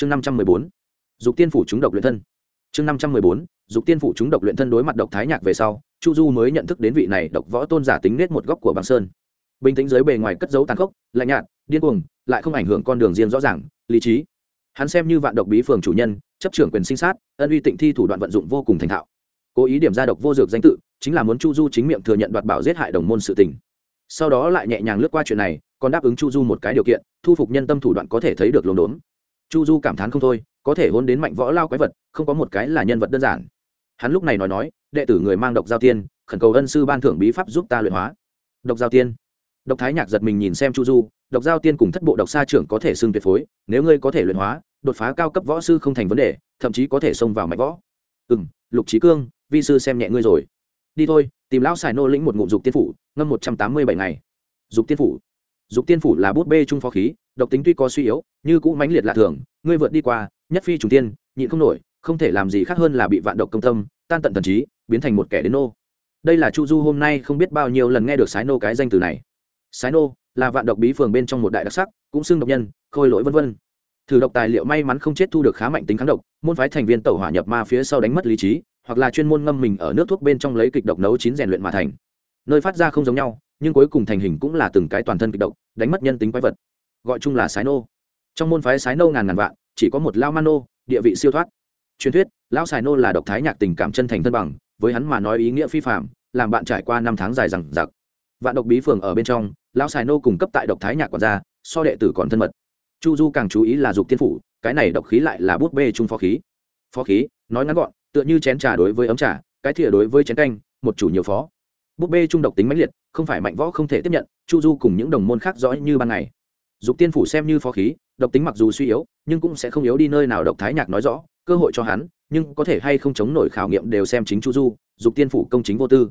chương năm trăm mười bốn, dục tiên phủ chúng độc luyện thân. Chương năm trăm mười bốn, dục tiên phủ chúng độc luyện thân đối mặt độc thái nhạc về sau, chu du mới nhận thức đến vị này độc võ tôn giả tính nết một góc của bằng sơn. Bình tĩnh dưới bề ngoài cất dấu tàn khốc, lạnh nhạt, điên cuồng, lại không ảnh hưởng con đường riêng rõ ràng, lý trí. Hắn xem như vạn độc bí phường chủ nhân, chấp trưởng quyền sinh sát, ân uy tịnh thi thủ đoạn vận dụng vô cùng thành thạo. Cố ý điểm ra độc vô dược danh tự, chính là muốn chu du chính miệng thừa nhận đoạt bảo giết hại đồng môn sự tình. Sau đó lại nhẹ nhàng lướt qua chuyện này, còn đáp ứng chu du một cái điều kiện, thu phục nhân tâm thủ đoạn có thể thấy được lồn đốn chu du cảm thán không thôi, có thể hôn đến mạnh võ lao quái vật, không có một cái là nhân vật đơn giản. Hắn lúc này nói nói, đệ tử người mang độc giao tiên, khẩn cầu ân sư ban thưởng bí pháp giúp ta luyện hóa. Độc giao tiên. Độc thái nhạc giật mình nhìn xem chu du, độc giao tiên cùng thất bộ độc sa trưởng có thể xưng tuyệt phối, nếu ngươi có thể luyện hóa, đột phá cao cấp võ sư không thành vấn đề, thậm chí có thể xông vào mạnh võ. Ừ m lục trí cương, vi sư xem nhẹ ngươi rồi. Đi thôi, tìm lão xài nô lĩnh một ngụm dục tiên phủ, ngâm một trăm tám mươi bảy ngày. Dục tiên phủ dục tiên phủ là bút bê trung phó khí, độc tính tuy có suy yếu, như cũ mãnh liệt lạ thường, ngươi vượt đi qua, nhất phi trùng tiên, nhịn không nổi, không thể làm gì khác hơn là bị vạn độc công tâm, tan tận thần trí, biến thành một kẻ đến nô. Đây là chu du hôm nay không biết bao nhiêu lần nghe được sái nô cái danh từ này. Sái nô là vạn độc bí phường bên trong một đại đặc sắc, cũng xưng độc nhân, khôi lỗi vân vân. Thử độc tài liệu may mắn không chết thu được khá mạnh tính kháng độc, môn phái thành viên tẩu hỏa nhập ma phía sau đánh mất lý trí, hoặc là chuyên môn ngâm mình ở nước thuốc bên trong lấy kịch độc nấu chín rèn luyện mà thành. Nơi phát ra không giống nhau nhưng cuối cùng thành hình cũng là từng cái toàn thân kịch động, đánh mất nhân tính quái vật gọi chung là sái nô. Trong môn phái sái nô ngàn ngàn vạn chỉ có một lao man nô địa vị siêu thoát. Truyền thuyết lão sài nô là độc thái nhạc tình cảm chân thành thân bằng với hắn mà nói ý nghĩa phi phạm làm bạn trải qua năm tháng dài rằng giặc vạn độc bí phường ở bên trong lão sài nô cung cấp tại độc thái nhạc còn ra so đệ tử còn thân mật. Chu du càng chú ý là dục tiên phủ cái này độc khí lại là bút bê chung phó khí. Phó khí nói ngắn gọn tựa như chén trà đối với ấm trà cái thìa đối với chén canh một chủ nhiều phó búp bê trung độc tính mãnh liệt, không phải mạnh võ không thể tiếp nhận, chu du cùng những đồng môn khác rõ như ban ngày. Dục tiên phủ xem như phó khí, độc tính mặc dù suy yếu, nhưng cũng sẽ không yếu đi nơi nào, độc thái nhạc nói rõ, cơ hội cho hắn, nhưng có thể hay không chống nổi khảo nghiệm đều xem chính chu du, dục tiên phủ công chính vô tư.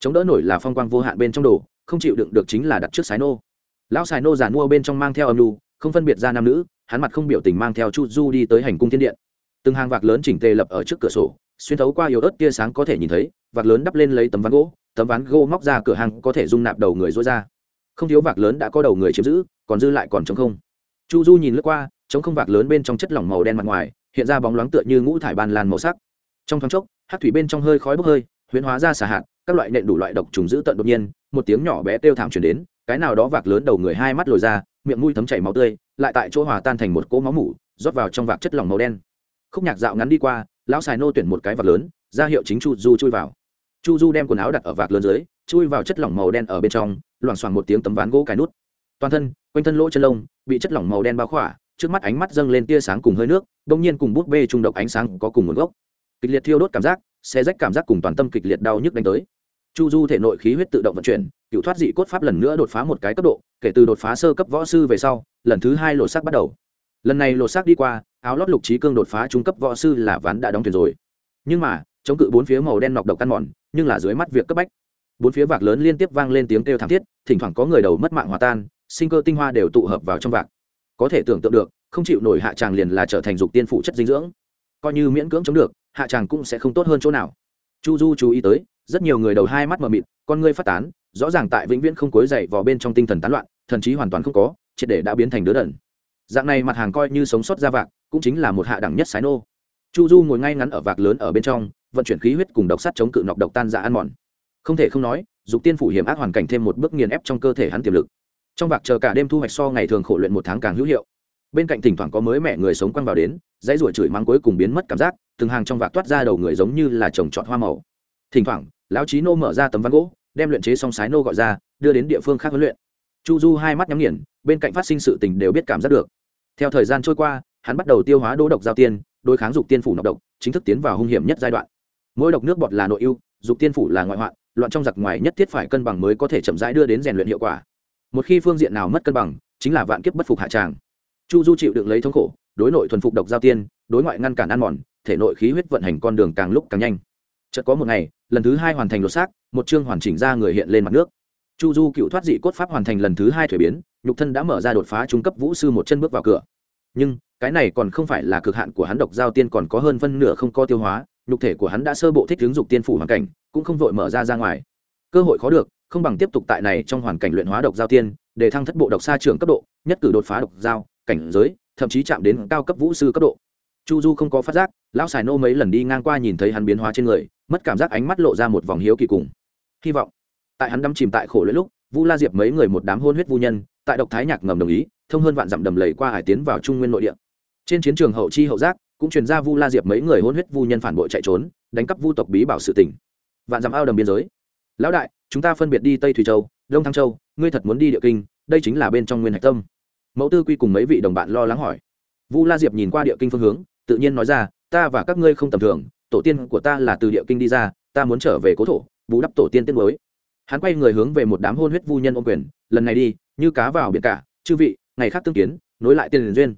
Chống đỡ nổi là phong quang vô hạn bên trong đồ, không chịu đựng được chính là đặt trước sái nô. Lão sài nô giản mua bên trong mang theo âm lưu không phân biệt ra nam nữ, hắn mặt không biểu tình mang theo chu du đi tới hành cung thiên điện. Từng hàng vạc lớn chỉnh tề lập ở trước cửa sổ, xuyên thấu qua yếu ớt tia sáng có thể nhìn thấy, vạc lớn đắp lên lấy tấm ván gỗ tấm ván gỗ móc ra cửa hàng có thể dung nạp đầu người rối ra. Không thiếu vạc lớn đã có đầu người chiếm giữ, còn dư lại còn trống không. Chu du nhìn lướt qua, trống không vạc lớn bên trong chất lỏng màu đen mặt ngoài, hiện ra bóng loáng tựa như ngũ thải ban lan màu sắc. Trong thoáng chốc, hát thủy bên trong hơi khói bốc hơi, huyễn hóa ra xả hạt, các loại nện đủ loại độc trùng giữ tận đột nhiên, một tiếng nhỏ bé kêu thảm chuyển đến, cái nào đó vạc lớn đầu người hai mắt lồi ra, miệng mũi thấm chảy máu tươi, lại tại chỗ hòa tan thành một cỗ máu mủ, rót vào trong vạc chất lỏng màu đen. Khúc nhạc dạo ngắn đi qua, lão xài nô tuyển một cái vạc lớn, ra hiệu chính chu du chui vào chu du đem quần áo đặt ở vạc lớn dưới, chui vào chất lỏng màu đen ở bên trong, loảng xoảng một tiếng tấm ván gỗ cài nút. Toàn thân, quanh thân lỗ chân lông, bị chất lỏng màu đen bao khỏa, trước mắt ánh mắt dâng lên tia sáng cùng hơi nước đông nhiên cùng bút bê trung độc ánh sáng có cùng nguồn gốc. Kịch liệt thiêu đốt cảm giác xe rách cảm giác cùng toàn tâm kịch liệt đau nhức đánh tới. Chu du thể nội khí huyết tự động vận chuyển, cựu thoát dị cốt pháp lần nữa đột phá một cái cấp độ, kể từ đột phá sơ cấp võ sư về sau, lần thứ hai lột xác bắt đầu. Lần này lột xác đi qua, áo lót lục trí cương đột phá trung cấp võ sư là ván đã đóng thuyền rồi. Nhưng mà, chống cự bốn phía màu đen nọc độc căn mòn nhưng là dưới mắt việc cấp bách. Bốn phía vạc lớn liên tiếp vang lên tiếng kêu thảm thiết, thỉnh thoảng có người đầu mất mạng hòa tan, sinh cơ tinh hoa đều tụ hợp vào trong vạc. Có thể tưởng tượng được, không chịu nổi hạ tràng liền là trở thành dục tiên phụ chất dinh dưỡng. Coi như miễn cưỡng chống được, hạ tràng cũng sẽ không tốt hơn chỗ nào. Chu du chú ý tới, rất nhiều người đầu hai mắt mờ mịt, con ngươi phát tán, rõ ràng tại vĩnh viễn không cối dậy vào bên trong tinh thần tán loạn, thần trí hoàn toàn không có, triệt để đã biến thành đứa đần. Dạng này mặt hàng coi như sống sót ra vạc, cũng chính là một hạ đẳng nhất sái nô chu du ngồi ngay ngắn ở vạc lớn ở bên trong, vận chuyển khí huyết cùng độc sắt chống cự nọc độc tan ra ăn mòn. Không thể không nói, dục tiên phủ hiểm ác hoàn cảnh thêm một bước nghiền ép trong cơ thể hắn tiềm lực. Trong vạc chờ cả đêm thu hoạch so ngày thường khổ luyện một tháng càng hữu hiệu. Bên cạnh thỉnh thoảng có mới mẹ người sống quăng vào đến, dãy ruổi chửi mắng cuối cùng biến mất cảm giác, từng hàng trong vạc toát ra đầu người giống như là trồng trọt hoa màu. Thỉnh thoảng, lão trí nô mở ra tấm ván gỗ, đem luyện chế xong sái nô gọi ra, đưa đến địa phương khác huấn luyện. Chu du hai mắt nhắm nghiền, bên cạnh phát sinh sự tình đều biết cảm giác được. Theo thời gian trôi qua, hắn bắt đầu tiêu hóa đỗ độc giao tiên đối kháng dục tiên phủ nọc độc, chính thức tiến vào hung hiểm nhất giai đoạn. Mỗi độc nước bọt là nội ưu, dục tiên phủ là ngoại hoạn, loạn trong giặc ngoài nhất thiết phải cân bằng mới có thể chậm rãi đưa đến rèn luyện hiệu quả. Một khi phương diện nào mất cân bằng, chính là vạn kiếp bất phục hạ tràng. Chu du chịu đựng lấy thống khổ, đối nội thuần phục độc giao tiên, đối ngoại ngăn cản ăn mòn, thể nội khí huyết vận hành con đường càng lúc càng nhanh. Chợt có một ngày, lần thứ hai hoàn thành lột xác, một chương hoàn chỉnh ra người hiện lên mặt nước. Chu du cựu thoát dị cốt pháp hoàn thành lần thứ hai thuế biến, nhục thân đã mở ra đột phá trung cấp vũ sư một chân bước vào cửa. Nhưng cái này còn không phải là cực hạn của hắn độc giao tiên còn có hơn phân nửa không có tiêu hóa, nhục thể của hắn đã sơ bộ thích ứng dục tiên phủ hoàn cảnh, cũng không vội mở ra ra ngoài. Cơ hội khó được, không bằng tiếp tục tại này trong hoàn cảnh luyện hóa độc giao tiên, để thăng thất bộ độc xa trường cấp độ, nhất cử đột phá độc giao, cảnh giới, thậm chí chạm đến cao cấp vũ sư cấp độ. Chu du không có phát giác, lão xài nô mấy lần đi ngang qua nhìn thấy hắn biến hóa trên người, mất cảm giác ánh mắt lộ ra một vòng hiếu kỳ cùng hy vọng. Tại hắn đắm chìm tại khổ lưỡi lúc, vu la diệp mấy người một đám hôn huyết vu nhân, tại độc thái nhạc ngầm đồng ý, thông hơn vạn dặm đầm lầy qua hải tiến vào trung nguyên nội địa trên chiến trường hậu chi hậu giác, cũng truyền ra vu la diệp mấy người hôn huyết vu nhân phản bội chạy trốn, đánh cắp vu tộc bí bảo sự tỉnh vạn dặm ao đầm biên giới. Lão đại, chúng ta phân biệt đi tây thủy châu, đông thăng châu, ngươi thật muốn đi địa kinh, đây chính là bên trong nguyên hạch tâm. Mẫu tư quy cùng mấy vị đồng bạn lo lắng hỏi. Vu la diệp nhìn qua địa kinh phương hướng, tự nhiên nói ra, ta và các ngươi không tầm thường, tổ tiên của ta là từ địa kinh đi ra, ta muốn trở về cố thổ, bù đắp tổ tiên tiết mới hắn quay người hướng về một đám hôn huyết vu nhân ôm quyền, lần này đi, như cá vào biển cả, chư vị, ngày khác tương kiến, nối lại tiền duyên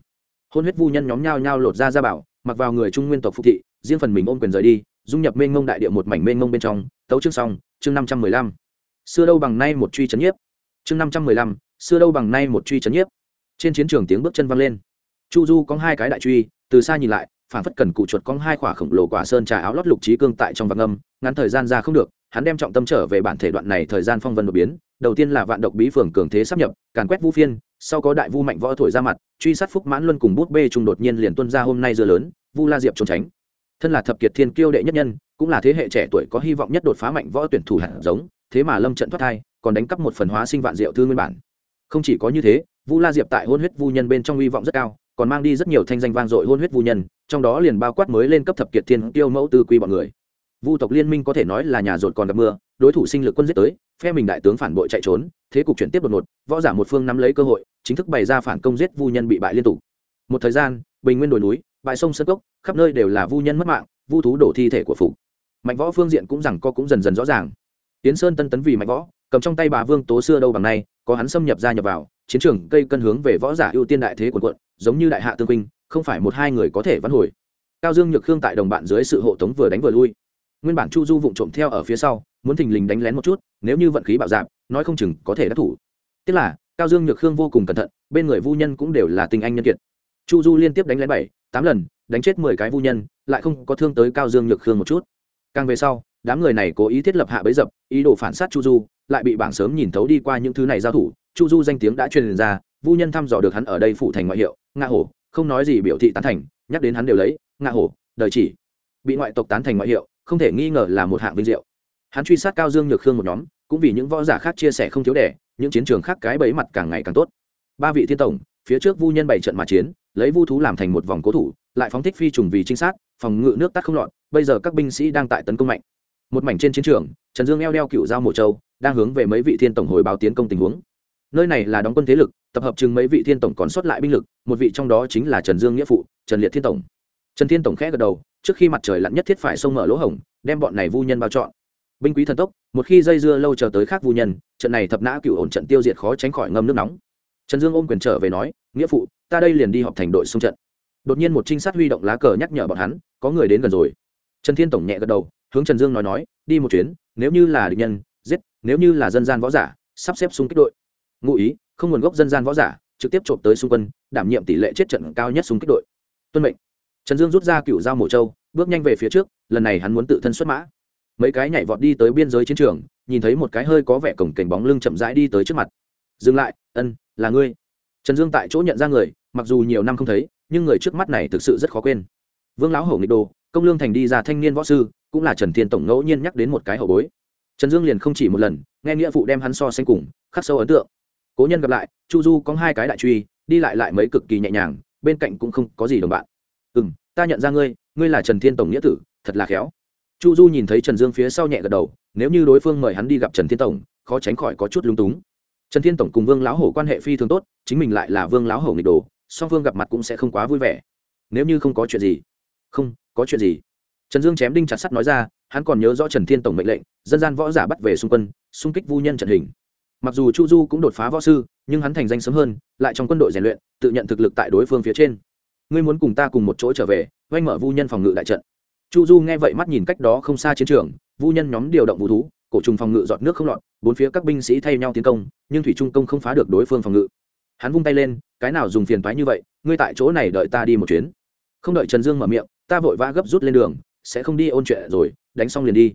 hôn huyết vu nhân nhóm nhao nhao lột ra ra bảo, mặc vào người trung nguyên tộc phục thị, riêng phần mình ôm quyền rời đi, dung nhập mênh mông đại địa một mảnh mênh mông bên trong. Tấu chương xong, chương năm trăm mười lăm. Xưa đâu bằng nay một truy c nhiếp. Chương năm trăm mười lăm, xưa đâu bằng nay một truy c nhiếp. Trên chiến trường tiếng bước chân văng lên. Chu du có hai cái đại truy, từ xa nhìn lại phản phất cần cụ chuột có hai quả khổng lồ quả sơn trà áo lót lục trí cương tại trong vàng âm, ngắn thời gian ra không được, hắn đem trọng tâm trở về bản thể đoạn này thời gian phong vân đột biến, đầu tiên là vạn độc bí phường cường thế sắp nhập, càn quét vu phiên sau có đại vu mạnh võ thổi ra mặt, truy sát phúc mãn luân cùng bút bê trung đột nhiên liền tuân ra hôm nay dưa lớn, vu la diệp trốn tránh. Thân là thập kiệt thiên kiêu đệ nhất nhân, cũng là thế hệ trẻ tuổi có hy vọng nhất đột phá mạnh võ tuyển thủ hạt giống, thế mà lâm trận thoát thai, còn đánh cắp một phần hóa sinh vạn diệu thư nguyên bản. Không chỉ có như thế, vu la diệp tại hôn huyết vu nhân bên trong hy vọng rất cao, còn mang đi rất nhiều thanh danh vang dội hôn huyết vu nhân, trong đó liền bao quát mới lên cấp thập kiệt thiên tiêu mẫu tư quy bọn người. Vu tộc liên minh có thể nói là nhà rột còn gặp mưa đối thủ sinh lực quân giết tới, phe mình đại tướng phản bội chạy trốn, thế cục chuyển tiếp đột ngột, võ giả một phương nắm lấy cơ hội, chính thức bày ra phản công giết vu nhân bị bại liên tục. Một thời gian, bình nguyên đồi núi, bãi sông sơn cốc, khắp nơi đều là vu nhân mất mạng, vu thú đổ thi thể của phục. Mạnh võ phương diện cũng rằng co cũng dần dần rõ ràng. Tiến sơn tân tấn vì mạnh võ, cầm trong tay bà vương tố xưa đâu bằng nay, có hắn xâm nhập ra nhập vào, chiến trường cây cân hướng về võ giả ưu tiên đại thế quần quận, giống như đại hạ tương huynh, không phải một hai người có thể vãn hồi. Cao dương nhược khương tại đồng bạn dưới sự hộ tống vừa đánh vừa lui nguyên bản chu du vụng trộm theo ở phía sau, muốn thình lình đánh lén một chút, nếu như vận khí bạo dạp nói không chừng có thể đắc thủ. Tức là, cao dương nhược khương vô cùng cẩn thận, bên người vu nhân cũng đều là tinh anh nhân kiệt. Chu du liên tiếp đánh lén bảy, tám lần, đánh chết mười cái vu nhân, lại không có thương tới cao dương nhược khương một chút. Càng về sau, đám người này cố ý thiết lập hạ bấy dập, ý đồ phản sát chu du, lại bị bảng sớm nhìn thấu đi qua những thứ này giao thủ, chu du danh tiếng đã truyền ra, vu nhân thăm dò được hắn ở đây phụ thành ngoại hiệu nga hổ, không nói gì biểu thị tán thành, nhắc đến hắn đều lấy nga hổ, đời chỉ. Bị ngoại tộc tán thành ngoại hiệu không thể nghi ngờ là một hạng vinh diệu. Hắn truy sát cao dương nhược khương một nhóm, cũng vì những võ giả khác chia sẻ không thiếu đẻ, những chiến trường khác cái bẫy mặt càng ngày càng tốt. Ba vị thiên tổng, phía trước vu nhân bảy trận mà chiến, lấy vu thú làm thành một vòng cố thủ, lại phóng thích phi trùng vì trinh sát, phòng ngự nước tắt không lọt, bây giờ các binh sĩ đang tại tấn công mạnh. Một mảnh trên chiến trường, trần dương eo đeo cựu giao mộ châu đang hướng về mấy vị thiên tổng hồi báo tiến công tình huống. Nơi này là đóng quân thế lực, tập hợp chừng mấy vị thiên tổng còn sót lại binh lực, một vị trong đó chính là trần dương nghĩa phụ, trần liệt thiên tổng. Trần thiên tổng khẽ gật đầu trước khi mặt trời lặn nhất thiết phải xông mở lỗ hổng, đem bọn này vu nhân bao trọn. Binh quý thần tốc, một khi dây dưa lâu chờ tới khác vu nhân, trận này thập nã cựu ổn trận tiêu diệt khó tránh khỏi ngâm nước nóng. Trần dương ôm quyền trở về nói, nghĩa phụ, ta đây liền đi họp thành đội xung trận. Đột nhiên một trinh sát huy động lá cờ nhắc nhở bọn hắn, có người đến gần rồi. Trần thiên tổng nhẹ gật đầu, hướng trần dương nói nói, đi một chuyến, nếu như là địch nhân, giết, nếu như là dân gian võ giả, sắp xếp xung kích đội. Ngụ ý, không nguồn gốc dân gian võ giả, trực tiếp trộm tới xung quân, đảm nhiệm tỷ lệ chết trận cao nhất xung kích đội. Tuân mệnh trần dương rút ra cựu dao mổ châu bước nhanh về phía trước, lần này hắn muốn tự thân xuất mã. Mấy cái nhảy vọt đi tới biên giới chiến trường, nhìn thấy một cái hơi có vẻ cổng cảnh bóng lưng chậm rãi đi tới trước mặt. Dừng lại, ân, là ngươi. Trần dương tại chỗ nhận ra người, mặc dù nhiều năm không thấy, nhưng người trước mắt này thực sự rất khó quên. Vương lão hổ nghịch đồ, công lương thành đi ra thanh niên võ sư, cũng là trần thiên tổng ngẫu nhiên nhắc đến một cái hậu bối. Trần dương liền không chỉ một lần, nghe nghĩa vụ đem hắn so sánh cùng, khắc sâu ấn tượng. Cố nhân gặp lại, chu du có hai cái đại truy, đi lại lại mấy cực kỳ nhẹ nhàng, bên cạnh cũng không có gì đồng bạn ta nhận ra ngươi ngươi là trần thiên tổng nghĩa tử, thật là khéo. Chu du nhìn thấy trần dương phía sau nhẹ gật đầu, nếu như đối phương mời hắn đi gặp trần thiên tổng, khó tránh khỏi có chút lung túng. Trần thiên tổng cùng vương lão hổ quan hệ phi thường tốt, chính mình lại là vương lão hổ nghịch đồ, song phương gặp mặt cũng sẽ không quá vui vẻ. Nếu như không có chuyện gì. Không, có chuyện gì. Trần dương chém đinh chặt sắt nói ra, hắn còn nhớ rõ trần thiên tổng mệnh lệnh, dân gian võ giả bắt về xung quân, xung kích vu nhân trận hình. Mặc dù chu du cũng đột phá võ sư, nhưng hắn thành danh sớm hơn, lại trong quân đội rèn luyện, tự nhận thực lực tại đối phương phía trên ngươi muốn cùng ta cùng một chỗ trở về, oanh mở vu nhân phòng ngự đại trận. Chu du nghe vậy mắt nhìn cách đó không xa chiến trường, vu nhân nhóm điều động vũ thú, cổ trùng phòng ngự giọt nước không lọt, bốn phía các binh sĩ thay nhau tiến công, nhưng thủy trung công không phá được đối phương phòng ngự. Hắn vung tay lên, cái nào dùng phiền toái như vậy, ngươi tại chỗ này đợi ta đi một chuyến. Không đợi trần dương mở miệng, ta vội vã gấp rút lên đường, sẽ không đi ôn chuyện rồi, đánh xong liền đi.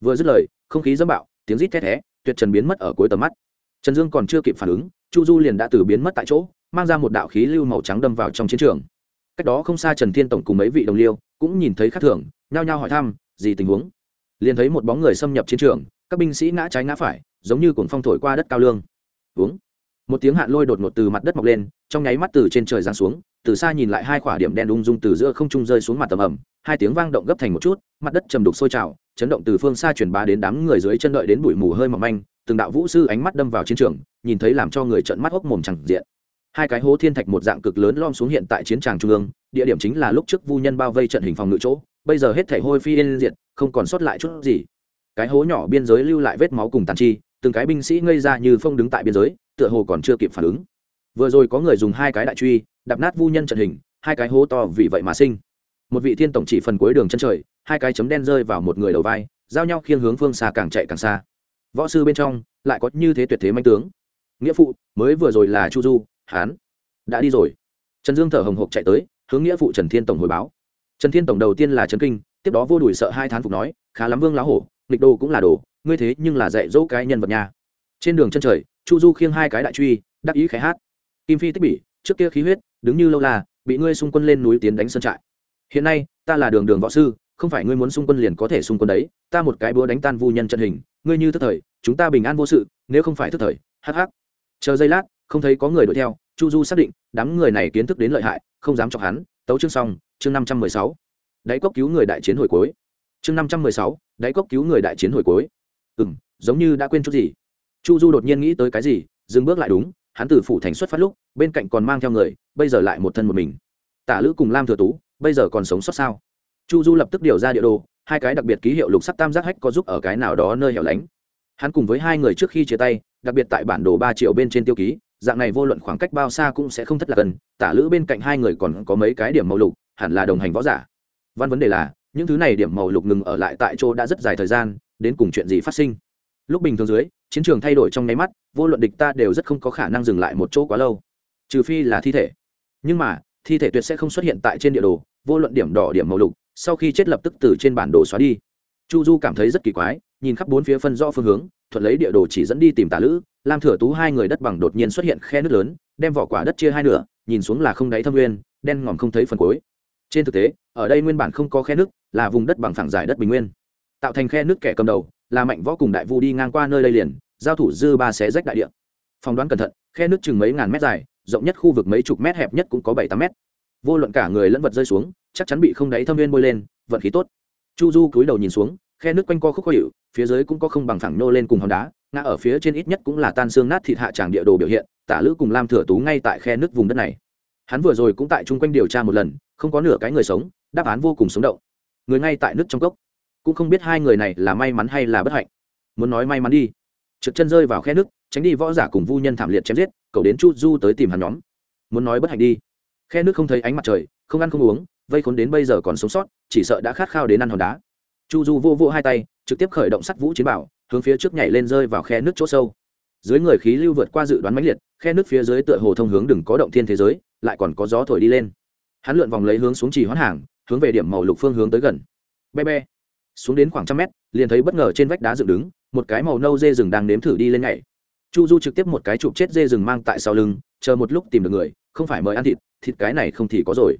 Vừa dứt lời, không khí dâm bạo, tiếng rít thét thé, tuyệt trần biến mất ở cuối tầm mắt. Trần dương còn chưa kịp phản ứng, chu du liền đã từ biến mất tại chỗ, mang ra một đạo khí lưu màu trắng đâm vào trong chiến trường cách đó không xa trần thiên tổng cùng mấy vị đồng liêu cũng nhìn thấy khác thường, nhao nhao hỏi thăm, gì tình huống? Liền thấy một bóng người xâm nhập chiến trường, các binh sĩ ngã trái ngã phải, giống như cuồng phong thổi qua đất cao lương. Uống. Một tiếng hạn lôi đột ngột từ mặt đất mọc lên, trong nháy mắt từ trên trời giáng xuống, từ xa nhìn lại hai quả điểm đen ung dung từ giữa không trung rơi xuống mặt tầm ẩm, hai tiếng vang động gấp thành một chút, mặt đất trầm đục sôi trào, chấn động từ phương xa truyền bá đến đám người dưới chân đợi đến bụi mù hơi mỏng manh, từng đạo vũ sư ánh mắt đâm vào chiến trường, nhìn thấy làm cho người trợn mắt hốc mồm chẳng diện hai cái hố thiên thạch một dạng cực lớn lom xuống hiện tại chiến tràng trung ương, địa điểm chính là lúc trước vu nhân bao vây trận hình phòng ngự chỗ, bây giờ hết thể hôi phi yên diệt, không còn sót lại chút gì. Cái hố nhỏ biên giới lưu lại vết máu cùng tàn chi, từng cái binh sĩ ngây ra như phong đứng tại biên giới, tựa hồ còn chưa kịp phản ứng. Vừa rồi có người dùng hai cái đại truy đập nát vu nhân trận hình, hai cái hố to vì vậy mà sinh. Một vị thiên tổng chỉ phần cuối đường chân trời, hai cái chấm đen rơi vào một người đầu vai, giao nhau khiêng hướng phương xa càng chạy càng xa. Võ sư bên trong, lại có như thế tuyệt thế manh tướng. Nghĩa phụ, mới vừa rồi là chu du hán. Đã đi rồi. Trần dương thở hồng hộc chạy tới hướng nghĩa phụ trần thiên tổng hồi báo. Trần thiên tổng đầu tiên là trấn kinh tiếp đó vô đùi sợ hai thán phục nói khá lắm vương lá hổ nghịch đồ cũng là đồ ngươi thế nhưng là dạy dỗ cái nhân vật nhà. Trên đường chân trời chu du khiêng hai cái đại truy đắc ý khẽ hát. Kim phi tích bỉ trước kia khí huyết đứng như lâu là bị ngươi xung quân lên núi tiến đánh sơn trại. Hiện nay ta là đường đường võ sư không phải ngươi muốn xung quân liền có thể xung quân đấy ta một cái búa đánh tan vu nhân trận hình ngươi như thức thời chúng ta bình an vô sự nếu không phải thức thời hắc hắc, chờ giây lát không thấy có người đuổi theo, chu du xác định, đám người này kiến thức đến lợi hại, không dám chọc hắn, tấu chương xong, chương năm trăm mười sáu. Đáy cốc cứu người đại chiến hồi cuối. Chương năm trăm mười sáu, đáy cốc cứu người đại chiến hồi cuối. Ừ m giống như đã quên chút gì. Chu du đột nhiên nghĩ tới cái gì, dừng bước lại đúng, hắn từ phủ thành xuất phát lúc, bên cạnh còn mang theo người, bây giờ lại một thân một mình. Tả lữ cùng lam thừa tú, bây giờ còn sống sót sao? Chu du lập tức điều ra địa đồ, hai cái đặc biệt ký hiệu lục sắc tam giác hách có giúp ở cái nào đó nơi hẻo lánh. Hắn cùng với hai người trước khi chia tay, đặc biệt tại bản đồ ba triệu bên trên tiêu ký dạng này vô luận khoảng cách bao xa cũng sẽ không thất lạc gần, tả lữ bên cạnh hai người còn có mấy cái điểm màu lục, hẳn là đồng hành võ giả. Văn vấn đề là, những thứ này điểm màu lục ngừng ở lại tại chỗ đã rất dài thời gian, đến cùng chuyện gì phát sinh? Lúc bình thường dưới, chiến trường thay đổi trong nháy mắt, vô luận địch ta đều rất không có khả năng dừng lại một chỗ quá lâu. Trừ phi là thi thể. Nhưng mà, thi thể tuyệt sẽ không xuất hiện tại trên địa đồ, vô luận điểm đỏ, điểm màu lục, sau khi chết lập tức từ trên bản đồ xóa đi. Chu du cảm thấy rất kỳ quái, nhìn khắp bốn phía phân rõ phương hướng thuận lấy địa đồ chỉ dẫn đi tìm tà lữ, lam thừa tú hai người đất bằng đột nhiên xuất hiện khe nước lớn, đem vỏ quả đất chia hai nửa, nhìn xuống là không đáy thâm nguyên, đen ngòm không thấy phần cuối. Trên thực tế, ở đây nguyên bản không có khe nước là vùng đất bằng phẳng dài đất bình nguyên. Tạo thành khe nước kẻ cầm đầu, là mạnh võ cùng đại vu đi ngang qua nơi đây liền, giao thủ dư ba xé rách đại địa. Phỏng đoán cẩn thận, khe nước chừng mấy ngàn mét dài, rộng nhất khu vực mấy chục mét hẹp nhất cũng có bảy tám mét. Vô luận cả người lẫn vật rơi xuống, chắc chắn bị không đáy thâm viên bôi lên, vận khí tốt. Chu du cúi đầu nhìn xuống khe nước quanh co khúc khó hiệu phía dưới cũng có không bằng phẳng nô lên cùng hòn đá, ngã ở phía trên ít nhất cũng là tan xương nát thịt hạ tràng địa đồ biểu hiện, tả lữ cùng lam thừa tú ngay tại khe nước vùng đất này. Hắn vừa rồi cũng tại chung quanh điều tra một lần, không có nửa cái người sống, đáp án vô cùng sống động. Người ngay tại nước trong cốc. Cũng không biết hai người này là may mắn hay là bất hạnh. Muốn nói may mắn đi. Trượt chân rơi vào khe nước, tránh đi võ giả cùng vu nhân thảm liệt chém giết cậu đến chu du tới tìm hắn nhóm. Muốn nói bất hạnh đi. Khe nước không thấy ánh mặt trời, không ăn không uống, vây khốn đến bây giờ còn sống sót, chỉ sợ đã khát khao đến ăn hòn đá chu du vô vô hai tay, trực tiếp khởi động sắt vũ chiến bảo, hướng phía trước nhảy lên rơi vào khe nước chỗ sâu. Dưới người khí lưu vượt qua dự đoán mãnh liệt, khe nước phía dưới tựa hồ thông hướng đừng có động thiên thế giới, lại còn có gió thổi đi lên. Hắn lượn vòng lấy hướng xuống chỉ hoán hàng, hướng về điểm màu lục phương hướng tới gần. Be be. Xuống đến khoảng trăm mét, liền thấy bất ngờ trên vách đá dựng đứng, một cái màu nâu dê rừng đang nếm thử đi lên nhảy. Chu du trực tiếp một cái chụp chết dê rừng mang tại sau lưng, chờ một lúc tìm được người, không phải mời ăn thịt thịt cái này không thì có rồi.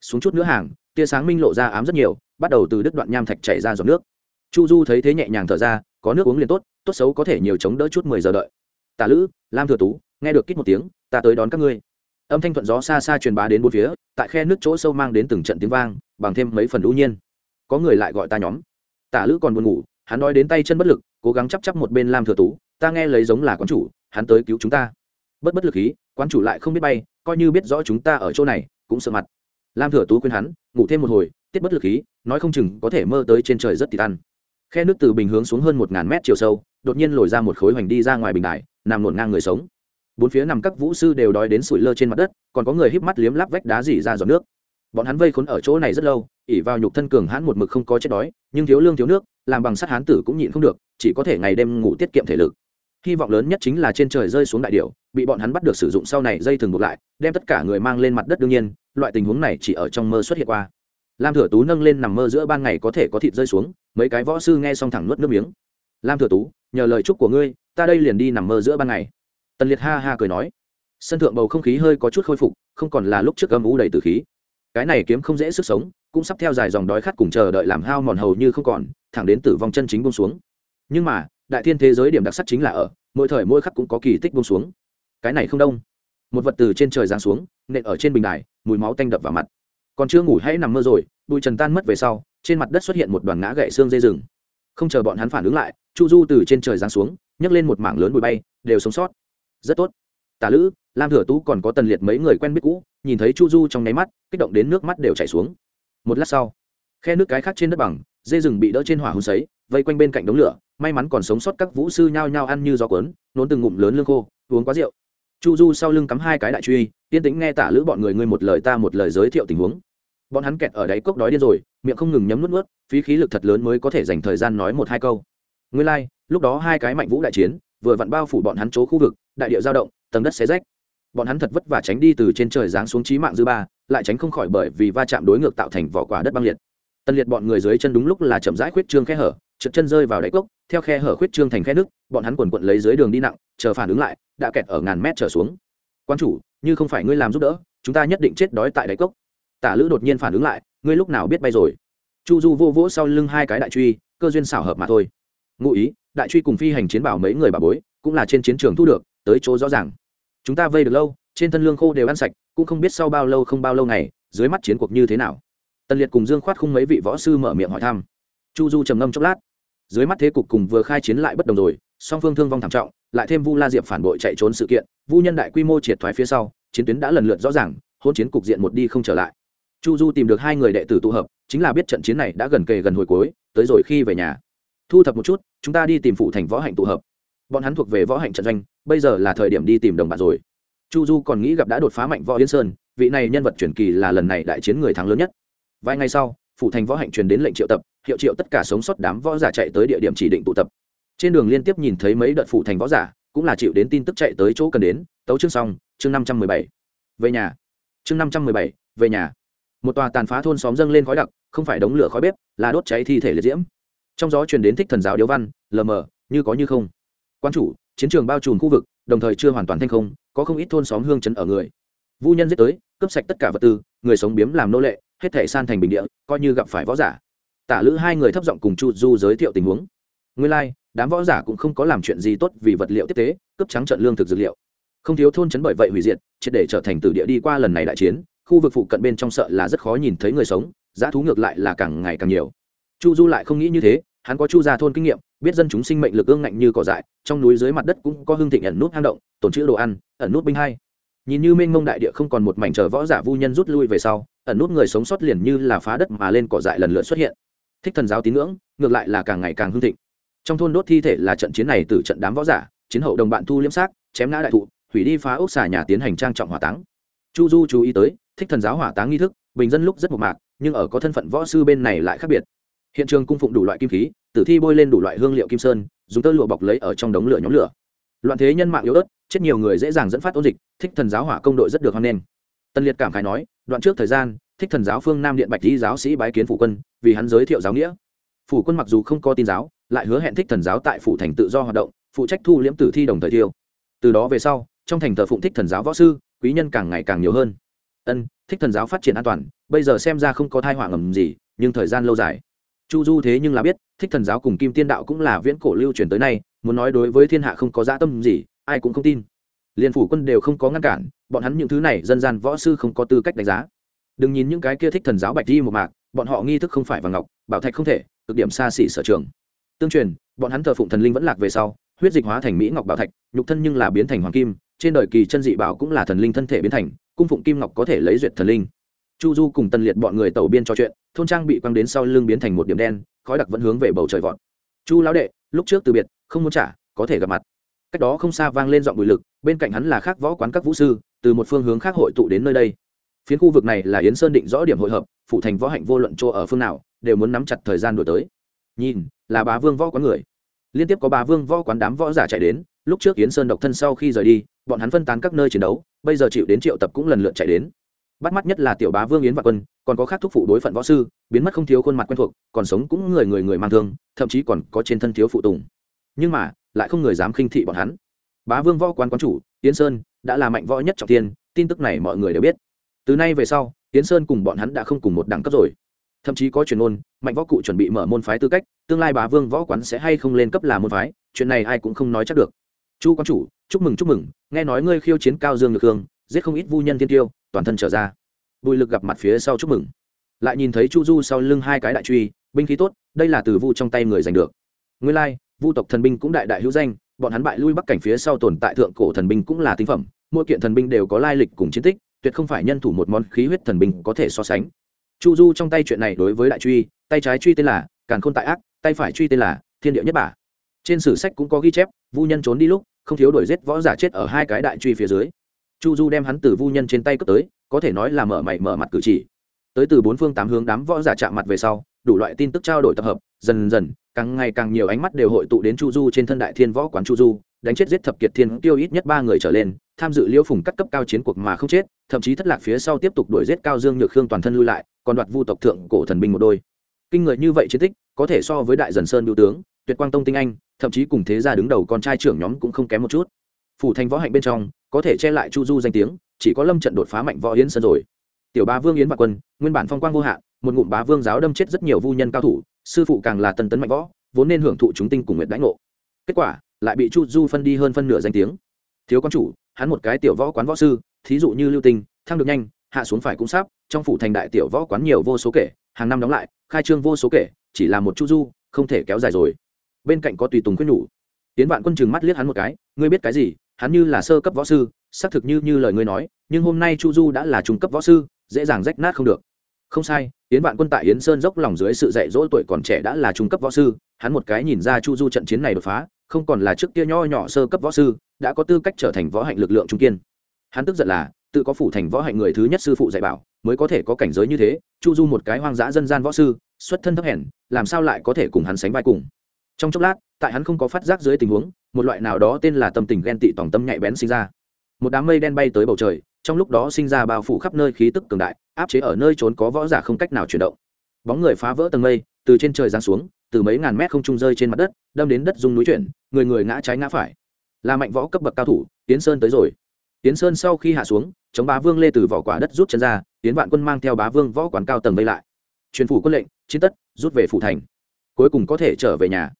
Xuống chút nữa hàng, tia sáng minh lộ ra ám rất nhiều bắt đầu từ đứt đoạn nham thạch chảy ra giọt nước. Chu du thấy thế nhẹ nhàng thở ra, có nước uống liền tốt tốt xấu có thể nhiều chống đỡ chút mười giờ đợi. Tả lữ, lam thừa tú, nghe được kít một tiếng, ta tới đón các ngươi. Âm thanh thuận gió xa xa truyền bá đến bốn phía, tại khe nước chỗ sâu mang đến từng trận tiếng vang, bằng thêm mấy phần đũ nhiên. Có người lại gọi ta nhóm. Tả lữ còn buồn ngủ, hắn nói đến tay chân bất lực, cố gắng chắp chắp một bên lam thừa tú, ta nghe lấy giống là quán chủ, hắn tới cứu chúng ta. Bất bất lực khí quán chủ lại không biết bay, coi như biết rõ chúng ta ở chỗ này, cũng sợ mặt. Lam thừa tú khuyên hắn, ngủ thêm một hồi tiết bất lực khí, nói không chừng có thể mơ tới trên trời rất tịt ăn khe nước từ bình hướng xuống hơn một ngàn mét chiều sâu, đột nhiên lồi ra một khối hoành đi ra ngoài bình đại nằm nổn ngang người sống. Bốn phía nằm các vũ sư đều đói đến sủi lơ trên mặt đất, còn có người híp mắt liếm lắp vách đá dỉ ra giọt nước. Bọn hắn vây khốn ở chỗ này rất lâu ỉ vào nhục thân cường hãn một mực không có chết đói, nhưng thiếu lương thiếu nước, làm bằng sắt hán tử cũng nhịn không được, chỉ có thể ngày đêm ngủ tiết kiệm thể lực. Hy vọng lớn nhất chính là trên trời rơi xuống đại điệu bị bọn hắn bắt được sử dụng sau này dây thường buộc lại, đem tất cả người mang lên mặt đất đương nhiên, loại tình huống này chỉ ở trong mơ xuất hiện qua lam thừa tú nâng lên nằm mơ giữa ban ngày có thể có thịt rơi xuống, mấy cái võ sư nghe xong thẳng nuốt nước miếng. Lam thừa tú, nhờ lời chúc của ngươi, ta đây liền đi nằm mơ giữa ban ngày. Tần liệt ha ha cười nói. Sân thượng bầu không khí hơi có chút khôi phục, không còn là lúc trước âm u đầy từ khí. Cái này kiếm không dễ sức sống, cũng sắp theo dài dòng đói khát cùng chờ đợi làm hao mòn hầu như không còn, thẳng đến tử vong chân chính bông xuống. Nhưng mà, đại thiên thế giới điểm đặc sắc chính là ở, mỗi thời mỗi khắc cũng có kỳ tích bông xuống. Cái này không đông. Một vật từ trên trời giáng xuống, nện ở trên bình đài, mùi máu tanh đập vào mặt còn chưa ngủ hãy nằm mơ rồi, bụi trần tan mất về sau, trên mặt đất xuất hiện một đoàn ngã gậy xương dây rừng. Không chờ bọn hắn phản ứng lại, chu du từ trên trời giáng xuống, nhấc lên một mảng lớn bụi bay, đều sống sót. Rất tốt. Tả lữ, lam thừa tú còn có tần liệt mấy người quen biết cũ, nhìn thấy chu du trong nháy mắt, kích động đến nước mắt đều chảy xuống. Một lát sau, khe nước cái khác trên đất bằng, dây rừng bị đỡ trên hỏa hùng sấy, vây quanh bên cạnh đống lửa, may mắn còn sống sót các vũ sư nhao nhao ăn như gió cuốn, nốn từng ngụm lớn lương khô, uống quá rượu chu du sau lưng cắm hai cái đại truy tiên tính nghe tả lữ bọn người ngươi một lời ta một lời giới thiệu tình huống. Bọn hắn kẹt ở đáy cốc đói điên rồi miệng không ngừng nhấm nuốt nuốt phí khí lực thật lớn mới có thể dành thời gian nói một hai câu. Nguyên lai、like, lúc đó hai cái mạnh vũ đại chiến vừa vặn bao phủ bọn hắn chỗ khu vực đại điệu giao động tầng đất xé rách. Bọn hắn thật vất vả tránh đi từ trên trời giáng xuống trí mạng dư ba lại tránh không khỏi bởi vì va chạm đối ngược tạo thành vỏ quả đất băng liệt. Tân liệt bọn người dưới chân đúng lúc là chậm rãi khuyết trương khe hở trượt chân rơi vào đáy cốc theo khe hở khuyết trương thành khe nước bọn hắn quần quận lấy dưới đường đi nặng chờ phản ứng lại đã kẹt ở ngàn mét trở xuống. Quan chủ, như không phải ngươi làm giúp đỡ, chúng ta nhất định chết đói tại đáy cốc. Tả lữ đột nhiên phản ứng lại, ngươi lúc nào biết bay rồi? Chu du vô vỗ sau lưng hai cái đại truy, cơ duyên xảo hợp mà thôi. Ngụ ý, đại truy cùng phi hành chiến bảo mấy người bà bối, cũng là trên chiến trường thu được, tới chỗ rõ ràng. Chúng ta vây được lâu, trên thân lương khô đều ăn sạch, cũng không biết sau bao lâu không bao lâu này dưới mắt chiến cuộc như thế nào? Tần liệt cùng dương khoát không mấy vị võ sư mở miệng hỏi thăm. Chu du trầm ngâm chốc lát. Dưới mắt thế cục cùng vừa khai chiến lại bất đồng rồi song phương thương vong thảm trọng, lại thêm vu la diệp phản bội chạy trốn sự kiện, vu nhân đại quy mô triệt thoái phía sau, chiến tuyến đã lần lượt rõ ràng hôn chiến cục diện một đi không trở lại. Chu du tìm được hai người đệ tử tụ hợp, chính là biết trận chiến này đã gần kề gần hồi cuối, tới rồi khi về nhà. Thu thập một chút, chúng ta đi tìm phụ thành võ hạnh tụ hợp. Bọn hắn thuộc về võ hạnh trận doanh, bây giờ là thời điểm đi tìm đồng bạn rồi. Chu du còn nghĩ gặp đã đột phá mạnh võ yên sơn, vị này nhân vật truyền kỳ là lần này đại chiến người thắng lớn nhất. Vài ngày sau, phụ thành võ hạnh truyền đến lệnh triệu tập, hiệu triệu tất cả sống sót đám võ giả chạy tới địa điểm chỉ định tụ tập trên đường liên tiếp nhìn thấy mấy đợt phụ thành võ giả cũng là chịu đến tin tức chạy tới chỗ cần đến tấu chương xong chương năm trăm mười bảy. Về nhà. Chương năm trăm mười bảy về nhà. Một tòa tàn phá thôn xóm dâng lên khói đặc không phải đống lửa khói bếp là đốt cháy thi thể liệt diễm. Trong gió truyền đến thích thần giáo điếu văn lờ mờ như có như không. Quan chủ chiến trường bao trùm khu vực đồng thời chưa hoàn toàn thanh không có không ít thôn xóm hương chấn ở người. Vu nhân giết tới cướp sạch tất cả vật tư người sống biếm làm nô lệ hết thể san thành bình địa coi như gặp phải võ giả. Tả lữ hai người thấp giọng cùng chu du giới thiệu tình huống. Nguyên lai、like, đám võ giả cũng không có làm chuyện gì tốt vì vật liệu tiếp tế, cướp trắng trận lương thực dược liệu. Không thiếu thôn chấn bởi vậy hủy diệt, triệt để trở thành từ địa đi qua lần này đại chiến, khu vực phụ cận bên trong sợ là rất khó nhìn thấy người sống, giá thú ngược lại là càng ngày càng nhiều. Chu du lại không nghĩ như thế, hắn có chu gia thôn kinh nghiệm, biết dân chúng sinh mệnh lực ương ngạnh như cỏ dại, trong núi dưới mặt đất cũng có hương thịnh ẩn nút hang động, tồn trữ đồ ăn, ẩn nút binh hai. Nhìn như mênh mông đại địa không còn một mảnh chờ võ giả vu nhân rút lui về sau, ẩn nút người sống sót liền như là phá đất mà lên cỏ dại lần lượt xuất hiện. Thích thần giáo tín ngưỡng, ngược lại là càng ngày càng hương thịnh trong thôn đốt thi thể là trận chiến này từ trận đám võ giả, chiến hậu đồng bạn thu liếm xác, chém ngã đại thụ, hủy đi phá ốc xà nhà tiến hành trang trọng hỏa táng. Chu du chú ý tới, thích thần giáo hỏa táng nghi thức, bình dân lúc rất mộc mạc, nhưng ở có thân phận võ sư bên này lại khác biệt. Hiện trường cung phụng đủ loại kim khí, tử thi bôi lên đủ loại hương liệu kim sơn, dùng tơ lụa bọc lấy ở trong đống lửa nhóm lửa. Loạn thế nhân mạng yếu ớt, chết nhiều người dễ dàng dẫn phát ôn dịch, thích thần giáo hỏa công đội rất được hoan nghênh. Tân liệt cảm khái nói, đoạn trước thời gian, thích thần giáo phương nam điện bạch lý giáo sĩ bái kiến phủ quân, vì hắn giới thiệu giáo nghĩa. Phủ quân mặc dù không có tin giáo lại hứa hẹn thích thần giáo tại phủ thành tự do hoạt động, phụ trách thu liễm tử thi đồng thời thiêu. Từ đó về sau, trong thành thờ phụng thích thần giáo võ sư, quý nhân càng ngày càng nhiều hơn. Ân, thích thần giáo phát triển an toàn, bây giờ xem ra không có thai họa ngầm gì, nhưng thời gian lâu dài. Chu du thế nhưng là biết, thích thần giáo cùng kim tiên đạo cũng là viễn cổ lưu truyền tới nay, muốn nói đối với thiên hạ không có dã tâm gì, ai cũng không tin. Liên phủ quân đều không có ngăn cản, bọn hắn những thứ này dân gian võ sư không có tư cách đánh giá. Đừng nhìn những cái kia thích thần giáo bạch đi một mạc, bọn họ nghi thức không phải vàng ngọc, bảo thạch không thể, cực điểm xa xỉ sở trường tương truyền, bọn hắn thờ phụng thần linh vẫn lạc về sau, huyết dịch hóa thành mỹ ngọc bảo thạch, nhục thân nhưng là biến thành hoàng kim, trên đời kỳ chân dị bảo cũng là thần linh thân thể biến thành, cung phụng kim ngọc có thể lấy duyệt thần linh. Chu du cùng tân liệt bọn người tàu biên trò chuyện, thôn trang bị quăng đến sau lưng biến thành một điểm đen, khói đặc vẫn hướng về bầu trời vọt. Chu lão đệ, lúc trước từ biệt, không muốn trả, có thể gặp mặt. Cách đó không xa vang lên giọng bùi lực, bên cạnh hắn là khác võ quán các vũ sư, từ một phương hướng khác hội tụ đến nơi đây. Phiến khu vực này là yến sơn định rõ điểm hội hợp phụ thành võ hạnh vô luận chỗ ở phương nào, đều muốn nắm chặt thời gian đổi tới nhìn, là bá vương võ quán người. Liên tiếp có bá vương võ quán đám võ giả chạy đến, lúc trước yến sơn độc thân sau khi rời đi, bọn hắn phân tán các nơi chiến đấu, bây giờ chịu đến triệu tập cũng lần lượt chạy đến. Bắt mắt nhất là tiểu bá vương yến và quân, còn có khác thúc phụ đối phận võ sư, biến mất không thiếu khuôn mặt quen thuộc, còn sống cũng người người người mang thương, thậm chí còn có trên thân thiếu phụ tùng. Nhưng mà, lại không người dám khinh thị bọn hắn. Bá vương võ quán quán chủ, yến sơn, đã là mạnh võ nhất trọng tiên tin tức này mọi người đều biết. Từ nay về sau, yến sơn cùng bọn hắn đã không cùng một đẳng cấp rồi thậm chí có truyền môn, mạnh võ cụ chuẩn bị mở môn phái tư cách, tương lai bá vương võ quán sẽ hay không lên cấp là môn phái, chuyện này ai cũng không nói chắc được. Chu quán chủ, chúc mừng chúc mừng, nghe nói ngươi khiêu chiến cao dương được hương, giết không ít vu nhân tiên tiêu, toàn thân trở ra. Bùi lực gặp mặt phía sau chúc mừng. Lại nhìn thấy chu du sau lưng hai cái đại truy, binh khí tốt, đây là từ vu trong tay người giành được. Ngươi lai, vu tộc thần binh cũng đại đại hữu danh, bọn hắn bại lui bắc cảnh phía sau tồn tại thượng cổ thần binh cũng là tinh phẩm, mỗi kiện thần binh đều có lai lịch cùng chiến tích, tuyệt không phải nhân thủ một món khí huyết thần binh có thể so sánh chu du trong tay chuyện này đối với đại truy, tay trái truy tên là càn khôn tại ác, tay phải truy tên là thiên địa nhất bả trên sử sách cũng có ghi chép, vu nhân trốn đi lúc, không thiếu đuổi giết võ giả chết ở hai cái đại truy phía dưới. Chu du đem hắn từ vu nhân trên tay cướp tới, có thể nói là mở mày mở mặt cử chỉ. Tới từ bốn phương tám hướng đám võ giả chạm mặt về sau, đủ loại tin tức trao đổi tập hợp, dần dần, càng ngày càng nhiều ánh mắt đều hội tụ đến chu du trên thân đại thiên võ quán chu du, đánh chết giết thập kiệt thiên tiêu ít nhất ba người trở lên, tham dự liễu phùng cắt cấp cao chiến cuộc mà không chết thậm chí thất lạc phía sau tiếp tục đuổi giết cao dương nhược khương toàn thân lui lại, còn đoạt vu tộc thượng cổ thần binh một đôi. Kinh người như vậy chiến tích, có thể so với đại dần sơn biểu tướng, tuyệt quang tông tinh anh, thậm chí cùng thế gia đứng đầu con trai trưởng nhóm cũng không kém một chút. Phủ thành võ hạnh bên trong, có thể che lại chu du danh tiếng, chỉ có lâm trận đột phá mạnh võ yến sơn rồi. Tiểu bá vương yến bạc quân, nguyên bản phong quang vô hạn, một ngụm bá vương giáo đâm chết rất nhiều vu nhân cao thủ, sư phụ càng là tân tấn mạnh võ, vốn nên hưởng thụ chúng tinh cùng nguyện đánh ngộ. Kết quả, lại bị chu du phân đi hơn phân nửa danh tiếng. Thiếu quan chủ, hắn một cái tiểu võ quán võ sư thí dụ như lưu tinh, thăng được nhanh, hạ xuống phải cũng sắp, trong phủ thành đại tiểu võ quán nhiều vô số kể, hàng năm đóng lại, khai trương vô số kể, chỉ là một chu du, không thể kéo dài rồi. Bên cạnh có tùy tùng khuyên nhủ. Tiến vạn quân chừng mắt liếc hắn một cái, ngươi biết cái gì? Hắn như là sơ cấp võ sư, xác thực như như lời ngươi nói, nhưng hôm nay chu du đã là trung cấp võ sư, dễ dàng rách nát không được. Không sai tiến vạn quân tại yến sơn dốc lòng dưới sự dạy dỗ tuổi còn trẻ đã là trung cấp võ sư, hắn một cái nhìn ra chu du trận chiến này đột phá, không còn là trước kia nho nhỏ sơ cấp võ sư, đã có tư cách trở thành võ hạnh lực lượng trung kiên hắn tức giận là, tự có phủ thành võ hạnh người thứ nhất sư phụ dạy bảo, mới có thể có cảnh giới như thế, chu du một cái hoang dã dân gian võ sư, xuất thân thấp hèn, làm sao lại có thể cùng hắn sánh vai cùng? Trong chốc lát, tại hắn không có phát giác dưới tình huống, một loại nào đó tên là tâm tình ghen tị tổng tâm nhạy bén sinh ra. Một đám mây đen bay tới bầu trời, trong lúc đó sinh ra bao phủ khắp nơi khí tức cường đại, áp chế ở nơi trốn có võ giả không cách nào chuyển động. Bóng người phá vỡ tầng mây, từ trên trời giáng xuống, từ mấy ngàn mét không trung rơi trên mặt đất, đâm đến đất dung núi chuyển, người người ngã trái ngã phải. Là mạnh võ cấp bậc cao thủ tiến sơn tới rồi tiến sơn sau khi hạ xuống, chống bá vương lê từ vỏ quả đất rút chân ra, tiến vạn quân mang theo bá vương võ quán cao tầng vây lại. Truyền phủ quân lệnh, chiến tất, rút về phủ thành. Cuối cùng có thể trở về nhà.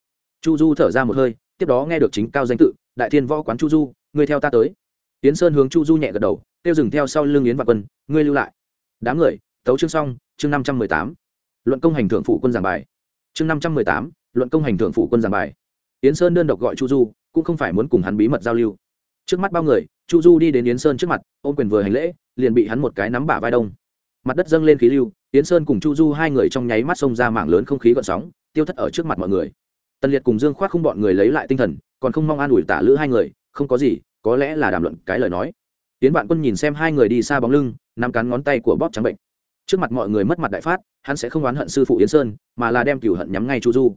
Chu du thở ra một hơi, tiếp đó nghe được chính cao danh tự, đại thiên võ quán chu du ngươi theo ta tới. Tiến sơn hướng chu du nhẹ gật đầu tiêu dừng theo sau lưng yến vạn quân, ngươi lưu lại. Đám người, tấu chương xong, chương năm trăm mười tám. Luận công hành thượng phụ quân giảng bài. Chương năm trăm mười tám, luận công hành thượng phụ quân giảng bài. Yến sơn đơn độc gọi chu du, cũng không phải muốn cùng hắn bí mật giao lưu trước mắt bao người, chu du đi đến yến sơn trước mặt, ôm quyền vừa hành lễ, liền bị hắn một cái nắm bả vai đông. Mặt đất dâng lên khí lưu, yến sơn cùng chu du hai người trong nháy mắt xông ra mảng lớn không khí gợn sóng, tiêu thất ở trước mặt mọi người. Tần liệt cùng dương khoác không bọn người lấy lại tinh thần, còn không mong an ủi tả lữ hai người, không có gì, có lẽ là đàm luận cái lời nói. Tiến vạn quân nhìn xem hai người đi xa bóng lưng, nắm cắn ngón tay của bóp trắng bệnh. Trước mặt mọi người mất mặt đại phát, hắn sẽ không oán hận sư phụ yến sơn, mà là đem cửu hận nhắm ngay chu du.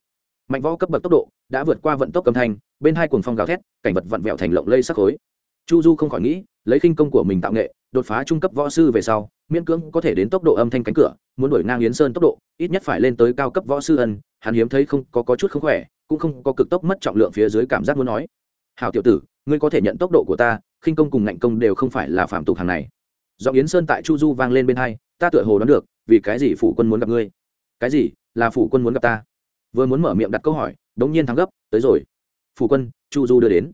Mạnh võ cấp bậc tốc độ, đã vượt qua vận tốc cầm thanh bên hai cuồng phong gào thét cảnh vật vặn vẹo thành lộng lây sắc khối. Chu du không khỏi nghĩ lấy khinh công của mình tạo nghệ đột phá trung cấp võ sư về sau miễn cưỡng có thể đến tốc độ âm thanh cánh cửa muốn đuổi ngang yến sơn tốc độ ít nhất phải lên tới cao cấp võ sư ân hắn hiếm thấy không có, có chút không khỏe cũng không có cực tốc mất trọng lượng phía dưới cảm giác muốn nói. Hào tiểu tử ngươi có thể nhận tốc độ của ta khinh công cùng ngạnh công đều không phải là phạm tục hàng này. Giọng yến sơn tại chu du vang lên bên hai ta tựa hồ đoán được vì cái gì phủ quân muốn gặp ngươi? Cái gì? Là phủ quân muốn gặp ta? Vừa muốn mở miệng đặt câu hỏi đống nhiên thắng gấp tới rồi phủ quân, chu du đưa đến.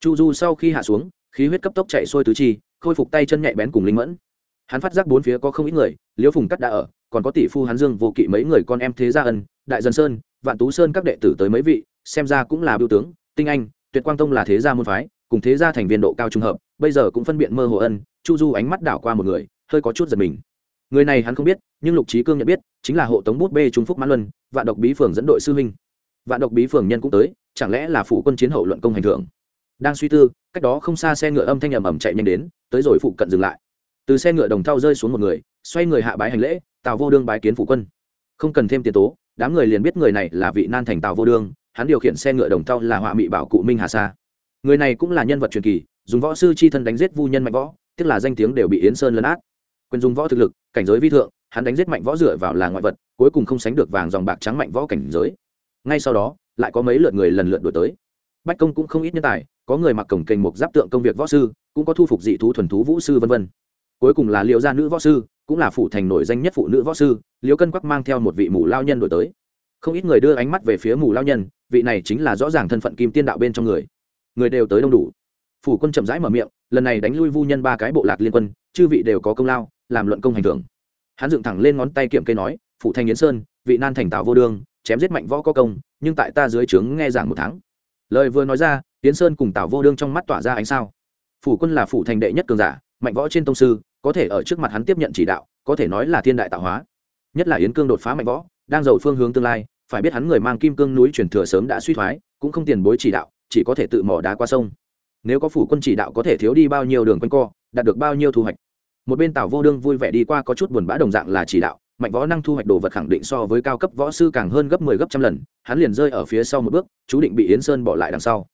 Chu du sau khi hạ xuống, khí huyết cấp tốc chạy sôi tứ chi, khôi phục tay chân nhạy bén cùng linh mẫn. Hắn phát giác bốn phía có không ít người, liễu phùng cắt đã ở, còn có tỷ phu hắn dương vô kỵ mấy người con em thế gia ân, đại dân sơn, vạn tú sơn các đệ tử tới mấy vị, xem ra cũng là biểu tướng, tinh anh, tuyệt quang tông là thế gia môn phái, cùng thế gia thành viên độ cao trung hợp, bây giờ cũng phân biện mơ hồ ân, chu du ánh mắt đảo qua một người, hơi có chút giật mình. Người này hắn không biết, nhưng lục trí cương nhận biết, chính là hộ tống bút bê trung phúc mãn luân, vạn độc bí phường dẫn đội sư huynh. Vạn độc bí phường nhân cũng tới chẳng lẽ là phụ quân chiến hậu luận công hành thưởng đang suy tư, cách đó không xa xe ngựa âm thanh ầm ầm chạy nhanh đến, tới rồi phụ cận dừng lại. Từ xe ngựa đồng thau rơi xuống một người, xoay người hạ bái hành lễ, tào vô đương bái kiến phụ quân. Không cần thêm tiền tố, đám người liền biết người này là vị nan thành tào vô đương, hắn điều khiển xe ngựa đồng thau là họa mị bảo cụ minh hà sa. Người này cũng là nhân vật truyền kỳ, dùng võ sư chi thân đánh giết vu nhân mạnh võ, tức là danh tiếng đều bị yến sơn lấn át. Quyền dùng võ thực lực, cảnh giới vi thượng, hắn đánh giết mạnh võ dựa vào là ngoại vật, cuối cùng không sánh được vàng dòng bạc trắng mạnh võ cảnh giới. Ngay sau đó lại có mấy lượt người lần lượt đổi tới. Bách công cũng không ít nhân tài, có người mặc cổng kênh một giáp tượng công việc võ sư, cũng có thu phục dị thú thuần thú vũ sư vân vân. Cuối cùng là liệu gia nữ võ sư, cũng là phụ thành nổi danh nhất phụ nữ võ sư, liễu cân quắc mang theo một vị mù lao nhân đổi tới. Không ít người đưa ánh mắt về phía mù lao nhân, vị này chính là rõ ràng thân phận kim tiên đạo bên trong người. Người đều tới đông đủ. Phủ quân chậm rãi mở miệng, lần này đánh lui vu nhân ba cái bộ lạc liên quân, chư vị đều có công lao, làm luận công hành thưởng. Hắn dựng thẳng lên ngón tay kiểm cây nói, phụ thành yến sơn, vị nan thành tạo vô đương chém giết mạnh võ có công, nhưng tại ta dưới trướng nghe giảng một tháng. Lời vừa nói ra tiến sơn cùng Tào vô đương trong mắt tỏa ra ánh sao. Phủ quân là phủ thành đệ nhất cường giả, mạnh võ trên tông sư, có thể ở trước mặt hắn tiếp nhận chỉ đạo, có thể nói là thiên đại tạo hóa. Nhất là yến cương đột phá mạnh võ, đang giàu phương hướng tương lai, phải biết hắn người mang kim cương núi truyền thừa sớm đã suy thoái, cũng không tiền bối chỉ đạo, chỉ có thể tự mỏ đá qua sông. Nếu có phủ quân chỉ đạo có thể thiếu đi bao nhiêu đường quanh co, đạt được bao nhiêu thu hoạch. Một bên tào vô đương vui vẻ đi qua có chút buồn bã đồng dạng là chỉ đạo mạnh võ năng thu hoạch đồ vật khẳng định so với cao cấp võ sư càng hơn gấp mười 10 gấp trăm lần, hắn liền rơi ở phía sau một bước, chú định bị yến sơn bỏ lại đằng sau.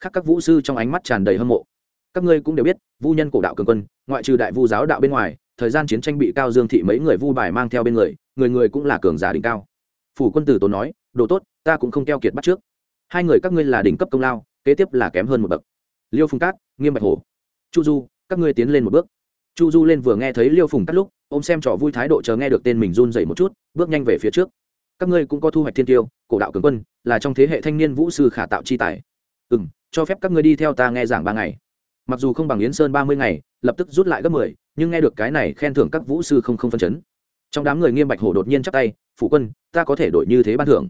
Khác các vũ sư trong ánh mắt tràn đầy hâm mộ. Các ngươi cũng đều biết, vu nhân cổ đạo cường quân, ngoại trừ đại vu giáo đạo bên ngoài, thời gian chiến tranh bị cao dương thị mấy người vu bài mang theo bên người người người cũng là cường giả đỉnh cao. Phủ quân tử tốn nói, đồ tốt, ta cũng không keo kiệt bắt trước. Hai người các ngươi là đỉnh cấp công lao, kế tiếp là kém hơn một bậc. Liêu phùng cát, nghiêm bạch hồ chu du, các ngươi tiến lên một bước. Chu du lên vừa nghe thấy liêu phùng cát lúc ôm xem trò vui thái độ chờ nghe được tên mình run dậy một chút, bước nhanh về phía trước. Các ngươi cũng có thu hoạch thiên tiêu, cổ đạo cường quân, là trong thế hệ thanh niên vũ sư khả tạo chi tài. Ừ m cho phép các ngươi đi theo ta nghe giảng ba ngày. Mặc dù không bằng yến sơn ba mươi ngày, lập tức rút lại gấp mười, nhưng nghe được cái này khen thưởng các vũ sư không không phân chấn. Trong đám người nghiêm bạch hổ đột nhiên chắc tay, phủ quân, ta có thể đổi như thế ban thưởng.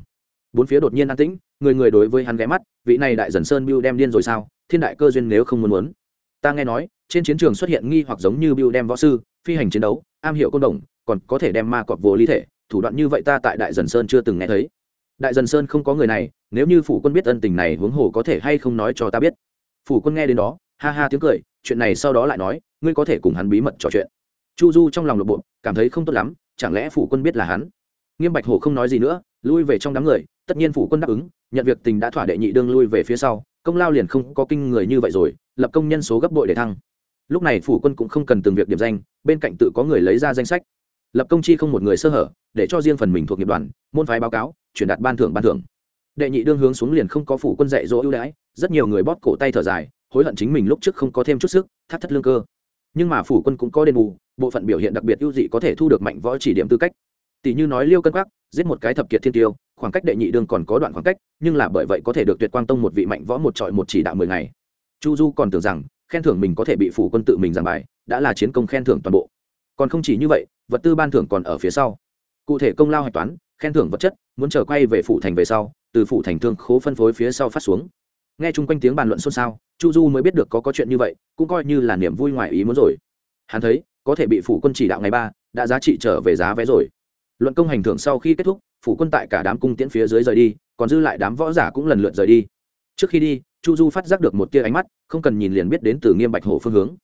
Bốn phía đột nhiên an tĩnh, người người đối với hắn ghé mắt, vị này đại dần sơn biêu đem điên rồi sao? Thiên đại cơ duyên nếu không muốn muốn. Ta nghe nói, trên chiến trường xuất hiện nghi hoặc giống như biêu đem võ sư phi hành chiến đấu, am hiểu côn đồng, còn có thể đem ma cọp vô ly thể, thủ đoạn như vậy ta tại đại dần sơn chưa từng nghe thấy. Đại dần sơn không có người này, nếu như phủ quân biết ân tình này huống hồ có thể hay không nói cho ta biết. Phủ quân nghe đến đó, ha ha tiếng cười, chuyện này sau đó lại nói, ngươi có thể cùng hắn bí mật trò chuyện. Chu du trong lòng lộp bộ cảm thấy không tốt lắm, chẳng lẽ phủ quân biết là hắn? Nghiêm bạch hổ không nói gì nữa, lui về trong đám người, tất nhiên phủ quân đáp ứng, nhận việc tình đã thỏa đệ nhị đương lui về phía sau, công lao liền không có kinh người như vậy rồi, lập công nhân số gấp bội để thăng lúc này phủ quân cũng không cần từng việc điểm danh, bên cạnh tự có người lấy ra danh sách. Lập công chi không một người sơ hở, để cho riêng phần mình thuộc nghiệp đoàn, môn phái báo cáo chuyển đạt ban thưởng ban thưởng. Đệ nhị đương hướng xuống liền không có phủ quân dạy dỗ ưu đãi, rất nhiều người bóp cổ tay thở dài, hối hận chính mình lúc trước không có thêm chút sức, thắt thất lương cơ. Nhưng mà phủ quân cũng có đền bù, bộ phận biểu hiện đặc biệt ưu dị có thể thu được mạnh võ chỉ điểm tư cách. Tỷ như nói liêu cân quắc, giết một cái thập kiệt thiên tiêu, khoảng cách đệ nhị đương còn có đoạn khoảng cách, nhưng là bởi vậy có thể được tuyệt quang tông một vị mạnh võ một trọi một chỉ đạo mười ngày. Chu du còn tưởng rằng khen thưởng mình có thể bị phủ quân tự mình giảng bài, đã là chiến công khen thưởng toàn bộ. Còn không chỉ như vậy, vật tư ban thưởng còn ở phía sau. Cụ thể công lao hạch toán, khen thưởng vật chất, muốn trở quay về phủ thành về sau, từ phủ thành thương khố phân phối phía sau phát xuống. Nghe chung quanh tiếng bàn luận xôn xao, chu du mới biết được có có chuyện như vậy, cũng coi như là niềm vui ngoài ý muốn rồi. Hắn thấy, có thể bị phủ quân chỉ đạo ngày ba, đã giá trị trở về giá vé rồi. Luận công hành thưởng sau khi kết thúc, phủ quân tại cả đám cung tiễn phía dưới rời đi, còn dư lại đám võ giả cũng lần lượt rời đi. Trước khi đi chu du phát giác được một tia ánh mắt, không cần nhìn liền biết đến từ nghiêm bạch hổ phương hướng.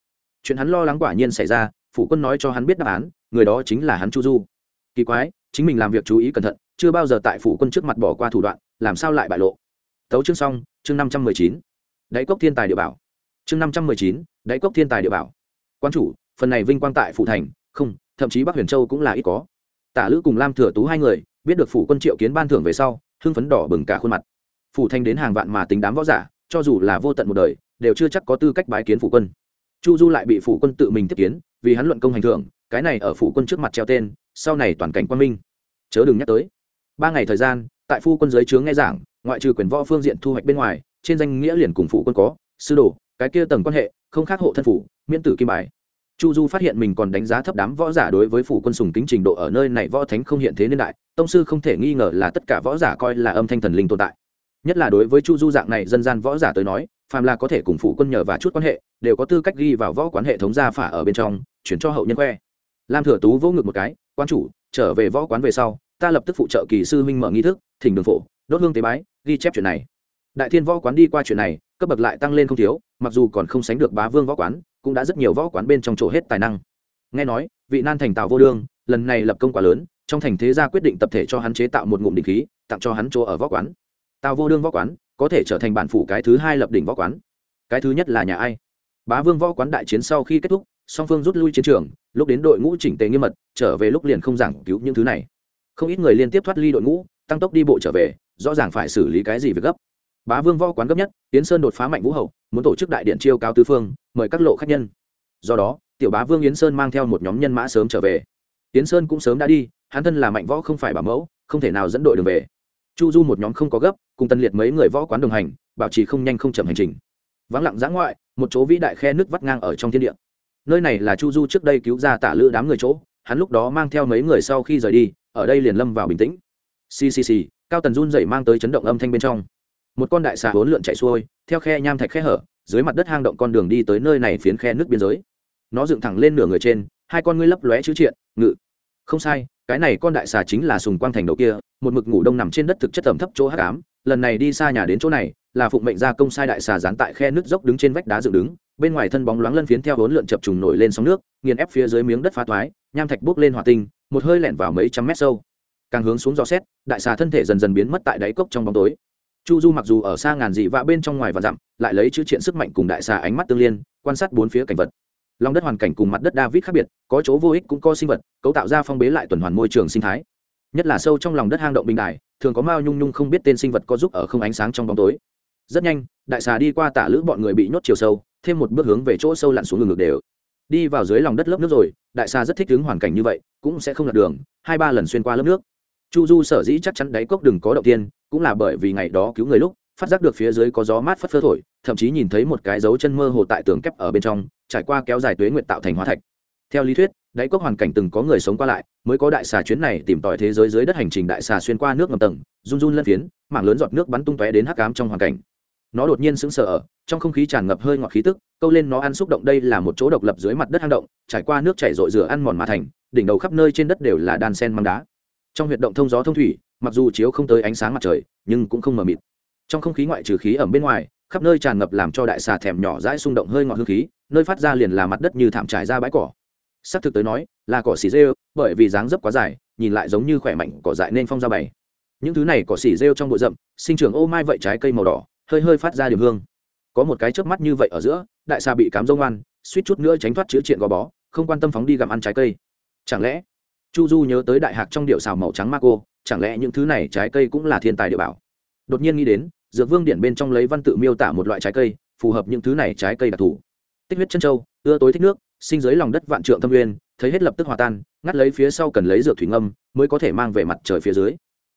Chuyện hắn lo lắng quả nhiên xảy ra, phủ quân nói cho hắn biết đáp án, người đó chính là hắn chu du. Kỳ quái, chính mình làm việc chú ý cẩn thận, chưa bao giờ tại phủ quân trước mặt bỏ qua thủ đoạn, làm sao lại bại lộ? Tấu chương xong, chương năm trăm mười chín. Đáy cốc thiên tài địa bảo. Chương năm trăm mười chín, đáy cốc thiên tài địa bảo. Quan chủ, phần này vinh quang tại phủ thành, không, thậm chí bắc huyền châu cũng là ít có. Tả lữ cùng lam thừa tú hai người, biết được phủ quân triệu kiến ban thưởng về sau, hưng phấn đỏ bừng cả khuôn mặt. Phủ Thanh đến hàng vạn mà tính đám võ giả cho dù là vô tận một đời, đều chưa chắc có tư cách bái kiến phủ quân. Chu du lại bị phủ quân tự mình tiếp kiến, vì hắn luận công hành thưởng, cái này ở phủ quân trước mặt treo tên, sau này toàn cảnh quan minh. Chớ đừng nhắc tới. Ba ngày thời gian, tại phu quân giới chướng nghe giảng, ngoại trừ quyền võ phương diện thu hoạch bên ngoài, trên danh nghĩa liền cùng phủ quân có, sư đồ, cái kia tầng quan hệ, không khác hộ thân phủ, miễn tử kim bài. Chu du phát hiện mình còn đánh giá thấp đám võ giả đối với phủ quân sùng kính trình độ ở nơi này võ thánh không hiện thế niên đại, tông sư không thể nghi ngờ là tất cả võ giả coi là âm thanh thần linh tồn tại nhất là đối với chu du dạng này dân gian võ giả tới nói, phàm là có thể cùng phủ quân nhờ và chút quan hệ, đều có tư cách ghi vào võ quán hệ thống gia phả ở bên trong, chuyển cho hậu nhân khoe. Lam thừa tú vỗ ngực một cái, quan chủ, trở về võ quán về sau, ta lập tức phụ trợ kỳ sư minh mở nghi thức, thỉnh đường phổ, đốt hương tế bái, ghi chép chuyện này. Đại thiên võ quán đi qua chuyện này, cấp bậc lại tăng lên không thiếu, mặc dù còn không sánh được bá vương võ quán, cũng đã rất nhiều võ quán bên trong chỗ hết tài năng. Nghe nói, vị nan thành Tạo vô đương, lần này lập công quả lớn, trong thành thế gia quyết định tập thể cho hắn chế tạo một ngụm đỉnh khí, tặng cho hắn chỗ ở võ quán tào vô đương võ quán có thể trở thành bản phủ cái thứ hai lập đỉnh võ quán. Cái thứ nhất là nhà ai? Bá vương võ quán đại chiến sau khi kết thúc, song phương rút lui chiến trường, lúc đến đội ngũ chỉnh tề nghiêm mật, trở về lúc liền không giảng cứu những thứ này. Không ít người liên tiếp thoát ly đội ngũ, tăng tốc đi bộ trở về, rõ ràng phải xử lý cái gì việc gấp. Bá vương võ quán gấp nhất tiến sơn đột phá mạnh vũ hậu, muốn tổ chức đại điện chiêu cao tứ phương, mời các lộ khách nhân. Do đó, tiểu bá vương yến sơn mang theo một nhóm nhân mã sớm trở về. Yến sơn cũng sớm đã đi, hắn thân là mạnh võ không phải bảo mẫu, không thể nào dẫn đội đường về chu du một nhóm không có gấp, cùng tân liệt mấy người võ quán đồng hành, bảo trì không nhanh không chậm hành trình. Vắng lặng giã ngoại, một chỗ vĩ đại khe nước vắt ngang ở trong thiên địa. Nơi này là chu du trước đây cứu ra tả lữ đám người chỗ, hắn lúc đó mang theo mấy người sau khi rời đi, ở đây liền lâm vào bình tĩnh. Ccc cao tần run dậy mang tới chấn động âm thanh bên trong. Một con đại xà hốn lượn chạy xuôi, theo khe nham thạch khe hở, dưới mặt đất hang động con đường đi tới nơi này phiến khe nước biên giới. Nó dựng thẳng lên nửa người trên, hai con ngươi lấp lóe chữ triện, ngự. Không sai cái này con đại xà chính là sùng quang thành đầu kia, một mực ngủ đông nằm trên đất thực chất tầm thấp chỗ hắc ám, lần này đi xa nhà đến chỗ này, là phụng mệnh gia công sai đại xà dán tại khe nước dốc đứng trên vách đá dựng đứng, bên ngoài thân bóng loáng lân phiến theo hốn lượn chập trùng nổi lên sóng nước, nghiền ép phía dưới miếng đất phá toái nham thạch bốc lên hòa tinh, một hơi lẹn vào mấy trăm mét sâu. Càng hướng xuống gió xét, đại xà thân thể dần dần biến mất tại đáy cốc trong bóng tối. Chu du mặc dù ở xa ngàn dị vạ bên trong ngoài và dặm, lại lấy chữ triện sức mạnh cùng đại xà ánh mắt tương liên, quan sát bốn phía cảnh vật lòng đất hoàn cảnh cùng mặt đất david khác biệt, có chỗ vô ích cũng có sinh vật, cấu tạo ra phong bế lại tuần hoàn môi trường sinh thái. Nhất là sâu trong lòng đất hang động bình đài, thường có mao nhung nhung không biết tên sinh vật có giúp ở không ánh sáng trong bóng tối. Rất nhanh, đại xà đi qua tả lữ bọn người bị nhốt chiều sâu, thêm một bước hướng về chỗ sâu lặn xuống ngừng ngược đều. Đi vào dưới lòng đất lớp nước rồi, đại xà rất thích ứng hoàn cảnh như vậy, cũng sẽ không lật đường, hai ba lần xuyên qua lớp nước. Chu du sở dĩ chắc chắn đáy cốc đừng có động tiên cũng là bởi vì ngày đó cứu người lúc phát giác được phía dưới có gió mát phất phơ thổi, thậm chí nhìn thấy một cái dấu chân mơ hồ tại tường kép ở bên trong, trải qua kéo dài tuế nguyện tạo thành hóa thạch. Theo lý thuyết, đáy cốc hoàn cảnh từng có người sống qua lại, mới có đại xà chuyến này tìm tòi thế giới dưới đất hành trình đại xà xuyên qua nước ngầm tầng, run run lân phiến, mảng lớn giọt nước bắn tung tóe đến hắc ám trong hoàn cảnh. Nó đột nhiên sững sờ ở, trong không khí tràn ngập hơi ngọt khí tức, câu lên nó ăn xúc động đây là một chỗ độc lập dưới mặt đất hang động, trải qua nước chảy rội rửa ăn mòn mà thành, đỉnh đầu khắp nơi trên đất đều là đan sen măng đá. Trong huyệt động thông gió thông thủy, mặc dù chiếu không tới ánh sáng mặt trời, nhưng cũng không mờ mịt trong không khí ngoại trừ khí ẩm bên ngoài, khắp nơi tràn ngập làm cho đại xà thèm nhỏ dãi xung động hơi ngọt hương khí, nơi phát ra liền là mặt đất như thảm trải ra bãi cỏ. Xác thực tới nói, là cỏ xỉ rêu, bởi vì dáng dấp quá dài, nhìn lại giống như khỏe mạnh, cỏ dại nên phong ra bày. Những thứ này cỏ xỉ rêu trong bụi rậm, sinh trưởng ô mai vậy trái cây màu đỏ, hơi hơi phát ra điểm hương. Có một cái trước mắt như vậy ở giữa, đại xà bị cám dông ngoan suýt chút nữa tránh thoát chữa triện gò bó, không quan tâm phóng đi gặm ăn trái cây. Chẳng lẽ, chu du nhớ tới đại hạc trong điệu xào màu trắng ma cô chẳng lẽ những thứ này trái cây cũng là thiên tài địa bảo? Đột nhiên nghĩ đến dược vương điện bên trong lấy văn tự miêu tả một loại trái cây, phù hợp những thứ này trái cây đặc thù. Tích huyết chân châu, ưa tối thích nước, sinh dưới lòng đất vạn trượng thâm nguyên, thấy hết lập tức hòa tan, ngắt lấy phía sau cần lấy dược thủy ngâm, mới có thể mang về mặt trời phía dưới.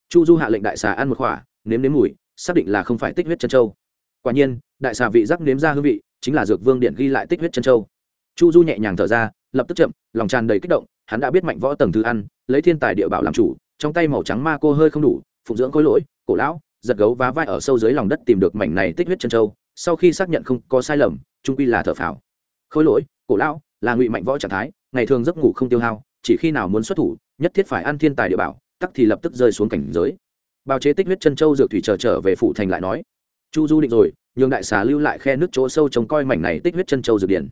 Chu du hạ lệnh đại xà ăn một khỏa nếm nếm mùi, xác định là không phải tích huyết chân châu. Quả nhiên, đại xà vị giác nếm ra hương vị, chính là dược vương điện ghi lại tích huyết chân châu. Chu du nhẹ nhàng thở ra, lập tức chậm, lòng tràn đầy kích động, hắn đã biết mạnh võ tầng thứ ăn, lấy thiên tài địa bảo làm chủ, trong tay màu trắng ma cô hơi không đủ, phụng dưỡng khối lỗi, cổ lão giật gấu vá vai ở sâu dưới lòng đất tìm được mảnh này tích huyết chân châu, sau khi xác nhận không có sai lầm, trung quy là thở phào. Khối lỗi, cổ lão, là ngụy mạnh võ trạng thái, ngày thường giấc ngủ không tiêu hao, chỉ khi nào muốn xuất thủ, nhất thiết phải ăn thiên tài địa bảo, tắc thì lập tức rơi xuống cảnh giới. Bào chế tích huyết chân châu dược thủy chờ trở về phụ thành lại nói, chu du định rồi, nhường đại xà lưu lại khe nước chỗ sâu trông coi mảnh này tích huyết chân châu dược điển.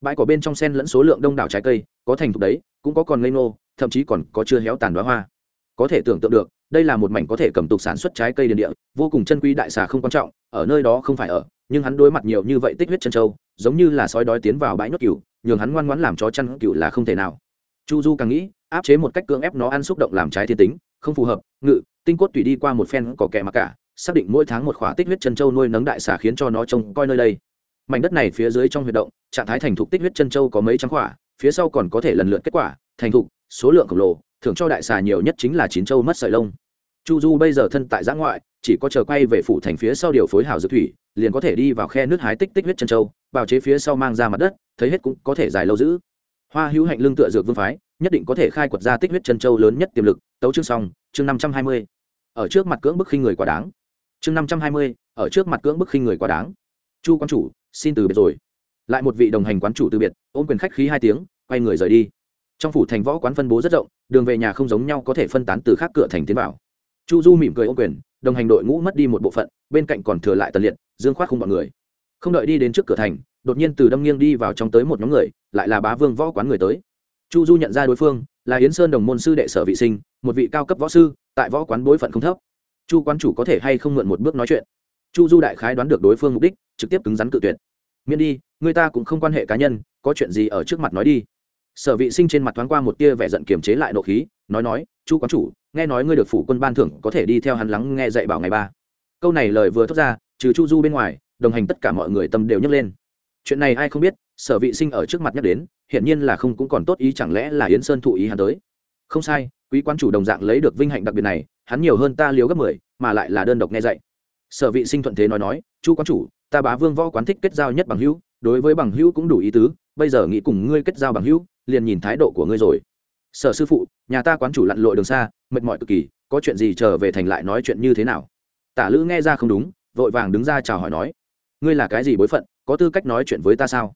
Bãi cỏ bên trong sen lẫn số lượng đông đảo trái cây, có thành thục đấy, cũng có còn ngây ngô, thậm chí còn có chưa héo tàn đoá hoa. Có thể tưởng tượng được đây là một mảnh có thể cầm tục sản xuất trái cây điền địa, vô cùng chân quý đại xà không quan trọng, ở nơi đó không phải ở, nhưng hắn đối mặt nhiều như vậy tích huyết chân châu, giống như là sói đói tiến vào bãi nhốt cừu, nhường hắn ngoan ngoãn làm chó chăn cừu là không thể nào. Chu du càng nghĩ, áp chế một cách cưỡng ép nó ăn xúc động làm trái thiên tính, không phù hợp, ngự, tinh cốt tùy đi qua một phen có kẻ mặc cả, xác định mỗi tháng một khóa tích huyết chân châu nuôi nấng đại xà khiến cho nó trông coi nơi đây. Mảnh đất này phía dưới trong huy động, trạng thái thành thục tích huyết chân châu có mấy trăm khỏa, phía sau còn có thể lần lượt kết quả, thành thục, số lượng khổng lồ thưởng cho đại xà nhiều nhất chính là chín châu mất sợi lông. Chu du bây giờ thân tại giã ngoại, chỉ có chờ quay về phủ thành phía sau điều phối hào dược thủy, liền có thể đi vào khe nước hái tích tích huyết chân châu, bào chế phía sau mang ra mặt đất, thấy hết cũng có thể dài lâu giữ. Hoa hữu hạnh lương tựa dược vương phái, nhất định có thể khai quật ra tích huyết chân châu lớn nhất tiềm lực, tấu chương xong, chương năm trăm hai mươi. Ở trước mặt cưỡng bức khinh người quá đáng. Chương năm trăm hai mươi, ở trước mặt cưỡng bức khinh người quá đáng. Chu quan chủ, xin từ biệt rồi. Lại một vị đồng hành quán chủ từ biệt, ôm quyền khách khí hai tiếng, quay người rời đi. Trong phủ thành võ quán phân bố rất rộng đường về nhà không giống nhau có thể phân tán từ khác cửa thành tiến vào. Chu du mỉm cười ôn quyền, đồng hành đội ngũ mất đi một bộ phận, bên cạnh còn thừa lại tần liệt, dương khoát không bọn người. Không đợi đi đến trước cửa thành, đột nhiên từ đâm nghiêng đi vào trong tới một nhóm người, lại là bá vương võ quán người tới. Chu du nhận ra đối phương, là yến sơn đồng môn sư đệ sở vị sinh, một vị cao cấp võ sư, tại võ quán bối phận không thấp. Chu quán chủ có thể hay không mượn một bước nói chuyện? Chu du đại khái đoán được đối phương mục đích, trực tiếp cứng rắn cự tuyệt. Miễn đi, người ta cũng không quan hệ cá nhân, có chuyện gì ở trước mặt nói đi sở vị sinh trên mặt thoáng qua một tia vẻ giận kiềm chế lại nộ khí, nói nói, chu quán chủ, nghe nói ngươi được phủ quân ban thưởng, có thể đi theo hắn lắng nghe dạy bảo ngày ba. Câu này lời vừa thốt ra, trừ chu du bên ngoài, đồng hành tất cả mọi người tâm đều nhấc lên. Chuyện này ai không biết, sở vị sinh ở trước mặt nhắc đến hiện nhiên là không cũng còn tốt ý, chẳng lẽ là yến sơn thụ ý hắn tới? Không sai, quý quan chủ đồng dạng lấy được vinh hạnh đặc biệt này, hắn nhiều hơn ta liếu gấp mười, mà lại là đơn độc nghe dạy. Sở vị sinh thuận thế nói nói, chu quan chủ, ta bá vương võ quán thích kết giao nhất bằng hữu, đối với bằng hữu cũng đủ ý tứ, bây giờ nghĩ cùng ngươi kết giao bằng hữu liền nhìn thái độ của ngươi rồi. Sở sư phụ, nhà ta quán chủ lặn lội đường xa, mệt mỏi cực kỳ, có chuyện gì trở về thành lại nói chuyện như thế nào? Tả lữ nghe ra không đúng, vội vàng đứng ra chào hỏi nói, ngươi là cái gì bối phận, có tư cách nói chuyện với ta sao?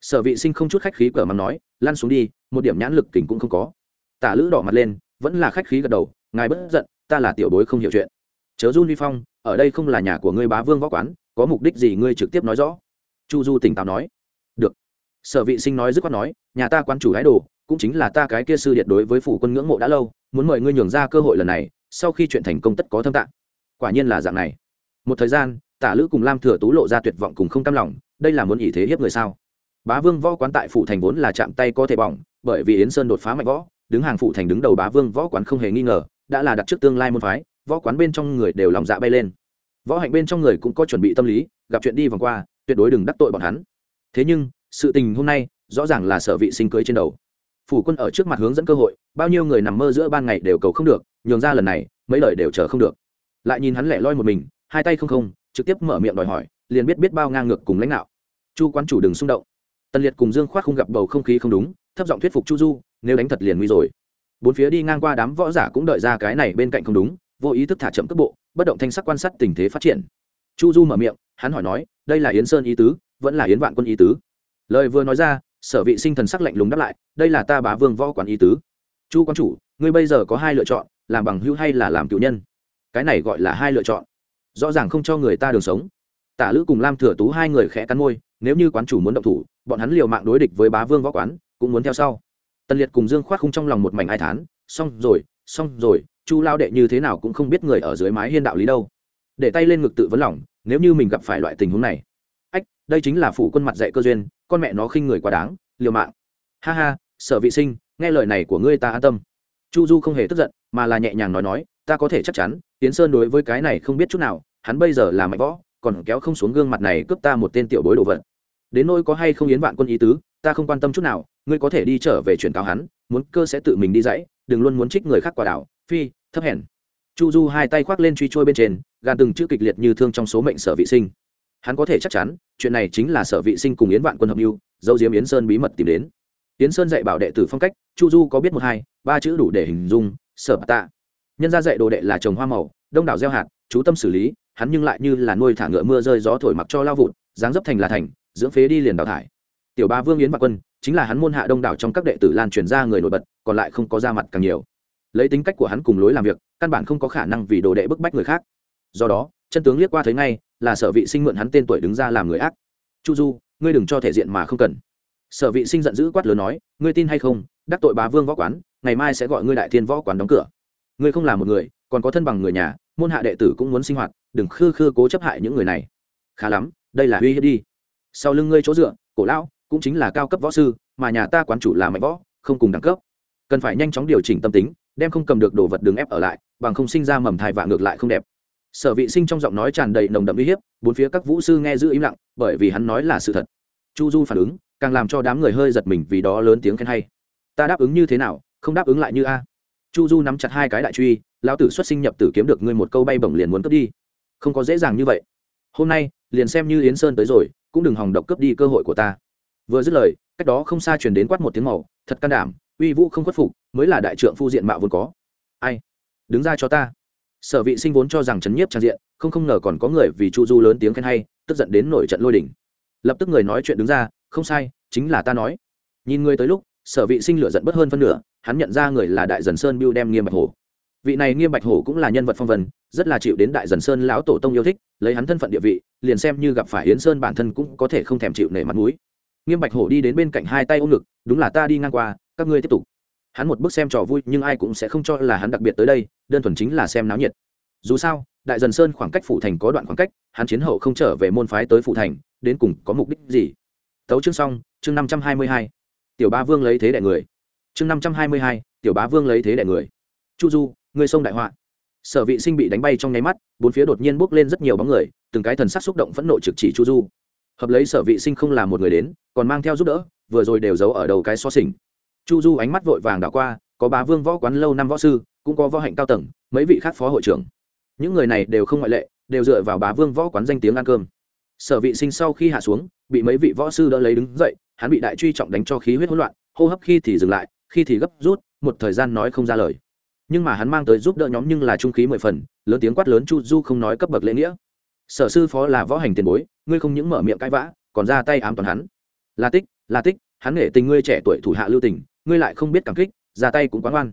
Sở vị sinh không chút khách khí cờ mắng nói, lăn xuống đi, một điểm nhãn lực kình cũng không có. Tả lữ đỏ mặt lên, vẫn là khách khí gật đầu, ngài bất giận, ta là tiểu bối không hiểu chuyện. Chớ run vi phong, ở đây không là nhà của ngươi bá vương võ quán, có mục đích gì ngươi trực tiếp nói rõ? Chu du tỉnh táo nói sở vị sinh nói dứt khoát nói, nhà ta quan chủ gái đồ, cũng chính là ta cái kia sư điện đối với phủ quân ngưỡng mộ đã lâu, muốn mời ngươi nhường ra cơ hội lần này, sau khi chuyện thành công tất có thâm tạng. Quả nhiên là dạng này. Một thời gian, tả lữ cùng lam thừa tú lộ ra tuyệt vọng cùng không cam lòng, đây là muốn ý thế hiếp người sao? Bá vương võ quán tại phủ thành vốn là chạm tay có thể bỏng, bởi vì yến sơn đột phá mạnh võ, đứng hàng phủ thành đứng đầu bá vương võ quán không hề nghi ngờ, đã là đặt trước tương lai môn phái, võ quán bên trong người đều lòng dạ bay lên. Võ hạnh bên trong người cũng có chuẩn bị tâm lý, gặp chuyện đi vòng qua, tuyệt đối đừng đắc tội bọn hắn. Thế nhưng sự tình hôm nay rõ ràng là sở vị sinh cưới trên đầu. Phủ quân ở trước mặt hướng dẫn cơ hội, bao nhiêu người nằm mơ giữa ban ngày đều cầu không được, nhường ra lần này, mấy lời đều chờ không được. Lại nhìn hắn lẻ loi một mình, hai tay không không, trực tiếp mở miệng đòi hỏi, liền biết biết bao ngang ngược cùng lãnh đạo. Chu quán chủ đừng xung động. Tần liệt cùng dương khoác không gặp bầu không khí không đúng, thấp giọng thuyết phục chu du, nếu đánh thật liền nguy rồi. Bốn phía đi ngang qua đám võ giả cũng đợi ra cái này bên cạnh không đúng, vô ý thức thả chậm cước bộ, bất động thanh sắc quan sát tình thế phát triển. Chu du mở miệng, hắn hỏi nói, đây là yến sơn ý tứ, vẫn là yến vạn quân ý tứ? Lời vừa nói ra, sở vị sinh thần sắc lạnh lùng đáp lại, đây là ta bá vương võ quản ý tứ. Chu quan chủ, ngươi bây giờ có hai lựa chọn, làm bằng hữu hay là làm cựu nhân? Cái này gọi là hai lựa chọn. Rõ ràng không cho người ta đường sống. Tả lữ cùng lam thừa tú hai người khẽ cắn môi, nếu như quán chủ muốn động thủ, bọn hắn liều mạng đối địch với bá vương võ quán, cũng muốn theo sau. Tần liệt cùng dương khoác không trong lòng một mảnh ai thán, xong rồi xong rồi, chu lao đệ như thế nào cũng không biết người ở dưới mái hiên đạo lý đâu. Để tay lên ngực tự vấn lòng, nếu như mình gặp phải loại tình huống này đây chính là phủ quân mặt dạy cơ duyên, con mẹ nó khinh người quá đáng, liều mạng. Ha ha, sở vị sinh, nghe lời này của ngươi ta an tâm. Chu du không hề tức giận, mà là nhẹ nhàng nói nói, ta có thể chắc chắn tiến sơn đối với cái này không biết chút nào, hắn bây giờ là mạnh võ, còn kéo không xuống gương mặt này cướp ta một tên tiểu bối đồ vật. Đến nỗi có hay không yến vạn quân ý tứ, ta không quan tâm chút nào, ngươi có thể đi trở về chuyển cáo hắn, muốn cơ sẽ tự mình đi dãy, đừng luôn muốn trích người khác quả đảo, phi, thấp hèn. Chu du hai tay khoác lên truy trôi bên trên gan từng chữ kịch liệt như thương trong số mệnh sở vị sinh hắn có thể chắc chắn, chuyện này chính là sở vị sinh cùng yến vạn quân hợp mưu dâu diếm yến sơn bí mật tìm đến. Yến sơn dạy bảo đệ tử phong cách, chu du có biết một hai, ba chữ đủ để hình dung, sở tạ. Nhân gia dạy đồ đệ là trồng hoa màu, đông đảo gieo hạt, chú tâm xử lý, hắn nhưng lại như là nuôi thả ngựa mưa rơi gió thổi mặc cho lao vụt, dáng dấp thành là thành, dưỡng phế đi liền đào thải. Tiểu ba vương yến vạn quân, chính là hắn môn hạ đông đảo trong các đệ tử lan truyền ra người nổi bật, còn lại không có ra mặt càng nhiều. Lấy tính cách của hắn cùng lối làm việc, căn bản không có khả năng vì đồ đệ bức bách người khác. Do đó, chân tướng liếc qua thấy ngay là sở vị sinh mượn hắn tên tuổi đứng ra làm người ác. Chu du, ngươi đừng cho thể diện mà không cần. Sở vị sinh giận dữ quát lớn nói, ngươi tin hay không, đắc tội bá vương võ quán, ngày mai sẽ gọi ngươi đại thiên võ quán đóng cửa. Ngươi không là một người, còn có thân bằng người nhà, môn hạ đệ tử cũng muốn sinh hoạt, đừng khư khư cố chấp hại những người này. Khá lắm, đây là uy hiếp đi. Sau lưng ngươi chỗ dựa, cổ lão, cũng chính là cao cấp võ sư, mà nhà ta quán chủ là mạnh võ, không cùng đẳng cấp. Cần phải nhanh chóng điều chỉnh tâm tính, đem không cầm được đồ vật đường ép ở lại, bằng không sinh ra mầm thai và ngược lại không đẹp sở vị sinh trong giọng nói tràn đầy nồng đậm uy hiếp, bốn phía các vũ sư nghe giữ im lặng, bởi vì hắn nói là sự thật. Chu du phản ứng, càng làm cho đám người hơi giật mình vì đó lớn tiếng khen hay. Ta đáp ứng như thế nào, không đáp ứng lại như a. Chu du nắm chặt hai cái đại truy, lão tử xuất sinh nhập tử kiếm được ngươi một câu bay bổng liền muốn cướp đi. Không có dễ dàng như vậy. Hôm nay, liền xem như yến sơn tới rồi, cũng đừng hòng độc cướp đi cơ hội của ta. Vừa dứt lời, cách đó không xa truyền đến quát một tiếng màu, thật can đảm, uy vũ không khuất phục, mới là đại trượng phu diện mạo vốn có. Ai? Đứng ra cho ta sở vị sinh vốn cho rằng trấn nhiếp trang diện, không không ngờ còn có người vì chu du lớn tiếng khen hay, tức giận đến nổi trận lôi đỉnh lập tức người nói chuyện đứng ra, không sai, chính là ta nói. Nhìn người tới lúc, sở vị sinh lửa giận bất hơn phân nửa, hắn nhận ra người là đại dần sơn biêu đem nghiêm bạch hổ. Vị này nghiêm bạch hổ cũng là nhân vật phong vân, rất là chịu đến đại dần sơn lão tổ tông yêu thích, lấy hắn thân phận địa vị, liền xem như gặp phải yến sơn bản thân cũng có thể không thèm chịu nể mặt mũi. Nghiêm bạch hổ đi đến bên cạnh hai tay ôm ngực, đúng là ta đi ngang qua, các ngươi tiếp tục hắn một bước xem trò vui, nhưng ai cũng sẽ không cho là hắn đặc biệt tới đây, đơn thuần chính là xem náo nhiệt. Dù sao, đại dần sơn khoảng cách phủ thành có đoạn khoảng cách, hắn chiến hậu không trở về môn phái tới phủ thành, đến cùng có mục đích gì? Tấu chương xong, chương năm trăm hai mươi hai. Tiểu ba vương lấy thế đại người. Chương năm trăm hai mươi hai, tiểu bá vương lấy thế đại người. Chu du ngươi sông đại họa. Sở vị sinh bị đánh bay trong nháy mắt, bốn phía đột nhiên bốc lên rất nhiều bóng người, từng cái thần sắc xúc động phẫn nộ trực chỉ chu du. Hợp lấy sở vị sinh không là một người đến, còn mang theo giúp đỡ, vừa rồi đều giấu ở đầu cái so xỉnh chu du ánh mắt vội vàng đảo qua, có bá vương võ quán lâu năm võ sư, cũng có võ hạnh cao tầng, mấy vị khác phó hội trưởng. Những người này đều không ngoại lệ, đều dựa vào bá vương võ quán danh tiếng ăn cơm. Sở vị sinh sau khi hạ xuống, bị mấy vị võ sư đỡ lấy đứng dậy, hắn bị đại truy trọng đánh cho khí huyết hỗn loạn, hô hấp khi thì dừng lại, khi thì gấp rút, một thời gian nói không ra lời. Nhưng mà hắn mang tới giúp đỡ nhóm nhưng là trung khí mười phần, lớn tiếng quát lớn chu du không nói cấp bậc lễ nghĩa. Sở sư phó là võ hành tiền bối, ngươi không những mở miệng cãi vã, còn ra tay ám toàn hắn. La tích la tích, hắn nghệ tình ngươi trẻ tuổi thủ hạ lưu tình ngươi lại không biết cảm kích, ra tay cũng quán oan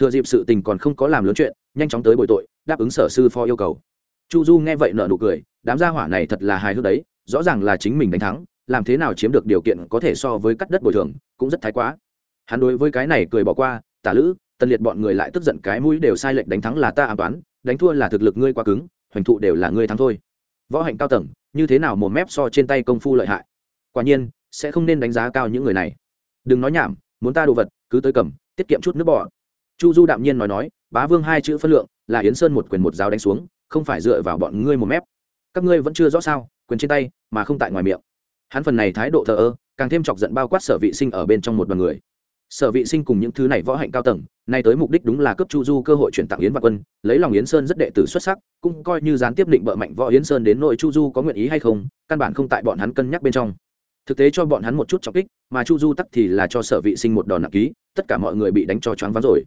thừa dịp sự tình còn không có làm lớn chuyện, nhanh chóng tới bồi tội, đáp ứng sở sư phó yêu cầu. Chu du nghe vậy nợ nụ cười, đám gia hỏa này thật là hài hước đấy, rõ ràng là chính mình đánh thắng, làm thế nào chiếm được điều kiện có thể so với cắt đất bồi thường, cũng rất thái quá. Hắn đối với cái này cười bỏ qua, tả lữ tân liệt bọn người lại tức giận cái mũi đều sai lệnh đánh thắng là ta an toán đánh thua là thực lực ngươi quá cứng, hoành thụ đều là ngươi thắng thôi. Võ hạnh cao tầng, như thế nào một mép so trên tay công phu lợi hại? Quả nhiên, sẽ không nên đánh giá cao những người này. Đừng nói nhảm muốn ta đồ vật, cứ tới cầm, tiết kiệm chút nước bọ. Chu du đạm nhiên nói nói, bá vương hai chữ phân lượng, là yến sơn một quyền một giáo đánh xuống, không phải dựa vào bọn ngươi một mép. Các ngươi vẫn chưa rõ sao, quyền trên tay, mà không tại ngoài miệng. Hắn phần này thái độ thờ ơ, càng thêm chọc giận bao quát sở vị sinh ở bên trong một đoàn người. Sở vị sinh cùng những thứ này võ hạnh cao tầng, nay tới mục đích đúng là cấp chu du cơ hội chuyển tặng yến vạn quân, lấy lòng yến sơn rất đệ tử xuất sắc, cũng coi như gián tiếp định bợ mạnh võ yến sơn đến nội chu du có nguyện ý hay không, căn bản không tại bọn hắn cân nhắc bên trong thực tế cho bọn hắn một chút trọng kích, mà chu du tắc thì là cho sở vị sinh một đòn nặng ký, tất cả mọi người bị đánh cho choáng váng rồi.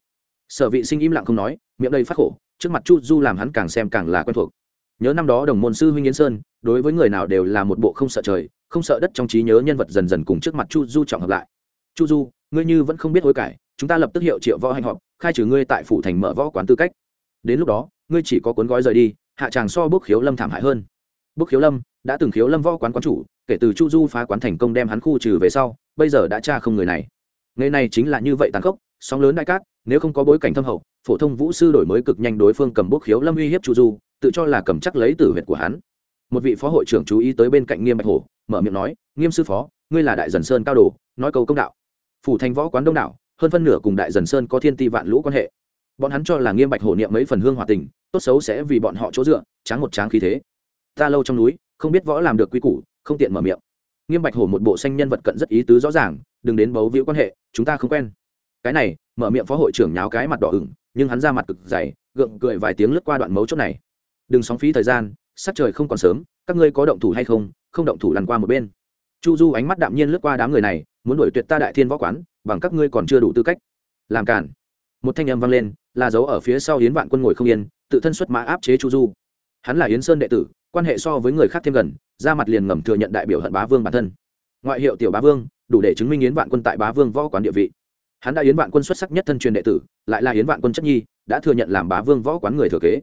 Sở vị sinh im lặng không nói, miệng đây phát khổ, trước mặt chu du làm hắn càng xem càng là quen thuộc. Nhớ năm đó đồng môn sư huynh yến sơn, đối với người nào đều là một bộ không sợ trời, không sợ đất trong trí nhớ nhân vật dần dần cùng trước mặt chu du trọng hợp lại. Chu du, ngươi như vẫn không biết hối cải, chúng ta lập tức hiệu triệu võ hành họp, khai trừ ngươi tại phủ thành mở võ quán tư cách. Đến lúc đó, ngươi chỉ có cuốn gói rời đi, hạ tràng so bước khiếu lâm thảm hại hơn bốc khiếu lâm đã từng khiếu lâm võ quán quán chủ, kể từ chu du phá quán thành công đem hắn khu trừ về sau, bây giờ đã tra không người này. Nghề này chính là như vậy tàn khốc, sóng lớn đại cát, nếu không có bối cảnh thâm hậu, phổ thông vũ sư đổi mới cực nhanh đối phương cầm bốc khiếu lâm uy hiếp chu du, tự cho là cầm chắc lấy tử huyệt của hắn. Một vị phó hội trưởng chú ý tới bên cạnh nghiêm bạch hổ, mở miệng nói, nghiêm sư phó, ngươi là đại dần sơn cao đồ, nói câu công đạo. Phủ thành võ quán đông đảo, hơn phân nửa cùng đại dần sơn có thiên ti vạn lũ quan hệ. Bọn hắn cho là nghiêm bạch hổ niệm mấy phần hương hòa tình, tốt xấu sẽ vì bọn họ chỗ dựa, tráng một tráng khí thế ta lâu trong núi, không biết võ làm được quy củ, không tiện mở miệng. Nghiêm bạch hổ một bộ xanh nhân vật cận rất ý tứ rõ ràng, đừng đến bấu víu quan hệ, chúng ta không quen. Cái này, mở miệng phó hội trưởng nháo cái mặt đỏ ửng, nhưng hắn ra mặt cực dày, gượng cười vài tiếng lướt qua đoạn mấu chốt này. Đừng sóng phí thời gian, sắc trời không còn sớm, các ngươi có động thủ hay không không động thủ lăn qua một bên. Chu du ánh mắt đạm nhiên lướt qua đám người này, muốn đuổi tuyệt ta đại thiên võ quán, bằng các ngươi còn chưa đủ tư cách. Làm cản một thanh âm vang lên, là dấu ở phía sau hiến vạn quân ngồi không yên, tự thân xuất mã áp chế chu du. Hắn là yến sơn đệ tử quan hệ so với người khác thêm gần, ra mặt liền ngầm thừa nhận đại biểu hận bá vương bản thân. Ngoại hiệu tiểu bá vương, đủ để chứng minh yến vạn quân tại bá vương võ quán địa vị. Hắn đã yến vạn quân xuất sắc nhất thân truyền đệ tử, lại là yến vạn quân chất nhi, đã thừa nhận làm bá vương võ quán người thừa kế.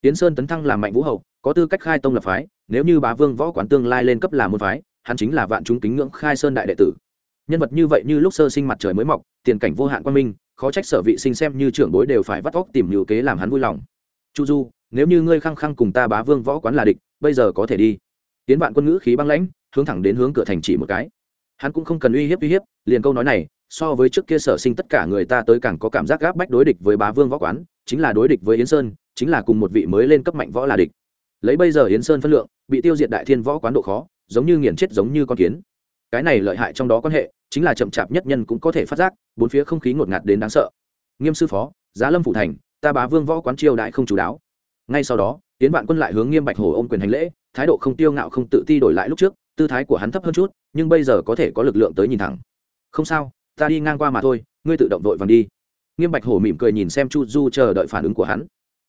Yến sơn tấn thăng làm mạnh vũ hậu có tư cách khai tông lập phái, nếu như bá vương võ quán tương lai lên cấp làm môn phái, hắn chính là vạn chúng kính ngưỡng khai sơn đại đệ tử. Nhân vật như vậy như lúc sơ sinh mặt trời mới mọc, tiền cảnh vô hạn quan minh, khó trách sở vị sinh xem như trưởng bối đều phải vắt óc tìm nhiều kế làm hắn vui lòng. Chu du, nếu như ngươi khăng khăng cùng ta bá vương võ quán là địch bây giờ có thể đi. Tiến vạn quân ngữ khí băng lãnh, hướng thẳng đến hướng cửa thành chỉ một cái. Hắn cũng không cần uy hiếp uy hiếp, liền câu nói này, so với trước kia sở sinh tất cả người ta tới càng có cảm giác gáp bách đối địch với bá vương võ quán, chính là đối địch với yến sơn, chính là cùng một vị mới lên cấp mạnh võ là địch. Lấy bây giờ yến sơn phân lượng, bị tiêu diệt đại thiên võ quán độ khó, giống như nghiền chết giống như con kiến. Cái này lợi hại trong đó quan hệ, chính là chậm chạp nhất nhân cũng có thể phát giác, bốn phía không khí ngột ngạt đến đáng sợ. Nghiêm sư phó, giá lâm phủ thành, ta bá vương võ quán triều đại không chủ đáo. Ngay sau đó tiến vạn quân lại hướng nghiêm bạch hổ ôm quyền hành lễ, thái độ không tiêu ngạo không tự ti đổi lại lúc trước, tư thái của hắn thấp hơn chút, nhưng bây giờ có thể có lực lượng tới nhìn thẳng. Không sao, ta đi ngang qua mà thôi, ngươi tự động vội vàng đi. Nghiêm bạch hổ mỉm cười nhìn xem chu du chờ đợi phản ứng của hắn.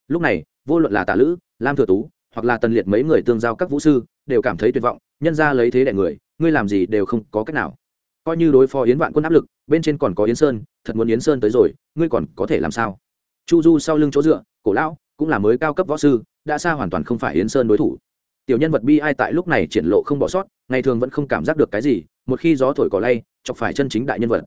Lúc này, vô luận là tả lữ, lam thừa tú, hoặc là tần liệt mấy người tương giao các vũ sư, đều cảm thấy tuyệt vọng, nhân ra lấy thế để người, ngươi làm gì đều không có cách nào. Coi như đối phó yến vạn quân áp lực, bên trên còn có yến sơn, thật muốn yến sơn tới rồi, ngươi còn có thể làm sao? Chu du sau lưng chỗ dựa, cổ lão, cũng là mới cao cấp võ sư đã xa hoàn toàn không phải yến sơn đối thủ. Tiểu nhân vật bi ai tại lúc này triển lộ không bỏ sót, ngày thường vẫn không cảm giác được cái gì, một khi gió thổi cỏ lay, chọc phải chân chính đại nhân vật.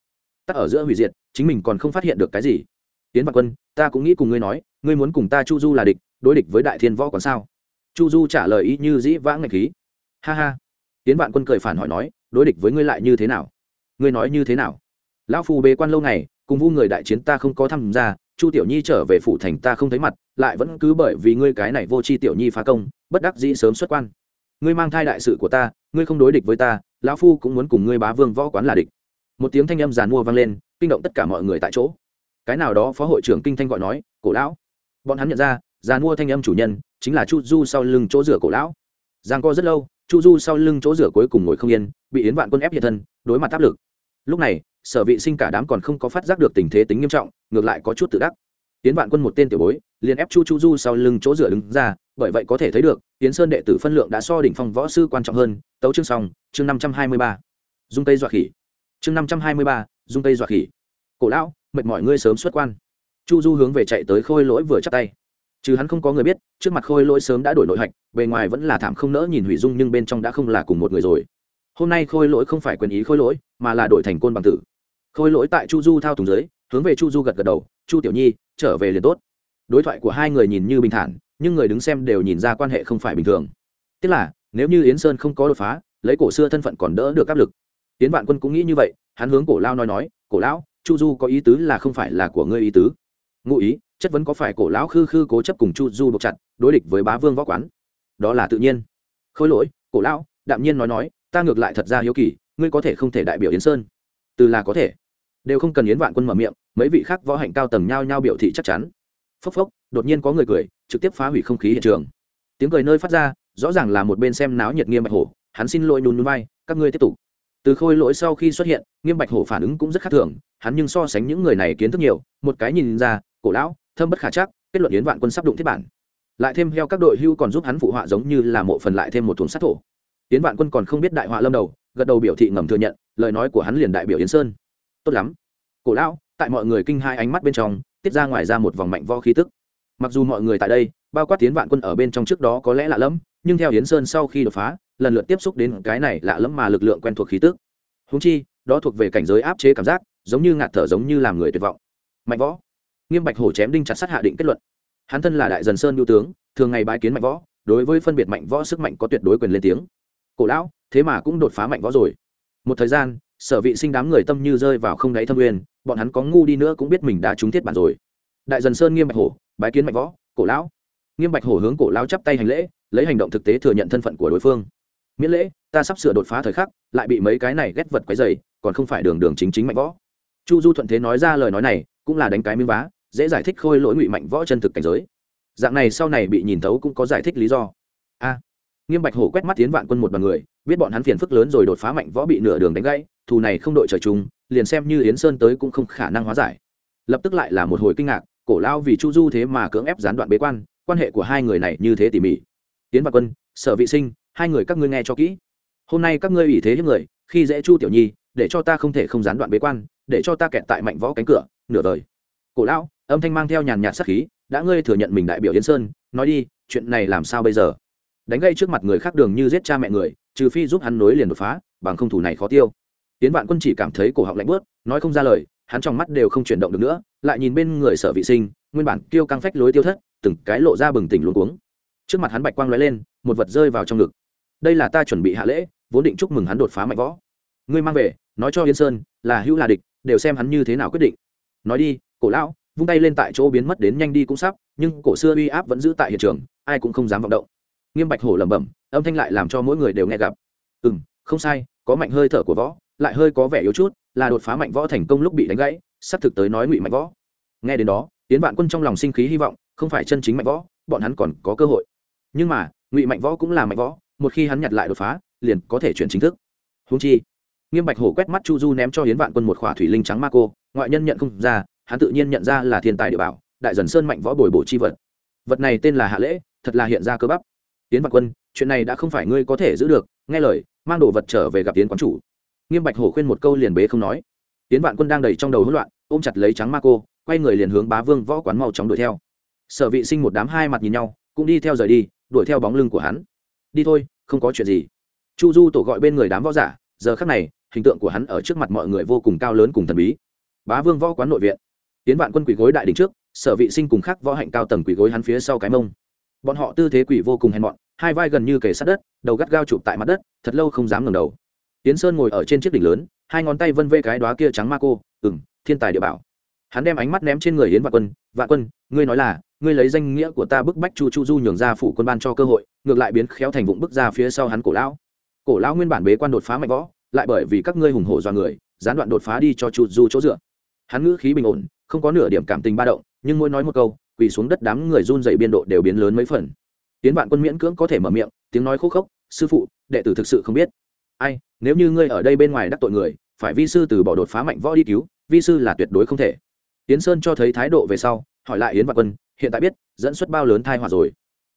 Tắc ở giữa hủy diệt, chính mình còn không phát hiện được cái gì. Tiến vạn quân, ta cũng nghĩ cùng ngươi nói, ngươi muốn cùng ta chu du là địch, đối địch với đại thiên võ còn sao? Chu du trả lời ý như dĩ vãng ngạch khí. Ha ha. Tiến vạn quân cười phản hỏi nói, đối địch với ngươi lại như thế nào? Ngươi nói như thế nào? Lão phù bế quan lâu ngày, cùng vu người đại chiến ta không có tham gia, chu tiểu nhi trở về phủ thành ta không thấy mặt lại vẫn cứ bởi vì ngươi cái này vô tri tiểu nhi phá công, bất đắc dĩ sớm xuất quan. Ngươi mang thai đại sự của ta, ngươi không đối địch với ta, lão phu cũng muốn cùng ngươi bá vương võ quán là địch. Một tiếng thanh âm giàn mua vang lên, kinh động tất cả mọi người tại chỗ. Cái nào đó phó hội trưởng kinh thanh gọi nói, cổ lão. Bọn hắn nhận ra, giàn mua thanh âm chủ nhân chính là chu du sau lưng chỗ rửa cổ lão. Giang co rất lâu, chu du sau lưng chỗ rửa cuối cùng ngồi không yên, bị yến vạn quân ép hiện thân, đối mặt áp lực. Lúc này, sở vị sinh cả đám còn không có phát giác được tình thế tính nghiêm trọng, ngược lại có chút tự đắc. Yến vạn quân một tên tiểu bối liền ép chu chu du sau lưng chỗ rửa đứng ra, bởi vậy có thể thấy được tiến sơn đệ tử phân lượng đã so đỉnh phong võ sư quan trọng hơn, tấu chương xong, chương năm trăm hai mươi ba. Dung tây dọa khỉ. Chương năm trăm hai mươi ba, dung tây dọa khỉ. Cổ lão, mệt mỏi ngươi sớm xuất quan. Chu du hướng về chạy tới khôi lỗi vừa chắc tay. Chứ hắn không có người biết, trước mặt khôi lỗi sớm đã đổi nội hạch, bề ngoài vẫn là thảm không nỡ nhìn hủy dung nhưng bên trong đã không là cùng một người rồi. Hôm nay khôi lỗi không phải quyền ý khôi lỗi, mà là đổi thành côn bằng tử. Khôi lỗi tại chu du thao thùng dưới, hướng về chu du gật gật đầu, chu tiểu nhi, trở về liền tốt đối thoại của hai người nhìn như bình thản, nhưng người đứng xem đều nhìn ra quan hệ không phải bình thường. Tức là, nếu như yến sơn không có đột phá, lấy cổ xưa thân phận còn đỡ được áp lực. Yến vạn quân cũng nghĩ như vậy, hắn hướng cổ lao nói nói, cổ lão, chu du có ý tứ là không phải là của ngươi ý tứ. Ngụ ý, chất vấn có phải cổ lão khư khư cố chấp cùng chu du buộc chặt, đối địch với bá vương võ quán? Đó là tự nhiên. Khôi lỗi, cổ lão, đạm nhiên nói nói, ta ngược lại thật ra hiếu kỳ, ngươi có thể không thể đại biểu yến sơn. Từ là có thể. Đều không cần yến vạn quân mở miệng, mấy vị khác võ hạnh cao tầng nhao nhao biểu thị chắc chắn phốc phốc, đột nhiên có người cười, trực tiếp phá hủy không khí hiện trường. Tiếng cười nơi phát ra, rõ ràng là một bên xem náo nhiệt nghiêm bạch hổ, hắn xin lỗi nhún núi vai, các ngươi tiếp tục. Từ khôi lỗi sau khi xuất hiện, nghiêm bạch hổ phản ứng cũng rất khác thường, hắn nhưng so sánh những người này kiến thức nhiều, một cái nhìn ra, cổ lão, thâm bất khả chắc, kết luận yến vạn quân sắp đụng thiết bản. Lại thêm heo các đội hưu còn giúp hắn phụ họa giống như là mộ phần lại thêm một thùng sát thổ. Yến vạn quân còn không biết đại họa lâm đầu, gật đầu biểu thị ngầm thừa nhận, lời nói của hắn liền đại biểu yến sơn. Tốt lắm. Cổ lão, tại mọi người kinh hai ánh mắt bên trong tiết ra ngoài ra một vòng mạnh vo khí tức. Mặc dù mọi người tại đây, bao quát tiến vạn quân ở bên trong trước đó có lẽ lạ lẫm, nhưng theo yến sơn sau khi đột phá, lần lượt tiếp xúc đến cái này lạ lẫm mà lực lượng quen thuộc khí tức. Húng chi, đó thuộc về cảnh giới áp chế cảm giác, giống như ngạt thở giống như làm người tuyệt vọng. Mạnh võ. Nghiêm bạch hổ chém đinh chặt sát hạ định kết luận. Hắn thân là đại dần sơn lưu tướng, thường ngày bái kiến mạnh võ, đối với phân biệt mạnh võ sức mạnh có tuyệt đối quyền lên tiếng. Cổ lão, thế mà cũng đột phá mạnh võ rồi một thời gian, sở vị sinh đám người tâm như rơi vào không đáy thâm uyên bọn hắn có ngu đi nữa cũng biết mình đã trúng thiết bản rồi. Đại dần sơn nghiêm bạch hổ, bái kiến mạnh võ, cổ lão. Nghiêm bạch hổ hướng cổ lão chắp tay hành lễ, lấy hành động thực tế thừa nhận thân phận của đối phương. Miễn lễ, ta sắp sửa đột phá thời khắc, lại bị mấy cái này ghét vật quấy dày còn không phải đường đường chính chính mạnh võ. Chu du thuận thế nói ra lời nói này, cũng là đánh cái miếng vá, dễ giải thích khôi lỗi ngụy mạnh võ chân thực cảnh giới. Dạng này sau này bị nhìn thấu cũng có giải thích lý do. A. Nghiêm bạch hổ quét mắt tiến vạn quân một đoàn người biết bọn hắn phiền phức lớn rồi đột phá mạnh võ bị nửa đường đánh gãy, thù này không đội trời chung, liền xem như yến sơn tới cũng không khả năng hóa giải. Lập tức lại là một hồi kinh ngạc, cổ lao vì chu du thế mà cưỡng ép gián đoạn bế quan quan hệ của hai người này như thế tỉ mỉ. Tiến và quân, sở vị sinh, hai người các ngươi nghe cho kỹ. Hôm nay các ngươi ủy thế những người, khi dễ chu tiểu nhi, để cho ta không thể không gián đoạn bế quan, để cho ta kẹt tại mạnh võ cánh cửa, nửa đời. Cổ lão, âm thanh mang theo nhàn nhạt sắc khí, đã ngươi thừa nhận mình đại biểu yến sơn, nói đi, chuyện này làm sao bây giờ? Đánh gây trước mặt người khác đường như giết cha mẹ người trừ phi giúp hắn nối liền đột phá, bằng không thủ này khó tiêu. Tiến vạn quân chỉ cảm thấy cổ họng lạnh bớt nói không ra lời, hắn trong mắt đều không chuyển động được nữa, lại nhìn bên người sở vị sinh, nguyên bản kêu căng phách lối tiêu thất, từng cái lộ ra bừng tỉnh luống cuống. Trước mặt hắn bạch quang lóe lên, một vật rơi vào trong ngực. Đây là ta chuẩn bị hạ lễ, vốn định chúc mừng hắn đột phá mạnh võ. Ngươi mang về, nói cho yên sơn, là hữu là địch, đều xem hắn như thế nào quyết định. Nói đi, cổ lão, vung tay lên tại chỗ biến mất đến nhanh đi cũng sắp, nhưng cổ xưa uy áp vẫn giữ tại hiện trường, ai cũng không dám vọng động. Nghiêm bạch hổ lẩm bẩm âm thanh lại làm cho mỗi người đều nghe gặp. Ừ m không sai, có mạnh hơi thở của võ, lại hơi có vẻ yếu chút, là đột phá mạnh võ thành công lúc bị đánh gãy sắp thực tới nói ngụy mạnh võ. Nghe đến đó tiến vạn quân trong lòng sinh khí hy vọng, không phải chân chính mạnh võ, bọn hắn còn có cơ hội. Nhưng mà, ngụy mạnh võ cũng là mạnh võ, một khi hắn nhặt lại đột phá, liền có thể chuyển chính thức. Húng chi, nghiêm bạch hổ quét mắt chu du ném cho hiến vạn quân một khỏa thủy linh trắng ma cô, ngoại nhân nhận không ra, hắn tự nhiên nhận ra là thiên tài địa bảo, đại dần sơn mạnh võ bồi bổ chi vật. Vật này tên là hạ lễ, thật là hiện ra cơ bắp. Hiến vạn quân chuyện này đã không phải ngươi có thể giữ được, nghe lời, mang đồ vật trở về gặp tiến quán chủ. Nghiêm bạch hổ khuyên một câu liền bế không nói. Tiến vạn quân đang đầy trong đầu hỗn loạn, ôm chặt lấy trắng ma cô, quay người liền hướng bá vương võ quán mau chóng đuổi theo. Sở vị sinh một đám hai mặt nhìn nhau, cũng đi theo rời đi, đuổi theo bóng lưng của hắn. Đi thôi, không có chuyện gì. Chu du tổ gọi bên người đám võ giả, giờ khắc này, hình tượng của hắn ở trước mặt mọi người vô cùng cao lớn cùng thần bí. Bá vương võ quán nội viện. Tiến vạn quân quỳ gối đại đình trước, sở vị sinh cùng khác võ hạnh cao tầng quỳ gối hắn phía sau cái mông. Bọn họ tư thế quỳ vô cùng hèn mọn hai vai gần như kề sát đất, đầu gắt gao chụp tại mặt đất, thật lâu không dám ngẩng đầu. Tiến sơn ngồi ở trên chiếc đỉnh lớn, hai ngón tay vân vê cái đóa kia trắng ma cô ừng thiên tài địa bảo. Hắn đem ánh mắt ném trên người yến vạn quân vạn quân, ngươi nói là, ngươi lấy danh nghĩa của ta bức bách chu chu du nhường ra phủ quân ban cho cơ hội, ngược lại biến khéo thành vụng bức ra phía sau hắn cổ lão. Cổ lão nguyên bản bế quan đột phá mạnh võ, lại bởi vì các ngươi hùng hổ do người, gián đoạn đột phá đi cho chu du chỗ dựa. Hắn ngữ khí bình ổn, không có nửa điểm cảm tình ba động, nhưng mỗi nói một câu, quỳ xuống đất đám người run dậy biên độ đều biến lớn mấy phần tiến vạn quân miễn cưỡng có thể mở miệng, tiếng nói khô khốc, sư phụ, đệ tử thực sự không biết. Ai, nếu như ngươi ở đây bên ngoài đắc tội người, phải vi sư từ bỏ đột phá mạnh võ đi cứu, vi sư là tuyệt đối không thể. Tiến sơn cho thấy thái độ về sau, hỏi lại yến vạn quân, hiện tại biết, dẫn xuất bao lớn thai hòa rồi?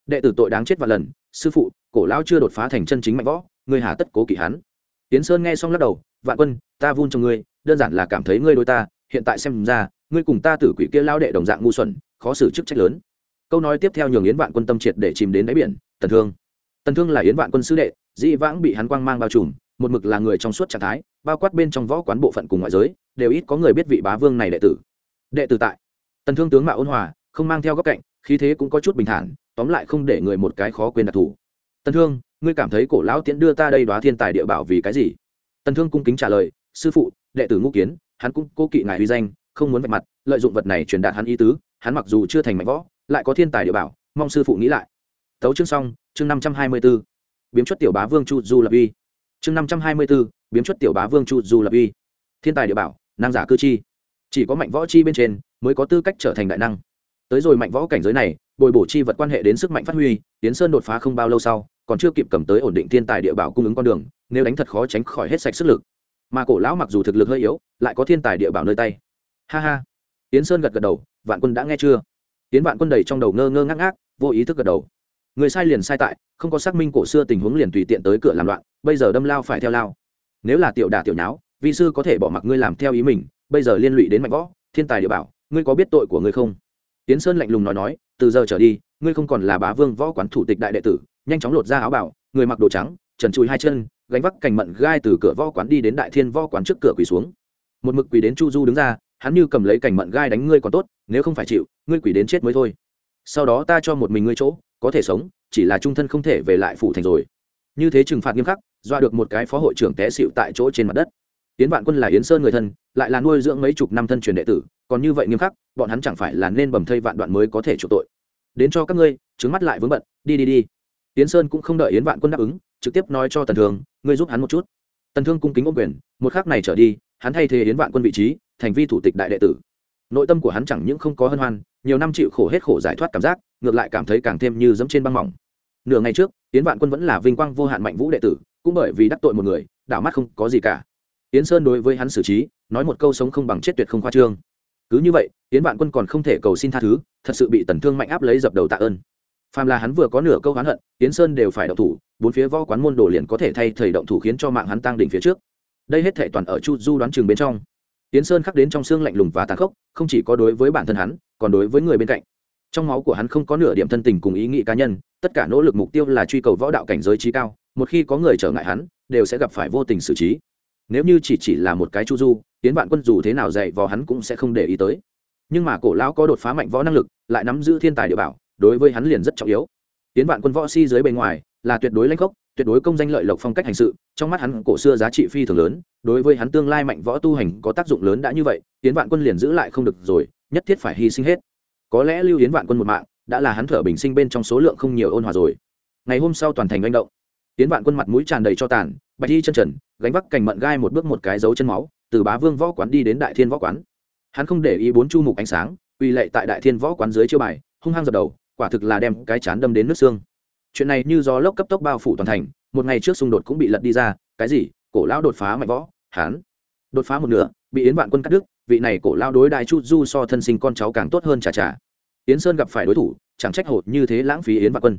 Đệ tử tội đáng chết vạn lần, sư phụ, cổ lão chưa đột phá thành chân chính mạnh võ, ngươi hà tất cố kỵ hắn. Tiến sơn nghe xong lắc đầu, vạn quân, ta vun cho ngươi, đơn giản là cảm thấy ngươi đôi ta, hiện tại xem ra, ngươi cùng ta tử quỷ kia lao đệ đồng dạng ngu xuẩn, khó xử chức trách lớn câu nói tiếp theo nhường yến vạn quân tâm triệt để chìm đến đáy biển, tần thương. Tần thương là yến vạn quân sứ đệ, dĩ vãng bị hắn quang mang bao trùm, một mực là người trong suốt trạng thái, bao quát bên trong võ quán bộ phận cùng ngoại giới, đều ít có người biết vị bá vương này đệ tử. Đệ tử tại. Tần thương tướng mạo ôn hòa, không mang theo góc cạnh, khí thế cũng có chút bình thản, tóm lại không để người một cái khó quên đặc thù. Tần thương, ngươi cảm thấy cổ lão tiễn đưa ta đây đoá thiên tài địa bảo vì cái gì? Tần thương cung kính trả lời, sư phụ, đệ tử ngũ kiến, hắn cũng cố kỵ ngài uy danh, không muốn vạch mặt, lợi dụng vật này truyền đạt hắn ý tứ, hắn mặc dù chưa thành mạnh võ lại có thiên tài địa bảo, mong sư phụ nghĩ lại. Tấu chương xong, chương năm trăm hai mươi b ố biếm chất tiểu bá vương chu du lập uy. Chương năm trăm hai mươi b ố biếm chất tiểu bá vương chu du lập uy. Thiên tài địa bảo, năng giả cư chi. Chỉ có mạnh võ chi bên trên, mới có tư cách trở thành đại năng. Tới rồi mạnh võ cảnh giới này, bồi bổ chi vật quan hệ đến sức mạnh phát huy tiến sơn đột phá không bao lâu sau, còn chưa kịp cầm tới ổn định thiên tài địa bảo cung ứng con đường, nếu đánh thật khó tránh khỏi hết sạch sức lực. Mà cổ lão mặc dù thực lực hơi yếu, lại có thiên tài địa bảo nơi tay. Ha ha. Tiến sơn gật gật đầu, vạn quân đã nghe chưa? Tiến vạn quân đầy trong đầu ngơ ngơ ngác ngác, vô ý thức gật đầu. Người sai liền sai tại, không có xác minh cổ xưa tình huống liền tùy tiện tới cửa làm loạn, bây giờ đâm lao phải theo lao. Nếu là tiểu đả tiểu nháo, vi sư có thể bỏ mặc ngươi làm theo ý mình, bây giờ liên lụy đến mạnh võ, thiên tài địa bảo, ngươi có biết tội của ngươi không? Tiến sơn lạnh lùng nói nói, từ giờ trở đi, ngươi không còn là bá vương võ quán thủ tịch đại đệ tử, nhanh chóng lột ra áo bảo, người mặc đồ trắng, trần chùi hai chân, gánh vác cành mận gai từ cửa võ quán đi đến đại thiên võ quán trước cửa quỳ xuống. Một mực quỳ đến chu du đứng ra hắn như cầm lấy cành mận gai đánh ngươi còn tốt, nếu không phải chịu, ngươi quỷ đến chết mới thôi. Sau đó ta cho một mình ngươi chỗ, có thể sống, chỉ là trung thân không thể về lại phủ thành rồi. Như thế trừng phạt nghiêm khắc doa được một cái phó hội trưởng té xịu tại chỗ trên mặt đất. Yến vạn quân là yến sơn người thân, lại là nuôi dưỡng mấy chục năm thân truyền đệ tử, còn như vậy nghiêm khắc, bọn hắn chẳng phải là nên bầm thây vạn đoạn mới có thể chủ tội. Đến cho các ngươi, trứng mắt lại vướng bận, đi đi đi. Yến sơn cũng không đợi yến vạn quân đáp ứng, trực tiếp nói cho tần thương, ngươi giúp hắn một chút. Tần thương cung kính ôm quyền, một khắc này trở đi, hắn thay thế yến vạn quân vị trí thành vi thủ tịch đại đệ tử. Nội tâm của hắn chẳng những không có hân hoan, nhiều năm chịu khổ hết khổ giải thoát cảm giác, ngược lại cảm thấy càng thêm như dẫm trên băng mỏng. Nửa ngày trước, yến vạn quân vẫn là vinh quang vô hạn mạnh vũ đệ tử, cũng bởi vì đắc tội một người, đảo mắt không có gì cả. Yến sơn đối với hắn xử trí, nói một câu sống không bằng chết tuyệt không khoa trương. Cứ như vậy, yến vạn quân còn không thể cầu xin tha thứ, thật sự bị tần thương mạnh áp lấy dập đầu tạ ơn. Phàm là hắn vừa có nửa câu hắn hận, yến sơn đều phải động thủ, bốn phía võ quán môn đồ liền có thể thay thầy động thủ khiến cho mạng hắn tăng đỉnh phía trước. Đây hết thể toàn ở chu du đoán chừng bên trong yến sơn khắc đến trong xương lạnh lùng và tàn khốc, không chỉ có đối với bản thân hắn, còn đối với người bên cạnh. Trong máu của hắn không có nửa điểm thân tình cùng ý nghĩ cá nhân, tất cả nỗ lực mục tiêu là truy cầu võ đạo cảnh giới trí cao, một khi có người trở ngại hắn, đều sẽ gặp phải vô tình xử trí. Nếu như chỉ chỉ là một cái chu du, tiến vạn quân dù thế nào dạy vò hắn cũng sẽ không để ý tới. Nhưng mà cổ lão có đột phá mạnh võ năng lực, lại nắm giữ thiên tài địa bảo, đối với hắn liền rất trọng yếu. Tiến vạn quân võ si dưới bề ngoài, là tuyệt đối lãnh gốc tuyệt đối công danh lợi lộc phong cách hành sự, trong mắt hắn cổ xưa giá trị phi thường lớn, đối với hắn tương lai mạnh võ tu hành có tác dụng lớn đã như vậy tiến vạn quân liền giữ lại không được rồi, nhất thiết phải hy sinh hết. Có lẽ lưu yến vạn quân một mạng, đã là hắn thở bình sinh bên trong số lượng không nhiều ôn hòa rồi. Ngày hôm sau toàn thành manh động. Tiến vạn quân mặt mũi tràn đầy cho tàn, bạch y chân trần, gánh vác cành mận gai một bước một cái dấu chân máu, từ bá vương võ quán đi đến đại thiên võ quán. Hắn không để ý bốn chu mục ánh sáng uy lệ tại đại thiên võ quán dưới chiêu bài, hung hăng dập đầu, quả thực là đem cái chán đâm đến nước xương chuyện này như gió lốc cấp tốc bao phủ toàn thành, một ngày trước xung đột cũng bị lật đi ra, cái gì? Cổ lão đột phá mạnh võ hắn đột phá một nửa, bị yến vạn quân cắt đứt, vị này cổ lao đối đại chu du so thân sinh con cháu càng tốt hơn chà chà yến sơn gặp phải đối thủ, chẳng trách hột như thế lãng phí yến vạn quân.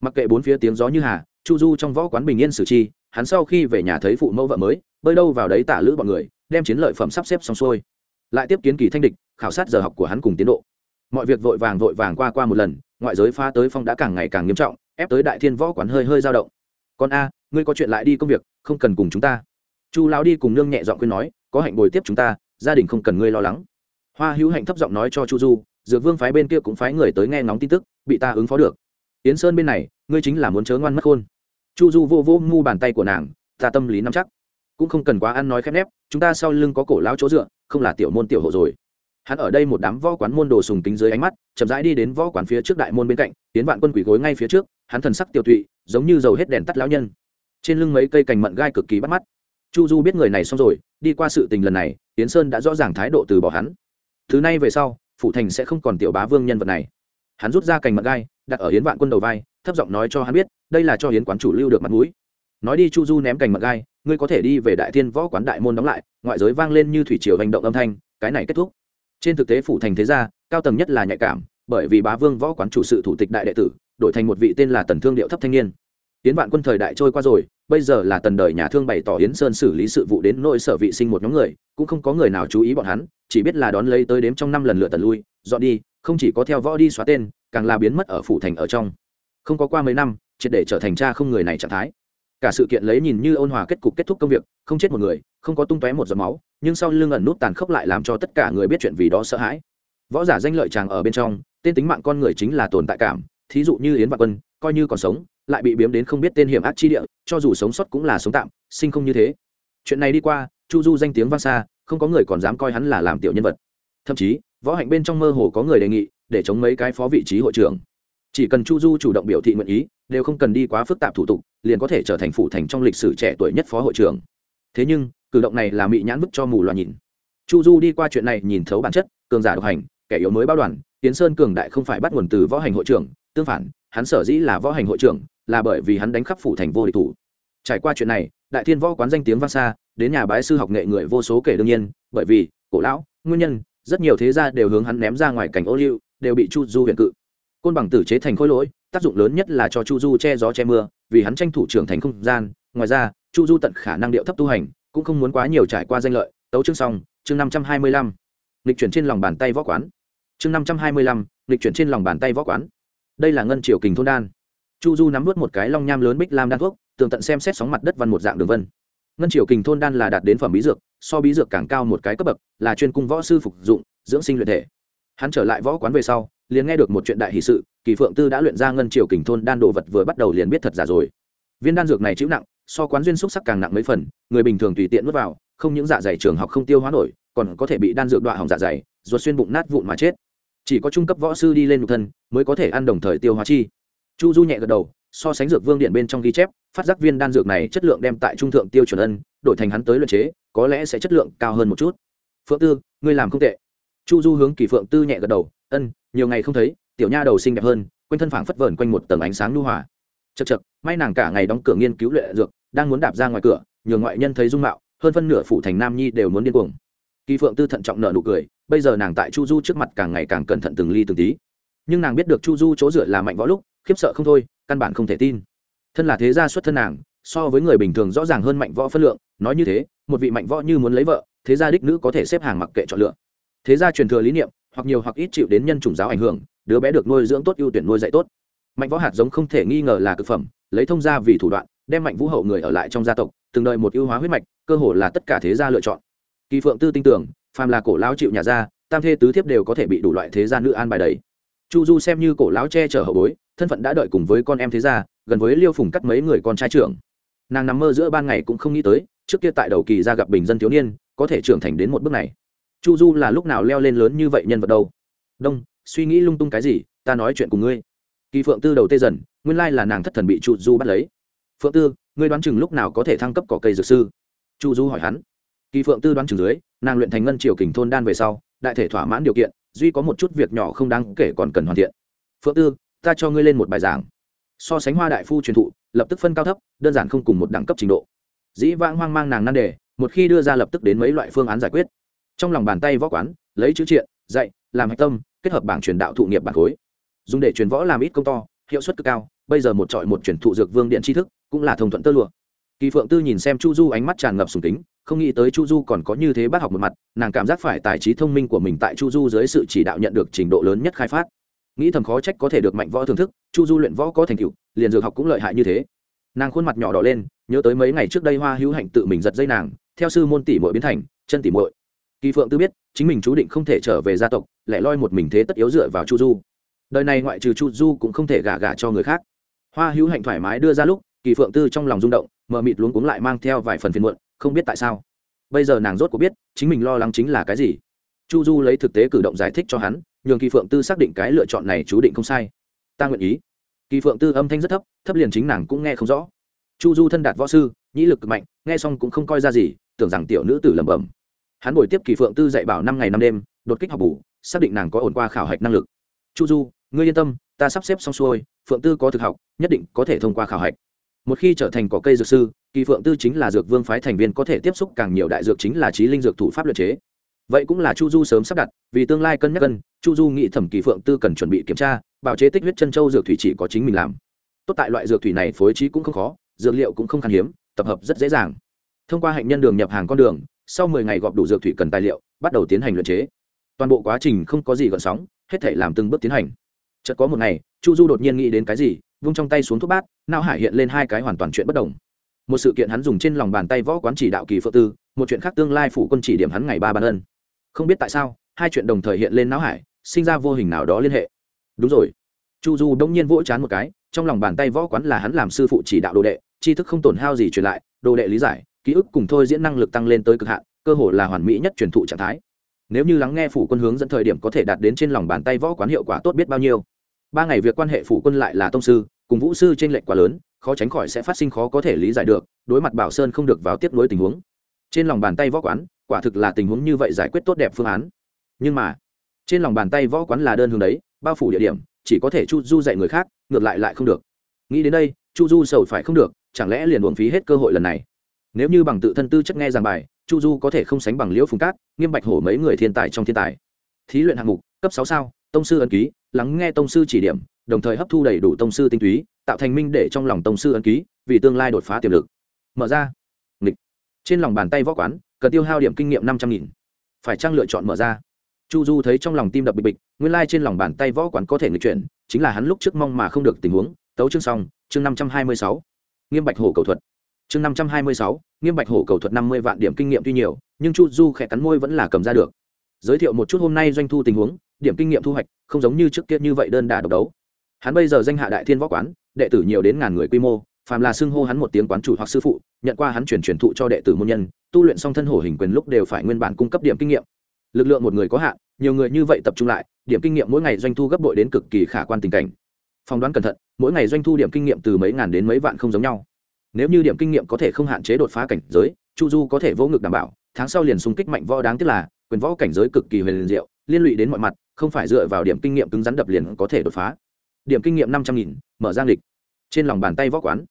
Mặc kệ bốn phía tiếng gió như hà, chu du trong võ quán bình yên xử chi, hắn sau khi về nhà thấy phụ mẫu vợ mới, bơi đâu vào đấy tả lữ bọn người, đem chiến lợi phẩm sắp xếp xong xuôi. Lại tiếp kiến kỳ thanh địch, khảo sát giờ học của hắn cùng tiến độ. Mọi việc vội vàng vội vàng qua qua một lần, ngoại giới pha tới phong đã càng ngày càng nghiêm trọng ép tới đại thiên võ quán hơi hơi dao động. Con a, ngươi có chuyện lại đi công việc, không cần cùng chúng ta. Chu lão đi cùng nương nhẹ giọng khuyên nói, có hạnh bồi tiếp chúng ta, gia đình không cần ngươi lo lắng. Hoa hữu hạnh thấp giọng nói cho chu du, dược vương phái bên kia cũng phái người tới nghe ngóng tin tức, bị ta ứng phó được. Tiến sơn bên này, ngươi chính là muốn chớ ngoan mất khôn. Chu du vô vô ngu bàn tay của nàng, ta tâm lý nắm chắc. Cũng không cần quá ăn nói khép nép, chúng ta sau lưng có cổ lao chỗ dựa, không là tiểu môn tiểu hộ rồi hắn ở đây một đám võ quán môn đồ sùng kính dưới ánh mắt, chậm rãi đi đến võ quán phía trước đại môn bên cạnh, tiến vạn quân quỷ gối ngay phía trước, hắn thần sắc tiêu tụy, giống như dầu hết đèn tắt lão nhân. Trên lưng mấy cây cành mận gai cực kỳ bắt mắt. Chu du biết người này xong rồi, đi qua sự tình lần này tiến sơn đã rõ ràng thái độ từ bỏ hắn. Thứ nay về sau, phụ thành sẽ không còn tiểu bá vương nhân vật này. Hắn rút ra cành mận gai, đặt ở hiến vạn quân đầu vai, thấp giọng nói cho hắn biết, đây là cho hiến quán chủ lưu được mặt mũi. Nói đi chu du ném cành mận gai, ngươi có thể đi về đại thiên võ quán đại môn đóng lại, ngoại giới vang lên như thủy triều hành động âm thanh, cái này kết thúc trên thực tế phủ thành thế gia, cao tầng nhất là nhạy cảm, bởi vì bá vương võ quán chủ sự thủ tịch đại đệ tử, đổi thành một vị tên là tần thương điệu thấp thanh niên. Tiến vạn quân thời đại trôi qua rồi, bây giờ là tần đời nhà thương bày tỏ hiến sơn xử lý sự vụ đến nỗi sở vị sinh một nhóm người, cũng không có người nào chú ý bọn hắn, chỉ biết là đón lấy tới đếm trong năm lần lựa tần lui, dọn đi, không chỉ có theo võ đi xóa tên, càng là biến mất ở phủ thành ở trong. Không có qua mấy năm, triệt để trở thành cha không người này trạng thái cả sự kiện lấy nhìn như ôn hòa kết cục kết thúc công việc, không chết một người, không có tung tóe một giọt máu, nhưng sau lưng ẩn nút tàn khốc lại làm cho tất cả người biết chuyện vì đó sợ hãi. Võ giả danh lợi chàng ở bên trong, tên tính mạng con người chính là tồn tại cảm, thí dụ như yến vạn quân, coi như còn sống, lại bị biếm đến không biết tên hiểm ác chi địa, cho dù sống sót cũng là sống tạm, sinh không như thế. Chuyện này đi qua, chu du danh tiếng vang xa, không có người còn dám coi hắn là làm tiểu nhân vật. Thậm chí, võ hạnh bên trong mơ hồ có người đề nghị, để chống mấy cái phó vị trí hội trưởng. Chỉ cần chu du chủ động biểu thị nguyện ý đều không cần đi quá phức tạp thủ tục, liền có thể trở thành phủ thành trong lịch sử trẻ tuổi nhất phó hội trưởng. Thế nhưng, cử động này là mị nhãn bức cho mù loà nhìn. Chu du đi qua chuyện này nhìn thấu bản chất, cường giả độc hành, kẻ yếu mới bao đoàn, tiến sơn cường đại không phải bắt nguồn từ võ hành hội trưởng, tương phản, hắn sở dĩ là võ hành hội trưởng, là bởi vì hắn đánh khắp phủ thành vô địch thủ. Trải qua chuyện này, đại thiên võ quán danh tiếng vang xa, đến nhà bái sư học nghệ người vô số kể đương nhiên, bởi vì, cổ lão, nguyên nhân, rất nhiều thế gia đều hướng hắn ném ra ngoài cảnh ô liu, đều bị chu du huyện cự. Côn bằng tử chế thành khối lỗi tác dụng lớn nhất là cho chu du che gió che mưa, vì hắn tranh thủ trưởng thành không gian. Ngoài ra, chu du tận khả năng điệu thấp tu hành, cũng không muốn quá nhiều trải qua danh lợi. Tấu chương xong, chương năm trăm hai mươi lăm. Lịch chuyển trên lòng bàn tay võ quán. Chương năm trăm hai mươi lăm lịch chuyển trên lòng bàn tay võ quán. Đây là ngân triều kình thôn đan. Chu du nắm vớt một cái long nham lớn bích lam đan thuốc, tường tận xem xét sóng mặt đất văn một dạng đường vân. Ngân triều kình thôn đan là đạt đến phẩm bí dược, so bí dược càng cao một cái cấp bậc, là chuyên cung võ sư phục dụng, dưỡng sinh luyện thể. Hắn trở lại võ quán về sau, liền nghe được một chuyện đại hì sự kỳ phượng tư đã luyện ra ngân triều kình thôn đan đồ vật vừa bắt đầu liền biết thật giả rồi. Viên đan dược này chịu nặng, so quán duyên xúc sắc càng nặng mấy phần, người bình thường tùy tiện nuốt vào, không những dạ dày trường học không tiêu hóa nổi, còn có thể bị đan dược đoạn hỏng dạ dày, ruột xuyên bụng nát vụn mà chết. Chỉ có trung cấp võ sư đi lên nhục thân, mới có thể ăn đồng thời tiêu hóa chi. Chu du nhẹ gật đầu, so sánh dược vương điện bên trong ghi chép, phát giác viên đan dược này chất lượng đem tại trung thượng tiêu chuẩn ân, đổi thành hắn tới luyện chế, có lẽ sẽ chất lượng cao hơn một chút. Phượng tư, ngươi làm không tệ. Chu du hướng kỳ phượng tư nhẹ gật đầu, ân, nhiều ngày không thấy tiểu nha đầu xinh đẹp hơn, quanh thân phảng phất vờn quanh một tầng ánh sáng lưu hòa. Chật chật may nàng cả ngày đóng cửa nghiên cứu luyện dược, đang muốn đạp ra ngoài cửa nhường ngoại nhân thấy dung mạo, hơn phân nửa phủ thành nam nhi đều muốn điên cuồng. Kỳ phượng tư thận trọng nợ nụ cười, bây giờ nàng tại chu du trước mặt càng ngày càng cẩn thận từng ly từng tí. Nhưng nàng biết được chu du chỗ dựa là mạnh võ lúc, khiếp sợ không thôi, căn bản không thể tin. Thân là thế gia xuất thân nàng, so với người bình thường rõ ràng hơn mạnh võ phân lượng, nói như thế, một vị mạnh võ như muốn lấy vợ, thế gia đích nữ có thể xếp hàng mặc kệ chọn lựa. Thế gia truyền thừa lý niệm, hoặc nhiều hoặc ít chịu đến nhân chủng giáo ảnh hưởng đứa bé được nuôi dưỡng tốt, ưu tuyển nuôi dạy tốt. Mạnh võ hạt giống không thể nghi ngờ là cực phẩm, lấy thông gia vì thủ đoạn, đem mạnh vũ hậu người ở lại trong gia tộc, từng đợi một ưu hóa huyết mạch, cơ hồ là tất cả thế gia lựa chọn. Kỳ phượng tư tin tưởng, phàm là cổ lão chịu nhà gia tam thê tứ thiếp đều có thể bị đủ loại thế gia nữ an bài đấy chu du xem như cổ lão che chở hậu bối, thân phận đã đợi cùng với con em thế gia, gần với liêu phùng cắt mấy người con trai trưởng. Nàng nằm mơ giữa ban ngày cũng không nghĩ tới, trước kia tại đầu kỳ ra gặp bình dân thiếu niên, có thể trưởng thành đến một bước này. Chu du là lúc nào leo lên lớn như vậy nhân vật đâu? Đông suy nghĩ lung tung cái gì, ta nói chuyện cùng ngươi. Kỳ phượng tư đầu tê dần, nguyên lai là nàng thất thần bị chu du bắt lấy. Phượng tư, ngươi đoán chừng lúc nào có thể thăng cấp cỏ cây dược sư? Chu du hỏi hắn. Kỳ phượng tư đoán chừng dưới, nàng luyện thành ngân triều kình thôn đan về sau, đại thể thỏa mãn điều kiện, duy có một chút việc nhỏ không đáng kể còn cần hoàn thiện. Phượng tư, ta cho ngươi lên một bài giảng. So sánh hoa đại phu truyền thụ, lập tức phân cao thấp, đơn giản không cùng một đẳng cấp trình độ. Dĩ vãng hoang mang nàng nan đề, một khi đưa ra lập tức đến mấy loại phương án giải quyết. Trong lòng bàn tay võ quán, lấy chữ triện, dạy, làm hạch tâm kết hợp bảng truyền đạo thụ nghiệp bản khối. Dùng để truyền võ làm ít công to, hiệu suất cực cao, bây giờ một trọi một truyền thụ dược vương điện tri thức, cũng là thông thuận tơ lụa. Kỳ phượng tư nhìn xem chu du ánh mắt tràn ngập sùng kính, không nghĩ tới chu du còn có như thế bác học một mặt, nàng cảm giác phải tài trí thông minh của mình tại chu du dưới sự chỉ đạo nhận được trình độ lớn nhất khai phát. Nghĩ thầm khó trách có thể được mạnh võ thưởng thức, chu du luyện võ có thành tựu, liền dược học cũng lợi hại như thế. Nàng khuôn mặt nhỏ đỏ lên, nhớ tới mấy ngày trước đây hoa hữu hạnh tự mình giật dây nàng, theo sư môn tỷ mội biến thành chân tỷ mội kỳ phượng tư biết, chính mình chú định không thể trở về gia tộc lại loi một mình thế tất yếu dựa vào chu du. Đời này ngoại trừ chu du cũng không thể gả gả cho người khác. Hoa hữu hạnh thoải mái đưa ra lúc, kỳ phượng tư trong lòng rung động, mờ mịt luống cuống lại mang theo vài phần phiền muộn, không biết tại sao. Bây giờ nàng rốt có biết, chính mình lo lắng chính là cái gì. Chu du lấy thực tế cử động giải thích cho hắn, nhường kỳ phượng tư xác định cái lựa chọn này chú định không sai. Ta nguyện ý. Kỳ phượng tư âm thanh rất thấp thấp liền chính nàng cũng nghe không rõ. Chu du thân đạt võ sư, nhĩ lực cực mạnh, nghe xong cũng không coi ra gì, tưởng rằng tiểu nữ tử lẩm bẩm. Hắn buổi tiếp kỳ phượng tư dạy bảo năm ngày năm đêm, đột kích học bù xác định nàng có ổn qua khảo hạch năng lực. Chu du, ngươi yên tâm, ta sắp xếp xong xuôi, phượng tư có thực học, nhất định có thể thông qua khảo hạch. Một khi trở thành cỏ cây dược sư, kỳ phượng tư chính là dược vương phái thành viên có thể tiếp xúc càng nhiều đại dược chính là trí linh dược thủ pháp luật chế. Vậy cũng là chu du sớm sắp đặt, vì tương lai cân nhắc cân, chu du nghĩ thẩm kỳ phượng tư cần chuẩn bị kiểm tra bào chế tích huyết chân châu dược thủy chỉ có chính mình làm. Tốt tại loại dược thủy này phối trí cũng không khó, dược liệu cũng không khan hiếm, tập hợp rất dễ dàng. Thông qua hạnh nhân đường nhập hàng con đường, sau mười ngày gọp đủ dược thủy cần tài liệu, bắt đầu tiến hành luyện chế toàn bộ quá trình không có gì gợn sóng, hết thể làm từng bước tiến hành. Chợt có một ngày, chu du đột nhiên nghĩ đến cái gì, vung trong tay xuống thuốc bát nao hải hiện lên hai cái hoàn toàn chuyện bất đồng. Một sự kiện hắn dùng trên lòng bàn tay võ quán chỉ đạo kỳ phượng tư, một chuyện khác tương lai phủ quân chỉ điểm hắn ngày ba ban ân. Không biết tại sao, hai chuyện đồng thời hiện lên não hải, sinh ra vô hình nào đó liên hệ. Đúng rồi. Chu du đông nhiên vỗ chán một cái, trong lòng bàn tay võ quán là hắn làm sư phụ chỉ đạo đồ đệ, tri thức không tổn hao gì truyền lại, đồ đệ lý giải, ký ức cùng thôi diễn năng lực tăng lên tới cực hạn, cơ hội là hoàn mỹ nhất truyền thụ trạng thái nếu như lắng nghe phủ quân hướng dẫn thời điểm có thể đạt đến trên lòng bàn tay võ quán hiệu quả tốt biết bao nhiêu. Ba ngày việc quan hệ phủ quân lại là tông sư, cùng vũ sư trên lệnh quá lớn, khó tránh khỏi sẽ phát sinh khó có thể lý giải được, đối mặt bảo sơn không được vào tiếp nối tình huống. Trên lòng bàn tay võ quán, quả thực là tình huống như vậy giải quyết tốt đẹp phương án. Nhưng mà, trên lòng bàn tay võ quán là đơn hướng đấy, bao phủ địa điểm, chỉ có thể chu du dạy người khác, ngược lại lại không được. Nghĩ đến đây, chu du sầu phải không được, chẳng lẽ liền uống phí hết cơ hội lần này. Nếu như bằng tự thân tư chất nghe giảng bài chu du có thể không sánh bằng liễu phùng cát, nghiêm bạch hổ mấy người thiên tài trong thiên tài. Thí luyện hạng mục, cấp sáu sao, tông sư ấn ký, lắng nghe tông sư chỉ điểm, đồng thời hấp thu đầy đủ tông sư tinh túy, tạo thành minh để trong lòng tông sư ấn ký, vì tương lai đột phá tiềm lực. Mở ra. Nghịch. Trên lòng bàn tay võ quán, cần tiêu hao điểm kinh nghiệm năm trăm nghìn. Phải trang lựa chọn mở ra? Chu du thấy trong lòng tim đập bịch bịch, nguyên lai trên lòng bàn tay võ quán có thể nghịch chuyển, chính là hắn lúc trước mong mà không được tình huống. Tấu chương xong, chương năm trăm hai mươi sáu. Nghiêm bạch hổ cầu thuật chương năm trăm hai mươi sáu, nghiêm bạch hổ cầu thuật năm mươi vạn điểm kinh nghiệm tuy nhiều, nhưng chu du khẽ cắn môi vẫn là cầm ra được. Giới thiệu một chút hôm nay doanh thu tình huống, điểm kinh nghiệm thu hoạch, không giống như trước kia như vậy đơn đà độc đấu. Hắn bây giờ danh hạ đại thiên võ quán, đệ tử nhiều đến ngàn người quy mô, phàm là xưng hô hắn một tiếng quán chủ hoặc sư phụ, nhận qua hắn chuyển truyền thụ cho đệ tử môn nhân, tu luyện xong thân hổ hình quyền lúc đều phải nguyên bản cung cấp điểm kinh nghiệm. Lực lượng một người có hạn, nhiều người như vậy tập trung lại, điểm kinh nghiệm mỗi ngày doanh thu gấp bội đến cực kỳ khả quan tình cảnh. Phỏng đoán cẩn thận, mỗi ngày doanh thu điểm kinh nghiệm từ mấy ngàn đến mấy vạn không giống nhau nếu như điểm kinh nghiệm có thể không hạn chế đột phá cảnh giới, chu du có thể vỗ ngực đảm bảo, tháng sau liền xung kích mạnh võ đáng tiếc là, quyền võ cảnh giới cực kỳ huyền diệu, liên lụy đến mọi mặt, không phải dựa vào điểm kinh nghiệm cứng rắn đập liền có thể đột phá. Điểm kinh nghiệm năm trăm nghìn, mở giang lịch. Trên lòng bàn tay võ quán.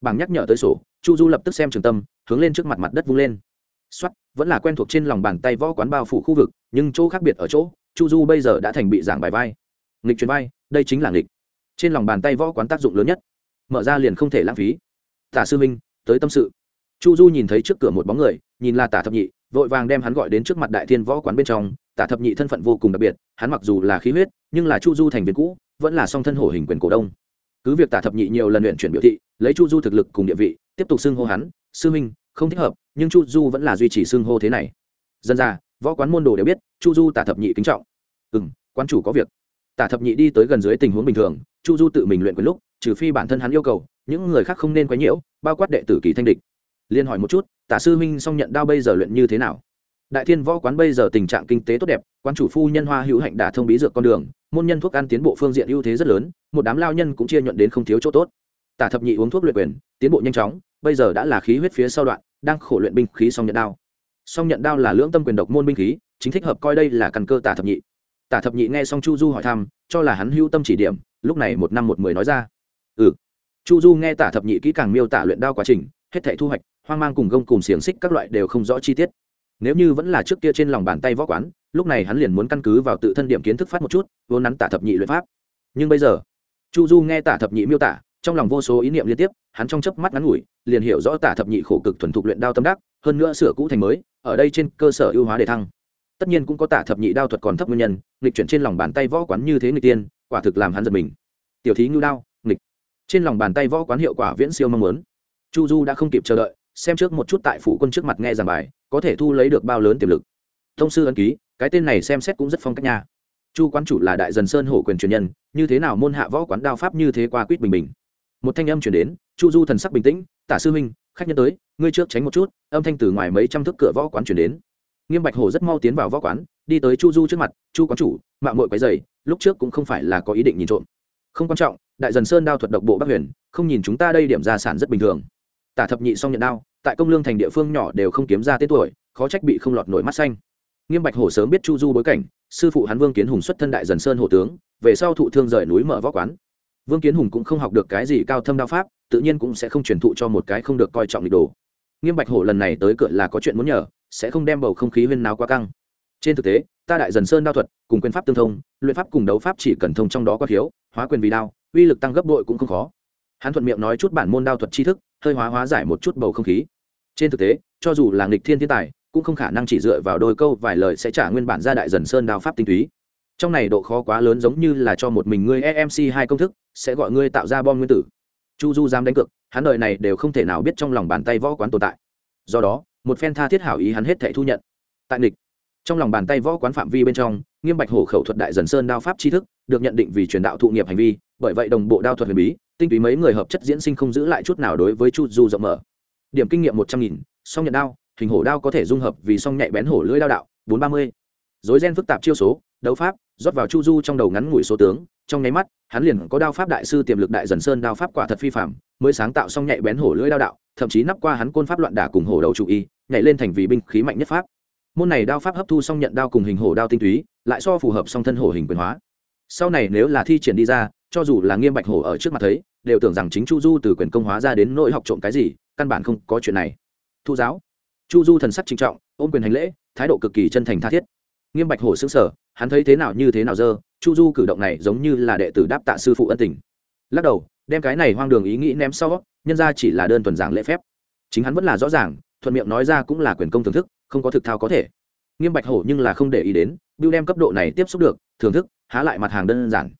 Bảng nhắc nhở tới sổ, chu du lập tức xem trường tâm, hướng lên trước mặt mặt đất vung lên. Xuất vẫn là quen thuộc trên lòng bàn tay võ quán bao phủ khu vực, nhưng chỗ khác biệt ở chỗ, chu du bây giờ đã thành bị giảng bài vai. Nghịch truyền vai, đây chính là nghịch. Trên lòng bàn tay võ quán tác dụng lớn nhất. Mở ra liền không thể lãng phí tả sư minh tới tâm sự. Chu du nhìn thấy trước cửa một bóng người, nhìn là tả thập nhị, vội vàng đem hắn gọi đến trước mặt đại thiên võ quán bên trong. Tả thập nhị thân phận vô cùng đặc biệt, hắn mặc dù là khí huyết, nhưng là chu du thành viên cũ, vẫn là song thân hổ hình quyền cổ đông. Cứ việc tả thập nhị nhiều lần luyện chuyển biểu thị, lấy chu du thực lực cùng địa vị, tiếp tục xưng hô hắn, sư minh không thích hợp, nhưng chu du vẫn là duy trì xưng hô thế này. Dân ra võ quán môn đồ đều biết, chu du tả thập nhị kính trọng. Ừ m quan chủ có việc. Tả thập nhị đi tới gần dưới tình huống bình thường, chu du tự mình luyện quyền lúc trừ phi bản thân hắn yêu cầu, những người khác không nên quấy nhiễu, bao quát đệ tử kỳ thanh địch. Liên hỏi một chút, tả sư minh song nhận đao bây giờ luyện như thế nào? Đại thiên võ quán bây giờ tình trạng kinh tế tốt đẹp, quán chủ phu nhân hoa hữu hạnh đả thông bí dược con đường, môn nhân thuốc ăn tiến bộ phương diện ưu thế rất lớn, một đám lao nhân cũng chia nhuận đến không thiếu chỗ tốt. Tả thập nhị uống thuốc luyện quyền, tiến bộ nhanh chóng, bây giờ đã là khí huyết phía sau đoạn, đang khổ luyện binh khí song nhận đao. Song nhận đao là lưỡng tâm quyền độc môn binh khí, chính thích hợp coi đây là căn cơ tả thập nhị. Tả thập nhị nghe xong chu du hỏi thăm, cho là hắn hưu tâm chỉ điểm, lúc này một năm một mười nói ra ừ. Chu du nghe tả thập nhị kỹ càng miêu tả luyện đao quá trình, hết thảy thu hoạch, hoang mang cùng gông cùng xiềng xích các loại đều không rõ chi tiết. Nếu như vẫn là trước kia trên lòng bàn tay võ quán, lúc này hắn liền muốn căn cứ vào tự thân điểm kiến thức phát một chút, vốn nắn tả thập nhị luyện pháp. Nhưng bây giờ, chu du nghe tả thập nhị miêu tả, trong lòng vô số ý niệm liên tiếp, hắn trong chớp mắt ngắn ngủi, liền hiểu rõ tả thập nhị khổ cực thuần thục luyện đao tâm đắc, hơn nữa sửa cũ thành mới, ở đây trên cơ sở ưu hóa để thăng. Tất nhiên cũng có tả thập nhị đao thuật còn thấp nguyên nhân, nghịch chuyển trên lòng bàn tay võ quán như thế người tiên, quả thực làm hắn giật mình. Tiểu thí ngưu đao trên lòng bàn tay võ quán hiệu quả viễn siêu mong muốn. Chu du đã không kịp chờ đợi, xem trước một chút tại phủ quân trước mặt nghe giảng bài, có thể thu lấy được bao lớn tiềm lực. Thông sư ấn ký, cái tên này xem xét cũng rất phong cách nha. Chu quán chủ là đại dần sơn hổ quyền truyền nhân, như thế nào môn hạ võ quán đao pháp như thế qua quýt bình bình. Một thanh âm chuyển đến, chu du thần sắc bình tĩnh, tả sư huynh, khách nhân tới, ngươi trước tránh một chút. Âm thanh từ ngoài mấy trăm thước cửa võ quán chuyển đến. Nghiêm bạch hổ rất mau tiến vào võ quán, đi tới chu du trước mặt, chu quán chủ mạng mội quấy dày lúc trước cũng không phải là có ý định nhìn trộm. Không quan trọng đại dần sơn đao thuật độc bộ bắc huyền, không nhìn chúng ta đây điểm gia sản rất bình thường. Tả thập nhị xong nhận đao, tại công lương thành địa phương nhỏ đều không kiếm ra tên tuổi, khó trách bị không lọt nổi mắt xanh. Nghiêm bạch hổ sớm biết chu du bối cảnh, sư phụ hắn vương kiến hùng xuất thân đại dần sơn hổ tướng, về sau thụ thương rời núi mở võ quán. Vương kiến hùng cũng không học được cái gì cao thâm đao pháp, tự nhiên cũng sẽ không truyền thụ cho một cái không được coi trọng lịch đồ. Nghiêm bạch hổ lần này tới cửa là có chuyện muốn nhờ, sẽ không đem bầu không khí huyên nào quá căng. Trên thực tế, ta đại dần sơn đao thuật, cùng quyền pháp tương thông, luyện pháp cùng đấu pháp chỉ cần thông trong đó có thiếu, hóa quyền vì đao uy lực tăng gấp bội cũng không khó. Hắn thuận miệng nói chút bản môn đao thuật tri thức, hơi hóa hóa giải một chút bầu không khí. Trên thực tế, cho dù là nghịch thiên thiên tài, cũng không khả năng chỉ dựa vào đôi câu vài lời sẽ trả nguyên bản ra đại dần sơn đao pháp tinh túy. Trong này độ khó quá lớn giống như là cho một mình ngươi emc hai công thức, sẽ gọi ngươi tạo ra bom nguyên tử. Chu du dám đánh cược, hắn đời này đều không thể nào biết trong lòng bàn tay võ quán tồn tại. Do đó, một phen tha thiết hảo ý hắn hết thể thu nhận. Tại nghịch, trong lòng bàn tay võ quán phạm vi bên trong nghiêm bạch hổ khẩu thuật đại dần sơn đao pháp tri thức, được nhận định vì truyền đạo thụ nghiệp hành vi, bởi vậy đồng bộ đao thuật huyền bí, tinh túy mấy người hợp chất diễn sinh không giữ lại chút nào đối với chu du rộng mở. Điểm kinh nghiệm một trăm nghìn, song nhận đao, hình hổ đao có thể dung hợp vì song nhạy bén hổ lưỡi đao đạo, bốn ba mươi. Dối gen phức tạp chiêu số, đấu pháp, rót vào chu du trong đầu ngắn ngủi số tướng, trong nháy mắt, hắn liền có đao pháp đại sư tiềm lực đại dần sơn đao pháp quả thật phi phạm mới sáng tạo song nhạy bén hổ lưỡi đao đạo, thậm chí nắp qua hắn côn pháp loạn đả cùng hổ đầu chủ y, nhảy lên thành vì binh khí mạnh nhất pháp. Môn này đao pháp hấp thu song nhận đao cùng hình hổ đao tinh túy lại so phù hợp song thân hổ hình quyền hóa. Sau này nếu là thi triển đi ra, cho dù là nghiêm bạch hổ ở trước mặt thấy, đều tưởng rằng chính chu du từ quyền công hóa ra đến nỗi học trộm cái gì, căn bản không có chuyện này. Thu giáo. Chu du thần sắc trinh trọng, ôm quyền hành lễ, thái độ cực kỳ chân thành tha thiết. Nghiêm bạch hổ xứng sở hắn thấy thế nào như thế nào dơ, chu du cử động này giống như là đệ tử đáp tạ sư phụ ân tình. Lắc đầu, đem cái này hoang đường ý nghĩ ném sau, nhân ra chỉ là đơn thuần giảng lễ phép. Chính hắn vẫn là rõ ràng, thuận miệng nói ra cũng là quyền công thưởng thức, không có thực thao có thể. Nghiêm bạch hổ nhưng là không để ý đến biêu đem cấp độ này tiếp xúc được, thưởng thức, há lại mặt hàng đơn giản.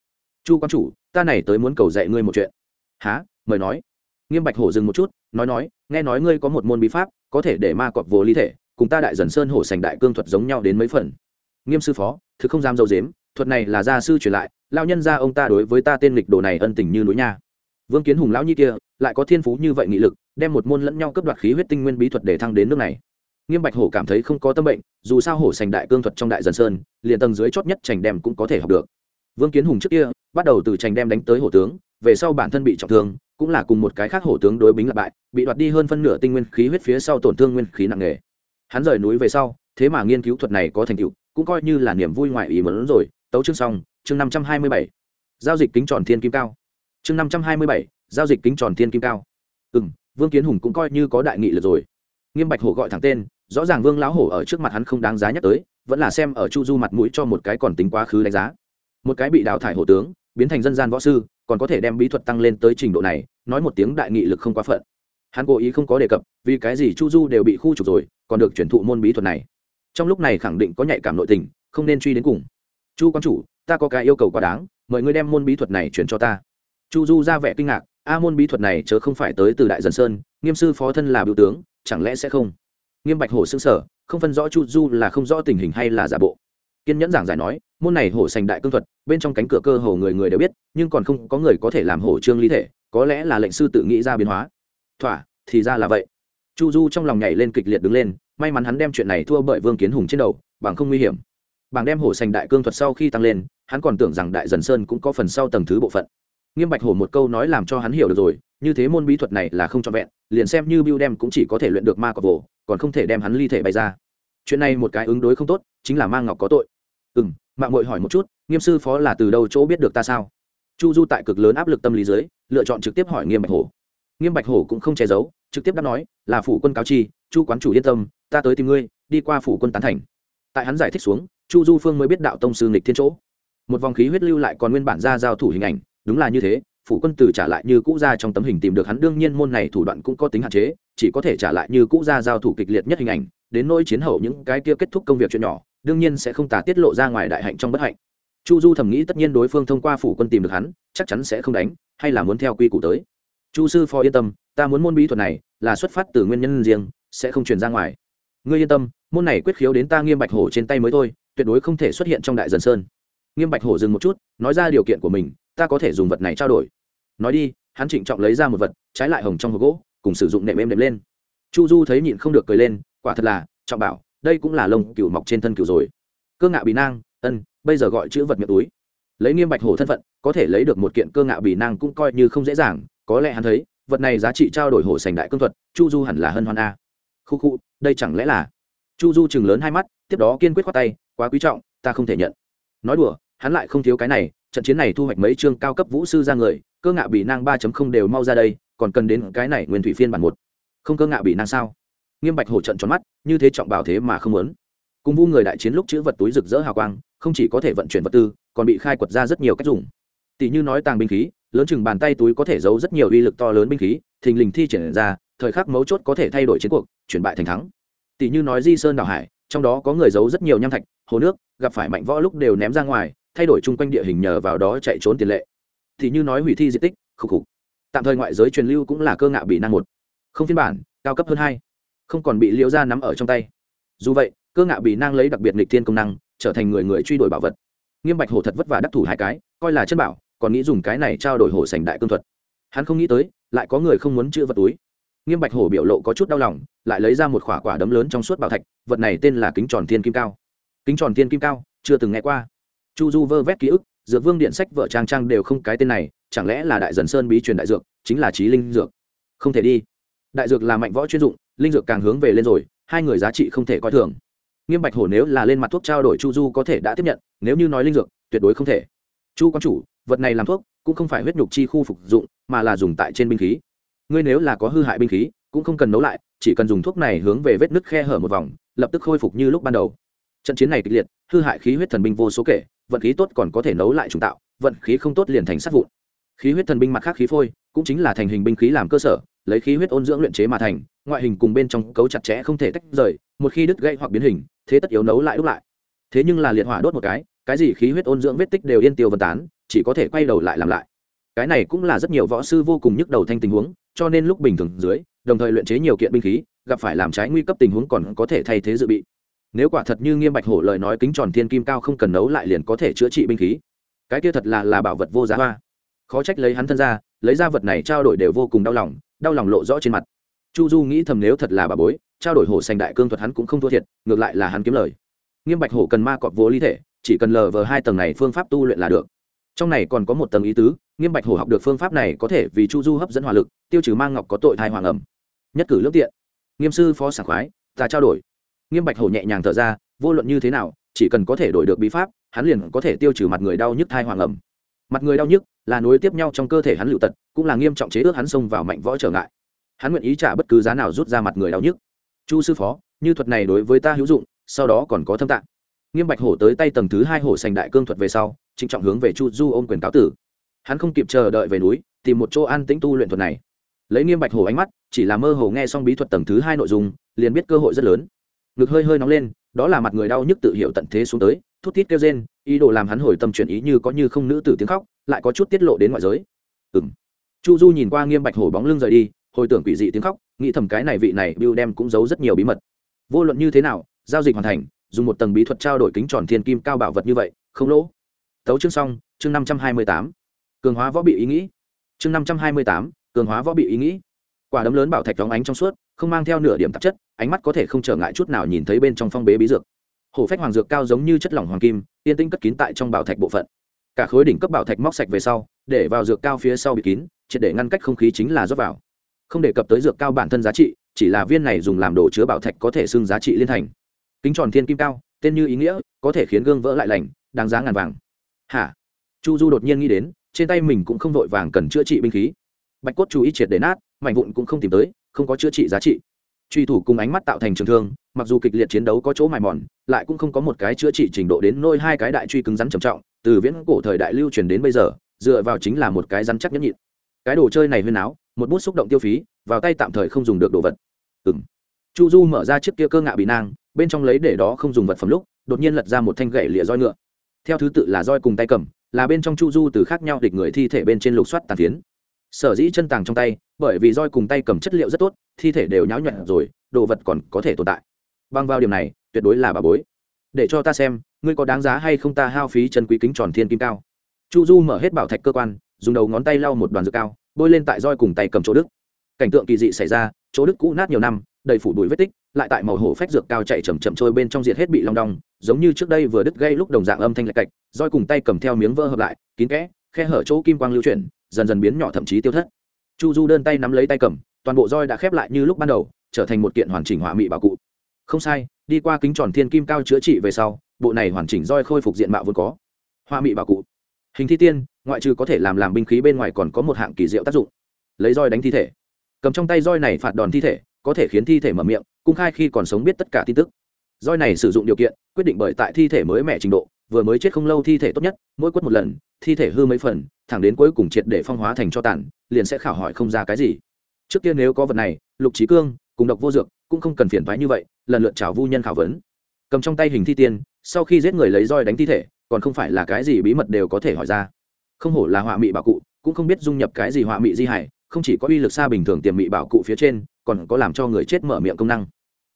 Chu quan chủ, ta này tới muốn cầu dạy ngươi một chuyện. Há mời nói. Nghiêm bạch hổ dừng một chút, nói nói, nghe nói ngươi có một môn bí pháp, có thể để ma cọp vô ly thể, cùng ta đại dần sơn hổ sành đại cương thuật giống nhau đến mấy phần. Nghiêm sư phó thực không dám dâu dếm, thuật này là gia sư truyền lại lao nhân ra ông ta đối với ta tên lịch đồ này ân tình như núi nha. Vương kiến hùng lão nhi kia, lại có thiên phú như vậy nghị lực, đem một môn lẫn nhau cấp đoạt khí huyết tinh nguyên bí thuật để thăng đến nước này nghiêm bạch hổ cảm thấy không có tâm bệnh, dù sao hổ sành đại cương thuật trong đại dần sơn, liền tầng dưới chót nhất trành đem cũng có thể học được. Vương kiến hùng trước kia, bắt đầu từ trành đem đánh tới hổ tướng, về sau bản thân bị trọng thương, cũng là cùng một cái khác hổ tướng đối bính lặp bại, bị đoạt đi hơn phân nửa tinh nguyên khí huyết phía sau tổn thương nguyên khí nặng nề. Hắn rời núi về sau, thế mà nghiên cứu thuật này có thành tựu, cũng coi như là niềm vui ngoại ý mớn rồi. Tấu chương xong, chương năm trăm hai mươi bảy. Giao dịch kính tròn thiên kim cao. Chương năm trăm hai mươi bảy, giao dịch kính tròn thiên kim cao. Ừ m vương kiến hùng cũng coi như có đại nghị lực rồi nghiêm bạch hổ gọi thẳng tên, rõ ràng vương lão hổ ở trước mặt hắn không đáng giá nhắc tới, vẫn là xem ở chu du mặt mũi cho một cái còn tính quá khứ đánh giá. Một cái bị đào thải hổ tướng, biến thành dân gian võ sư, còn có thể đem bí thuật tăng lên tới trình độ này, nói một tiếng đại nghị lực không quá phận. Hắn cố ý không có đề cập, vì cái gì chu du đều bị khu trục rồi, còn được chuyển thụ môn bí thuật này. Trong lúc này khẳng định có nhạy cảm nội tình, không nên truy đến cùng. Chu quan chủ, ta có cái yêu cầu quá đáng, mời ngươi đem môn bí thuật này chuyển cho ta. Chu du ra vẻ kinh ngạc, a môn bí thuật này chớ không phải tới từ đại dần sơn, nghiêm sư phó thân là biểu tướng chẳng lẽ sẽ không? Nghiêm bạch hổ xương sở không phân rõ chu du là không rõ tình hình hay là giả bộ. Kiên nhẫn giảng giải nói, môn này hổ sành đại cương thuật, bên trong cánh cửa cơ hồ người người đều biết, nhưng còn không có người có thể làm hổ trương lý thể, có lẽ là lệnh sư tự nghĩ ra biến hóa. Thỏa, thì ra là vậy. Chu du trong lòng nhảy lên kịch liệt đứng lên, may mắn hắn đem chuyện này thua bởi vương kiến hùng trên đầu, bằng không nguy hiểm. Bảng đem hổ sành đại cương thuật sau khi tăng lên, hắn còn tưởng rằng đại dần sơn cũng có phần sau tầng thứ bộ phận. Nghiêm bạch hổ một câu nói làm cho hắn hiểu được rồi như thế môn bí thuật này là không trọn vẹn, liền xem như bill đem cũng chỉ có thể luyện được ma cọc vồ, còn không thể đem hắn ly thể bày ra. Chuyện này một cái ứng đối không tốt, chính là mang ngọc có tội. Ừ m mạng hội hỏi một chút, nghiêm sư phó là từ đâu chỗ biết được ta sao? Chu du tại cực lớn áp lực tâm lý dưới, lựa chọn trực tiếp hỏi nghiêm bạch hổ. Nghiêm bạch hổ cũng không che giấu, trực tiếp đáp nói, là phủ quân cáo chi, chu quán chủ yên tâm, ta tới tìm ngươi, đi qua phủ quân tán thành. Tại hắn giải thích xuống, chu du phương mới biết đạo tông sư nghịch thiên chỗ. Một vòng khí huyết lưu lại còn nguyên bản ra giao thủ hình ảnh, đúng là như thế phủ quân tử trả lại như cũ ra trong tấm hình tìm được hắn, đương nhiên môn này thủ đoạn cũng có tính hạn chế, chỉ có thể trả lại như cũ ra giao thủ kịch liệt nhất hình ảnh, đến nỗi chiến hậu những cái kia kết thúc công việc chuyện nhỏ, đương nhiên sẽ không tả tiết lộ ra ngoài đại hạnh trong bất hạnh. Chu du thầm nghĩ tất nhiên đối phương thông qua phủ quân tìm được hắn, chắc chắn sẽ không đánh, hay là muốn theo quy củ tới. Chu sư phó yên tâm, ta muốn môn bí thuật này là xuất phát từ nguyên nhân riêng, sẽ không truyền ra ngoài. Ngươi yên tâm, môn này quyết khiếu đến ta nghiêm bạch hổ trên tay mới thôi, tuyệt đối không thể xuất hiện trong đại dần sơn. Nghiêm bạch hổ dừng một chút, nói ra điều kiện của mình, ta có thể dùng vật này trao đổi nói đi, hắn trịnh trọng lấy ra một vật, trái lại hồng trong hộp gỗ, cùng sử dụng nệm êm đệm lên. Chu du thấy nhịn không được cười lên, quả thật là, trọng bảo, đây cũng là lông cừu mọc trên thân cừu rồi. Cơ ngạo bị nang, ân, bây giờ gọi chữ vật miệng túi. Lấy nghiêm bạch hổ thân phận, có thể lấy được một kiện cơ ngạo bị nang cũng coi như không dễ dàng, có lẽ hắn thấy, vật này giá trị trao đổi hổ sành đại cương thuật, chu du hẳn là hân hoan a. Khu khu, đây chẳng lẽ là? Chu du chừng lớn hai mắt, tiếp đó kiên quyết khoát tay, quá quý trọng, ta không thể nhận. Nói đùa, hắn lại không thiếu cái này, trận chiến này thu hoạch mấy chương cao cấp vũ sư ra người cơ ngạo bị nang ba đều mau ra đây, còn cần đến cái này nguyên thủy phiên bản một. Không cơ ngạo bị nang sao? Nghiêm bạch hổ trận tròn mắt, như thế trọng bảo thế mà không muốn. Cùng vu người đại chiến lúc chữ vật túi rực rỡ hào quang, không chỉ có thể vận chuyển vật tư, còn bị khai quật ra rất nhiều cách dùng. Tỷ như nói tàng binh khí, lớn chừng bàn tay túi có thể giấu rất nhiều uy lực to lớn binh khí, thình lình thi triển ra, thời khắc mấu chốt có thể thay đổi chiến cuộc, chuyển bại thành thắng. Tỷ như nói di sơn đảo hải, trong đó có người giấu rất nhiều nham thạch, hồ nước, gặp phải mạnh võ lúc đều ném ra ngoài, thay đổi chung quanh địa hình nhờ vào đó chạy trốn tiền lệ thì như nói hủy thi di tích, khục khục. Tạm thời ngoại giới truyền lưu cũng là cơ ngạo bị năng một. Không phiên bản, cao cấp hơn hai. Không còn bị liễu ra nắm ở trong tay. Dù vậy, cơ ngạo bị năng lấy đặc biệt nghịch thiên công năng, trở thành người người truy đuổi bảo vật. Nghiêm bạch hổ thật vất vả đắc thủ hai cái, coi là chân bảo, còn nghĩ dùng cái này trao đổi hổ sành đại cương thuật. Hắn không nghĩ tới, lại có người không muốn chữ vật túi. Nghiêm bạch hổ biểu lộ có chút đau lòng, lại lấy ra một khỏa quả đấm lớn trong suốt bảo thạch, vật này tên là kính tròn thiên kim cao. Kính tròn thiên kim cao, chưa từng nghe qua. Chu du vơ vét ký ức dược vương điện sách vợ trang trang đều không cái tên này, chẳng lẽ là đại dần sơn bí truyền đại dược, chính là trí linh dược? Không thể đi. Đại dược là mạnh võ chuyên dụng, linh dược càng hướng về lên rồi, hai người giá trị không thể coi thường. Nghiêm bạch hổ nếu là lên mặt thuốc trao đổi chu du có thể đã tiếp nhận, nếu như nói linh dược, tuyệt đối không thể. Chu quan chủ, vật này làm thuốc, cũng không phải huyết nhục chi khu phục dụng, mà là dùng tại trên binh khí. Ngươi nếu là có hư hại binh khí, cũng không cần nấu lại, chỉ cần dùng thuốc này hướng về vết nứt khe hở một vòng, lập tức khôi phục như lúc ban đầu. Trận chiến này kịch liệt, hư hại khí huyết thần binh vô số kể vận khí tốt còn có thể nấu lại trùng tạo, vận khí không tốt liền thành sát vụn. Khí huyết thần binh mặt khác khí phôi, cũng chính là thành hình binh khí làm cơ sở, lấy khí huyết ôn dưỡng luyện chế mà thành, ngoại hình cùng bên trong cấu chặt chẽ không thể tách rời, một khi đứt gãy hoặc biến hình, thế tất yếu nấu lại đúc lại. Thế nhưng là liệt hỏa đốt một cái cái gì khí huyết ôn dưỡng vết tích đều yên tiêu vân tán, chỉ có thể quay đầu lại làm lại. Cái này cũng là rất nhiều võ sư vô cùng nhức đầu thanh tình huống, cho nên lúc bình thường dưới, đồng thời luyện chế nhiều kiện binh khí, gặp phải làm trái nguy cấp tình huống còn có thể thay thế dự bị nếu quả thật như nghiêm bạch hổ lời nói kính tròn thiên kim cao không cần nấu lại liền có thể chữa trị binh khí. Cái kia thật là là bảo vật vô giá hoa. Khó trách lấy hắn thân ra, lấy ra vật này trao đổi đều vô cùng đau lòng đau lòng lộ rõ trên mặt. Chu du nghĩ thầm nếu thật là bà bối, trao đổi hổ xanh đại cương thuật hắn cũng không thua thiệt, ngược lại là hắn kiếm lời. Nghiêm bạch hổ cần ma cọp vô ly thể, chỉ cần lờ vờ hai tầng này phương pháp tu luyện là được. Trong này còn có một tầng ý tứ, nghiêm bạch hổ học được phương pháp này có thể vì chu du hấp dẫn hỏa lực, tiêu trừ mang ngọc có tội thai hoàng ẩm. Nhất cử lương tiện. Nghiêm sư phó sảng khoái, ta trao đổi nghiêm bạch hổ nhẹ nhàng thở ra, vô luận như thế nào, chỉ cần có thể đổi được bí pháp, hắn liền có thể tiêu trừ mặt người đau nhức thai hoàng ẩm. Mặt người đau nhức là nối tiếp nhau trong cơ thể hắn lựu tật, cũng là nghiêm trọng chế ước hắn xông vào mạnh võ trở ngại. Hắn nguyện ý trả bất cứ giá nào rút ra mặt người đau nhức. Chu sư phó, như thuật này đối với ta hữu dụng, sau đó còn có thâm tạng. Nghiêm bạch hổ tới tay tầng thứ hai hổ sành đại cương thuật về sau, trịnh trọng hướng về chu du ôm quyền cáo tử. Hắn không kịp chờ đợi về núi, tìm một chỗ an tĩnh tu luyện thuật này. Lấy nghiêm bạch hổ ánh mắt, chỉ là mơ hồ nghe xong bí thuật tầng thứ hai nội dung, liền biết cơ hội rất lớn ngực hơi hơi nóng lên, đó là mặt người đau nhức tự hiểu tận thế xuống tới, thút thít kêu rên, ý đồ làm hắn hồi tâm chuyển ý như có như không nữ tử tiếng khóc, lại có chút tiết lộ đến ngoại giới. Ừ m chu du nhìn qua nghiêm bạch hổ bóng lưng rời đi, hồi tưởng quỷ dị tiếng khóc, nghĩ thầm cái này vị này bill đem cũng giấu rất nhiều bí mật. Vô luận như thế nào, giao dịch hoàn thành, dùng một tầng bí thuật trao đổi kính tròn thiên kim cao bảo vật như vậy, không lỗ. Tấu chương xong, chương năm trăm hai mươi tám. Cường hóa võ bị ý nghĩ. Chương năm trăm hai mươi tám, cường hóa võ bị ý nghĩ quả đấm lớn bảo thạch đóng ánh trong suốt, không mang theo nửa điểm tạp chất, ánh mắt có thể không trở ngại chút nào nhìn thấy bên trong phong bế bí dược. Hổ phách hoàng dược cao giống như chất lỏng hoàng kim, yên tĩnh cất kín tại trong bảo thạch bộ phận. Cả khối đỉnh cấp bảo thạch móc sạch về sau, để vào dược cao phía sau bị kín, triệt để ngăn cách không khí chính là rót vào. Không đề cập tới dược cao bản thân giá trị, chỉ là viên này dùng làm đồ chứa bảo thạch có thể xưng giá trị liên thành. Kính tròn thiên kim cao, tên như ý nghĩa, có thể khiến gương vỡ lại lành, đáng giá ngàn vàng. Hả? Chu du đột nhiên nghĩ đến, trên tay mình cũng không vội vàng cần chữa trị binh khí. Bạch cốt chú ý triệt để nát mảnh vụn cũng không tìm tới, không có chữa trị giá trị. Truy thủ cùng ánh mắt tạo thành trường thương, mặc dù kịch liệt chiến đấu có chỗ mài mòn, lại cũng không có một cái chữa trị trình độ đến nôi hai cái đại truy cứng rắn trầm trọng, từ viễn cổ thời đại lưu truyền đến bây giờ, dựa vào chính là một cái rắn chắc nhất nhịn. Cái đồ chơi này huyên áo một bút xúc động tiêu phí, vào tay tạm thời không dùng được đồ vật. Ừng chu du mở ra chiếc kia cơ ngạ bị nang, bên trong lấy để đó không dùng vật phẩm lúc, đột nhiên lật ra một thanh gậy lịa roi ngựa. Theo thứ tự là roi cùng tay cầm, là bên trong chu du từ khác nhau địch người thi thể bên trên lục soát tàn phiến sở dĩ chân tàng trong tay, bởi vì roi cùng tay cầm chất liệu rất tốt, thi thể đều nháo nhuận rồi, đồ vật còn có thể tồn tại. Băng vào điểm này, tuyệt đối là bà bối. Để cho ta xem, ngươi có đáng giá hay không ta hao phí chân quý kính tròn thiên kim cao. Chu du mở hết bảo thạch cơ quan, dùng đầu ngón tay lau một đoàn dược cao, bôi lên tại roi cùng tay cầm chỗ đức. Cảnh tượng kỳ dị xảy ra, chỗ đức cũ nát nhiều năm, đầy phủ bụi vết tích, lại tại màu hổ phách dược cao chạy chầm chậm trôi bên trong diệt hết bị long đong, giống như trước đây vừa đứt gây lúc đồng dạng âm thanh lạch cạch, roi cùng tay cầm theo miếng vỡ hợp lại, kín kẽ, khe hở chỗ kim quang lưu chuyển dần dần biến nhỏ thậm chí tiêu thất. Chu du đơn tay nắm lấy tay cầm, toàn bộ roi đã khép lại như lúc ban đầu, trở thành một kiện hoàn chỉnh hỏa mị bảo cụ. Không sai, đi qua kính tròn thiên kim cao chữa trị về sau, bộ này hoàn chỉnh roi khôi phục diện mạo vốn có. Hoa mị bảo cụ. Hình thi tiên, ngoại trừ có thể làm làm binh khí bên ngoài còn có một hạng kỳ diệu tác dụng. Lấy roi đánh thi thể. Cầm trong tay roi này phạt đòn thi thể, có thể khiến thi thể mở miệng, cung khai khi còn sống biết tất cả tin tức. Roi này sử dụng điều kiện, quyết định bởi tại thi thể mới mẻ trình độ vừa mới chết không lâu thi thể tốt nhất, mỗi quất một lần, thi thể hư mấy phần, thẳng đến cuối cùng triệt để phong hóa thành cho tàn, liền sẽ khảo hỏi không ra cái gì. Trước kia nếu có vật này, lục trí cương cùng độc vô dược cũng không cần phiền thoái như vậy, lần lượt chào vu nhân khảo vấn. Cầm trong tay hình thi tiên, sau khi giết người lấy roi đánh thi thể, còn không phải là cái gì bí mật đều có thể hỏi ra. Không hổ là họa mị bảo cụ, cũng không biết dung nhập cái gì họa mị di hải không chỉ có uy lực xa bình thường tiềm mị bảo cụ phía trên, còn có làm cho người chết mở miệng công năng.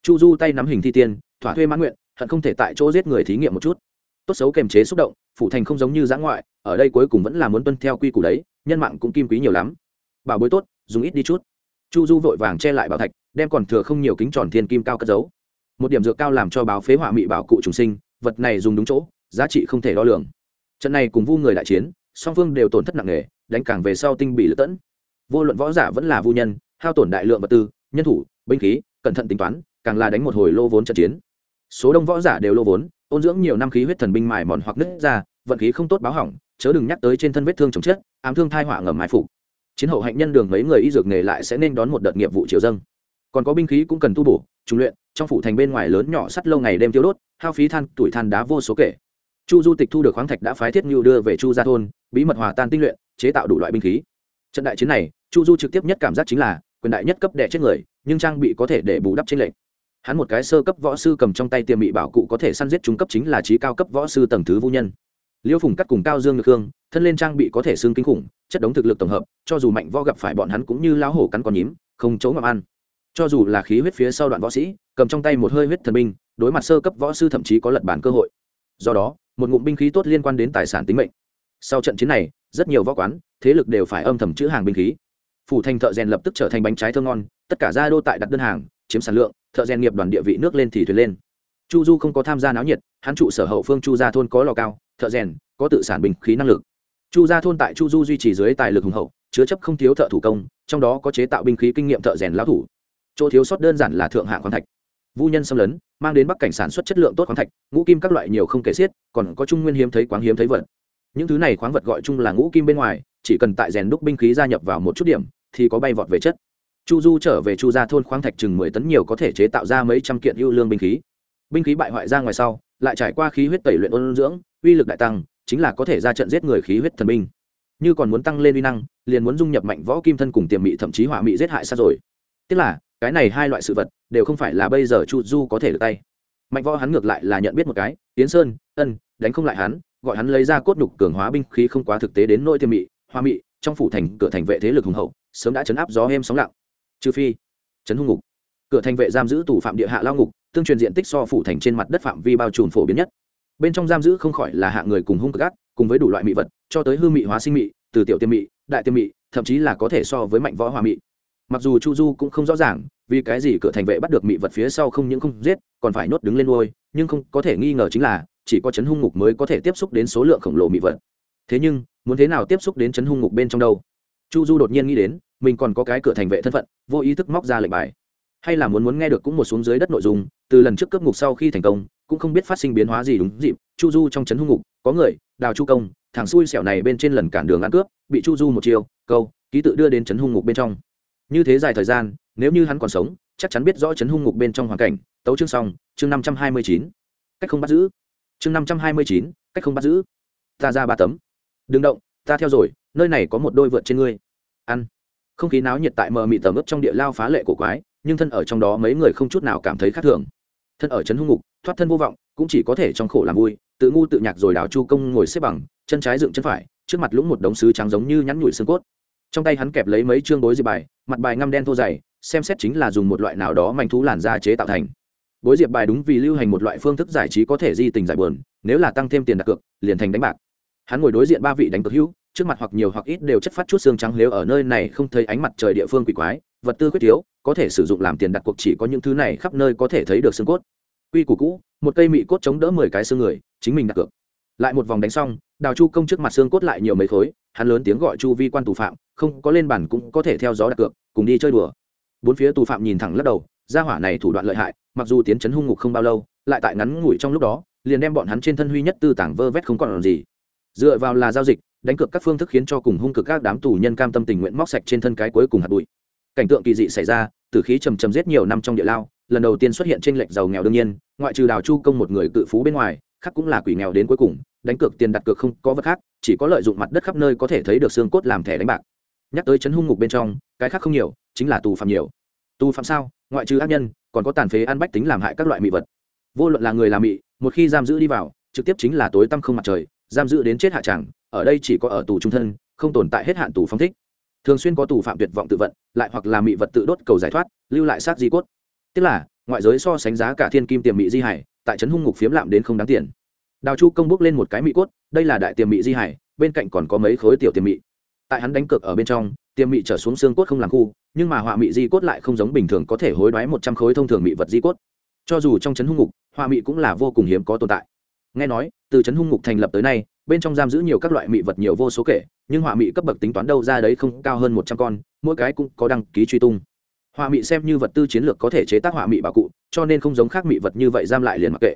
Chu du tay nắm hình thi tiên, thỏa thuê mãn nguyện, hận không thể tại chỗ giết người thí nghiệm một chút tốt xấu kềm chế xúc động phụ thành không giống như giã ngoại, ở đây cuối cùng vẫn là muốn tuân theo quy củ đấy, nhân mạng cũng kim quý nhiều lắm. Bảo bối tốt, dùng ít đi chút. Chu du vội vàng che lại bảo thạch, đem còn thừa không nhiều kính tròn thiên kim cao cất giấu. Một điểm dược cao làm cho báo phế họa mị bảo cụ trùng sinh, vật này dùng đúng chỗ, giá trị không thể đo lường. Trận này cùng vu người đại chiến, song phương đều tổn thất nặng nề, đánh càng về sau tinh bị lựa tẫn. Vô luận võ giả vẫn là vu nhân, hao tổn đại lượng vật tư, nhân thủ, binh khí, cẩn thận tính toán, càng là đánh một hồi lô vốn trận chiến. Số đông võ giả đều lô vốn ôn dưỡng nhiều năm khí huyết thần binh mài mòn hoặc nứt ra, vận khí không tốt báo hỏng, chớ đừng nhắc tới trên thân vết thương chồng chết, ám thương thai họa ngầm mái phục. Chiến hậu hạnh nhân đường mấy người y dược nghề lại sẽ nên đón một đợt nghiệp vụ triều dâng. Còn có binh khí cũng cần tu bổ trung luyện, trong phủ thành bên ngoài lớn nhỏ sắt lâu ngày đêm tiêu đốt, hao phí than, tuổi than đá vô số kể. Chu du tịch thu được khoáng thạch đã phái thiết ngưu đưa về chu gia thôn, bí mật hòa tan tinh luyện, chế tạo đủ loại binh khí. Trận đại chiến này, chu du trực tiếp nhất cảm giác chính là, quyền đại nhất cấp đẻ chết người, nhưng trang bị có thể để bù đắp trên lệnh hắn một cái sơ cấp võ sư cầm trong tay tiềm bị bảo cụ có thể săn giết trung cấp chính là trí cao cấp võ sư tầng thứ vũ nhân. Liêu phùng cắt cùng cao dương ngược hương thân lên trang bị có thể xương kinh khủng, chất đống thực lực tổng hợp, cho dù mạnh võ gặp phải bọn hắn cũng như lão hổ cắn con nhím, không chỗ ngậm ăn. Cho dù là khí huyết phía sau đoạn võ sĩ, cầm trong tay một hơi huyết thần binh, đối mặt sơ cấp võ sư thậm chí có lật bản cơ hội. Do đó, một ngụm binh khí tốt liên quan đến tài sản tính mệnh. Sau trận chiến này, rất nhiều võ quán, thế lực đều phải âm thầm chữ hàng binh khí. Phủ thành thợ rèn lập tức trở thành bánh trái thơ ngon, tất cả gia đô tại đặt đơn hàng, chiếm sản lượng thợ rèn nghiệp đoàn địa vị nước lên thì thuyền lên. Chu du không có tham gia náo nhiệt, hắn trụ sở hậu phương chu gia thôn có lò cao, thợ rèn, có tự sản bình khí năng lực. Chu gia thôn tại chu du duy trì dưới tài lực hùng hậu, chứa chấp không thiếu thợ thủ công, trong đó có chế tạo binh khí kinh nghiệm thợ rèn lão thủ. Chỗ thiếu sót đơn giản là thượng hạng khoáng thạch. Vu nhân xâm lấn, mang đến bắc cảnh sản xuất chất lượng tốt khoáng thạch, ngũ kim các loại nhiều không kể xiết, còn có trung nguyên hiếm thấy quáng hiếm thấy vật. Những thứ này khoáng vật gọi chung là ngũ kim bên ngoài, chỉ cần tại rèn đúc binh khí gia nhập vào một chút điểm, thì có bay vọt về chất chu du trở về chu gia thôn khoáng thạch chừng mười tấn nhiều có thể chế tạo ra mấy trăm kiện ưu lương binh khí. Binh khí bại hoại ra ngoài sau, lại trải qua khí huyết tẩy luyện ôn dưỡng, uy lực đại tăng, chính là có thể ra trận giết người khí huyết thần binh. Như còn muốn tăng lên uy năng, liền muốn dung nhập mạnh võ kim thân cùng tiềm mị thậm chí hỏa mị giết hại sát rồi. Tức là, cái này hai loại sự vật đều không phải là bây giờ chu du có thể được tay. Mạnh võ hắn ngược lại là nhận biết một cái tiến sơn, ân, đánh không lại hắn, gọi hắn lấy ra cốt nhục cường hóa binh khí không quá thực tế đến nỗi tiềm mị hoa mị, trong phủ thành, cửa thành vệ thế lực hùng hậu, sớm đã chấn áp gió êm sóng lặng trừ phi chấn hung ngục. Cửa thành vệ giam giữ tù phạm địa hạ lao ngục, tương truyền diện tích so phủ thành trên mặt đất phạm vi bao trùm phổ biến nhất. Bên trong giam giữ không khỏi là hạ người cùng hung cực ác, cùng với đủ loại mỹ vật, cho tới hư mị hóa sinh mị, từ tiểu tiêm mị, đại tiêm mị, thậm chí là có thể so với mạnh võ hòa mị. Mặc dù chu du cũng không rõ ràng, vì cái gì cửa thành vệ bắt được mị vật phía sau không những không giết, còn phải nhốt đứng lên nuôi, nhưng không có thể nghi ngờ chính là, chỉ có chấn hung ngục mới có thể tiếp xúc đến số lượng khổng lồ mị vật. Thế nhưng, muốn thế nào tiếp xúc đến chấn hung ngục bên trong đâu? Chu du đột nhiên nghĩ đến mình còn có cái cửa thành vệ thân phận, vô ý thức móc ra lệnh bài. Hay là muốn muốn nghe được cũng một xuống dưới đất nội dung, từ lần trước cướp ngục sau khi thành công, cũng không biết phát sinh biến hóa gì đúng dịp, chu du trong trấn hung ngục, có người, đào chu công, thằng xui xẻo này bên trên lần cản đường ăn cướp, bị chu du một chiều câu, ký tự đưa đến trấn hung ngục bên trong. Như thế dài thời gian, nếu như hắn còn sống, chắc chắn biết rõ trấn hung ngục bên trong hoàn cảnh. Tấu chương xong, chương năm trăm hai mươi chín. Cách không bắt giữ. Chương năm trăm hai mươi chín, cách không bắt giữ. Ta ra ba tấm. Đừng động, ta theo rồi, nơi này có một đôi vượt trên ngươi. Ăn không khí náo nhiệt tại mờ mị tầm ướp trong địa lao phá lệ của quái, nhưng thân ở trong đó mấy người không chút nào cảm thấy khác thường. Thân ở trấn hung ngục, thoát thân vô vọng, cũng chỉ có thể trong khổ làm vui, tự ngu tự nhạc rồi đào chu công ngồi xếp bằng, chân trái dựng chân phải, trước mặt lũng một đống sứ trắng giống như nhắn nhủi xương cốt. Trong tay hắn kẹp lấy mấy chương bối diệp bài, mặt bài ngăm đen thô dày, xem xét chính là dùng một loại nào đó manh thú làn da chế tạo thành. Bối diệp bài đúng vì lưu hành một loại phương thức giải trí có thể di tình giải buồn, nếu là tăng thêm tiền đặt cược, liền thành đánh bạc. Hắn ngồi đối diện ba vị đánh cược hữu trước mặt hoặc nhiều hoặc ít đều chất phát chút xương trắng nếu ở nơi này không thấy ánh mặt trời địa phương quỷ quái, vật tư quyết thiếu, có thể sử dụng làm tiền đặt cuộc chỉ có những thứ này khắp nơi có thể thấy được xương cốt. Quy củ cũ, một cây mị cốt chống đỡ mười cái xương người, chính mình đặt cược. Lại một vòng đánh xong, đào chu công trước mặt xương cốt lại nhiều mấy khối, hắn lớn tiếng gọi chu vi quan tù phạm, không có lên bản cũng có thể theo gió đặt cược, cùng đi chơi đùa. Bốn phía tù phạm nhìn thẳng lắc đầu, gia hỏa này thủ đoạn lợi hại, mặc dù tiến chấn hung ngục không bao lâu, lại tại ngắn ngủi trong lúc đó, liền đem bọn hắn trên thân huy nhất tư tảng vơ vét không còn làm gì. Dựa vào là giao dịch đánh cược các phương thức khiến cho cùng hung cực các đám tù nhân cam tâm tình nguyện móc sạch trên thân cái cuối cùng hạt bụi. Cảnh tượng kỳ dị xảy ra, tử khí trầm trầm giết nhiều năm trong địa lao, lần đầu tiên xuất hiện trên lệnh giàu nghèo đương nhiên, ngoại trừ đào chu công một người cự phú bên ngoài, khác cũng là quỷ nghèo đến cuối cùng, đánh cược tiền đặt cược không có vật khác, chỉ có lợi dụng mặt đất khắp nơi có thể thấy được xương cốt làm thẻ đánh bạc. Nhắc tới chấn hung ngục bên trong, cái khác không nhiều, chính là tù phạm nhiều. Tù phạm sao? Ngoại trừ ác nhân, còn có tàn phế ăn bách tính làm hại các loại mị vật. Vô luận là người làm mị, một khi giam giữ đi vào, trực tiếp chính là tối tăm không mặt trời, giam giữ đến chết hạ tràng ở đây chỉ có ở tù trung thân, không tồn tại hết hạn tù phong thích. Thường xuyên có tù phạm tuyệt vọng tự vận, lại hoặc là mị vật tự đốt cầu giải thoát, lưu lại sát di cốt. Tức là, ngoại giới so sánh giá cả thiên kim tiềm mị di hải, tại trấn hung ngục phiếm lạm đến không đáng tiền. Đào chu công bước lên một cái mị cốt, đây là đại tiềm mị di hải, bên cạnh còn có mấy khối tiểu tiềm mị. Tại hắn đánh cược ở bên trong, tiềm mị trở xuống xương cốt không làm khu, nhưng mà họa mị di cốt lại không giống bình thường có thể hối đoái một trăm khối thông thường mị vật di cốt. Cho dù trong trấn hung ngục, họa mị cũng là vô cùng hiếm có tồn tại. Nghe nói, từ trấn hung ngục thành lập tới nay bên trong giam giữ nhiều các loại mị vật nhiều vô số kể, nhưng họa mị cấp bậc tính toán đâu ra đấy không cao hơn một trăm con, mỗi cái cũng có đăng ký truy tung. Họa mị xem như vật tư chiến lược có thể chế tác họa mị bảo cụ, cho nên không giống khác mị vật như vậy giam lại liền mặc kệ.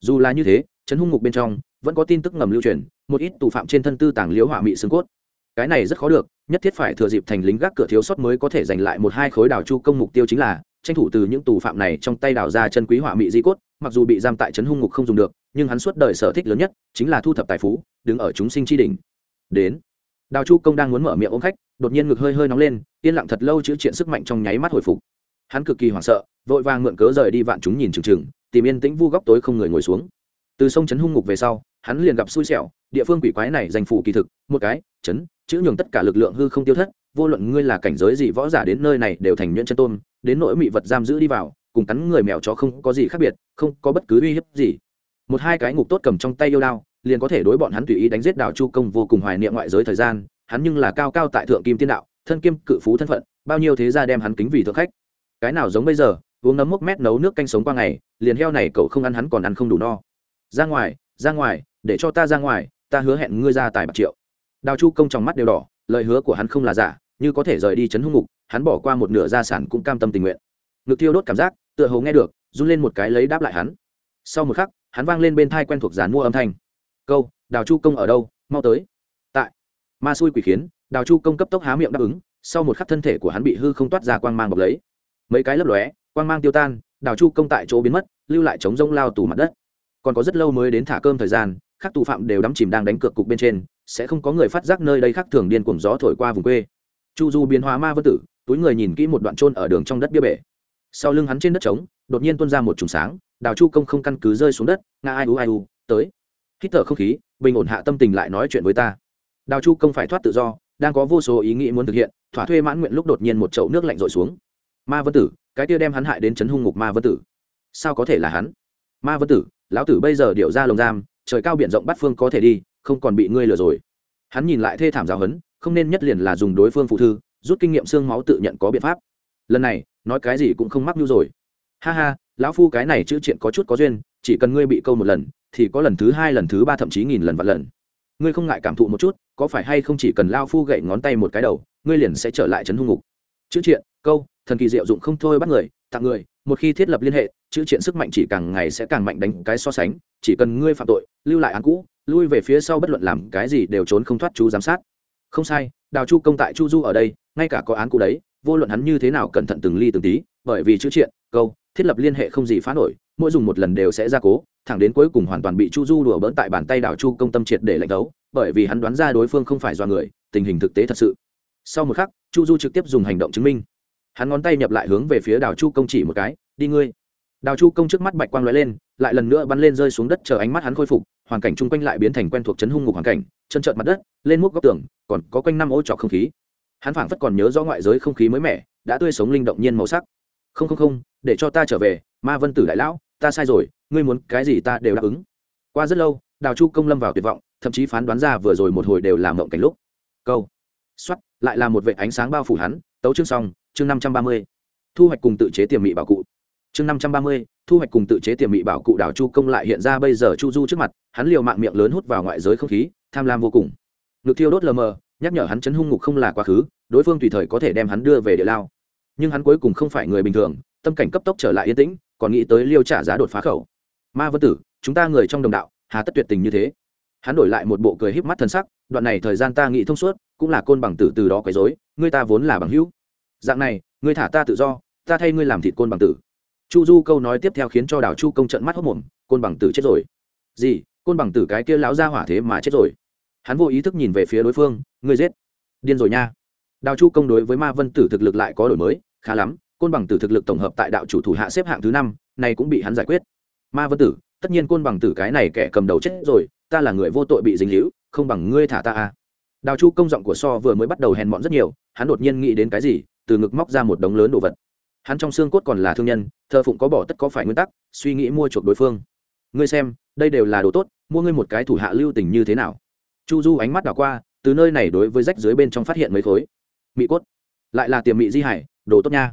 Dù là như thế, trấn hung ngục bên trong vẫn có tin tức ngầm lưu truyền, một ít tù phạm trên thân tư tàng liễu họa mị xương cốt. Cái này rất khó được, nhất thiết phải thừa dịp thành lính gác cửa thiếu sót mới có thể giành lại một hai khối đào chu công mục tiêu chính là tranh thủ từ những tù phạm này trong tay đào ra chân quý họa mị di cốt mặc dù bị giam tại trấn hung ngục không dùng được, nhưng hắn suốt đời sở thích lớn nhất chính là thu thập tài phú, đứng ở chúng sinh tri đình đến, đào chu công đang muốn mở miệng ôm khách, đột nhiên ngực hơi hơi nóng lên, yên lặng thật lâu chữ chuyện sức mạnh trong nháy mắt hồi phục. Hắn cực kỳ hoảng sợ, vội vàng mượn cớ rời đi vạn chúng nhìn chừng chừng, tìm yên tĩnh vu góc tối không người ngồi xuống. Từ sông trấn hung ngục về sau, hắn liền gặp xui xẻo, địa phương quỷ quái này danh phủ kỳ thực, một cái chấn chữ nhường tất cả lực lượng hư không tiêu thất, vô luận ngươi là cảnh giới gì võ giả đến nơi này đều thành nhuyễn chân tôn, đến nỗi mị vật giam giữ đi vào cùng cắn người mèo chó không có gì khác biệt, không có bất cứ uy hiếp gì. Một hai cái ngục tốt cầm trong tay yêu đao, liền có thể đối bọn hắn tùy ý đánh giết đào chu công vô cùng hoài niệm ngoại giới thời gian, hắn nhưng là cao cao tại thượng kim tiên đạo, thân kim cự phú thân phận, bao nhiêu thế gia đem hắn kính vì thượng khách. Cái nào giống bây giờ, uống nấm mốc mét nấu nước canh sống qua ngày, liền heo này cậu không ăn hắn còn ăn không đủ no. Ra ngoài ra ngoài, để cho ta ra ngoài, ta hứa hẹn ngươi ra tài bạc triệu. Đào chu công trong mắt đều đỏ, lời hứa của hắn không là giả, như có thể rời đi chấn hung mục hắn bỏ qua một nửa gia sản cũng cam tâm tình nguyện. Ngực thiêu đốt cảm giác tựa hồ nghe được, run lên một cái lấy đáp lại hắn. Sau một khắc, hắn vang lên bên thai quen thuộc dàn mua âm thanh. Câu, đào chu công ở đâu? Mau tới. Tại. Ma xui quỷ khiến, đào chu công cấp tốc há miệng đáp ứng, sau một khắc thân thể của hắn bị hư không toát ra quang mang bọc lấy. Mấy cái lấp lóe, quang mang tiêu tan, đào chu công tại chỗ biến mất, lưu lại chống rông lao tù mặt đất. Còn có rất lâu mới đến thả cơm thời gian, các tù phạm đều đắm chìm đang đánh cược cục bên trên, sẽ không có người phát giác nơi đây khác thường điên cuồng gió thổi qua vùng quê. Chu du biến hóa ma vân tử, túi người nhìn kỹ một đoạn trôn ở đường trong đất bia bể sau lưng hắn trên đất trống, đột nhiên tuôn ra một trùng sáng, đào chu công không căn cứ rơi xuống đất nga ai u ai u, tới. Hít thở không khí, bình ổn hạ tâm tình lại nói chuyện với ta. Đào chu công phải thoát tự do, đang có vô số ý nghĩ muốn thực hiện, thỏa thuê mãn nguyện lúc đột nhiên một chậu nước lạnh rội xuống. Ma vân tử, cái kia đem hắn hại đến chấn hung ngục ma vân tử. Sao có thể là hắn? Ma vân tử, lão tử bây giờ điệu ra lồng giam, trời cao biển rộng bắt phương có thể đi, không còn bị ngươi lừa rồi. Hắn nhìn lại thê thảm giáo hấn không nên nhất liền là dùng đối phương phụ thư, rút kinh nghiệm xương máu tự nhận có biện pháp. Lần này nói cái gì cũng không mắc mưu rồi. Ha ha, lão phu cái này chữ chuyện có chút có duyên, chỉ cần ngươi bị câu một lần, thì có lần thứ hai, lần thứ ba, thậm chí nghìn lần vạn lần. Ngươi không ngại cảm thụ một chút, có phải hay không chỉ cần lao phu gậy ngón tay một cái đầu, ngươi liền sẽ trở lại trấn hung ngục. Chữ chuyện câu, thần kỳ diệu dụng không thôi bắt người, tặng người, một khi thiết lập liên hệ, chữ chuyện sức mạnh chỉ càng ngày sẽ càng mạnh đánh cái so sánh, chỉ cần ngươi phạm tội, lưu lại án cũ, lui về phía sau bất luận làm cái gì đều trốn không thoát chú giám sát. Không sai, đào chu công tại chu du ở đây, ngay cả có án cũ đấy vô luận hắn như thế nào cẩn thận từng ly từng tí, bởi vì chữ triện, câu, thiết lập liên hệ không gì phá nổi, mỗi dùng một lần đều sẽ ra cố, thẳng đến cuối cùng hoàn toàn bị chu du đùa bỡn tại bàn tay đảo chu công tâm triệt để lệnh đấu, bởi vì hắn đoán ra đối phương không phải do người, tình hình thực tế thật sự. Sau một khắc, chu du trực tiếp dùng hành động chứng minh. Hắn ngón tay nhập lại hướng về phía đảo chu công chỉ một cái, đi ngươi. Đào chu công trước mắt bạch quang l lên, lại lần nữa bắn lên rơi xuống đất, chờ ánh mắt hắn khôi phục, hoàn cảnh chung quanh lại biến thành quen thuộc chấn hung ngục hoàn cảnh, chân trợn mặt đất, lên múc góc tường, còn có quanh năm ô trọc không khí hắn phảng phất còn nhớ rõ ngoại giới không khí mới mẻ, đã tươi sống linh động nhiên màu sắc. Không không không, để cho ta trở về, ma vân tử đại lão, ta sai rồi, ngươi muốn cái gì ta đều đáp ứng. Qua rất lâu, đào chu công lâm vào tuyệt vọng, thậm chí phán đoán ra vừa rồi một hồi đều làm mộng cảnh lúc. Câu. Xuất lại là một vệ ánh sáng bao phủ hắn, tấu chương xong, chương năm trăm ba mươi. Thu hoạch cùng tự chế tiềm mị bảo cụ. Chương năm trăm ba mươi, thu hoạch cùng tự chế tiềm mị bảo cụ đảo chu công lại hiện ra bây giờ chu du trước mặt, hắn liều mạng miệng lớn hút vào ngoại giới không khí, tham lam vô cùng. Ngực thiêu đốt lờ mờ nhắc nhở hắn chấn hung ngục không là quá khứ, đối phương tùy thời có thể đem hắn đưa về địa lao. Nhưng hắn cuối cùng không phải người bình thường, tâm cảnh cấp tốc trở lại yên tĩnh, còn nghĩ tới liêu trả giá đột phá khẩu. Ma vân tử, chúng ta người trong đồng đạo, hà tất tuyệt tình như thế. Hắn đổi lại một bộ cười híp mắt thân sắc, đoạn này thời gian ta nghĩ thông suốt, cũng là côn bằng tử từ đó quấy rối, ngươi ta vốn là bằng hữu. Dạng này, ngươi thả ta tự do, ta thay ngươi làm thịt côn bằng tử. Chu du câu nói tiếp theo khiến cho đào chu công trận mắt hốc mồm, côn bằng tử chết rồi. Gì, côn bằng tử cái kia láo ra hỏa thế mà chết rồi hắn vô ý thức nhìn về phía đối phương, ngươi giết. Điên rồi nha. Đào chu công đối với ma vân tử thực lực lại có đổi mới, khá lắm, côn bằng tử thực lực tổng hợp tại đạo chủ thủ hạ xếp hạng thứ năm, này cũng bị hắn giải quyết. Ma vân tử, tất nhiên côn bằng tử cái này kẻ cầm đầu chết rồi, ta là người vô tội bị dính hữu không bằng ngươi thả ta à. đào chu công giọng của so vừa mới bắt đầu hèn mọn rất nhiều, hắn đột nhiên nghĩ đến cái gì, từ ngực móc ra một đống lớn đồ vật. Hắn trong xương cốt còn là thương nhân, thờ phụng có bỏ tất có phải nguyên tắc, suy nghĩ mua chuộc đối phương. Ngươi xem, đây đều là đồ tốt, mua ngươi một cái thủ hạ lưu tình như thế nào? Chu du ánh mắt đảo qua, từ nơi này đối với rách dưới bên trong phát hiện mấy khối. Mỹ cốt. Lại là tiềm mị di hải, đồ tốt nha.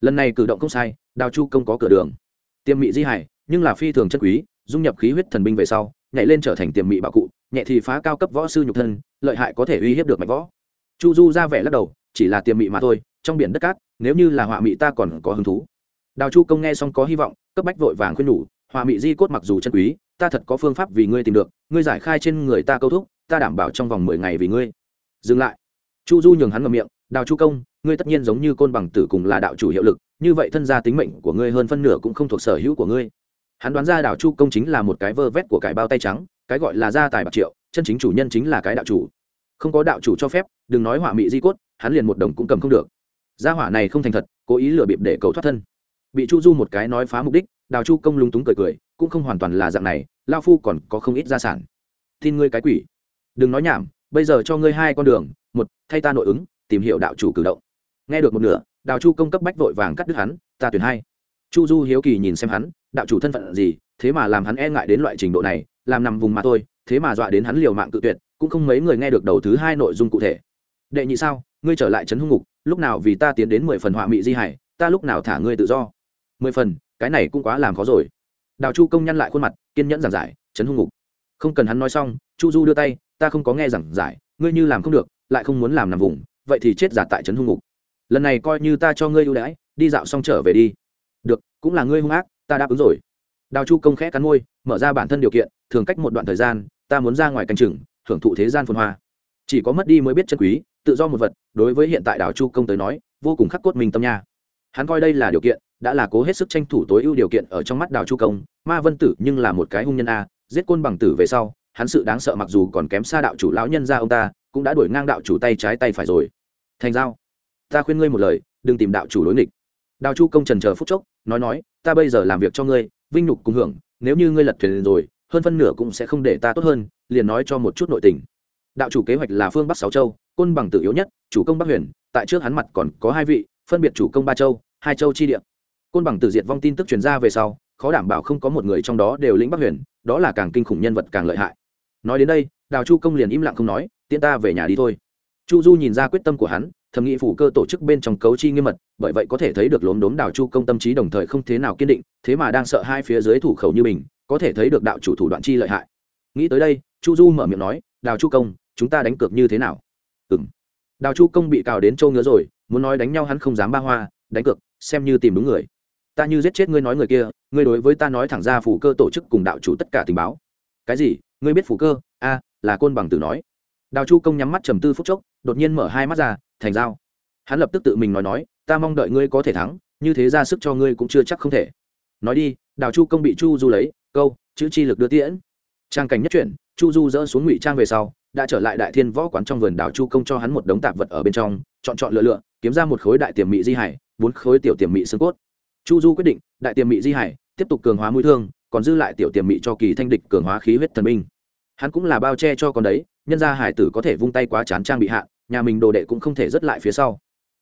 Lần này cử động không sai, đào chu công có cửa đường. Tiềm mị di hải, nhưng là phi thường chân quý, dung nhập khí huyết thần binh về sau, nhảy lên trở thành tiềm mị bạo cụ, nhẹ thì phá cao cấp võ sư nhục thân, lợi hại có thể uy hiếp được mạnh võ. Chu du ra vẻ lắc đầu, chỉ là tiềm mị mà thôi, trong biển đất cát, nếu như là họa mị ta còn có hứng thú. Đào chu công nghe xong có hy vọng, cấp bách vội vàng khuyên nhủ, họa mị di cốt mặc dù chân quý, ta thật có phương pháp vì ngươi tìm được, ngươi giải khai trên người ta câu thúc ta đảm bảo trong vòng mười ngày vì ngươi. Dừng lại. Chu du nhường hắn ngậm miệng, đào chu công, ngươi tất nhiên giống như côn bằng tử cùng là đạo chủ hiệu lực, như vậy thân gia tính mệnh của ngươi hơn phân nửa cũng không thuộc sở hữu của ngươi. Hắn đoán ra đào chu công chính là một cái vơ vét của cải bao tay trắng, cái gọi là gia tài bạc triệu, chân chính chủ nhân chính là cái đạo chủ. Không có đạo chủ cho phép, đừng nói hỏa mị di cốt, hắn liền một đồng cũng cầm không được. Gia hỏa này không thành thật, cố ý lừa bịp để cầu thoát thân. Bị chu du một cái nói phá mục đích, đào chu công lúng túng cười cười, cũng không hoàn toàn là dạng này, lao phu còn có không ít gia sản. Tin ngươi cái quỷ đừng nói nhảm, bây giờ cho ngươi hai con đường, một, thay ta nội ứng, tìm hiểu đạo chủ cử động. Nghe được một nửa, đào chu công cấp bách vội vàng cắt đứt hắn, ta tuyển hai. Chu du hiếu kỳ nhìn xem hắn, đạo chủ thân phận gì, thế mà làm hắn e ngại đến loại trình độ này, làm nằm vùng mà thôi, thế mà dọa đến hắn liều mạng tự tuyệt, cũng không mấy người nghe được đầu thứ hai nội dung cụ thể. Đệ nhị sao, ngươi trở lại trấn hung ngục, lúc nào vì ta tiến đến mười phần họa mị di hải, ta lúc nào thả ngươi tự do. Mười phần, cái này cũng quá làm khó rồi. Đào chu công nhăn lại khuôn mặt, kiên nhẫn giảng giải, trấn hung ngục không cần hắn nói xong, chu du đưa tay, ta không có nghe giảng giải, ngươi như làm không được, lại không muốn làm nằm vùng, vậy thì chết giả tại trấn hung ngục. Lần này coi như ta cho ngươi ưu đãi, đi dạo xong trở về đi. Được, cũng là ngươi hung ác, ta đáp ứng rồi. Đào chu công khẽ cắn môi, mở ra bản thân điều kiện, thường cách một đoạn thời gian, ta muốn ra ngoài canh chừng hưởng thụ thế gian phồn hoa. Chỉ có mất đi mới biết chân quý, tự do một vật, đối với hiện tại đào chu công tới nói, vô cùng khắc cốt mình tâm nha. Hắn coi đây là điều kiện, đã là cố hết sức tranh thủ tối ưu điều kiện ở trong mắt đào chu công, ma vân tử nhưng là một cái hung nhân a giết côn bằng tử về sau, hắn sự đáng sợ mặc dù còn kém xa đạo chủ lão nhân ra ông ta, cũng đã đuổi ngang đạo chủ tay trái tay phải rồi. Thành giao, ta khuyên ngươi một lời, đừng tìm đạo chủ đối nghịch. Đào chu công trần chờ phút chốc, nói nói, ta bây giờ làm việc cho ngươi, vinh nhục cùng hưởng, nếu như ngươi lật thuyền rồi, hơn phân nửa cũng sẽ không để ta tốt hơn, liền nói cho một chút nội tình. Đạo chủ kế hoạch là phương bắc sáu châu, côn bằng tử yếu nhất, chủ công bắc huyền, tại trước hắn mặt còn có hai vị, phân biệt chủ công ba châu, hai châu chi địa. Côn bằng tử diệt vong tin tức truyền ra về sau, khó đảm bảo không có một người trong đó đều lĩnh bắc huyền đó là càng kinh khủng nhân vật càng lợi hại. Nói đến đây, đào chu công liền im lặng không nói, tiễn ta về nhà đi thôi. Chu du nhìn ra quyết tâm của hắn, thầm nghĩ phủ cơ tổ chức bên trong cấu chi nghiêm mật, bởi vậy có thể thấy được lốm đốm đào chu công tâm trí đồng thời không thế nào kiên định, thế mà đang sợ hai phía dưới thủ khẩu như mình, có thể thấy được đạo chủ thủ đoạn chi lợi hại. Nghĩ tới đây, chu du mở miệng nói, đào chu công, chúng ta đánh cược như thế nào? Ừ m đào chu công bị cào đến châu ngứa rồi, muốn nói đánh nhau hắn không dám ba hoa, đánh cược, xem như tìm đúng người ta như giết chết ngươi nói người kia, ngươi đối với ta nói thẳng ra phủ cơ tổ chức cùng đạo chủ tất cả tình báo. Cái gì? Ngươi biết phủ cơ? A, là côn bằng tử nói. Đào chu công nhắm mắt trầm tư phút chốc, đột nhiên mở hai mắt ra, thành dao. Hắn lập tức tự mình nói nói, ta mong đợi ngươi có thể thắng, như thế ra sức cho ngươi cũng chưa chắc không thể. Nói đi, đào chu công bị chu du lấy, câu, chữ chi lực đưa tiễn. Trang cảnh nhất chuyển, chu du dỡ xuống ngụy trang về sau, đã trở lại đại thiên võ quán trong vườn đào chu công cho hắn một đống tạp vật ở bên trong, chọn chọn lựa lựa, kiếm ra một khối đại tiềm mị di hải, bốn khối tiểu tiềm mị xương cốt chu du quyết định, đại tiềm mị di hải, tiếp tục cường hóa mũi thương, còn dư lại tiểu tiềm mị cho kỳ thanh địch cường hóa khí huyết thần minh hắn cũng là bao che cho con đấy, nhân ra hải tử có thể vung tay quá chán trang bị hạ, nhà mình đồ đệ cũng không thể dứt lại phía sau.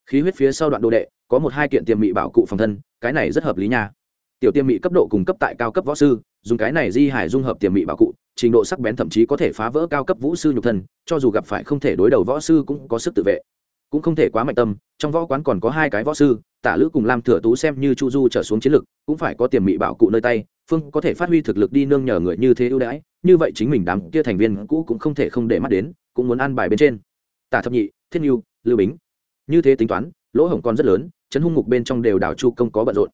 Khí huyết phía sau đoạn đồ đệ, có một hai kiện tiềm mị bảo cụ phòng thân, cái này rất hợp lý nha. Tiểu tiềm mị cấp độ cung cấp tại cao cấp võ sư, dùng cái này di hải dung hợp tiềm mị bảo cụ, trình độ sắc bén thậm chí có thể phá vỡ cao cấp vũ sư nhục thân, cho dù gặp phải không thể đối đầu võ sư cũng có sức tự vệ cũng không thể quá mạnh tâm, trong võ quán còn có hai cái võ sư, tả lữ cùng lam thừa tú xem như chu du trở xuống chiến lực, cũng phải có tiềm mị bảo cụ nơi tay, phương có thể phát huy thực lực đi nương nhờ người như thế ưu đãi, như vậy chính mình đám kia thành viên cũ cũng không thể không để mắt đến, cũng muốn ăn bài bên trên. Tả thập nhị thiên nhu lưu bính. Như thế tính toán, lỗ hổng còn rất lớn, chấn hung mục bên trong đều đảo chu công có bận rộn.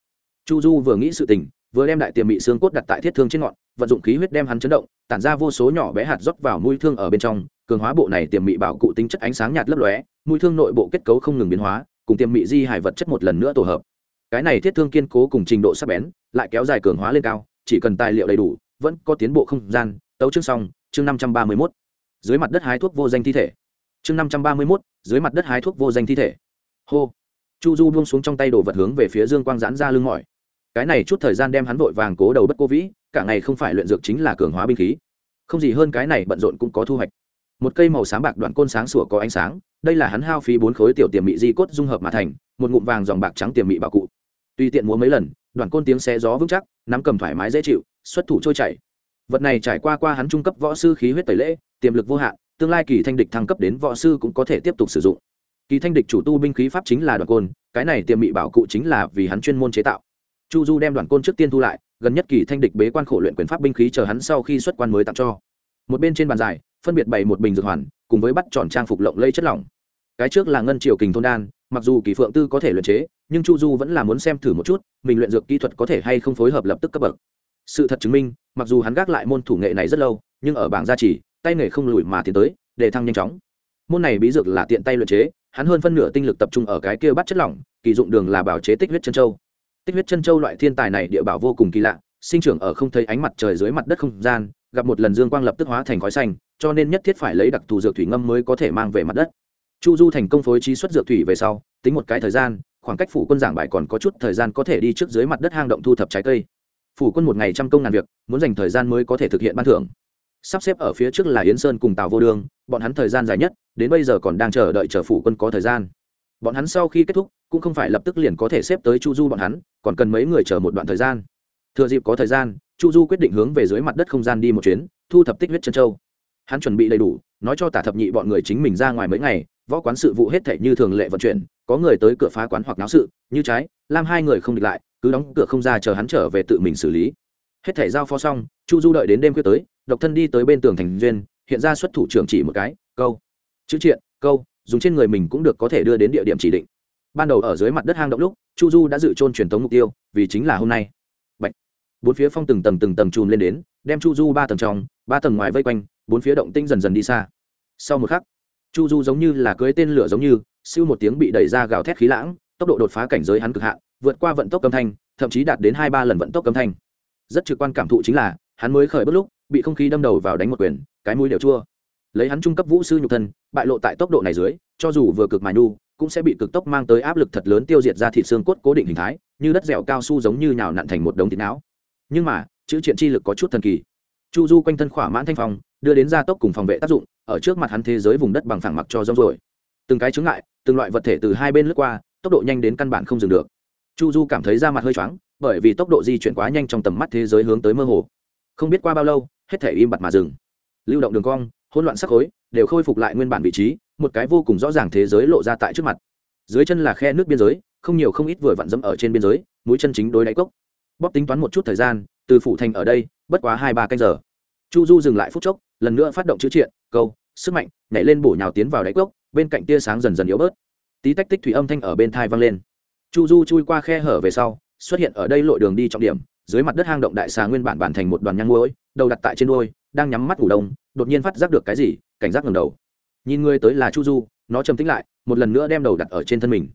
Chu du vừa nghĩ sự tình vừa đem đại tiềm mị xương cốt đặt tại thiết thương trên ngọn, vận dụng khí huyết đem hắn chấn động, tản ra vô số nhỏ bé hạt rót vào mũi thương ở bên trong, cường hóa bộ này tiềm mị bảo cụ tính chất ánh sáng nhạt lấp lóe, mũi thương nội bộ kết cấu không ngừng biến hóa, cùng tiềm mị di hải vật chất một lần nữa tổ hợp. Cái này thiết thương kiên cố cùng trình độ sắc bén, lại kéo dài cường hóa lên cao, chỉ cần tài liệu đầy đủ, vẫn có tiến bộ không gian. Tấu chương xong, chương năm trăm ba mươi mốt. Dưới mặt đất hái thuốc vô danh thi thể. Chương năm trăm ba mươi mốt, dưới mặt đất hái thuốc vô danh thi thể. Hô. Chu du buông xuống trong tay đồ vật hướng về phía dương quang giãn ra lưng mỏi cái này chút thời gian đem hắn vội vàng cố đầu bất cô vĩ, cả ngày không phải luyện dược chính là cường hóa binh khí. Không gì hơn cái này bận rộn cũng có thu hoạch. Một cây màu sáng bạc đoạn côn sáng sủa có ánh sáng, đây là hắn hao phí bốn khối tiểu tiềm mị di cốt dung hợp mà thành, một ngụm vàng dòng bạc trắng tiềm mị bảo cụ. Tuy tiện múa mấy lần, đoạn côn tiếng xé gió vững chắc, nắm cầm thoải mái dễ chịu, xuất thủ trôi chảy. Vật này trải qua qua hắn trung cấp võ sư khí huyết tẩy lễ, tiềm lực vô hạn, tương lai kỳ thanh địch thăng cấp đến võ sư cũng có thể tiếp tục sử dụng. Kỳ thanh địch chủ tu binh khí pháp chính là đoạn côn, cái này tiềm mị bảo cụ chính là vì hắn chuyên môn chế tạo chu du đem đoạn côn trước tiên thu lại, gần nhất kỳ thanh địch bế quan khổ luyện quyền pháp binh khí chờ hắn sau khi xuất quan mới tặng cho. Một bên trên bàn dài phân biệt bày một bình dược hoàn, cùng với bắt tròn trang phục lộng lây chất lỏng. Cái trước là ngân triều kình thôn đan, mặc dù kỳ phượng tư có thể luyện chế, nhưng chu du vẫn là muốn xem thử một chút, mình luyện dược kỹ thuật có thể hay không phối hợp lập tức cấp bậc. Sự thật chứng minh, mặc dù hắn gác lại môn thủ nghệ này rất lâu, nhưng ở bảng gia trì, tay nghề không lùi mà tiến tới, để thăng nhanh chóng. Môn này bí dược là tiện tay luyện chế, hắn hơn phân nửa tinh lực tập trung ở cái kia bắt chất lỏng, kỳ dụng đường là bảo chế tích huyết chân châu tích huyết chân châu loại thiên tài này địa bảo vô cùng kỳ lạ, sinh trưởng ở không thấy ánh mặt trời dưới mặt đất không gian, gặp một lần dương quang lập tức hóa thành khói xanh, cho nên nhất thiết phải lấy đặc thù dược thủy ngâm mới có thể mang về mặt đất. Chu du thành công phối trí xuất dược thủy về sau, tính một cái thời gian, khoảng cách phủ quân giảng bài còn có chút thời gian có thể đi trước dưới mặt đất hang động thu thập trái cây. Phủ quân một ngày trăm công ngàn việc, muốn dành thời gian mới có thể thực hiện ban thưởng. Sắp xếp ở phía trước là yến sơn cùng tào vô đường, bọn hắn thời gian dài nhất, đến bây giờ còn đang chờ đợi chờ phủ quân có thời gian. Bọn hắn sau khi kết thúc cũng không phải lập tức liền có thể xếp tới chu du bọn hắn, còn cần mấy người chờ một đoạn thời gian. Thừa dịp có thời gian, chu du quyết định hướng về dưới mặt đất không gian đi một chuyến, thu thập tích huyết chân châu. Hắn chuẩn bị đầy đủ, nói cho tả thập nhị bọn người chính mình ra ngoài mấy ngày, võ quán sự vụ hết thể như thường lệ vận chuyển, có người tới cửa phá quán hoặc náo sự, như trái, làm hai người không địch lại, cứ đóng cửa không ra chờ hắn trở về tự mình xử lý. Hết thể giao phó xong, chu du đợi đến đêm khuya tới, độc thân đi tới bên tường thành duyên, hiện ra xuất thủ trưởng chỉ một cái, câu. Chữ triện, câu, dùng trên người mình cũng được có thể đưa đến địa điểm chỉ định ban đầu ở dưới mặt đất hang động lúc, chu du đã dự trôn truyền thống mục tiêu, vì chính là hôm nay. Bạch. bốn phía phong từng tầng từng tầng chùm lên đến, đem chu du ba tầng trong, ba tầng ngoài vây quanh, bốn phía động tinh dần dần đi xa. Sau một khắc, chu du giống như là cưới tên lửa giống như, siêu một tiếng bị đẩy ra gào thét khí lãng, tốc độ đột phá cảnh giới hắn cực hạn, vượt qua vận tốc âm thanh, thậm chí đạt đến hai ba lần vận tốc âm thanh. Rất trực quan cảm thụ chính là, hắn mới khởi bất lúc, bị không khí đâm đầu vào đánh một quyền, cái mũi đều chua. Lấy hắn trung cấp vũ sư nhục thân, bại lộ tại tốc độ này dưới, cho dù vừa cực mài nu cũng sẽ bị cực tốc mang tới áp lực thật lớn tiêu diệt ra thịt xương cốt cố định hình thái, như đất dẻo cao su giống như nhào nặn thành một đống thịt não. Nhưng mà, chữ triện chi lực có chút thần kỳ. Chu du quanh thân khỏa mãn thanh phong, đưa đến gia tốc cùng phòng vệ tác dụng, ở trước mặt hắn thế giới vùng đất bằng phẳng mặc cho rong rồi từng cái chứng ngại, từng loại vật thể từ hai bên lướt qua, tốc độ nhanh đến căn bản không dừng được. Chu du cảm thấy da mặt hơi choáng, bởi vì tốc độ di chuyển quá nhanh trong tầm mắt thế giới hướng tới mơ hồ. Không biết qua bao lâu, hết thể im bặt mà dừng. Lưu động đường cong, hỗn loạn sắc khối, đều khôi phục lại nguyên bản vị trí một cái vô cùng rõ ràng thế giới lộ ra tại trước mặt. Dưới chân là khe nước biên giới, không nhiều không ít vừa vặn dẫm ở trên biên giới, mũi chân chính đối đáy cốc. Bóp tính toán một chút thời gian, từ phủ thành ở đây, bất quá hai ba canh giờ. Chu du dừng lại phút chốc, lần nữa phát động chữ triện, câu, sức mạnh, nhảy lên bổ nhào tiến vào đáy cốc, bên cạnh tia sáng dần dần yếu bớt. Tí tách tích thủy âm thanh ở bên thai vang lên. Chu du chui qua khe hở về sau, xuất hiện ở đây lội đường đi trọng điểm, dưới mặt đất hang động đại xà nguyên bản bản thành một đoàn nhang muối đầu đặt tại trên đuôi, đang nhắm mắt ngủ đông, đột nhiên phát giác được cái gì, cảnh giác ngầm đầu nhìn người tới là chu du, nó trầm tính lại, một lần nữa đem đầu đặt ở trên thân mình.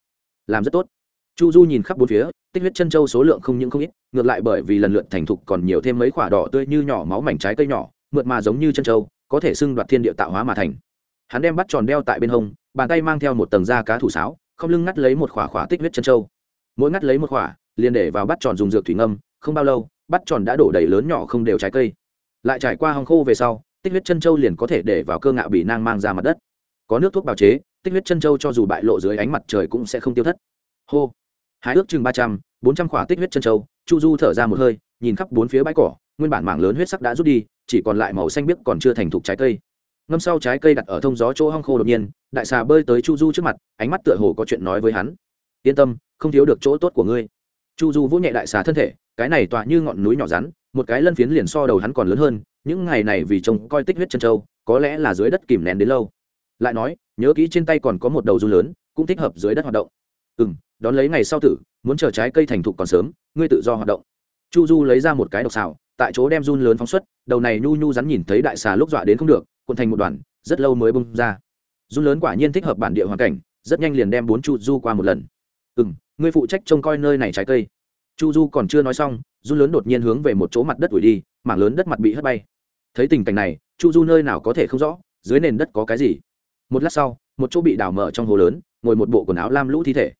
Làm rất tốt. Chu du nhìn khắp bốn phía, tích huyết chân châu số lượng không những không ít, ngược lại bởi vì lần lượt thành thục còn nhiều thêm mấy quả đỏ tươi như nhỏ máu mảnh trái cây nhỏ, mượt mà giống như chân châu, có thể xưng đoạt thiên địa tạo hóa mà thành. Hắn đem bắt tròn đeo tại bên hông, bàn tay mang theo một tầng da cá thủ sáo, không lưng ngắt lấy một khỏa khỏa tích huyết chân châu. Mỗi ngắt lấy một khỏa liền để vào bắt tròn dùng dược thủy ngâm, không bao lâu, bắt tròn đã đổ đầy lớn nhỏ không đều trái cây. Lại trải qua hòng khô về sau tích huyết chân châu liền có thể để vào cơ ngạo bị nang mang ra mặt đất. Có nước thuốc bào chế, tích huyết chân châu cho dù bại lộ dưới ánh mặt trời cũng sẽ không tiêu thất. Hô. Hái ước chừng ba trăm, bốn trăm khỏa tích huyết chân châu, chu du thở ra một hơi, nhìn khắp bốn phía bãi cỏ, nguyên bản mảng lớn huyết sắc đã rút đi, chỉ còn lại màu xanh biếc còn chưa thành thục trái cây. Ngâm sau trái cây đặt ở thông gió chỗ hong khô đột nhiên, đại xà bơi tới chu du trước mặt, ánh mắt tựa hồ có chuyện nói với hắn. Yên tâm, không thiếu được chỗ tốt của ngươi. Chu du vỗ nhẹ đại xà thân thể, cái này tọa như ngọn núi nhỏ rắn, một cái lân phiến liền so đầu hắn còn lớn hơn những ngày này vì trông coi tích huyết chân châu, có lẽ là dưới đất kìm nén đến lâu. Lại nói nhớ kỹ trên tay còn có một đầu du lớn cũng thích hợp dưới đất hoạt động. Ừ m đón lấy ngày sau tử muốn chờ trái cây thành thục còn sớm ngươi tự do hoạt động. Chu du lấy ra một cái độc xào tại chỗ đem run lớn phóng xuất đầu này nhu nhu rắn nhìn thấy đại xà lúc dọa đến không được cuộn thành một đoàn rất lâu mới bung ra. Run lớn quả nhiên thích hợp bản địa hoàn cảnh rất nhanh liền đem bốn chu du qua một lần. Ừ m ngươi phụ trách trông coi nơi này trái cây. Chu du còn chưa nói xong run lớn đột nhiên hướng về một chỗ mặt đất ủi đi mảng lớn đất mặt bị hất bay thấy tình cảnh này, chu du nơi nào có thể không rõ, dưới nền đất có cái gì? Một lát sau, một chỗ bị đào mở trong hồ lớn, ngồi một bộ quần áo lam lũ thi thể.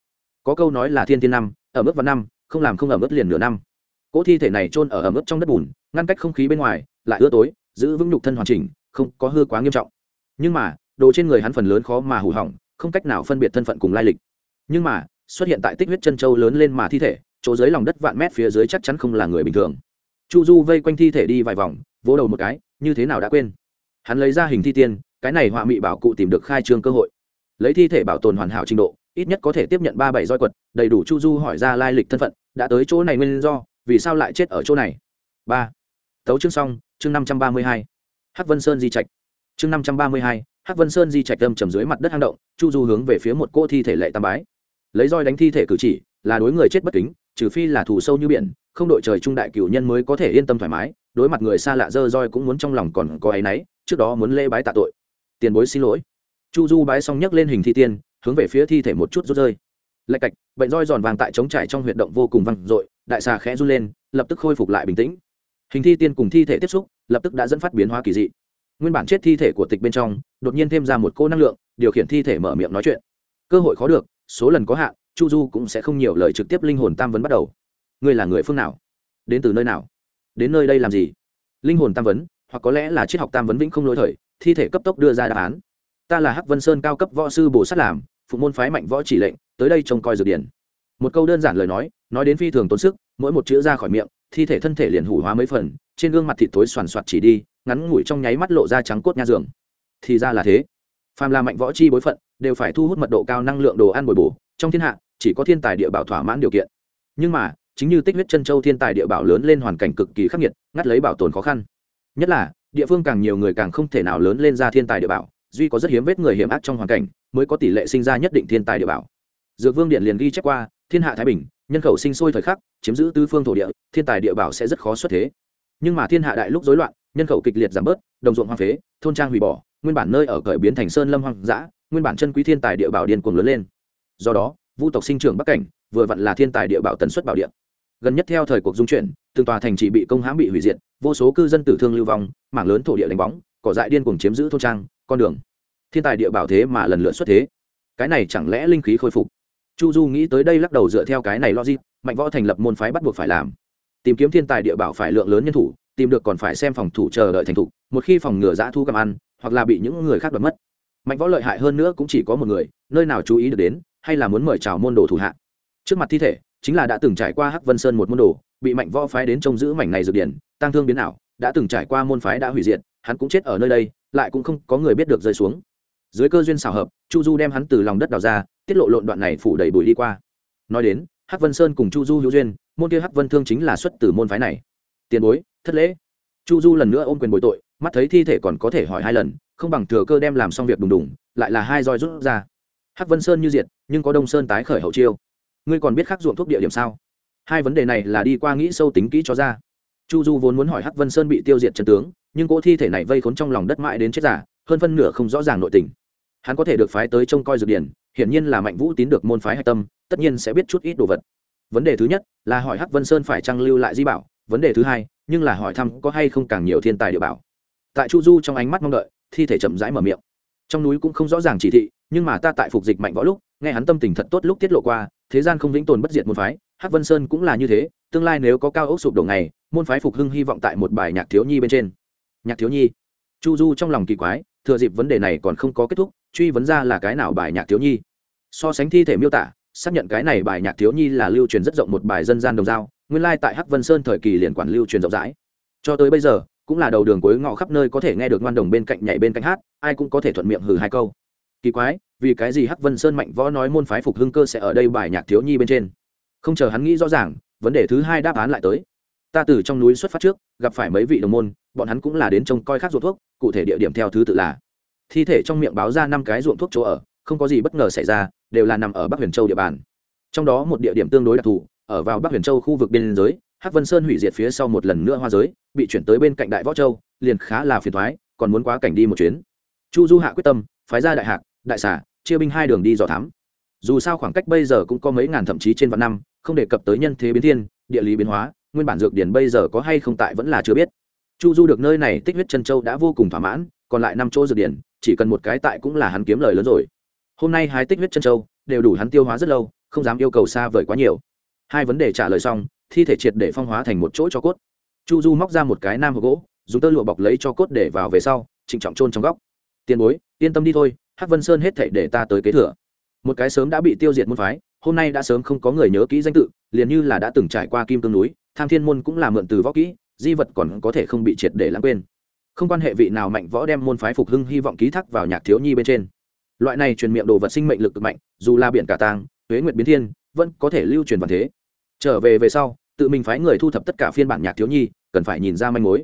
Có câu nói là thiên thiên năm, ở mức vào năm, không làm không ở mức liền nửa năm. Cỗ thi thể này trôn ở ẩm ướt trong đất bùn, ngăn cách không khí bên ngoài, lại ưa tối, giữ vững nhục thân hoàn chỉnh, không có hư quá nghiêm trọng. Nhưng mà, đồ trên người hắn phần lớn khó mà hủ hỏng, không cách nào phân biệt thân phận cùng lai lịch. Nhưng mà, xuất hiện tại tích huyết chân châu lớn lên mà thi thể, chỗ dưới lòng đất vạn mét phía dưới chắc chắn không là người bình thường chu du vây quanh thi thể đi vài vòng, vỗ đầu một cái, như thế nào đã quên? Hắn lấy ra hình thi tiên, cái này họa mị bảo cụ tìm được khai trương cơ hội. Lấy thi thể bảo tồn hoàn hảo trình độ, ít nhất có thể tiếp nhận ba bảy roi quật, đầy đủ chu du hỏi ra lai lịch thân phận, đã tới chỗ này nguyên do, vì sao lại chết ở chỗ này? Ba. Tấu chương xong, chương năm trăm ba mươi hai. Hắc vân sơn di trạch. Chương năm trăm ba mươi hai, hắc vân sơn di trạch đâm trầm dưới mặt đất hang động, chu du hướng về phía một cô thi thể lệ tam bái. Lấy roi đánh thi thể cử chỉ, là đối người chết bất kính, trừ phi là thù sâu như biển không đội trời trung đại cửu nhân mới có thể yên tâm thoải mái, đối mặt người xa lạ dơ roi cũng muốn trong lòng còn có áy náy, trước đó muốn lễ bái tạ tội. Tiền bối xin lỗi. Chu du bái xong nhấc lên hình thi tiên, hướng về phía thi thể một chút rút rơi. Lạch cạch, bệnh roi giòn vàng tại trống trải trong huyệt động vô cùng văng dội, đại xà khẽ run lên, lập tức khôi phục lại bình tĩnh. Hình thi tiên cùng thi thể tiếp xúc, lập tức đã dẫn phát biến hóa kỳ dị. Nguyên bản chết thi thể của tịch bên trong, đột nhiên thêm ra một cô năng lượng, điều khiển thi thể mở miệng nói chuyện. Cơ hội khó được, số lần có hạn, chu du cũng sẽ không nhiều lời trực tiếp linh hồn tam vấn bắt đầu ngươi là người phương nào? Đến từ nơi nào? Đến nơi đây làm gì? Linh hồn tam vấn, hoặc có lẽ là triết học tam vấn vĩnh không lỗi thời, thi thể cấp tốc đưa ra đáp án. Ta là hắc vân sơn cao cấp võ sư bồ sát làm phụ môn phái mạnh võ chỉ lệnh, tới đây trông coi dược điển. Một câu đơn giản lời nói nói đến phi thường tốn sức, mỗi một chữ ra khỏi miệng, thi thể thân thể liền hủ hóa mấy phần, trên gương mặt thịt tối soàn soạt chỉ đi, ngắn ngủi trong nháy mắt lộ ra trắng cốt nha giường. Thì ra là thế. Phàm là mạnh võ chi bối phận, đều phải thu hút mật độ cao năng lượng đồ ăn bồi bổ, trong thiên hạ, chỉ có thiên tài địa bảo thỏa mãn điều kiện. Nhưng mà chính như tích huyết chân châu thiên tài địa bảo lớn lên hoàn cảnh cực kỳ khắc nghiệt, ngắt lấy bảo tồn khó khăn. Nhất là, địa phương càng nhiều người càng không thể nào lớn lên ra thiên tài địa bảo, duy có rất hiếm vết người hiểm ác trong hoàn cảnh, mới có tỷ lệ sinh ra nhất định thiên tài địa bảo. Dược vương điện liền ghi chép qua, thiên hạ thái bình, nhân khẩu sinh sôi thời khắc, chiếm giữ tứ phương thổ địa, thiên tài địa bảo sẽ rất khó xuất thế. Nhưng mà thiên hạ đại lúc rối loạn, nhân khẩu kịch liệt giảm bớt, đồng ruộng hoang phế, thôn trang hủy bỏ, nguyên bản nơi ở cởi biến thành sơn lâm hoang dã, nguyên bản chân quý thiên tài địa bảo điên cuồng lớn lên. Do đó, vu tộc sinh trưởng bắc cảnh, vừa vặn là thiên tài địa bảo tần suất bảo địa gần nhất theo thời cuộc dung chuyển, từng tòa thành chỉ bị công hãm bị hủy diệt, vô số cư dân tử thương lưu vong, mảng lớn thổ địa đánh bóng, cỏ dại điên cuồng chiếm giữ thôn trang, con đường. Thiên tài địa bảo thế mà lần lượt xuất thế. Cái này chẳng lẽ linh khí khôi phục? Chu du nghĩ tới đây lắc đầu dựa theo cái này logic, mạnh võ thành lập môn phái bắt buộc phải làm. Tìm kiếm thiên tài địa bảo phải lượng lớn nhân thủ, tìm được còn phải xem phòng thủ chờ đợi thành thủ một khi phòng ngừa giã thu cầm ăn, hoặc là bị những người khác đoạt mất. Mạnh võ lợi hại hơn nữa cũng chỉ có một người, nơi nào chú ý được đến, hay là muốn mời chào môn đồ thủ hạ. Trước mặt thi thể chính là đã từng trải qua hắc vân sơn một môn đồ, bị mạnh võ phái đến trông giữ mảnh này dược điển tăng thương biến ảo, đã từng trải qua môn phái đã hủy diệt, hắn cũng chết ở nơi đây, lại cũng không có người biết được rơi xuống. Dưới cơ duyên xảo hợp, chu du đem hắn từ lòng đất đào ra, tiết lộ lộn đoạn này phủ đầy bụi đi qua. Nói đến, hắc vân sơn cùng chu du hữu duyên, môn kia hắc vân thương chính là xuất từ môn phái này. Tiền bối, thất lễ. Chu du lần nữa ôm quyền bồi tội, mắt thấy thi thể còn có thể hỏi hai lần, không bằng thừa cơ đem làm xong việc đùng đùng, lại là hai roi rút ra. Hắc vân sơn như diệt, nhưng có đông sơn tái khởi hậu chiêu ngươi còn biết khắc ruộng thuốc địa điểm sao? Hai vấn đề này là đi qua nghĩ sâu tính kỹ cho ra. Chu du vốn muốn hỏi hắc vân sơn bị tiêu diệt trần tướng, nhưng cỗ thi thể này vây khốn trong lòng đất mãi đến chết giả hơn phân nửa không rõ ràng nội tình. Hắn có thể được phái tới trông coi dược điển, hiển nhiên là mạnh vũ tín được môn phái hạch tâm, tất nhiên sẽ biết chút ít đồ vật. Vấn đề thứ nhất là hỏi hắc vân sơn phải trăng lưu lại di bảo, vấn đề thứ hai, nhưng là hỏi thăm có hay không càng nhiều thiên tài địa bảo. Tại chu du trong ánh mắt mong đợi, thi thể chậm rãi mở miệng. Trong núi cũng không rõ ràng chỉ thị, nhưng mà ta tại phục dịch mạnh võ lúc, nghe hắn tâm tình thật tốt lúc tiết lộ qua thế gian không vĩnh tồn bất diệt môn phái, hắc vân sơn cũng là như thế, tương lai nếu có cao ốc sụp đổ ngày, môn phái phục hưng hy vọng tại một bài nhạc thiếu nhi bên trên. Nhạc thiếu nhi. Chu du trong lòng kỳ quái, thừa dịp vấn đề này còn không có kết thúc, truy vấn ra là cái nào bài nhạc thiếu nhi. So sánh thi thể miêu tả, xác nhận cái này bài nhạc thiếu nhi là lưu truyền rất rộng một bài dân gian đồng dao nguyên lai tại hắc vân sơn thời kỳ liền quản lưu truyền rộng rãi. Cho tới bây giờ, cũng là đầu đường cuối ngõ khắp nơi có thể nghe được ngoan đồng bên cạnh nhảy bên cạnh hát, ai cũng có thể thuận miệng hừ hai câu. Kỳ quái vì cái gì hắc vân sơn mạnh võ nói môn phái phục hưng cơ sẽ ở đây bài nhạc thiếu nhi bên trên? Không chờ hắn nghĩ rõ ràng, vấn đề thứ hai đáp án lại tới. Ta từ trong núi xuất phát trước, gặp phải mấy vị đồng môn, bọn hắn cũng là đến trông coi khác ruộng thuốc, cụ thể địa điểm theo thứ tự là thi thể trong miệng báo ra năm cái ruộng thuốc chỗ ở, không có gì bất ngờ xảy ra, đều là nằm ở bắc huyền châu địa bàn. Trong đó một địa điểm tương đối đặc thù, ở vào bắc huyền châu khu vực biên giới, hắc vân sơn hủy diệt phía sau một lần nữa hoa giới, bị chuyển tới bên cạnh đại võ châu, liền khá là phiền thoái còn muốn quá cảnh đi một chuyến. Chu du hạ quyết tâm, phái ra đại hạc, đại xả chia binh hai đường đi dò thám. Dù sao khoảng cách bây giờ cũng có mấy ngàn thậm chí trên vạn năm, không đề cập tới nhân thế biến thiên, địa lý biến hóa, nguyên bản dược điển bây giờ có hay không tại vẫn là chưa biết. Chu du được nơi này tích huyết chân châu đã vô cùng thỏa mãn, còn lại năm chỗ dược điển, chỉ cần một cái tại cũng là hắn kiếm lời lớn rồi. Hôm nay hai tích huyết chân châu đều đủ hắn tiêu hóa rất lâu, không dám yêu cầu xa vời quá nhiều. Hai vấn đề trả lời xong, thi thể triệt để phong hóa thành một chỗ cho cốt. Chu du móc ra một cái nam hộp gỗ, dùng tơ lụa bọc lấy cho cốt để vào về sau, trịnh trọng trôn trong góc. Tiền bối, yên tâm đi thôi hắc vân sơn hết thảy để ta tới kế thừa. Một cái sớm đã bị tiêu diệt môn phái, hôm nay đã sớm không có người nhớ kỹ danh tự, liền như là đã từng trải qua kim cương núi, tham thiên môn cũng là mượn từ võ kỹ, di vật còn có thể không bị triệt để lãng quên. Không quan hệ vị nào mạnh võ đem môn phái phục hưng hy vọng ký thác vào nhạc thiếu nhi bên trên. Loại này truyền miệng đồ vật sinh mệnh lực cực mạnh, dù là biển cả tàng tuế nguyệt biến thiên, vẫn có thể lưu truyền vào thế. Trở về về sau, tự mình phái người thu thập tất cả phiên bản nhạc thiếu nhi, cần phải nhìn ra manh mối.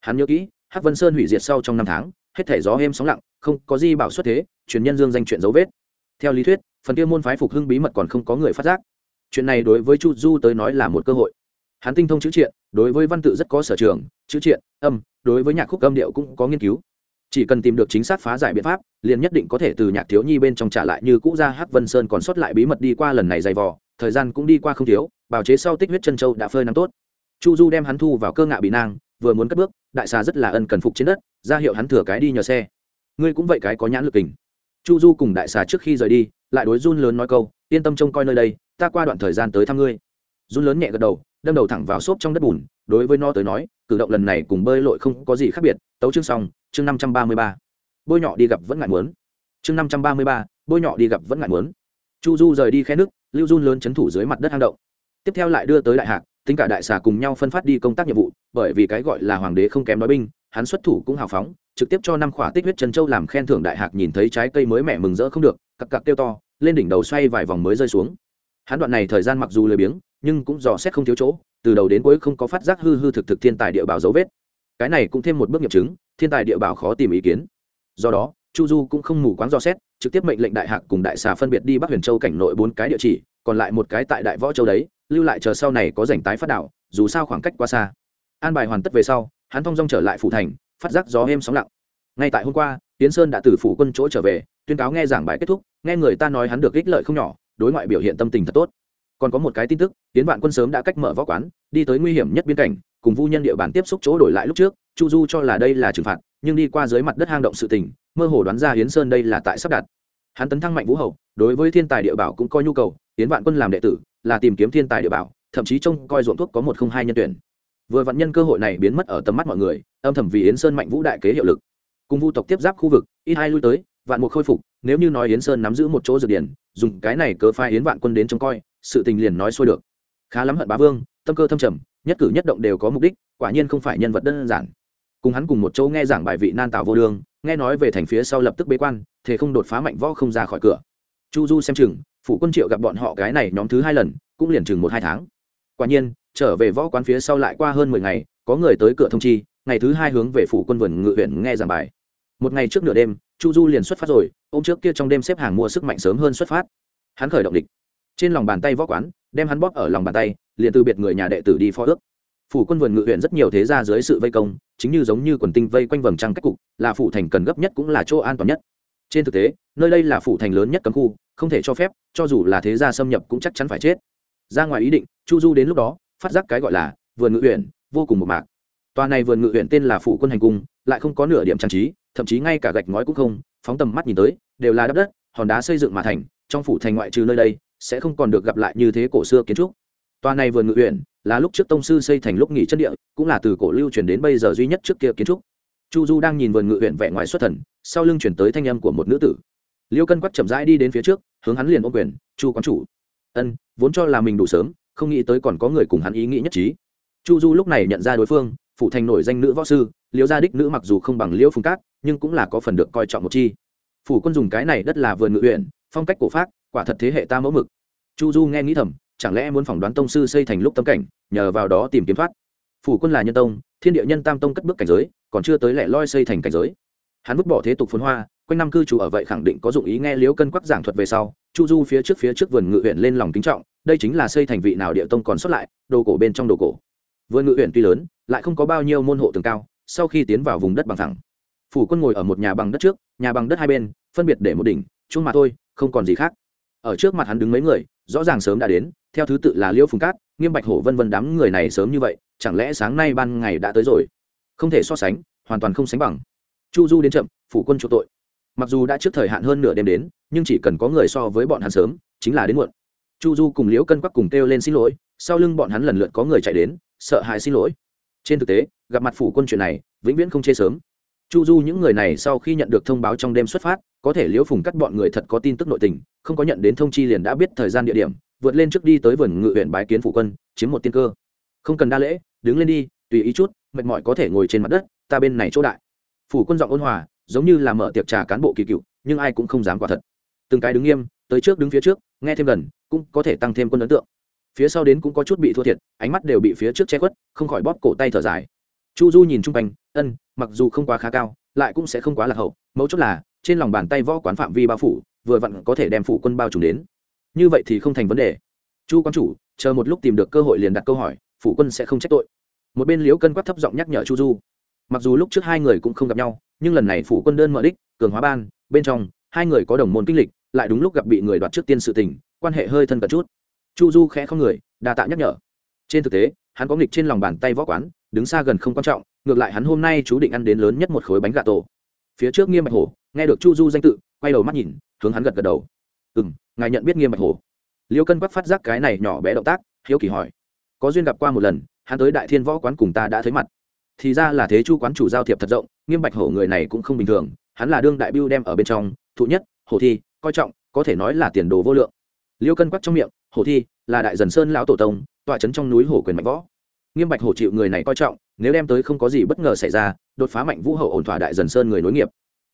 Hắn nhớ kỹ, hắc vân sơn hủy diệt sau trong năm tháng, hết thể gió êm sóng lặng không có gì bảo xuất thế, truyền nhân dương danh chuyện dấu vết. Theo lý thuyết, phần kia môn phái phục hưng bí mật còn không có người phát giác. Chuyện này đối với chu du tới nói là một cơ hội. Hắn tinh thông chữ triện, đối với văn tự rất có sở trường, chữ triện, âm, đối với nhạc khúc âm điệu cũng có nghiên cứu. Chỉ cần tìm được chính xác phá giải biện pháp, liền nhất định có thể từ nhạc thiếu nhi bên trong trả lại như cũ ra hắc vân sơn còn sót lại bí mật đi qua lần này dày vò, thời gian cũng đi qua không thiếu, bào chế sau tích huyết chân châu đã phơi nắng tốt. Chu du đem hắn thu vào cơ ngạ bị nang, vừa muốn cất bước, đại xà rất là ân cần phục trên đất, ra hiệu hắn thừa cái đi nhờ xe ngươi cũng vậy cái có nhãn lực kình chu du cùng đại xà trước khi rời đi, lại đối run lớn nói câu, yên tâm trông coi nơi đây, ta qua đoạn thời gian tới thăm ngươi. Run lớn nhẹ gật đầu, đâm đầu thẳng vào xốp trong đất bùn, đối với nó tới nói, cử động lần này cùng bơi lội không có gì khác biệt, tấu chương xong, chương năm trăm ba mươi ba. Bôi nhọ đi gặp vẫn ngại muốn. Chương năm trăm ba mươi ba, bôi nhọ đi gặp vẫn ngại muốn. Chu du rời đi khe nước, lưu run lớn chấn thủ dưới mặt đất hang động. Tiếp theo lại đưa tới đại hạc, tính cả đại xà cùng nhau phân phát đi công tác nhiệm vụ, bởi vì cái gọi là hoàng đế không kém nói binh, hắn xuất thủ cũng hào phóng trực tiếp cho năm khỏa tích huyết chân châu làm khen thưởng đại hạc nhìn thấy trái cây mới mẻ mừng rỡ không được, cặc cặc kêu to, lên đỉnh đầu xoay vài vòng mới rơi xuống. Hắn đoạn này thời gian mặc dù lười biếng, nhưng cũng dò xét không thiếu chỗ, từ đầu đến cuối không có phát giác hư hư thực thực thiên tài địa bảo dấu vết. Cái này cũng thêm một bước nghiệm chứng, thiên tài địa bảo khó tìm ý kiến. Do đó, chu du cũng không mù quáng dò xét, trực tiếp mệnh lệnh đại hạc cùng đại xà phân biệt đi bắc huyền châu cảnh nội bốn cái địa chỉ, còn lại một cái tại đại võ châu đấy, lưu lại chờ sau này có rảnh tái phát đảo dù sao khoảng cách quá xa. An bài hoàn tất về sau, hắn thong dong trở lại phủ thành phát giác gió êm sóng lặng. Ngay tại hôm qua tiến sơn đã từ phủ quân chỗ trở về, tuyên cáo nghe giảng bài kết thúc, nghe người ta nói hắn được ích lợi không nhỏ, đối ngoại biểu hiện tâm tình thật tốt. Còn có một cái tin tức tiến vạn quân sớm đã cách mở võ quán, đi tới nguy hiểm nhất biên cảnh, cùng vu nhân địa bàn tiếp xúc chỗ đổi lại lúc trước, chu du cho là đây là trừng phạt, nhưng đi qua dưới mặt đất hang động sự tình, mơ hồ đoán ra hiến sơn đây là tại sắp đặt. Hắn tấn thăng mạnh vũ hậu, đối với thiên tài địa bảo cũng có nhu cầu tiến vạn quân làm đệ tử, là tìm kiếm thiên tài địa bảo, thậm chí trông coi ruộng thuốc có một không hai nhân tuyển vừa vạn nhân cơ hội này biến mất ở tầm mắt mọi người, âm thầm vì yến sơn mạnh vũ đại kế hiệu lực. Cùng vu tộc tiếp giáp khu vực, ít hai lui tới, vạn một khôi phục, nếu như nói yến sơn nắm giữ một chỗ dược điển, dùng cái này cớ phai yến vạn quân đến trông coi, sự tình liền nói xuôi được. Khá lắm hận bá vương, tâm cơ thâm trầm, nhất cử nhất động đều có mục đích, quả nhiên không phải nhân vật đơn giản. Cùng hắn cùng một chỗ nghe giảng bài vị nan tạo vô đường, nghe nói về thành phía sau lập tức bế quan, thế không đột phá mạnh võ không ra khỏi cửa. Chu du xem chừng, phụ quân triệu gặp bọn họ cái này nhóm thứ hai lần, cũng liền chừng một hai tháng. Quả nhiên trở về võ quán phía sau lại qua hơn mười ngày, có người tới cửa thông chi, ngày thứ hai hướng về phủ quân vườn ngự huyện nghe giảng bài. Một ngày trước nửa đêm, chu du liền xuất phát rồi ô m trước kia trong đêm xếp hàng mua sức mạnh sớm hơn xuất phát. Hắn khởi động địch. Trên lòng bàn tay võ quán, đem hắn bóp ở lòng bàn tay, liền từ biệt người nhà đệ tử đi phó ước. Phủ quân vườn ngự huyện rất nhiều thế gia dưới sự vây công, chính như giống như quần tinh vây quanh vầng trăng cách cục, là phủ thành cần gấp nhất cũng là chỗ an toàn nhất. Trên thực tế, nơi đây là phủ thành lớn nhất cấm khu, không thể cho phép, cho dù là thế gia xâm nhập cũng chắc chắn phải chết. Ra ngoài ý định, chu du đến lúc đó phát giác cái gọi là vườn ngự huyện vô cùng một mạc. Tòa này vườn ngự huyện tên là phủ quân hành cung, lại không có nửa điểm trang trí, thậm chí ngay cả gạch ngói cũng không, phóng tầm mắt nhìn tới, đều là đắp đất, hòn đá xây dựng mà thành, trong phủ thành ngoại trừ nơi đây, sẽ không còn được gặp lại như thế cổ xưa kiến trúc. Tòa này vườn ngự huyện là lúc trước tông sư xây thành lúc nghỉ chân địa, cũng là từ cổ lưu truyền đến bây giờ duy nhất trước kia kiến trúc. Chu du đang nhìn vườn ngự huyện vẻ ngoài xuất thần, sau lưng chuyển tới thanh âm của một nữ tử. Liêu cân quắc chậm rãi đi đến phía trước, hướng hắn liền ôm quyền, chu quán chủ. Ân, vốn cho là mình đủ sớm không nghĩ tới còn có người cùng hắn ý nghĩ nhất trí. Chu du lúc này nhận ra đối phương, phụ thành nổi danh nữ võ sư, liễu gia đích nữ mặc dù không bằng liễu phùng cát, nhưng cũng là có phần được coi trọng một chi. Phủ quân dùng cái này đất là vườn ngự huyện, phong cách cổ pháp quả thật thế hệ ta mẫu mực. Chu du nghe nghĩ thầm, chẳng lẽ muốn phỏng đoán tông sư xây thành lúc tâm cảnh, nhờ vào đó tìm kiếm thoát. Phủ quân là nhân tông, thiên địa nhân tam tông cất bước cảnh giới, còn chưa tới lẻ loi xây thành cảnh giới. Hắn vứt bỏ thế tục phồn hoa quanh năm cư trú ở vậy khẳng định có dụng ý nghe liếu cân quắc giảng thuật về sau, chu du phía trước phía trước vườn ngự huyện lên lòng kính trọng, đây chính là xây thành vị nào địa tông còn xuất lại, đồ cổ bên trong đồ cổ. Vườn ngự huyện tuy lớn, lại không có bao nhiêu môn hộ tường cao, sau khi tiến vào vùng đất bằng thẳng, phủ quân ngồi ở một nhà bằng đất trước, nhà bằng đất hai bên, phân biệt để một đỉnh, chung mà thôi, không còn gì khác. Ở trước mặt hắn đứng mấy người, rõ ràng sớm đã đến, theo thứ tự là liễu phùng cát, nghiêm bạch hổ vân vân đám người này sớm như vậy, chẳng lẽ sáng nay ban ngày đã tới rồi? Không thể so sánh, hoàn toàn không sánh bằng. Chu du đến chậm, phủ quân chỗ tội mặc dù đã trước thời hạn hơn nửa đêm đến, nhưng chỉ cần có người so với bọn hắn sớm, chính là đến muộn. Chu du cùng liễu cân quắc cùng kêu lên xin lỗi, sau lưng bọn hắn lần lượt có người chạy đến, sợ hãi xin lỗi. Trên thực tế, gặp mặt phủ quân chuyện này, vĩnh viễn không chê sớm. Chu du những người này sau khi nhận được thông báo trong đêm xuất phát, có thể liễu phùng cắt bọn người thật có tin tức nội tình, không có nhận đến thông chi liền đã biết thời gian địa điểm, vượt lên trước đi tới vườn ngự huyện bái kiến phủ quân, chiếm một tiên cơ. Không cần đa lễ, đứng lên đi, tùy ý chút, mệt mỏi có thể ngồi trên mặt đất, ta bên này chỗ đại. Phủ quân giọng ôn hòa giống như là mở tiệc trà cán bộ kỳ cựu, nhưng ai cũng không dám quả thật. Từng cái đứng nghiêm, tới trước đứng phía trước, nghe thêm gần, cũng có thể tăng thêm quân ấn tượng. Phía sau đến cũng có chút bị thua thiệt, ánh mắt đều bị phía trước che khuất, không khỏi bóp cổ tay thở dài. Chu du nhìn chung quanh, ân, mặc dù không quá khá cao, lại cũng sẽ không quá lạc hậu, mấu chốt là, trên lòng bàn tay võ quán phạm vi bao phủ, vừa vặn có thể đem phủ quân bao trùm đến. Như vậy thì không thành vấn đề. Chu quan chủ, chờ một lúc tìm được cơ hội liền đặt câu hỏi, phủ quân sẽ không trách tội. Một bên liễu cân quát thấp giọng nhắc nhở chu du. Mặc dù lúc trước hai người cũng không gặp nhau nhưng lần này phủ quân đơn mở đích, cường hóa ban, bên trong, hai người có đồng môn kinh lịch, lại đúng lúc gặp bị người đoạt trước tiên sự tình, quan hệ hơi thân cận chút. Chu du khẽ không người, đa tạ nhắc nhở. Trên thực tế, hắn có nghịch trên lòng bàn tay võ quán, đứng xa gần không quan trọng, ngược lại hắn hôm nay chú định ăn đến lớn nhất một khối bánh gà tổ. Phía trước nghiêm bạch hổ, nghe được chu du danh tự, quay đầu mắt nhìn, hướng hắn gật gật đầu. Ừ m ngài nhận biết nghiêm bạch hổ? Liêu cân quắc phát giác cái này nhỏ bé động tác, hiếu kỳ hỏi. Có duyên gặp qua một lần, hắn tới đại thiên võ quán cùng ta đã thấy mặt. Thì ra là thế chu quán chủ giao thiệp thật rộng nghiêm bạch hổ người này cũng không bình thường, hắn là đương đại biêu đem ở bên trong, thụ nhất, hổ thi, coi trọng, có thể nói là tiền đồ vô lượng. Liêu cân quắc trong miệng, hổ thi, là đại dần sơn lão tổ tông, tọa trấn trong núi hổ quyền mạnh võ. Nghiêm bạch hổ chịu người này coi trọng, nếu đem tới không có gì bất ngờ xảy ra, đột phá mạnh vũ hậu ổn thỏa đại dần sơn người nối nghiệp.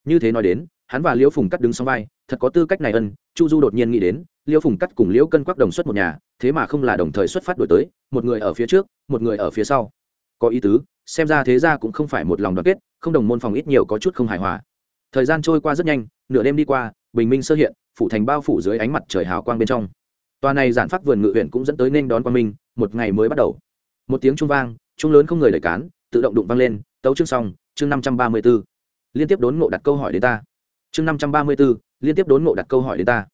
Như thế nói đến, hắn và liễu phùng cắt đứng song vai, thật có tư cách này ân, chu du đột nhiên nghĩ đến liễu phùng cắt cùng liễu cân quắc đồng xuất một nhà, thế mà không là đồng thời xuất phát đổi tới, một người ở phía trước, một người ở phía sau có ý tứ, xem ra thế ra cũng không phải một lòng đoàn kết, không đồng môn phòng ít nhiều có chút không hài hòa. Thời gian trôi qua rất nhanh, nửa đêm đi qua, bình minh sơ hiện, phủ thành bao phủ dưới ánh mặt trời hào quang bên trong. Tòa này giản pháp vườn ngự huyện cũng dẫn tới nên đón quan minh, một ngày mới bắt đầu. Một tiếng trung vang trung lớn không người lời cán, tự động đụng vang lên, tấu chương xong, chương năm trăm ba mươi b ố liên tiếp đốn ngộ đặt câu hỏi đến ta. Chương năm trăm ba mươi b ố liên tiếp đốn ngộ đặt câu hỏi đến ta.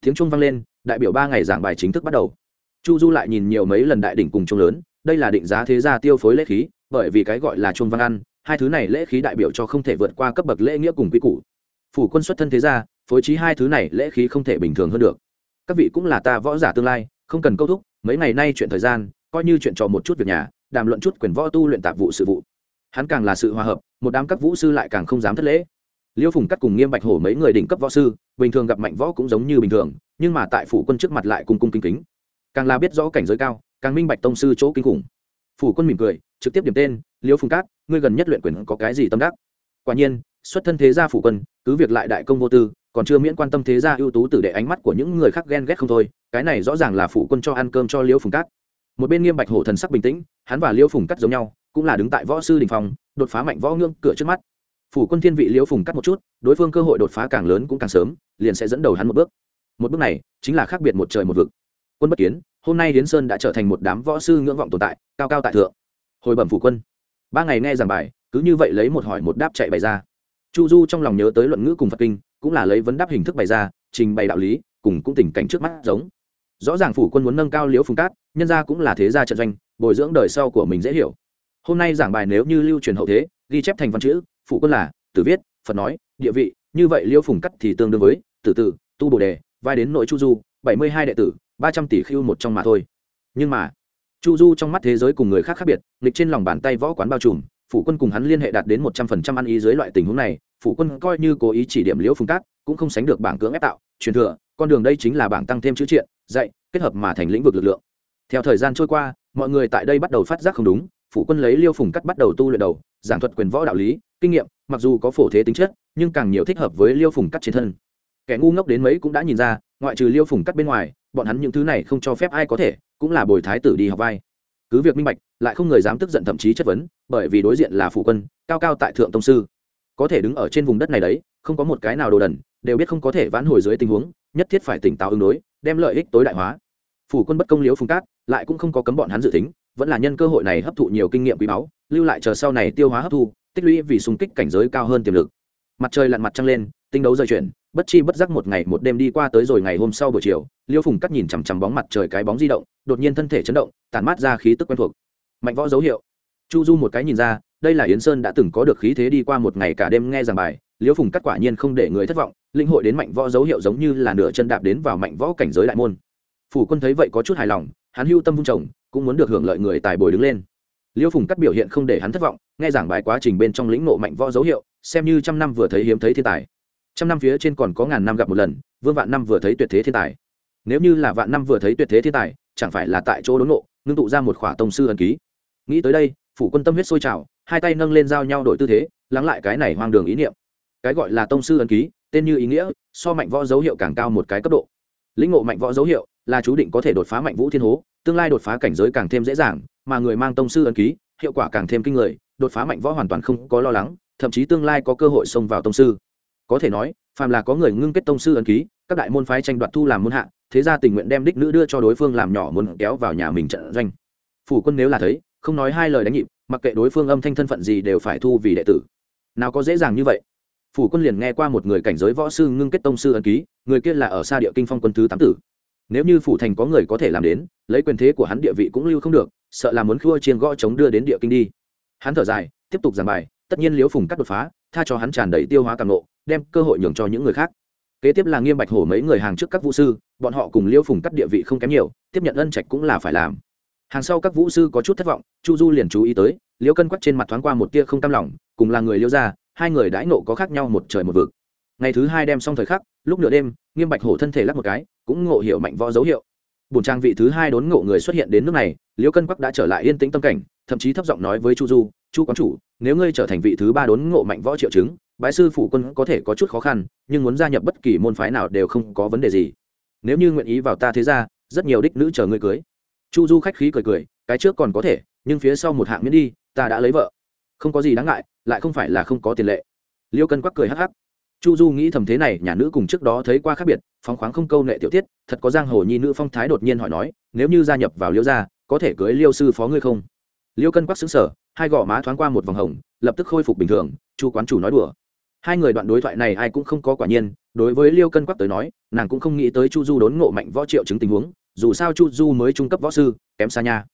Tiếng trung vang lên, đại biểu ba ngày giảng bài chính thức bắt đầu. Chu du lại nhìn nhiều mấy lần đại đỉnh cùng trung lớn đây là định giá thế gia tiêu phối lễ khí, bởi vì cái gọi là trung văn ăn, hai thứ này lễ khí đại biểu cho không thể vượt qua cấp bậc lễ nghĩa cùng quy củ. Phủ quân xuất thân thế gia, phối trí hai thứ này lễ khí không thể bình thường hơn được. Các vị cũng là ta võ giả tương lai, không cần câu thúc, mấy ngày nay chuyện thời gian, coi như chuyện trò một chút việc nhà, đàm luận chút quyền võ tu luyện tạp vụ sự vụ. Hắn càng là sự hòa hợp, một đám các vũ sư lại càng không dám thất lễ. Liêu phùng cắt cùng nghiêm bạch hổ mấy người đỉnh cấp võ sư, bình thường gặp mạnh võ cũng giống như bình thường, nhưng mà tại phủ quân trước mặt lại cung cung kính kính. Càng là biết rõ cảnh giới cao càng minh bạch tông sư chỗ kinh khủng. Phủ quân mỉm cười, trực tiếp điểm tên liêu phùng cát, ngươi gần nhất luyện quyền có cái gì tâm đắc? Quả nhiên, xuất thân thế gia phủ quân, cứ việc lại đại công vô tư, còn chưa miễn quan tâm thế gia ưu tú tử đệ ánh mắt của những người khác ghen ghét không thôi, cái này rõ ràng là phủ quân cho ăn cơm cho liêu phùng cát. Một bên nghiêm bạch hổ thần sắc bình tĩnh, hắn và liêu phùng cát giống nhau, cũng là đứng tại võ sư đình phòng, đột phá mạnh võ ngưỡng cửa trước mắt. Phủ quân thiên vị liêu phùng cát một chút, đối phương cơ hội đột phá càng lớn cũng càng sớm, liền sẽ dẫn đầu hắn một bước. Một bước này, chính là khác biệt một trời một vực quân bất kiến, hôm nay hiến sơn đã trở thành một đám võ sư ngưỡng vọng tồn tại, cao cao tại thượng. Hồi bẩm phủ quân. Ba ngày nghe giảng bài, cứ như vậy lấy một hỏi một đáp chạy bày ra. Chu du trong lòng nhớ tới luận ngữ cùng phật kinh, cũng là lấy vấn đáp hình thức bày ra, trình bày đạo lý, cùng cũng tình cảnh trước mắt giống. Rõ ràng phủ quân muốn nâng cao liễu phùng cát, nhân ra cũng là thế gia trận doanh, bồi dưỡng đời sau của mình dễ hiểu. Hôm nay giảng bài nếu như lưu truyền hậu thế, ghi chép thành văn chữ, phủ quân là, tử viết, phật nói, địa vị, như vậy liễu phùng cắt thì tương đương với, tử tử tu bồ đề, vai đến nội chu du, bảy mươi hai đệ tử ba trăm tỷ khiêu một trong mà thôi. Nhưng mà, chu du trong mắt thế giới cùng người khác khác biệt, nghịch trên lòng bàn tay võ quán bao trùm, phủ quân cùng hắn liên hệ đạt đến một trăm phần trăm ăn ý dưới loại tình huống này, phủ quân coi như cố ý chỉ điểm liễu phương cát, cũng không sánh được bảng cưỡng ép tạo, truyền thừa, con đường đây chính là bảng tăng thêm chữ triện, dạy, kết hợp mà thành lĩnh vực lực lượng. Theo thời gian trôi qua, mọi người tại đây bắt đầu phát giác không đúng, phủ quân lấy liêu phùng cắt bắt đầu tu luyện đầu, giảng thuật quyền võ đạo lý, kinh nghiệm, mặc dù có phổ thế tính chất, nhưng càng nhiều thích hợp với liêu phùng cắt trên thân. Kẻ ngu ngốc đến mấy cũng đã nhìn ra, ngoại trừ liêu phùng cắt bên ngoài bọn hắn những thứ này không cho phép ai có thể, cũng là bồi thái tử đi học vai. Cứ việc minh bạch, lại không người dám tức giận thậm chí chất vấn, bởi vì đối diện là phụ quân, cao cao tại thượng tông sư. Có thể đứng ở trên vùng đất này đấy, không có một cái nào đồ đần, đều biết không có thể vãn hồi dưới tình huống, nhất thiết phải tỉnh táo ứng đối, đem lợi ích tối đại hóa. Phủ quân bất công liễu phùng cát, lại cũng không có cấm bọn hắn dự tính, vẫn là nhân cơ hội này hấp thụ nhiều kinh nghiệm quý báu, lưu lại chờ sau này tiêu hóa hấp thu, tích lũy vì xung kích cảnh giới cao hơn tiềm lực. Mặt trời lặn mặt trăng lên, tinh đấu rời chuyển bất chi bất giác một ngày một đêm đi qua tới rồi ngày hôm sau buổi chiều, liêu phùng cắt nhìn chằm chằm bóng mặt trời cái bóng di động, đột nhiên thân thể chấn động, tản mát ra khí tức quen thuộc. Mạnh võ dấu hiệu. Chu du một cái nhìn ra, đây là yến sơn đã từng có được khí thế đi qua một ngày cả đêm nghe giảng bài, liêu phùng cắt quả nhiên không để người thất vọng, linh hội đến mạnh võ dấu hiệu giống như là nửa chân đạp đến vào mạnh võ cảnh giới đại môn. Phủ quân thấy vậy có chút hài lòng, hắn hưu tâm vung chồng, cũng muốn được hưởng lợi người tài bồi đứng lên. Liêu phùng cắt biểu hiện không để hắn thất vọng, nghe giảng bài quá trình bên trong lĩnh nộ mạnh võ dấu hiệu, xem như trăm năm vừa thấy hiếm thấy thiên tài trăm năm phía trên còn có ngàn năm gặp một lần, vương vạn năm vừa thấy tuyệt thế thiên tài. Nếu như là vạn năm vừa thấy tuyệt thế thiên tài, chẳng phải là tại chỗ đốn nộ ngưng tụ ra một khỏa tông sư ẩn ký. Nghĩ tới đây, phủ quân tâm huyết sôi trào, hai tay nâng lên giao nhau đổi tư thế, lắng lại cái này hoang đường ý niệm. Cái gọi là tông sư ẩn ký, tên như ý nghĩa, so mạnh võ dấu hiệu càng cao một cái cấp độ. Lĩnh ngộ mạnh võ dấu hiệu là chú định có thể đột phá mạnh vũ thiên hố, tương lai đột phá cảnh giới càng thêm dễ dàng, mà người mang tông sư ẩn ký, hiệu quả càng thêm kinh người, đột phá mạnh võ hoàn toàn không có lo lắng, thậm chí tương lai có cơ hội xông vào tông sư có thể nói, phàm là có người ngưng kết tông sư ấn ký, các đại môn phái tranh đoạt thu làm môn hạ, thế ra tình nguyện đem đích nữ đưa cho đối phương làm nhỏ muốn kéo vào nhà mình trận doanh. Phủ quân nếu là thấy, không nói hai lời đánh nhịp, mặc kệ đối phương âm thanh thân phận gì đều phải thu vì đệ tử. Nào có dễ dàng như vậy? Phủ quân liền nghe qua một người cảnh giới võ sư ngưng kết tông sư ấn ký, người kia là ở xa địa kinh phong quân thứ tám tử. Nếu như phủ thành có người có thể làm đến, lấy quyền thế của hắn địa vị cũng lưu không được, sợ là muốn khua chiên gõ chống đưa đến địa kinh đi. Hắn thở dài, tiếp tục giảng bài, tất nhiên liễu phùng cắt đột phá, tha cho hắn tràn đầy tiêu hóa càng nộ đem cơ hội nhường cho những người khác. Kế tiếp là nghiêm bạch hổ mấy người hàng trước các vũ sư, bọn họ cùng liễu phùng cắt địa vị không kém nhiều, tiếp nhận ân trạch cũng là phải làm. Hàng sau các vũ sư có chút thất vọng, chu du liền chú ý tới, liễu cân quắc trên mặt thoáng qua một tia không cam lòng, cùng là người liễu gia, hai người đãi nộ có khác nhau một trời một vực. Ngày thứ hai đem xong thời khắc, lúc nửa đêm, nghiêm bạch hổ thân thể lắc một cái, cũng ngộ hiểu mạnh võ dấu hiệu. Bổn trang vị thứ hai đốn ngộ người xuất hiện đến nước này, liễu cân quắc đã trở lại yên tĩnh tâm cảnh, thậm chí thấp giọng nói với chu du, chu quán chủ, nếu ngươi trở thành vị thứ ba đốn ngộ mạnh võ triệu chứng bái sư phủ quân có thể có chút khó khăn, nhưng muốn gia nhập bất kỳ môn phái nào đều không có vấn đề gì. Nếu như nguyện ý vào ta thế ra rất nhiều đích nữ chờ ngươi cưới. Chu du khách khí cười cười, cái trước còn có thể, nhưng phía sau một hạng miễn đi, ta đã lấy vợ. Không có gì đáng ngại, lại không phải là không có tiền lệ. Liêu cân quắc cười hắc hắc. Chu du nghĩ thầm thế này, nhà nữ cùng trước đó thấy qua khác biệt, phóng khoáng không câu nệ tiểu tiết, thật có giang hồ nhi nữ phong thái đột nhiên hỏi nói, nếu như gia nhập vào liêu gia, có thể cưới liêu sư phó ngươi không? Liêu cân quắc xứng sở hai gò má thoáng qua một vòng hồng, lập tức khôi phục bình thường, chu quán chủ nói đùa hai người đoạn đối thoại này ai cũng không có quả nhiên, đối với liêu cân quắc tới nói, nàng cũng không nghĩ tới chu du đốn ngộ mạnh võ triệu chứng tình huống, dù sao chu du mới trung cấp võ sư, kém xa nha.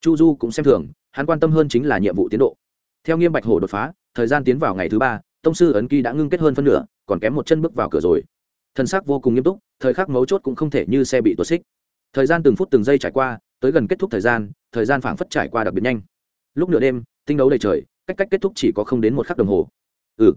Chu du cũng xem thường, hắn quan tâm hơn chính là nhiệm vụ tiến độ. Theo nghiêm bạch hổ đột phá, thời gian tiến vào ngày thứ ba, tông sư ấn ký đã ngưng kết hơn phân nửa, còn kém một chân bước vào cửa rồi. Thân xác vô cùng nghiêm túc, thời khắc mấu chốt cũng không thể như xe bị tuột xích. Thời gian từng phút từng giây trải qua, tới gần kết thúc thời gian thời gian phảng phất trải qua đặc biệt nhanh. Lúc nửa đêm, tinh đấu đầy trời, cách cách kết thúc chỉ có không đến một khắc đồng hồ. Ừ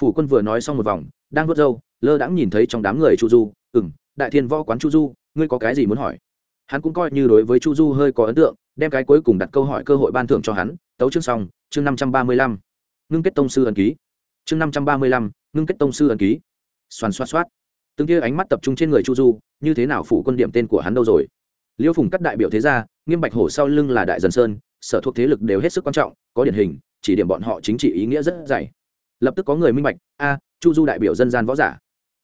phủ quân vừa nói xong một vòng, đang vớt râu, lơ đãng nhìn thấy trong đám người chu du. Ừ m đại thiên võ quán chu du, ngươi có cái gì muốn hỏi? Hắn cũng coi như đối với chu du hơi có ấn tượng, đem cái cuối cùng đặt câu hỏi cơ hội ban thưởng cho hắn, tấu chương xong, chương năm trăm ba mươi lăm. Ngưng kết tông sư ẩn ký. Chương năm trăm ba mươi lăm, ngưng kết tông sư ẩn ký. Xoàn xoát xoát. Từng kia ánh mắt tập trung trên người chu du, như thế nào phủ quân điểm tên của hắn đâu rồi? Liêu phùng cắt đại biểu thế gia, nghiêm bạch hổ sau lưng là đại dần sơn, sở thuộc thế lực đều hết sức quan trọng, có điển hình, chỉ điểm bọn họ chính trị ý nghĩa rất dày lập tức có người minh bạch, a, chu du đại biểu dân gian võ giả.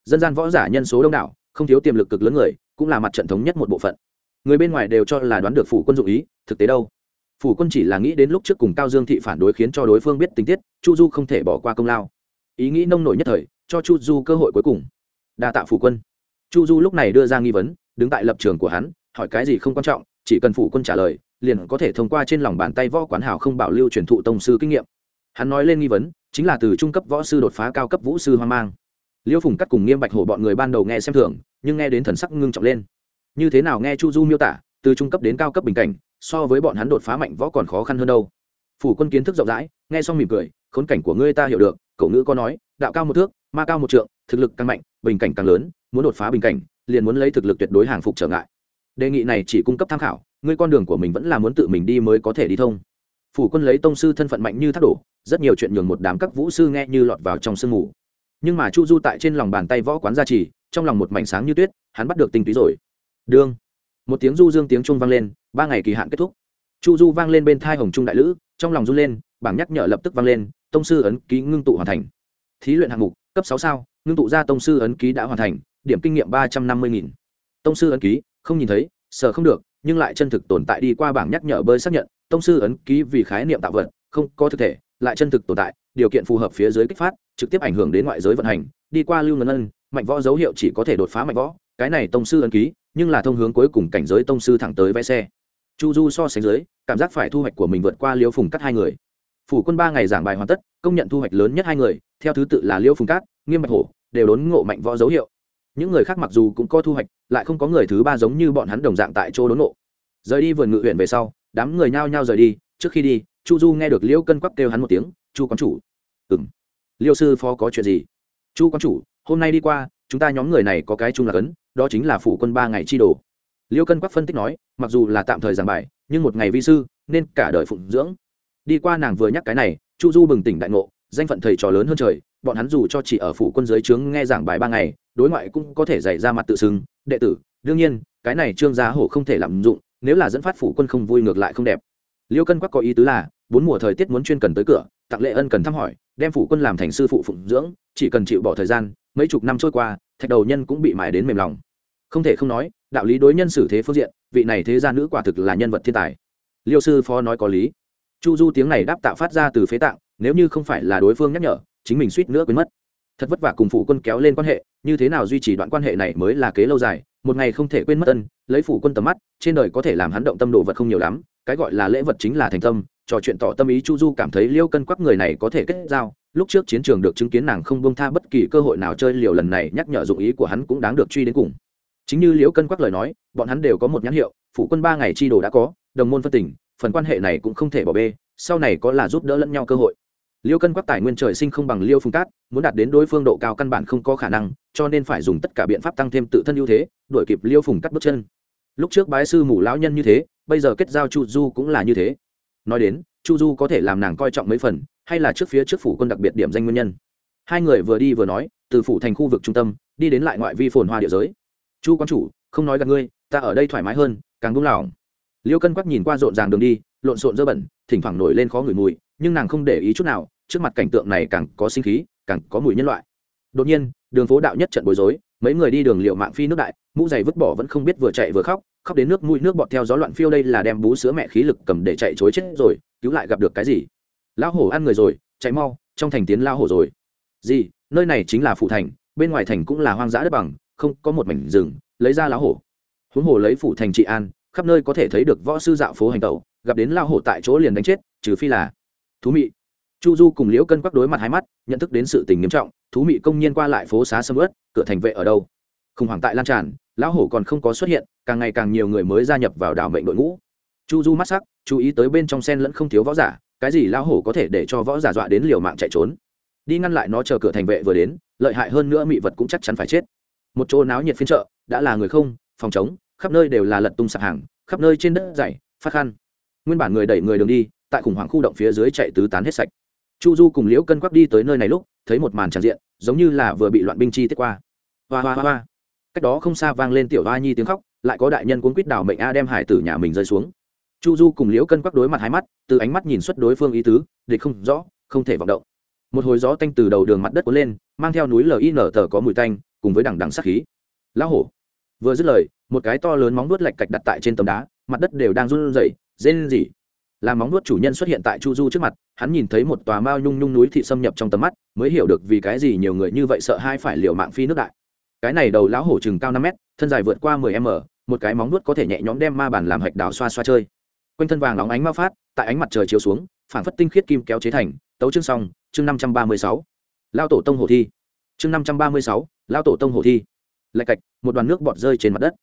Dân gian võ giả nhân số đông đảo, không thiếu tiềm lực cực lớn người, cũng là mặt trận thống nhất một bộ phận. Người bên ngoài đều cho là đoán được phủ quân dụng ý, thực tế đâu? Phủ quân chỉ là nghĩ đến lúc trước cùng cao dương thị phản đối khiến cho đối phương biết tình tiết, chu du không thể bỏ qua công lao. Ý nghĩ nông nổi nhất thời, cho chu du cơ hội cuối cùng. Đa tạ phủ quân. Chu du lúc này đưa ra nghi vấn, đứng tại lập trường của hắn, hỏi cái gì không quan trọng, chỉ cần phủ quân trả lời, liền có thể thông qua trên lòng bàn tay võ quán hào không bảo lưu truyền thụ tông sư kinh nghiệm. Hắn nói lên nghi vấn chính là từ trung cấp võ sư đột phá cao cấp vũ sư hoang mang. Liêu phùng cắt cùng nghiêm bạch hổ bọn người ban đầu nghe xem thường, nhưng nghe đến thần sắc ngưng trọng lên. Như thế nào nghe chu du miêu tả, từ trung cấp đến cao cấp bình cảnh, so với bọn hắn đột phá mạnh võ còn khó khăn hơn đâu. Phủ quân kiến thức rộng rãi, nghe xong mỉm cười, khốn cảnh của ngươi ta hiểu được, cậu ngữ có nói, đạo cao một thước, ma cao một trượng, thực lực càng mạnh, bình cảnh càng lớn, muốn đột phá bình cảnh, liền muốn lấy thực lực tuyệt đối hàng phục trở ngại. Đề nghị này chỉ cung cấp tham khảo, ngươi con đường của mình vẫn là muốn tự mình đi mới có thể đi thông phủ quân lấy tông sư thân phận mạnh như thác đổ, rất nhiều chuyện nhường một đám các vũ sư nghe như lọt vào trong sương mù. Nhưng mà chu du tại trên lòng bàn tay võ quán gia trì, trong lòng một mảnh sáng như tuyết, hắn bắt được tinh túy rồi. Đương. Một tiếng du dương tiếng trung vang lên, ba ngày kỳ hạn kết thúc. Chu du vang lên bên thai hồng trung đại lữ, trong lòng run lên, bảng nhắc nhở lập tức vang lên, tông sư ấn ký ngưng tụ hoàn thành. Thí luyện hạng mục, cấp sáu sao, ngưng tụ ra tông sư ấn ký đã hoàn thành, điểm kinh nghiệm ba trăm năm mươi nghìn. Tông sư ấn ký, không nhìn thấy, sợ không được, nhưng lại chân thực tồn tại đi qua bảng nhắc nhở bơi xác nhận tông sư ấn ký vì khái niệm tạo vật, không có thực thể, lại chân thực tồn tại, điều kiện phù hợp phía dưới kích phát, trực tiếp ảnh hưởng đến ngoại giới vận hành, đi qua lưu ngân ân, mạnh võ dấu hiệu chỉ có thể đột phá mạnh võ, cái này tông sư ấn ký, nhưng là thông hướng cuối cùng cảnh giới tông sư thẳng tới vé xe. Chu du so sánh dưới, cảm giác phải thu hoạch của mình vượt qua liêu phùng cắt hai người. Phủ quân ba ngày giảng bài hoàn tất, công nhận thu hoạch lớn nhất hai người, theo thứ tự là liêu phùng cát, nghiêm bạch hổ, đều đốn ngộ mạnh võ dấu hiệu. Những người khác mặc dù cũng có thu hoạch, lại không có người thứ ba giống như bọn hắn đồng dạng tại chỗ đốn ngộ. Rời đi vườn ngự huyện về sau đám người nhao nhao rời đi, trước khi đi, chu du nghe được liêu cân quắc kêu hắn một tiếng, chu quán chủ. Ừng liêu sư phó có chuyện gì? Chu quán chủ, hôm nay đi qua, chúng ta nhóm người này có cái chung là cấn, đó chính là phủ quân ba ngày chi đồ. Liêu cân quắc phân tích nói, mặc dù là tạm thời giảng bài, nhưng một ngày vi sư, nên cả đời phụng dưỡng. Đi qua nàng vừa nhắc cái này, chu du bừng tỉnh đại ngộ, danh phận thầy trò lớn hơn trời, bọn hắn dù cho chỉ ở phủ quân giới trướng nghe giảng bài ba ngày, đối ngoại cũng có thể dạy ra mặt tự xưng, đệ tử, đương nhiên, cái này trương gia hổ không thể lạm dụng nếu là dẫn phát phủ quân không vui ngược lại không đẹp. Liêu cân quắc có ý tứ là, bốn mùa thời tiết muốn chuyên cần tới cửa tặng lệ ân cần thăm hỏi, đem phủ quân làm thành sư phụ phụng dưỡng, chỉ cần chịu bỏ thời gian, mấy chục năm trôi qua, thạch đầu nhân cũng bị mài đến mềm lòng. Không thể không nói, đạo lý đối nhân xử thế phương diện, vị này thế gia nữ quả thực là nhân vật thiên tài. Liêu sư phó nói có lý. Chu du tiếng này đáp tạo phát ra từ phế tạng, nếu như không phải là đối phương nhắc nhở, chính mình suýt nữa quên mất. Thật vất vả cùng phụ quân kéo lên quan hệ, như thế nào duy trì đoạn quan hệ này mới là kế lâu dài một ngày không thể quên mất ân, lấy phủ quân tầm mắt, trên đời có thể làm hắn động tâm đồ vật không nhiều lắm, cái gọi là lễ vật chính là thành tâm, trò chuyện tỏ tâm ý chu du cảm thấy liêu cân quắc người này có thể kết giao, lúc trước chiến trường được chứng kiến nàng không bông tha bất kỳ cơ hội nào chơi liều lần này nhắc nhở dụng ý của hắn cũng đáng được truy đến cùng. Chính như liễu cân quắc lời nói, bọn hắn đều có một nhãn hiệu, phủ quân ba ngày chi đồ đã có, đồng môn phân tình, phần quan hệ này cũng không thể bỏ bê, sau này có là giúp đỡ lẫn nhau cơ hội liêu cân quắc tài nguyên trời sinh không bằng liêu phùng cát, muốn đạt đến đối phương độ cao căn bản không có khả năng, cho nên phải dùng tất cả biện pháp tăng thêm tự thân ưu thế, đuổi kịp liêu phùng cắt bước chân. Lúc trước bái sư mù lão nhân như thế, bây giờ kết giao chu du cũng là như thế. Nói đến, chu du có thể làm nàng coi trọng mấy phần, hay là trước phía trước phủ quân đặc biệt điểm danh nguyên nhân. Hai người vừa đi vừa nói, từ phủ thành khu vực trung tâm, đi đến lại ngoại vi phồn hoa địa giới. Chu quan chủ, không nói gặp ngươi, ta ở đây thoải mái hơn, càng đúng lòng liêu cân quắc nhìn qua rộn ràng đường đi, lộn xộn dơ bẩn, thỉnh thoảng nổi lên khó ngửi mùi nhưng nàng không để ý chút nào, trước mặt cảnh tượng này càng có sinh khí, càng có mùi nhân loại. Đột nhiên, đường phố đạo nhất trận bối rối, mấy người đi đường liệu mạng phi nước đại, mũ giày vứt bỏ vẫn không biết vừa chạy vừa khóc khóc đến nước mũi nước bọt theo gió loạn phiêu đây là đem bú sữa mẹ khí lực cầm để chạy chối chết rồi, cứu lại gặp được cái gì? Lão hổ ăn người rồi, chạy mau, trong thành tiến lao hổ rồi. Gì, nơi này chính là phủ thành, bên ngoài thành cũng là hoang dã đất bằng, không có một mảnh rừng, lấy ra lão hổ. Huống hồ lấy phủ thành trị an, khắp nơi có thể thấy được võ sư dạo phố hành tẩu, gặp đến lao hổ tại chỗ liền đánh chết, trừ phi là thú mị. Chu du cùng liễu cân quắc đối mặt hai mắt, nhận thức đến sự tình nghiêm trọng, thú mị công nhiên qua lại phố xá sâm ướt cửa thành vệ ở đâu? Khủng hoảng tại lan tràn, lão hổ còn không có xuất hiện, càng ngày càng nhiều người mới gia nhập vào đảo mệnh đội ngũ. Chu du mắt sắc, chú ý tới bên trong sen lẫn không thiếu võ giả, cái gì lão hổ có thể để cho võ giả dọa đến liều mạng chạy trốn? Đi ngăn lại nó chờ cửa thành vệ vừa đến, lợi hại hơn nữa mị vật cũng chắc chắn phải chết. Một chỗ náo nhiệt phiên chợ, đã là người không, phòng chống khắp nơi đều là lật tung sạp hàng, khắp nơi trên đất dày, phát khăn. Nguyên bản người đẩy người đường đi tại khủng hoảng khu động phía dưới chạy tứ tán hết sạch. Chu du cùng liễu cân quắc đi tới nơi này lúc, thấy một màn tràn diện, giống như là vừa bị loạn binh chi tiết qua. Hoa hoa hoa cách đó không xa vang lên tiểu hoa nhi tiếng khóc, lại có đại nhân cuốn quýt đào mệnh a đem hải tử nhà mình rơi xuống. Chu du cùng liễu cân quắc đối mặt hai mắt, từ ánh mắt nhìn xuất đối phương ý tứ, địch không rõ, không thể vọng động. Một hồi gió tanh từ đầu đường mặt đất cuốn lên, mang theo núi lin tờ có mùi tanh, cùng với đằng đằng sắc khí. Lão hổ. Vừa dứt lời, một cái to lớn móng vuốt lạch cạch đặt tại trên tấm đá, mặt đất đều đang run rẩy, rên rỉ làm móng nuốt chủ nhân xuất hiện tại chu du trước mặt, hắn nhìn thấy một tòa mao nhung nhung núi thị xâm nhập trong tầm mắt, mới hiểu được vì cái gì nhiều người như vậy sợ hai phải liều mạng phi nước đại. Cái này đầu lão hổ chừng cao năm mét, thân dài vượt qua mười m một cái móng nuốt có thể nhẹ nhõm đem ma bản làm hạch đào xoa xoa chơi. Quanh thân vàng nóng ánh ma phát, tại ánh mặt trời chiếu xuống phản phất tinh khiết kim kéo chế thành, tấu chương xong, chương năm trăm ba mươi sáu. Lao tổ tông hồ thi. Chương năm trăm ba mươi sáu, lao tổ tông hồ thi. Lạch cạch, một đoàn nước bọt rơi trên mặt đất.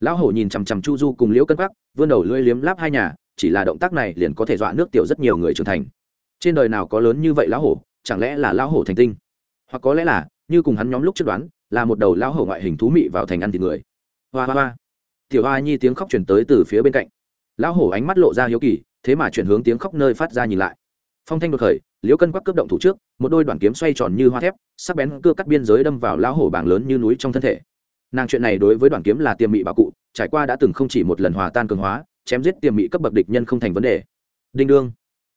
Lão hổ nhìn chằm chằm chu du cùng liễu cân bắc vươn đầu lưỡi liếm láp hai nhà chỉ là động tác này liền có thể dọa nước tiểu rất nhiều người trưởng thành. Trên đời nào có lớn như vậy lão hổ, chẳng lẽ là lão hổ thành tinh? Hoặc có lẽ là, như cùng hắn nhóm lúc trước đoán, là một đầu lão hổ ngoại hình thú mị vào thành ăn thịt người. Hoa hoa hoa. Tiểu hoa nhi tiếng khóc chuyển tới từ phía bên cạnh. Lão hổ ánh mắt lộ ra hiếu kỳ, thế mà chuyển hướng tiếng khóc nơi phát ra nhìn lại. Phong thanh đột khởi, liễu cân quắc cướp động thủ trước, một đôi đoạn kiếm xoay tròn như hoa thép, sắc bén cưa cắt biên giới đâm vào lão hổ bảng lớn như núi trong thân thể. Nàng chuyện này đối với đoạn kiếm là tiềm mị bảo cụ, trải qua đã từng không chỉ một lần hòa tan cường hóa chém giết tiềm mị cấp bậc địch nhân không thành vấn đề. Đinh đương.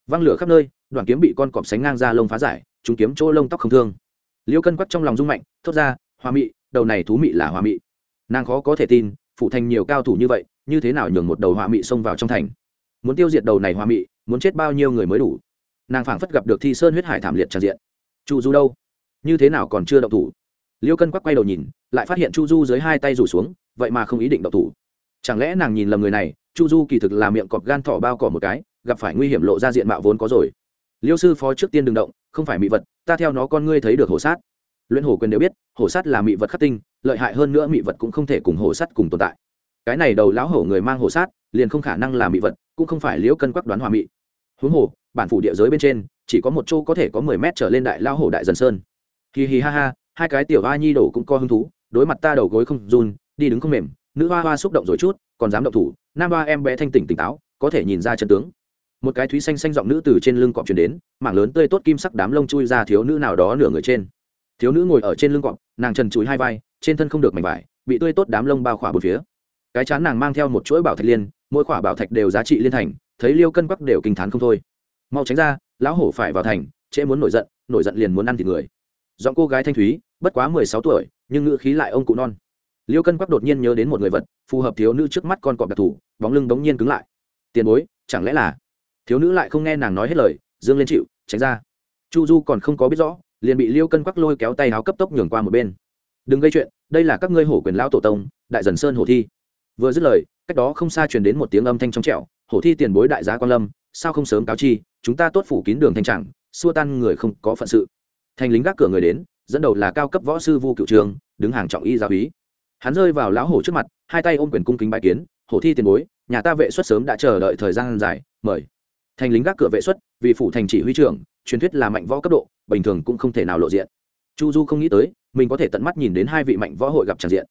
Văng lửa khắp nơi, đoàn kiếm bị con cọp sánh ngang ra lông phá giải, chúng kiếm chỗ lông tóc không thương. Liêu cân quắc trong lòng rung mạnh, thốt ra, hoa mị, đầu này thú mị là hoa mị. Nàng khó có thể tin phụ thành nhiều cao thủ như vậy, như thế nào nhường một đầu hoa mị xông vào trong thành? Muốn tiêu diệt đầu này hoa mị, muốn chết bao nhiêu người mới đủ? Nàng phảng phất gặp được thi sơn huyết hải thảm liệt tràn diện. Chu du đâu? Như thế nào còn chưa động thủ? Liêu cân quắc quay đầu nhìn, lại phát hiện chu du dưới hai tay rủ xuống, vậy mà không ý định động thủ chẳng lẽ nàng nhìn lầm người này, chu du kỳ thực là miệng cọp gan thỏ bao cỏ một cái, gặp phải nguy hiểm lộ ra diện mạo vốn có rồi. Liêu sư phó trước tiên đừng động, không phải mị vật, ta theo nó con ngươi thấy được hổ sát. Luyện hổ quyền đều biết, hổ sát là mị vật khắc tinh, lợi hại hơn nữa mị vật cũng không thể cùng hổ sát cùng tồn tại. Cái này đầu lão hổ người mang hổ sát, liền không khả năng là mị vật, cũng không phải liễu cân quắc đoán hòa mị. Huống hồ, bản phủ địa giới bên trên, chỉ có một chỗ có thể có mười mét trở lên đại lao hổ đại dần sơn. Hì hì ha ha, hai cái tiểu a nhi đổ cũng co hứng thú, đối mặt ta đầu gối không run, đi đứng không mềm nữ hoa hoa xúc động rồi chút, còn dám động thủ, nam hoa em bé thanh tỉnh tỉnh táo, có thể nhìn ra chân tướng. Một cái thúy xanh xanh giọng nữ từ trên lưng cọp truyền đến, mảng lớn tươi tốt kim sắc đám lông chui ra thiếu nữ nào đó nửa người trên. Thiếu nữ ngồi ở trên lưng cọp, nàng trần chúi hai vai, trên thân không được mảnh vải, bị tươi tốt đám lông bao khỏa bốn phía. Cái chán nàng mang theo một chuỗi bảo thạch liên, mỗi khỏa bảo thạch đều giá trị liên thành, thấy liêu cân quắc đều kinh t h á n không thôi. Mau tránh ra, lão hổ phải vào thành, trễ muốn nổi giận nổi giận liền muốn ăn thịt người. Giọng cô gái thanh thúy, bất quá mười sáu tuổi, nhưng ngữ khí lại ông cụ non liêu cân quắc đột nhiên nhớ đến một người vật, phù hợp thiếu nữ trước mắt con cọp đặc thù, bóng lưng bỗng nhiên cứng lại. Tiền bối, chẳng lẽ là thiếu nữ lại không nghe nàng nói hết lời, dương lên chịu, tránh ra. Chu du còn không có biết rõ, liền bị liêu cân quắc lôi kéo tay áo cấp tốc nhường qua một bên. Đừng gây chuyện, đây là các ngươi hổ quyền lão tổ tông, đại dần sơn hổ thi. Vừa dứt lời, cách đó không xa truyền đến một tiếng âm thanh trong trẻo, hổ thi tiền bối đại giá quan lâm, sao không sớm cáo chi, chúng ta tốt phủ kín đường thanh trạng xua tan người không có phận sự. Thành lính gác cửa người đến, dẫn đầu là cao cấp võ sư vu cựu trường, đứng hàng trọng y giáo úy hắn rơi vào lão hổ trước mặt, hai tay ôm quyền cung kính bài kiến, hổ thi tiền bối, nhà ta vệ xuất sớm đã chờ đợi thời gian dài, mời. Thành lính gác cửa vệ xuất, vì phủ thành chỉ huy trưởng, truyền thuyết là mạnh võ cấp độ, bình thường cũng không thể nào lộ diện. Chu du không nghĩ tới, mình có thể tận mắt nhìn đến hai vị mạnh võ hội gặp tràn diện.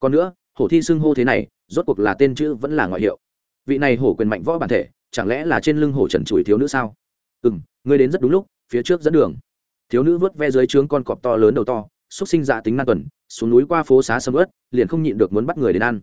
Còn nữa, hổ thi xưng hô thế này, rốt cuộc là tên chữ vẫn là ngoại hiệu. Vị này hổ quyền mạnh võ bản thể, chẳng lẽ là trên lưng hổ trần chùi thiếu nữ sao? Ừ m ngươi đến rất đúng lúc, phía trước dẫn đường. Thiếu nữ vớt ve dưới trướng con cọp to lớn đầu to, xúc sinh dạ tính nan tuần xuống núi qua phố xá sầm ớt, liền không nhịn được muốn bắt người đến ăn.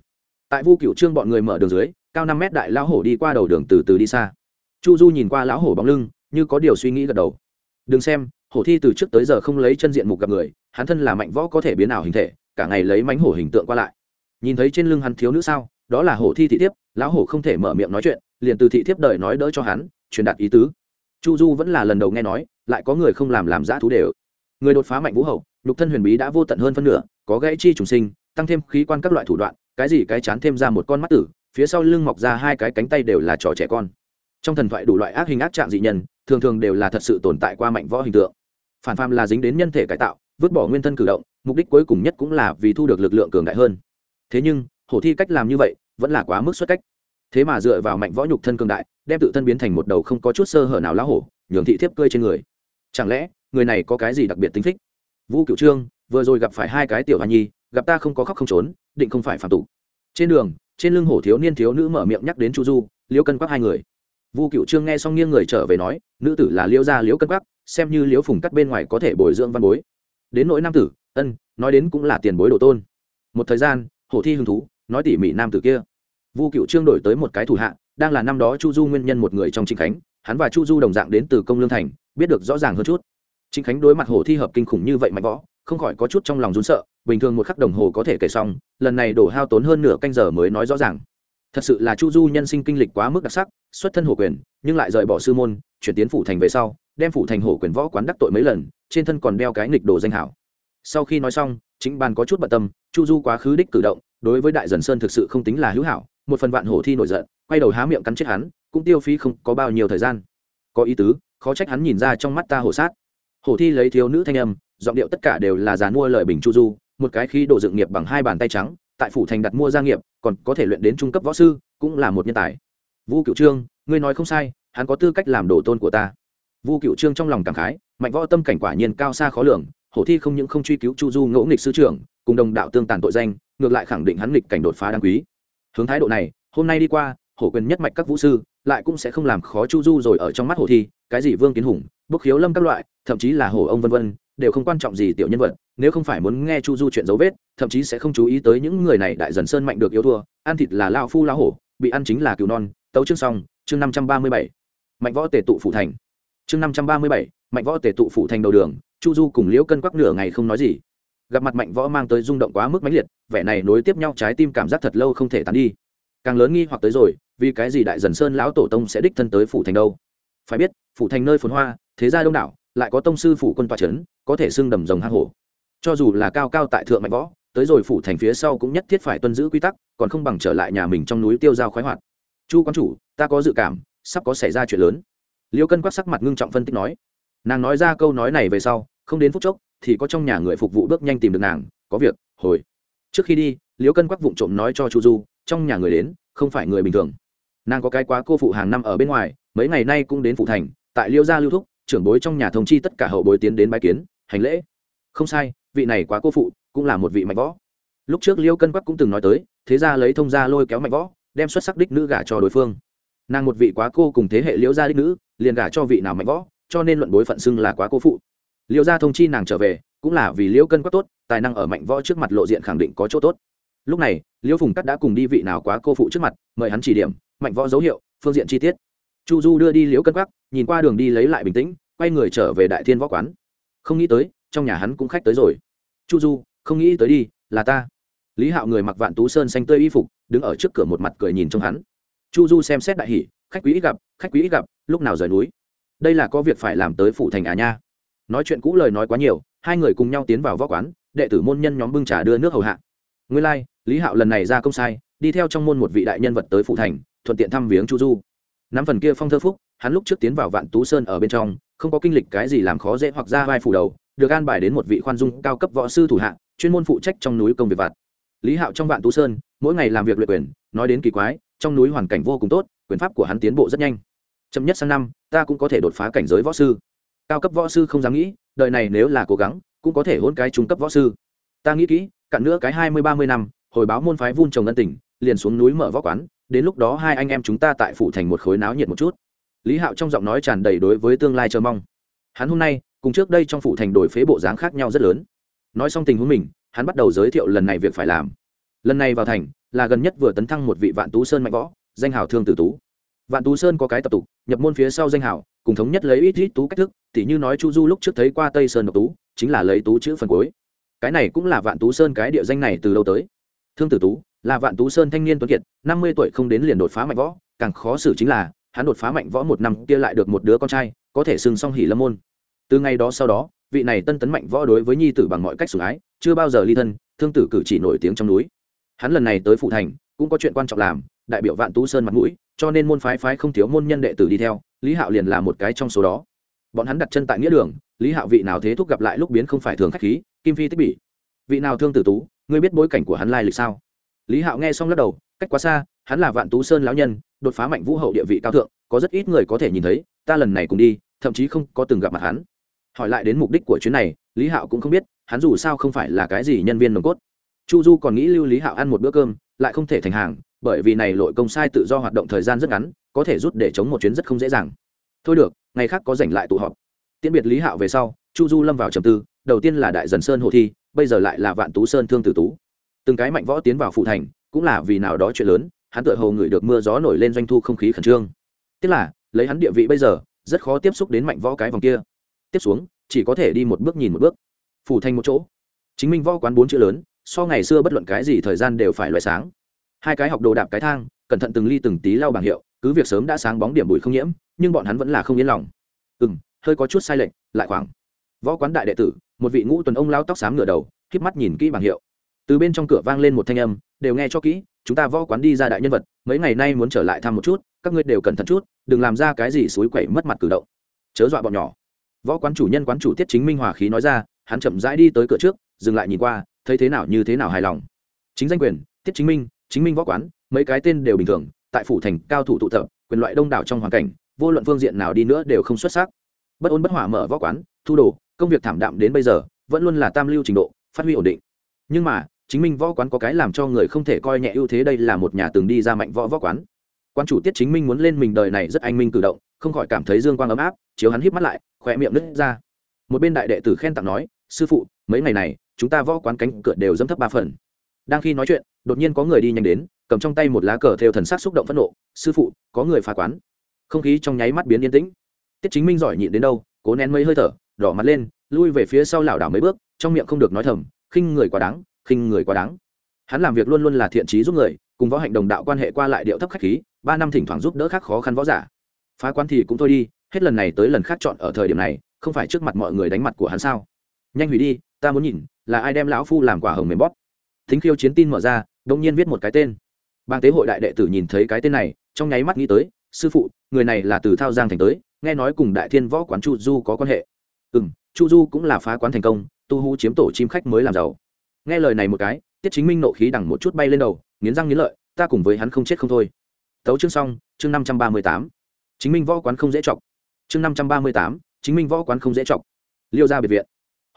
Tại vu cựu trương bọn người mở đường dưới, cao năm mét đại lão hổ đi qua đầu đường từ từ đi xa. Chu du nhìn qua lão hổ bóng lưng, như có điều suy nghĩ gật đầu. Đừng xem, hổ thi từ trước tới giờ không lấy chân diện mục gặp người, hắn thân là mạnh võ có thể biến ảo hình thể, cả ngày lấy mánh hổ hình tượng qua lại. Nhìn thấy trên lưng hắn thiếu nữ sao, đó là hổ thi thị thiếp, lão hổ không thể mở miệng nói chuyện, liền từ thị thiếp đợi nói đỡ cho hắn, truyền đạt ý tứ. Chu du vẫn là lần đầu nghe nói, lại có người không làm làm giã thú đều. Người đột phá mạnh vũ hậu nhục thân huyền bí đã vô tận hơn phân nửa, có gãy chi trùng sinh, tăng thêm khí quan các loại thủ đoạn, cái gì cái chán thêm ra một con mắt tử, phía sau lưng mọc ra hai cái cánh tay đều là trò trẻ con. Trong thần thoại đủ loại ác hình ác trạng dị nhân, thường thường đều là thật sự tồn tại qua mạnh võ hình tượng. Phản phàm là dính đến nhân thể cải tạo, vứt bỏ nguyên thân cử động, mục đích cuối cùng nhất cũng là vì thu được lực lượng cường đại hơn. Thế nhưng, hổ thi cách làm như vậy, vẫn là quá mức xuất cách. Thế mà dựa vào mạnh võ nhục thân cường đại, đem tự thân biến thành một đầu không có chút sơ hở nào lá hổ, nhường thị thiếp cơi trên người. Chẳng lẽ, người này có cái gì đặc biệt tính thích vũ cựu trương, vừa rồi gặp phải hai cái tiểu hoa nhi, gặp ta không có khóc không trốn, định không phải phạm tụ trên đường, trên lưng hổ thiếu niên thiếu nữ mở miệng nhắc đến chu du, liễu cân quắc hai người. Vu cựu trương nghe xong nghiêng người trở về nói, nữ tử là liễu gia liễu cân quắc, xem như liễu phùng cắt bên ngoài có thể bồi dưỡng văn bối. Đến nỗi nam tử, ân, nói đến cũng là tiền bối đồ tôn. Một thời gian, hổ thi hứng thú, nói tỉ mỉ nam tử kia. Vu cựu trương đổi tới một cái thủ hạ, đang là năm đó chu du nguyên nhân một người trong trịnh khánh, hắn và chu du đồng dạng đến từ công lương thành, biết được rõ ràng hơn chút trịnh khánh đối mặt hổ thi hợp kinh khủng như vậy mạnh võ, không khỏi có chút trong lòng rún sợ, bình thường một khắc đồng hồ có thể kể xong, lần này đổ hao tốn hơn nửa canh giờ mới nói rõ ràng. Thật sự là chu du nhân sinh kinh lịch quá mức đặc sắc, xuất thân hổ quyền, nhưng lại rời bỏ sư môn, chuyển tiến phủ thành về sau, đem phủ thành hổ quyền võ quán đắc tội mấy lần, trên thân còn đeo cái nghịch đồ danh hảo. Sau khi nói xong, chính bàn có chút bận tâm, chu du quá khứ đích cử động, đối với đại dần sơn thực sự không tính là hữu hảo, một phần vạn hổ thi nổi giận, quay đầu há miệng cắn chết hắn, cũng tiêu phí không có bao nhiêu thời gian. Có ý tứ, khó trách hắn nhìn ra trong mắt ta hổ sát hổ thi lấy thiếu nữ thanh âm, giọng điệu tất cả đều là dàn mua lời bình chu du, một cái khi độ dựng nghiệp bằng hai bàn tay trắng, tại phủ thành đặt mua gia nghiệp, còn có thể luyện đến trung cấp võ sư, cũng là một nhân tài. Vu cựu trương, ngươi nói không sai, hắn có tư cách làm đồ tôn của ta. Vu cựu trương trong lòng cảm khái, mạnh võ tâm cảnh quả nhiên cao xa khó lường, hổ thi không những không truy cứu chu du ngẫu nghịch sư trưởng, cùng đồng đạo tương tàn tội danh, ngược lại khẳng định hắn nghịch cảnh đột phá đáng quý. Hướng thái độ này, hôm nay đi qua, hổ quyền nhất mạch các vũ sư lại cũng sẽ không làm khó chu du rồi ở trong mắt hồ thi, cái gì vương kiến hùng, bức khiếu lâm các loại, thậm chí là hồ ông vân vân, đều không quan trọng gì tiểu nhân vật, nếu không phải muốn nghe chu du chuyện dấu vết, thậm chí sẽ không chú ý tới những người này đại dần sơn mạnh được yêu thua, ăn thịt là lao phu lao hổ, bị ăn chính là cừu non, tấu chương xong, chương năm trăm ba mươi bảy. Mạnh võ tề tụ phủ thành. Chương năm trăm ba mươi bảy, mạnh võ tề tụ phủ thành đầu đường, chu du cùng liễu cân quắc nửa ngày không nói gì. Gặp mặt mạnh võ mang tới rung động quá mức mãnh liệt, vẻ này nối tiếp nhau trái tim cảm giác thật lâu không thể tán đi. Càng lớn nghi hoặc tới rồi vì cái gì đại dần sơn lão tổ tông sẽ đích thân tới phủ thành đâu? Phải biết, phủ thành nơi phồn hoa, thế gia đông đảo, lại có tông sư phủ quân tòa trấn có thể xưng đầm rồng hang hổ. Cho dù là cao cao tại thượng mạnh võ, tới rồi phủ thành phía sau cũng nhất thiết phải tuân giữ quy tắc, còn không bằng trở lại nhà mình trong núi tiêu giao khoái hoạt. Chu quán chủ, ta có dự cảm, sắp có xảy ra chuyện lớn. Liêu cân quắc sắc mặt ngưng trọng phân tích nói. Nàng nói ra câu nói này về sau, không đến phút chốc, thì có trong nhà người phục vụ bước nhanh tìm được nàng, có việc, hồi. Trước khi đi, liêu cân quắc vụng trộm nói cho chu du, trong nhà người đến, không phải người bình thường nàng có cái quá cô phụ hàng năm ở bên ngoài, mấy ngày nay cũng đến phụ thành, tại liêu gia lưu thúc, trưởng bối trong nhà thông chi tất cả hậu bối tiến đến bái kiến, hành lễ. Không sai, vị này quá cô phụ, cũng là một vị mạnh võ. Lúc trước liêu cân quắc cũng từng nói tới, thế ra lấy thông gia lôi kéo mạnh võ, đem xuất sắc đích nữ gả cho đối phương. Nàng một vị quá cô cùng thế hệ liễu gia đích nữ, liền gả cho vị nào mạnh võ, cho nên luận bối phận xưng là quá cô phụ. Liễu gia thông chi nàng trở về, cũng là vì liễu cân quắc tốt, tài năng ở mạnh võ trước mặt lộ diện khẳng định có chỗ tốt lúc này liễu phùng cắt đã cùng đi vị nào quá cô phụ trước mặt mời hắn chỉ điểm mạnh võ dấu hiệu phương diện chi tiết. Chu du đưa đi liễu cân quắc nhìn qua đường đi lấy lại bình tĩnh quay người trở về đại thiên võ quán. Không nghĩ tới trong nhà hắn cũng khách tới rồi. Chu du không nghĩ tới đi là ta. Lý hạo người mặc vạn tú sơn xanh tươi y phục đứng ở trước cửa một mặt cười nhìn trong hắn. Chu du xem xét đại hỷ khách quý ít gặp khách quý ít gặp lúc nào rời núi? Đây là có việc phải làm tới phủ thành à nha. Nói chuyện cũ lời nói quá nhiều hai người cùng nhau tiến vào võ quán đệ tử môn nhân nhóm bưng trà đưa nước hầu hạ. Nguyên lai、like, lý hạo lần này ra công sai, đi theo trong môn một vị đại nhân vật tới phủ thành, thuận tiện thăm viếng chu du. Nắm phần kia phong thơ phúc, hắn lúc trước tiến vào vạn tú sơn ở bên trong, không có kinh lịch cái gì làm khó dễ hoặc ra vai phủ đầu, được an bài đến một vị khoan dung cao cấp võ sư thủ hạ, chuyên môn phụ trách trong núi công việc vặt. Lý hạo trong vạn tú sơn, mỗi ngày làm việc luyện quyền, nói đến kỳ quái, trong núi hoàn cảnh vô cùng tốt, quyền pháp của hắn tiến bộ rất nhanh. Chậm nhất sang năm, ta cũng có thể đột phá cảnh giới võ sư. Cao cấp võ sư không dám nghĩ, đời này nếu là cố gắng, cũng có thể hôn cái trung cấp võ sư. Ta nghĩ kỹ, cặn nữa cái hai mươi ba mươi năm hồi báo môn phái vun trồng ân tình, liền xuống núi mở võ quán, đến lúc đó hai anh em chúng ta tại phủ thành một khối náo nhiệt một chút. Lý hạo trong giọng nói tràn đầy đối với tương lai chờ mong. Hắn hôm nay, cùng trước đây trong phủ thành đổi phế bộ dáng khác nhau rất lớn. Nói xong tình huống mình, hắn bắt đầu giới thiệu lần này việc phải làm. Lần này vào thành, là gần nhất vừa tấn thăng một vị vạn tú sơn mạnh võ, danh hào thương tử tú. Vạn tú sơn có cái tập tục, nhập môn phía sau danh hào, cùng thống nhất lấy ít ít tú cách thức, tỉ như nói chu du lúc trước thấy qua tây sơn độc tú, chính là lấy tú chữ phần cuối. Cái này cũng là vạn tú sơn cái địa danh này từ đâu tới thương tử tú, là vạn tú sơn thanh niên tuấn kiệt, năm mươi tuổi không đến liền đột phá mạnh võ, càng khó xử chính là, hắn đột phá mạnh võ một năm kia lại được một đứa con trai, có thể sừng song hỉ lâm môn. Từ ngày đó sau đó, vị này tân tấn mạnh võ đối với nhi tử bằng mọi cách sủng ái, chưa bao giờ ly thân, thương tử cử chỉ nổi tiếng trong núi. Hắn lần này tới phụ thành, cũng có chuyện quan trọng làm, đại biểu vạn tú sơn mặt mũi, cho nên môn phái phái không thiếu môn nhân đệ tử đi theo, lý hạo liền là một cái trong số đó. Bọn hắn đặt chân tại nghĩa đường, lý hạo vị nào thế thúc gặp lại lúc biến không phải thường khách khí, kim phi tích bỉ. Vị nào thương tử tú ngươi biết bối cảnh của hắn lai lịch sao? Lý hạo nghe xong lắc đầu, cách quá xa, hắn là vạn tú sơn lão nhân, đột phá mạnh vũ hậu địa vị cao thượng, có rất ít người có thể nhìn thấy, ta lần này cùng đi, thậm chí không có từng gặp mặt hắn. Hỏi lại đến mục đích của chuyến này, lý hạo cũng không biết, hắn dù sao không phải là cái gì nhân viên nồng cốt. Chu du còn nghĩ lưu lý hạo ăn một bữa cơm, lại không thể thành hàng, bởi vì này lội công sai tự do hoạt động thời gian rất ngắn, có thể rút để chống một chuyến rất không dễ dàng. Thôi được, ngày khác có rảnh lại tụ họp. Tiễn biệt lý hạo về sau, chu du lâm vào trầm tư, đầu tiên là đại dần sơn hồ thi bây giờ lại là vạn tú sơn thương tử tú. Từng cái mạnh võ tiến vào phụ thành, cũng là vì nào đó chuyện lớn, hắn tự hầu ngửi được mưa gió nổi lên doanh thu không khí khẩn trương. Tức là, lấy hắn địa vị bây giờ, rất khó tiếp xúc đến mạnh võ cái vòng kia. Tiếp xuống, chỉ có thể đi một bước nhìn một bước. Phủ thành một chỗ. Chính minh võ quán bốn chữ lớn, so ngày xưa bất luận cái gì thời gian đều phải loại sáng. Hai cái học đồ đạp cái thang, cẩn thận từng ly từng tí lau bảng hiệu, cứ việc sớm đã sáng bóng điểm bụi không nhiễm, nhưng bọn hắn vẫn là không yên lòng. Ừ m hơi có chút sai lệch, lại khoảng. Võ quán đại đệ tử một vị ngũ tuần ông lao tóc xám ngửa đầu, híp mắt nhìn kỹ bảng hiệu. Từ bên trong cửa vang lên một thanh âm, đều nghe cho kỹ, chúng ta võ quán đi ra đại nhân vật, mấy ngày nay muốn trở lại thăm một chút, các ngươi đều cẩn thận chút, đừng làm ra cái gì suối quẩy mất mặt cử động. Chớ dọa bọn nhỏ. Võ quán chủ nhân quán chủ tiết chính minh hòa khí nói ra, hắn chậm rãi đi tới cửa trước, dừng lại nhìn qua, thấy thế nào như thế nào hài lòng. Chính danh quyền, tiết chính minh chính minh võ quán, mấy cái tên đều bình thường, tại phủ thành cao thủ tụ tập, quyền loại đông đảo trong hoàn cảnh, vô luận phương diện nào đi nữa đều không xuất sắc. Bất ôn bất hỏa mở võ quán, thu đồ công việc thảm đạm đến bây giờ, vẫn luôn là tam lưu trình độ, phát huy ổn định. Nhưng mà, chính minh võ quán có cái làm cho người không thể coi nhẹ ưu thế đây là một nhà từng đi ra mạnh võ võ quán. Quan chủ tiết chính minh muốn lên mình đời này rất anh minh cử động, không khỏi cảm thấy dương quang ấm áp, chiếu hắn híp mắt lại khỏe miệng nứt ra. Một bên đại đệ tử khen tặng nói, sư phụ, mấy ngày này, chúng ta võ quán cánh cửa đều dẫm thấp ba phần. Đang khi nói chuyện, đột nhiên có người đi nhanh đến, cầm trong tay một lá cờ theo thần sắc xúc động phẫn nộ, sư phụ, có người phá quán. Không khí trong nháy mắt biến yên tĩnh. Tiết chính minh giỏi nhịn đến đâu, cố nén mấy hơi thở đỏ mặt lên, lui về phía sau lảo đảo mấy bước, trong miệng không được nói thầm, khinh người quá đáng, khinh người quá đáng. Hắn làm việc luôn luôn là thiện trí giúp người, cùng võ hạnh đồng đạo quan hệ qua lại điệu thấp khách khí, ba năm thỉnh thoảng giúp đỡ khác khó khăn võ giả. Phá quán thì cũng thôi đi, hết lần này tới lần khác chọn ở thời điểm này, không phải trước mặt mọi người đánh mặt của hắn sao? Nhanh hủy đi, ta muốn nhìn, là ai đem lão phu làm quả hồng mềm bóp. Thính khiêu chiến tin mở ra đông nhiên viết một cái tên. Bang tế hội đại đệ tử nhìn thấy cái tên này, trong nháy mắt nghĩ tới, sư phụ, người này là từ thao giang thành tới, nghe nói cùng đại thiên võ quán chu du có quan hệ ừ m chu du cũng là phá quán thành công, tu hú chiếm tổ chim khách mới làm giàu. Nghe lời này một cái, tiết chính minh nộ khí đằng một chút bay lên đầu, nghiến răng nghiến lợi, ta cùng với hắn không chết không thôi. Tấu chương xong, chương năm trăm ba mươi tám. Chính minh võ quán không dễ chọc. Chương năm trăm ba mươi tám, chính minh võ quán không dễ chọc. Liêu ra biệt viện.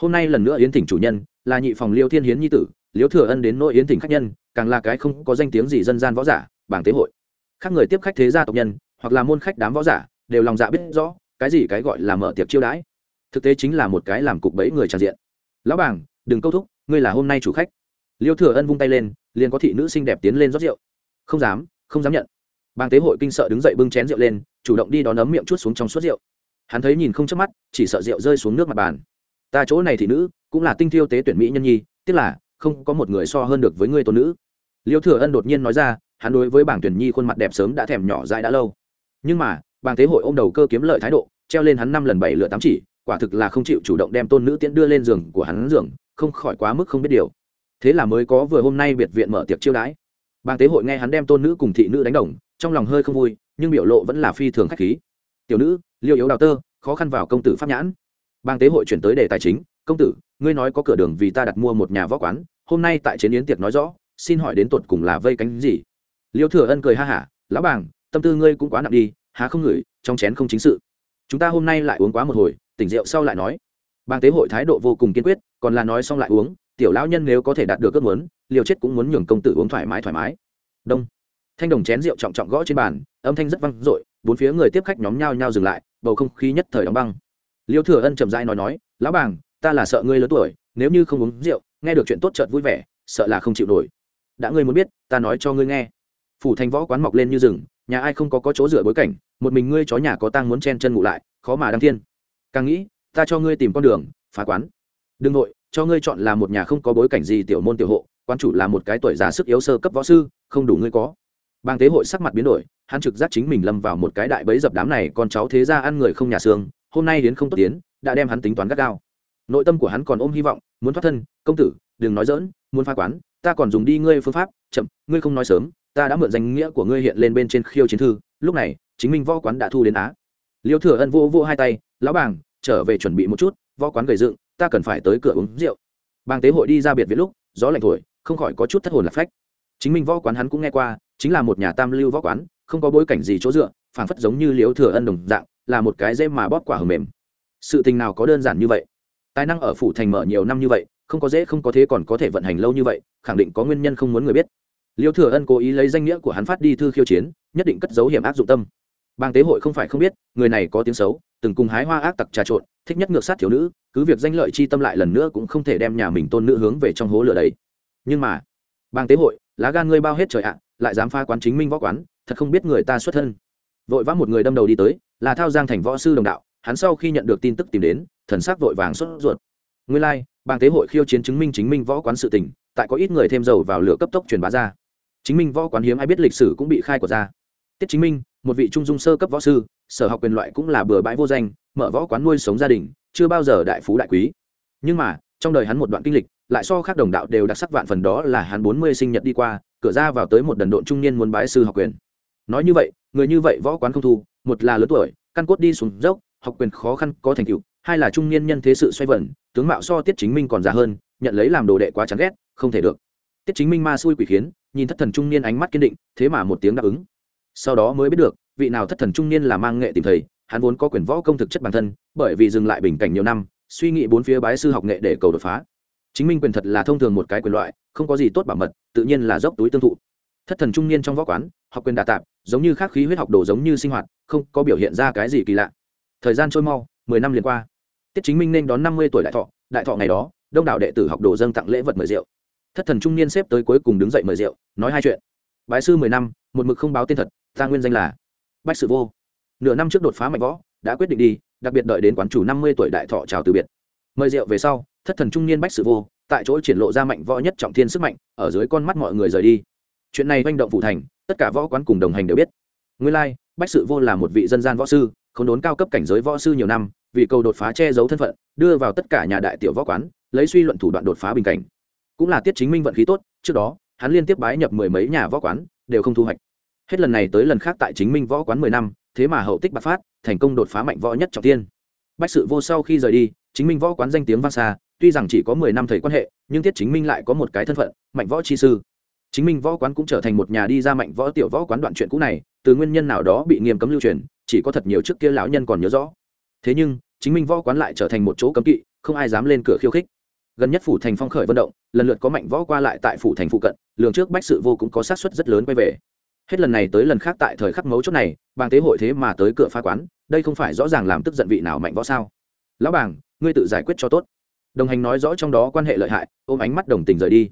Hôm nay lần nữa yến thỉnh chủ nhân, là nhị phòng liêu thiên hiến nhi tử, liêu thừa ân đến nội yến thỉnh khách nhân, càng là cái không có danh tiếng gì dân gian võ giả, bảng tế hội. Khác người tiếp khách thế gia tộc nhân, hoặc là môn khách đám võ giả, đều lòng dạ biết rõ, cái gì cái gọi là mở tiệc chiêu đãi thực tế chính là một cái làm cục bẫy người tràn diện. Lão bảng đừng câu thúc, ngươi là hôm nay chủ khách. Liêu thừa ân vung tay lên, liền có thị nữ xinh đẹp tiến lên rót rượu. Không dám không dám nhận. Bang tế hội kinh sợ đứng dậy bưng chén rượu lên, chủ động đi đón ấm miệng chút xuống trong suốt rượu. Hắn thấy nhìn không chớp mắt, chỉ sợ rượu rơi xuống nước mặt bàn. Ta chỗ này thị nữ, cũng là tinh thiêu tế tuyển mỹ nhân nhi tức là, không có một người so hơn được với ngươi tôn nữ. Liêu thừa ân đột nhiên nói ra, hắn đối với bảng tuyển nhi khuôn mặt đẹp sớm đã thèm nhỏ dại đã lâu. Nhưng mà bang tế hội ôm đầu cơ kiếm lợi thái độ, treo lên hắn năm lần bảy lựa tám chỉ quả thực là không chịu chủ động đem tôn nữ tiễn đưa lên giường của hắn giường, không khỏi quá mức không biết điều. Thế là mới có vừa hôm nay biệt viện mở tiệc chiêu đãi. Bang tế hội nghe hắn đem tôn nữ cùng thị nữ đánh đồng, trong lòng hơi không vui, nhưng biểu lộ vẫn là phi thường khách khí. Tiểu nữ, liêu yếu đào tơ, khó khăn vào công tử pháp nhãn. Bang tế hội chuyển tới đề tài chính, công tử, ngươi nói có cửa đường vì ta đặt mua một nhà võ quán, hôm nay tại chế yến tiệc nói rõ, xin hỏi đến tột cùng là vây cánh gì? Liêu thừa ân cười ha hả, lão bàng, tâm tư ngươi cũng quá nặng đi, há không ngửi, trong chén không chính sự. Chúng ta hôm nay lại uống quá một hồi tỉnh rượu sau lại nói. Bang tế hội thái độ vô cùng kiên quyết, còn là nói xong lại uống, tiểu lão nhân nếu có thể đạt được ước muốn, liều chết cũng muốn nhường công tử uống thoải mái thoải mái. Đông. Thanh đồng chén rượu trọng trọng gõ trên bàn, âm thanh rất vang dội, bốn phía người tiếp khách nhóm nhao nhao dừng lại, bầu không khí nhất thời đóng băng. Liêu thừa ân chậm rãi nói nói, lão bàng, ta là sợ ngươi lớn tuổi, nếu như không uống rượu, nghe được chuyện tốt chợt vui vẻ, sợ là không chịu nổi. Đã ngươi muốn biết, ta nói cho ngươi nghe. Phủ thành võ quán mọc lên như rừng, nhà ai không có có chỗ dựa bối cảnh, một mình ngươi chó nhà có tang muốn chen chân ngủ lại, khó mà đăng thiên càng nghĩ, ta cho ngươi tìm con đường, phá quán. Đương nội cho ngươi chọn là một nhà không có bối cảnh gì tiểu môn tiểu hộ quan chủ là một cái tuổi già sức yếu sơ cấp võ sư, không đủ ngươi có. Bang tế hội sắc mặt biến đổi, hắn trực giác chính mình lâm vào một cái đại bẫy dập đám này, con cháu thế ra ăn người không nhà xương, hôm nay đến không tốt tiến, đã đem hắn tính toán gắt gao. Nội tâm của hắn còn ôm hy vọng, muốn thoát thân, công tử, đừng nói dỡn muốn phá quán, ta còn dùng đi ngươi phương pháp, chậm, ngươi không nói sớm, ta đã mượn danh nghĩa của ngươi hiện lên bên trên khiêu chiến thư, lúc này, chính minh võ quán đã thu đến á liêu thừa ân vô vô hai tay, lão bàng, trở về chuẩn bị một chút, võ quán gầy dựng, ta cần phải tới cửa uống rượu. Bang tế hội đi ra biệt viết lúc, gió lạnh thổi, không khỏi có chút thất hồn lạc phách. Chính minh võ quán hắn cũng nghe qua, chính là một nhà tam lưu võ quán, không có bối cảnh gì chỗ dựa, phảng phất giống như liếu thừa ân đồng dạng, là một cái dễ mà bóp quả hở mềm. Sự tình nào có đơn giản như vậy? Tài năng ở phủ thành mở nhiều năm như vậy, không có dễ không có thế còn có thể vận hành lâu như vậy, khẳng định có nguyên nhân không muốn người biết. Liêu thừa ân cố ý lấy danh nghĩa của hắn phát đi thư khiêu chiến, nhất định cất dấu hiểm ác dụng tâm bang tế hội không phải không biết người này có tiếng xấu từng cùng hái hoa ác tặc trà trộn thích nhất ngược sát thiếu nữ cứ việc danh lợi chi tâm lại lần nữa cũng không thể đem nhà mình tôn nữ hướng về trong hố lửa đấy. Nhưng mà bang tế hội lá gan ngươi bao hết trời ạ lại dám pha quán chính minh võ quán thật không biết người ta xuất thân. Vội vã một người đâm đầu đi tới là thao giang thành võ sư đồng đạo hắn sau khi nhận được tin tức tìm đến thần sắc vội vàng xuất ruột. Nguyên lai like, bang tế hội khiêu chiến chứng minh chính minh võ quán sự tình tại có ít người thêm dầu vào lửa cấp tốc truyền bá ra. Chính minh võ quán hiếm ai biết lịch sử cũng bị khai của ra. Tiết chính minh một vị trung dung sơ cấp võ sư, sở học quyền loại cũng là bừa bãi vô danh, mở võ quán nuôi sống gia đình, chưa bao giờ đại phú đại quý. Nhưng mà, trong đời hắn một đoạn kinh lịch, lại so khác đồng đạo đều đặc sắc vạn phần đó là hắn bốn mươi sinh nhật đi qua, cửa ra vào tới một đần độn trung niên muốn bái sư học quyền. Nói như vậy, người như vậy võ quán không thu, một là lớn tuổi, căn cốt đi xuống dốc, học quyền khó khăn có thành tựu, hai là trung niên nhân thế sự xoay vẩn tướng mạo so tiết chính minh còn già hơn, nhận lấy làm đồ đệ quá chán ghét, không thể được. Tiết chính minh ma xui quỷ khiến, nhìn thất thần trung niên ánh mắt kiên định, thế mà một tiếng đáp ứng sau đó mới biết được, vị nào thất thần trung niên là mang nghệ tìm thầy, hắn vốn có quyền võ công thực chất bản thân, bởi vì dừng lại bình cảnh nhiều năm, suy nghĩ bốn phía bái sư học nghệ để cầu đột phá. Chính minh quyền thật là thông thường một cái quyền loại, không có gì tốt bảo mật, tự nhiên là dốc túi tương thụ. Thất thần trung niên trong võ quán, học quyền đà tạp, giống như khắc khí huyết học đồ giống như sinh hoạt, không có biểu hiện ra cái gì kỳ lạ. Thời gian trôi mau, mười năm liền qua. Tiết chính minh nên đón năm mươi tuổi đại thọ đại thọ ngày đó, đông đảo đệ tử học đồ dâng tặng lễ vật mời rượu. Thất thần trung niên xếp tới cuối cùng đứng dậy mời rượu, nói hai chuyện. Bái sư mười năm, một mực không báo tên thật ta nguyên danh là bách sự vô. Nửa năm trước đột phá mạnh võ, đã quyết định đi, đặc biệt đợi đến quán chủ năm mươi tuổi đại thọ chào từ biệt. Mời rượu về sau, thất thần trung niên bách sự vô, tại chỗ triển lộ ra mạnh võ nhất trọng thiên sức mạnh, ở dưới con mắt mọi người rời đi. Chuyện này manh động phụ thành, tất cả võ quán cùng đồng hành đều biết. Nguyên lai, bách sự vô là một vị dân gian võ sư không đốn cao cấp cảnh giới võ sư nhiều năm, vì cầu đột phá che giấu thân phận, đưa vào tất cả nhà đại tiểu võ quán, lấy suy luận thủ đoạn đột phá bình cảnh. Cũng là tiết chính minh vận khí tốt, trước đó, hắn liên tiếp bái nhập mười mấy nhà võ quán, đều không thu hoạch hết lần này tới lần khác tại chính minh võ quán mười năm, thế mà hậu tích bạc phát, thành công đột phá mạnh võ nhất trọng tiên. Bách sự vô sau khi rời đi, chính minh võ quán danh tiếng vang xa, tuy rằng chỉ có mười năm thầy quan hệ, nhưng tiết chính minh lại có một cái thân phận, mạnh võ chi sư. Chính minh võ quán cũng trở thành một nhà đi ra mạnh võ tiểu võ quán đoạn chuyện cũ này, từ nguyên nhân nào đó bị nghiêm cấm lưu truyền, chỉ có thật nhiều trước kia lão nhân còn nhớ rõ. Thế nhưng, chính minh võ quán lại trở thành một chỗ cấm kỵ, không ai dám lên cửa khiêu khích. Gần nhất phủ thành phong khởi vận động, lần lượt có mạnh võ qua lại tại phủ thành phụ cận, lường trước bách sự vô cũng có sát suất rất lớn quay về hết lần này tới lần khác tại thời khắc mấu chốt này, bàng tế hội thế mà tới cửa phá quán, đây không phải rõ ràng làm tức giận vị nào mạnh võ sao? Lão bàng, ngươi tự giải quyết cho tốt. Đồng hành nói rõ trong đó quan hệ lợi hại, ôm ánh mắt đồng tình rời đi.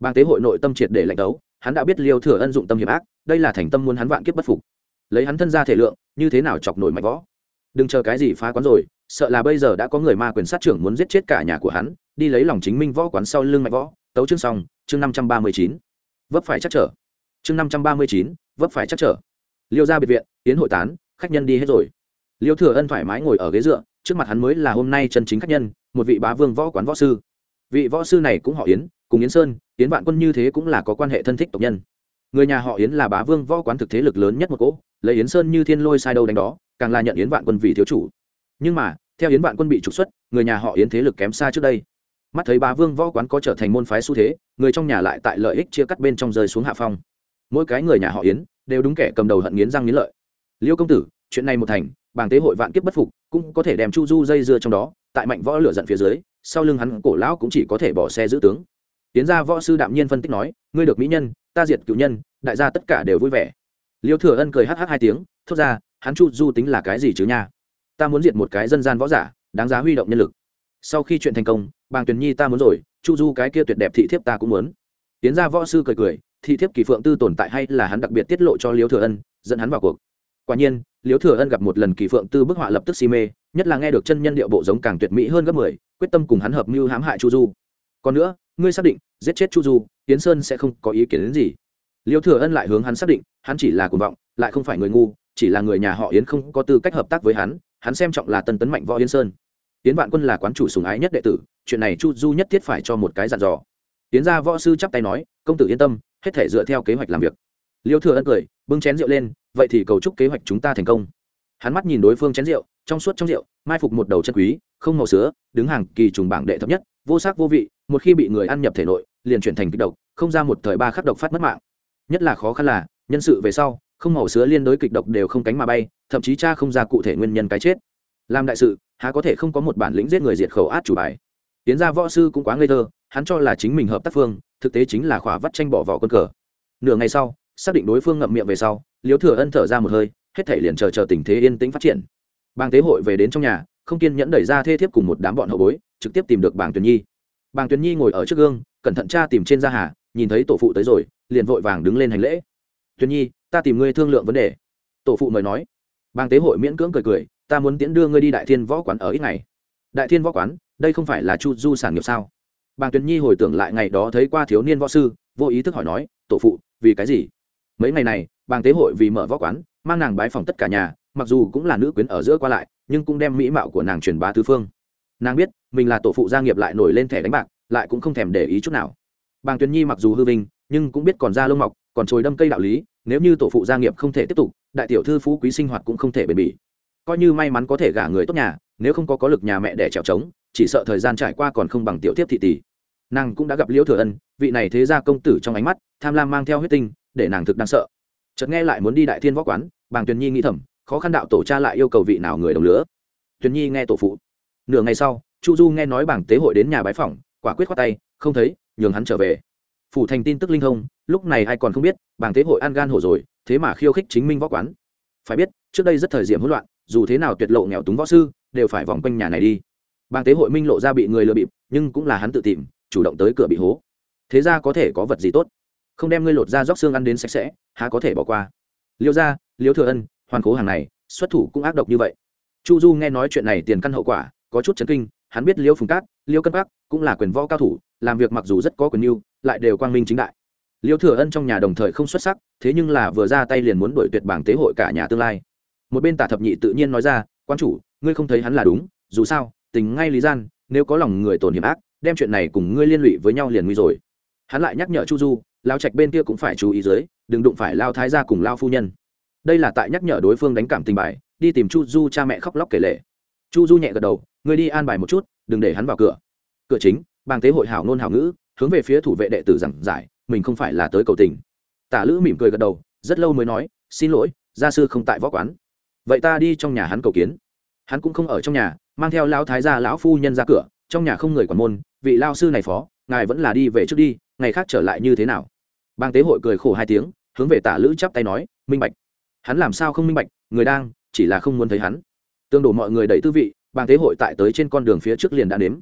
Bàng tế hội nội tâm triệt để lạnh đấu, hắn đã biết liêu thừa ân dụng tâm hiểm ác, đây là thành tâm muốn hắn vạn kiếp bất phục. Lấy hắn thân ra thể lượng, như thế nào chọc nổi mạnh võ? Đừng chờ cái gì phá quán rồi, sợ là bây giờ đã có người ma quyền sát trưởng muốn giết chết cả nhà của hắn, đi lấy lòng chính minh võ quán sau lưng mạnh võ. Tấu chương xong, chương năm trăm ba mươi chín. Vấp phải chắc trở chương năm trăm ba mươi chín, vấp phải chắc trở. Liêu ra biệt viện tiến hội tán, khách nhân đi hết rồi. Liêu thừa ân thoải mái ngồi ở ghế dựa, trước mặt hắn mới là hôm nay chân chính khách nhân, một vị bá vương võ quán võ sư. Vị võ sư này cũng họ yến, cùng yến sơn, yến vạn quân như thế cũng là có quan hệ thân thích tộc nhân. Người nhà họ yến là bá vương võ quán thực thế lực lớn nhất một cỗ, lấy yến sơn như thiên lôi sai đâu đánh đó, càng là nhận yến vạn quân vì thiếu chủ. Nhưng mà, theo yến vạn quân bị trục xuất, người nhà họ yến thế lực kém xa trước đây. Mắt thấy bá vương võ quán có trở thành môn phái xu thế, người trong nhà lại tại lợi ích chia cắt bên trong rơi xuống hạ phong mỗi cái người nhà họ yến đều đúng kẻ cầm đầu hận nghiến răng nghiến lợi liêu công tử chuyện này một thành Bàng tế hội vạn kiếp bất phục cũng có thể đem chu du dây dưa trong đó tại mạnh võ lửa giận phía dưới sau lưng hắn cổ lão cũng chỉ có thể bỏ xe giữ tướng tiến ra võ sư đạm nhiên phân tích nói ngươi được mỹ nhân ta diệt cựu nhân đại gia tất cả đều vui vẻ liêu thừa ân cười hh hai tiếng thốt ra hắn chu du tính là cái gì chứ nha ta muốn diệt một cái dân gian võ giả đáng giá huy động nhân lực sau khi chuyện thành công bàng tuyền nhi ta muốn rồi chu du cái kia tuyệt đẹp thị thiếp ta cũng muốn tiến ra võ sư cười cười thị thiếp kỳ phượng tư tồn tại hay là hắn đặc biệt tiết lộ cho liễu thừa ân, dẫn hắn vào cuộc. Quả nhiên, liễu thừa ân gặp một lần kỳ phượng tư bức họa lập tức si mê, nhất là nghe được chân nhân điệu bộ giống càng tuyệt mỹ hơn gấp mười, quyết tâm cùng hắn hợp mưu hãm hại chu du. Còn nữa, ngươi xác định, giết chết chu du tiến sơn sẽ không có ý kiến đến gì. Liễu thừa ân lại hướng hắn xác định, hắn chỉ là cuồng vọng, lại không phải người ngu, chỉ là người nhà họ yến không có tư cách hợp tác với hắn hắn xem trọng là tân tấn mạnh võ yến sơn. Yến vạn quân là quán chủ sùng ái nhất đệ tử, chuyện này chu du nhất thiết phải cho một cái dặn dò. Yến gia võ sư chắp tay nói, công tử yên tâm hết thể dựa theo kế hoạch làm việc. Liêu thừa ân cười, bưng chén rượu lên, vậy thì cầu chúc kế hoạch chúng ta thành công. Hắn mắt nhìn đối phương chén rượu, trong suốt trong rượu, mai phục một đầu chân quý, không màu sữa, đứng hàng kỳ trùng bảng đệ thấp nhất, vô sắc vô vị, một khi bị người ăn nhập thể nội, liền chuyển thành kích độc, không ra một thời ba khắc độc phát mất mạng. Nhất là khó khăn là, nhân sự về sau, không màu sữa liên đối kịch độc đều không cánh mà bay, thậm chí cha không ra cụ thể nguyên nhân cái chết. Làm đại sự, há có thể không có một bản lĩnh giết người diệt khẩu át chủ bài. Tiến ra võ sư cũng quá ngây thơ hắn cho là chính mình hợp tác phương, thực tế chính là khỏa vắt tranh bỏ vỏ quân cờ. Nửa ngày sau, xác định đối phương ngậm miệng về sau liếu thừa ân thở ra một hơi, hết thể liền chờ chờ tình thế yên tĩnh phát triển. Bang tế hội về đến trong nhà, không kiên nhẫn đẩy ra thê thiếp cùng một đám bọn hậu bối, trực tiếp tìm được bàng tuyền nhi. Bàng tuyền nhi ngồi ở trước gương, cẩn thận tra tìm trên gia hà, nhìn thấy tổ phụ tới rồi, liền vội vàng đứng lên hành lễ. Tuyền nhi, ta tìm ngươi thương lượng vấn đề. Tổ phụ mời nói. Bang tế hội miễn cưỡng cười cười, ta muốn tiễn đưa ngươi đi đại thiên võ quán ở ít ngày. Đại thiên võ quán? Đây không phải là chu du sản nghiệp sao? Bàng tuyền nhi hồi tưởng lại ngày đó thấy qua thiếu niên võ sư, vô ý thức hỏi nói, tổ phụ, vì cái gì? Mấy ngày này, bàng tế hội vì mở võ quán, mang nàng bái phòng tất cả nhà, mặc dù cũng là nữ quyến ở giữa qua lại, nhưng cũng đem mỹ mạo của nàng truyền bá tứ phương. Nàng biết, mình là tổ phụ gia nghiệp lại nổi lên thẻ đánh bạc, lại cũng không thèm để ý chút nào. Bàng tuyền nhi mặc dù hư vinh, nhưng cũng biết còn da lông mọc, còn trồi đâm cây đạo lý, nếu như tổ phụ gia nghiệp không thể tiếp tục, đại tiểu thư phú quý sinh hoạt cũng không thể bền bỉ. Coi như may mắn có thể gả người tốt nhà, nếu không có có lực nhà mẹ để trèo trống, chỉ sợ thời gian trải qua còn không bằng tiểu tiếp thị tỷ nàng cũng đã gặp liễu thừa ân, vị này thế gia công tử trong ánh mắt, tham lam mang theo huyết tinh, để nàng thực đang sợ. Chợt nghe lại muốn đi đại thiên võ quán, bàng tuyền nhi nghĩ thầm, khó khăn đạo tổ cha lại yêu cầu vị nào người đồng lứa tuyền nhi nghe tổ phụ. Nửa ngày sau, chu du nghe nói bảng tế hội đến nhà bái phỏng, quả quyết khoát tay, không thấy, nhường hắn trở về. Phủ thành tin tức linh thông, lúc này ai còn không biết bảng tế hội an gan hổ rồi, thế mà khiêu khích chính minh võ quán. Phải biết, trước đây rất thời điểm hỗn loạn, dù thế nào tuyệt lộ nghèo túng võ sư, đều phải vòng quanh nhà này đi. Bảng tế hội minh lộ ra bị người lừa bịp, nhưng cũng là hắn tự tìm chủ động tới cửa bị hố. Thế ra có thể có vật gì tốt? Không đem ngươi lột ra róc xương ăn đến sạch sẽ, há có thể bỏ qua? Liêu ra liêu thừa ân, hoàn cố hàng này, xuất thủ cũng ác độc như vậy. Chu du nghe nói chuyện này tiền căn hậu quả, có chút chấn kinh, hắn biết liêu phùng cát, liêu cân bắc cũng là quyền võ cao thủ, làm việc mặc dù rất có quyền mưu lại đều quang minh chính đại. Liêu thừa ân trong nhà đồng thời không xuất sắc, thế nhưng là vừa ra tay liền muốn đổi tuyệt bảng tế hội cả nhà tương lai. Một bên tả thập nhị tự nhiên nói ra, quan chủ, ngươi không thấy hắn là đúng, dù sao, tình ngay lý gian, nếu có lòng người tổn hiểm ác đem chuyện này cùng ngươi liên lụy với nhau liền nguy rồi. Hắn lại nhắc nhở chu du, lao trạch bên kia cũng phải chú ý dưới, đừng đụng phải lao thái gia cùng lao phu nhân. Đây là tại nhắc nhở đối phương đánh cảm tình bài, đi tìm chu du cha mẹ khóc lóc kể lệ chu du nhẹ gật đầu, ngươi đi an bài một chút, đừng để hắn vào cửa. Cửa chính, bàng tế hội hảo ngôn hảo ngữ, hướng về phía thủ vệ đệ tử giảng giải, mình không phải là tới cầu tình. Tả lữ mỉm cười gật đầu, rất lâu mới nói, xin lỗi, gia sư không tại võ quán. Vậy ta đi trong nhà hắn cầu kiến. Hắn cũng không ở trong nhà, mang theo lão thái gia lão phu nhân ra cửa, trong nhà không người quản môn vị lao sư này phó, ngài vẫn là đi về trước đi, ngày khác trở lại như thế nào? Bang tế hội cười khổ hai tiếng, hướng về tả lữ chắp tay nói, minh bạch. Hắn làm sao không minh bạch, người đang, chỉ là không muốn thấy hắn. Tương đổ mọi người đầy tư vị, bang tế hội tại tới trên con đường phía trước liền đã nếm.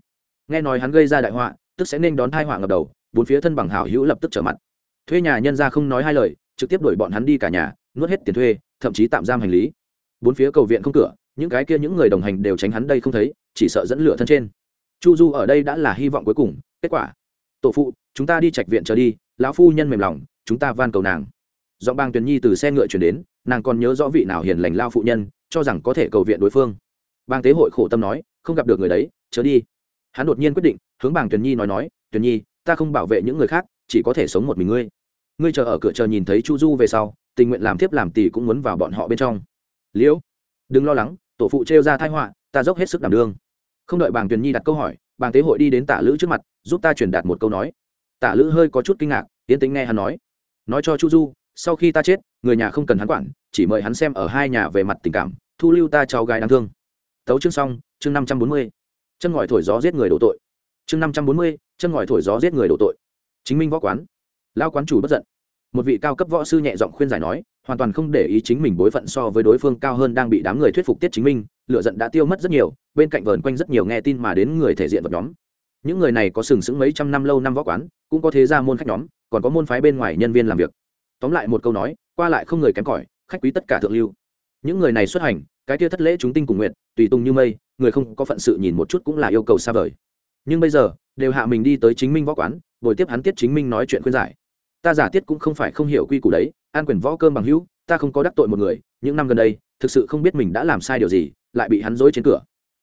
Nghe nói hắn gây ra đại họa, tức sẽ nên đón hai họa ngập đầu, bốn phía thân bằng hảo hữu lập tức trở mặt. Thuê nhà nhân ra không nói hai lời, trực tiếp đuổi bọn hắn đi cả nhà, nuốt hết tiền thuê, thậm chí tạm giam hành lý. Bốn phía cầu viện không cửa, những cái kia những người đồng hành đều tránh hắn đây không thấy, chỉ sợ dẫn lửa thân trên chu du ở đây đã là hy vọng cuối cùng, kết quả. Tổ phụ, chúng ta đi trạch viện trở đi, lão phu nhân mềm lòng, chúng ta van cầu nàng. Giọng bang tuyền nhi từ xe ngựa chuyển đến, nàng còn nhớ rõ vị nào hiền lành lao phụ nhân, cho rằng có thể cầu viện đối phương. Bang tế hội khổ tâm nói, không gặp được người đấy chớ đi. Hắn đột nhiên quyết định, hướng bàng tuyền nhi nói nói tuyền nhi, ta không bảo vệ những người khác, chỉ có thể sống một mình ngươi. Ngươi chờ ở cửa chờ nhìn thấy chu du về sau, tình nguyện làm thiếp làm tỷ cũng muốn vào bọn họ bên trong. Liễu, đừng lo lắng, tổ phụ trêu ra thai họa, ta dốc hết sức đảm đương không đợi bàng tuyền nhi đặt câu hỏi, bàng tế hội đi đến tả lữ trước mặt, giúp ta truyền đạt một câu nói. Tả lữ hơi có chút kinh ngạc, tiến tính nghe hắn nói. Nói cho chu du, sau khi ta chết, người nhà không cần hắn quản, chỉ mời hắn xem ở hai nhà về mặt tình cảm, thu lưu ta cháu gái đáng thương. Tấu chương xong, chương năm trăm bốn mươi. Chân ngòi thổi gió giết người đổ tội. Chương năm trăm bốn mươi, chân ngòi thổi gió giết người đổ tội. Chính minh võ quán. Lao quán chủ bất giận. Một vị cao cấp võ sư nhẹ giọng khuyên giải nói, hoàn toàn không để ý chính mình bối phận so với đối phương cao hơn đang bị đám người thuyết phục tiết chính minh lửa giận đã tiêu mất rất nhiều, bên cạnh vờn quanh rất nhiều nghe tin mà đến người thể diện vật nhóm. Những người này có sừng sững mấy trăm năm lâu năm võ quán, cũng có thế ra môn khách nhóm, còn có môn phái bên ngoài nhân viên làm việc. Tóm lại một câu nói, qua lại không người kém cỏi, khách quý tất cả thượng lưu. Những người này xuất hành, cái kia thất lễ chúng tinh cùng nguyện, tùy tung như mây, người không có phận sự nhìn một chút cũng là yêu cầu xa vời. Nhưng bây giờ, đều hạ mình đi tới chính minh võ quán, buổi tiếp hắn tiết chính minh nói chuyện khuyên giải. Ta giả tiết cũng không phải không hiểu quy củ đấy, an quyền võ cơm bằng hữu, ta không có đắc tội một người, những năm gần đây, thực sự không biết mình đã làm sai điều gì lại bị hắn dối trên cửa.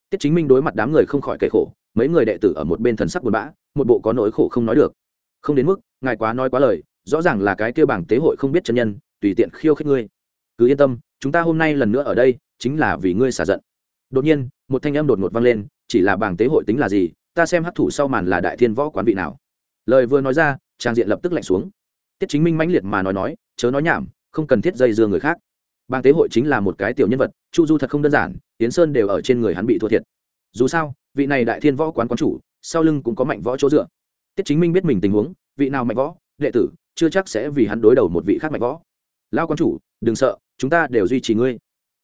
Tiết chính minh đối mặt đám người không khỏi kể khổ, mấy người đệ tử ở một bên thần sắc buồn bã, một bộ có nỗi khổ không nói được. Không đến mức, ngài quá nói quá lời, rõ ràng là cái kêu bảng tế hội không biết chân nhân, tùy tiện khiêu khích ngươi. Cứ yên tâm, chúng ta hôm nay lần nữa ở đây, chính là vì ngươi xả giận. Đột nhiên, một thanh âm đột ngột vang lên, chỉ là bảng tế hội tính là gì, ta xem hấp thủ sau màn là đại thiên võ quán vị nào. Lời vừa nói ra, trang diện lập tức lạnh xuống. Tiết chính minh mãnh liệt mà nói nói, chớ nói nhảm, không cần thiết dây dưa người khác. Bang tế hội chính là một cái tiểu nhân vật chu du thật không đơn giản tiến sơn đều ở trên người hắn bị thua thiệt. Dù sao vị này đại thiên võ quán quán chủ sau lưng cũng có mạnh võ chỗ dựa. Tiết chính minh biết mình tình huống vị nào mạnh võ đệ tử chưa chắc sẽ vì hắn đối đầu một vị khác mạnh võ. Lao quán chủ đừng sợ chúng ta đều duy trì ngươi.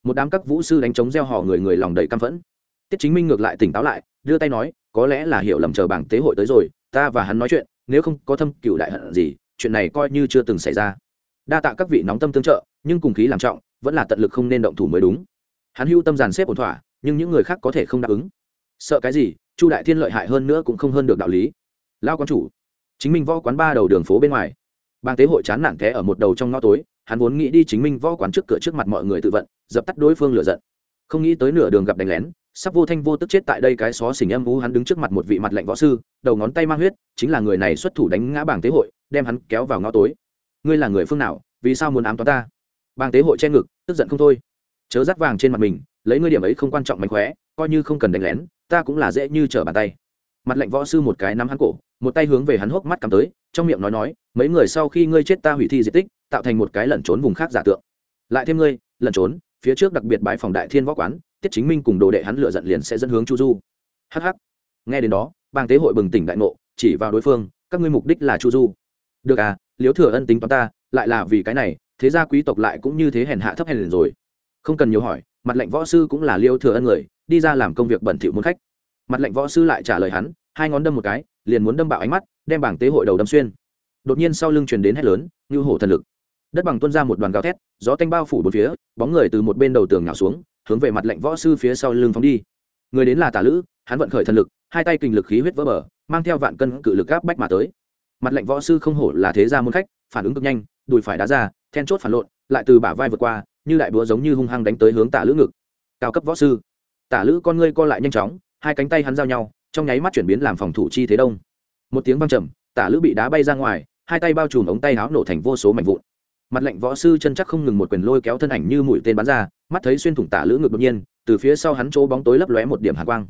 Một đám các vũ sư đánh chống gieo hò, người người lòng đầy căm phẫn. Tiết chính minh ngược lại tỉnh táo lại đưa tay nói có lẽ là hiểu lầm chờ bảng tế hội tới rồi ta và hắn nói chuyện nếu không có thâm cựu đại hận gì chuyện này coi như chưa từng xảy ra. Đa tạ các vị nóng tâm tương trợ nhưng cùng khí làm trọng vẫn là tận lực không nên động thủ mới đúng hắn hưu tâm giàn xếp ổn thỏa, nhưng những người khác có thể không đáp ứng. Sợ cái gì, chu đại thiên lợi hại hơn nữa cũng không hơn được đạo lý. Lao quán chủ, chính minh võ quán ba đầu đường phố bên ngoài. Bang tế hội chán nản té ở một đầu trong ngõ tối, hắn vốn nghĩ đi chính minh võ quán trước cửa trước mặt mọi người tự vận, dập tắt đối phương lửa giận. Không nghĩ tới nửa đường gặp đánh lén, sắp vô thanh vô tức chết tại đây cái xó xỉnh âm u, hắn đứng trước mặt một vị mặt lệnh võ sư, đầu ngón tay mang huyết, chính là người này xuất thủ đánh ngã bảng tế hội, đem hắn kéo vào ngõ tối. Ngươi là người phương nào, vì sao muốn ám toán ta? Bang tế hội che ngực, tức giận không thôi chớ dắt vàng trên mặt mình, lấy ngươi điểm ấy không quan trọng mánh khóe, coi như không cần đánh lén, ta cũng là dễ như trở bàn tay. Mặt lệnh võ sư một cái nắm hắn cổ, một tay hướng về hắn hốc mắt cắm tới, trong miệng nói nói, mấy người sau khi ngươi chết ta hủy thi di tích, tạo thành một cái lẩn trốn vùng khác giả tượng. Lại thêm ngươi, lẩn trốn, phía trước đặc biệt bãi phòng đại thiên võ quán, tiết chính minh cùng đồ đệ hắn lựa giận liền sẽ dẫn hướng chu du. Hh nghe đến đó bang tế hội bừng tỉnh đại ngộ, chỉ vào đối phương, các ngươi mục đích là chu du. Được à liếu thừa ân tính toán ta, lại là vì cái này, thế gia quý tộc lại cũng như thế hèn hạ thấp hèn rồi không cần nhiều hỏi, mặt lệnh võ sư cũng là liêu thừa ân người, đi ra làm công việc bẩn thỉu muốn khách. Mặt lệnh võ sư lại trả lời hắn, hai ngón đâm một cái, liền muốn đâm bạo ánh mắt, đem bảng tế hội đầu đâm xuyên. Đột nhiên sau lưng truyền đến hét lớn, như hổ thần lực. Đất bằng tuôn ra một đoàn gào thét, gió tanh bao phủ bốn phía, bóng người từ một bên đầu tường nhào xuống, hướng về mặt lệnh võ sư phía sau lưng phóng đi. Người đến là tả lữ, hắn vận khởi thần lực, hai tay kình lực khí huyết vỡ bờ, mang theo vạn cân cự lực áp bách mà tới. Mặt lệnh võ sư không hổ là thế gia môn khách, phản ứng cực nhanh, đùi phải đá ra, then chốt phản lộn, lại từ bả vai vượt qua như đại búa giống như hung hăng đánh tới hướng tả lữ ngực. Cao cấp võ sư. Tả lữ con ngươi co lại nhanh chóng, hai cánh tay hắn giao nhau, trong nháy mắt chuyển biến làm phòng thủ chi thế đông. Một tiếng văng trầm, tả lữ bị đá bay ra ngoài, hai tay bao trùm ống tay áo nổ thành vô số mảnh vụn. Mặt lệnh võ sư chân chắc không ngừng một quyền lôi kéo thân ảnh như mũi tên bắn ra, mắt thấy xuyên thủng tả lữ ngực đột nhiên, từ phía sau hắn chỗ bóng tối lấp lóe một điểm hạ quang.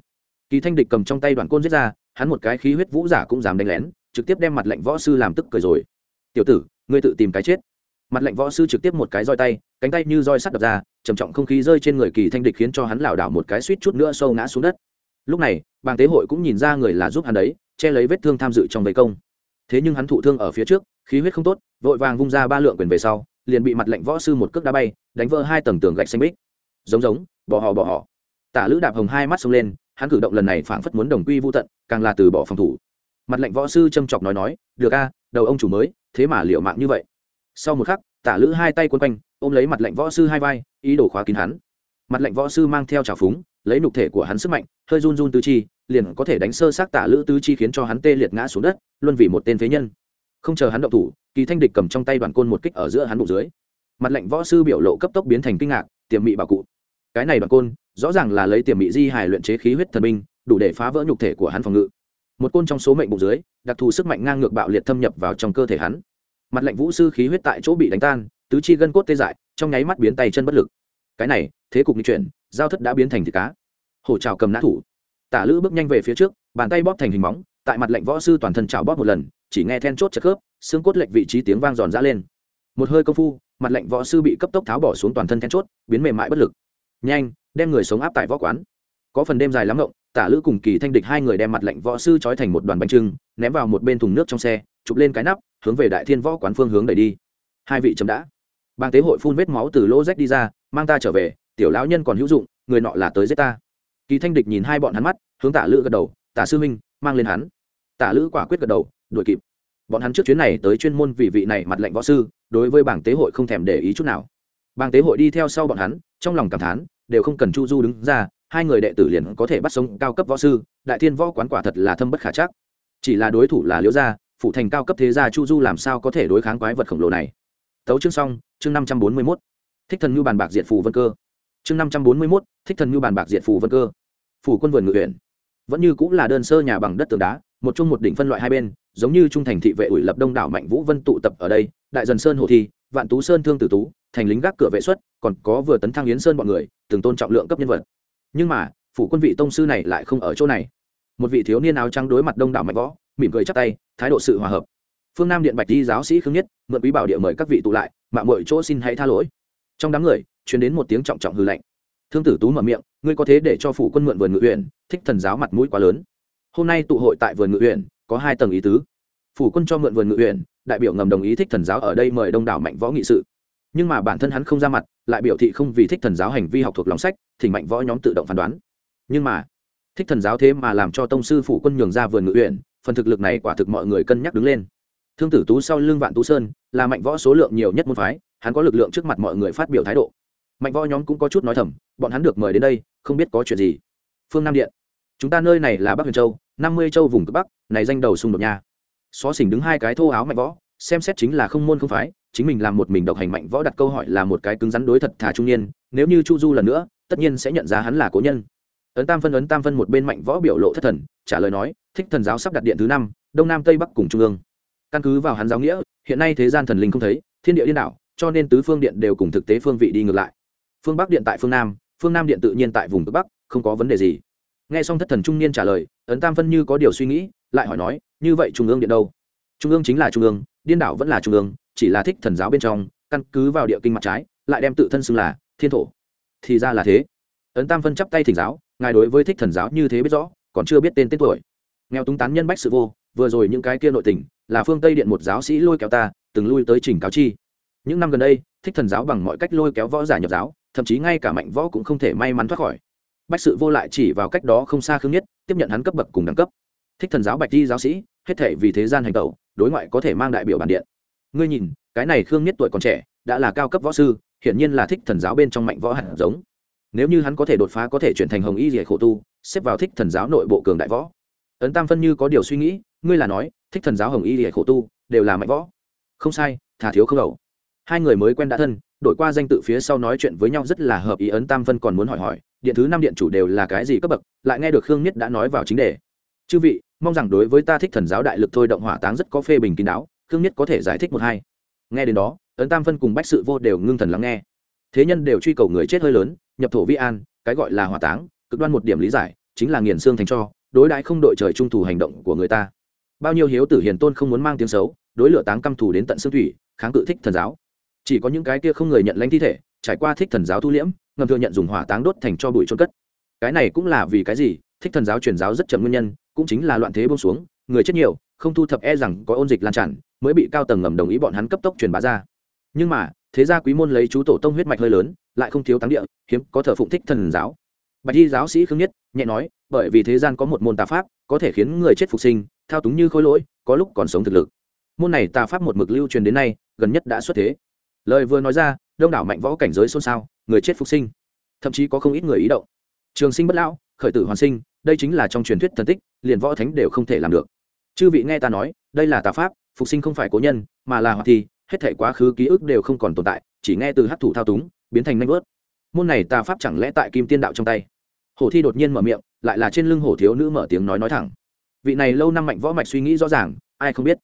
Kỳ thanh địch cầm trong tay đoàn côn giết ra, hắn một cái khí huyết vũ giả cũng dám đánh lén, trực tiếp đem mặt lệnh võ sư làm tức cười rồi. Tiểu tử, ngươi tự tìm cái chết mặt lệnh võ sư trực tiếp một cái roi tay, cánh tay như roi sắt đập ra, trầm trọng không khí rơi trên người kỳ thanh địch khiến cho hắn lảo đảo một cái suýt chút nữa sâu ngã xuống đất. Lúc này, bàng tế hội cũng nhìn ra người là giúp hắn đấy, che lấy vết thương tham dự trong vây công. Thế nhưng hắn thụ thương ở phía trước, khí huyết không tốt, vội vàng vung ra ba lượng quyền về sau, liền bị mặt lệnh võ sư một cước đá bay, đánh vỡ hai tầng tường gạch xanh bích giống giống bỏ họ bỏ họ tả lữ đạp hồng hai mắt xông lên, hắn cử động lần này phảng phất muốn đồng quy vô tận, càng là từ bỏ phòng thủ. Mặt lệnh võ sư châm chọc nói nói, được a, đầu ông chủ mới, thế mà liệu mạng như vậy sau một khắc, tả lữ hai tay quân quanh, ôm lấy mặt lệnh võ sư hai vai, ý đồ khóa kín hắn. Mặt lệnh võ sư mang theo trào phúng, lấy nục thể của hắn sức mạnh, hơi run run tứ chi, liền có thể đánh sơ xác tả lữ tứ chi khiến cho hắn tê liệt ngã xuống đất luôn vì một tên phế nhân. Không chờ hắn động thủ, kỳ thanh địch cầm trong tay đoàn côn một kích ở giữa hắn bụng dưới. Mặt lệnh võ sư biểu lộ cấp tốc biến thành kinh ngạc, tiềm mị bảo cụ. Cái này đoàn côn, rõ ràng là lấy tiềm mị di hài luyện chế khí huyết thần binh, đủ để phá vỡ nhục thể của hắn phòng ngự. Một côn trong số mệnh bụng dưới, đặc thù sức mạnh ngang ngược bạo liệt thâm nhập vào trong cơ thể hắn mặt lệnh vũ sư khí huyết tại chỗ bị đánh tan, tứ chi gân cốt tê dại, trong nháy mắt biến tay chân bất lực. Cái này, thế cục n chuyển giao thất đã biến thành thịt cá. Hổ trào cầm nã thủ. Tả lữ bước nhanh về phía trước, bàn tay bóp thành hình móng, tại mặt lệnh võ sư toàn thân trào bóp một lần, chỉ nghe then chốt chật khớp, xương cốt lệnh vị trí tiếng vang giòn ra lên. Một hơi công phu, mặt lệnh võ sư bị cấp tốc tháo bỏ xuống toàn thân then chốt, biến mềm mại bất lực. Nhanh, đem người sống áp tại võ quán. Có phần đêm dài lắm rộng tả lữ cùng kỳ thanh địch hai người đem mặt lệnh võ sư trói thành một đoàn bánh trưng, ném vào một bên thùng nước trong xe chụp lên cái nắp, hướng về đại thiên võ quán phương hướng đẩy đi. Hai vị chấm đã. Bang tế hội phun vết máu từ lỗ rách đi ra, mang ta trở về, tiểu lão nhân còn hữu dụng, người nọ là tới giết ta. Kỳ thanh địch nhìn hai bọn hắn mắt, hướng tả lữ gật đầu tả sư huynh, mang lên hắn. Tả lữ quả quyết gật đầu, đuổi kịp. Bọn hắn trước chuyến này tới chuyên môn vì vị này mặt lệnh võ sư, đối với bảng tế hội không thèm để ý chút nào. Bảng tế hội đi theo sau bọn hắn, trong lòng cảm thán, đều không cần chu du đứng ra, hai người đệ tử liền có thể bắt sống cao cấp võ sư, đại thiên võ quán quả thật là thâm bất khả chắc. Chỉ là đối thủ là liễu gia phụ thành cao cấp thế gia chu du làm sao có thể đối kháng quái vật khổng lồ này? Tấu chương xong, chương năm trăm bốn mươi mốt. Thích thần như bàn bạc diệt phù vân cơ. Chương năm trăm bốn mươi mốt, thích thần như bàn bạc diệt phù vân cơ. Phủ quân vườn ngự huyện vẫn như cũng là đơn sơ nhà bằng đất tường đá, một chung một đỉnh phân loại hai bên, giống như trung thành thị vệ ủi lập đông đảo mạnh vũ vân tụ tập ở đây, đại dần sơn hồ thi, vạn tú sơn thương tử tú, thành lính gác cửa vệ xuất, còn có vừa tấn thăng yến sơn bọn người, từng tôn trọng lượng cấp nhân vật. Nhưng mà, phủ quân vị tông sư này lại không ở chỗ này. Một vị thiếu niên áo trắng đối mặt đông đảo mạnh võ mỉm cười chắp tay, thái độ sự hòa hợp. Phương nam điện bạch di giáo sĩ khương nhất, mượn quý bảo địa mời các vị tụ lại mạng mọi chỗ xin hãy tha lỗi. Trong đám người chuyển đến một tiếng trọng trọng hư lạnh. Thương tử tú mở miệng, ngươi có thế để cho phủ quân mượn vườn ngự huyện thích thần giáo mặt mũi quá lớn. Hôm nay tụ hội tại vườn ngự huyện có hai tầng ý tứ. Phủ quân cho mượn vườn ngự huyện đại biểu ngầm đồng ý thích thần giáo ở đây mời đông đảo mạnh võ nghị sự. Nhưng mà bản thân hắn không ra mặt, lại biểu thị không vì thích thần giáo hành vi học thuộc lòng sách, thì mạnh võ nhóm tự động phán đoán. Nhưng mà, thích thần giáo thế mà làm cho tông sư phủ quân nhường ra vườn ngự huyện phần thực lực này quả thực mọi người cân nhắc đứng lên. Thương tử tú sau lưng vạn tú sơn là mạnh võ số lượng nhiều nhất môn phái, hắn có lực lượng trước mặt mọi người phát biểu thái độ. Mạnh võ nhóm cũng có chút nói thầm, bọn hắn được mời đến đây, không biết có chuyện gì. Phương nam điện. Chúng ta nơi này là bắc huyền châu, năm mươi châu vùng cực bắc, này danh đầu xung đột nha. Xó xỉnh đứng hai cái thô áo mạnh võ, xem xét chính là không môn không phái, chính mình làm một mình độc hành mạnh võ đặt câu hỏi là một cái cứng rắn đối thật thà trung niên, nếu như chu du lần nữa, tất nhiên sẽ nhận ra hắn là cố nhân. Ấn tam phân, ấn tam phân một bên mạnh võ biểu lộ thất thần, trả lời nói thích thần giáo sắp đặt điện thứ năm, đông nam tây bắc cùng trung ương. Căn cứ vào hắn giáo nghĩa, hiện nay thế gian thần linh không thấy, thiên địa điên đảo, cho nên tứ phương điện đều cùng thực tế phương vị đi ngược lại. Phương bắc điện tại phương nam phương nam điện tự nhiên tại vùng cực bắc, không có vấn đề gì. Nghe xong thất thần trung niên trả lời, ấn tam phân như có điều suy nghĩ, lại hỏi nói, như vậy trung ương điện đâu? Trung ương chính là trung ương, điên đảo vẫn là trung ương, chỉ là thích thần giáo bên trong, căn cứ vào địa kinh mặt trái, lại đem tự thân xưng là thiên thổ. Thì ra là thế. Ấn tam phân chắp tay thỉnh giáo, ngài đối với thích thần giáo như thế biết rõ, còn chưa biết tên tên tuổi nghèo túng tán nhân bách sự vô, vừa rồi những cái kia nội tình, là phương tây điện một giáo sĩ lôi kéo ta, từng lui tới trình cáo chi. Những năm gần đây, thích thần giáo bằng mọi cách lôi kéo võ giả nhập giáo, thậm chí ngay cả mạnh võ cũng không thể may mắn thoát khỏi. Bách sự vô lại chỉ vào cách đó không xa khương nhất tiếp nhận hắn cấp bậc cùng đẳng cấp. Thích thần giáo bạch di giáo sĩ, hết thể vì thế gian hành tẩu, đối ngoại có thể mang đại biểu bản điện. Ngươi nhìn, cái này khương nhất tuổi còn trẻ, đã là cao cấp võ sư, hiển nhiên là thích thần giáo bên trong mạnh võ hẳn giống. Nếu như hắn có thể đột phá có thể chuyển thành hồng y rỉa khổ tu, xếp vào thích thần giáo nội bộ cường đại võ ấn tam phân như có điều suy nghĩ, ngươi là nói, thích thần giáo hồng y hệ khổ tu đều là mạnh võ. Không sai thà thiếu không đầu. Hai người mới quen đã thân, đổi qua danh tự phía sau nói chuyện với nhau rất là hợp ý ấn tam phân còn muốn hỏi hỏi, điện thứ năm điện chủ đều là cái gì cấp bậc, lại nghe được khương nhất đã nói vào chính đề. Chư vị, mong rằng đối với ta thích thần giáo đại lực thôi động hỏa táng rất có phê bình kín đáo, khương nhất có thể giải thích một hai. Nghe đến đó, ấn tam phân cùng bách sự vô đều ngưng thần lắng nghe. Thế nhân đều truy cầu người chết hơi lớn, nhập thổ vi an, cái gọi là hỏa táng, cực đoan một điểm lý giải, chính là nghiền xương thành cho đối đãi không đội trời trung thủ hành động của người ta. Bao nhiêu hiếu tử hiền tôn không muốn mang tiếng xấu, đối lửa táng căm thù đến tận xương thủy, kháng cự thích thần giáo. Chỉ có những cái kia không người nhận lãnh thi thể, trải qua thích thần giáo thu liễm, ngầm thừa nhận dùng hỏa táng đốt thành cho bụi trôn cất. Cái này cũng là vì cái gì? Thích thần giáo truyền giáo rất chậm nguyên nhân, cũng chính là loạn thế bông xuống, người chết nhiều, không thu thập e rằng có ôn dịch lan tràn, mới bị cao tầng ngầm đồng ý bọn hắn cấp tốc truyền bá ra. Nhưng mà, thế gia quý môn lấy chú tổ tông huyết mạch hơi lớn, lại không thiếu táng địa, hiếm có thờ phụng thích thần giáo. Bạch y giáo sĩ khương nhất nhẹ nói bởi vì thế gian có một môn tà pháp, có thể khiến người chết phục sinh, thao túng như khối lỗi, có lúc còn sống thực lực. Môn này tà pháp một mực lưu truyền đến nay, gần nhất đã xuất thế. Lời vừa nói ra, đông đảo mạnh võ cảnh giới xôn xao, người chết phục sinh. Thậm chí có không ít người ý động. Trường sinh bất lão, khởi tử hoàn sinh, đây chính là trong truyền thuyết thần tích, liền võ thánh đều không thể làm được. Chư vị nghe ta nói, đây là tà pháp, phục sinh không phải cố nhân, mà là hoạt thi, hết thể quá khứ ký ức đều không còn tồn tại, chỉ nghe từ hát thủ thao túng, biến thành nanh vớt môn này tà pháp chẳng lẽ tại kim tiên đạo trong tay? Hổ thi đột nhiên mở miệng, lại là trên lưng hổ thiếu nữ mở tiếng nói nói thẳng. Vị này lâu năm mạnh võ mạch suy nghĩ rõ ràng, ai không biết.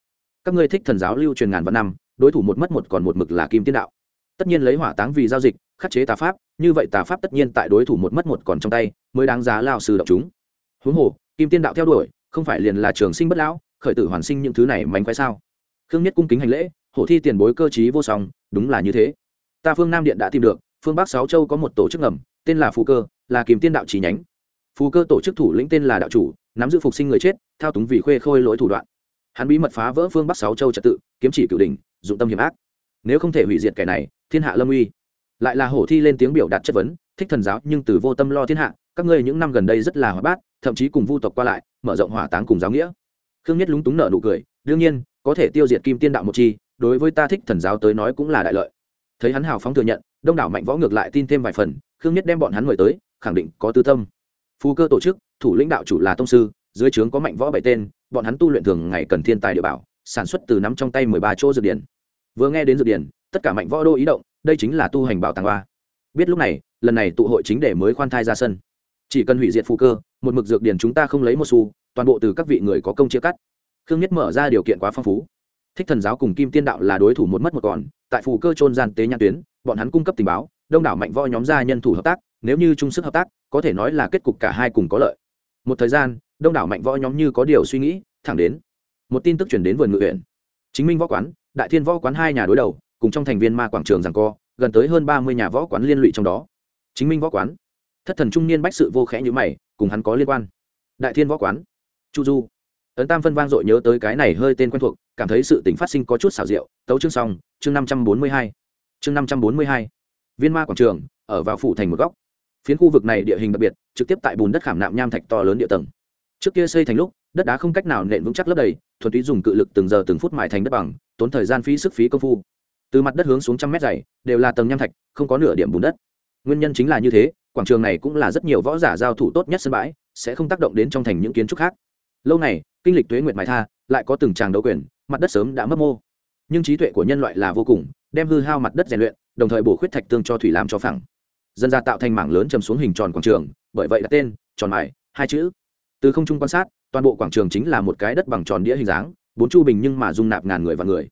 Các ngươi thích thần giáo lưu truyền ngàn vạn năm, đối thủ một mất một còn một mực là kim tiên đạo. Tất nhiên lấy hỏa táng vì giao dịch, khắc chế tà pháp, như vậy tà pháp tất nhiên tại đối thủ một mất một còn trong tay, mới đáng giá lao sư động chúng. Huống hồ, kim tiên đạo theo đuổi, không phải liền là trường sinh bất lão, khởi tử hoàn sinh những thứ này mánh khoái sao? Khương nhất cung kính hành lễ, hổ thi tiền bối cơ chí vô song, đúng là như thế. Ta phương nam điện đã tìm được, phương bắc sáu châu có một tổ chức ngầm, tên là phụ cơ là kìm tiên đạo trí nhánh. Phù cơ tổ chức thủ lĩnh tên là đạo chủ, nắm giữ phục sinh người chết, thao túng vì khuê khôi lỗi thủ đoạn. Hắn bí mật phá vỡ phương bắc sáu châu trật tự, kiếm chỉ cửu đình dụng tâm hiểm ác. Nếu không thể hủy diệt kẻ này, thiên hạ lâm uy. Lại là hổ thi lên tiếng biểu đạt chất vấn, thích thần giáo nhưng từ vô tâm lo thiên hạ, các ngươi những năm gần đây rất là hoạt bát, thậm chí cùng vu tộc qua lại, mở rộng hỏa táng cùng giáo nghĩa. Khương nhất lúng túng nợ nụ cười, đương nhiên, có thể tiêu diệt kim tiên đạo một chi, đối với ta thích thần giáo tới nói cũng là đại lợi. Thấy hắn hào phóng thừa nhận, đông đảo mạnh võ ngược lại tin thêm vài phần, khương nhất đem bọn hắn mời tới khẳng định có tư tâm. Phù cơ tổ chức, thủ lĩnh đạo chủ là tông sư, dưới trướng có mạnh võ bảy tên, bọn hắn tu luyện thường ngày cần thiên tài địa bảo, sản xuất từ nắm trong tay mười ba chỗ dược điển. Vừa nghe đến dược điển, tất cả mạnh võ đô ý động, đây chính là tu hành bảo tàng hoa biết lúc này, lần này tụ hội chính để mới khoan thai ra sân. Chỉ cần hủy diệt phù cơ, một mực dược điển chúng ta không lấy một xu, toàn bộ từ các vị người có công chia cắt. Khương nhất mở ra điều kiện quá phong phú. Thích thần giáo cùng kim tiên đạo là đối thủ một mất một còn, tại phù cơ trôn gian tế nhãn tuyến, bọn hắn cung cấp tình báo, đông đảo mạnh võ nhóm gia nhân thủ hợp tác nếu như chung sức hợp tác, có thể nói là kết cục cả hai cùng có lợi. Một thời gian, đông đảo mạnh võ nhóm như có điều suy nghĩ, thẳng đến, một tin tức chuyển đến vườn ngự huyện. Chính minh võ quán, đại thiên võ quán hai nhà đối đầu, cùng trong thành viên ma quảng trường rằng co, gần tới hơn ba mươi nhà võ quán liên lụy trong đó. Chính minh võ quán, thất thần trung niên bách sự vô khẽ như mày, cùng hắn có liên quan. Đại thiên võ quán, chu du. Ấn tam phân vang dội nhớ tới cái này hơi tên quen thuộc, cảm thấy sự tình phát sinh có chút xảo diệu, tấu chương xong, chương năm trăm bốn mươi hai. Chương năm trăm bốn mươi hai. Viên ma quảng trường, ở vào phủ thành một góc phiến khu vực này địa hình đặc biệt, trực tiếp tại bùn đất khảm nạm nham thạch to lớn địa tầng. Trước kia xây thành lúc, đất đá không cách nào nện vững chắc lấp đầy, thuần túy dùng cự lực từng giờ từng phút mài thành đất bằng, tốn thời gian phí sức phí công phu. Từ mặt đất hướng xuống trăm mét dày, đều là tầng nham thạch, không có nửa điểm bùn đất. Nguyên nhân chính là như thế, quảng trường này cũng là rất nhiều võ giả giao thủ tốt nhất sân bãi, sẽ không tác động đến trong thành những kiến trúc khác. Lâu này kinh lịch tuế nguyệt mài tha, lại có từng tràng đấu quyền, mặt đất sớm đã mất mô. Nhưng trí tuệ của nhân loại là vô cùng, đem hư hao mặt đất rèn luyện, đồng thời bổ khuyết thạch tương cho thủy làm cho phẳng dân ra tạo thành mảng lớn chầm xuống hình tròn quảng trường, bởi vậy đặt tên, tròn mài, hai chữ. Từ không trung quan sát, toàn bộ quảng trường chính là một cái đất bằng tròn đĩa hình dáng, bốn chu bình nhưng mà dung nạp ngàn người và người.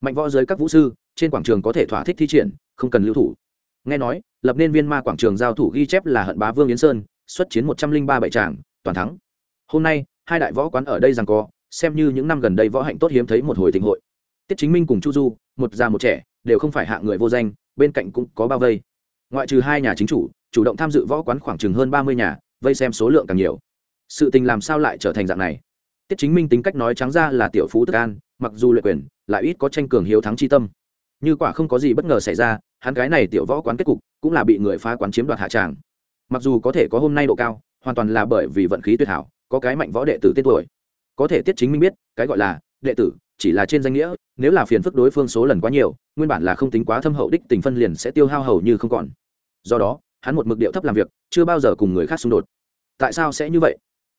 Mạnh võ giới các vũ sư, trên quảng trường có thể thỏa thích thi triển, không cần lưu thủ. Nghe nói, lập nên viên ma quảng trường giao thủ ghi chép là hận bá vương yến sơn, xuất chiến một trăm linh ba bảy tràng, toàn thắng. Hôm nay, hai đại võ quán ở đây rằng co xem như những năm gần đây võ hạnh tốt hiếm thấy một hồi tình hội. Tiết chính minh cùng chu du, một già một trẻ, đều không phải hạng người vô danh, bên cạnh cũng có bao vây ngoại trừ hai nhà chính chủ chủ động tham dự võ quán khoảng chừng hơn ba mươi nhà, vây xem số lượng càng nhiều. Sự tình làm sao lại trở thành dạng này? Tiết chính minh tính cách nói trắng ra là tiểu phú tức an, mặc dù luyện quyền, lại ít có tranh cường hiếu thắng chi tâm. Như quả không có gì bất ngờ xảy ra, hắn cái này tiểu võ quán kết cục cũng là bị người phá quán chiếm đoạt hạ tràng. Mặc dù có thể có hôm nay độ cao, hoàn toàn là bởi vì vận khí tuyệt hảo, có cái mạnh võ đệ tử tên tuổi. Có thể tiết chính minh biết, cái gọi là đệ tử chỉ là trên danh nghĩa, nếu là phiền phức đối phương số lần quá nhiều, nguyên bản là không tính quá thâm hậu đích tình phân liền sẽ tiêu hao hầu như không còn. Do đó, hắn một mực điệu thấp làm việc, chưa bao giờ cùng người khác xung đột. Tại sao sẽ như vậy?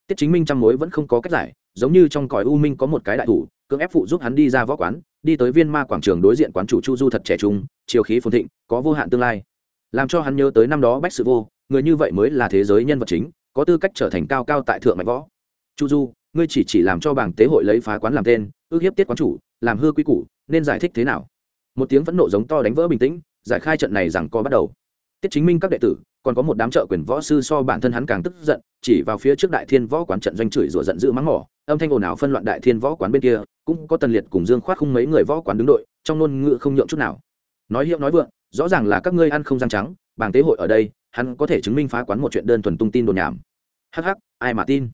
Tiết chính minh trăm mối vẫn không có cách giải, giống như trong cõi u minh có một cái đại thủ, cưỡng ép phụ giúp hắn đi ra võ quán, đi tới viên ma quảng trường đối diện quán chủ chu du thật trẻ trung, chiều khí phồn thịnh, có vô hạn tương lai. Làm cho hắn nhớ tới năm đó bách sự vô, người như vậy mới là thế giới nhân vật chính, có tư cách trở thành cao cao tại thượng mạnh võ. Chu du, ngươi chỉ chỉ làm cho bảng tế hội lấy phá quán làm tên ước hiếp tiết quán chủ, làm hư quy củ, nên giải thích thế nào? Một tiếng phẫn nộ giống to đánh vỡ bình tĩnh, giải khai trận này rằng có bắt đầu. Tiết chính minh các đệ tử, còn có một đám trợ quyền võ sư so bản thân hắn càng tức giận, chỉ vào phía trước đại thiên võ quán trận doanh chửi rủa giận dữ mắng mỏ, âm thanh ồn ào phân loạn đại thiên võ quán bên kia, cũng có tần liệt cùng dương khoát không mấy người võ quán đứng đội, trong ngôn ngữ không nhượng chút nào. Nói hiệu nói vượng, rõ ràng là các ngươi ăn không răng trắng, bảng tế hội ở đây, hắn có thể chứng minh phá quán một chuyện đơn thuần tung tin đồn nhảm. Hắc hắc, ai mà tin?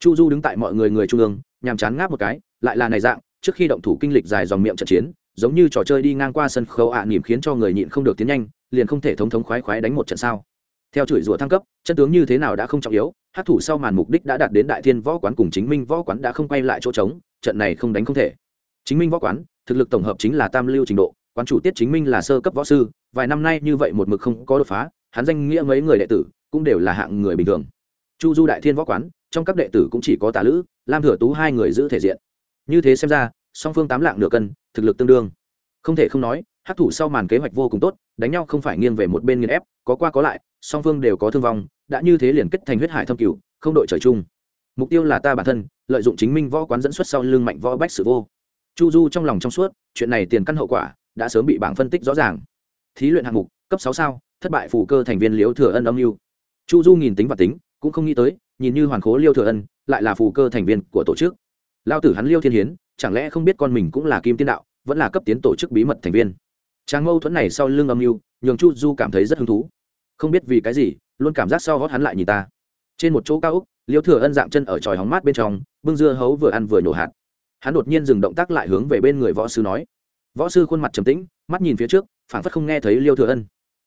Chu du đứng tại mọi người người trung ương, nhàm chán ngáp một cái lại là này dạng trước khi động thủ kinh lịch dài dòng miệng trận chiến giống như trò chơi đi ngang qua sân khấu ạ à, nỉm khiến cho người nhịn không được tiến nhanh liền không thể thống thống khoái khoái đánh một trận sao. Theo chửi rủa thăng cấp chân tướng như thế nào đã không trọng yếu hát thủ sau màn mục đích đã đạt đến đại thiên võ quán cùng chính minh võ quán đã không quay lại chỗ trống trận này không đánh không thể. Chính minh võ quán thực lực tổng hợp chính là tam lưu trình độ quán chủ tiết chính minh là sơ cấp võ sư vài năm nay như vậy một mực không có đột phá hắn danh nghĩa mấy người đệ tử cũng đều là hạng người bình thường. Chu du đại thiên võ quán trong các đệ tử cũng chỉ có tà lữ lam thừa tú hai người giữ thể diện như thế xem ra, song phương tám lạng nửa cân, thực lực tương đương. Không thể không nói hát thủ sau màn kế hoạch vô cùng tốt, đánh nhau không phải nghiêng về một bên nghiền ép, có qua có lại, song phương đều có thương vong, đã như thế liền kết thành huyết hải thâm cửu, không đội trời chung. Mục tiêu là ta bản thân, lợi dụng chính minh võ quán dẫn xuất sau lưng mạnh võ bách sự vô. Chu du trong lòng trong suốt, chuyện này tiền căn hậu quả, đã sớm bị bảng phân tích rõ ràng. Thí luyện hạng mục, cấp sáu sao, thất bại phủ cơ thành viên liễu thừa ân âm mưu. Chu du nhìn tính và tính, cũng không nghĩ tới, nhìn như hoàn khố liêu thừa ân, lại là phù cơ thành viên của tổ chức lao tử hắn liêu thiên hiến, chẳng lẽ không biết con mình cũng là kim tiên đạo, vẫn là cấp tiến tổ chức bí mật thành viên? Trang mâu thuẫn này sau lưng âm mưu, nhường chu du cảm thấy rất hứng thú. Không biết vì cái gì, luôn cảm giác sau hót hắn lại nhìn ta. Trên một chỗ cao úc, liêu thừa ân dạng chân ở tròi hóng mát bên trong, bưng dưa hấu vừa ăn vừa nhổ hạt. Hắn đột nhiên dừng động tác lại hướng về bên người võ sư nói. Võ sư khuôn mặt trầm tĩnh, mắt nhìn phía trước, phảng phất không nghe thấy liêu thừa ân.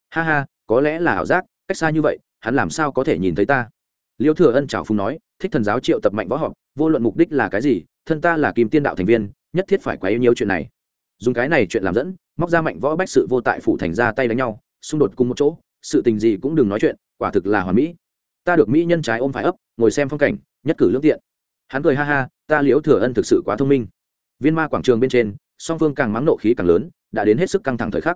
Ha ha, có lẽ là ảo giác, cách xa như vậy, hắn làm sao có thể nhìn thấy ta? Liêu thừa ân chào phùng nói, thích thần giáo triệu tập mạnh võ họp vô luận mục đích là cái gì, thân ta là kim tiên đạo thành viên, nhất thiết phải quá yêu nhiều chuyện này. Dùng cái này chuyện làm dẫn, móc ra mạnh võ bách sự vô tại phủ thành ra tay đánh nhau, xung đột cùng một chỗ, sự tình gì cũng đừng nói chuyện, quả thực là hoàn mỹ. Ta được mỹ nhân trái ôm phải ấp, ngồi xem phong cảnh, nhất cử lương tiện. Hắn cười ha ha, ta liễu thừa ân thực sự quá thông minh. Viên ma quảng trường bên trên, song phương càng mắng nộ khí càng lớn, đã đến hết sức căng thẳng thời khắc.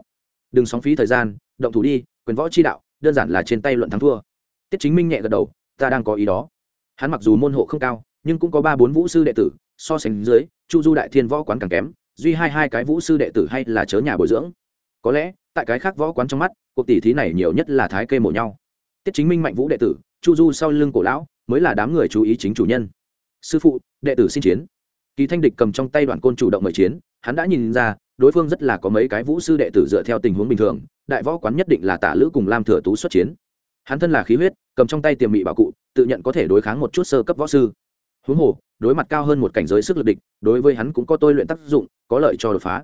Đừng sóng phí thời gian, động thủ đi, quyền võ chi đạo, đơn giản là trên tay luận thắng thua. Tiết chính minh nhẹ gật đầu, ta đang có ý đó. Hắn mặc dù môn hộ không cao nhưng cũng có ba bốn vũ sư đệ tử, so sánh dưới, chu du đại thiên võ quán càng kém, duy hai hai cái vũ sư đệ tử hay là chớ nhà bồi dưỡng. Có lẽ, tại cái khác võ quán trong mắt, cuộc tỷ thí này nhiều nhất là thái kê mổ nhau. Tiết chính minh mạnh vũ đệ tử, chu du sau lưng cổ lão, mới là đám người chú ý chính chủ nhân. Sư phụ, đệ tử xin chiến. Kỳ thanh địch cầm trong tay đoàn côn chủ động mời chiến, hắn đã nhìn ra, đối phương rất là có mấy cái vũ sư đệ tử dựa theo tình huống bình thường, đại võ quán nhất định là tả lữ cùng lam thừa tú xuất chiến. Hắn thân là khí huyết, cầm trong tay tiềm mị bảo cụ, tự nhận có thể đối kháng một chút sơ cấp võ sư huống hồ, đối mặt cao hơn một cảnh giới sức lực địch, đối với hắn cũng có tôi luyện tác dụng, có lợi cho đột phá.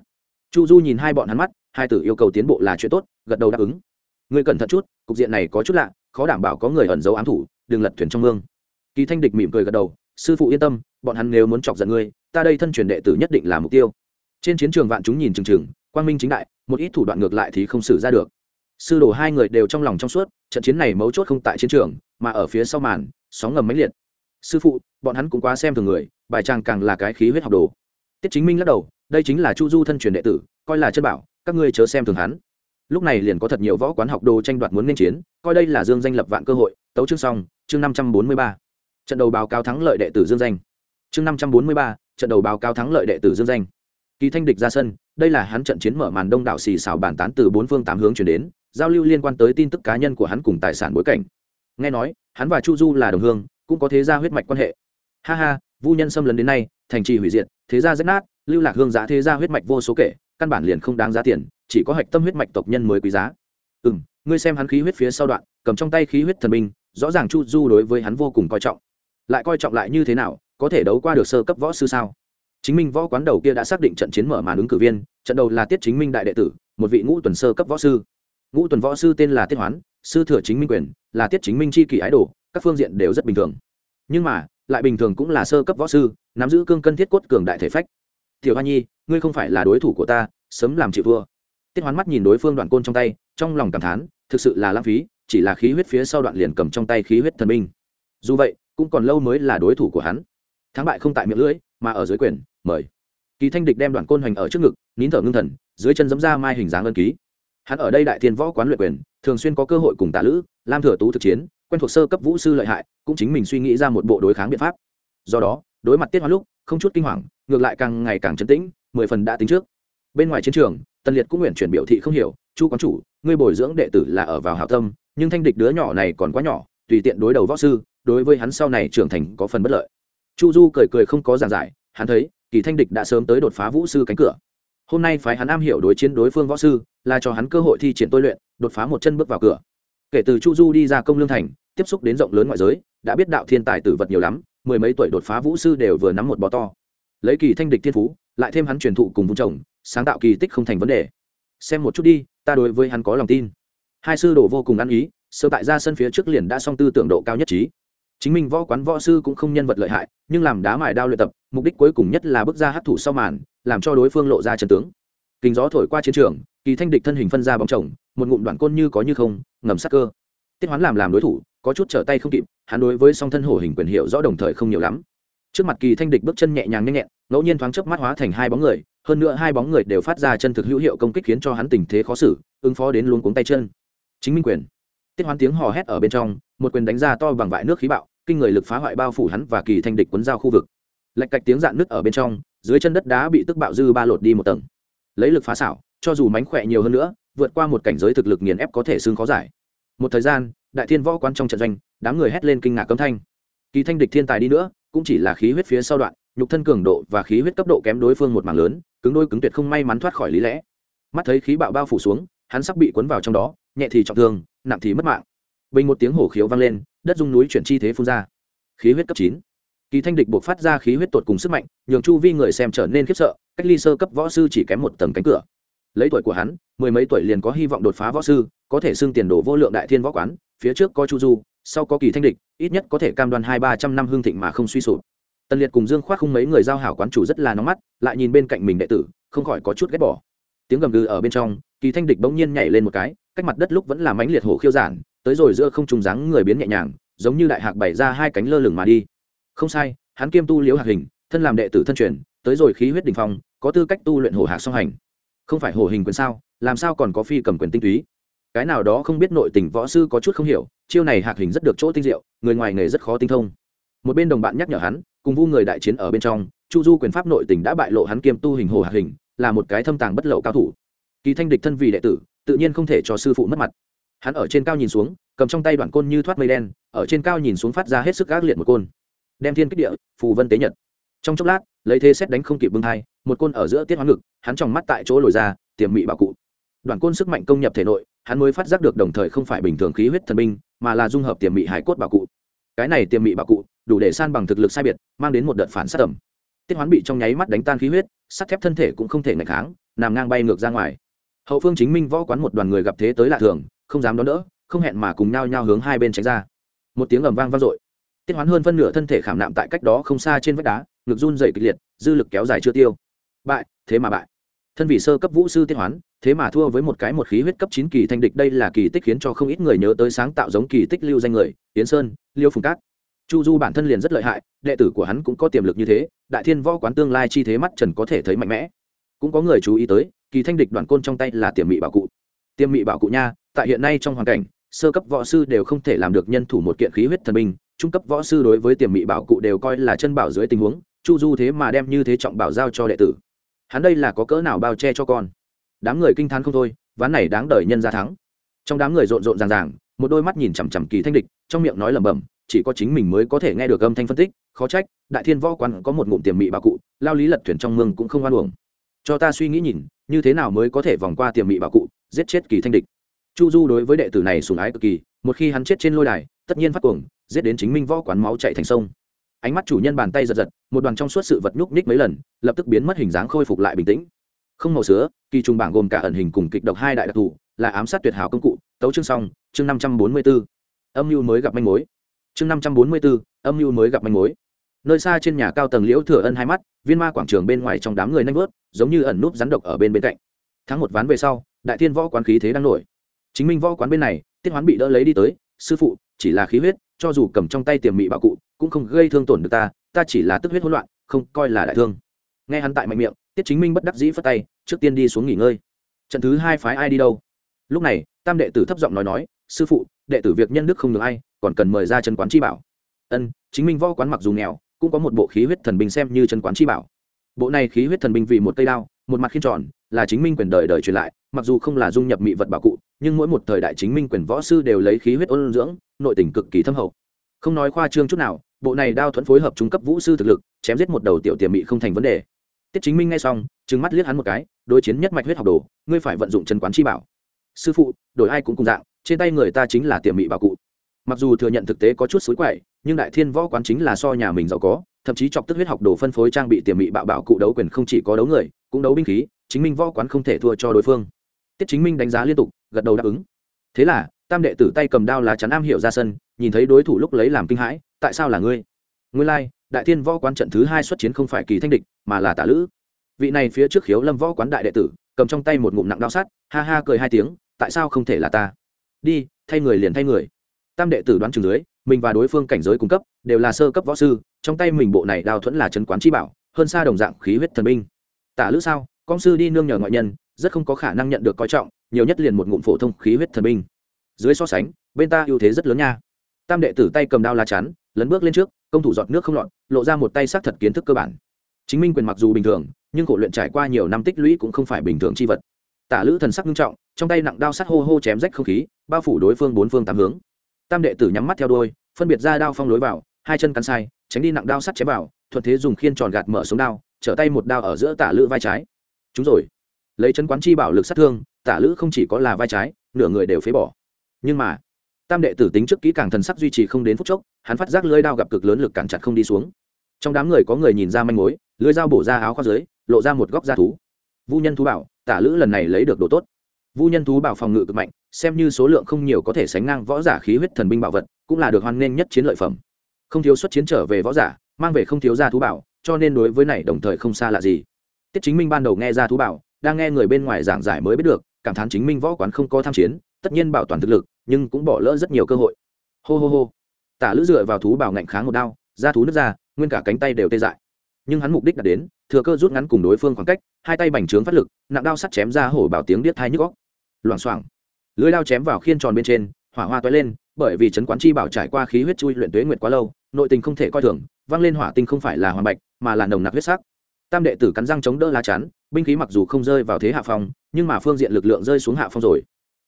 Chu du nhìn hai bọn hắn mắt, hai tử yêu cầu tiến bộ là chuyện tốt, gật đầu đáp ứng. Người cẩn thận chút, cục diện này có chút lạ, khó đảm bảo có người ẩn giấu ám thủ, đừng lật thuyền trong mương. Kỳ thanh địch mỉm cười gật đầu, sư phụ yên tâm, bọn hắn nếu muốn chọc giận ngươi, ta đây thân truyền đệ tử nhất định là mục tiêu. Trên chiến trường vạn chúng nhìn chừng chừng, quang minh chính đại, một ít thủ đoạn ngược lại thì không xử ra được. Sư đồ hai người đều trong lòng trong suốt, trận chiến này mấu chốt không tại chiến trường, mà ở phía sau màn, sóng ngầm mãnh liệt sư phụ, bọn hắn cũng quá xem thường người, bài trang càng là cái khí huyết học đồ. Tiết chính minh lắc đầu, đây chính là chu du thân truyền đệ tử, coi là chân bảo, các ngươi chớ xem thường hắn. Lúc này liền có thật nhiều võ quán học đồ tranh đoạt muốn nên chiến, coi đây là dương danh lập vạn cơ hội, tấu chương xong, chương năm trăm bốn mươi ba. Trận đầu báo cáo thắng lợi đệ tử dương danh. Chương năm trăm bốn mươi ba, trận đầu báo cáo thắng lợi đệ tử dương danh. Kỳ thanh địch ra sân, đây là hắn trận chiến mở màn đông đảo xì xào bàn tán từ bốn phương tám hướng chuyển đến, giao lưu liên quan tới tin tức cá nhân của hắn cùng tài sản bối cảnh. Nghe nói, hắn và chu du là đồng hương cũng có thế gia huyết mạch quan hệ. Ha ha, vu nhân xâm lấn đến nay, thành trì hủy diệt, thế gia rách nát, lưu lạc hương giá thế gia huyết mạch vô số kể, căn bản liền không đáng giá tiền, chỉ có hạch tâm huyết mạch tộc nhân mới quý giá. Ừ m ngươi xem hắn khí huyết phía sau đoạn, cầm trong tay khí huyết thần binh, rõ ràng chu du đối với hắn vô cùng coi trọng. Lại coi trọng lại như thế nào, có thể đấu qua được sơ cấp võ sư sao? Chính minh võ quán đầu kia đã xác định trận chiến mở màn ứng cử viên, trận đầu là tiết chính minh đại đệ tử, một vị ngũ tuần sơ cấp võ sư. Ngũ tuần võ sư tên là tiết hoán, sư thừa chính minh quyền, là tiết chính minh c h i kỷ ái đồ các phương diện đều rất bình thường. Nhưng mà, lại bình thường cũng là sơ cấp võ sư, nắm giữ cương cân thiết cốt cường đại thể phách. Tiểu hoa nhi, ngươi không phải là đối thủ của ta, sớm làm chịu thua. Tiết hoán mắt nhìn đối phương đoạn côn trong tay, trong lòng cảm thán, thực sự là lãng phí, chỉ là khí huyết phía sau đoạn liền cầm trong tay khí huyết thần minh. Dù vậy, cũng còn lâu mới là đối thủ của hắn. Thắng bại không tại miệng lưỡi, mà ở dưới quyền, mời. Kỳ thanh địch đem đoạn côn hoành ở trước ngực, nín thở ngưng thần, dưới chân giấm ra mai hình dáng ân ký. Hắn ở đây đại thiên võ quán luyện quyền, thường xuyên có cơ hội cùng tạ lữ, lam thừa tú thực chiến quen thuộc sơ cấp vũ sư lợi hại, cũng chính mình suy nghĩ ra một bộ đối kháng biện pháp. Do đó, đối mặt tiết hóa lúc, không chút kinh hoàng, ngược lại càng ngày càng chấn tĩnh, mười phần đã tính trước. Bên ngoài chiến trường, tần liệt cũng nguyện chuyển biểu thị không hiểu, chu quán chủ, ngươi bồi dưỡng đệ tử là ở vào hảo tâm, nhưng thanh địch đứa nhỏ này còn quá nhỏ, tùy tiện đối đầu võ sư, đối với hắn sau này trưởng thành có phần bất lợi. Chu du cười cười không có giảng giải, hắn thấy, kỳ thanh địch đã sớm tới đột phá vũ sư cánh cửa. Hôm nay phái hắn am hiểu đối chiến đối phương võ sư, là cho hắn cơ hội thi triển tôi luyện, đột phá một chân bước vào cửa kể từ chu du đi ra công lương thành, tiếp xúc đến rộng lớn ngoại giới, đã biết đạo thiên tài tử vật nhiều lắm, mười mấy tuổi đột phá vũ sư đều vừa nắm một bò to. Lấy kỳ thanh địch thiên phú, lại thêm hắn truyền thụ cùng vùng chồng sáng tạo kỳ tích không thành vấn đề. Xem một chút đi, ta đối với hắn có lòng tin. Hai sư đồ vô cùng ăn ý, sơ tại ra sân phía trước liền đã song tư tưởng độ cao nhất trí. Chính mình võ quán võ sư cũng không nhân vật lợi hại, nhưng làm đá mài đao luyện tập, mục đích cuối cùng nhất là bước ra hát thủ sau màn, làm cho đối phương lộ ra trần tướng hình gió thổi qua chiến trường, kỳ thanh địch thân hình phân ra bóng chồng, một ngụm đoạn côn như có như không, ngầm sắc cơ. Tiết hoán làm làm đối thủ, có chút trở tay không kịp, hắn đối với song thân hổ hình quyền hiệu rõ đồng thời không nhiều lắm. Trước mặt kỳ thanh địch bước chân nhẹ nhàng nhanh nhẹn, ngẫu nhiên thoáng chớp mắt hóa thành hai bóng người, hơn nữa hai bóng người đều phát ra chân thực hữu hiệu công kích khiến cho hắn tình thế khó xử, ứng phó đến luống cuống tay chân. Chính minh quyền. Tiết hoán tiếng hò hét ở bên trong, một quyền đánh ra to bằng vại nước khí bạo, kinh người lực phá hoại bao phủ hắn và kỳ thanh địch quấn giao khu vực. Lạch cạch tiếng dạn nước ở bên trong, dưới chân đất đá bị tức bạo dư ba lột đi một tầng lấy lực phá xảo, cho dù mánh khỏe nhiều hơn nữa, vượt qua một cảnh giới thực lực nghiền ép có thể xương khó giải. Một thời gian, đại thiên võ quan trong trận doanh, đám người hét lên kinh ngạc cấm thanh. Kỳ thanh địch thiên tài đi nữa, cũng chỉ là khí huyết phía sau đoạn, nhục thân cường độ và khí huyết cấp độ kém đối phương một mảng lớn, cứng đôi cứng tuyệt không may mắn thoát khỏi lý lẽ. Mắt thấy khí bạo bao phủ xuống, hắn sắp bị cuốn vào trong đó, nhẹ thì trọng thương, nặng thì mất mạng. Bình một tiếng hổ khiếu vang lên, đất dung núi chuyển chi thế phun ra. Khí huyết cấp chín. Kỳ thanh địch buộc phát ra khí huyết tột cùng sức mạnh, nhường chu vi người xem trở nên khiếp sợ cách ly sơ cấp võ sư chỉ kém một tầng cánh cửa. Lấy tuổi của hắn, mười mấy tuổi liền có hy vọng đột phá võ sư, có thể xưng tiền đồ vô lượng đại thiên võ quán, phía trước có chu du, sau có kỳ thanh địch, ít nhất có thể cam đoan hai ba trăm năm hương thịnh mà không suy sụp. Tần liệt cùng dương khoác không mấy người giao hảo quán chủ rất là nóng mắt, lại nhìn bên cạnh mình đệ tử, không khỏi có chút ghét bỏ. Tiếng gầm gừ ở bên trong, kỳ thanh địch bỗng nhiên nhảy lên một cái, cách mặt đất lúc vẫn là mánh liệt hổ khiêu giản, tới rồi giữa không trùng dáng người biến nhẹ nhàng, giống như đại hạc bày ra hai cánh lơ lửng mà đi. Không sai, hắn kiêm tu liễu hạc hình, thân làm đệ tử thân truyền, tới rồi khí huyết đình phong có tư cách tu luyện hổ hạc song hành. Không phải hổ hình quyền sao? Làm sao còn có phi cầm quyền tinh túy? Cái nào đó không biết nội tình võ sư có chút không hiểu, chiêu này hạc hình rất được chỗ tinh diệu, người ngoài nghề rất khó tinh thông. Một bên đồng bạn nhắc nhở hắn, cùng vu người đại chiến ở bên trong, chu du quyền pháp nội tình đã bại lộ hắn kiêm tu hình hồ hạc hình, là một cái thâm tàng bất lậu cao thủ. Kỳ thanh địch thân vì đệ tử, tự nhiên không thể cho sư phụ mất mặt. Hắn ở trên cao nhìn xuống, cầm trong tay đoạn côn như thoát mây đen, ở trên cao nhìn xuống phát ra hết sức gác liệt một côn. Đem thiên kích địa, phù vân tế nhật. Trong chốc lát, lấy thế xét đánh không kịp bưng thai một côn ở giữa tiết hoán ngực, hắn tròng mắt tại chỗ lồi ra, tiềm mị bảo cụ. Đoàn côn sức mạnh công nhập thể nội, hắn mới phát giác được đồng thời không phải bình thường khí huyết thần binh, mà là dung hợp tiềm mị hải cốt bảo cụ. Cái này tiềm mị bảo cụ, đủ để san bằng thực lực sai biệt, mang đến một đợt phản sát tầm tiết hoán bị trong nháy mắt đánh tan khí huyết, sắt thép thân thể cũng không thể ngạch kháng, nằm ngang bay ngược ra ngoài. Hậu phương chính minh võ quán một đoàn người gặp thế tới lạ thường, không dám đón đỡ, không hẹn mà cùng nhau nhau hướng hai bên tránh ra. Một tiếng ầm vang vang dội. Tiết hoán hơn phân nửa thân thể khảm nạm tại cách đó không xa trên vách đá, ngực run dày kịch liệt, dư lực kéo dài chưa tiêu bại, thế mà bại. Thân vị sơ cấp vũ sư tiết hoán, thế mà thua với một cái một khí huyết cấp chín kỳ thanh địch, đây là kỳ tích khiến cho không ít người nhớ tới sáng tạo giống kỳ tích lưu danh người tiến sơn, liêu phùng cát. Chu du bản thân liền rất lợi hại, đệ tử của hắn cũng có tiềm lực như thế, đại thiên võ quán tương lai chi thế mắt trần có thể thấy mạnh mẽ. Cũng có người chú ý tới, kỳ thanh địch đoàn côn trong tay là tiềm mị bảo cụ. Tiềm mị bảo cụ nha, tại hiện nay trong hoàn cảnh, sơ cấp võ sư đều không thể làm được nhân thủ một kiện khí huyết thần binh, trung cấp võ sư đối với tiềm mị bảo cụ đều coi là chân bảo dưới tình huống, chu du thế mà đem như thế trọng bảo giao cho đệ tử hắn đây là có cỡ nào bao che cho con? Đám người kinh t h á n không thôi, ván này đáng đời nhân ra thắng. Trong đám người rộn rộn ràng ràng, một đôi mắt nhìn chằm chằm kỳ thanh địch, trong miệng nói lẩm bẩm, chỉ có chính mình mới có thể nghe được âm thanh phân tích, khó trách, đại thiên võ quán có một ngụm tiềm mị bảo cụ, lao lý lật thuyền trong mương cũng không hoan uổng. Cho ta suy nghĩ nhìn, như thế nào mới có thể vòng qua tiềm mị bảo cụ, giết chết kỳ thanh địch? Chu du đối với đệ tử này sùng ái cực kỳ, một khi hắn chết trên lôi đài, tất nhiên phát cuồng, giết đến chính minh võ quán máu chạy thành sông ánh mắt chủ nhân bàn tay giật giật một đoàn trong suốt sự vật nhúc nhích mấy lần lập tức biến mất hình dáng khôi phục lại bình tĩnh. Không màu sữa kỳ trùng bảng gồm cả ẩn hình cùng kịch độc hai đại đặc thù là ám sát tuyệt hảo công cụ tấu chương song, chương năm trăm bốn mươi b ố âm mưu mới gặp manh mối. Chương năm trăm bốn mươi b ố âm mưu mới gặp manh mối. Nơi xa trên nhà cao tầng liễu thừa ân hai mắt viên ma quảng trường bên ngoài trong đám người nanh vớt giống như ẩn núp rắn độc ở bên bên cạnh. Tháng một ván về sau đại thiên võ quán khí thế đang nổi. Chính minh võ quán bên này tiết hoán bị đỡ lấy đi tới sư phụ, chỉ là khí huyết, cho dù cầm trong tay tiềm mị bạo cụ, cũng không gây thương tổn được ta ta chỉ là tức huyết hỗn loạn, không coi là đại thương. Nghe hắn tại mạnh miệng, tiết chính minh bất đắc dĩ phất tay, trước tiên đi xuống nghỉ ngơi. Trận thứ hai phái ai đi đâu? Lúc này, tam đệ tử thấp giọng nói nói, sư phụ, đệ tử việc nhân đức không được ai, còn cần mời ra chân quán chi bảo. Ân, chính minh võ quán mặc dù nghèo, cũng có một bộ khí huyết thần binh xem như chân quán chi bảo. Bộ này khí huyết thần binh vì một cây đao, một mặt khiên tròn, là chính minh quyền đời đời truyền lại mặc dù không là dung nhập mỹ vật bảo cụ, nhưng mỗi một thời đại chính minh quyền võ sư đều lấy khí huyết ôn dưỡng, nội tình cực kỳ thâm hậu. Không nói khoa trương chút nào, bộ này đao thuẫn phối hợp trung cấp vũ sư thực lực, chém giết một đầu tiểu tiềm mị không thành vấn đề. Tiết chính minh nghe xong, trừng mắt liếc hắn một cái, đối chiến nhất mạch huyết học đồ, ngươi phải vận dụng chân quán chi bảo. Sư phụ, đổi ai cũng cùng dạng, trên tay người ta chính là tiềm mị bảo cụ. Mặc dù thừa nhận thực tế có chút xối quậy, nhưng đại thiên võ quán chính là so nhà mình giàu có, thậm chí chọc tức huyết học đồ phân phối trang bị tiềm mị bạo bảo cụ đấu quyền không chỉ có đấu người, cũng đấu binh khí, chính minh võ quán không thể thua cho đối phương tiết chính minh đánh giá liên tục gật đầu đáp ứng. Thế là tam đệ tử tay cầm đao lá chắn am hiệu ra sân nhìn thấy đối thủ lúc lấy làm kinh hãi tại sao là ngươi? Ngươi lai、like, đại thiên võ quán trận thứ hai xuất chiến không phải kỳ thanh địch mà là tả lữ. Vị này phía trước khiếu lâm võ quán đại đệ tử cầm trong tay một ngụm nặng đao sắt ha ha cười hai tiếng tại sao không thể là ta? Đi thay người liền thay người. Tam đệ tử đoán chừng dưới mình và đối phương cảnh giới cung cấp đều là sơ cấp võ sư trong tay mình bộ này đao thuẫn là trấn quán chi bảo hơn xa đồng dạng khí huyết thần binh. Tả lữ sao? Công sư đi nương nhờ ngoại nhân rất không có khả năng nhận được coi trọng, nhiều nhất liền một ngụm phổ thông khí huyết thần binh. Dưới so sánh, bên ta ưu thế rất lớn nha. Tam đệ tử tay cầm đao lá chắn, lấn bước lên trước, công thủ giọt nước không lọt, lộ ra một tay xác thật kiến thức cơ bản. Chính minh quyền mặc dù bình thường, nhưng khổ luyện trải qua nhiều năm tích lũy cũng không phải bình thường chi vật. Tả lữ thần sắc nghiêm trọng, trong tay nặng đao sắt hô hô chém rách không khí, bao phủ đối phương bốn phương tám hướng. Tam đệ tử nhắm mắt theo đôi phân biệt ra đao phong lối vào, hai chân cắn sai, tránh đi nặng đao sắt chém vào, thuận thế dùng khiên tròn gạt mở xuống đao, trở tay một đao ở giữa tả lữ vai trái. Chúng rồi lấy chân quán chi bảo lực sát thương, tả lữ không chỉ có là vai trái, nửa người đều phế bỏ. Nhưng mà, tam đệ tử tính trước kỹ càng thần sắc duy trì không đến phút chốc, hắn phát giác lưới đao gặp cực lớn lực cản chặt không đi xuống. Trong đám người có người nhìn ra manh mối, lưới dao bổ ra áo khoác dưới, lộ ra một góc da thú. Vu nhân thú bảo, tả lữ lần này lấy được đồ tốt. Vu nhân thú bảo phòng ngự cực mạnh, xem như số lượng không nhiều có thể sánh ngang võ giả khí huyết thần binh bảo vật, cũng là được hoan nghênh nhất chiến lợi phẩm. Không thiếu xuất chiến trở về võ giả, mang về không thiếu ra thú bảo, cho nên đối với này đồng thời không xa lạ gì. Tiết chính minh ban đầu nghe ra thú bảo đang nghe người bên ngoài giảng giải mới biết được, cảm thán chính minh võ quán không có tham chiến, tất nhiên bảo toàn thực lực, nhưng cũng bỏ lỡ rất nhiều cơ hội. Hô hô hô. Tả lữ dựa vào thú bảo ngạnh kháng một đao, ra thú nước ra, nguyên cả cánh tay đều tê dại. Nhưng hắn mục đích đã đến, thừa cơ rút ngắn cùng đối phương khoảng cách, hai tay bành trướng phát lực, nặng đao sắt chém ra hổ bảo tiếng điếc thai nhức góc loảng xoảng. Lưới đao chém vào khiên tròn bên trên, hỏa hoa toái lên, bởi vì trấn quán chi bảo trải qua khí huyết chui luyện tuế nguyệt quá lâu, nội tình không thể coi thường văng lên hỏa tinh không phải là hoàng bạch, mà là nồng nặc huyết sắc. Tam đệ tử cắn răng chống đỡ lá chắn binh khí mặc dù không rơi vào thế hạ phong, nhưng mà phương diện lực lượng rơi xuống hạ phong rồi.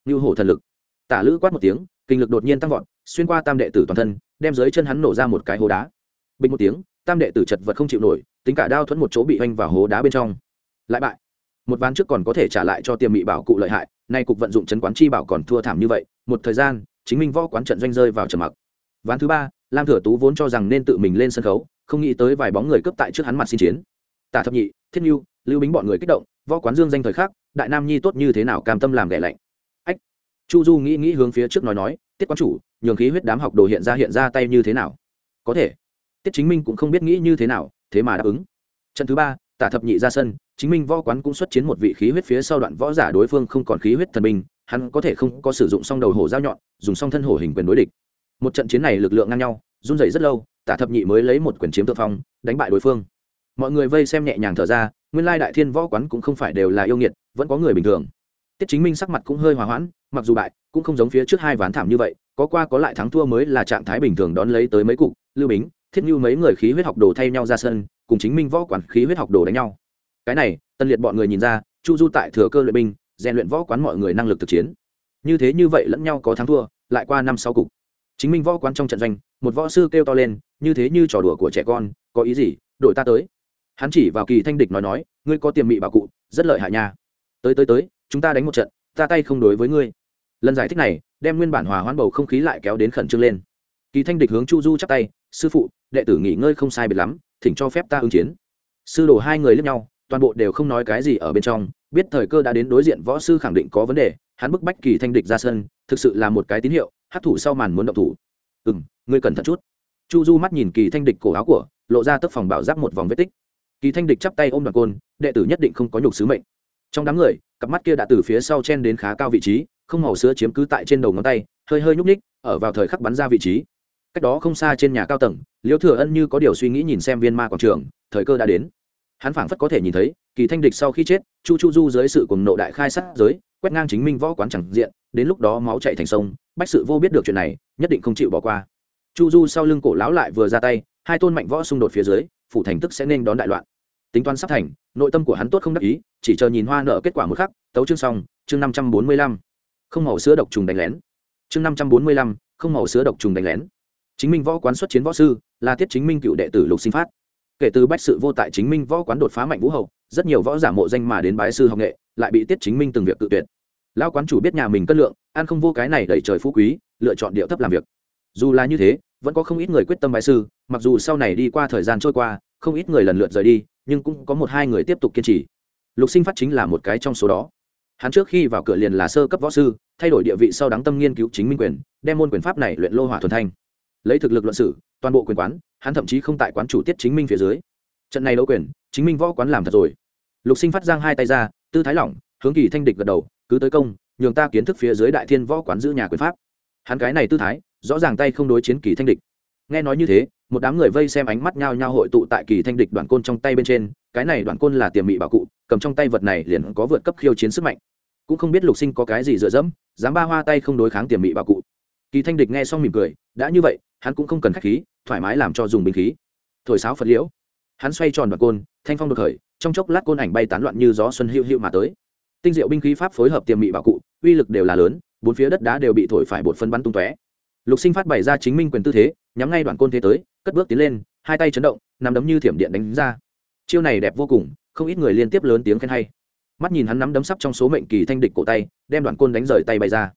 Như hổ thần lực. Tả lữ quát một tiếng, kinh lực đột nhiên tăng vọt, xuyên qua tam đệ tử toàn thân, đem dưới chân hắn nổ ra một cái hố đá. Bình một tiếng, tam đệ tử chật vật không chịu nổi, tính cả đao thuẫn một chỗ bị oanh vào hố đá bên trong. Lại bại. Một ván trước còn có thể trả lại cho tiềm mị bảo cụ lợi hại, nay cục vận dụng chấn quán chi bảo còn thua thảm như vậy, một thời gian, chính minh võ quán trận doanh rơi vào trầm mặc. Ván thứ ba, lam thừa tú vốn cho rằng nên tự mình lên sân khấu, không nghĩ tới vài bóng người cướp tại trước hắn mặt xin chiến. Tả thập nhị, thiết nhu lưu bính bọn người kích động, võ quán dương danh thời khắc, đại nam nhi tốt như thế nào cam tâm làm ghẻ lạnh. Ách, chu du nghĩ nghĩ hướng phía trước nói nói, tiết quán chủ, nhường khí huyết đám học đồ hiện ra hiện ra tay như thế nào? Có thể. Tiết chính minh cũng không biết nghĩ như thế nào, thế mà đáp ứng. Trận thứ ba, tả thập nhị ra sân, chính minh võ quán cũng xuất chiến một vị khí huyết phía sau đoạn võ giả đối phương không còn khí huyết thần binh, hắn có thể không có sử dụng song đầu hổ dao nhọn, dùng song thân hổ hình quyền đối địch. Một trận chiến này lực lượng ngang nhau, run rẩy rất lâu, tả thập nhị mới lấy một quyền chiếm thượng phong, đánh bại đối phương mọi người vây xem nhẹ nhàng thở ra, nguyên lai đại thiên võ quán cũng không phải đều là yêu nghiệt, vẫn có người bình thường. Tiết chính minh sắc mặt cũng hơi hòa hoãn, mặc dù bại, cũng không giống phía trước hai ván thảm như vậy, có qua có lại thắng thua mới là trạng thái bình thường đón lấy tới mấy cục, lưu bính, thiết như mấy người khí huyết học đồ thay nhau ra sân, cùng chính minh võ quán khí huyết học đồ đánh nhau. Cái này, tân liệt bọn người nhìn ra, chu du tại thừa cơ luyện binh, rèn luyện võ quán mọi người năng lực thực chiến. Như thế như vậy lẫn nhau có thắng thua, lại qua năm sau cục. Chính minh võ quán trong trận doanh, một võ sư kêu to lên, như thế như trò đùa của trẻ con, có ý gì? Đội ta tới hắn chỉ vào kỳ thanh địch nói nói, ngươi có tiềm mị bảo cụ, rất lợi hại nha. Tới tới tới, chúng ta đánh một trận, ta tay không đối với ngươi. Lần giải thích này, đem nguyên bản hòa hoãn bầu không khí lại kéo đến khẩn trương lên. Kỳ thanh địch hướng chu du chắp tay, sư phụ, đệ tử nghỉ ngơi không sai biệt lắm, thỉnh cho phép ta ứng chiến. Sư đồ hai người lướt nhau, toàn bộ đều không nói cái gì ở bên trong, biết thời cơ đã đến đối diện võ sư khẳng định có vấn đề, hắn bức bách kỳ thanh địch ra sân, thực sự là một cái tín hiệu hát thủ sau màn muốn động thủ. Ừ m ngươi cẩn thận chút. Chu du mắt nhìn kỳ thanh địch cổ áo của, lộ ra tức phòng bảo giáp một vòng vết tích kỳ thanh địch chắp tay ôm đoàn côn, đệ tử nhất định không có nhục sứ mệnh. Trong đám người, cặp mắt kia đã từ phía sau chen đến khá cao vị trí, không màu sữa chiếm cứ tại trên đầu ngón tay, hơi hơi nhúc ních ở vào thời khắc bắn ra vị trí. Cách đó không xa trên nhà cao tầng liễu thừa ân như có điều suy nghĩ nhìn xem viên ma quảng trường, thời cơ đã đến. Hắn phảng phất có thể nhìn thấy, kỳ thanh địch sau khi chết, chu chu du dưới sự cùng nộ đại khai sát giới, quét ngang chính minh võ quán chẳng diện, đến lúc đó máu chạy thành sông, bách sự vô biết được chuyện này, nhất định không chịu bỏ qua. Chu du sau lưng cổ lão lại vừa ra tay, hai tôn mạnh võ xung đột phía dưới phủ thành tức sẽ nên đón đại loạn. Tính toán sắp thành, nội tâm của hắn tốt không đắc ý, chỉ chờ nhìn hoa nợ kết quả một khắc, tấu chương xong, chương năm trăm bốn mươi lăm. Không màu sữa độc trùng đánh lén. Chương năm trăm bốn mươi lăm, không màu sữa độc trùng đánh lén. Chính minh võ quán xuất chiến võ sư, là tiết chính minh cựu đệ tử lục sinh phát. Kể từ bách sự vô tại chính minh võ quán đột phá mạnh vũ hậu, rất nhiều võ giả mộ danh mà đến bái sư học nghệ, lại bị tiết chính minh từng việc tự tuyệt. Lao quán chủ biết nhà mình cân lượng, ăn không vô cái này đẩy trời phú quý, lựa chọn điệu thấp làm việc. Dù là như thế vẫn có không ít người quyết tâm bái sư, mặc dù sau này đi qua thời gian trôi qua, không ít người lần lượt rời đi, nhưng cũng có một hai người tiếp tục kiên trì. Lục sinh phát chính là một cái trong số đó. Hắn trước khi vào cửa liền là sơ cấp võ sư, thay đổi địa vị sau đáng tâm nghiên cứu chính minh quyền, đem môn quyền pháp này luyện lô hỏa thuần thanh. Lấy thực lực luận sử, toàn bộ quyền quán, hắn thậm chí không tại quán chủ tiết chính minh phía dưới. Trận này đấu quyền, chính minh võ quán làm thật rồi. Lục sinh phát giang hai tay ra, tư thái lỏng, hướng kỳ thanh địch gật đầu, cứ tới công, nhường ta kiến thức phía dưới đại thiên võ quán giữ nhà quyền pháp. Hắn cái này tư thái rõ ràng tay không đối chiến kỳ thanh địch. Nghe nói như thế, một đám người vây xem ánh mắt nhao nhao hội tụ tại kỳ thanh địch đoạn côn trong tay bên trên, cái này đoạn côn là tiềm mị bảo cụ, cầm trong tay vật này liền có vượt cấp khiêu chiến sức mạnh. Cũng không biết lục sinh có cái gì dựa dẫm, dám ba hoa tay không đối kháng tiềm mị bảo cụ. Kỳ thanh địch nghe xong mỉm cười, đã như vậy, hắn cũng không cần khách khí, thoải mái làm cho dùng binh khí. Thổi sáo phật liễu. Hắn xoay tròn đoạn côn, thanh phong đột khởi, trong chốc lát côn ảnh bay tán loạn như gió xuân hữu hữu mà tới. Tinh diệu binh khí pháp phối hợp tiềm mị bảo cụ, uy lực đều là lớn, bốn phía đất đá đều bị thổi phải bột phân bắn tung tóe lục sinh phát bày ra chính minh quyền tư thế, nhắm ngay đoạn côn thế tới, cất bước tiến lên, hai tay chấn động, nắm đấm như thiểm điện đánh ra. Chiêu này đẹp vô cùng, không ít người liên tiếp lớn tiếng khen hay. Mắt nhìn hắn nắm đấm sắp trong số mệnh kỳ thanh địch cổ tay, đem đoạn côn đánh rời tay bay ra.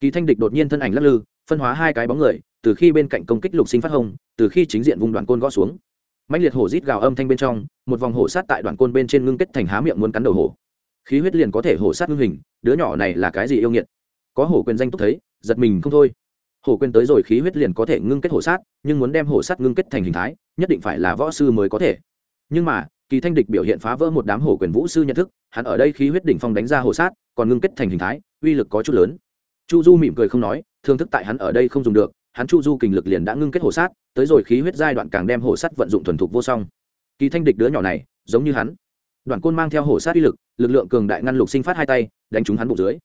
Kỳ thanh địch đột nhiên thân ảnh lắc lư, phân hóa hai cái bóng người, từ khi bên cạnh công kích lục sinh phát hồng, từ khi chính diện vùng đoạn côn gõ xuống. Mạnh liệt hổ rít gào âm thanh bên trong, một vòng hổ sát tại đoạn côn bên trên ngưng kết thành há miệng muốn cắn đầu hổ. Khí huyết liền có thể hổ sát ngưng hình, đứa nhỏ này là cái gì yêu nghiệt? Có hổ quyền danh túc thấy, giật mình không thôi hổ quên tới rồi khí huyết liền có thể ngưng kết hổ sát, nhưng muốn đem hổ sát ngưng kết thành hình thái, nhất định phải là võ sư mới có thể. Nhưng mà, kỳ thanh địch biểu hiện phá vỡ một đám hổ quyền vũ sư nhận thức, hắn ở đây khí huyết đỉnh phong đánh ra hổ sát, còn ngưng kết thành hình thái, uy lực có chút lớn. Chu du mỉm cười không nói thương thức tại hắn ở đây không dùng được, hắn chu du kình lực liền đã ngưng kết hổ sát, tới rồi khí huyết giai đoạn càng đem hổ sát vận dụng thuần thục vô song. Kỳ thanh địch đứa nhỏ này, giống như hắn. Đoạn côn mang theo hổ sát uy lực lực lượng cường đại ngăn lục sinh phát hai tay, đánh trúng hắn bụng dưới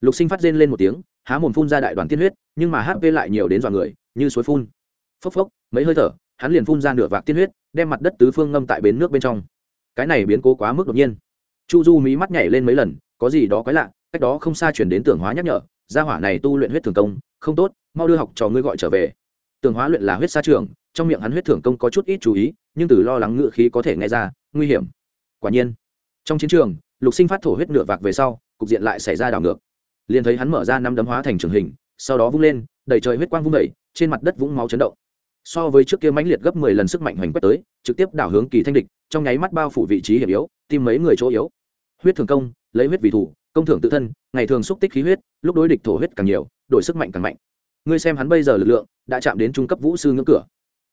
lục sinh phát rên lên một tiếng, há mồm phun ra đại đoàn tiên huyết, nhưng mà hp lại nhiều đến dọa người, như suối phun. Phốc phốc, mấy hơi thở, hắn liền phun ra nửa vạc tiên huyết, đem mặt đất tứ phương ngâm tại bến nước bên trong. Cái này biến cố quá mức đột nhiên. Chu du mí mắt nhảy lên mấy lần, có gì đó quái lạ, cách đó không xa chuyển đến tưởng hóa nhắc nhở, gia hỏa này tu luyện huyết thường công, không tốt, mau đưa học trò ngươi gọi trở về. Tưởng hóa luyện là huyết xa trường, trong miệng hắn huyết thường công có chút ít chú ý, nhưng từ lo lắng ngự khí có thể nghe ra, nguy hiểm. Quả nhiên, trong chiến trường, lục sinh phát thổ huyết nửa vạc về sau, cục diện lại xảy ra đảo ngược liền thấy hắn mở ra năm đấm hóa thành trường hình, sau đó vung lên đẩy trời huyết quang vung đẩy trên mặt đất vũng máu chấn động. So với trước kia mãnh liệt gấp mười lần sức mạnh hoành quét tới, trực tiếp đảo hướng kỳ thanh địch, trong nháy mắt bao phủ vị trí hiểm yếu, tìm mấy người chỗ yếu. Huyết thường công, lấy huyết vì thủ, công thưởng tự thân, ngày thường xúc tích khí huyết, lúc đối địch thổ huyết càng nhiều, đổi sức mạnh càng mạnh. Ngươi xem hắn bây giờ lực lượng, đã chạm đến trung cấp vũ sư ngưỡng cửa.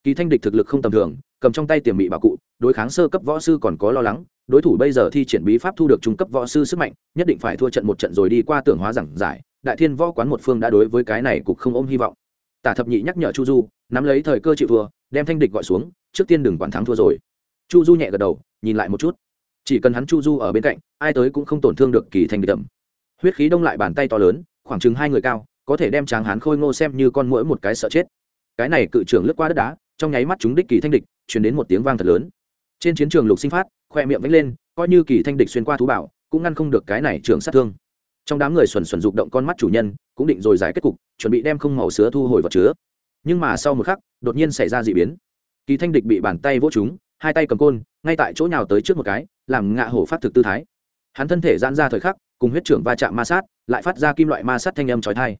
Kỳ thanh địch thực lực không tầm thường, cầm trong tay tiềm bị bảo cụ đối kháng sơ cấp võ sư còn có lo lắng, đối thủ bây giờ thi triển bí pháp thu được trung cấp võ sư sức mạnh, nhất định phải thua trận một trận rồi đi qua tưởng hóa giảng giải, đại thiên võ quán một phương đã đối với cái này cục không ôm hy vọng. Tả thập nhị nhắc nhở chu du, nắm lấy thời cơ chịu thua, đem thanh địch gọi xuống, trước tiên đừng quản thắng thua rồi. Chu du nhẹ gật đầu, nhìn lại một chút. Chỉ cần hắn chu du ở bên cạnh, ai tới cũng không tổn thương được kỳ thanh địch đậm huyết khí đông lại bàn tay to lớn, khoảng chừng hai người cao, có thể đem tráng hán khôi ngô xem như con mũi một cái sợ chết. Cái này cự trưởng lướt qua đất đá, trong nháy mắt chúng đích kỳ thanh địch chuyển đến một tiếng vang thật lớn trên chiến trường lục sinh phát, khoe miệng vẫy lên, coi như kỳ thanh địch xuyên qua thú bảo, cũng ngăn không được cái này trường sát thương. Trong đám người xuẩn xuẩn rụng động con mắt chủ nhân, cũng định rồi giải kết cục, chuẩn bị đem không màu sứa thu hồi vật chứa. Nhưng mà sau một khắc, đột nhiên xảy ra d ị biến. Kỳ thanh địch bị bàn tay vỗ chúng hai tay cầm côn, ngay tại chỗ nào tới trước một cái, làm ngạ hổ phát thực tư thái. Hắn thân thể giãn ra thời khắc, cùng huyết trưởng va chạm ma sát, lại phát ra kim loại ma sát thanh âm trói thai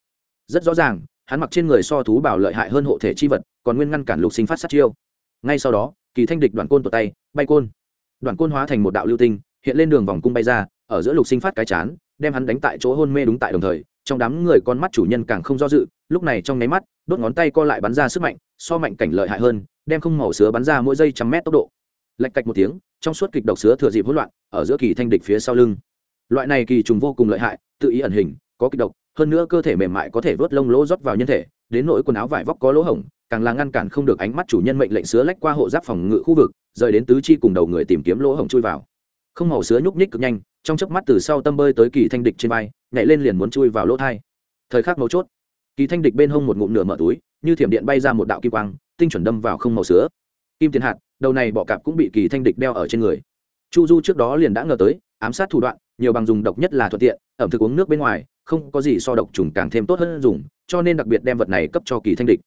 rất rõ ràng, hắn mặc trên người so thú bảo lợi hại hơn hộ thể chi vật, còn nguyên ngăn cản lục sinh phát sát chiêu. Ngay sau đó kỳ thanh địch đoàn côn tột tay, bay côn. Đoàn côn hóa thành một đạo lưu tinh, hiện lên đường vòng cung bay ra, ở giữa lục sinh phát cái chán, đem hắn đánh tại chỗ hôn mê đúng tại đồng thời, trong đám người con mắt chủ nhân càng không do dự, lúc này trong nháy mắt, đốt ngón tay co lại bắn ra sức mạnh, so mạnh cảnh lợi hại hơn, đem không màu sứa bắn ra mỗi giây trăm mét tốc độ. Lạch cạch một tiếng, trong suốt kịch độc sứa thừa dịp hỗn loạn, ở giữa kỳ thanh địch phía sau lưng. Loại này kỳ trùng vô cùng lợi hại, tự ý ẩn hình, có kịch độc, hơn nữa cơ thể mềm mại có thể vớt lông lỗ rót vào nhân thể đến nỗi quần áo vải vóc có lỗ hổng, càng là ngăn cản không được ánh mắt chủ nhân mệnh lệnh sứa lách qua hộ giáp phòng ngự khu vực, rời đến tứ chi cùng đầu người tìm kiếm lỗ hổng chui vào. Không màu sứa nhúc nhích cực nhanh, trong chớp mắt từ sau tâm bơi tới kỳ thanh địch trên vai, nhảy lên liền muốn chui vào lỗ thai. Thời khắc mấu chốt, kỳ thanh địch bên hông một ngụm nửa mở túi, như thiểm điện bay ra một đạo kim quang, tinh chuẩn đâm vào không màu sứa. Kim tiền hạt, đầu này bọ cạp cũng bị kỳ thanh địch đeo ở trên người. Chu du trước đó liền đã ngờ tới, ám sát thủ đoạn, nhiều bằng dùng độc nhất là thuận tiện, ẩm thực uống nước bên ngoài không có gì so độc trùng càng thêm tốt hơn dùng, cho nên đặc biệt đem vật này cấp cho kỳ thanh địch.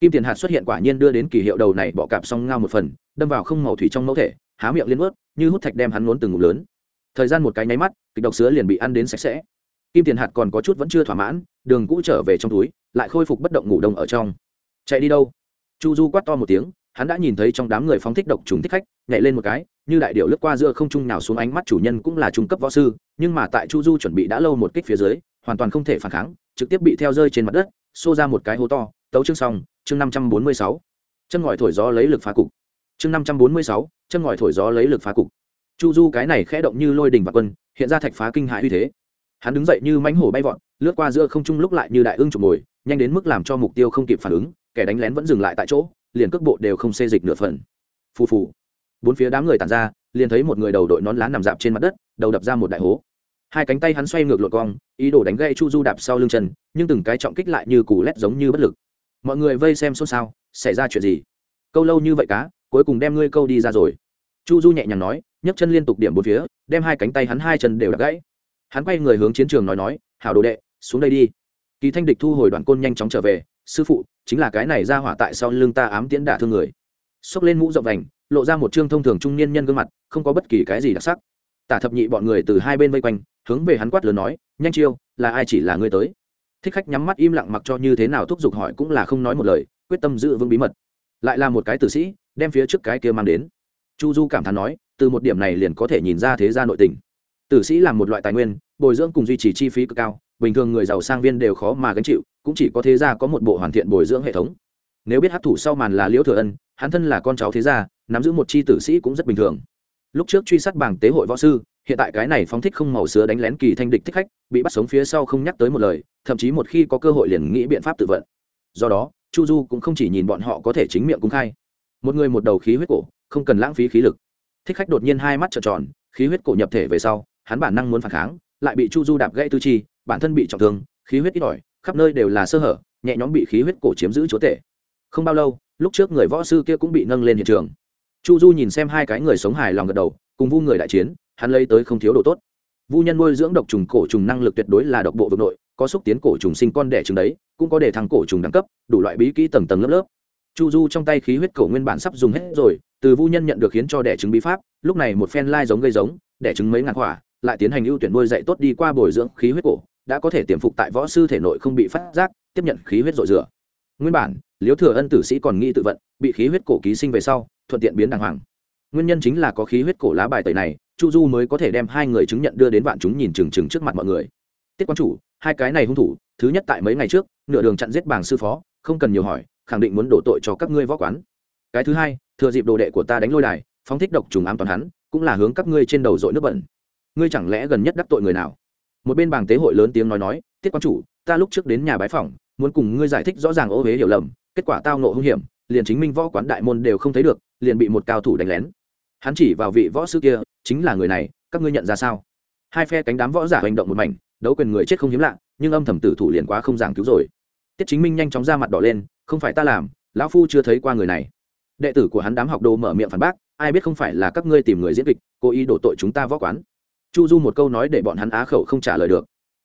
Kim tiền hạt xuất hiện quả nhiên đưa đến kỳ hiệu đầu này bọ cạp xong ngao một phần, đâm vào không màu thủy trong mẫu thể, há miệng liên ướt như hút thạch đem hắn nuốt từng ngụm lớn. Thời gian một cái nháy mắt, kịch độc sứa liền bị ăn đến sạch sẽ. Kim tiền hạt còn có chút vẫn chưa thỏa mãn, đường cũ trở về trong túi, lại khôi phục bất động ngủ đông ở trong. Chạy đi đâu? Chu du quát to một tiếng, hắn đã nhìn thấy trong đám người phóng thích độc trùng thích khách, nhảy lên một cái, như đại điệu lướt qua giữa không trung nào xuống ánh mắt chủ nhân cũng là trung cấp võ sư, nhưng mà tại chu du chuẩn bị đã lâu một kích phía dưới hoàn toàn không thể phản kháng, trực tiếp bị theo rơi trên mặt đất, xô ra một cái hố to, tấu chương xong, chương năm trăm bốn mươi sáu. Chân ngòi thổi gió lấy lực phá cục. Chương năm trăm bốn mươi sáu, chân ngòi thổi gió lấy lực phá cục. Chu du cái này khẽ động như lôi đình và quân, hiện ra thạch phá kinh hại uy thế. Hắn đứng dậy như mánh hổ bay vọt, lướt qua giữa không trung lúc lại như đại ưng trục mồi, nhanh đến mức làm cho mục tiêu không kịp phản ứng, kẻ đánh lén vẫn dừng lại tại chỗ, liền cước bộ đều không xê dịch nửa phần. Phù phù. Bốn phía đám người tàn ra, liền thấy một người đầu đội nón lá nằm dạp trên mặt đất, đầu đập ra một đại hố hai cánh tay hắn xoay ngược lột cong, ý đồ đánh gây chu du đạp sau lưng chân, nhưng từng cái trọng kích lại như cù lét giống như bất lực. Mọi người vây xem xôn xao, xảy ra chuyện gì? Câu lâu như vậy cá, cuối cùng đem ngươi câu đi ra rồi. Chu du nhẹ nhàng nói, nhấc chân liên tục điểm bốn phía, đem hai cánh tay hắn hai chân đều đập gãy. Hắn quay người hướng chiến trường nói nói, hảo đồ đệ, xuống đây đi. Kỳ thanh địch thu hồi đoàn côn nhanh chóng trở về, sư phụ, chính là cái này ra hỏa tại sau lưng ta ám tiễn đả thương người. Xốc lên mũ rộng vành, lộ ra một trương thông thường trung niên nhân gương mặt, không có bất kỳ cái gì đặc sắc tả thập nhị bọn người từ hai bên vây quanh, hướng về hắn quát lớn nói, nhanh chiêu, là ai chỉ là ngươi tới? Thích khách nhắm mắt im lặng mặc cho như thế nào thúc giục hỏi cũng là không nói một lời, quyết tâm giữ vững bí mật. Lại là một cái tử sĩ, đem phía trước cái kia mang đến. Chu du cảm thán nói, từ một điểm này liền có thể nhìn ra thế gia nội tình. Tử sĩ là một loại tài nguyên, bồi dưỡng cùng duy trì chi phí cực cao, bình thường người giàu sang viên đều khó mà gánh chịu, cũng chỉ có thế gia có một bộ hoàn thiện bồi dưỡng hệ thống. Nếu biết hát thủ sau màn là liễu thừa ân, hắn thân là con cháu thế gia, nắm giữ một chi tử sĩ cũng rất bình thường lúc trước truy sát bảng tế hội võ sư, hiện tại cái này phóng thích không màu sứa đánh lén kỳ thanh địch thích khách, bị bắt sống phía sau không nhắc tới một lời, thậm chí một khi có cơ hội liền nghĩ biện pháp tự vận. Do đó, chu du cũng không chỉ nhìn bọn họ có thể chính miệng cung khai. Một người một đầu khí huyết cổ, không cần lãng phí khí lực. Thích khách đột nhiên hai mắt trợn tròn, khí huyết cổ nhập thể về sau, hắn bản năng muốn phản kháng, lại bị chu du đạp gãy tư chi, bản thân bị trọng thương, khí huyết ít ỏi, khắp nơi đều là sơ hở, nhẹ nhõm bị khí huyết cổ chiếm giữ chúa tể. Không bao lâu, lúc trước người võ sư kia cũng bị nâng lên hiện trường chu du nhìn xem hai cái người sống hài lòng gật đầu, cùng vu người đại chiến, hắn lấy tới không thiếu đồ tốt. Vu nhân nuôi dưỡng độc trùng cổ trùng năng lực tuyệt đối là độc bộ vực nội, có xúc tiến cổ trùng sinh con đẻ trứng đấy, cũng có để thằng cổ trùng đẳng cấp, đủ loại bí kỹ tầng tầng lớp lớp. Chu du trong tay khí huyết cổ nguyên bản sắp dùng hết rồi, từ vu nhân nhận được khiến cho đẻ trứng bí pháp, lúc này một phen lai giống gây giống, đẻ trứng mấy ngàn quả, lại tiến hành ưu tuyển nuôi dạy tốt đi qua bồi dưỡng khí huyết cổ, đã có thể tiềm phục tại võ sư thể nội không bị phát giác, tiếp nhận khí huyết dội rửa. Nguyên bản liếu thừa ân tử sĩ còn nghi tự vận, bị khí huyết cổ ký sinh về sau thuận tiện biến đàng hoàng. Nguyên nhân chính là có khí huyết cổ lá bài tẩy này, chu du mới có thể đem hai người chứng nhận đưa đến vạn chúng nhìn trừng trừng trước mặt mọi người. Tiết quan chủ, hai cái này hung thủ, thứ nhất tại mấy ngày trước, nửa đường chặn giết bảng sư phó, không cần nhiều hỏi, khẳng định muốn đổ tội cho các ngươi võ quán. Cái thứ hai, thừa dịp đồ đệ của ta đánh lôi đài, phóng thích độc trùng ám toàn hắn, cũng là hướng các ngươi trên đầu dội nước bẩn. Ngươi chẳng lẽ gần nhất đắc tội người nào? Một bên bảng tế hội lớn tiếng nói nói, tiết quan chủ, ta lúc trước đến nhà bái phỏng, muốn cùng ngươi giải thích rõ ràng ô huế hiểu lầm, kết quả tao nộ hung hiểm, liền chính minh võ quán đại môn đều không thấy được liền bị một cao thủ đánh lén. Hắn chỉ vào vị võ sư kia, chính là người này, các ngươi nhận ra sao? Hai phe cánh đám võ giả hành động một mảnh, đấu quyền người chết không hiếm lạ, nhưng âm thầm tử thủ liền quá không giảng cứu rồi. Tiết chính minh nhanh chóng ra mặt đỏ lên, không phải ta làm, lão phu chưa thấy qua người này. Đệ tử của hắn đám học đồ mở miệng phản bác, ai biết không phải là các ngươi tìm người diễn kịch, cố ý đổ tội chúng ta võ quán. Chu du một câu nói để bọn hắn á khẩu không trả lời được.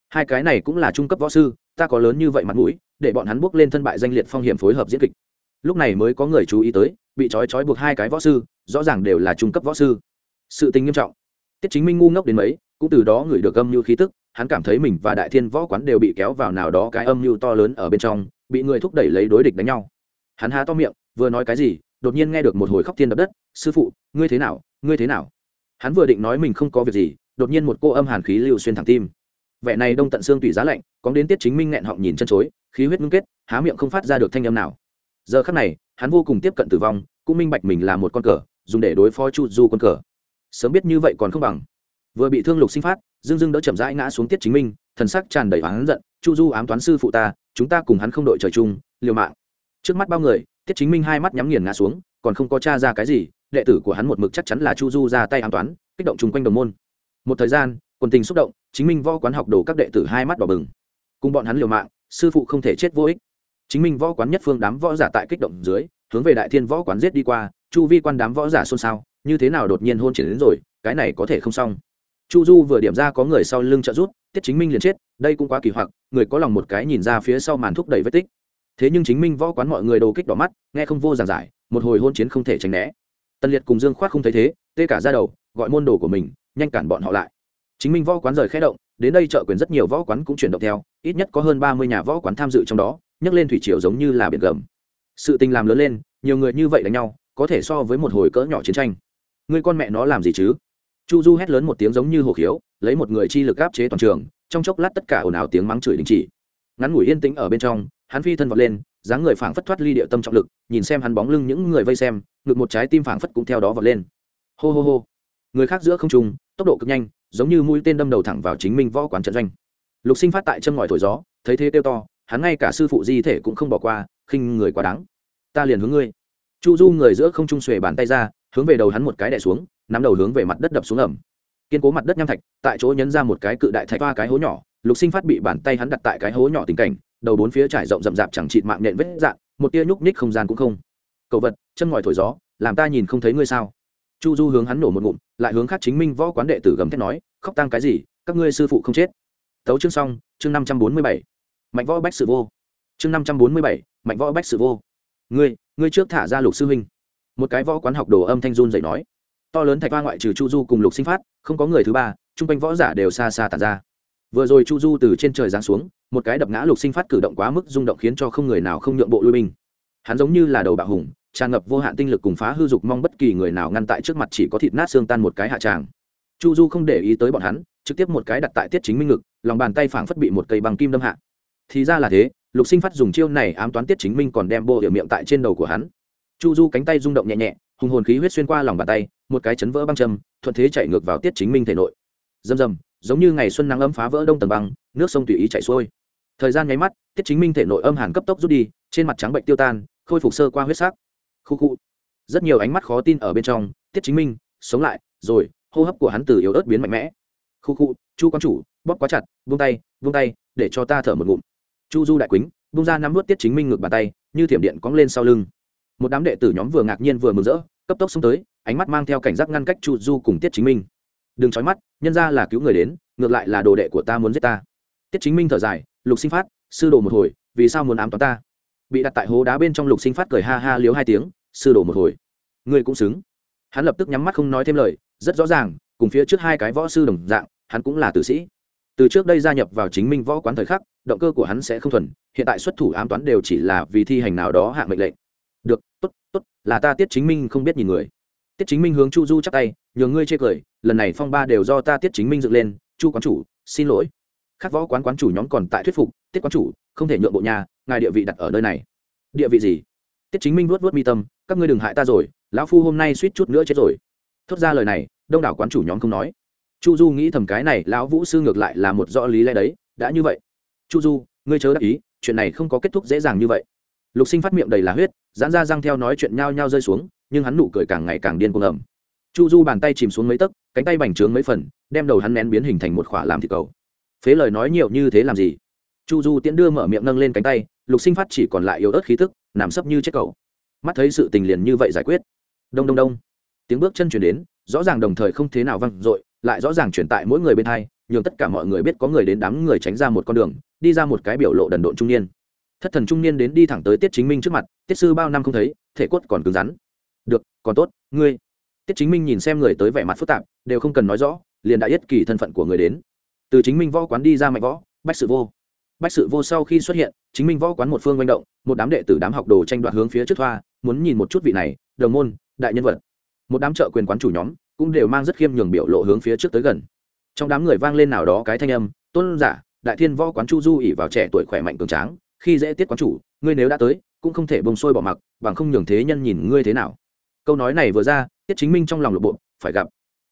Hai cái này cũng là trung cấp võ sư, ta có lớn như vậy mặt mũi, để bọn hắn bước lên thân bại danh liệt phong hiểm phối hợp diễn kịch lúc này mới có người chú ý tới, bị trói trói buộc hai cái võ sư, rõ ràng đều là trung cấp võ sư. Sự tình nghiêm trọng. Tiết chính minh ngu ngốc đến mấy, cũng từ đó người được âm mưu khí tức, hắn cảm thấy mình và đại thiên võ quán đều bị kéo vào nào đó cái âm mưu to lớn ở bên trong, bị người thúc đẩy lấy đối địch đánh nhau. Hắn há to miệng, vừa nói cái gì, đột nhiên nghe được một hồi khóc thiên đập đất, sư phụ, ngươi thế nào, ngươi thế nào? Hắn vừa định nói mình không có việc gì, đột nhiên một cô âm hàn khí lưu xuyên thẳng tim. Vẻ này đông tận xương tủy giá lạnh, có đến tiết chính minh nghẹn họng nhìn chân chối, khí huyết ngưng kết, há miệng không phát ra được thanh âm nào giờ khắc này, hắn vô cùng tiếp cận tử vong, cũng minh bạch mình là một con cờ, dùng để đối phó chu du con cờ. Sớm biết như vậy còn không bằng. Vừa bị thương lục sinh phát, dương dương đỡ chậm rãi ngã xuống tiết chính minh, thần sắc tràn đầy oán giận, chu du ám toán sư phụ ta, chúng ta cùng hắn không đội trời chung, liều mạng. Trước mắt bao người, tiết chính minh hai mắt nhắm nghiền ngã xuống, còn không có t ra cái gì, đệ tử của hắn một mực chắc chắn là chu du ra tay ám toán, kích động chung quanh đồng môn. Một thời gian quần tình xúc động, chính minh võ quán học đồ các đệ tử hai mắt đỏ bừng. Cùng bọn hắn liều mạng, sư phụ không thể chết vô ích chính minh võ quán nhất phương đám võ giả tại kích động dưới, hướng về đại thiên võ quán giết đi qua, chu vi quan đám võ giả xôn xao, như thế nào đột nhiên hôn triển đến rồi, cái này có thể không xong. Chu du vừa điểm ra có người sau lưng trợ rút tiết chính minh liền chết, đây cũng quá kỳ hoặc, người có lòng một cái nhìn ra phía sau màn thúc đẩy vết tích. Thế nhưng chính minh võ quán mọi người đồ kích đỏ mắt, nghe không vô giảng giải, một hồi hôn chiến không thể tránh né. Tân liệt cùng dương khoát không thấy thế, tê cả ra đầu, gọi môn đồ của mình, nhanh cản bọn họ lại. Chính minh võ quán rời khé động, đến đây trợ quyền rất nhiều võ quán cũng chuyển động theo, ít nhất có hơn ba mươi nhà võ quán tham dự trong đó nhấc lên thủy triều giống như là biển gầm. Sự tình làm lớn lên, nhiều người như vậy đánh nhau, có thể so với một hồi cỡ nhỏ chiến tranh. Người con mẹ nó làm gì chứ? Chu du hét lớn một tiếng giống như hồ khiếu, lấy một người chi lực áp chế toàn trường, trong chốc lát tất cả ồn ào tiếng mắng chửi đình chỉ. Ngắn ngủi yên tĩnh ở bên trong, hắn phi thân vọt lên, dáng người phảng phất thoát ly địa tâm trọng lực, nhìn xem hắn bóng lưng những người vây xem, ngực một trái tim phảng phất cũng theo đó vọt lên. Hô hô hô. Người khác giữa không trung, tốc độ cực nhanh, giống như mũi tên đâm đầu thẳng vào chính mình võ quán trận doanh. Lục sinh phát tại châm ngòi thổi gió, thấy thế tiêu to hắn ngay cả sư phụ di thể cũng không bỏ qua, khinh người quá đáng. Ta liền hướng ngươi. Chu du người giữa không trung xuề bàn tay ra, hướng về đầu hắn một cái đè xuống, nắm đầu hướng về mặt đất đập xuống ẩm kiên cố mặt đất nham thạch, tại chỗ nhấn ra một cái cự đại thạch ba cái hố nhỏ, lục sinh phát bị bàn tay hắn đặt tại cái hố nhỏ tình cảnh, đầu bốn phía trải rộng rậm rạp chẳng chịt mạng nhện vết dạng, một tia nhúc ních không gian cũng không. Cậu vật, chân ngòi thổi gió, làm ta nhìn không thấy ngươi sao? Chu du hướng hắn nổ một ngụm, lại hướng khác chính minh võ quán đệ tử gầm thét nói, khóc tăng cái gì, các ngươi sư phụ không chết. Tấu chương xong, chương năm trăm bốn mươi bảy mạnh võ bách sự vô. Chương năm trăm bốn mươi bảy, mạnh võ bách sự vô. Ngươi ngươi trước thả ra lục sư huynh. Một cái võ quán học đồ âm thanh run dậy nói. To lớn thạch hoa ngoại trừ chu du cùng lục sinh phát, không có người thứ ba, chung quanh võ giả đều xa xa tàn ra. Vừa rồi chu du từ trên trời giáng xuống, một cái đập ngã lục sinh phát cử động quá mức rung động khiến cho không người nào không nhượng bộ lui binh. Hắn giống như là đầu bạo hùng, tràn ngập vô hạn tinh lực cùng phá hư dục mong bất kỳ người nào ngăn tại trước mặt chỉ có thịt nát xương tan một cái hạ tràng. Chu du không để ý tới bọn hắn, trực tiếp một cái đặt tại tiết chính minh ngực, lòng bàn tay phảng phất bị một cây bằng kim đâm hạ thì ra là thế, lục sinh phát dùng chiêu này ám toán tiết chính minh còn đem bộ hiệu miệng tại trên đầu của hắn. Chu du cánh tay rung động nhẹ nhẹ, hùng hồn khí huyết xuyên qua lòng bàn tay, một cái chấn vỡ băng châm, thuận thế chạy ngược vào tiết chính minh thể nội. Dầm dầm giống như ngày xuân nắng ấm phá vỡ đông tầng băng, nước sông tùy ý chạy xuôi. Thời gian nháy mắt, tiết chính minh thể nội âm hàn cấp tốc rút đi, trên mặt trắng bệnh tiêu tan, khôi phục sơ qua huyết sắc. Khu khu. Rất nhiều ánh mắt khó tin ở bên trong, tiết chính minh, sống lại, rồi, hô hấp của hắn từ yếu ớt biến mạnh mẽ. Khu khu, chu quan chủ, bóp quá chặt vung tay vung tay, để cho ta thở một ngụm chu du đại quýnh, bung ra nắm vớt tiết chính minh ngược bàn tay, như thiểm điện cóng lên sau lưng. Một đám đệ tử nhóm vừa ngạc nhiên vừa mừng rỡ, cấp tốc xông tới, ánh mắt mang theo cảnh giác ngăn cách chu du cùng tiết chính minh. Đừng trói mắt, nhân ra là cứu người đến, ngược lại là đồ đệ của ta muốn giết ta. Tiết chính minh thở dài, lục sinh phát, sư đồ một hồi, vì sao muốn ám toán ta? Bị đặt tại hố đá bên trong lục sinh phát cười ha ha liếu hai tiếng, sư đồ một hồi. Ngươi cũng xứng. Hắn lập tức nhắm mắt không nói thêm lời, rất rõ ràng, cùng phía trước hai cái võ sư đồng dạng, hắn cũng là tử sĩ từ trước đây gia nhập vào chính minh võ quán thời khắc, động cơ của hắn sẽ không thuần, hiện tại xuất thủ ám toán đều chỉ là vì thi hành nào đó hạ mệnh lệnh. Được, tốt tốt, là ta tiết chính minh không biết nhìn người. Tiết chính minh hướng chu du chắc tay, nhường ngươi chê cười, lần này phong ba đều do ta tiết chính minh dựng lên, chu quán chủ, xin lỗi. Khắc võ quán quán chủ nhóm còn tại thuyết phục, tiết quán chủ, không thể nhượng bộ nhà, ngài địa vị đặt ở nơi này. Địa vị gì? Tiết chính minh vuốt vuốt mi tâm, các ngươi đừng hại ta rồi, lão phu hôm nay suýt chút nữa chết rồi. Thốt ra lời này, đông đảo quán chủ nhóm không nói chu du nghĩ thầm cái này, lão vũ sư ngược lại là một rõ lý lẽ đấy, đã như vậy. Chu du, ngươi chớ đắc ý, chuyện này không có kết thúc dễ dàng như vậy. Lục sinh phát miệng đầy là huyết dán ra răng theo nói chuyện nhao nhao rơi xuống, nhưng hắn nụ cười càng ngày càng điên cuồng ẩm chu du bàn tay chìm xuống mấy tấc, cánh tay bành trướng mấy phần, đem đầu hắn nén biến hình thành một khỏa làm thịt cầu. Phế lời nói nhiều như thế làm gì? Chu du tiễn đưa mở miệng nâng lên cánh tay, lục sinh phát chỉ còn lại yếu ớt khí tức, nằm sấp như chết cầu. Mắt thấy sự tình liền như vậy giải quyết. Đông đông đông. Tiếng bước chân chuyển đến, rõ ràng đồng thời không thế nào văng dội lại rõ ràng truyền tại mỗi người bên hai, nhường tất cả mọi người biết có người đến đám người tránh ra một con đường, đi ra một cái biểu lộ đần độn trung niên. Thất thần trung niên đến đi thẳng tới tiết chính minh trước mặt, tiết sư bao năm không thấy, thể quất còn cứng rắn. Được, còn tốt, ngươi. Tiết chính minh nhìn xem người tới vẻ mặt phức tạp, đều không cần nói rõ, liền đã yết kỳ thân phận của người đến. Từ chính minh võ quán đi ra mạnh võ, bách sự vô. Bách sự vô sau khi xuất hiện, chính minh võ quán một phương manh động, một đám đệ tử đám học đồ tranh đoạt hướng phía trước thoa, muốn nhìn một chút vị này, đồng môn, đại nhân vật. Một đám trợ quyền quán chủ nhóm cũng đều mang rất khiêm nhường biểu lộ hướng phía trước tới gần. Trong đám người vang lên nào đó cái thanh âm, tôn giả, đại thiên võ quán chu du ỉ vào trẻ tuổi khỏe mạnh cường tráng, khi dễ tiết quán chủ, ngươi nếu đã tới, cũng không thể bông sôi bỏ mặc, bằng không nhường thế nhân nhìn ngươi thế nào. Câu nói này vừa ra, tiết chính minh trong lòng lộp bộ phải gặp.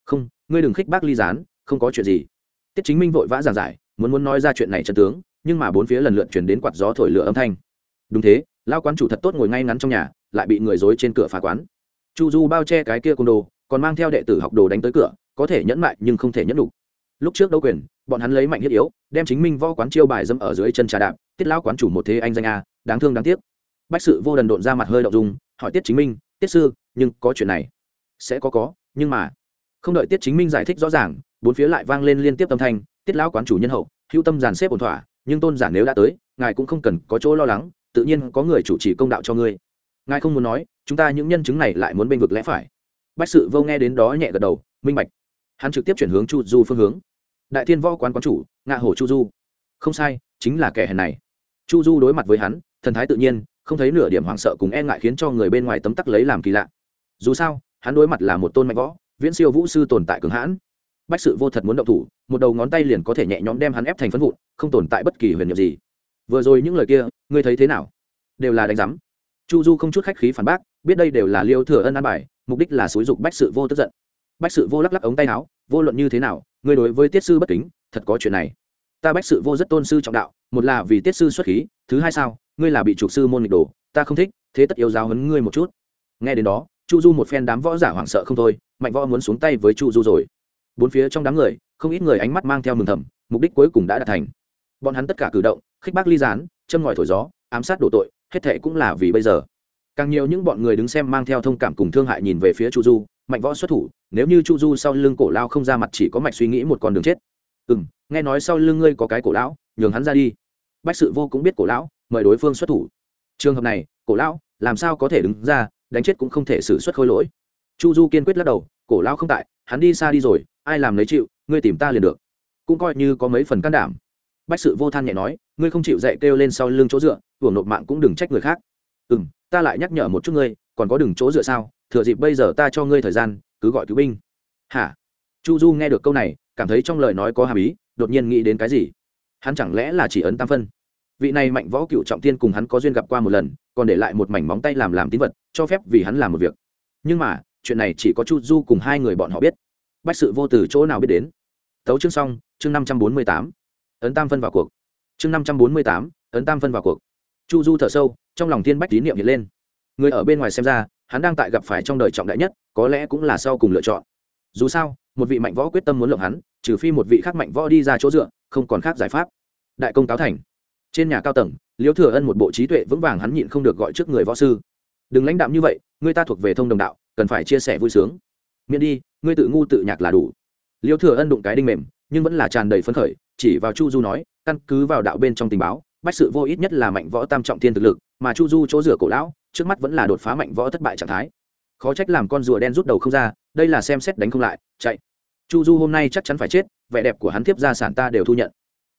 Không, ngươi đừng khích bác ly gián, không có chuyện gì. Tiết chính minh vội vã giảng giải, muốn muốn nói ra chuyện này chân tướng, nhưng mà bốn phía lần lượt chuyển đến quạt gió thổi lửa âm thanh. Đúng thế lao quán chủ thật tốt ngồi ngay ngắn trong nhà, lại bị người dối trên cửa phá quán. Chu du bao che cái kia côn đồ còn mang theo đệ tử học đồ đánh tới cửa, có thể nhẫn mại nhưng không thể nhẫn đủ lúc trước đấu quyền, bọn hắn lấy mạnh thiết yếu, đem chính minh võ quán chiêu bài dâm ở dưới chân trà đạp, tiết lão quán chủ một thế anh danh a, đáng thương đáng tiếc. Bách sự vô đần độn ra mặt hơi đậu dung, hỏi tiết chính minh, tiết sư, nhưng có chuyện này? Sẽ có có, nhưng mà không đợi tiết chính minh giải thích rõ ràng, bốn phía lại vang lên liên tiếp tâm thanh, tiết lão quán chủ nhân hậu, hữu tâm giàn xếp ổn thỏa, nhưng tôn giả nếu đã tới, ngài cũng không cần có chỗ lo lắng, tự nhiên có người chủ trì công đạo cho ngươi. Ngài không muốn nói, chúng ta những nhân chứng này lại muốn bênh vực lẽ phải bách sự vô nghe đến đó nhẹ gật đầu, minh bạch. Hắn trực tiếp chuyển hướng chu du phương hướng. Đại thiên võ quán quán chủ, ngạ hổ chu du. Không sai, chính là kẻ hèn này. Chu du đối mặt với hắn, thần thái tự nhiên, không thấy nửa điểm hoảng sợ cùng e ngại khiến cho người bên ngoài tấm tắc lấy làm kỳ lạ. Dù sao, hắn đối mặt là một tôn mạnh võ, viễn siêu vũ sư tồn tại cường hãn. Bách sự vô thật muốn động thủ, một đầu ngón tay liền có thể nhẹ nhõm đem hắn ép thành phân vụn, không tồn tại bất kỳ huyền nhiệm gì. Vừa rồi những lời kia, ngươi thấy thế nào? Đều là đánh giám chu du không chút khách khí phản bác, biết đây đều là liêu thừa ân an bài, mục đích là xúi dục bách sự vô tức giận. Bách sự vô lắc lắc ống tay áo, vô luận như thế nào, ngươi đối với tiết sư bất kính, thật có chuyện này. Ta bách sự vô rất tôn sư trọng đạo, một là vì tiết sư xuất khí, thứ hai sao, ngươi là bị trục sư môn nghịch đồ, ta không thích, thế tất yêu giáo hấn ngươi một chút. Nghe đến đó, chu du một phen đám võ giả hoảng sợ không thôi, mạnh võ muốn xuống tay với chu du rồi. Bốn phía trong đám người, không ít người ánh mắt mang theo mừng thầm, mục đích cuối cùng đã đạt thành. Bọn hắn tất cả cử động, khích bác ly gián, châm ngòi thổi gió, ám sát đổ tội hết thệ cũng là vì bây giờ. Càng nhiều những bọn người đứng xem mang theo thông cảm cùng thương hại nhìn về phía chu du, mạnh võ xuất thủ, nếu như chu du sau lưng cổ lao không ra mặt chỉ có mạch suy nghĩ một con đường chết. Ừ m nghe nói sau lưng ngươi có cái cổ lão, nhường hắn ra đi. Bách sự vô cũng biết cổ lão, mời đối phương xuất thủ. Trường hợp này, cổ lão, làm sao có thể đứng ra, đánh chết cũng không thể xử xuất khôi lỗi. Chu du kiên quyết lắc đầu, cổ lão không tại, hắn đi xa đi rồi, ai làm lấy chịu, ngươi tìm ta liền được. Cũng coi như có mấy phần can đảm bách sự vô than nhẹ nói, ngươi không chịu dậy kêu lên sau lưng chỗ dựa, hưởng nộp mạng cũng đừng trách người khác. Ừ m ta lại nhắc nhở một chút ngươi, còn có đừng chỗ dựa sao, thừa dịp bây giờ ta cho ngươi thời gian, cứ gọi cứu binh. Hả? Chu du nghe được câu này, cảm thấy trong lời nói có hàm ý, đột nhiên nghĩ đến cái gì? Hắn chẳng lẽ là chỉ ấn tam phân? Vị này mạnh võ cựu trọng tiên cùng hắn có duyên gặp qua một lần, còn để lại một mảnh móng tay làm làm tín vật, cho phép vì hắn làm một việc. Nhưng mà, chuyện này chỉ có chu du cùng hai người bọn họ biết. Bách sự vô từ chỗ nào biết đến? Tấu chương xong, chương năm trăm bốn mươi tám ấn tam phân vào cuộc. Chương năm trăm bốn mươi tám, ấn tam phân vào cuộc. Chu du thở sâu, trong lòng thiên bách tín niệm hiện lên. Người ở bên ngoài xem ra, hắn đang tại gặp phải trong đời trọng đại nhất, có lẽ cũng là sau cùng lựa chọn. Dù sao, một vị mạnh võ quyết tâm muốn lộng hắn, trừ phi một vị khác mạnh võ đi ra chỗ dựa, không còn khác giải pháp. Đại công cáo thành. Trên nhà cao tầng, liễu thừa ân một bộ trí tuệ vững vàng hắn nhịn không được gọi trước người võ sư. Đừng lãnh đạm như vậy, người ta thuộc về thông đồng đạo, cần phải chia sẻ vui sướng. Miễn đi, ngươi tự ngu tự nhạc là đủ. Liễu thừa ân đụng cái đinh mềm, nhưng vẫn là tràn đầy phấn khởi chỉ vào chu du nói, căn cứ vào đạo bên trong tình báo, bách sự vô ít nhất là mạnh võ tam trọng thiên thực lực, mà chu du chỗ rửa cổ lão, trước mắt vẫn là đột phá mạnh võ thất bại trạng thái. Khó trách làm con rùa đen rút đầu không ra, đây là xem xét đánh không lại, chạy. Chu du hôm nay chắc chắn phải chết, vẻ đẹp của hắn tiếp gia sản ta đều thu nhận.